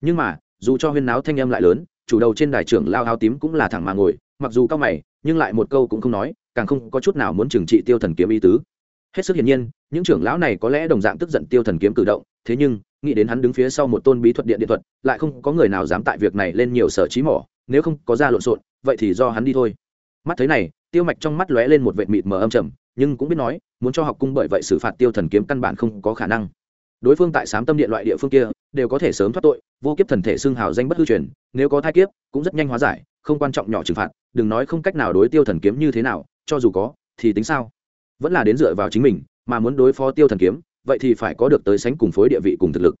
Nhưng mà, dù cho huyên náo thanh âm lại lớn, chủ đầu trên đài trưởng lao áo tím cũng là thẳng mà ngồi mặc dù cao mày, nhưng lại một câu cũng không nói, càng không có chút nào muốn trừng trị tiêu thần kiếm ý tứ. Hết sức hiển nhiên, những trưởng lão này có lẽ đồng dạng tức giận tiêu thần kiếm cử động, thế nhưng, nghĩ đến hắn đứng phía sau một tôn bí thuật điện điện thuật, lại không có người nào dám tại việc này lên nhiều sở trí mỏ, nếu không có ra lộn xộn, vậy thì do hắn đi thôi. Mắt thấy này, tiêu mạch trong mắt lóe lên một vệt mịt mờ âm trầm, nhưng cũng biết nói, muốn cho học cung bởi vậy xử phạt tiêu thần kiếm căn bản không có khả năng. Đối phương tại sám tâm điện loại địa phương kia, đều có thể sớm thoát tội, vô kiếp thần thể xương hào danh bất hư truyền, nếu có thai kiếp, cũng rất nhanh hóa giải không quan trọng nhỏ trừng phạt, đừng nói không cách nào đối tiêu thần kiếm như thế nào, cho dù có, thì tính sao? Vẫn là đến dựa vào chính mình, mà muốn đối phó tiêu thần kiếm, vậy thì phải có được tới sánh cùng phối địa vị cùng thực lực.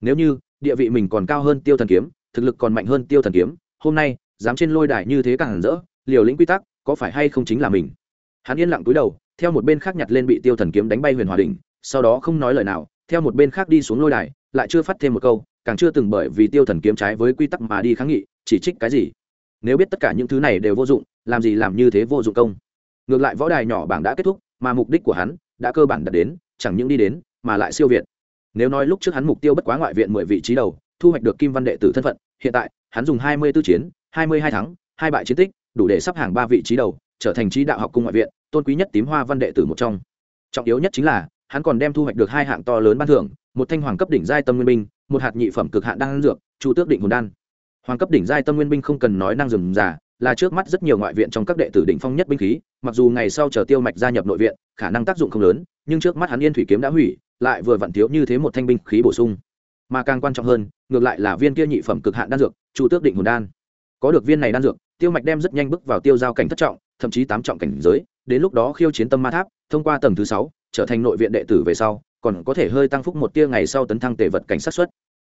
Nếu như, địa vị mình còn cao hơn tiêu thần kiếm, thực lực còn mạnh hơn tiêu thần kiếm, hôm nay, dám trên lôi đài như thế càng hẳn rỡ, liều lĩnh quy tắc, có phải hay không chính là mình? Hắn yên lặng túi đầu, theo một bên khác nhặt lên bị tiêu thần kiếm đánh bay huyền hòa đình sau đó không nói lời nào, theo một bên khác đi xuống lôi đài, lại chưa phát thêm một câu, càng chưa từng bởi vì tiêu thần kiếm trái với quy tắc mà đi kháng nghị, chỉ trích cái gì? Nếu biết tất cả những thứ này đều vô dụng, làm gì làm như thế vô dụng công? Ngược lại võ đài nhỏ bảng đã kết thúc, mà mục đích của hắn đã cơ bản đạt đến, chẳng những đi đến, mà lại siêu việt. Nếu nói lúc trước hắn mục tiêu bất quá ngoại viện mười vị trí đầu, thu hoạch được kim văn đệ tử thân phận, hiện tại, hắn dùng hai mươi 24 chiến, hai mươi hai thắng, hai bại chiến tích, đủ để sắp hàng ba vị trí đầu, trở thành trí đạo học cung ngoại viện, tôn quý nhất tím hoa văn đệ tử một trong. Trọng yếu nhất chính là, hắn còn đem thu hoạch được hai hạng to lớn ban thưởng, một thanh hoàng cấp đỉnh giai tâm nguyên minh một hạt nhị phẩm cực hạn đan dược, chu tước định hồn đan hoàng cấp đỉnh giai tâm nguyên binh không cần nói năng rườm rà là trước mắt rất nhiều ngoại viện trong các đệ tử đỉnh phong nhất binh khí, mặc dù ngày sau chờ tiêu mạch gia nhập nội viện, khả năng tác dụng không lớn, nhưng trước mắt hắn yên thủy kiếm đã hủy, lại vừa vặn thiếu như thế một thanh binh khí bổ sung. Mà càng quan trọng hơn, ngược lại là viên kia nhị phẩm cực hạn đan dược, chu tước định hồn đan. Có được viên này đan dược, tiêu mạch đem rất nhanh bước vào tiêu giao cảnh thất trọng, thậm chí tám trọng cảnh giới, đến lúc đó khiêu chiến tâm ma tháp, thông qua tầng thứ sáu, trở thành nội viện đệ tử về sau, còn có thể hơi tăng phúc một tia ngày sau tấn thăng tề vật cảnh sát xuất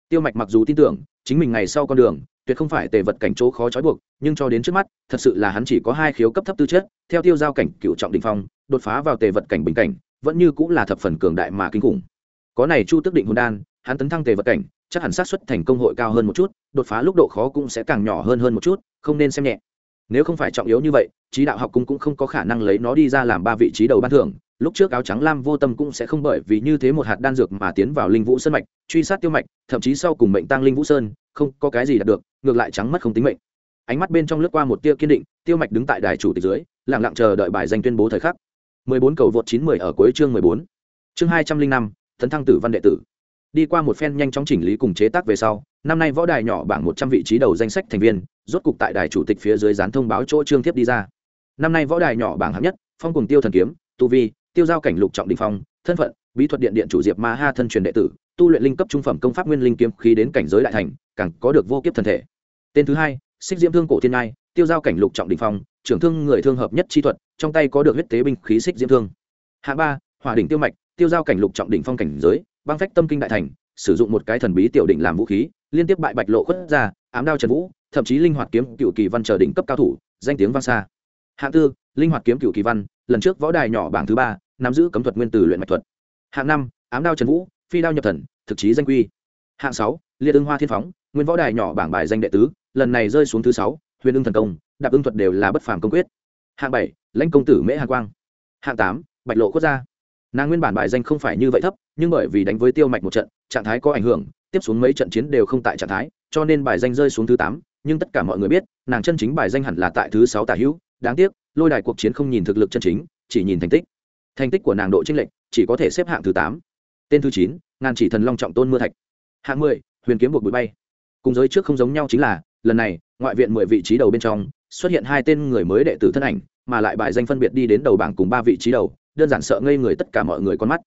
tiêu mạch mặc dù tin tưởng, chính mình ngày sau con đường, tuyệt không phải tề vật cảnh chỗ khó trói buộc, nhưng cho đến trước mắt, thật sự là hắn chỉ có hai khiếu cấp thấp tư chất, theo tiêu giao cảnh, cựu trọng đình phong, đột phá vào tề vật cảnh bình cảnh, vẫn như cũng là thập phần cường đại mà kinh khủng. Có này chu tức định hồn đan, hắn tấn thăng tề vật cảnh, chắc hẳn sát xuất thành công hội cao hơn một chút, đột phá lúc độ khó cũng sẽ càng nhỏ hơn hơn một chút, không nên xem nhẹ. Nếu không phải trọng yếu như vậy, trí đạo học cung cũng không có khả năng lấy nó đi ra làm ba vị trí đầu ban thưởng lúc trước áo trắng lam vô tâm cũng sẽ không bởi vì như thế một hạt đan dược mà tiến vào linh vũ sơn mạch truy sát tiêu mạch thậm chí sau cùng mệnh tăng linh vũ sơn không có cái gì đạt được ngược lại trắng mất không tính mệnh ánh mắt bên trong lướt qua một tia kiên định tiêu mạch đứng tại đài chủ tịch dưới lặng lặng chờ đợi bài danh tuyên bố thời khắc 14 cầu vượt 910 ở cuối chương 14. Chương 205, tấn thăng tử văn đệ tử. Đi qua một phen nhanh chóng chỉnh lý cùng chế tác về sau, năm nay võ đài nhỏ bảng 100 vị trí đầu danh sách thành viên, rốt cục tại đài chủ tịch phía dưới dán thông báo chỗ trương tiếp đi ra. Năm nay võ đài nhỏ bảng hạng nhất, phong cùng tiêu thần kiếm, tu vi, tiêu giao cảnh lục trọng đỉnh phong, thân phận, bí thuật điện điện chủ diệp ma ha thân truyền đệ tử, tu luyện linh cấp trung phẩm công pháp nguyên linh kiếm khí đến cảnh giới đại thành, càng có được vô kiếp thần thể. Tên thứ hai, xích diễm thương cổ thiên ngai, tiêu giao cảnh lục trọng đỉnh phong, trưởng thương người thương hợp nhất chi thuật, trong tay có được huyết tế binh khí xích diễm thương. Hạ ba, hòa đỉnh tiêu mạch, tiêu giao cảnh lục trọng đỉnh phong cảnh giới, băng phách tâm kinh đại thành, sử dụng một cái thần bí tiểu đỉnh làm vũ khí, liên tiếp bại bạch lộ khuất ra, ám đao trần vũ, thậm chí linh hoạt kiếm cựu kỳ văn chờ đỉnh cấp cao thủ, danh tiếng vang xa. Hạng tư, linh hoạt kiếm cựu kỳ văn, lần trước võ đài nhỏ bảng thứ ba, nắm giữ cấm thuật nguyên tử luyện mạch thuật. Hạng năm, ám đao trần vũ, phi đao nhập thần, thực chí danh quy. Hạng sáu, liệt ưng hoa thiên phóng, nguyên võ đài nhỏ bảng bài danh đệ tứ, lần này rơi xuống thứ sáu, huyền ưng thần công, đạp ưng thuật đều là bất phàm công quyết. Hạng bảy, lãnh công tử mễ hà quang. Hạng tám, bạch lộ quốc gia. nàng nguyên bản bài danh không phải như vậy thấp nhưng bởi vì đánh với tiêu mạch một trận trạng thái có ảnh hưởng tiếp xuống mấy trận chiến đều không tại trạng thái cho nên bài danh rơi xuống thứ tám nhưng tất cả mọi người biết nàng chân chính bài danh hẳn là tại thứ sáu tả hữu đáng tiếc, lôi đài cuộc chiến không nhìn thực lực chân chính, chỉ nhìn thành tích. Thành tích của nàng độ tranh lệch chỉ có thể xếp hạng thứ tám. Tên thứ chín, ngàn chỉ thần long trọng tôn mưa thạch. Hạng mười, huyền kiếm buộc bụi bay. Cùng giới trước không giống nhau chính là, lần này, ngoại viện mười vị trí đầu bên trong, xuất hiện hai tên người mới đệ tử thân ảnh, mà lại bài danh phân biệt đi đến đầu bảng cùng ba vị trí đầu, đơn giản sợ ngây người tất cả mọi người con mắt.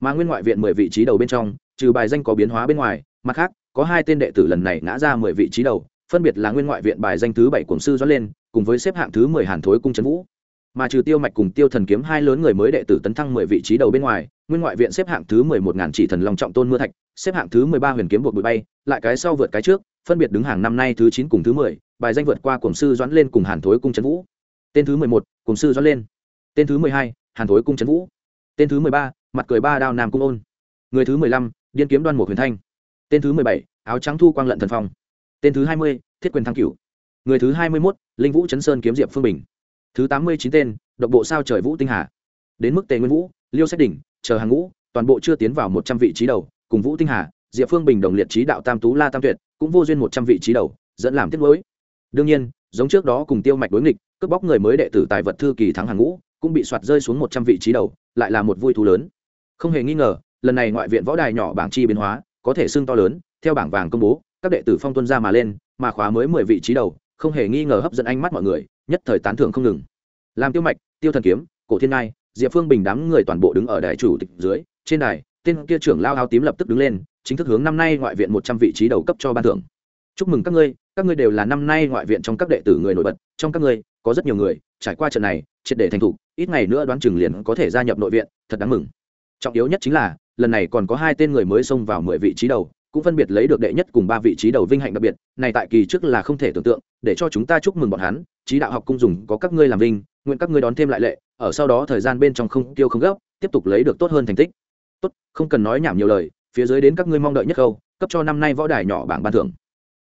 Mà nguyên ngoại viện mười vị trí đầu bên trong, trừ bài danh có biến hóa bên ngoài, mặt khác, có hai tên đệ tử lần này ngã ra mười vị trí đầu phân biệt là nguyên ngoại viện bài danh thứ bảy cổng sư doãn lên, cùng với xếp hạng thứ mười hàn thối cung trấn vũ. Mà trừ tiêu mạch cùng tiêu thần kiếm hai lớn người mới đệ tử tấn thăng mười vị trí đầu bên ngoài, nguyên ngoại viện xếp hạng thứ mười một ngàn chỉ thần long trọng tôn mưa thạch, xếp hạng thứ mười ba huyền kiếm buộc bụi bay, lại cái sau vượt cái trước, phân biệt đứng hàng năm nay thứ chín cùng thứ mười, bài danh vượt qua cổng sư doãn lên cùng hàn thối cung trấn vũ. Tên thứ mười một cổng sư doãn lên. Tên thứ mười hai, hàn thối cung trấn vũ. Tên thứ mười ba, mặt cười ba đao nam cung ôn. Người thứ mười lăm, điên kiếm đoan một huyền thanh. Tên thứ mười bảy, áo trắng thu quang lận thần phong tên thứ hai mươi, thiết quyền thăng cửu. Người thứ hai mươi mốt, linh vũ chấn sơn kiếm diệp phương bình. Thứ tám mươi chín tên, độc bộ sao trời vũ tinh hà. Đến mức tề nguyên vũ, liêu sách đỉnh, chờ hàng ngũ, toàn bộ chưa tiến vào một trăm vị trí đầu, cùng vũ tinh hà, diệp phương bình đồng liệt trí đạo tam tú la tam tuyệt, cũng vô duyên một trăm vị trí đầu, dẫn làm tiết mới đương nhiên, giống trước đó cùng tiêu mạch đối nghịch, cướp bóc người mới đệ tử tài vật thư kỳ thắng hàng ngũ, cũng bị soạt rơi xuống một trăm vị trí đầu, lại là một vui thú lớn. Không hề nghi ngờ, lần này ngoại viện võ đài nhỏ bảng chi biến hóa, có thể xưng to lớn, theo bảng vàng công bố các đệ tử phong tuân ra mà lên, mà khóa mới mười vị trí đầu, không hề nghi ngờ hấp dẫn ánh mắt mọi người, nhất thời tán thưởng không ngừng. Làm tiêu mạch, tiêu thần kiếm, cổ thiên ngai, diệp phương bình đám người toàn bộ đứng ở đài chủ tịch dưới, trên đài, tên kia trưởng lao áo tím lập tức đứng lên, chính thức hướng năm nay ngoại viện một trăm vị trí đầu cấp cho ban thưởng. Chúc mừng các ngươi các ngươi đều là năm nay ngoại viện trong các đệ tử người nổi bật, trong các ngươi có rất nhiều người, trải qua trận này, triệt để thành thục, ít ngày nữa đoán chừng liền có thể gia nhập nội viện, thật đáng mừng. Trọng yếu nhất chính là, lần này còn có hai tên người mới xông vào mười vị trí đầu cũng phân biệt lấy được đệ nhất cùng ba vị trí đầu vinh hạnh đặc biệt này tại kỳ trước là không thể tưởng tượng để cho chúng ta chúc mừng bọn hắn trí đạo học cung dùng có các ngươi làm vinh nguyện các ngươi đón thêm lại lệ ở sau đó thời gian bên trong không tiêu không gấp tiếp tục lấy được tốt hơn thành tích. Tốt không cần nói nhảm nhiều lời phía dưới đến các ngươi mong đợi nhất câu cấp cho năm nay võ đài nhỏ bảng ban thưởng.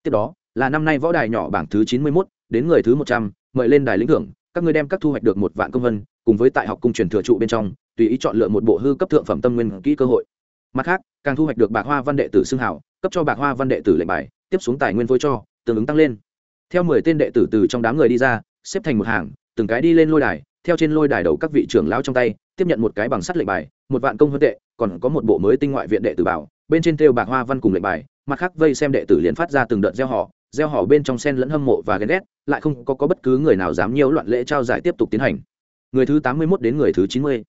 Tiếp đó là năm nay võ đài nhỏ bảng thứ chín mươi 91, đến người thứ một trăm mời lên đài lĩnh thưởng các ngươi đem các thu hoạch được một vạn công vân cùng với tại học cung truyền thừa trụ bên trong tùy ý chọn lựa một bộ hư cấp thượng phẩm tâm nguyên kỹ cơ hội mặt khác càng thu hoạch được bạc hoa văn đệ tử xưng hảo cấp cho bạc hoa văn đệ tử lệnh bài tiếp xuống tài nguyên phối cho tương ứng tăng lên. Theo mười tên đệ tử từ trong đám người đi ra xếp thành một hàng từng cái đi lên lôi đài theo trên lôi đài đầu các vị trưởng lão trong tay tiếp nhận một cái bằng sắt lệnh bài một vạn công huân tệ còn có một bộ mới tinh ngoại viện đệ tử bảo bên trên thêu bạc hoa văn cùng lệnh bài mặt khác vây xem đệ tử liền phát ra từng đợt gieo họ gieo họ bên trong sen lẫn hâm mộ và ghen ghét lại không có, có bất cứ người nào dám nhiễu loạn lễ trao giải tiếp tục tiến hành. Người thứ tám mươi 81 đến người thứ chín mươi.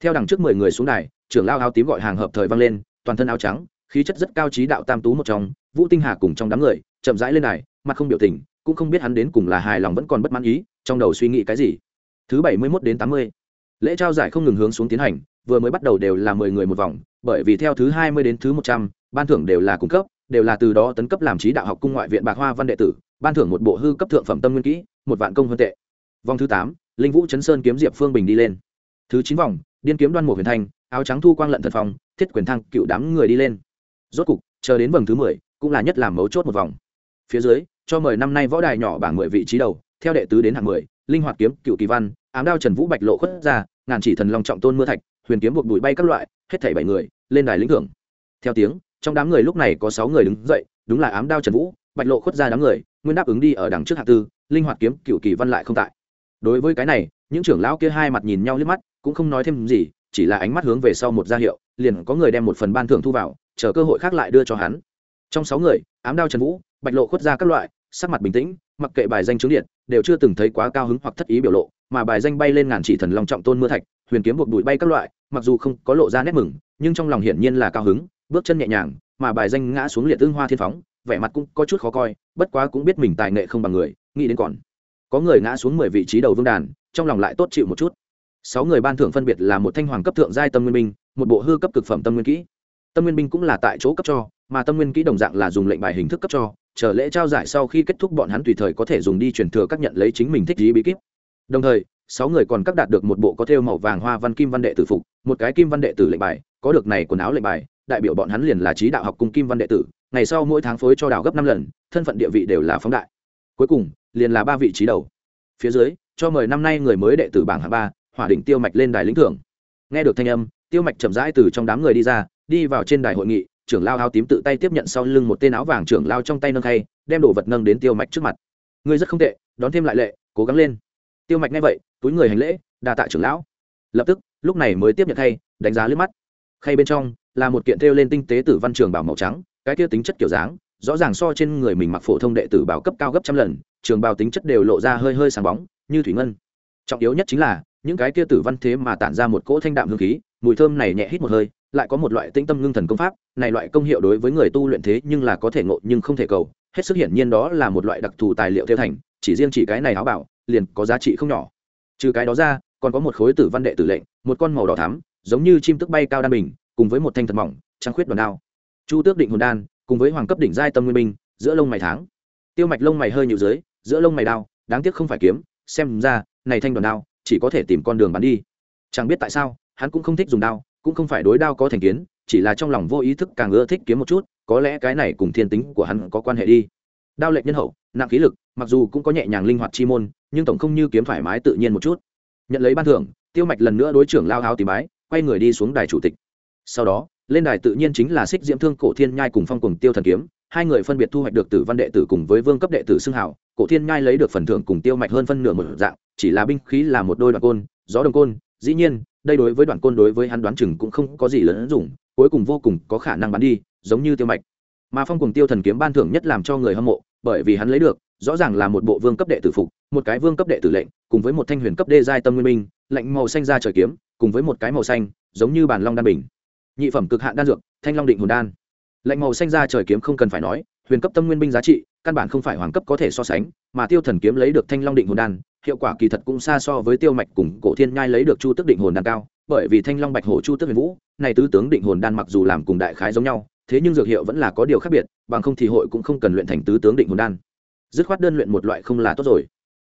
Theo đằng trước mười người xuống đài trưởng lao áo tím gọi hàng hợp thời vang lên toàn thân áo trắng khí chất rất cao trí đạo tam tú một trong vũ tinh hà cùng trong đám người chậm rãi lên này, mặt không biểu tình cũng không biết hắn đến cùng là hài lòng vẫn còn bất mãn ý trong đầu suy nghĩ cái gì. Thứ bảy mươi 71 đến tám mươi. Lễ trao giải không ngừng hướng xuống tiến hành vừa mới bắt đầu đều là mười người một vòng bởi vì theo thứ hai mươi đến thứ một trăm ban thưởng đều là cung cấp đều là từ đó tấn cấp làm trí đạo học cung ngoại viện bạc hoa văn đệ tử ban thưởng một bộ hư cấp thượng phẩm tâm nguyên kỹ một vạn công hơn tệ. Vòng thứ tám linh vũ chấn sơn kiếm diệp phương bình đi lên. Thứ chín vòng điên kiếm đoan một huyền thanh áo trắng thu quang lận thần phòng thiết quyền thăng cựu đám người đi lên. Rốt cục, chờ đến vòng thứ mười, cũng là nhất làm mấu chốt một vòng. Phía dưới, cho mời năm nay võ đài nhỏ bảng mười vị trí đầu, theo đệ tứ đến hạng mười, linh hoạt kiếm, cựu kỳ văn, ám đao trần vũ bạch lộ khuất ra ngàn chỉ thần long trọng tôn mưa thạch, huyền kiếm buộc bụi bay các loại, hết thảy bảy người, lên đài lĩnh thưởng. Theo tiếng, trong đám người lúc này có sáu người đứng dậy, đúng là ám đao trần vũ, bạch lộ khuất ra đám người, nguyên đáp ứng đi ở đằng trước hạng tư, linh hoạt kiếm, cựu kỳ văn lại không tại. Đối với cái này, những trưởng lão kia hai mặt nhìn nhau liếc mắt, cũng không nói thêm gì chỉ là ánh mắt hướng về sau một gia hiệu, liền có người đem một phần ban thưởng thu vào, chờ cơ hội khác lại đưa cho hắn. Trong sáu người, ám đao trần vũ, bạch lộ khuất ra các loại, sắc mặt bình tĩnh, mặc kệ bài danh trướng điện, đều chưa từng thấy quá cao hứng hoặc thất ý biểu lộ, mà bài danh bay lên ngàn chỉ thần long trọng tôn mưa thạch, huyền kiếm buộc đùi bay các loại, mặc dù không có lộ ra nét mừng, nhưng trong lòng hiển nhiên là cao hứng, bước chân nhẹ nhàng, mà bài danh ngã xuống liệt tương hoa thiên phóng, vẻ mặt cũng có chút khó coi, bất quá cũng biết mình tài nghệ không bằng người, nghĩ đến còn. Có người ngã xuống mười vị trí đầu vương đàn, trong lòng lại tốt chịu một chút sáu người ban thưởng phân biệt là một thanh hoàng cấp thượng giai tâm nguyên binh, một bộ hư cấp cực phẩm tâm nguyên kỹ. Tâm nguyên binh cũng là tại chỗ cấp cho, mà tâm nguyên kỹ đồng dạng là dùng lệnh bài hình thức cấp cho, chờ lễ trao giải sau khi kết thúc bọn hắn tùy thời có thể dùng đi truyền thừa các nhận lấy chính mình thích lý bí kíp. Đồng thời, sáu người còn các đạt được một bộ có thêu màu vàng hoa văn kim văn đệ tử phục, một cái kim văn đệ tử lệnh bài, có được này quần áo lệnh bài, đại biểu bọn hắn liền là trí đạo học cùng kim văn đệ tử, ngày sau mỗi tháng phối cho đào gấp năm lần, thân phận địa vị đều là phóng đại. Cuối cùng, liền là ba vị trí đầu. Phía dưới, cho mời năm nay người mới đệ tử bảng hạng ba hỏa đỉnh tiêu mạch lên đài lĩnh thưởng. Nghe được thanh âm, tiêu mạch chậm rãi từ trong đám người đi ra, đi vào trên đài hội nghị, trưởng lao áo tím tự tay tiếp nhận sau lưng một tên áo vàng trưởng lao trong tay nâng khay, đem đồ vật nâng đến tiêu mạch trước mặt. Ngươi rất không tệ, đón thêm lại lệ, cố gắng lên. Tiêu mạch nghe vậy, túi người hành lễ, đa tạ trưởng lão. Lập tức, lúc này mới tiếp nhận khay, đánh giá liếc mắt. Khay bên trong là một kiện thêu lên tinh tế tử văn trường bảo màu trắng, cái kia tính chất kiểu dáng, rõ ràng so trên người mình mặc phổ thông đệ tử bảo cấp cao gấp trăm lần, trường bào tính chất đều lộ ra hơi hơi sáng bóng, như thủy ngân. Trọng yếu nhất chính là những cái kia tử văn thế mà tản ra một cỗ thanh đạm hương khí, mùi thơm này nhẹ hít một hơi, lại có một loại tĩnh tâm ngưng thần công pháp, này loại công hiệu đối với người tu luyện thế nhưng là có thể ngộ nhưng không thể cầu. Hết sức hiển nhiên đó là một loại đặc thù tài liệu theo thành, chỉ riêng chỉ cái này áo bảo, liền có giá trị không nhỏ. Trừ cái đó ra, còn có một khối tử văn đệ tử lệnh, một con màu đỏ thắm, giống như chim tức bay cao đan bình, cùng với một thanh thật mỏng trăng khuyết đoàn đao. Chu tước định hồn đan, cùng với hoàng cấp đỉnh giai tâm nguyên minh giữa lông mày tháng. Tiêu mạch lông mày hơi nhiều dưới, giữa lông mày đao, đáng tiếc không phải kiếm, xem ra, này thanh đoàn đao chỉ có thể tìm con đường bắn đi. Chẳng biết tại sao, hắn cũng không thích dùng đao, cũng không phải đối đao có thành kiến, chỉ là trong lòng vô ý thức càng ưa thích kiếm một chút, có lẽ cái này cùng thiên tính của hắn có quan hệ đi. Đao lệnh nhân hậu, nặng khí lực, mặc dù cũng có nhẹ nhàng linh hoạt chi môn, nhưng tổng không như kiếm thoải mái tự nhiên một chút. Nhận lấy ban thưởng, tiêu mạch lần nữa đối trưởng lao háo tìm bái, quay người đi xuống đài chủ tịch. Sau đó, lên đài tự nhiên chính là xích diễm thương cổ thiên nhai cùng phong cùng tiêu thần kiếm, hai người phân biệt thu hoạch được tử văn đệ tử cùng với vương cấp đệ tử xưng hảo cổ thiên nhai lấy được phần thưởng cùng tiêu mạch hơn phân nửa một dạng chỉ là binh khí là một đôi đoạn côn, gió đồng côn, dĩ nhiên, đây đối với đoạn côn đối với hắn đoán chừng cũng không có gì lớn dụng, cuối cùng vô cùng có khả năng bắn đi, giống như tiêu mạch. Mà phong cùng tiêu thần kiếm ban thưởng nhất làm cho người hâm mộ, bởi vì hắn lấy được, rõ ràng là một bộ vương cấp đệ tử phục, một cái vương cấp đệ tử lệnh, cùng với một thanh huyền cấp đê giai tâm nguyên minh lệnh màu xanh ra trời kiếm, cùng với một cái màu xanh, giống như bản long đan bình. Nhị phẩm cực hạn đan dược, thanh long định hồn đan. Lệnh màu xanh ra trời kiếm không cần phải nói, huyền cấp tâm nguyên binh giá trị, căn bản không phải hoàng cấp có thể so sánh, mà tiêu thần kiếm lấy được thanh long định hồn đan hiệu quả kỳ thật cũng xa so với tiêu mạch cùng cổ thiên nhai lấy được chu tức định hồn đan cao, bởi vì thanh long bạch hổ chu tức huyền vũ, này tứ tướng định hồn đan mặc dù làm cùng đại khái giống nhau, thế nhưng dược hiệu vẫn là có điều khác biệt, bằng không thì hội cũng không cần luyện thành tứ tướng định hồn đan. Dứt khoát đơn luyện một loại không là tốt rồi.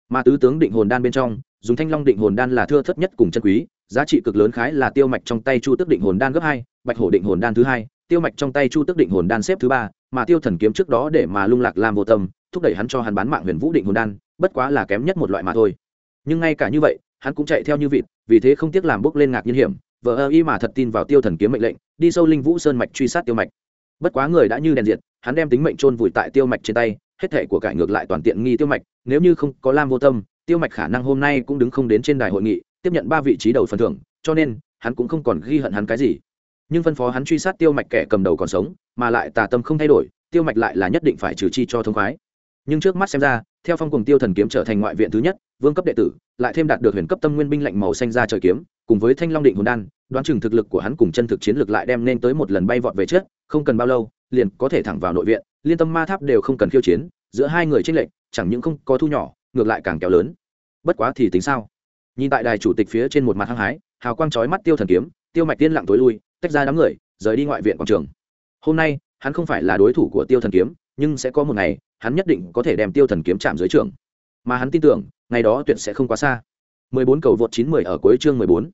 Mà tứ tướng định hồn đan bên trong, dùng thanh long định hồn đan là thưa thất nhất cùng chân quý, giá trị cực lớn khái là tiêu mạch trong tay chu tức định hồn đan gấp hai, bạch hổ định hồn đan thứ hai, tiêu mạch trong tay chu tức định hồn đan xếp thứ ba, mà tiêu thần kiếm trước đó để mà lung lạc làm vô tâm, thúc đẩy hắn cho hắn bán mạng huyền vũ định hồn đan bất quá là kém nhất một loại mà thôi. Nhưng ngay cả như vậy, hắn cũng chạy theo như vịt, vì thế không tiếc làm bước lên ngạc nhiên hiểm. Vợ ơ y mà thật tin vào tiêu thần kiếm mệnh lệnh, đi sâu linh vũ sơn mạch truy sát tiêu mạch. Bất quá người đã như đèn diệt, hắn đem tính mệnh trôn vùi tại tiêu mạch trên tay, hết thể của cải ngược lại toàn tiện nghi tiêu mạch, nếu như không có lam vô tâm, tiêu mạch khả năng hôm nay cũng đứng không đến trên đài hội nghị, tiếp nhận ba vị trí đầu phần thưởng, cho nên, hắn cũng không còn ghi hận hắn cái gì. Nhưng phân phó hắn truy sát tiêu mạch kẻ cầm đầu còn sống, mà lại tà tâm không thay đổi, tiêu mạch lại là nhất định phải trừ chi cho thông khoái. Nhưng trước mắt xem ra theo phong cùng tiêu thần kiếm trở thành ngoại viện thứ nhất, vương cấp đệ tử, lại thêm đạt được huyền cấp tâm nguyên binh lạnh màu xanh ra trời kiếm, cùng với thanh long định hồn đan, đoán chừng thực lực của hắn cùng chân thực chiến lực lại đem nên tới một lần bay vọt về trước, không cần bao lâu, liền có thể thẳng vào nội viện, liên tâm ma tháp đều không cần khiêu chiến, giữa hai người tranh lệch, chẳng những không có thu nhỏ, ngược lại càng kéo lớn. Bất quá thì tính sao? Nhìn tại đài chủ tịch phía trên một mặt hăng hái, hào quang chói mắt tiêu thần kiếm, tiêu mạch tiên lặng tối lui, tách ra đám người, rời đi ngoại viện quảng trường. Hôm nay, hắn không phải là đối thủ của tiêu thần kiếm nhưng sẽ có một ngày, hắn nhất định có thể đem tiêu thần kiếm chạm dưới trường mà hắn tin tưởng, ngày đó tuyệt sẽ không quá xa 14 cầu vượt 910 ở cuối chương 14.